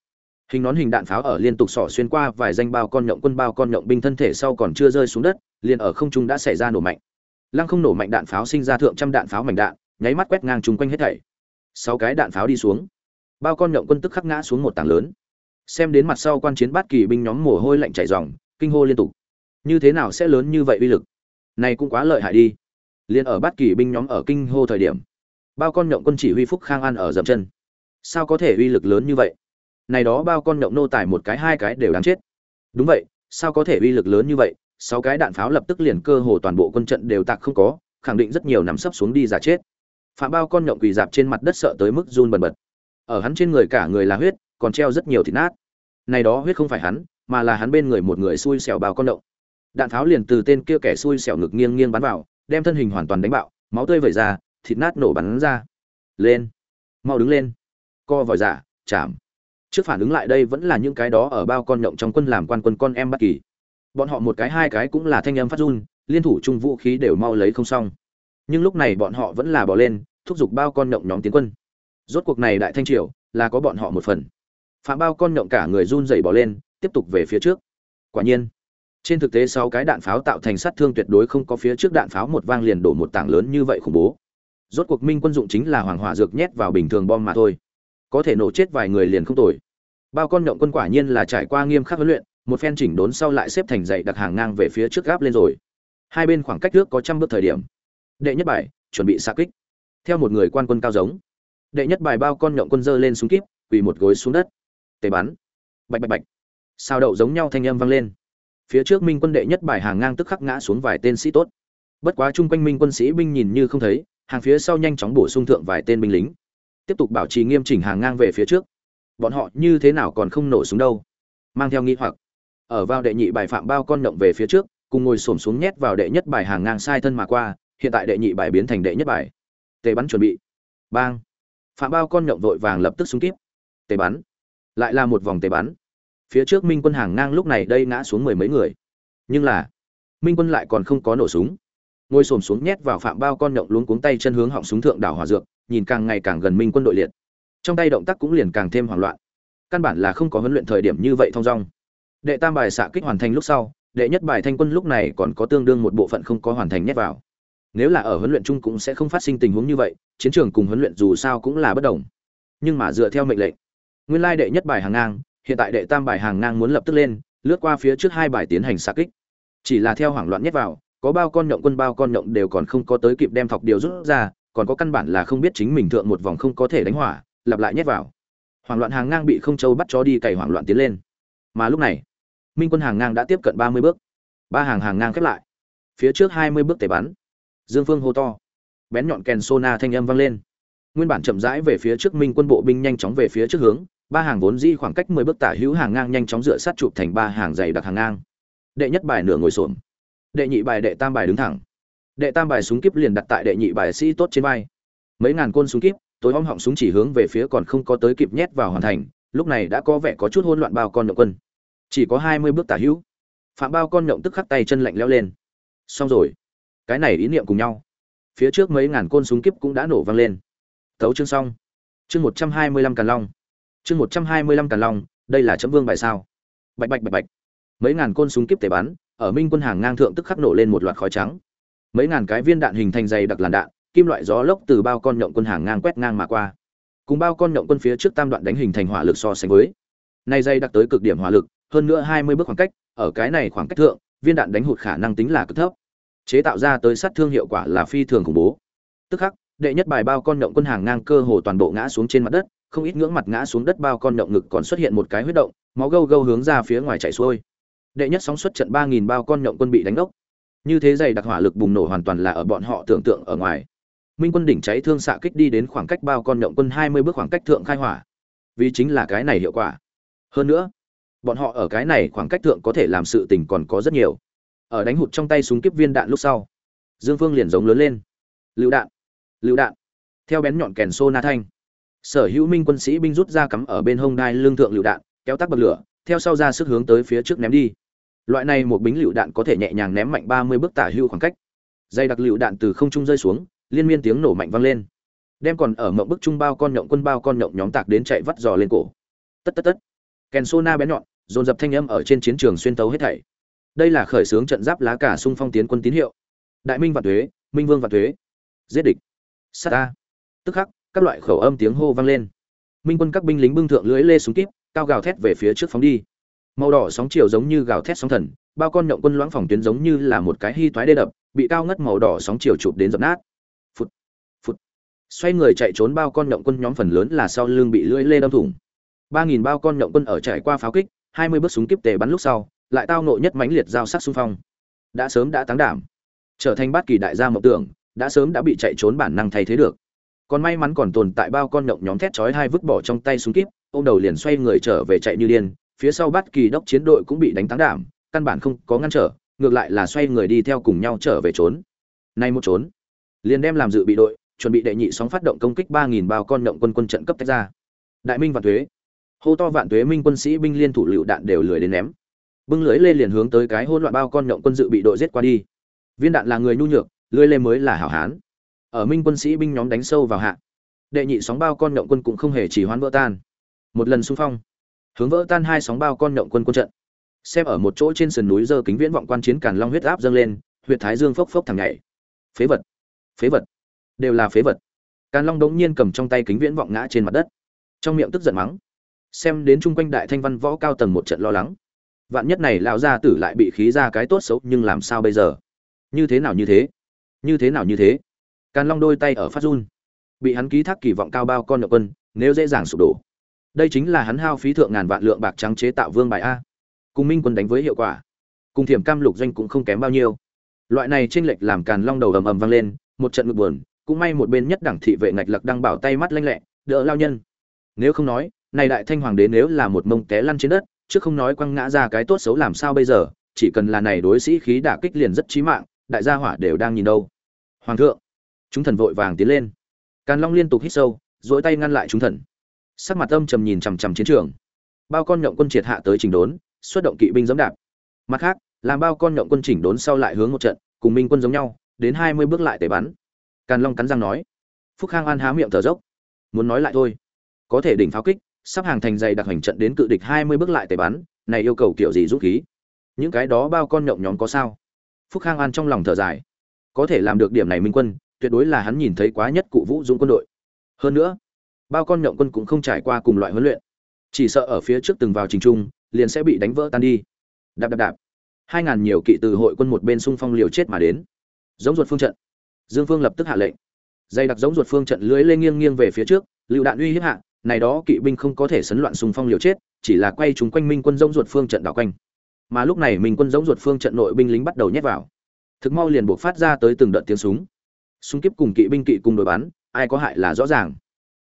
Hình nón hình đạn pháo ở liên tục xỏ xuyên qua vài danh bao con nhộng quân bao con nhộng binh thân thể sau còn chưa rơi xuống đất, liền ở không trung đã xảy ra nổ mạnh lăng không nổ mạnh đạn pháo sinh ra thượng trăm đạn pháo mảnh đạn, nháy mắt quét ngang chung quanh hết thảy. Sáu cái đạn pháo đi xuống. Bao con nhộng quân tức khắc ngã xuống một tảng lớn. Xem đến mặt sau quan chiến bát kỳ binh nhóm mồ hôi lạnh chảy ròng, kinh hô liên tục. Như thế nào sẽ lớn như vậy uy lực? Này cũng quá lợi hại đi. Liền ở bát kỳ binh nhóm ở kinh hô thời điểm, bao con nhộng quân chỉ huy phúc khang an ở dậm chân. Sao có thể uy lực lớn như vậy? Này đó bao con nhộng nô tài một cái hai cái đều đáng chết. Đúng vậy, sao có thể uy lực lớn như vậy? Sáu cái đạn pháo lập tức liền cơ hồ toàn bộ quân trận đều tạc không có, khẳng định rất nhiều nằm sấp xuống đi giả chết. Phạm bao con nhộng quỳ dạp trên mặt đất sợ tới mức run bần bật. Ở hắn trên người cả người là huyết, còn treo rất nhiều thịt nát. Này đó huyết không phải hắn, mà là hắn bên người một người xui xẻo bao con nhộng. Đạn pháo liền từ tên kia kẻ xui xẻo ngực nghiêng nghiêng bắn vào, đem thân hình hoàn toàn đánh bạo, máu tươi vẩy ra, thịt nát nổ bắn ra. Lên. Mau đứng lên. Co vòi giả chạm. Trước phản ứng lại đây vẫn là những cái đó ở bao con nhộng trong quân làm quan quân con em bất kỳ bọn họ một cái hai cái cũng là thanh âm phát run, liên thủ chung vũ khí đều mau lấy không xong. Nhưng lúc này bọn họ vẫn là bỏ lên, thúc giục bao con nhộng nhóm tiến quân. Rốt cuộc này đại thanh triều, là có bọn họ một phần. Phạm bao con nhộng cả người run dày bỏ lên, tiếp tục về phía trước. Quả nhiên, trên thực tế sáu cái đạn pháo tạo thành sát thương tuyệt đối không có phía trước đạn pháo một vang liền đổ một tảng lớn như vậy khủng bố. Rốt cuộc minh quân dụng chính là hoàng hỏa dược nhét vào bình thường bom mà thôi. Có thể nổ chết vài người liền không tồi. Bao con nhộng quân quả nhiên là trải qua nghiêm khắc huấn luyện một phen chỉnh đốn sau lại xếp thành dãy đặt hàng ngang về phía trước gáp lên rồi. Hai bên khoảng cách trước có trăm bước thời điểm. Đệ nhất bài, chuẩn bị xạ kích. Theo một người quan quân cao giống. Đệ nhất bài bao con nhộng quân dơ lên súng kíp, quỳ một gối xuống đất. Tề bắn. Bạch bạch bạch. Sao đậu giống nhau thanh âm vang lên. Phía trước minh quân đệ nhất bài hàng ngang tức khắc ngã xuống vài tên sĩ tốt. Bất quá chung quanh minh quân sĩ binh nhìn như không thấy, hàng phía sau nhanh chóng bổ sung thượng vài tên binh lính. Tiếp tục bảo trì nghiêm chỉnh hàng ngang về phía trước. Bọn họ như thế nào còn không nổ súng đâu. Mang theo nghi hoặc ở vào đệ nhị bài phạm bao con động về phía trước, cùng ngồi xổm xuống nhét vào đệ nhất bài hàng ngang sai thân mà qua, hiện tại đệ nhị bài biến thành đệ nhất bài. Tề bắn chuẩn bị. Bang. Phạm bao con nhộng vội vàng lập tức súng kíp tề bắn. Lại là một vòng tề bắn. Phía trước minh quân hàng ngang lúc này đây ngã xuống mười mấy người. Nhưng là, minh quân lại còn không có nổ súng. Ngồi xổm xuống nhét vào phạm bao con nhộng luống cuống tay chân hướng họng súng thượng đảo hòa dược, nhìn càng ngày càng gần minh quân đội liệt. Trong tay động tác cũng liền càng thêm hoảng loạn. Căn bản là không có huấn luyện thời điểm như vậy thong dong đệ tam bài xạ kích hoàn thành lúc sau, đệ nhất bài thanh quân lúc này còn có tương đương một bộ phận không có hoàn thành nhét vào. Nếu là ở huấn luyện chung cũng sẽ không phát sinh tình huống như vậy, chiến trường cùng huấn luyện dù sao cũng là bất đồng. Nhưng mà dựa theo mệnh lệnh, nguyên lai đệ nhất bài hàng ngang, hiện tại đệ tam bài hàng ngang muốn lập tức lên, lướt qua phía trước hai bài tiến hành xạ kích. Chỉ là theo hoảng loạn nhét vào, có bao con nhộng quân bao con nhộng đều còn không có tới kịp đem thọc điều rút ra, còn có căn bản là không biết chính mình thượng một vòng không có thể đánh hỏa, lặp lại nhét vào. Hoảng loạn hàng ngang bị không châu bắt chó đi cày hoảng loạn tiến lên. Mà lúc này minh quân hàng ngang đã tiếp cận ba mươi bước. Ba hàng hàng ngang khép lại. Phía trước hai mươi bước tề bắn. Dương phương hô to. Bén nhọn kèn sona thanh âm vang lên. Nguyên bản chậm rãi về phía trước minh quân bộ binh nhanh chóng về phía trước hướng. Ba hàng vốn di khoảng cách mười bước tả hữu hàng ngang nhanh chóng dựa sát chụp thành ba hàng dày đặc hàng ngang. Đệ nhất bài nửa ngồi xổm. Đệ nhị bài đệ tam bài đứng thẳng. Đệ tam bài súng kíp liền đặt tại đệ nhị bài sĩ tốt trên vai. Mấy ngàn côn súng kíp, tối om họng súng chỉ hướng về phía còn không có tới kịp nhét vào hoàn thành. Lúc này đã có vẻ có chút hỗn loạn bao con động quân chỉ có hai mươi bước tả hữu. Phạm bao con nhộng tức khắc tay chân lạnh leo lên. Xong rồi. Cái này ý niệm cùng nhau. Phía trước mấy ngàn côn súng kíp cũng đã nổ vang lên. Tấu chương xong. Chương một trăm hai mươi lăm càn long. Chương một trăm hai mươi lăm càn long, đây là chấm vương bài sao? Bạch bạch bạch bạch. Mấy ngàn côn súng kíp tề bắn, ở minh quân hàng ngang thượng tức khắc nổ lên một loạt khói trắng. Mấy ngàn cái viên đạn hình thành dày đặc làn đạn, kim loại gió lốc từ bao con nhộng quân hàng ngang quét ngang mà qua. Cùng bao con nhộng quân phía trước tam đoạn đánh hình thành hỏa lực so sánh với. Nay dây đặc tới cực điểm hỏa lực hơn nữa hai mươi bước khoảng cách, ở cái này khoảng cách thượng, viên đạn đánh hụt khả năng tính là cực thấp. Chế tạo ra tới sát thương hiệu quả là phi thường khủng bố. Tức khắc, đệ nhất bài bao con nhộng quân hàng ngang cơ hồ toàn bộ ngã xuống trên mặt đất, không ít ngưỡng mặt ngã xuống đất bao con nhộng ngực còn xuất hiện một cái huyết động, máu gâu gâu hướng ra phía ngoài chảy xuôi. Đệ nhất sóng xuất trận ba nghìn bao con nhộng quân bị đánh ngốc như thế dày đặc hỏa lực bùng nổ hoàn toàn là ở bọn họ tưởng tượng ở ngoài. Minh quân đỉnh cháy thương xạ kích đi đến khoảng cách bao con nhộng quân hai mươi bước khoảng cách thượng khai hỏa. Vì chính là cái này hiệu quả. Hơn nữa bọn họ ở cái này khoảng cách thượng có thể làm sự tình còn có rất nhiều. Ở đánh hụt trong tay súng kiếp viên đạn lúc sau, dương phương liền giống lớn lên. Lựu đạn lựu đạn, theo bén nhọn kèn xô na thanh. Sở hữu minh quân sĩ binh rút ra cắm ở bên hông đai lương thượng lựu đạn, kéo tắc bật lửa, theo sau ra sức hướng tới phía trước ném đi. Loại này một bính lựu đạn có thể nhẹ nhàng ném mạnh ba mươi bước tả hưu khoảng cách. Dây đặc lựu đạn từ không trung rơi xuống, liên miên tiếng nổ mạnh vang lên. Đem còn ở mộng bức trung bao con nhộng quân bao con nhộng nhóm tạc đến chạy vắt giò lên cổ. Tất tất tất. Kèn xô na bén nhọn dồn dập thanh âm ở trên chiến trường xuyên tấu hết thảy. Đây là khởi xướng trận giáp lá cả xung phong tiến quân tín hiệu. Đại minh vạn thuế, minh vương vạn thuế. Giết địch. Sát ta. Tức khắc, các loại khẩu âm tiếng hô vang lên. Minh quân các binh lính bưng thượng lưỡi lê súng kíp, cao gào thét về phía trước phóng đi. Màu đỏ sóng chiều giống như gào thét sóng thần, bao con nhộng quân loãng phòng tuyến giống như là một cái hy toái đê đập, bị cao ngất màu đỏ sóng chiều chụp đến dập nát. Phụt phụt. Xoay người chạy trốn bao con nhộng quân nhóm phần lớn là sau lưng bị lưỡi lê đâm thủng. Ba nghìn bao con nhộng quân ở trải qua pháo kích hai mươi bước súng kíp tề bắn lúc sau, lại tao nộ nhất mãnh liệt giao sắc xung phong. Đã sớm đã táng đảm. Trở thành bát kỳ đại gia mộng tưởng, đã sớm đã bị chạy trốn bản năng thay thế được. Còn may mắn còn tồn tại bao con động nhóm thét chói hai vứt bỏ trong tay súng kíp ô đầu liền xoay người trở về chạy như điên, phía sau bát kỳ đốc chiến đội cũng bị đánh táng đảm, căn bản không có ngăn trở, ngược lại là xoay người đi theo cùng nhau trở về trốn. Nay một trốn, liền đem làm dự bị đội, chuẩn bị đệ nhị sóng phát động công kích ba nghìn bao con động quân quân trận cấp tách ra. Đại minh và thuế hô to vạn tuế minh quân sĩ binh liên thủ lựu đạn đều lười đến ném. Bưng lưới lên liền hướng tới cái hỗn loạn bao con nhộng quân dự bị đội giết qua đi. Viên đạn là người nhu nhược, lưới lên mới là hảo hán. Ở minh quân sĩ binh nhóm đánh sâu vào hạ, đệ nhị sóng bao con nhộng quân cũng không hề chỉ hoán vỡ tan. Một lần xung phong, hướng vỡ tan hai sóng bao con nhộng quân quân trận. Xem ở một chỗ trên sườn núi dơ kính viễn vọng quan chiến càn long huyết áp dâng lên, huyệt thái dương phốc phốc thẳng nhảy. Phế vật phế vật, đều là phế vật. Càn long đống nhiên cầm trong tay kính viễn vọng ngã trên mặt đất, trong miệng tức giận mắng xem đến chung quanh đại thanh văn võ cao tầng một trận lo lắng. Vạn nhất này lão gia tử lại bị khí ra cái tốt xấu, nhưng làm sao bây giờ? Như thế nào như thế? Như thế nào như thế? Càn long đôi tay ở phát run. Bị hắn ký thác kỳ vọng cao bao con nợ quân, nếu dễ dàng sụp đổ. Đây chính là hắn hao phí thượng ngàn vạn lượng bạc trắng chế tạo vương bài a. Cùng minh quân đánh với hiệu quả. Cùng thiểm cam lục doanh cũng không kém bao nhiêu. Loại này tranh lệch làm càn long đầu ầm ầm vang lên, một trận ngực buồn, cũng may một bên nhất đẳng thị vệ ngạch lặc đang bảo tay mắt lanh lẹ, đỡ lao nhân. Nếu không nói này đại thanh hoàng đế nếu là một mông té lăn trên đất chứ không nói quăng ngã ra cái tốt xấu làm sao bây giờ, chỉ cần là này đối sĩ khí đả kích liền rất chí mạng, đại gia hỏa đều đang nhìn đâu. Hoàng thượng, chúng thần vội vàng tiến lên. Càn long liên tục hít sâu dỗi tay ngăn lại chúng thần. Sắc mặt âm trầm nhìn chằm chằm chiến trường. Bao con nhộng quân triệt hạ tới trình đốn, xuất động kỵ binh dẫm đạp. Mặt khác, làm bao con nhộng quân chỉnh đốn sau lại hướng một trận, cùng minh quân giống nhau, đến hai mươi bước lại tẩy bắn. Càn long cắn răng nói. Phúc khang an há miệng thở dốc. Muốn nói lại thôi. Có thể đỉnh pháo kích sắp hàng thành dày đặc hành trận đến cự địch hai mươi bước lại tẩy bắn, này yêu cầu kiểu gì dũng khí? Những cái đó bao con nhộng nhóm có sao? Phúc khang an trong lòng thở dài. Có thể làm được điểm này minh quân, tuyệt đối là hắn nhìn thấy quá nhất cụ vũ dũng quân đội. Hơn nữa, bao con nhộng quân cũng không trải qua cùng loại huấn luyện. Chỉ sợ ở phía trước từng vào trình trung, liền sẽ bị đánh vỡ tan đi. Đạp đạp đạp. Hai ngàn nhiều kỵ từ hội quân một bên xung phong liều chết mà đến. Giống ruột phương trận. Dương phương lập tức hạ lệnh. Dây đặc giống ruột phương trận lưới lên nghiêng nghiêng về phía trước, lựu đạn uy hiếp hạ này đó kỵ binh không có thể sấn loạn xung phong liều chết, chỉ là quay chúng quanh minh quân giống ruột phương trận đảo quanh. Mà lúc này minh quân giống ruột phương trận nội binh lính bắt đầu nhét vào. Thực mau liền buộc phát ra tới từng đợt tiếng súng. Súng kiếp cùng kỵ binh kỵ cùng đối bắn, ai có hại là rõ ràng.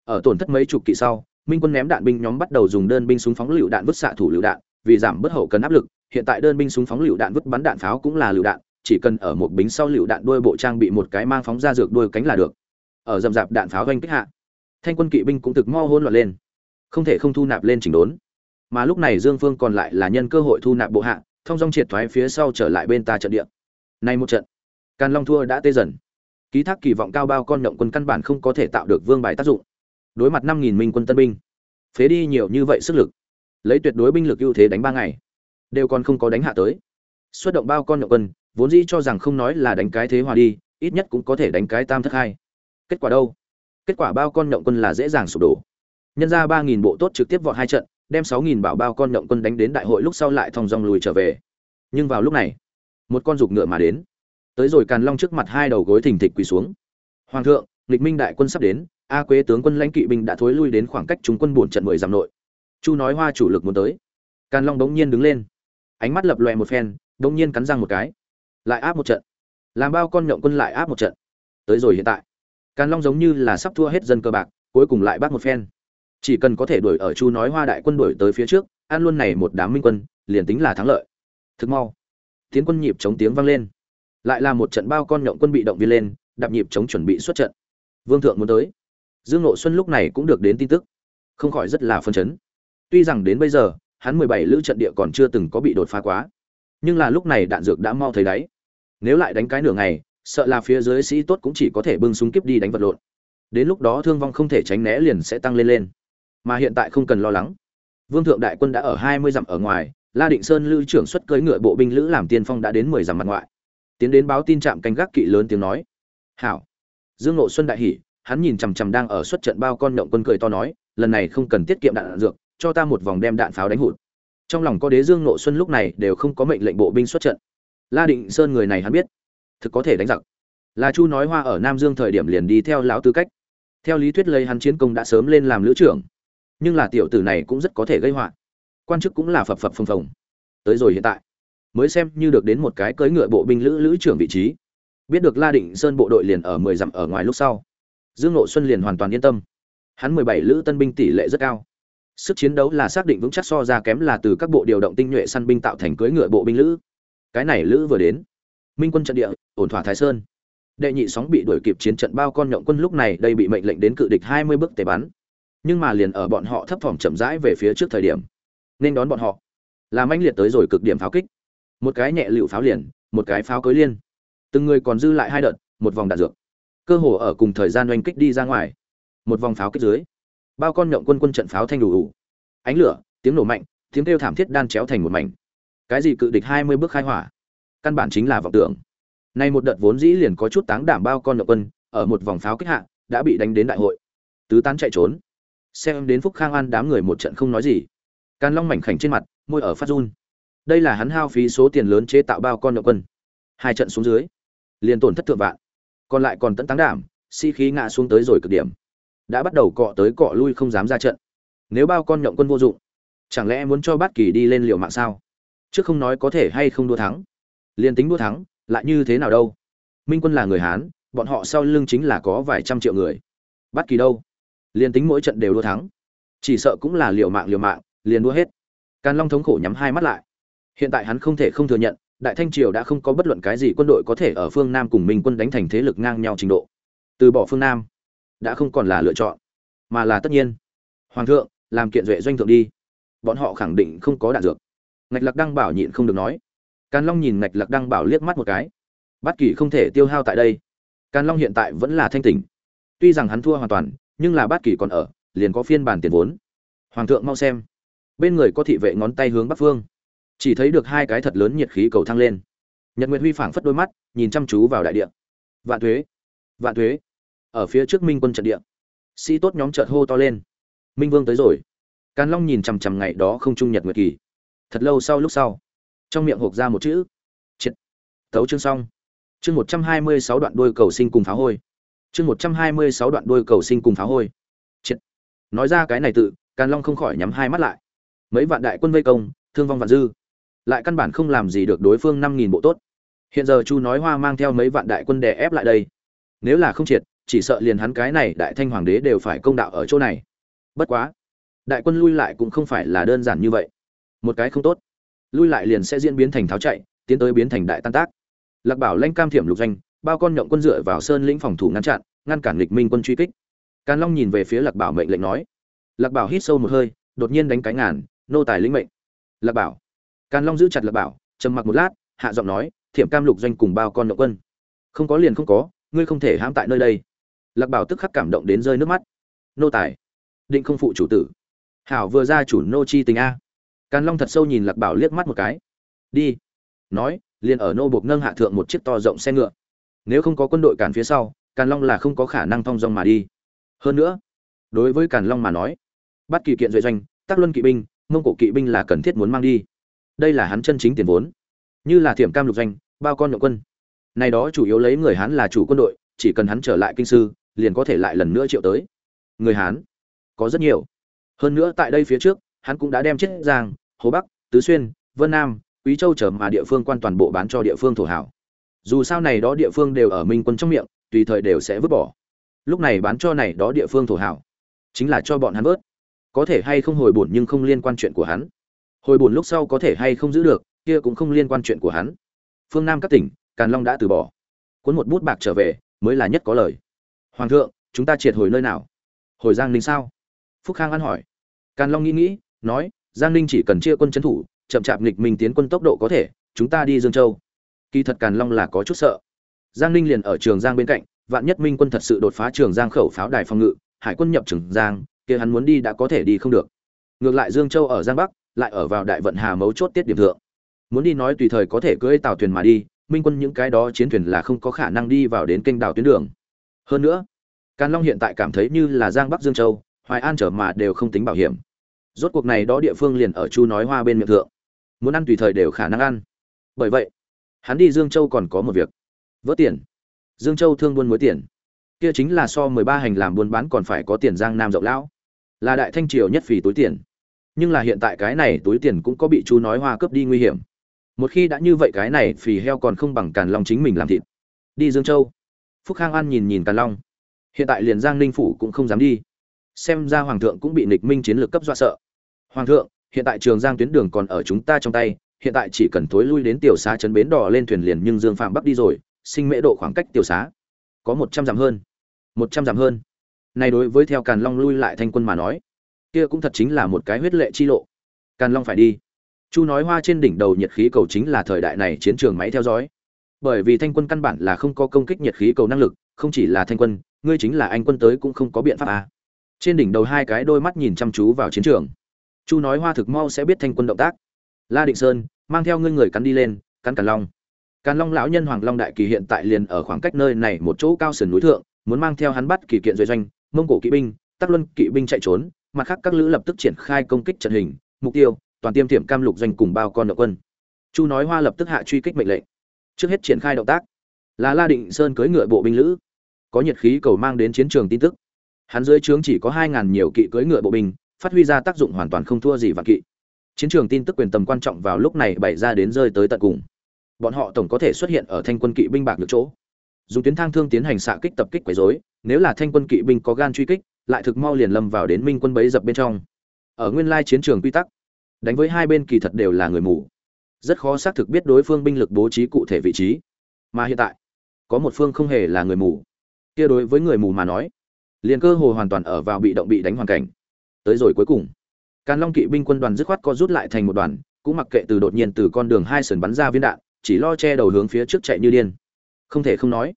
Ở tổn thất mấy chục kỵ sau, minh quân ném đạn binh nhóm bắt đầu dùng đơn binh súng phóng lựu đạn vứt xạ thủ lựu đạn, vì giảm bớt hậu cần áp lực, hiện tại đơn binh súng phóng lựu đạn vứt bắn đạn pháo cũng là lựu đạn, chỉ cần ở một bính sau lựu đạn đuôi bộ trang bị một cái mang phóng ra dược đuôi cánh là được. Ở dầm dạp đạn pháo doanh kích hạ thanh quân kỵ binh cũng thực mo hôn loạn lên. Không thể không thu nạp lên chỉnh đốn. Mà lúc này dương phương còn lại là nhân cơ hội thu nạp bộ hạ, thông dong triệt thoái phía sau trở lại bên ta trận địa. Nay một trận, càn long thua đã tê dần. Ký thác kỳ vọng cao bao con động quân căn bản không có thể tạo được vương bài tác dụng. Đối mặt năm nghìn minh quân tân binh, phế đi nhiều như vậy sức lực, lấy tuyệt đối binh lực ưu thế đánh ba ngày, đều còn không có đánh hạ tới. Xuất động bao con động quân, vốn dĩ cho rằng không nói là đánh cái thế hòa đi, ít nhất cũng có thể đánh cái tam thất hai. Kết quả đâu? Kết quả bao con nhộng quân là dễ dàng sụp đổ. Nhân ra ba nghìn bộ tốt trực tiếp vọt hai trận, đem sáu nghìn bảo bao con nhộng quân đánh đến đại hội lúc sau lại thong dong lùi trở về. Nhưng vào lúc này, một con rục ngựa mà đến. Tới rồi càn long trước mặt hai đầu gối thình thịch quỳ xuống. Hoàng thượng, nghịch minh đại quân sắp đến, a quế tướng quân lãnh kỵ binh đã thối lui đến khoảng cách chúng quân bổn trận mười dặm nội. Chu nói hoa chủ lực muốn tới. Càn long bỗng nhiên đứng lên. Ánh mắt lập lòe một phen, bỗng nhiên cắn răng một cái. Lại áp một trận. Làm bao con nhộng quân lại áp một trận. Tới rồi hiện tại càn long giống như là sắp thua hết dân cơ bạc, cuối cùng lại bắt một phen. Chỉ cần có thể đuổi ở chu nói hoa đại quân đuổi tới phía trước, ăn luôn này một đám minh quân, liền tính là thắng lợi. Thực mau, tiến quân nhịp chống tiếng vang lên. Lại là một trận bao con nhộng quân bị động viên lên, đạp nhịp chống chuẩn bị xuất trận. Vương thượng muốn tới. Dương ngộ xuân lúc này cũng được đến tin tức. Không khỏi rất là phân chấn. Tuy rằng đến bây giờ, hắn mười bảy lữ trận địa còn chưa từng có bị đột phá quá. Nhưng là lúc này đạn dược đã mau thấy đáy. Nếu lại đánh cái nửa ngày sợ là phía dưới sĩ tốt cũng chỉ có thể bưng súng kiếp đi đánh vật lộn. Đến lúc đó thương vong không thể tránh né liền sẽ tăng lên lên. Mà hiện tại không cần lo lắng. Vương thượng đại quân đã ở hai mươi dặm ở ngoài la định sơn lưu trưởng xuất cưỡi ngựa bộ binh lữ làm tiên phong đã đến mười dặm mặt ngoại. Tiến đến báo tin trạm canh gác kỵ lớn tiếng nói. Hảo. Dương Nội xuân đại hỉ hắn nhìn chằm chằm đang ở xuất trận bao con nhộng quân cười to nói lần này không cần tiết kiệm đạn, đạn dược cho ta một vòng đem đạn pháo đánh hụt. Trong lòng có đế dương Nội xuân lúc này đều không có mệnh lệnh bộ binh xuất trận. La định sơn người này hắn biết thực có thể đánh giặc. Là chu nói hoa ở nam dương thời điểm liền đi theo lão tư cách. Theo lý thuyết lấy hắn chiến công đã sớm lên làm lữ trưởng. Nhưng là tiểu tử này cũng rất có thể gây họa. Quan chức cũng là phập phập phồng phồng. Tới rồi hiện tại, mới xem như được đến một cái cưỡi ngựa bộ binh lữ lữ trưởng vị trí. Biết được la định sơn bộ đội liền ở mười dặm ở ngoài lúc sau, dương nội xuân liền hoàn toàn yên tâm. Hắn mười bảy lữ tân binh tỷ lệ rất cao. Sức chiến đấu là xác định vững chắc so ra kém là từ các bộ điều động tinh nhuệ săn binh tạo thành cưỡi ngựa bộ binh lữ. Cái này lữ vừa đến minh quân trận địa, ổn thỏa thái sơn. Đệ nhị sóng bị đuổi kịp chiến trận bao con nhộng quân lúc này đây bị mệnh lệnh đến cự địch hai mươi bước tề bắn. Nhưng mà liền ở bọn họ thấp thỏm chậm rãi về phía trước thời điểm, nên đón bọn họ. Làm anh liệt tới rồi cực điểm pháo kích. Một cái nhẹ lựu pháo liền, một cái pháo cối liên. Từng người còn dư lại hai đợt, một vòng đạn dược. Cơ hồ ở cùng thời gian oanh kích đi ra ngoài. Một vòng pháo kích dưới, bao con nhộng quân quân trận pháo thanh đủ đủ. Ánh lửa, tiếng nổ mạnh, tiếng kêu thảm thiết đan chéo thành một mảnh. Cái gì cự địch hai mươi bước khai hỏa? Căn bản chính là vọng tưởng. Nay một đợt vốn dĩ liền có chút táng đảm bao con nhộng quân, ở một vòng pháo kích hạ, đã bị đánh đến đại hội. Tứ tán chạy trốn. Xem đến phúc khang an đám người một trận không nói gì. Càn long mảnh khảnh trên mặt, môi ở phát run. Đây là hắn hao phí số tiền lớn chế tạo bao con nhộng quân. Hai trận xuống dưới, liền tổn thất thượng vạn. Còn lại còn tận táng đảm si khí ngã xuống tới rồi cực điểm. Đã bắt đầu cọ tới cọ lui không dám ra trận. Nếu bao con nhộng quân vô dụng, chẳng lẽ muốn cho bát kỳ đi lên liều mạng sao? Trước không nói có thể hay không đua thắng liền tính đua thắng, lại như thế nào đâu? Minh quân là người hán, bọn họ sau lưng chính là có vài trăm triệu người. Bất kỳ đâu, liền tính mỗi trận đều đua thắng, chỉ sợ cũng là liều mạng liều mạng, liền đua hết. Càn long thống khổ nhắm hai mắt lại. Hiện tại hắn không thể không thừa nhận, đại thanh triều đã không có bất luận cái gì quân đội có thể ở phương nam cùng minh quân đánh thành thế lực ngang nhau trình độ. Từ bỏ phương nam, đã không còn là lựa chọn, mà là tất nhiên. Hoàng thượng, làm kiện duệ doanh thượng đi. Bọn họ khẳng định không có đạn dược. Ngạch lạc đăng bảo nhịn không được nói càn long nhìn ngạch lạc đăng bảo liếc mắt một cái. Bát kỳ không thể tiêu hao tại đây. Càn long hiện tại vẫn là thanh tỉnh. Tuy rằng hắn thua hoàn toàn, nhưng là bát kỳ còn ở, liền có phiên bản tiền vốn. Hoàng thượng mau xem. Bên người có thị vệ ngón tay hướng bắc phương. Chỉ thấy được hai cái thật lớn nhiệt khí cầu thăng lên. Nhật nguyệt huy phảng phất đôi mắt, nhìn chăm chú vào đại địa. Vạn thuế. Vạn thuế. Ở phía trước minh quân trận địa. Sĩ tốt nhóm chợt hô to lên. Minh vương tới rồi. Càn long nhìn chằm chằm ngày đó không trung nhật nguyệt kỳ. Thật lâu sau lúc sau trong miệng hộp ra một chữ. Triệt. Tấu chương xong. Chương một trăm hai mươi sáu đoạn đôi cầu sinh cùng phá hôi. Chương một trăm hai mươi sáu đoạn đôi cầu sinh cùng phá hôi. Triệt. Nói ra cái này tự, càn long không khỏi nhắm hai mắt lại. Mấy vạn đại quân vây công, thương vong vạn dư. Lại căn bản không làm gì được đối phương năm nghìn bộ tốt. Hiện giờ chu nói hoa mang theo mấy vạn đại quân đè ép lại đây. Nếu là không triệt, chỉ sợ liền hắn cái này đại thanh hoàng đế đều phải công đạo ở chỗ này. Bất quá, đại quân lui lại cũng không phải là đơn giản như vậy. Một cái không tốt lui lại liền sẽ diễn biến thành tháo chạy, tiến tới biến thành đại tan tác. Lạc bảo lanh cam thiểm lục doanh, bao con nhộng quân dựa vào sơn lĩnh phòng thủ ngăn chặn, ngăn cản lịch minh quân truy kích. Càn long nhìn về phía lạc bảo mệnh lệnh nói. Lạc bảo hít sâu một hơi, đột nhiên đánh cái ngàn, nô tài lĩnh mệnh. Lạc bảo. Càn long giữ chặt lạc bảo, trầm mặc một lát, hạ giọng nói, thiểm cam lục doanh cùng bao con nhộng quân. Không có liền không có, ngươi không thể hãm tại nơi đây. Lạc bảo tức khắc cảm động đến rơi nước mắt. Nô tài, định không phụ chủ tử. Hảo vừa ra chủ nô chi tình a càn long thật sâu nhìn lạc bảo liếc mắt một cái. Đi. Nói, liền ở nô buộc nâng hạ thượng một chiếc to rộng xe ngựa. Nếu không có quân đội cản phía sau, càn long là không có khả năng thong dong mà đi. Hơn nữa, đối với càn long mà nói bắt kỳ kiện duệ doanh, tác luân kỵ binh, mông cổ kỵ binh là cần thiết muốn mang đi. Đây là hắn chân chính tiền vốn. Như là thiểm cam lục doanh, bao con nhậu quân. Này đó chủ yếu lấy người Hán là chủ quân đội, chỉ cần hắn trở lại kinh sư, liền có thể lại lần nữa triệu tới. Người hán có rất nhiều. Hơn nữa tại đây phía trước hắn cũng đã đem chiết giang, hồ bắc, tứ xuyên, vân nam, quý châu trở mà địa phương quan toàn bộ bán cho địa phương thổ hảo. Dù sao này đó địa phương đều ở minh quân trong miệng, tùy thời đều sẽ vứt bỏ. Lúc này bán cho này đó địa phương thổ hảo, chính là cho bọn hắn vớt. Có thể hay không hồi bổn nhưng không liên quan chuyện của hắn. Hồi bổn lúc sau có thể hay không giữ được, kia cũng không liên quan chuyện của hắn. Phương nam các tỉnh, càn long đã từ bỏ. Cuốn một bút bạc trở về, mới là nhất có lời. Hoàng thượng, chúng ta triệt hồi nơi nào? Hồi giang ninh sao? Phúc khang ăn hỏi. Càn long nghĩ nghĩ nói, giang ninh chỉ cần chia quân trấn thủ, chậm chạp nghịch mình tiến quân tốc độ có thể, chúng ta đi dương châu. Kỳ thật càn long là có chút sợ. Giang ninh liền ở trường giang bên cạnh, vạn nhất minh quân thật sự đột phá trường giang khẩu pháo đài phòng ngự, hải quân nhập trường giang, kia hắn muốn đi đã có thể đi không được. Ngược lại dương châu ở giang bắc, lại ở vào đại vận hà mấu chốt tiết điểm thượng. Muốn đi nói tùy thời có thể cưỡi tàu thuyền mà đi, minh quân những cái đó chiến thuyền là không có khả năng đi vào đến kênh đảo tuyến đường. Hơn nữa, càn long hiện tại cảm thấy như là giang bắc dương châu, hoài an trở mà đều không tính bảo hiểm rốt cuộc này đó địa phương liền ở chu nói hoa bên miệng thượng. Muốn ăn tùy thời đều khả năng ăn. Bởi vậy, hắn đi dương châu còn có một việc. Vớt tiền. Dương châu thương buôn mối tiền. Kia chính là so mười ba hành làm buôn bán còn phải có tiền giang nam rộng lão. Là đại thanh triều nhất phì túi tiền. Nhưng là hiện tại cái này túi tiền cũng có bị chú nói hoa cướp đi nguy hiểm. Một khi đã như vậy cái này phì heo còn không bằng càn long chính mình làm thịt. Đi dương châu. Phúc khang an nhìn nhìn càn long. Hiện tại liền giang ninh phủ cũng không dám đi. Xem ra hoàng thượng cũng bị nịch minh chiến lược cấp dọa sợ hoàng thượng, hiện tại trường giang tuyến đường còn ở chúng ta trong tay, hiện tại chỉ cần thối lui đến tiểu xá chấn bến đỏ lên thuyền liền nhưng dương phạm bắc đi rồi, sinh mễ độ khoảng cách tiểu xá có một trăm dặm hơn. Một trăm dặm hơn. Này đối với theo càn long lui lại thanh quân mà nói, kia cũng thật chính là một cái huyết lệ chi lộ. Càn long phải đi. Chu nói hoa trên đỉnh đầu nhiệt khí cầu chính là thời đại này chiến trường máy theo dõi. Bởi vì thanh quân căn bản là không có công kích nhiệt khí cầu năng lực, không chỉ là thanh quân, ngươi chính là anh quân tới cũng không có biện pháp à. trên đỉnh đầu hai cái đôi mắt nhìn chăm chú vào chiến trường chu nói hoa thực mau sẽ biết thanh quân động tác. La định sơn, mang theo ngươi người cắn đi lên, cắn càn long. Càn long lão nhân hoàng long đại kỳ hiện tại liền ở khoảng cách nơi này một chỗ cao sườn núi thượng, muốn mang theo hắn bắt kỳ kiện duệ doanh, mông cổ kỵ binh, tắc luân kỵ binh chạy trốn, mặt khác các lữ lập tức triển khai công kích trận hình, mục tiêu, toàn tiêm tiệm cam lục doanh cùng bao con động quân. Chu nói hoa lập tức hạ truy kích mệnh lệnh. Trước hết triển khai động tác, là la định sơn cưỡi ngựa bộ binh lữ. Có nhiệt khí cầu mang đến chiến trường tin tức. Hắn dưới trướng chỉ có hai ngàn nhiều kỵ cưỡi ngựa bộ binh phát huy ra tác dụng hoàn toàn không thua gì vạn kỵ. Chiến trường tin tức quyền tầm quan trọng vào lúc này bày ra đến rơi tới tận cùng. Bọn họ tổng có thể xuất hiện ở thanh quân kỵ binh bạc được chỗ. Dùng tuyến thang thương tiến hành xạ kích tập kích quấy rối, nếu là thanh quân kỵ binh có gan truy kích, lại thực mau liền lâm vào đến minh quân bấy dập bên trong. Ở nguyên lai chiến trường quy tắc, đánh với hai bên kỳ thật đều là người mù. Rất khó xác thực biết đối phương binh lực bố trí cụ thể vị trí. Mà hiện tại, có một phương không hề là người mù. Kia đối với người mù mà nói, liền cơ hồ hoàn toàn ở vào bị động bị đánh hoàn cảnh tới rồi cuối cùng. Càn long kỵ binh quân đoàn dứt khoát co rút lại thành một đoàn, cũng mặc kệ từ đột nhiên từ con đường hai sườn bắn ra viên đạn, chỉ lo che đầu hướng phía trước chạy như điên. Không thể không nói,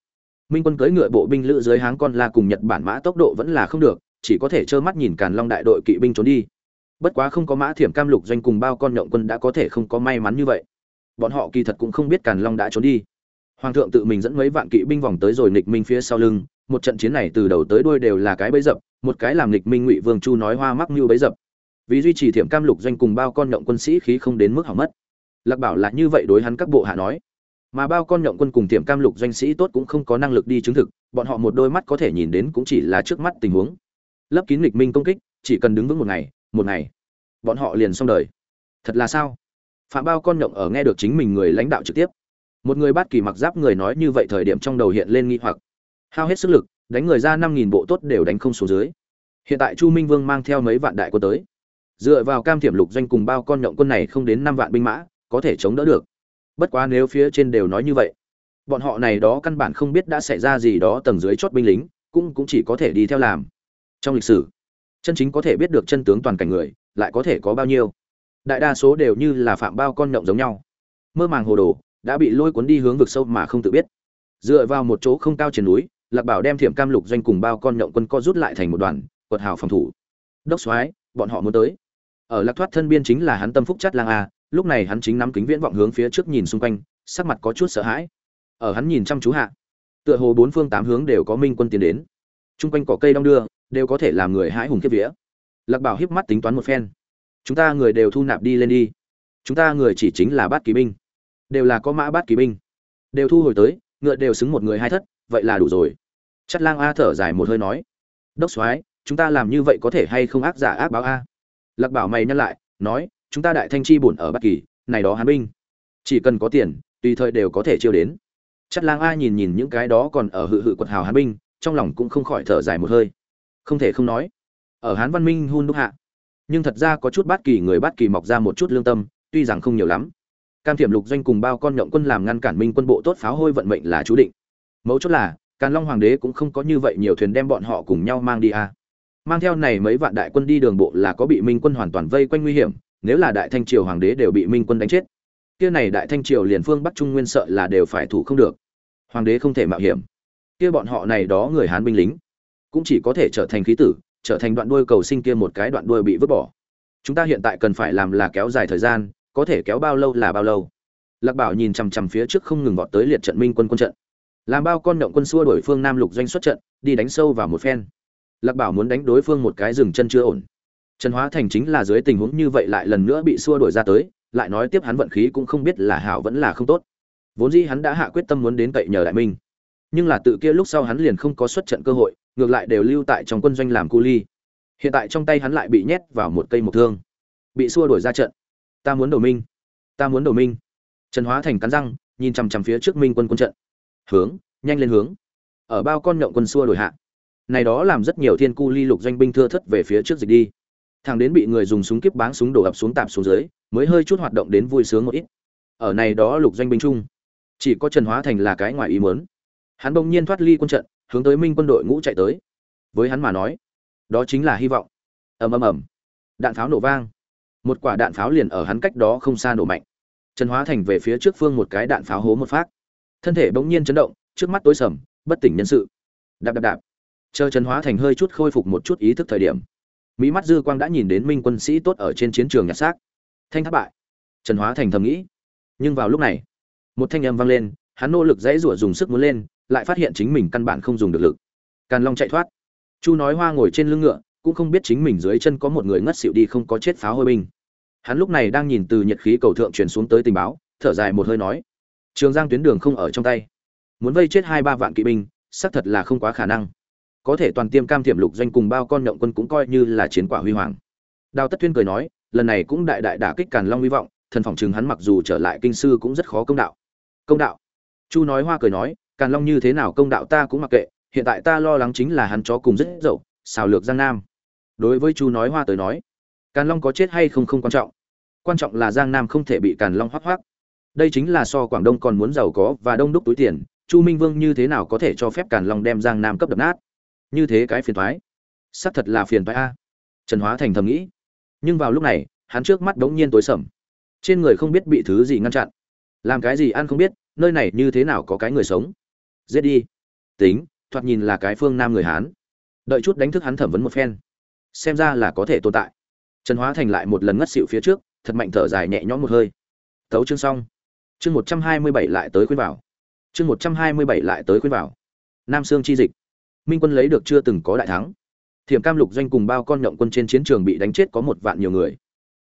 minh quân cưỡi ngựa bộ binh lữ dưới háng con la cùng nhật bản mã tốc độ vẫn là không được, chỉ có thể trơ mắt nhìn càn long đại đội kỵ binh trốn đi. Bất quá không có mã thiểm cam lục doanh cùng bao con nhộng quân đã có thể không có may mắn như vậy. Bọn họ kỳ thật cũng không biết càn long đã trốn đi. Hoàng thượng tự mình dẫn mấy vạn kỵ binh vòng tới rồi nghịch minh phía sau lưng một trận chiến này từ đầu tới đuôi đều là cái bẫy dập, một cái làm nghịch minh ngụy vương chu nói hoa mắc mưu bẫy dập. Vì duy trì thiểm cam lục doanh cùng bao con nhộng quân sĩ khí không đến mức hỏng mất. Lạc bảo là như vậy đối hắn các bộ hạ nói. Mà bao con nhộng quân cùng Thiểm cam lục doanh sĩ tốt cũng không có năng lực đi chứng thực, bọn họ một đôi mắt có thể nhìn đến cũng chỉ là trước mắt tình huống. Lấp kín lịch minh công kích, chỉ cần đứng vững một ngày một ngày, bọn họ liền xong đời. Thật là sao? Phạm bao con nhộng ở nghe được chính mình người lãnh đạo trực tiếp. Một người bát kỳ mặc giáp người nói như vậy thời điểm trong đầu hiện lên nghi hoặc hao hết sức lực, đánh người ra năm nghìn bộ tốt đều đánh không số dưới. Hiện tại chu minh vương mang theo mấy vạn đại quân tới. Dựa vào cam thiểm lục doanh cùng bao con nhộng quân này không đến năm vạn binh mã, có thể chống đỡ được. Bất quá nếu phía trên đều nói như vậy, bọn họ này đó căn bản không biết đã xảy ra gì đó tầng dưới chót binh lính, cũng cũng chỉ có thể đi theo làm. Trong lịch sử, chân chính có thể biết được chân tướng toàn cảnh người, lại có thể có bao nhiêu. Đại đa số đều như là phạm bao con nhộng giống nhau. Mơ màng hồ đồ, đã bị lôi cuốn đi hướng vực sâu mà không tự biết. Dựa vào một chỗ không cao trên núi lạc bảo đem thiểm cam lục doanh cùng bao con nhộng quân co rút lại thành một đoàn, quật hào phòng thủ. Đốc soái, bọn họ muốn tới. Ở lạc thoát thân biên chính là hắn tâm phúc chất lang a, lúc này hắn chính nắm kính viễn vọng hướng phía trước nhìn xung quanh, sắc mặt có chút sợ hãi. Ở hắn nhìn chăm chú hạ, tựa hồ bốn phương tám hướng đều có minh quân tiến đến. Chung quanh cỏ cây đong đưa, đều có thể làm người hãi hùng kiếp vía. Lạc bảo híp mắt tính toán một phen. Chúng ta người đều thu nạp đi lên đi. Chúng ta người chỉ chính là bát kỳ binh. Đều là có mã bát kỳ binh. Đều thu hồi tới, ngựa đều xứng một người hai thất, vậy là đủ rồi chất lang a thở dài một hơi nói, đốc soái, chúng ta làm như vậy có thể hay không ác giả ác báo a? Lạc bảo mày nhắc lại, nói, chúng ta đại thanh chi bổn ở bất kỳ, này đó hán binh, chỉ cần có tiền, tùy thời đều có thể chiêu đến. Chất lang a nhìn nhìn những cái đó còn ở hự hự quật hào hán binh, trong lòng cũng không khỏi thở dài một hơi. Không thể không nói, ở hán văn minh hun đúc hạ, nhưng thật ra có chút bát kỳ người bát kỳ mọc ra một chút lương tâm, tuy rằng không nhiều lắm. Cam thiểm lục doanh cùng bao con nhộng quân làm ngăn cản minh quân bộ tốt pháo hôi vận mệnh là chú định. Mấu chốt là càn long hoàng đế cũng không có như vậy nhiều thuyền đem bọn họ cùng nhau mang đi à. mang theo này mấy vạn đại quân đi đường bộ là có bị minh quân hoàn toàn vây quanh nguy hiểm, nếu là đại thanh triều hoàng đế đều bị minh quân đánh chết. Kia này đại thanh triều liền phương bắc trung nguyên sợ là đều phải thủ không được. Hoàng đế không thể mạo hiểm. Kia bọn họ này đó người hán binh lính, cũng chỉ có thể trở thành khí tử, trở thành đoạn đuôi cầu sinh kia một cái đoạn đuôi bị vứt bỏ. Chúng ta hiện tại cần phải làm là kéo dài thời gian, có thể kéo bao lâu là bao lâu. Lạc bảo nhìn chằm chằm phía trước không ngừng vọt tới liệt trận minh quân quân trận làm bao con động quân xua đổi phương nam lục doanh xuất trận, đi đánh sâu vào một phen. Lạc bảo muốn đánh đối phương một cái rừng chân chưa ổn. Trần hóa thành chính là dưới tình huống như vậy lại lần nữa bị xua đổi ra tới, lại nói tiếp hắn vận khí cũng không biết là hảo vẫn là không tốt. Vốn dĩ hắn đã hạ quyết tâm muốn đến cậy nhờ đại minh. Nhưng là tự kia lúc sau hắn liền không có xuất trận cơ hội, ngược lại đều lưu tại trong quân doanh làm cu ly. Hiện tại trong tay hắn lại bị nhét vào một cây mộc thương. Bị xua đổi ra trận. Ta muốn đổ minh. Ta muốn đổ minh. Trần hóa thành cắn răng, nhìn chằm chằm phía trước minh quân quân trận hướng, nhanh lên hướng. Ở bao con nhộng quân xua đổi hạ. Này đó làm rất nhiều thiên cu ly lục doanh binh thưa thất về phía trước dịch đi. Thằng đến bị người dùng súng kiếp báng súng đổ ập xuống tạm xuống dưới, mới hơi chút hoạt động đến vui sướng một ít. Ở này đó lục doanh binh chung, chỉ có trần hóa thành là cái ngoài ý muốn. Hắn bỗng nhiên thoát ly quân trận, hướng tới minh quân đội ngũ chạy tới. Với hắn mà nói, đó chính là hy vọng. Ầm ầm ầm. Đạn pháo nổ vang. Một quả đạn pháo liền ở hắn cách đó không xa nổ mạnh. Trần hóa thành về phía trước phương một cái đạn pháo hố một phát thân thể bỗng nhiên chấn động, trước mắt tối sầm, bất tỉnh nhân sự. Đạp đạp đạp. Chờ trần hóa thành hơi chút khôi phục một chút ý thức thời điểm, mỹ mắt dư quang đã nhìn đến minh quân sĩ tốt ở trên chiến trường nhặt xác. Thanh thất bại. Trần hóa thành thầm nghĩ. Nhưng vào lúc này, một thanh âm vang lên, hắn nỗ lực dãy rủa dùng sức muốn lên, lại phát hiện chính mình căn bản không dùng được lực. Càn long chạy thoát. Chu nói hoa ngồi trên lưng ngựa, cũng không biết chính mình dưới chân có một người ngất xỉu đi không có chết pháo hôi binh. Hắn lúc này đang nhìn từ nhiệt khí cầu thượng truyền xuống tới tình báo, thở dài một hơi nói trường giang tuyến đường không ở trong tay. Muốn vây chết hai ba vạn kỵ binh, xác thật là không quá khả năng. Có thể toàn tiêm cam thiểm lục doanh cùng bao con nhộng quân cũng coi như là chiến quả huy hoàng. Đào tất tuyên cười nói, lần này cũng đại đại đả kích càn long hy vọng, thần phỏng chừng hắn mặc dù trở lại kinh sư cũng rất khó công đạo. Công đạo. Chu nói hoa cười nói, càn long như thế nào công đạo ta cũng mặc kệ, hiện tại ta lo lắng chính là hắn chó cùng rất dậu, xào lược giang nam. Đối với chu nói hoa tới nói, càn long có chết hay không không quan trọng quan trọng là giang nam không thể bị càn long hoác hoác đây chính là so quảng đông còn muốn giàu có và đông đúc túi tiền, chu minh vương như thế nào có thể cho phép càn long đem giang nam cấp đập nát? Như thế cái phiền thoái xác thật là phiền thoái a. Trần hóa thành thầm nghĩ. Nhưng vào lúc này, hắn trước mắt đống nhiên tối sầm. Trên người không biết bị thứ gì ngăn chặn. Làm cái gì ăn không biết, nơi này như thế nào có cái người sống? Giết đi. Tính, thoạt nhìn là cái phương nam người hán. Đợi chút đánh thức hắn thẩm vấn một phen. Xem ra là có thể tồn tại. Trần hóa thành lại một lần ngất xịu phía trước, thật mạnh thở dài nhẹ nhõm một hơi. Thấu chương xong chương một trăm hai mươi bảy lại tới khuyên vào chương một trăm hai mươi bảy lại tới khuyên vào nam sương chi dịch. Minh quân lấy được chưa từng có đại thắng. Thiểm cam lục doanh cùng bao con nhộng quân trên chiến trường bị đánh chết có một vạn nhiều người.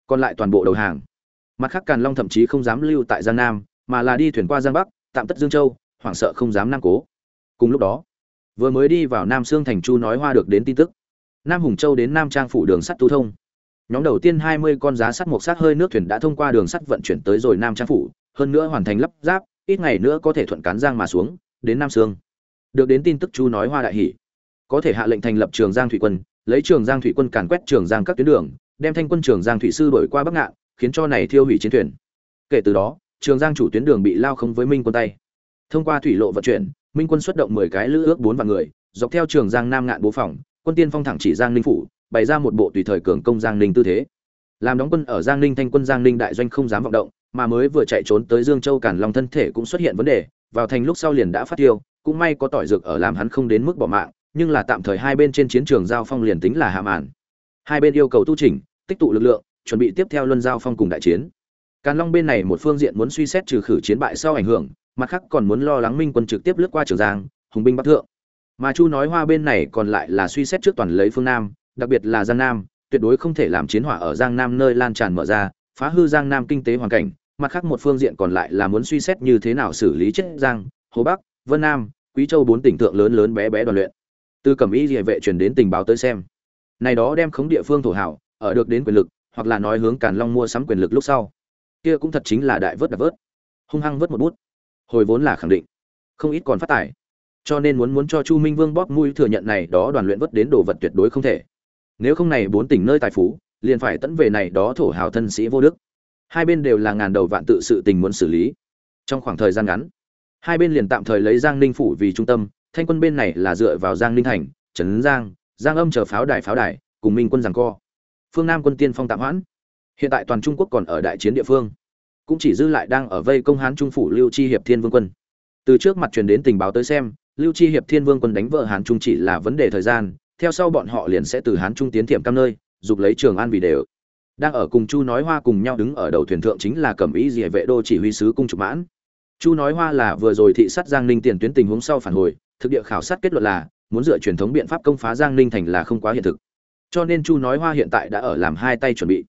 Còn lại toàn bộ đầu hàng. Mặt khác càn long thậm chí không dám lưu tại giang nam, mà là đi thuyền qua giang bắc, tạm tất dương châu, hoảng sợ không dám nam cố. Cùng lúc đó, vừa mới đi vào nam sương thành chu nói hoa được đến tin tức. Nam hùng châu đến nam trang phủ đường sắt tu thông. Nhóm đầu tiên hai mươi con giá sắt một sát hơi nước thuyền đã thông qua đường sắt vận chuyển tới rồi nam trang phủ hơn nữa hoàn thành lắp ráp, ít ngày nữa có thể thuận cán giang mà xuống, đến nam sương. Được đến tin tức chu nói hoa đại hỷ. Có thể hạ lệnh thành lập trường giang thủy quân, lấy trường giang thủy quân càn quét trường giang các tuyến đường, đem thanh quân trường giang thủy sư đổi qua bắc ngạn, khiến cho này thiêu hủy chiến thuyền. Kể từ đó, trường giang chủ tuyến đường bị lao không với minh quân tay. Thông qua thủy lộ vận chuyển, minh quân xuất động mười cái lữ ước bốn vạn người, dọc theo trường giang nam ngạn bố phòng, quân tiên phong thẳng chỉ giang ninh phủ, bày ra một bộ tùy thời cường công giang ninh tư thế. Làm đóng quân ở giang ninh, thanh quân giang ninh đại doanh không dám vọng động mà mới vừa chạy trốn tới dương châu Càn long thân thể cũng xuất hiện vấn đề, vào thành lúc sau liền đã phát tiêu, cũng may có tỏi dược ở làm hắn không đến mức bỏ mạng, nhưng là tạm thời hai bên trên chiến trường giao phong liền tính là hạ màn. Hai bên yêu cầu tu chỉnh, tích tụ lực lượng, chuẩn bị tiếp theo luân giao phong cùng đại chiến. Càn long bên này một phương diện muốn suy xét trừ khử chiến bại sau ảnh hưởng, mặt khác còn muốn lo lắng minh quân trực tiếp lướt qua trường giang, hùng binh bắc thượng. Mà chu nói hoa bên này còn lại là suy xét trước toàn lấy phương nam, đặc biệt là giang nam, tuyệt đối không thể làm chiến hỏa ở giang nam nơi lan tràn mở ra, phá hư giang nam kinh tế hoàn cảnh mặt khác một phương diện còn lại là muốn suy xét như thế nào xử lý chết giang, hồ bắc, vân nam, quý châu bốn tỉnh thượng lớn lớn bé bé đoàn luyện. Từ cẩm y địa vệ truyền đến tình báo tới xem. Này đó đem khống địa phương thổ hảo, ở được đến quyền lực, hoặc là nói hướng càn long mua sắm quyền lực lúc sau. Kia cũng thật chính là đại vớt đặc vớt. Hung hăng vớt một bút. Hồi vốn là khẳng định. Không ít còn phát tài. Cho nên muốn muốn cho chu minh vương bóp mũi thừa nhận này đó đoàn luyện vớt đến đồ vật tuyệt đối không thể. Nếu không này bốn tỉnh nơi tài phú, liền phải tận về này đó thổ hào thân sĩ vô đức hai bên đều là ngàn đầu vạn tự sự tình muốn xử lý. Trong khoảng thời gian ngắn, hai bên liền tạm thời lấy giang ninh phủ vì trung tâm, thanh quân bên này là dựa vào giang ninh thành, trấn giang giang âm chờ pháo đài pháo đài, cùng minh quân giằng co. Phương nam quân tiên phong tạm hoãn. Hiện tại toàn trung quốc còn ở đại chiến địa phương, cũng chỉ dư lại đang ở vây công hán trung phủ lưu chi hiệp thiên vương quân. Từ trước mặt truyền đến tình báo tới xem, lưu chi hiệp thiên vương quân đánh vợ hán trung chỉ là vấn đề thời gian, theo sau bọn họ liền sẽ từ hán trung tiến thiệm cam nơi, dục lấy trường an vì đều đang ở cùng chu nói hoa cùng nhau đứng ở đầu thuyền thượng chính là cẩm ý Dìa vệ đô chỉ huy sứ cung trục mãn. Chu nói hoa là vừa rồi thị sát giang ninh tiền tuyến tình huống sau phản hồi, thực địa khảo sát kết luận là, muốn dựa truyền thống biện pháp công phá giang ninh thành là không quá hiện thực. Cho nên chu nói hoa hiện tại đã ở làm hai tay chuẩn bị.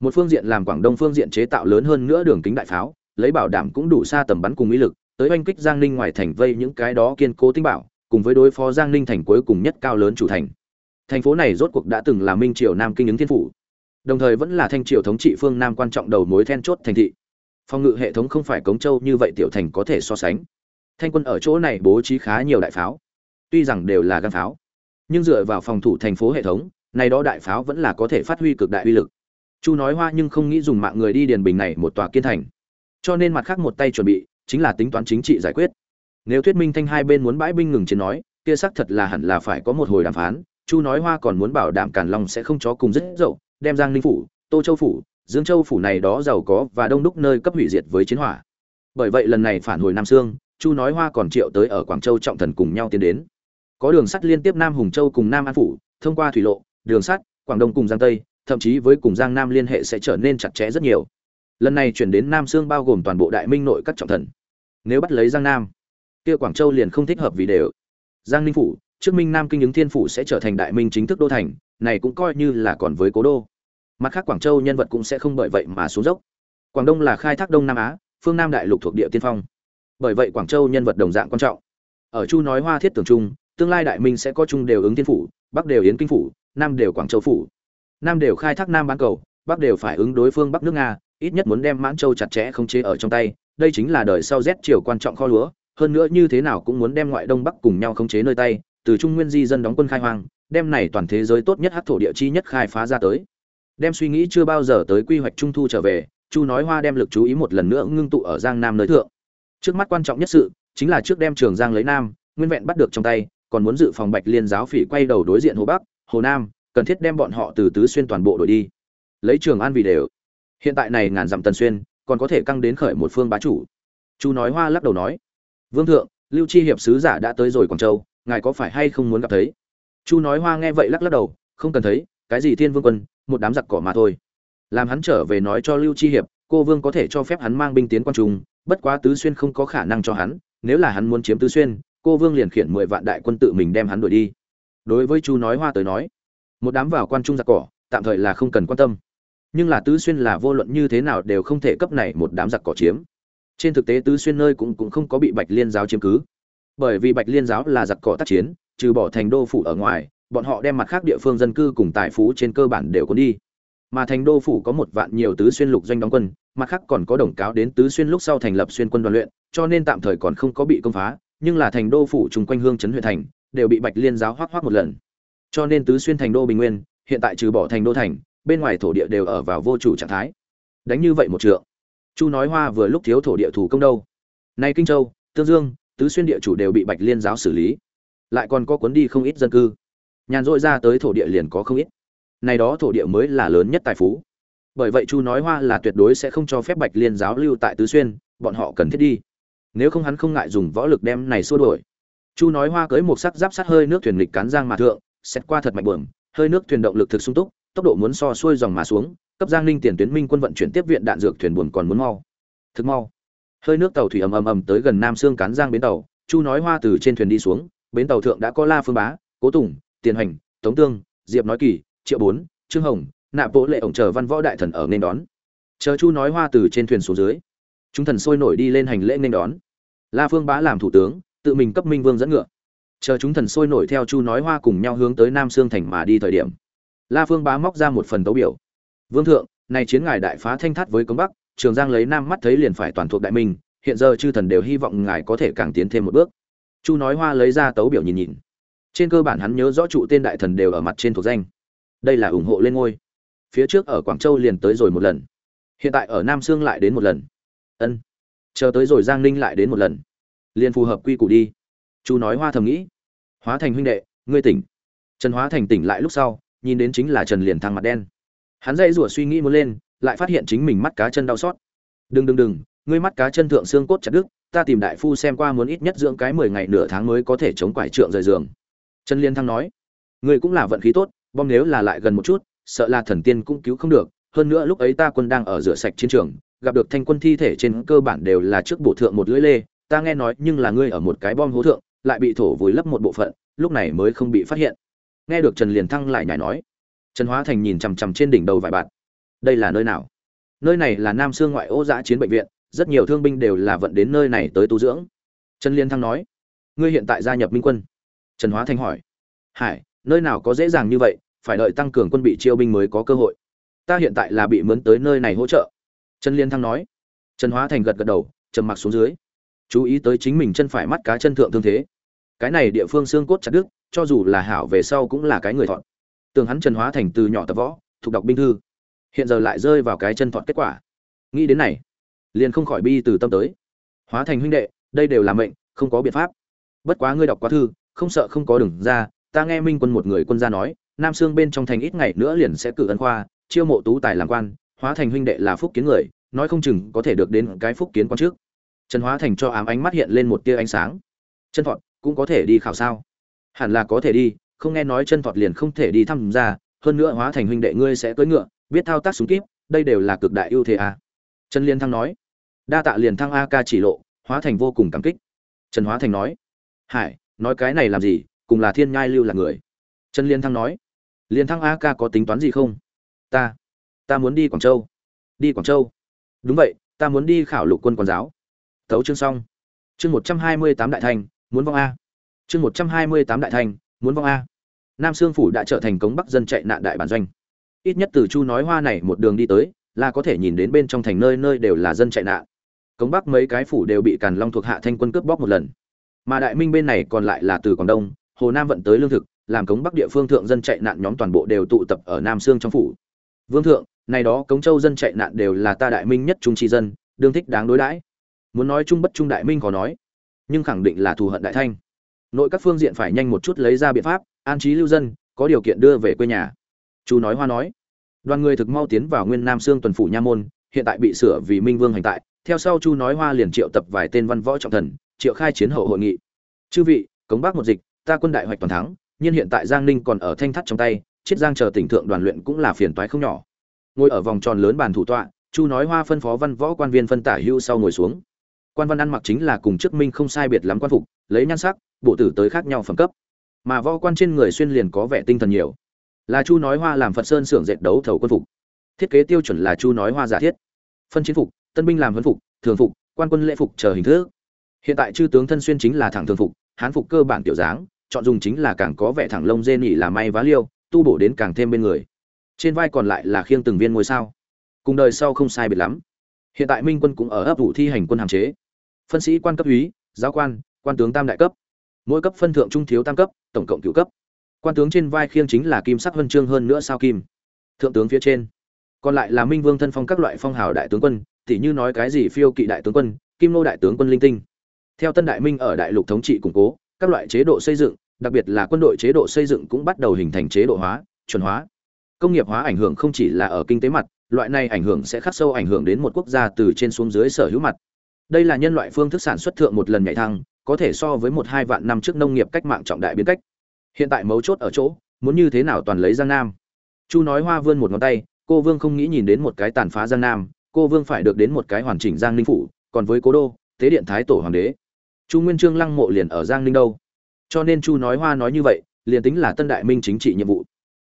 Một phương diện làm quảng đông phương diện chế tạo lớn hơn nữa đường kính đại pháo, lấy bảo đảm cũng đủ xa tầm bắn cùng ý lực, tới oanh kích giang ninh ngoài thành vây những cái đó kiên cố tinh bảo, cùng với đối phó giang ninh thành cuối cùng nhất cao lớn chủ thành. Thành phố này rốt cuộc đã từng là minh triều nam kinh ứng thiên phủ đồng thời vẫn là thanh triều thống trị phương nam quan trọng đầu mối then chốt thành thị. Phòng ngự hệ thống không phải cống châu như vậy tiểu thành có thể so sánh. Thanh quân ở chỗ này bố trí khá nhiều đại pháo. Tuy rằng đều là găng pháo, nhưng dựa vào phòng thủ thành phố hệ thống, này đó đại pháo vẫn là có thể phát huy cực đại uy lực. Chu nói hoa nhưng không nghĩ dùng mạng người đi điền bình này một tòa kiên thành. Cho nên mặt khác một tay chuẩn bị, chính là tính toán chính trị giải quyết. Nếu thuyết minh thanh hai bên muốn bãi binh ngừng chiến nói, kia xác thật là hẳn là phải có một hồi đàm phán. Chu nói hoa còn muốn bảo đảm cản long sẽ không chó cùng rất dậu đem giang ninh phủ, tô châu phủ, dương châu phủ này đó giàu có và đông đúc nơi cấp hủy diệt với chiến hỏa. Bởi vậy lần này phản hồi nam sương, chu nói hoa còn triệu tới ở quảng châu trọng thần cùng nhau tiến đến. Có đường sắt liên tiếp nam hùng châu cùng nam an phủ, thông qua thủy lộ, đường sắt, quảng đông cùng giang tây, thậm chí với cùng giang nam liên hệ sẽ trở nên chặt chẽ rất nhiều. Lần này chuyển đến nam sương bao gồm toàn bộ đại minh nội các trọng thần. Nếu bắt lấy giang nam, kia quảng châu liền không thích hợp vì đều. Giang ninh phủ, trước minh nam kinh ứng thiên phủ sẽ trở thành đại minh chính thức đô thành này cũng coi như là còn với cố đô. Mặt khác quảng châu nhân vật cũng sẽ không bởi vậy mà xuống dốc. Quảng đông là khai thác đông nam á, phương nam đại lục thuộc địa tiên phong. Bởi vậy quảng châu nhân vật đồng dạng quan trọng. Ở chu nói hoa thiết tưởng trung, tương lai đại minh sẽ có chung đều ứng thiên phủ, bắc đều yến kinh phủ, nam đều quảng châu phủ. Nam đều khai thác nam bán cầu, bắc đều phải ứng đối phương bắc nước nga, ít nhất muốn đem mãn châu chặt chẽ không chế ở trong tay, đây chính là đời sau rét chiều quan trọng kho lúa, hơn nữa như thế nào cũng muốn đem ngoại đông bắc cùng nhau khống chế nơi tay, từ trung nguyên di dân đóng quân khai hoang đem này toàn thế giới tốt nhất hắc thổ địa chi nhất khai phá ra tới. Đem suy nghĩ chưa bao giờ tới quy hoạch trung thu trở về, chu nói hoa đem lực chú ý một lần nữa ngưng tụ ở giang nam nơi thượng. Trước mắt quan trọng nhất sự, chính là trước đem trường giang lấy nam, nguyên vẹn bắt được trong tay, còn muốn dự phòng bạch liên giáo phỉ quay đầu đối diện hồ bắc, hồ nam, cần thiết đem bọn họ từ tứ xuyên toàn bộ đổi đi. Lấy trường an vì đều. Hiện tại này ngàn dặm tần xuyên, còn có thể căng đến khởi một phương bá chủ. Chu nói hoa lắc đầu nói, vương thượng, lưu chi hiệp sứ giả đã tới rồi quảng châu, ngài có phải hay không muốn gặp thấy? Chu nói hoa nghe vậy lắc lắc đầu, không cần thấy, cái gì thiên vương quân, một đám giặc cỏ mà thôi. Làm hắn trở về nói cho lưu chi hiệp, cô vương có thể cho phép hắn mang binh tiến quan trung, bất quá tứ xuyên không có khả năng cho hắn, nếu là hắn muốn chiếm tứ xuyên, cô vương liền khiển mười vạn đại quân tự mình đem hắn đuổi đi. Đối với chu nói hoa tới nói, một đám vào quan trung giặc cỏ, tạm thời là không cần quan tâm. Nhưng là tứ xuyên là vô luận như thế nào đều không thể cấp này một đám giặc cỏ chiếm. Trên thực tế tứ xuyên nơi cũng cũng không có bị bạch liên giáo chiếm cứ bởi vì bạch liên giáo là giặc cỏ tác chiến, trừ bỏ thành đô phủ ở ngoài, bọn họ đem mặt khác địa phương dân cư cùng tài phú trên cơ bản đều có đi. Mà thành đô phủ có một vạn nhiều tứ xuyên lục doanh đóng quân, mặt khác còn có đồng cáo đến tứ xuyên lúc sau thành lập xuyên quân đoàn luyện, cho nên tạm thời còn không có bị công phá, nhưng là thành đô phủ chung quanh hương trấn huyện thành, đều bị bạch liên giáo hoác hoác một lần. Cho nên tứ xuyên thành đô bình nguyên, hiện tại trừ bỏ thành đô thành, bên ngoài thổ địa đều ở vào vô chủ trạng thái. Đánh như vậy một trượng. Chu nói hoa vừa lúc thiếu thổ địa thủ công đâu. Nay kinh châu, tương dương tứ xuyên địa chủ đều bị bạch liên giáo xử lý. Lại còn có cuốn đi không ít dân cư. Nhàn rỗi ra tới thổ địa liền có không ít. Này đó thổ địa mới là lớn nhất tài phú. Bởi vậy chu nói hoa là tuyệt đối sẽ không cho phép bạch liên giáo lưu tại tứ xuyên, bọn họ cần thiết đi. Nếu không hắn không ngại dùng võ lực đem này xua đuổi. Chu nói hoa cưới một sắc giáp sát hơi nước thuyền lịch cán giang mà thượng, xét qua thật mạnh bờm, hơi nước thuyền động lực thực sung túc, tốc độ muốn so xuôi dòng mà xuống, cấp giang ninh tiền tuyến minh quân vận chuyển tiếp viện đạn dược thuyền buồn còn muốn mau. Thực mau hơi nước tàu thủy ầm ầm ầm tới gần nam sương cán giang bến tàu, chu nói hoa từ trên thuyền đi xuống, bến tàu thượng đã có la phương bá, cố tùng, tiền hành, tống tương, diệp nói kỳ, triệu bốn, trương hồng, nạp vỗ lệ ổng chờ văn võ đại thần ở nên đón. Chờ chu nói hoa từ trên thuyền xuống dưới, chúng thần sôi nổi đi lên hành lễ nên đón. La phương bá làm thủ tướng, tự mình cấp minh vương dẫn ngựa. Chờ chúng thần sôi nổi theo chu nói hoa cùng nhau hướng tới nam sương thành mà đi thời điểm, la phương bá móc ra một phần tấu biểu. Vương thượng, này chiến ngài đại phá thanh thắt với cống bắc trường giang lấy nam mắt thấy liền phải toàn thuộc đại minh, hiện giờ chư thần đều hy vọng ngài có thể càng tiến thêm một bước. Chu nói hoa lấy ra tấu biểu nhìn nhìn. Trên cơ bản hắn nhớ rõ trụ tên đại thần đều ở mặt trên thuộc danh. Đây là ủng hộ lên ngôi. Phía trước ở quảng châu liền tới rồi một lần. Hiện tại ở nam sương lại đến một lần. Ân. Chờ tới rồi giang ninh lại đến một lần. Liền phù hợp quy củ đi. Chu nói hoa thầm nghĩ. Hóa thành huynh đệ, ngươi tỉnh. Trần hóa thành tỉnh lại lúc sau, nhìn đến chính là trần liền thăng mặt đen. Hắn dây rủa suy nghĩ muốn lên lại phát hiện chính mình mắt cá chân đau xót đừng đừng đừng, ngươi mắt cá chân thượng xương cốt chặt đứt, ta tìm đại phu xem qua muốn ít nhất dưỡng cái mười ngày nửa tháng mới có thể chống quải trượng rời giường trần liên thăng nói, ngươi cũng là vận khí tốt, bom nếu là lại gần một chút, sợ là thần tiên cũng cứu không được, hơn nữa lúc ấy ta quân đang ở rửa sạch chiến trường, gặp được thanh quân thi thể trên cơ bản đều là trước bộ thượng một lưỡi lê, ta nghe nói nhưng là ngươi ở một cái bom hố thượng, lại bị thổ vùi lấp một bộ phận, lúc này mới không bị phát hiện nghe được trần liền thăng lại nhảy nói, trần hóa thành nhìn chằm chằm trên đỉnh đầu vài bạn đây là nơi nào? Nơi này là nam sương ngoại ô giã chiến bệnh viện, rất nhiều thương binh đều là vận đến nơi này tới tu dưỡng. Trần liên thăng nói, ngươi hiện tại gia nhập minh quân. Trần hóa Thanh hỏi, hải, nơi nào có dễ dàng như vậy, phải đợi tăng cường quân bị chiêu binh mới có cơ hội. Ta hiện tại là bị mướn tới nơi này hỗ trợ. Trần liên thăng nói. Trần hóa thành gật gật đầu, trầm mặc xuống dưới. Chú ý tới chính mình chân phải mắt cá chân thượng thương thế. Cái này địa phương xương cốt chặt đứt, cho dù là hảo về sau cũng là cái người thọn. Tường hắn trần hóa thành từ nhỏ tập võ, thuộc đọc binh thư hiện giờ lại rơi vào cái chân thọt kết quả. Nghĩ đến này, liền không khỏi bi từ tâm tới. Hóa thành huynh đệ, đây đều là mệnh, không có biện pháp. Bất quá ngươi đọc quá thư, không sợ không có đường ra, ta nghe minh quân một người quân gia nói, nam sương bên trong thành ít ngày nữa liền sẽ cử ân khoa, chiêu mộ tú tài làm quan, hóa thành huynh đệ là phúc kiến người, nói không chừng có thể được đến cái phúc kiến quan trước. Trần hóa thành cho ám ánh mắt hiện lên một tia ánh sáng. Chân thọt, cũng có thể đi khảo sao? Hẳn là có thể đi, không nghe nói chân thọt liền không thể đi thăm ra, hơn nữa hóa thành huynh đệ ngươi sẽ cưỡi ngựa biết thao tác súng kíp, đây đều là cực đại ưu thế a. trần liên thăng nói. Đa tạ liền thăng a ca chỉ lộ, hóa thành vô cùng cảm kích. Trần hóa thành nói. Hải, nói cái này làm gì, cùng là thiên nhai lưu là người. Trần liên thăng nói. Liên thăng a ca có tính toán gì không? Ta ta muốn đi quảng châu. Đi quảng châu. Đúng vậy, ta muốn đi khảo lục quân quan giáo. Tấu chương xong. Chương một trăm hai mươi tám đại thành, muốn vong a. Chương một trăm hai mươi tám đại thành, muốn vong a. Nam sương phủ đã trở thành cống bắc dân chạy nạn đại bản doanh ít nhất từ chu nói hoa này một đường đi tới, là có thể nhìn đến bên trong thành nơi nơi đều là dân chạy nạn. Cống bắc mấy cái phủ đều bị càn long thuộc hạ thanh quân cướp bóc một lần. Mà đại minh bên này còn lại là từ quảng đông, hồ nam vận tới lương thực, làm cống bắc địa phương thượng dân chạy nạn nhóm toàn bộ đều tụ tập ở nam sương trong phủ. Vương thượng, này đó cống châu dân chạy nạn đều là ta đại minh nhất trung tri dân, đương thích đáng đối đãi. Muốn nói trung bất trung đại minh có nói, nhưng khẳng định là thù hận đại thanh. Nội các phương diện phải nhanh một chút lấy ra biện pháp, an trí lưu dân, có điều kiện đưa về quê nhà chu nói hoa nói. Đoàn người thực mau tiến vào nguyên nam sương tuần phủ nha môn, hiện tại bị sửa vì minh vương hành tại. Theo sau chu nói hoa liền triệu tập vài tên văn võ trọng thần, triệu khai chiến hậu hội nghị. Chư vị, cống bác một dịch, ta quân đại hoạch toàn thắng, nhưng hiện tại giang ninh còn ở thanh thắt trong tay, chiết giang chờ tỉnh thượng đoàn luyện cũng là phiền toái không nhỏ. Ngồi ở vòng tròn lớn bàn thủ tọa, chu nói hoa phân phó văn võ quan viên phân tả hưu sau ngồi xuống. Quan văn ăn mặc chính là cùng chức minh không sai biệt lắm quan phục, lấy nhan sắc, bộ tử tới khác nhau phẩm cấp. Mà võ quan trên người xuyên liền có vẻ tinh thần nhiều là chu nói hoa làm phật sơn xưởng dệt đấu thầu quân phục. Thiết kế tiêu chuẩn là chu nói hoa giả thiết. Phân chiến phục, tân binh làm huấn phục, thường phục, quan quân lễ phục chờ hình thức. Hiện tại chư tướng thân xuyên chính là thẳng thường phục, hán phục cơ bản tiểu dáng, chọn dùng chính là càng có vẻ thẳng lông dê nỉ là may vá liêu, tu bổ đến càng thêm bên người. Trên vai còn lại là khiêng từng viên ngôi sao. Cùng đời sau không sai biệt lắm. Hiện tại minh quân cũng ở ấp vụ thi hành quân hàm chế. Phân sĩ quan cấp úy, giáo quan quan tướng tam đại cấp. Mỗi cấp phân thượng trung thiếu tam cấp, tổng cộng cửu cấp quan tướng trên vai khiêng chính là kim sắc huân chương hơn nữa sao kim. Thượng tướng phía trên. Còn lại là minh vương thân phong các loại phong hào đại tướng quân, tỉ như nói cái gì phiêu kỵ đại tướng quân, kim nô đại tướng quân linh tinh. Theo tân đại minh ở đại lục thống trị củng cố, các loại chế độ xây dựng, đặc biệt là quân đội chế độ xây dựng cũng bắt đầu hình thành chế độ hóa, chuẩn hóa. Công nghiệp hóa ảnh hưởng không chỉ là ở kinh tế mặt, loại này ảnh hưởng sẽ khắc sâu ảnh hưởng đến một quốc gia từ trên xuống dưới sở hữu mặt. Đây là nhân loại phương thức sản xuất thượng một lần nhảy thăng, có thể so với một hai vạn năm trước nông nghiệp cách mạng trọng đại biến cách hiện tại mấu chốt ở chỗ, muốn như thế nào toàn lấy giang nam? Chu nói hoa vươn một ngón tay, cô vương không nghĩ nhìn đến một cái tàn phá giang nam, cô vương phải được đến một cái hoàn chỉnh giang ninh phủ, còn với cố đô, tế điện thái tổ hoàng đế. Chu nguyên trương lăng mộ liền ở giang ninh đâu? Cho nên chu nói hoa nói như vậy, liền tính là tân đại minh chính trị nhiệm vụ.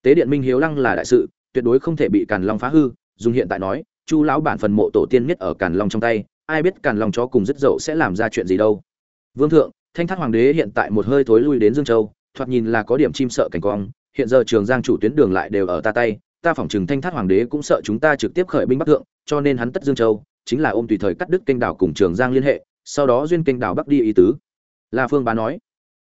Tế điện minh hiếu lăng là đại sự, tuyệt đối không thể bị càn long phá hư, dùng hiện tại nói, chu lão bản phần mộ tổ tiên nhất ở càn long trong tay, ai biết càn long chó cùng rất dậu sẽ làm ra chuyện gì đâu. Vương thượng, thanh thác hoàng đế hiện tại một hơi thối lui đến dương châu thoạt nhìn là có điểm chim sợ cảnh quang, hiện giờ trường giang chủ tuyến đường lại đều ở ta tay, ta phỏng chừng thanh thát hoàng đế cũng sợ chúng ta trực tiếp khởi binh bắc thượng, cho nên hắn tất dương châu, chính là ôm tùy thời cắt đứt kênh đảo cùng trường giang liên hệ, sau đó duyên kênh đảo bắc đi ý tứ. La phương bá nói,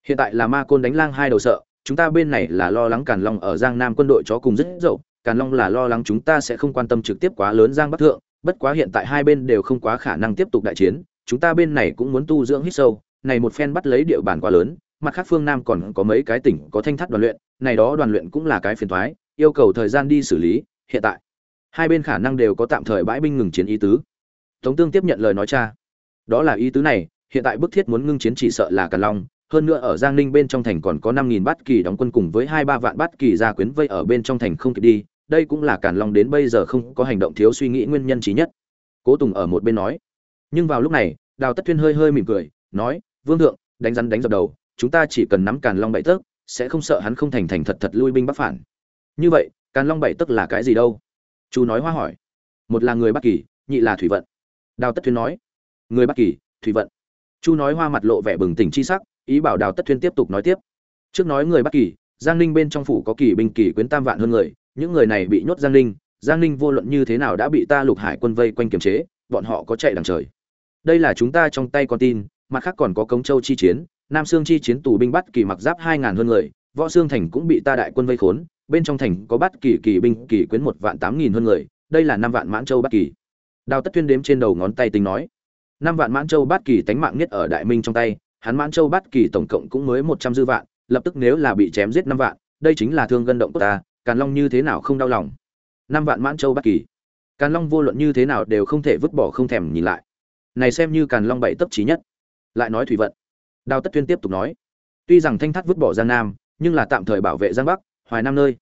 hiện tại là ma côn đánh lang hai đầu sợ, chúng ta bên này là lo lắng càn long ở giang nam quân đội chó cùng rất dậu, càn long là lo lắng chúng ta sẽ không quan tâm trực tiếp quá lớn giang bắc thượng, bất quá hiện tại hai bên đều không quá khả năng tiếp tục đại chiến, chúng ta bên này cũng muốn tu dưỡng hít sâu, này một phen bắt lấy địa bàn quá lớn mặt khác phương nam còn có mấy cái tỉnh có thanh thắt đoàn luyện, này đó đoàn luyện cũng là cái phiền thoái, yêu cầu thời gian đi xử lý, hiện tại. Hai bên khả năng đều có tạm thời bãi binh ngừng chiến ý tứ. Tống tương tiếp nhận lời nói cha. Đó là ý tứ này, hiện tại bức thiết muốn ngưng chiến chỉ sợ là càn long hơn nữa ở giang ninh bên trong thành còn có năm nghìn bát kỳ đóng quân cùng với hai ba vạn bát kỳ gia quyến vây ở bên trong thành không kịp đi, đây cũng là càn long đến bây giờ không có hành động thiếu suy nghĩ nguyên nhân trí nhất. Cố tùng ở một bên nói. Nhưng vào lúc này, đào tất tuyên hơi hơi mỉm cười, nói, vương thượng, đánh rắn đánh dập đầu chúng ta chỉ cần nắm càn long bảy tấc, sẽ không sợ hắn không thành thành thật thật lui binh bắc phản. Như vậy, càn long bảy tấc là cái gì đâu? Chú nói hoa hỏi. Một là người bắc kỳ, nhị là thủy vận. Đào tất thuyên nói. Người bắc kỳ, thủy vận. Chu nói hoa mặt lộ vẻ bừng tỉnh chi sắc, ý bảo đào tất thuyên tiếp tục nói tiếp. Trước nói người bắc kỳ, giang ninh bên trong phủ có kỳ binh kỳ quyến tam vạn hơn người, những người này bị nhốt giang ninh giang ninh vô luận như thế nào đã bị ta lục hải quân vây quanh kiềm chế, bọn họ có chạy đằng trời. Đây là chúng ta trong tay con tin, mặt khác còn có cống châu chi chiến nam sương chi chiến tù binh bắt kỳ mặc giáp hai ngàn hơn người, võ xương thành cũng bị ta đại quân vây khốn, bên trong thành có bắt kỳ kỳ binh, kỳ quyến một vạn tám nghìn hơn người, đây là năm vạn mãn châu bắt kỳ. Đào tất tuyên đếm trên đầu ngón tay tính nói, năm vạn mãn châu bát kỳ tánh mạng nhất ở đại minh trong tay, hắn mãn châu bát kỳ tổng cộng cũng mới một trăm dư vạn, lập tức nếu là bị chém giết năm vạn, đây chính là thương gân động của ta, càn long như thế nào không đau lòng? Năm vạn mãn châu bát kỳ. Càn long vô luận như thế nào đều không thể vứt bỏ không thèm nhìn lại. Này xem như càn long bảy tấp trí nhất. Lại nói thủy vận đào tất tuyên tiếp tục nói, tuy rằng thanh thắt vứt bỏ giang nam, nhưng là tạm thời bảo vệ giang bắc, hoài nam nơi.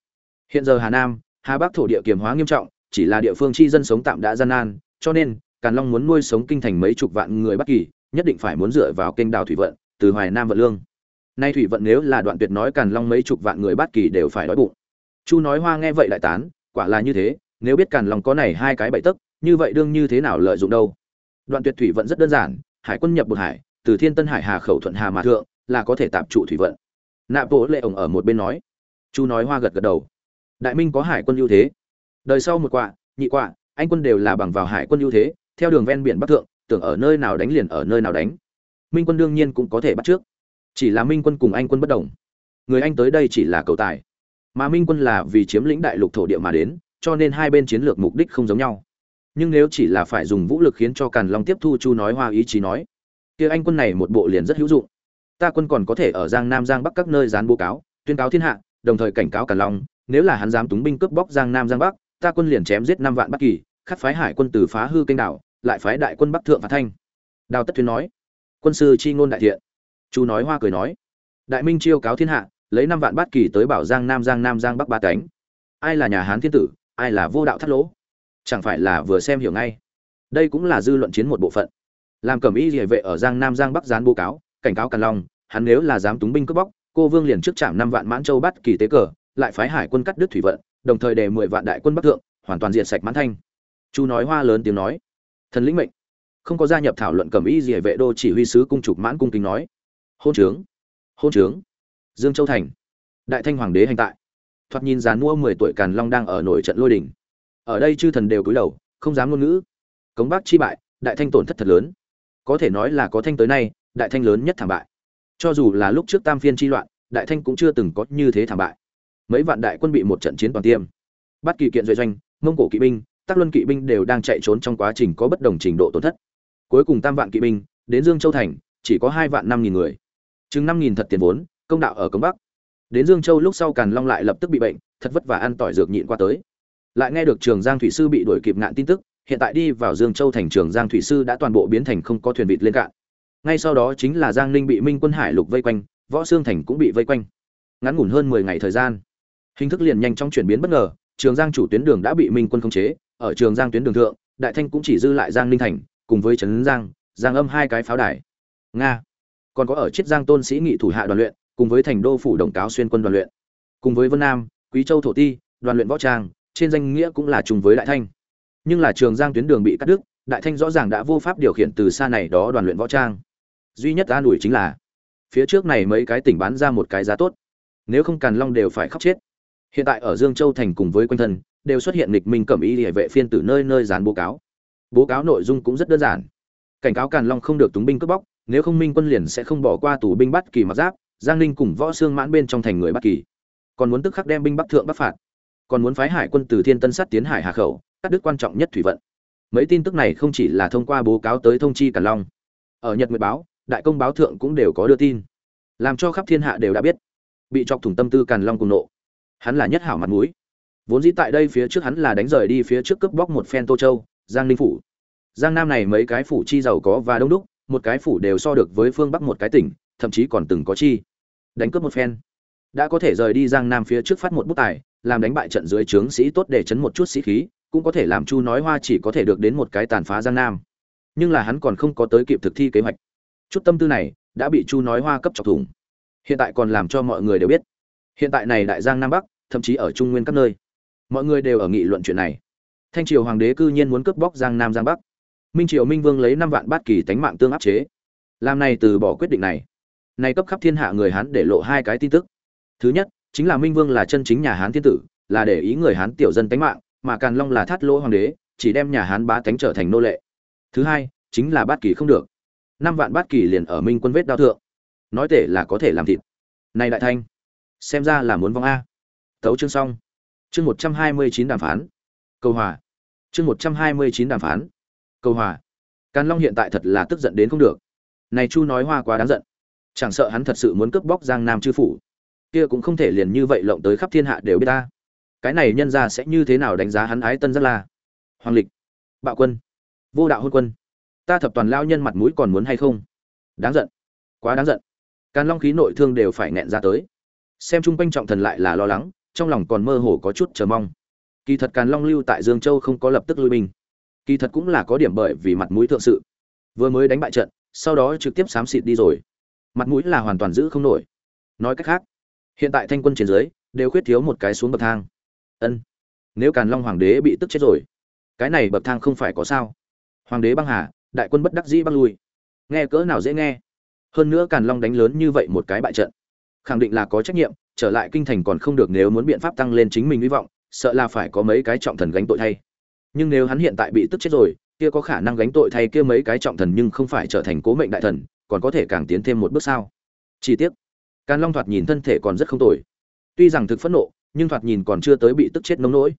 Hiện giờ hà nam, hà bắc thổ địa kiềm hóa nghiêm trọng, chỉ là địa phương chi dân sống tạm đã gian nan, cho nên, càn long muốn nuôi sống kinh thành mấy chục vạn người bất kỳ, nhất định phải muốn dựa vào kênh đào thủy vận, từ hoài nam vận lương. Nay thủy vận nếu là đoạn tuyệt nói càn long mấy chục vạn người bất kỳ đều phải đói bụng. Chu nói hoa nghe vậy lại tán, quả là như thế, nếu biết càn long có này hai cái bậy tấc, như vậy đương như thế nào lợi dụng đâu? Đoạn tuyệt thủy vận rất đơn giản, hải quân nhập bột hải từ thiên tân hải hà khẩu thuận hà mà thượng, là có thể tạm trụ thủy vận. Nạp bộ lệ ổng ở một bên nói. Chu nói hoa gật gật đầu. Đại minh có hải quân ưu thế. Đời sau một quạ nhị quạ anh quân đều là bằng vào hải quân ưu thế, theo đường ven biển bắc thượng, tưởng ở nơi nào đánh liền ở nơi nào đánh. Minh quân đương nhiên cũng có thể bắt trước. Chỉ là minh quân cùng anh quân bất đồng. Người anh tới đây chỉ là cầu tài. Mà minh quân là vì chiếm lĩnh đại lục thổ địa mà đến, cho nên hai bên chiến lược mục đích không giống nhau. Nhưng nếu chỉ là phải dùng vũ lực khiến cho càn long tiếp thu chu nói hoa ý chí nói kia anh quân này một bộ liền rất hữu dụng. Ta quân còn có thể ở giang nam giang bắc các nơi dán bố cáo, tuyên cáo thiên hạ, đồng thời cảnh cáo càn long, nếu là hắn dám túng binh cướp bóc giang nam giang bắc, ta quân liền chém giết năm vạn bắc kỳ, khắc phái hải quân từ phá hư kênh đảo, lại phái đại quân bắc thượng và thanh. Đào tất thuyên nói. Quân sư chi ngôn đại thiện. Chu nói hoa cười nói. Đại minh chiêu cáo thiên hạ, lấy năm vạn bát kỳ tới bảo giang nam giang nam giang bắc ba cánh. Ai là nhà hán thiên tử, ai là vô đạo thắt lỗ? Chẳng phải là vừa xem hiểu ngay. Đây cũng là dư luận chiến một bộ phận làm cẩm y địa vệ ở giang nam giang bắc gián bố cáo, cảnh cáo càn long, hắn nếu là dám túng binh cướp bóc, cô vương liền trước chạm năm vạn mãn châu bắt kỳ tế cờ, lại phái hải quân cắt đứt thủy vận, đồng thời đề mười vạn đại quân bắc thượng, hoàn toàn diệt sạch mãn thanh. Chu nói hoa lớn tiếng nói. Thần lĩnh mệnh. Không có gia nhập thảo luận cẩm y địa vệ đô chỉ huy sứ cung trục mãn cung kính nói. Hôn trướng. Hôn trướng. Dương châu thành. Đại thanh hoàng đế hành tại. Thoạt nhìn dàn mua mười tuổi càn long đang ở nổi trận lôi đỉnh ở đây chư thần đều cúi đầu, không dám ngôn ngữ. Cống bác chi bại, đại thanh tổn thất thật lớn có thể nói là có thanh tới nay, đại thanh lớn nhất thảm bại. Cho dù là lúc trước tam phiên chi loạn, đại thanh cũng chưa từng có như thế thảm bại. Mấy vạn đại quân bị một trận chiến toàn tiêm. Bắt kỳ kiện duệ doanh, mông cổ kỵ binh tác luân kỵ binh đều đang chạy trốn trong quá trình có bất đồng trình độ tổn thất. Cuối cùng tam vạn kỵ binh, đến dương châu thành, chỉ có hai vạn năm nghìn người. Chừng năm nghìn thật tiền vốn, công đạo ở cống bắc. Đến dương châu lúc sau càn long lại lập tức bị bệnh, thật vất vả ăn tỏi dược nhịn qua tới. Lại nghe được trường giang thủy sư bị đuổi kịp nạn tin tức hiện tại đi vào dương châu thành trường giang thủy sư đã toàn bộ biến thành không có thuyền vịt lên cạn. Ngay sau đó chính là giang ninh bị minh quân hải lục vây quanh, võ xương thành cũng bị vây quanh. Ngắn ngủn hơn mười ngày thời gian, hình thức liền nhanh chóng chuyển biến bất ngờ, trường giang chủ tuyến đường đã bị minh quân khống chế, ở trường giang tuyến đường thượng, đại thanh cũng chỉ dư lại giang ninh thành, cùng với trấn giang giang âm hai cái pháo đài. Nga, còn có ở chiết giang tôn sĩ nghị thủ hạ đoàn luyện, cùng với thành đô phủ đồng cáo xuyên quân đoàn luyện. Cùng với vân nam, quý châu thổ ti, đoàn luyện võ trang, trên danh nghĩa cũng là trùng với đại thanh nhưng là trường giang tuyến đường bị cắt đứt, đại thanh rõ ràng đã vô pháp điều khiển từ xa này đó đoàn luyện võ trang. Duy nhất an ủi chính là, phía trước này mấy cái tỉnh bán ra một cái giá tốt. Nếu không càn long đều phải khóc chết. Hiện tại ở dương châu thành cùng với quanh thân, đều xuất hiện lịch minh cẩm y địa vệ phiên từ nơi nơi dán bố cáo. Bố cáo nội dung cũng rất đơn giản. Cảnh cáo càn long không được túng binh cướp bóc, nếu không minh quân liền sẽ không bỏ qua tù binh bắt kỳ mặc giáp, giang ninh cùng võ xương mãn bên trong thành người bắt kỳ. Còn muốn tức khắc đem binh bắc thượng bắc phạt. Còn muốn phái hải quân từ thiên tân sắt tiến hải hà khẩu cắt đứt quan trọng nhất thủy vận. Mấy tin tức này không chỉ là thông qua bố cáo tới thông chi càn long, ở nhật nguyệt báo, đại công báo thượng cũng đều có đưa tin, làm cho khắp thiên hạ đều đã biết, bị chọc thủng tâm tư càn long cùng nộ. Hắn là nhất hảo mặt mũi. Vốn dĩ tại đây phía trước hắn là đánh rời đi phía trước cướp bóc một phen tô châu, giang ninh phủ. Giang nam này mấy cái phủ chi giàu có và đông đúc, một cái phủ đều so được với phương bắc một cái tỉnh, thậm chí còn từng có chi. Đánh cướp một phen. Đã có thể rời đi giang nam phía trước phát một bút tài, làm đánh bại trận dưới trướng sĩ tốt để chấn một chút sĩ khí cũng có thể làm chu nói hoa chỉ có thể được đến một cái tàn phá giang nam. Nhưng là hắn còn không có tới kịp thực thi kế hoạch. Chút tâm tư này đã bị chu nói hoa cấp chọc thủng. Hiện tại còn làm cho mọi người đều biết. Hiện tại này đại giang nam bắc, thậm chí ở trung nguyên các nơi, mọi người đều ở nghị luận chuyện này. Thanh triều hoàng đế cư nhiên muốn cướp bóc giang nam giang bắc. Minh triều minh vương lấy năm vạn bát kỳ tánh mạng tương áp chế. Làm này từ bỏ quyết định này. Này cấp khắp thiên hạ người hán để lộ hai cái tin tức. Thứ nhất, chính là minh vương là chân chính nhà hán thiên tử, là để ý người hán tiểu dân tánh mạng mà càn long là thắt lỗ hoàng đế, chỉ đem nhà hán bá tánh trở thành nô lệ. Thứ hai, chính là bát kỳ không được. Năm vạn bát kỳ liền ở minh quân vết đao thượng. Nói tể là có thể làm thịt. Này đại thanh, xem ra là muốn vong a. Tấu chương xong. Chương một trăm hai mươi chín đàm phán. Câu hòa. Chương một trăm hai mươi chín đàm phán. Câu hòa. Càn long hiện tại thật là tức giận đến không được. Này chu nói hoa quá đáng giận. Chẳng sợ hắn thật sự muốn cướp bóc giang nam chư phủ, kia cũng không thể liền như vậy lộng tới khắp thiên hạ đều biết ta cái này nhân ra sẽ như thế nào đánh giá hắn ái tân rất là hoàng lịch, bạo quân, vô đạo hôn quân, ta thập toàn lao nhân mặt mũi còn muốn hay không? Đáng giận, quá đáng giận. Càn long khí nội thương đều phải nghẹn ra tới. Xem chung quanh trọng thần lại là lo lắng, trong lòng còn mơ hồ có chút chờ mong. Kỳ thật càn long lưu tại dương châu không có lập tức lui binh. Kỳ thật cũng là có điểm bởi vì mặt mũi thượng sự. Vừa mới đánh bại trận, sau đó trực tiếp xám xịt đi rồi. Mặt mũi là hoàn toàn giữ không nổi. Nói cách khác, hiện tại thanh quân trên dưới, đều khuyết thiếu một cái xuống bậc thang ân. Nếu càn long hoàng đế bị tức chết rồi, cái này bậc thang không phải có sao. Hoàng đế băng hà, đại quân bất đắc dĩ băng lui. Nghe cỡ nào dễ nghe. Hơn nữa càn long đánh lớn như vậy một cái bại trận, khẳng định là có trách nhiệm, trở lại kinh thành còn không được nếu muốn biện pháp tăng lên chính mình hy vọng, sợ là phải có mấy cái trọng thần gánh tội thay. Nhưng nếu hắn hiện tại bị tức chết rồi, kia có khả năng gánh tội thay kia mấy cái trọng thần nhưng không phải trở thành cố mệnh đại thần, còn có thể càng tiến thêm một bước sao? Chi tiết càn long thoạt nhìn thân thể còn rất không tồi. Tuy rằng thực phẫn nộ nhưng thoạt nhìn còn chưa tới bị tức chết nông nỗi.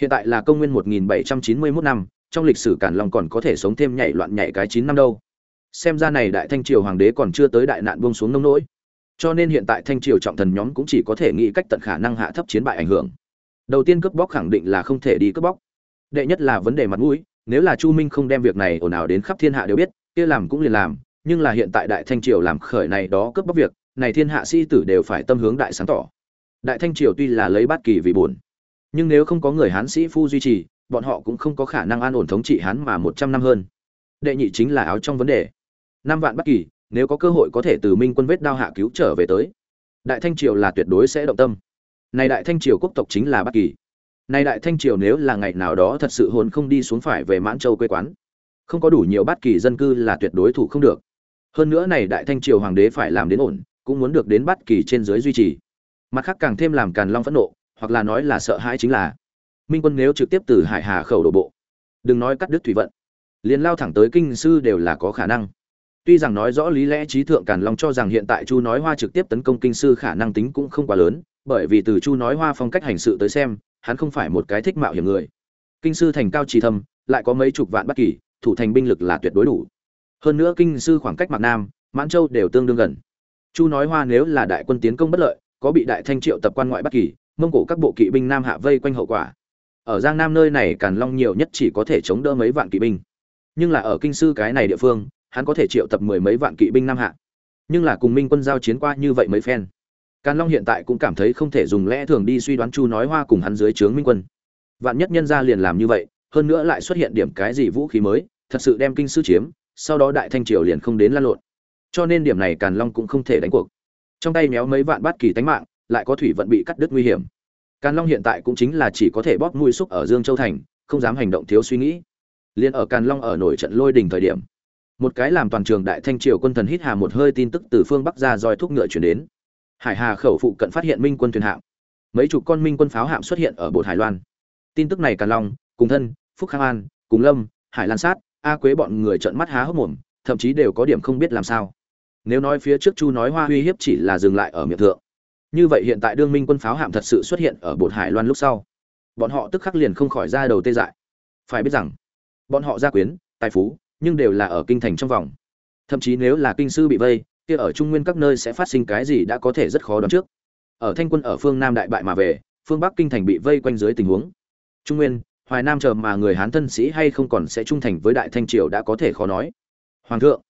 Hiện tại là công nguyên 1791 năm, trong lịch sử càn long còn có thể sống thêm nhảy loạn nhảy cái chín năm đâu. Xem ra này đại thanh triều hoàng đế còn chưa tới đại nạn buông xuống nông nỗi. Cho nên hiện tại thanh triều trọng thần nhóm cũng chỉ có thể nghĩ cách tận khả năng hạ thấp chiến bại ảnh hưởng. Đầu tiên cướp bóc khẳng định là không thể đi cướp bóc. Đệ nhất là vấn đề mặt mũi, nếu là chu minh không đem việc này ồn ào đến khắp thiên hạ đều biết, kia làm cũng liền làm, nhưng là hiện tại đại thanh triều làm khởi này đó cướp bóc việc, này thiên hạ sĩ tử đều phải tâm hướng đại sáng tỏ đại thanh triều tuy là lấy bát kỳ vì buồn nhưng nếu không có người hán sĩ phu duy trì, bọn họ cũng không có khả năng an ổn thống trị hán mà một trăm năm hơn. Đệ nhị chính là áo trong vấn đề. Năm vạn bất kỳ, nếu có cơ hội có thể từ minh quân vết đao hạ cứu trở về tới, đại thanh triều là tuyệt đối sẽ động tâm. Này đại thanh triều quốc tộc chính là bất kỳ. Này đại thanh triều nếu là ngày nào đó thật sự hồn không đi xuống phải về mãn châu quê quán, không có đủ nhiều bất kỳ dân cư là tuyệt đối thủ không được. Hơn nữa này đại thanh triều hoàng đế phải làm đến ổn, cũng muốn được đến bất kỳ trên dưới duy trì mặt khác càng thêm làm càn long phẫn nộ, hoặc là nói là sợ hãi chính là, minh quân nếu trực tiếp từ hải hà khẩu đổ bộ, đừng nói cắt đứt thủy vận, liền lao thẳng tới kinh sư đều là có khả năng. Tuy rằng nói rõ lý lẽ trí thượng càn long cho rằng hiện tại chu nói hoa trực tiếp tấn công kinh sư khả năng tính cũng không quá lớn, bởi vì từ chu nói hoa phong cách hành sự tới xem, hắn không phải một cái thích mạo hiểm người. Kinh sư thành cao trì thâm, lại có mấy chục vạn bất kỳ, thủ thành binh lực là tuyệt đối đủ. Hơn nữa kinh sư khoảng cách mạc nam, mãn châu đều tương đương gần. Chu nói hoa nếu là đại quân tiến công bất lợi có bị đại thanh triệu tập quan ngoại bất kỳ, mông cổ các bộ kỵ binh nam hạ vây quanh hậu quả. Ở giang nam nơi này càn long nhiều nhất chỉ có thể chống đỡ mấy vạn kỵ binh. Nhưng là ở kinh sư cái này địa phương, hắn có thể triệu tập mười mấy vạn kỵ binh nam hạ. Nhưng là cùng minh quân giao chiến qua như vậy mấy phen, càn long hiện tại cũng cảm thấy không thể dùng lẽ thường đi suy đoán chu nói hoa cùng hắn dưới trướng minh quân. Vạn nhất nhân ra liền làm như vậy, hơn nữa lại xuất hiện điểm cái gì vũ khí mới, thật sự đem kinh sư chiếm, sau đó đại thanh triều liền không đến lan lộn. Cho nên điểm này càn long cũng không thể đánh cuộc trong tay méo mấy vạn bát kỳ tánh mạng, lại có thủy vận bị cắt đứt nguy hiểm. Càn long hiện tại cũng chính là chỉ có thể bóp mũi xúc ở dương châu thành, không dám hành động thiếu suy nghĩ. Liền ở càn long ở nổi trận lôi đình thời điểm, một cái làm toàn trường đại thanh triều quân thần hít hà một hơi tin tức từ phương bắc ra roi thúc ngựa chuyển đến. Hải hà khẩu phụ cận phát hiện minh quân thuyền hạm. Mấy chục con minh quân pháo hạm xuất hiện ở bột hải loan. Tin tức này càn long, cùng thân, phúc khang an, cùng lâm, hải lan sát, a quế bọn người trợn mắt há hốc mồm, thậm chí đều có điểm không biết làm sao nếu nói phía trước chu nói hoa uy hiếp chỉ là dừng lại ở miệng thượng. Như vậy hiện tại đương minh quân pháo hạm thật sự xuất hiện ở bột hải loan lúc sau, bọn họ tức khắc liền không khỏi ra đầu tê dại. Phải biết rằng, bọn họ gia quyến, tài phú, nhưng đều là ở kinh thành trong vòng. Thậm chí nếu là kinh sư bị vây, kia ở trung nguyên các nơi sẽ phát sinh cái gì đã có thể rất khó đoán trước. Ở thanh quân ở phương nam đại bại mà về, phương bắc kinh thành bị vây quanh dưới tình huống. Trung nguyên, hoài nam chờ mà người hán thân sĩ hay không còn sẽ trung thành với đại thanh triều đã có thể khó nói. Hoàng thượng,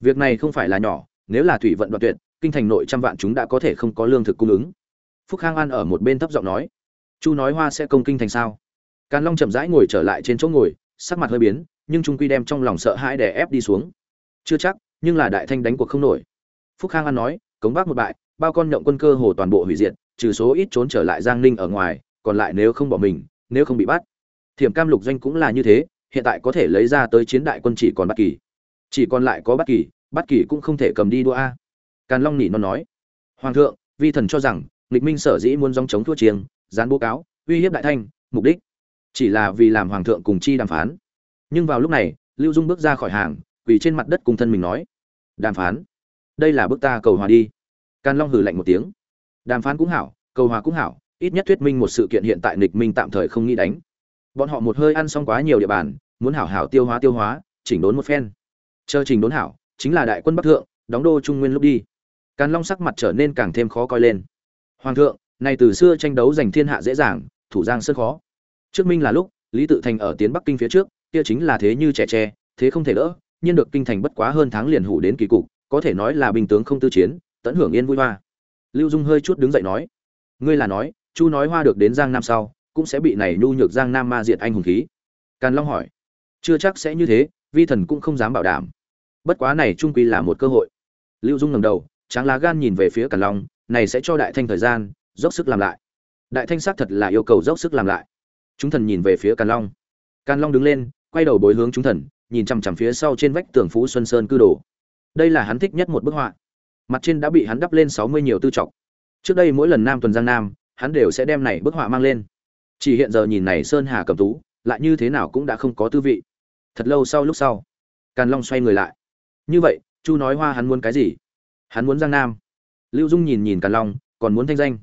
việc này không phải là nhỏ nếu là thủy vận đoạn tuyệt, kinh thành nội trăm vạn chúng đã có thể không có lương thực cung ứng. Phúc khang an ở một bên thấp giọng nói, chu nói hoa sẽ công kinh thành sao? Càn long chậm rãi ngồi trở lại trên chỗ ngồi, sắc mặt hơi biến, nhưng trung quy đem trong lòng sợ hãi đè ép đi xuống. Chưa chắc, nhưng là đại thanh đánh cuộc không nổi. Phúc khang an nói, cống bác một bại, bao con nhộng quân cơ hồ toàn bộ hủy diệt, trừ số ít trốn trở lại giang ninh ở ngoài, còn lại nếu không bỏ mình, nếu không bị bắt. Thiểm cam lục doanh cũng là như thế, hiện tại có thể lấy ra tới chiến đại quân chỉ còn bất kỳ. Chỉ còn lại có bất kỳ bất kỳ cũng không thể cầm đi đua a. Càn long nỉ non nói. Hoàng thượng, vi thần cho rằng, nghịch minh sở dĩ muốn dòng chống thua chiêng dán bố cáo, uy hiếp đại thanh, mục đích chỉ là vì làm hoàng thượng cùng chi đàm phán. Nhưng vào lúc này, lưu dung bước ra khỏi hàng, quỳ trên mặt đất cùng thân mình nói, đàm phán? Đây là bước ta cầu hòa đi. Càn long hử lạnh một tiếng. Đàm phán cũng hảo, cầu hòa cũng hảo, ít nhất thuyết minh một sự kiện hiện tại nghịch minh tạm thời không nghĩ đánh. Bọn họ một hơi ăn xong quá nhiều địa bàn, muốn hảo hảo tiêu hóa tiêu hóa, chỉnh đốn một phen. Chờ trình đốn hảo chính là đại quân bắc thượng, đóng đô trung nguyên lúc đi. Càn long sắc mặt trở nên càng thêm khó coi lên. Hoàng thượng này từ xưa tranh đấu giành thiên hạ dễ dàng, thủ giang sơn khó. Trước minh là lúc, lý tự thành ở tiến bắc kinh phía trước, kia chính là thế như trẻ tre, thế không thể đỡ nhưng được kinh thành bất quá hơn tháng liền hủ đến kỳ cục, có thể nói là bình tướng không tư chiến, tận hưởng yên vui hoa. Lưu dung hơi chút đứng dậy nói, ngươi là nói, chu nói hoa được đến giang nam sau, cũng sẽ bị này nhu nhược giang nam ma diệt anh hùng khí. Càn long hỏi, chưa chắc sẽ như thế, vi thần cũng không dám bảo đảm bất quá này trung quy là một cơ hội. Lưu dung ngẩng đầu, tráng lá gan nhìn về phía càn long, này sẽ cho đại thanh thời gian, dốc sức làm lại. Đại thanh xác thật là yêu cầu dốc sức làm lại. Chúng thần nhìn về phía càn long. Càn long đứng lên, quay đầu bối hướng chúng thần, nhìn chằm chằm phía sau trên vách tường phú xuân sơn cư đồ. Đây là hắn thích nhất một bức họa. Mặt trên đã bị hắn đắp lên sáu mươi nhiều tư trọc. Trước đây mỗi lần nam tuần giang nam, hắn đều sẽ đem này bức họa mang lên. Chỉ hiện giờ nhìn này sơn hà cầm tú, lại như thế nào cũng đã không có tư vị. Thật lâu sau lúc sau, càn long xoay người lại như vậy, chu nói hoa hắn muốn cái gì? Hắn muốn giang nam. Lưu dung nhìn nhìn càn long, còn muốn thanh danh.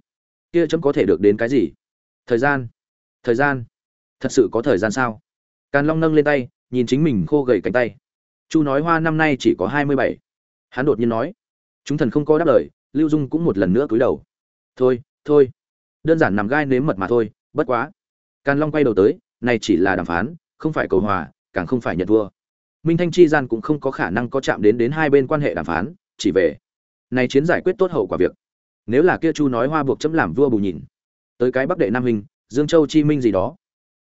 Kia chấm có thể được đến cái gì? Thời gian. Thời gian. Thật sự có thời gian sao? Càn long nâng lên tay, nhìn chính mình khô gầy cánh tay. Chu nói hoa năm nay chỉ có hai mươi bảy. Hắn đột nhiên nói. Chúng thần không có đáp lời, lưu dung cũng một lần nữa cúi đầu. Thôi thôi. Đơn giản nằm gai nếm mật mà thôi, bất quá. Càn long quay đầu tới, này chỉ là đàm phán, không phải cầu hòa, càng không phải nhận thua minh thanh chi gian cũng không có khả năng có chạm đến đến hai bên quan hệ đàm phán, chỉ về. Này chiến giải quyết tốt hậu quả việc. Nếu là kia chu nói hoa buộc chấm làm vua bù nhìn. Tới cái bắc đệ nam hình, dương châu chi minh gì đó.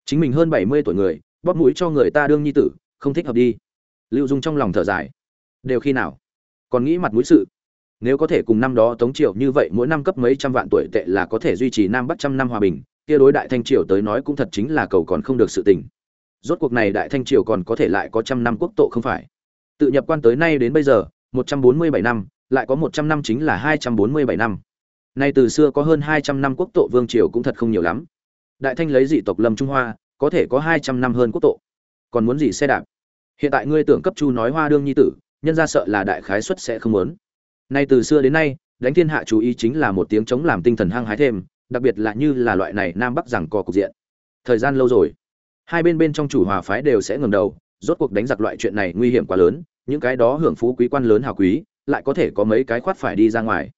Chính mình hơn bảy mươi tuổi người, bóp mũi cho người ta đương nhi tử, không thích hợp đi. Lưu dung trong lòng thở dài. Đều khi nào? Còn nghĩ mặt mũi sự. Nếu có thể cùng năm đó tống triều như vậy mỗi năm cấp mấy trăm vạn tuổi tệ là có thể duy trì nam bắc trăm năm hòa bình, kia đối đại thanh triều tới nói cũng thật chính là cầu còn không được sự tình rốt cuộc này đại thanh triều còn có thể lại có trăm năm quốc tộ không phải? Tự nhập quan tới nay đến bây giờ, một trăm bốn mươi bảy năm, lại có một trăm năm chính là hai trăm bốn mươi bảy năm. Nay từ xưa có hơn hai trăm năm quốc tộ vương triều cũng thật không nhiều lắm. Đại thanh lấy dị tộc lâm trung hoa, có thể có hai trăm năm hơn quốc tộ còn muốn gì xe đạp? Hiện tại ngươi tưởng cấp chu nói hoa đương nhi tử, nhân ra sợ là đại khái xuất sẽ không muốn. Nay từ xưa đến nay, đánh thiên hạ chú ý chính là một tiếng chống làm tinh thần hăng hái thêm, đặc biệt là như là loại này nam bắc rằng có cục diện. Thời gian lâu rồi hai bên bên trong chủ hòa phái đều sẽ ngầm đầu, rốt cuộc đánh giặc loại chuyện này nguy hiểm quá lớn, những cái đó hưởng phú quý quan lớn hào quý, lại có thể có mấy cái khoát phải đi ra ngoài.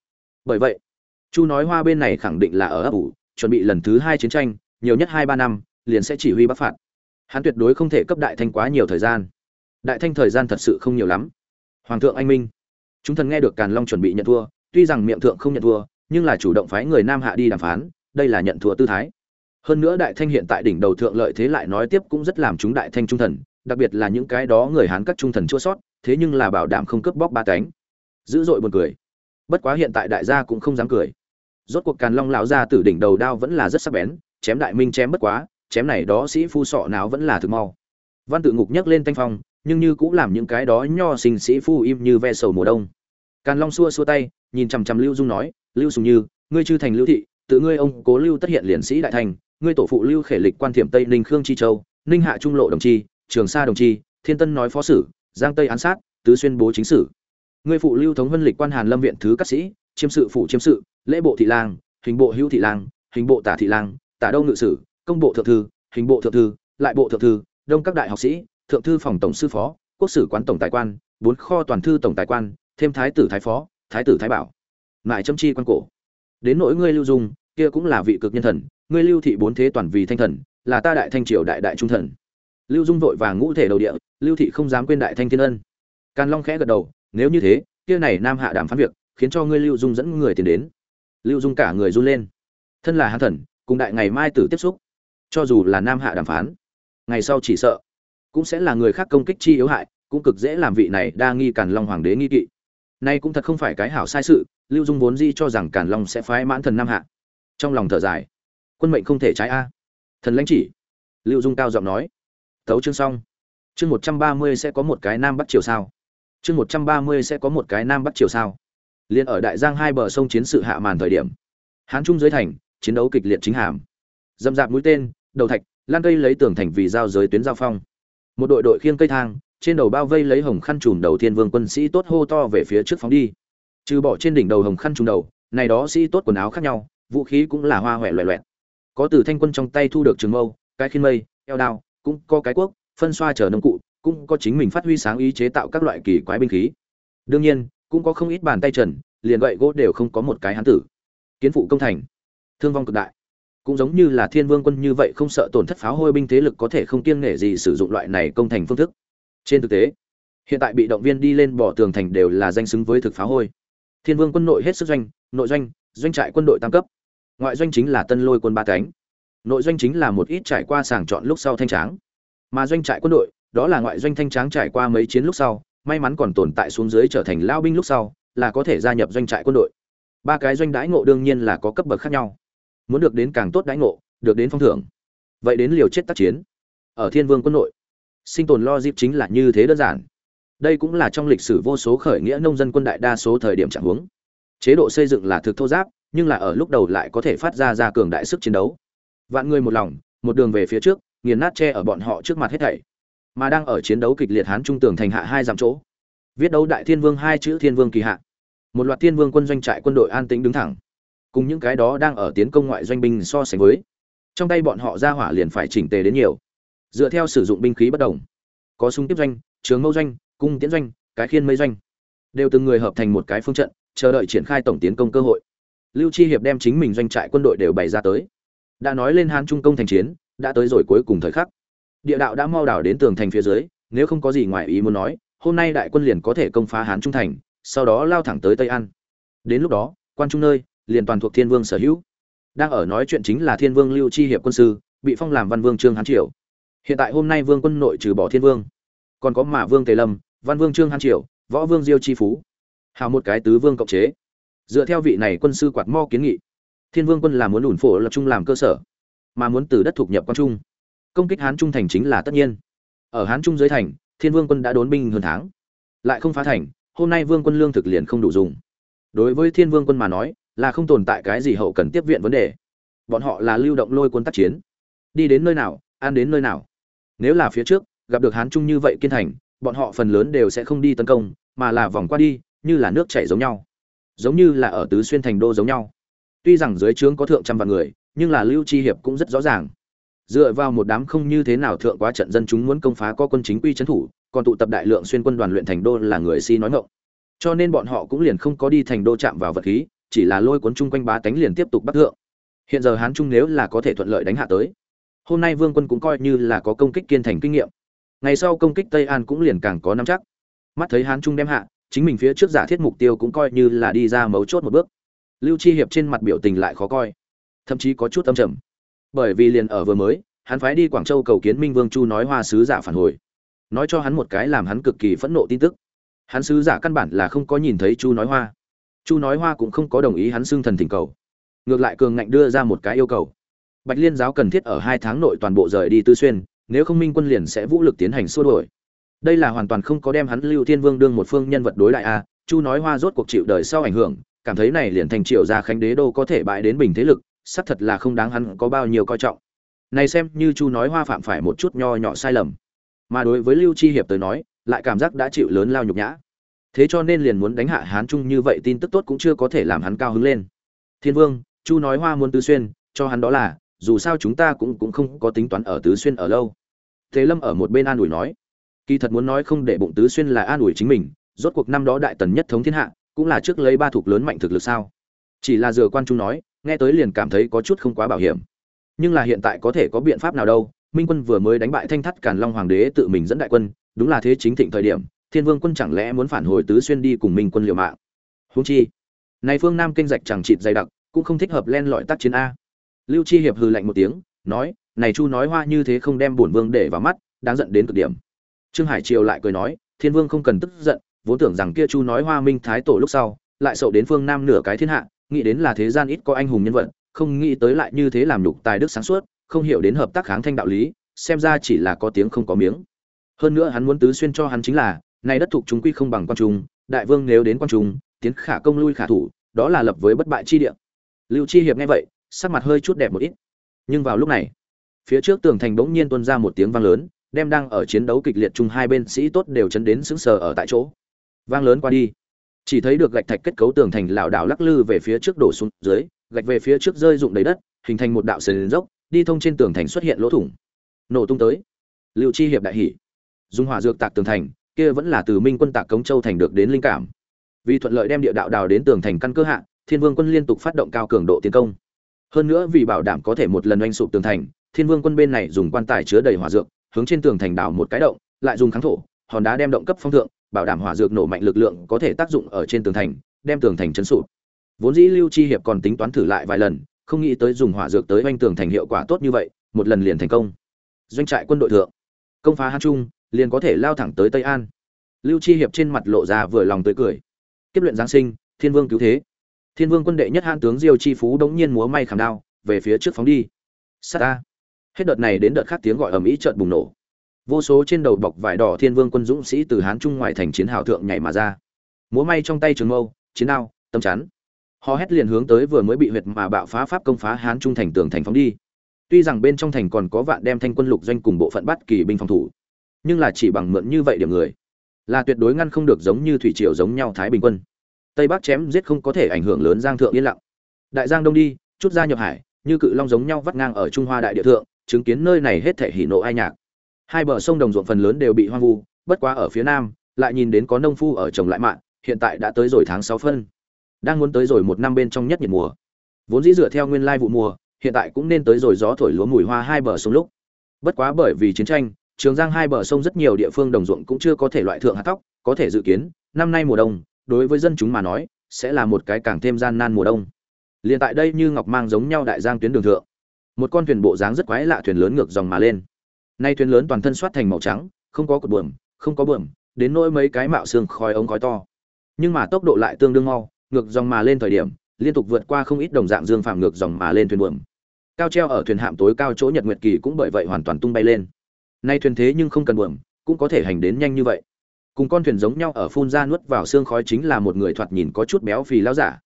Bởi vậy, chu nói hoa bên này khẳng định là ở ấp ủ, chuẩn bị lần thứ hai chiến tranh, nhiều nhất hai ba năm, liền sẽ chỉ huy bắc phạt. Hắn tuyệt đối không thể cấp đại thanh quá nhiều thời gian. Đại thanh thời gian thật sự không nhiều lắm. Hoàng thượng anh minh. Chúng thần nghe được càn long chuẩn bị nhận thua, tuy rằng miệng thượng không nhận thua, nhưng là chủ động phái người nam hạ đi đàm phán, đây là nhận thua tư thái hơn nữa đại thanh hiện tại đỉnh đầu thượng lợi thế lại nói tiếp cũng rất làm chúng đại thanh trung thần, đặc biệt là những cái đó người hán các trung thần chua sót, thế nhưng là bảo đảm không cướp bóc ba cánh. Dữ dội buồn cười. Bất quá hiện tại đại gia cũng không dám cười. Rốt cuộc càn long lão ra từ đỉnh đầu đao vẫn là rất sắc bén, chém đại minh chém bất quá, chém này đó sĩ phu sọ nào vẫn là thực mau. Văn tự ngục nhấc lên thanh phong, nhưng như cũng làm những cái đó nho sinh sĩ phu im như ve sầu mùa đông. Càn long xua xua tay, nhìn chằm chằm lưu dung nói, lưu sùng như, ngươi chư thành lưu thị, tự ngươi ông cố lưu tất hiện liền sĩ đại thành ngươi tổ phụ lưu khể lịch quan thiểm tây ninh khương chi châu, ninh hạ trung lộ đồng chi, trường sa đồng chi, thiên tân nói phó sử, giang tây án sát, tứ xuyên bố chính sử. Ngươi phụ lưu thống vân lịch quan hàn lâm viện thứ các sĩ, chiêm sự phụ chiêm sự, lễ bộ thị lang, hình bộ hữu thị lang, hình bộ tả thị lang, tả đông ngự sử, công bộ thượng thư, hình bộ thượng thư, lại bộ thượng thư, đông các đại học sĩ, thượng thư phòng tổng sư phó, quốc sử quán tổng tài quan, bốn kho toàn thư tổng tài quan, thêm thái tử thái phó, thái tử thái bảo. Mại châm chi quan cổ. Đến nỗi ngươi lưu dung, kia cũng là vị cực nhân thần ngươi lưu thị bốn thế toàn vì thanh thần, là ta đại thanh triều đại đại trung thần. Lưu dung vội vàng ngũ thể đầu địa, lưu thị không dám quên đại thanh thiên ân. Càn long khẽ gật đầu, nếu như thế, kia này nam hạ đàm phán việc, khiến cho ngươi lưu dung dẫn người tiền đến. Lưu dung cả người run lên. Thân là hán thần, cùng đại ngày mai tử tiếp xúc. Cho dù là nam hạ đàm phán, ngày sau chỉ sợ, cũng sẽ là người khác công kích chi yếu hại, cũng cực dễ làm vị này đa nghi càn long hoàng đế nghi kỵ. Nay cũng thật không phải cái hảo sai sự, lưu dung vốn di cho rằng càn long sẽ phái mãn thần nam hạ. Trong lòng thở dài quân mệnh không thể trái a. Thần lãnh chỉ. Lưu dung cao giọng nói. Tấu chương xong. Chương một trăm ba mươi sẽ có một cái nam bắc triều sao? Chương một trăm ba mươi sẽ có một cái nam bắc triều sao? Liền ở đại giang hai bờ sông chiến sự hạ màn thời điểm, hán trung dưới thành, chiến đấu kịch liệt chính hàm. Dầm dạp mũi tên, đầu thạch, lan cây lấy tường thành vì giao giới tuyến giao phong. Một đội đội khiêng cây thang, trên đầu bao vây lấy hồng khăn trùm đầu thiên vương quân sĩ tốt hô to về phía trước phóng đi. Trừ bỏ trên đỉnh đầu hồng khăn trùm đầu, này đó sĩ tốt quần áo khác nhau, vũ khí cũng là hoa hoẹ loẹ loẹt có từ thanh quân trong tay thu được trường mâu, cái khiên mây, eo đao, cũng có cái quốc phân xoa chở nông cụ, cũng có chính mình phát huy sáng ý chế tạo các loại kỳ quái binh khí. Đương nhiên, cũng có không ít bàn tay trần, liền gậy gỗ đều không có một cái hán tử. Kiến phụ công thành. Thương vong cực đại. Cũng giống như là thiên vương quân như vậy không sợ tổn thất pháo hôi binh thế lực có thể không kiêng nể gì sử dụng loại này công thành phương thức. Trên thực tế, hiện tại bị động viên đi lên bỏ tường thành đều là danh xứng với thực pháo hôi. Thiên vương quân nội hết sức doanh, nội doanh doanh trại quân đội tam cấp ngoại doanh chính là tân lôi quân ba cánh. Nội doanh chính là một ít trải qua sàng chọn lúc sau thanh tráng. Mà doanh trại quân đội, đó là ngoại doanh thanh tráng trải qua mấy chiến lúc sau, may mắn còn tồn tại xuống dưới trở thành lao binh lúc sau, là có thể gia nhập doanh trại quân đội. Ba cái doanh đãi ngộ đương nhiên là có cấp bậc khác nhau. Muốn được đến càng tốt đãi ngộ, được đến phong thưởng. Vậy đến liều chết tác chiến. Ở thiên vương quân nội, sinh tồn lo dịp chính là như thế đơn giản. Đây cũng là trong lịch sử vô số khởi nghĩa nông dân quân đại đa số thời điểm trạng huống. Chế độ xây dựng là thực thô giáp nhưng là ở lúc đầu lại có thể phát ra ra cường đại sức chiến đấu. Vạn người một lòng, một đường về phía trước, nghiền nát che ở bọn họ trước mặt hết thảy. Mà đang ở chiến đấu kịch liệt hán trung tường thành hạ hai dặm chỗ. Viết đấu đại thiên vương hai chữ thiên vương kỳ hạ. Một loạt thiên vương quân doanh trại quân đội an tĩnh đứng thẳng. Cùng những cái đó đang ở tiến công ngoại doanh binh so sánh với, trong tay bọn họ ra hỏa liền phải chỉnh tề đến nhiều. Dựa theo sử dụng binh khí bất đồng. Có súng tiếp doanh, trường mâu doanh, cung tiễn doanh, cái khiên mây doanh. Đều từng người hợp thành một cái phương trận, chờ đợi triển khai tổng tiến công cơ hội lưu chi hiệp đem chính mình doanh trại quân đội đều bày ra tới. Đã nói lên hán trung công thành chiến, đã tới rồi cuối cùng thời khắc. Địa đạo đã mau đảo đến tường thành phía dưới, nếu không có gì ngoài ý muốn nói, hôm nay đại quân liền có thể công phá hán trung thành, sau đó lao thẳng tới tây an. Đến lúc đó, quan trung nơi, liền toàn thuộc thiên vương sở hữu. Đang ở nói chuyện chính là thiên vương lưu chi hiệp quân sư, bị phong làm văn vương trương hán triều. Hiện tại hôm nay vương quân nội trừ bỏ thiên vương, còn có mã vương tề lâm, văn vương trương hán triều, võ vương diêu chi phú. Hào một cái tứ vương cộng chế dựa theo vị này quân sư quạt mo kiến nghị, thiên vương quân là muốn ủn phổ lập trung làm cơ sở, mà muốn từ đất thuộc nhập quan trung. Công kích hán trung thành chính là tất nhiên. Ở hán trung dưới thành, thiên vương quân đã đốn binh hơn tháng, lại không phá thành, hôm nay vương quân lương thực liền không đủ dùng. Đối với thiên vương quân mà nói, là không tồn tại cái gì hậu cần tiếp viện vấn đề. Bọn họ là lưu động lôi quân tác chiến. Đi đến nơi nào, ăn đến nơi nào. Nếu là phía trước, gặp được hán trung như vậy kiên thành, bọn họ phần lớn đều sẽ không đi tấn công, mà là vòng qua đi, như là nước chảy giống nhau giống như là ở tứ xuyên thành đô giống nhau. Tuy rằng dưới trướng có thượng trăm vạn người, nhưng là lưu chi hiệp cũng rất rõ ràng. Dựa vào một đám không như thế nào thượng quá trận dân chúng muốn công phá có quân chính quy trấn thủ, còn tụ tập đại lượng xuyên quân đoàn luyện thành đô là người si nói ngộng cho nên bọn họ cũng liền không có đi thành đô chạm vào vật khí, chỉ là lôi cuốn chung quanh bá tánh liền tiếp tục bắt thượng. Hiện giờ hán trung nếu là có thể thuận lợi đánh hạ tới, hôm nay vương quân cũng coi như là có công kích kiên thành kinh nghiệm. Ngày sau công kích tây an cũng liền càng có nắm chắc. Mắt thấy hán trung đem hạ chính mình phía trước giả thiết mục tiêu cũng coi như là đi ra mấu chốt một bước. Lưu chi hiệp trên mặt biểu tình lại khó coi, thậm chí có chút âm trầm. Bởi vì liền ở vừa mới, hắn phái đi quảng châu cầu kiến minh vương chu nói hoa sứ giả phản hồi. Nói cho hắn một cái làm hắn cực kỳ phẫn nộ tin tức. Hắn sứ giả căn bản là không có nhìn thấy chu nói hoa. Chu nói hoa cũng không có đồng ý hắn xưng thần thỉnh cầu. Ngược lại cường ngạnh đưa ra một cái yêu cầu. Bạch liên giáo cần thiết ở hai tháng nội toàn bộ rời đi tư xuyên, nếu không minh quân liền sẽ vũ lực tiến hành xua đổi đây là hoàn toàn không có đem hắn lưu thiên vương đương một phương nhân vật đối đại a, chu nói hoa rốt cuộc chịu đời sau ảnh hưởng, cảm thấy này liền thành triệu gia khánh đế đô có thể bại đến bình thế lực, xác thật là không đáng hắn có bao nhiêu coi trọng. Này xem như chu nói hoa phạm phải một chút nho nhỏ sai lầm. Mà đối với lưu chi hiệp tới nói, lại cảm giác đã chịu lớn lao nhục nhã. Thế cho nên liền muốn đánh hạ hán trung như vậy tin tức tốt cũng chưa có thể làm hắn cao hứng lên. Thiên vương, chu nói hoa muốn tứ xuyên, cho hắn đó là, dù sao chúng ta cũng cũng không có tính toán ở tứ xuyên ở lâu. Thế lâm ở một bên an ủi nói kỳ thật muốn nói không để bụng tứ xuyên là an ủi chính mình, rốt cuộc năm đó đại tần nhất thống thiên hạ, cũng là trước lấy ba thuộc lớn mạnh thực lực sao? Chỉ là dừa quan trung nói, nghe tới liền cảm thấy có chút không quá bảo hiểm. Nhưng là hiện tại có thể có biện pháp nào đâu, minh quân vừa mới đánh bại thanh thắt càn long hoàng đế tự mình dẫn đại quân, đúng là thế chính thịnh thời điểm, thiên vương quân chẳng lẽ muốn phản hồi tứ xuyên đi cùng minh quân liều mạng? Húng chi, này phương nam kinh dạch chẳng trịt dày đặc, cũng không thích hợp len lọi tác chiến a. Lưu chi hiệp hừ lạnh một tiếng, nói, này chu nói hoa như thế không đem bổn vương để vào mắt, đáng giận đến cực điểm trương hải triều lại cười nói, thiên vương không cần tức giận, vốn tưởng rằng kia chu nói hoa minh thái tổ lúc sau, lại sầu đến phương nam nửa cái thiên hạ, nghĩ đến là thế gian ít có anh hùng nhân vật, không nghĩ tới lại như thế làm nhục tài đức sáng suốt, không hiểu đến hợp tác kháng thanh đạo lý, xem ra chỉ là có tiếng không có miếng. Hơn nữa hắn muốn tứ xuyên cho hắn chính là, nay đất thuộc chúng quy không bằng quan trung, đại vương nếu đến quan trung, tiến khả công lui khả thủ, đó là lập với bất bại chi địa. Lưu chi hiệp nghe vậy, sắc mặt hơi chút đẹp một ít. Nhưng vào lúc này, phía trước tường thành bỗng nhiên tuôn ra một tiếng vang lớn đem đang ở chiến đấu kịch liệt chung hai bên sĩ tốt đều chấn đến sững sờ ở tại chỗ. Vang lớn qua đi. Chỉ thấy được gạch thạch kết cấu tường thành lảo đảo lắc lư về phía trước đổ xuống dưới, gạch về phía trước rơi rụng đầy đất, hình thành một đạo sườn dốc, đi thông trên tường thành xuất hiện lỗ thủng. Nổ tung tới. Liệu chi hiệp đại hỉ. Dùng hỏa dược tạc tường thành, kia vẫn là từ minh quân tạc cống châu thành được đến linh cảm. Vì thuận lợi đem địa đạo đào đến tường thành căn cơ hạ, thiên vương quân liên tục phát động cao cường độ tiến công. Hơn nữa vì bảo đảm có thể một lần oanh sụp tường thành, thiên vương quân bên này dùng quan tài chứa đầy hỏa dược hướng trên tường thành đào một cái động, lại dùng kháng thổ, hòn đá đem động cấp phong thượng, bảo đảm hỏa dược nổ mạnh lực lượng có thể tác dụng ở trên tường thành, đem tường thành chấn sụp. Vốn dĩ lưu chi hiệp còn tính toán thử lại vài lần, không nghĩ tới dùng hỏa dược tới oanh tường thành hiệu quả tốt như vậy, một lần liền thành công. Doanh trại quân đội thượng, công phá hán trung, liền có thể lao thẳng tới tây an. Lưu chi hiệp trên mặt lộ ra vừa lòng tới cười. Kiếp luyện giáng sinh, thiên vương cứu thế. Thiên vương quân đệ nhất hãn tướng diêu chi phú đống nhiên múa may khảm đao, về phía trước phóng đi. Sát ta hết đợt này đến đợt khác tiếng gọi ầm ĩ chợt bùng nổ. Vô số trên đầu bọc vải đỏ thiên vương quân dũng sĩ từ hán trung ngoại thành chiến hào thượng nhảy mà ra. Múa may trong tay trường mâu, chiến đao, tâm chắn. Họ hét liền hướng tới vừa mới bị huyệt mà bạo phá pháp công phá hán trung thành tường thành phóng đi. Tuy rằng bên trong thành còn có vạn đem thanh quân lục doanh cùng bộ phận bắt kỳ binh phòng thủ, nhưng là chỉ bằng mượn như vậy điểm người, là tuyệt đối ngăn không được giống như thủy triều giống nhau thái bình quân. Tây bắc chém giết không có thể ảnh hưởng lớn giang thượng yên lặng. Đại giang đông đi, chút ra nhập hải, như cự long giống nhau vắt ngang ở trung hoa đại địa thượng chứng kiến nơi này hết thể hỉ nộ ai nhạc. Hai bờ sông đồng ruộng phần lớn đều bị hoang vu bất quá ở phía nam lại nhìn đến có nông phu ở trồng lại mạn, hiện tại đã tới rồi tháng sáu phân. Đang muốn tới rồi một năm bên trong nhất nhiệt mùa. Vốn dĩ dựa theo nguyên lai vụ mùa hiện tại cũng nên tới rồi gió thổi lúa mùi hoa hai bờ sông lúc. Bất quá bởi vì chiến tranh trường giang hai bờ sông rất nhiều địa phương đồng ruộng cũng chưa có thể loại thượng hạt tóc có thể dự kiến năm nay mùa đông đối với dân chúng mà nói sẽ là một cái càng thêm gian nan mùa đông. Liền tại đây như ngọc mang giống nhau đại giang tuyến đường thượng một con thuyền bộ dáng rất quái lạ thuyền lớn ngược dòng mà lên. Nay thuyền lớn toàn thân soát thành màu trắng, không có cột buồm, không có buồm, đến nỗi mấy cái mạo xương khói ống khói to. Nhưng mà tốc độ lại tương đương mau, ngược dòng mà lên thời điểm, liên tục vượt qua không ít đồng dạng dương phạm ngược dòng mà lên thuyền buồm. Cao treo ở thuyền hạm tối cao chỗ nhật nguyệt kỳ cũng bởi vậy hoàn toàn tung bay lên. Nay thuyền thế nhưng không cần buồm, cũng có thể hành đến nhanh như vậy. Cùng con thuyền giống nhau ở phun ra nuốt vào xương khói chính là một người thoạt nhìn có chút béo phì lao giả.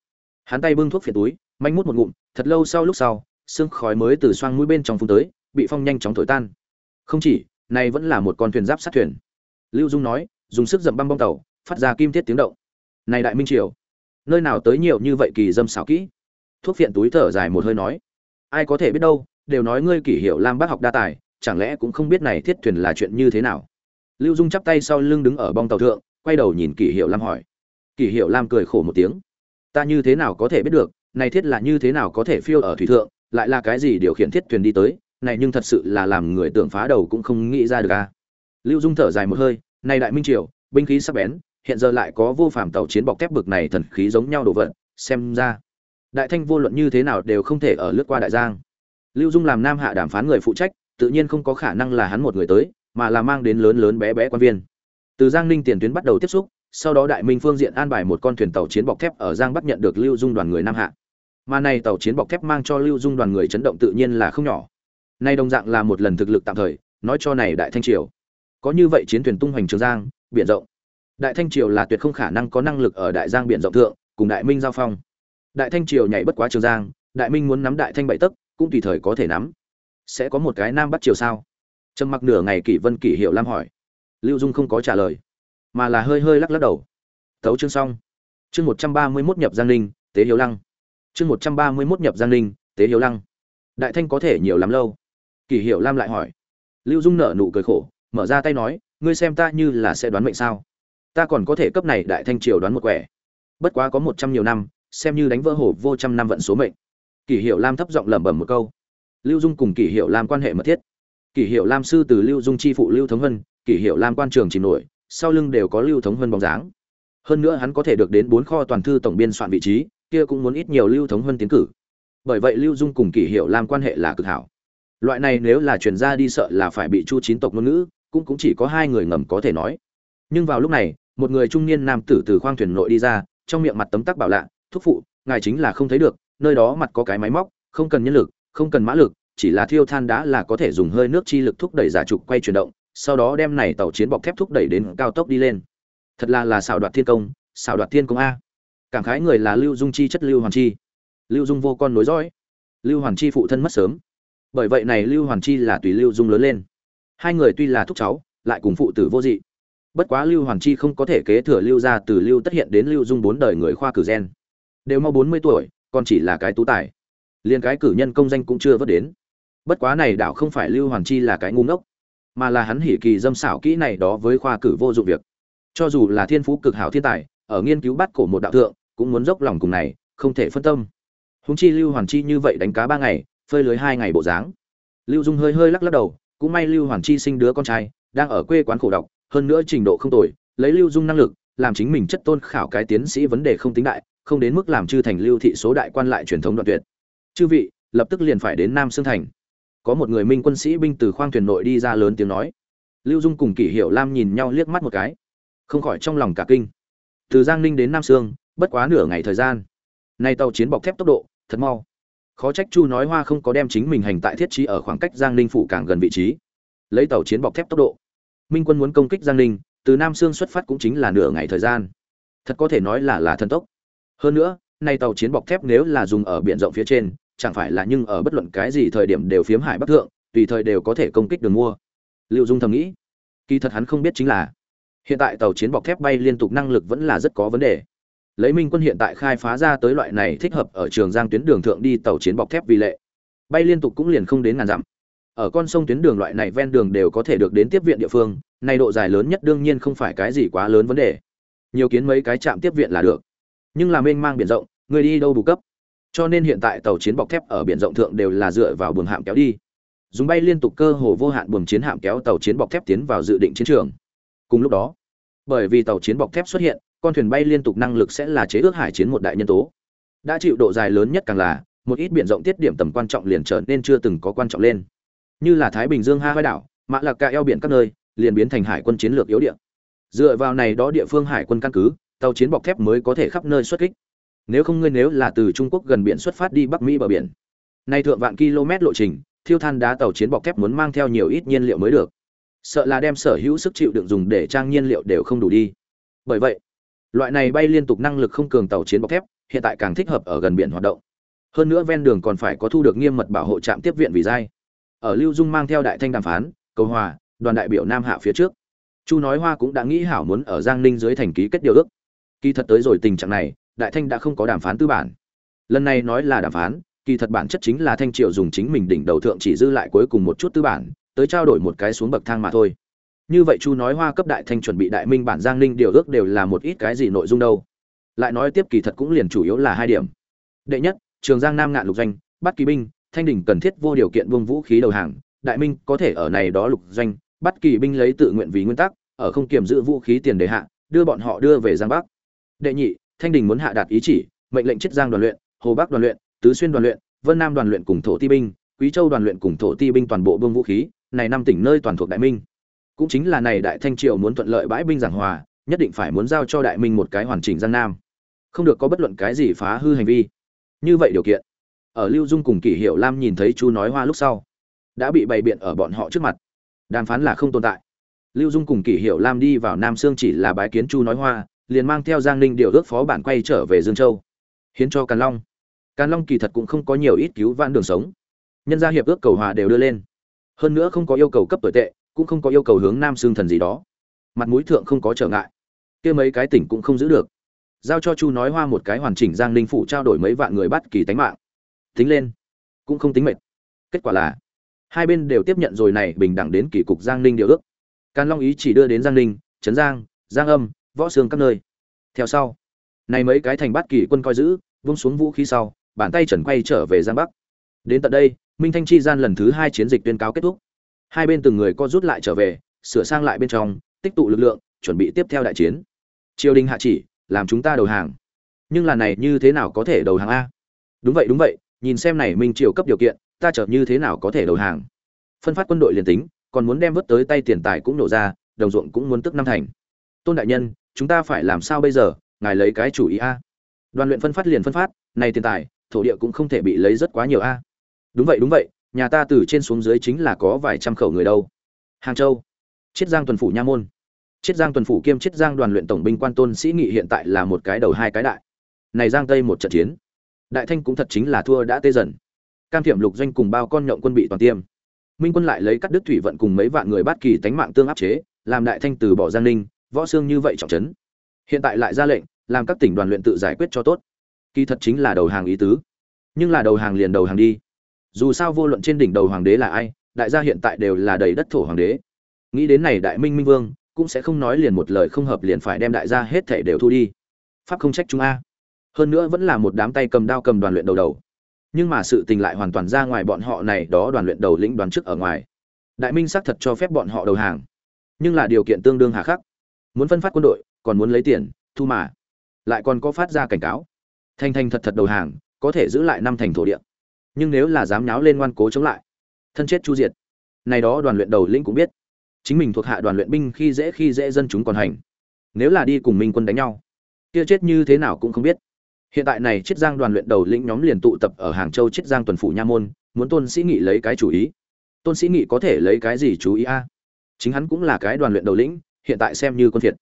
Hắn tay bưng thuốc phiện túi, manh mút một ngụm, thật lâu sau lúc sau xương khói mới từ xoang mũi bên trong phun tới, bị phong nhanh chóng thổi tan. Không chỉ, này vẫn là một con thuyền giáp sát thuyền. Lưu dung nói, dùng sức dậm băng bong tàu, phát ra kim thiết tiếng động. Này đại minh triều, nơi nào tới nhiều như vậy kỳ dâm xảo kỹ? Thuốc phiện túi thở dài một hơi nói. Ai có thể biết đâu, đều nói ngươi kỷ hiệu lam bác học đa tài, chẳng lẽ cũng không biết này thiết thuyền là chuyện như thế nào? Lưu dung chắp tay sau lưng đứng ở bong tàu thượng, quay đầu nhìn kỷ hiệu lam hỏi. Kỷ hiệu lam cười khổ một tiếng. Ta như thế nào có thể biết được, này thiết là như thế nào có thể phiêu ở thủy thượng lại là cái gì điều khiển thiết thuyền đi tới, này nhưng thật sự là làm người tưởng phá đầu cũng không nghĩ ra được a lưu dung thở dài một hơi, này đại minh triều, binh khí sắp bén, hiện giờ lại có vô phàm tàu chiến bọc thép bực này thần khí giống nhau đổ vật, xem ra đại thanh vô luận như thế nào đều không thể ở lướt qua đại giang. Lưu dung làm nam hạ đàm phán người phụ trách, tự nhiên không có khả năng là hắn một người tới, mà là mang đến lớn lớn bé bé quan viên. Từ giang ninh tiền tuyến bắt đầu tiếp xúc, sau đó đại minh phương diện an bài một con thuyền tàu chiến bọc thép ở giang bắc nhận được lưu dung đoàn người nam hạ mà này tàu chiến bọc thép mang cho lưu dung đoàn người chấn động tự nhiên là không nhỏ. Nay đồng dạng là một lần thực lực tạm thời, nói cho này đại thanh triều. Có như vậy chiến thuyền tung hoành trường giang, biển rộng. Đại thanh triều là tuyệt không khả năng có năng lực ở đại giang biển rộng thượng, cùng đại minh giao phong. Đại thanh triều nhảy bất quá trường giang, đại minh muốn nắm đại thanh bảy tấc, cũng tùy thời có thể nắm. Sẽ có một cái nam bắt triều sao? Trầm mặc nửa ngày kỷ vân kỷ hiệu lam hỏi. Lưu dung không có trả lời, mà là hơi hơi lắc lắc đầu. Thấu chương xong. Chương một trăm ba mươi mốt nhập giang ninh, tế hiếu lăng chương một trăm ba mươi mốt nhập giang ninh tế hiếu lăng. Đại thanh có thể nhiều lắm lâu. Kỷ hiệu lam lại hỏi. Lưu dung nở nụ cười khổ mở ra tay nói ngươi xem ta như là sẽ đoán mệnh sao? Ta còn có thể cấp này đại thanh triều đoán một quẻ. Bất quá có một trăm nhiều năm xem như đánh vỡ hổ vô trăm năm vận số mệnh. Kỷ hiệu lam thấp giọng lẩm bẩm một câu. Lưu dung cùng kỷ hiệu lam quan hệ mật thiết. Kỷ hiệu lam sư từ lưu dung chi phụ lưu thống hân, kỷ hiệu lam quan trường chìm nổi sau lưng đều có lưu thống hân bóng dáng. Hơn nữa hắn có thể được đến bốn kho toàn thư tổng biên soạn vị trí kia cũng muốn ít nhiều lưu thống hơn tiến cử. Bởi vậy lưu dung cùng kỷ hiệu làm quan hệ là cực hảo. Loại này nếu là chuyển ra đi sợ là phải bị chu chín tộc ngôn ngữ, cũng cũng chỉ có hai người ngầm có thể nói. Nhưng vào lúc này, một người trung niên nam tử từ khoang thuyền nội đi ra, trong miệng mặt tấm tắc bảo lạ, thúc phụ, ngài chính là không thấy được, nơi đó mặt có cái máy móc, không cần nhân lực, không cần mã lực, chỉ là thiêu than đá là có thể dùng hơi nước chi lực thúc đẩy giả trục quay chuyển động, sau đó đem này tàu chiến bọc thép thúc đẩy đến cao tốc đi lên. Thật là là xảo đoạt thiên công, xảo đoạt thiên công a cảm khái người là lưu dung chi chất lưu hoàn chi. Lưu dung vô con nối dõi. Lưu hoàn chi phụ thân mất sớm. Bởi vậy này lưu hoàn chi là tùy lưu dung lớn lên. Hai người tuy là thúc cháu, lại cùng phụ tử vô dị. Bất quá lưu hoàn chi không có thể kế thừa lưu ra từ lưu tất hiện đến lưu dung bốn đời người khoa cử gen. Đều mau bốn mươi tuổi, còn chỉ là cái tú tài. Liền cái cử nhân công danh cũng chưa vớt đến. Bất quá này đạo không phải lưu hoàn chi là cái ngu ngốc, mà là hắn hỉ kỳ dâm xảo kỹ này đó với khoa cử vô dụng việc. Cho dù là thiên phú cực hảo thiên tài, ở nghiên cứu bắt cổ một đạo thượng cũng muốn dốc lòng cùng này, không thể phân tâm. Húng chi lưu hoàn chi như vậy đánh cá ba ngày, phơi lưới hai ngày bộ dáng. Lưu dung hơi hơi lắc lắc đầu, cũng may lưu hoàn chi sinh đứa con trai, đang ở quê quán khổ đọc, hơn nữa trình độ không tồi, lấy lưu dung năng lực, làm chính mình chất tôn khảo cái tiến sĩ vấn đề không tính đại, không đến mức làm chư thành lưu thị số đại quan lại truyền thống đoạn tuyệt. Chư vị, lập tức liền phải đến nam sương thành. Có một người minh quân sĩ binh từ khoang thuyền nội đi ra lớn tiếng nói. Lưu dung cùng kỷ hiệu lam nhìn nhau liếc mắt một cái. Không khỏi trong lòng cả kinh. Từ giang ninh đến nam sương bất quá nửa ngày thời gian. Nay tàu chiến bọc thép tốc độ, thật mau. Khó trách chu nói hoa không có đem chính mình hành tại thiết trí ở khoảng cách giang ninh phủ càng gần vị trí. Lấy tàu chiến bọc thép tốc độ. Minh quân muốn công kích giang ninh, từ nam sương xuất phát cũng chính là nửa ngày thời gian. Thật có thể nói là là thần tốc. Hơn nữa, nay tàu chiến bọc thép nếu là dùng ở biển rộng phía trên, chẳng phải là nhưng ở bất luận cái gì thời điểm đều phiếm hải bắc thượng, tùy thời đều có thể công kích đường mua. Liệu dung thầm nghĩ, kỳ thật hắn không biết chính là, hiện tại tàu chiến bọc thép bay liên tục năng lực vẫn là rất có vấn đề lấy minh quân hiện tại khai phá ra tới loại này thích hợp ở trường giang tuyến đường thượng đi tàu chiến bọc thép vì lệ. Bay liên tục cũng liền không đến ngàn dặm. Ở con sông tuyến đường loại này ven đường đều có thể được đến tiếp viện địa phương, này độ dài lớn nhất đương nhiên không phải cái gì quá lớn vấn đề. Nhiều kiến mấy cái trạm tiếp viện là được. Nhưng làm mênh mang biển rộng, người đi đâu bù cấp? Cho nên hiện tại tàu chiến bọc thép ở biển rộng thượng đều là dựa vào buồng hạm kéo đi. Dùng bay liên tục cơ hồ vô hạn buồng chiến hạm kéo tàu chiến bọc thép tiến vào dự định chiến trường. Cùng lúc đó, bởi vì tàu chiến bọc thép xuất hiện con thuyền bay liên tục năng lực sẽ là chế ước hải chiến một đại nhân tố. Đã chịu độ dài lớn nhất càng là, một ít biển rộng tiết điểm tầm quan trọng liền trở nên chưa từng có quan trọng lên. Như là thái bình dương ha vai đảo, mã lạc ca eo biển các nơi, liền biến thành hải quân chiến lược yếu điện dựa vào này đó địa phương hải quân căn cứ, tàu chiến bọc thép mới có thể khắp nơi xuất kích. Nếu không ngươi nếu là từ trung quốc gần biển xuất phát đi bắc mỹ bờ biển, nay thượng vạn km lộ trình, thiêu than đá tàu chiến bọc thép muốn mang theo nhiều ít nhiên liệu mới được. Sợ là đem sở hữu sức chịu đựng dùng để trang nhiên liệu đều không đủ đi. Bởi vậy loại này bay liên tục năng lực không cường tàu chiến bọc thép, hiện tại càng thích hợp ở gần biển hoạt động. Hơn nữa ven đường còn phải có thu được nghiêm mật bảo hộ trạm tiếp viện vì dai. Ở lưu dung mang theo đại thanh đàm phán, cầu hòa, đoàn đại biểu nam hạ phía trước. Chu nói hoa cũng đã nghĩ hảo muốn ở giang ninh dưới thành ký kết điều ước. Kỳ thật tới rồi tình trạng này, đại thanh đã không có đàm phán tư bản. Lần này nói là đàm phán, kỳ thật bản chất chính là thanh triệu dùng chính mình đỉnh đầu thượng chỉ dư lại cuối cùng một chút tư bản, tới trao đổi một cái xuống bậc thang mà thôi như vậy chu nói hoa cấp đại thanh chuẩn bị đại minh bản giang ninh điều ước đều là một ít cái gì nội dung đâu. Lại nói tiếp kỳ thật cũng liền chủ yếu là hai điểm. Đệ nhất, trường giang nam ngạn lục doanh bắt kỳ binh, thanh đình cần thiết vô điều kiện buông vũ khí đầu hàng, đại minh có thể ở này đó lục doanh bắt kỳ binh lấy tự nguyện vì nguyên tắc, ở không kiểm giữ vũ khí tiền đề hạ, đưa bọn họ đưa về giang bắc. Đệ nhị, thanh đình muốn hạ đạt ý chỉ, mệnh lệnh chiết giang đoàn luyện, hồ bắc đoàn luyện, tứ xuyên đoàn luyện, vân nam đoàn luyện cùng thổ ti binh, quý châu đoàn luyện cùng thổ ti binh toàn bộ buông vũ khí, này năm tỉnh nơi toàn thuộc đại minh cũng chính là này đại thanh triều muốn thuận lợi bãi binh giảng hòa, nhất định phải muốn giao cho đại minh một cái hoàn chỉnh giang nam. Không được có bất luận cái gì phá hư hành vi. Như vậy điều kiện. Ở lưu dung cùng kỷ hiệu lam nhìn thấy chu nói hoa lúc sau, đã bị bày biện ở bọn họ trước mặt. Đàm phán là không tồn tại. Lưu dung cùng kỷ hiệu lam đi vào nam sương chỉ là bái kiến chu nói hoa, liền mang theo giang ninh điều ước phó bản quay trở về dương châu. Hiến cho càn long. Càn long kỳ thật cũng không có nhiều ít cứu vãn đường sống. Nhân gia hiệp ước cầu hòa đều đưa lên. Hơn nữa không có yêu cầu cấp tuổi tệ cũng không có yêu cầu hướng nam xương thần gì đó. Mặt mũi thượng không có trở ngại. Kia mấy cái tỉnh cũng không giữ được. Giao cho chu nói hoa một cái hoàn chỉnh giang ninh phủ trao đổi mấy vạn người bắt kỳ tánh mạng. Tính lên. Cũng không tính mệt. Kết quả là, hai bên đều tiếp nhận rồi này bình đẳng đến kỳ cục giang ninh điều ước. Càn long ý chỉ đưa đến giang ninh, trấn giang giang âm, võ sương các nơi. Theo sau, này mấy cái thành bắt kỳ quân coi giữ, vung xuống vũ khí sau, bàn tay trần quay trở về giang bắc. Đến tận đây, minh thanh chi gian lần thứ hai chiến dịch tuyên cáo kết thúc hai bên từng người co rút lại trở về, sửa sang lại bên trong, tích tụ lực lượng, chuẩn bị tiếp theo đại chiến. Triều đình hạ chỉ, làm chúng ta đầu hàng. Nhưng là này như thế nào có thể đầu hàng a? Đúng vậy đúng vậy, nhìn xem này minh triều cấp điều kiện, ta chợt như thế nào có thể đầu hàng? Phân phát quân đội liền tính, còn muốn đem vớt tới tay tiền tài cũng nổ ra, đồng ruộng cũng muốn tức năm thành. Tôn đại nhân, chúng ta phải làm sao bây giờ? Ngài lấy cái chủ ý a. Đoàn luyện phân phát liền phân phát, này tiền tài, thổ địa cũng không thể bị lấy rất quá nhiều a. Đúng vậy đúng vậy nhà ta từ trên xuống dưới chính là có vài trăm khẩu người đâu. Hàng châu, chiết giang tuần phủ nha môn. Chiết giang tuần phủ kiêm chiết giang đoàn luyện tổng binh quan tôn sĩ nghị hiện tại là một cái đầu hai cái đại. Này giang tây một trận chiến, đại thanh cũng thật chính là thua đã tê dần. Cam thiểm lục doanh cùng bao con nhộng quân bị toàn tiêm. Minh quân lại lấy cắt đức thủy vận cùng mấy vạn người bát kỳ tánh mạng tương áp chế, làm đại thanh từ bỏ giang ninh, võ xương như vậy trọng trấn. Hiện tại lại ra lệnh, làm các tỉnh đoàn luyện tự giải quyết cho tốt. Kỳ thật chính là đầu hàng ý tứ. Nhưng là đầu hàng liền đầu hàng đi dù sao vô luận trên đỉnh đầu hoàng đế là ai, đại gia hiện tại đều là đầy đất thổ hoàng đế. Nghĩ đến này đại minh minh vương, cũng sẽ không nói liền một lời không hợp liền phải đem đại gia hết thể đều thu đi. Pháp không trách chúng a. Hơn nữa vẫn là một đám tay cầm đao cầm đoàn luyện đầu đầu. Nhưng mà sự tình lại hoàn toàn ra ngoài bọn họ này đó đoàn luyện đầu lĩnh đoàn trước ở ngoài. Đại minh xác thật cho phép bọn họ đầu hàng. Nhưng là điều kiện tương đương hà khắc. Muốn phân phát quân đội, còn muốn lấy tiền, thu mà. Lại còn có phát ra cảnh cáo. Thanh thanh thật thật đầu hàng, có thể giữ lại năm thành thổ địa nhưng nếu là dám nháo lên ngoan cố chống lại, thân chết chu diệt. Này đó đoàn luyện đầu lĩnh cũng biết, chính mình thuộc hạ đoàn luyện binh khi dễ khi dễ dân chúng còn hành. Nếu là đi cùng minh quân đánh nhau, kia chết như thế nào cũng không biết. Hiện tại này chiết giang đoàn luyện đầu lĩnh nhóm liền tụ tập ở hàng châu chiết giang tuần phủ nha môn, muốn tôn sĩ nghị lấy cái chủ ý. Tôn sĩ nghị có thể lấy cái gì chú ý a? Chính hắn cũng là cái đoàn luyện đầu lĩnh, hiện tại xem như quân thiệt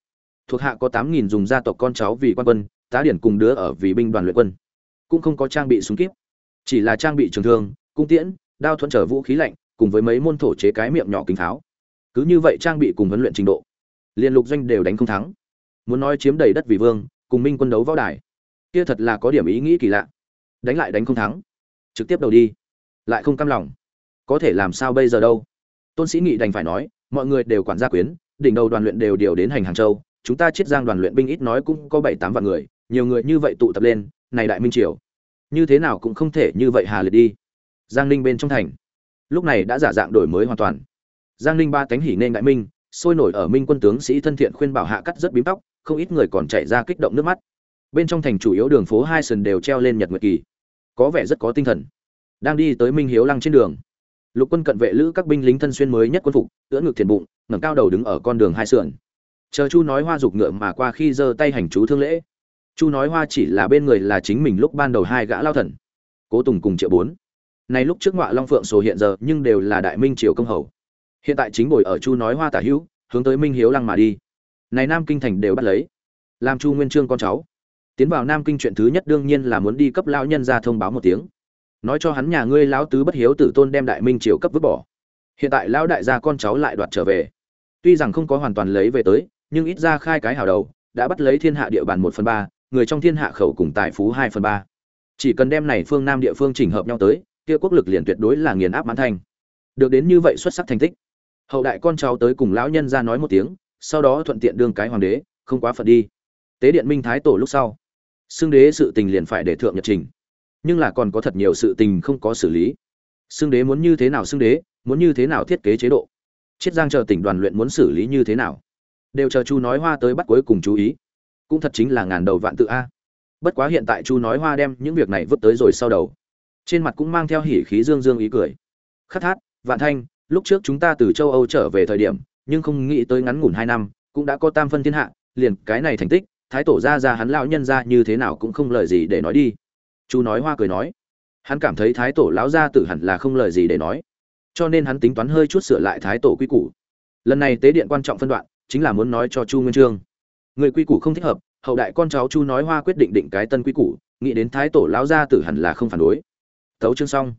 thuộc hạ có tám nghìn dùng gia tộc con cháu vì quan quân, tá điển cùng đứa ở vì binh đoàn luyện quân. Cũng không có trang bị súng kíp chỉ là trang bị trường thương, cung tiễn, đao thuận trở vũ khí lạnh, cùng với mấy môn thổ chế cái miệng nhỏ kính tháo cứ như vậy trang bị cùng huấn luyện trình độ, liên lục doanh đều đánh không thắng. Muốn nói chiếm đầy đất vì vương, cùng minh quân đấu võ đài, kia thật là có điểm ý nghĩ kỳ lạ. Đánh lại đánh không thắng, trực tiếp đầu đi, lại không cam lòng. Có thể làm sao bây giờ đâu? Tôn sĩ nghị đành phải nói, mọi người đều quản gia quyến, đỉnh đầu đoàn luyện đều điều đến hành hàng châu, chúng ta chiết giang đoàn luyện binh ít nói cũng có bảy tám vạn người, nhiều người như vậy tụ tập lên, này đại minh triều như thế nào cũng không thể như vậy hà liệt đi. Giang ninh bên trong thành, lúc này đã giả dạng đổi mới hoàn toàn. Giang ninh ba tánh hỉ nên đại minh, sôi nổi ở minh quân tướng sĩ thân thiện khuyên bảo hạ cắt rất bím tóc, không ít người còn chạy ra kích động nước mắt. Bên trong thành chủ yếu đường phố hai sườn đều treo lên nhật nguyệt kỳ. Có vẻ rất có tinh thần. Đang đi tới minh hiếu lăng trên đường, lục quân cận vệ lữ các binh lính thân xuyên mới nhất quân phục tưỡng ngực thiền bụng, ngẩng cao đầu đứng ở con đường hai sườn. Chờ chu nói hoa dục ngựa mà qua khi giơ tay hành chú thương lễ chu nói hoa chỉ là bên người là chính mình lúc ban đầu hai gã lao thần. Cố tùng cùng triệu bốn. Này lúc trước ngọa long phượng sổ hiện giờ, nhưng đều là đại minh triều công hầu. Hiện tại chính ngồi ở chu nói hoa tả hữu, hướng tới minh hiếu lăng mà đi. Này nam kinh thành đều bắt lấy. Làm chu nguyên trương con cháu. Tiến vào nam kinh chuyện thứ nhất đương nhiên là muốn đi cấp lao nhân ra thông báo một tiếng. Nói cho hắn nhà ngươi lão tứ bất hiếu tử tôn đem đại minh triều cấp vứt bỏ. Hiện tại lão đại gia con cháu lại đoạt trở về. Tuy rằng không có hoàn toàn lấy về tới, nhưng ít ra khai cái hào đầu, đã bắt lấy thiên hạ địa bàn một phần ba người trong thiên hạ khẩu cùng tài phú hai phần ba. Chỉ cần đem này phương nam địa phương chỉnh hợp nhau tới, kia quốc lực liền tuyệt đối là nghiền áp mãn thành được đến như vậy xuất sắc thành tích. Hậu đại con cháu tới cùng lão nhân ra nói một tiếng, sau đó thuận tiện đương cái hoàng đế, không quá phận đi. Tế điện minh thái tổ lúc sau xương đế sự tình liền phải để thượng nhật trình. Nhưng là còn có thật nhiều sự tình không có xử lý. Xương đế muốn như thế nào xương đế, muốn như thế nào thiết kế chế độ? Chiết giang chờ tỉnh đoàn luyện muốn xử lý như thế nào? Đều chờ chu nói hoa tới bắt cuối cùng chú ý cũng thật chính là ngàn đầu vạn tự a. Bất quá hiện tại chu nói hoa đem những việc này vứt tới rồi sau đầu. Trên mặt cũng mang theo hỉ khí dương dương ý cười. Khắc thát vạn thanh, lúc trước chúng ta từ châu âu trở về thời điểm, nhưng không nghĩ tới ngắn ngủn hai năm, cũng đã có tam phân thiên hạ, liền cái này thành tích, thái tổ ra ra hắn lão nhân ra như thế nào cũng không lời gì để nói đi. Chu nói hoa cười nói. Hắn cảm thấy thái tổ lão gia tử hẳn là không lời gì để nói. Cho nên hắn tính toán hơi chút sửa lại thái tổ quy củ. Lần này tế điện quan trọng phân đoạn, chính là muốn nói cho chu nguyên trương người quy củ không thích hợp, hậu đại con cháu chu nói hoa quyết định định cái tân quy củ, nghĩ đến thái tổ lão gia tử hẳn là không phản đối. Tấu chương xong.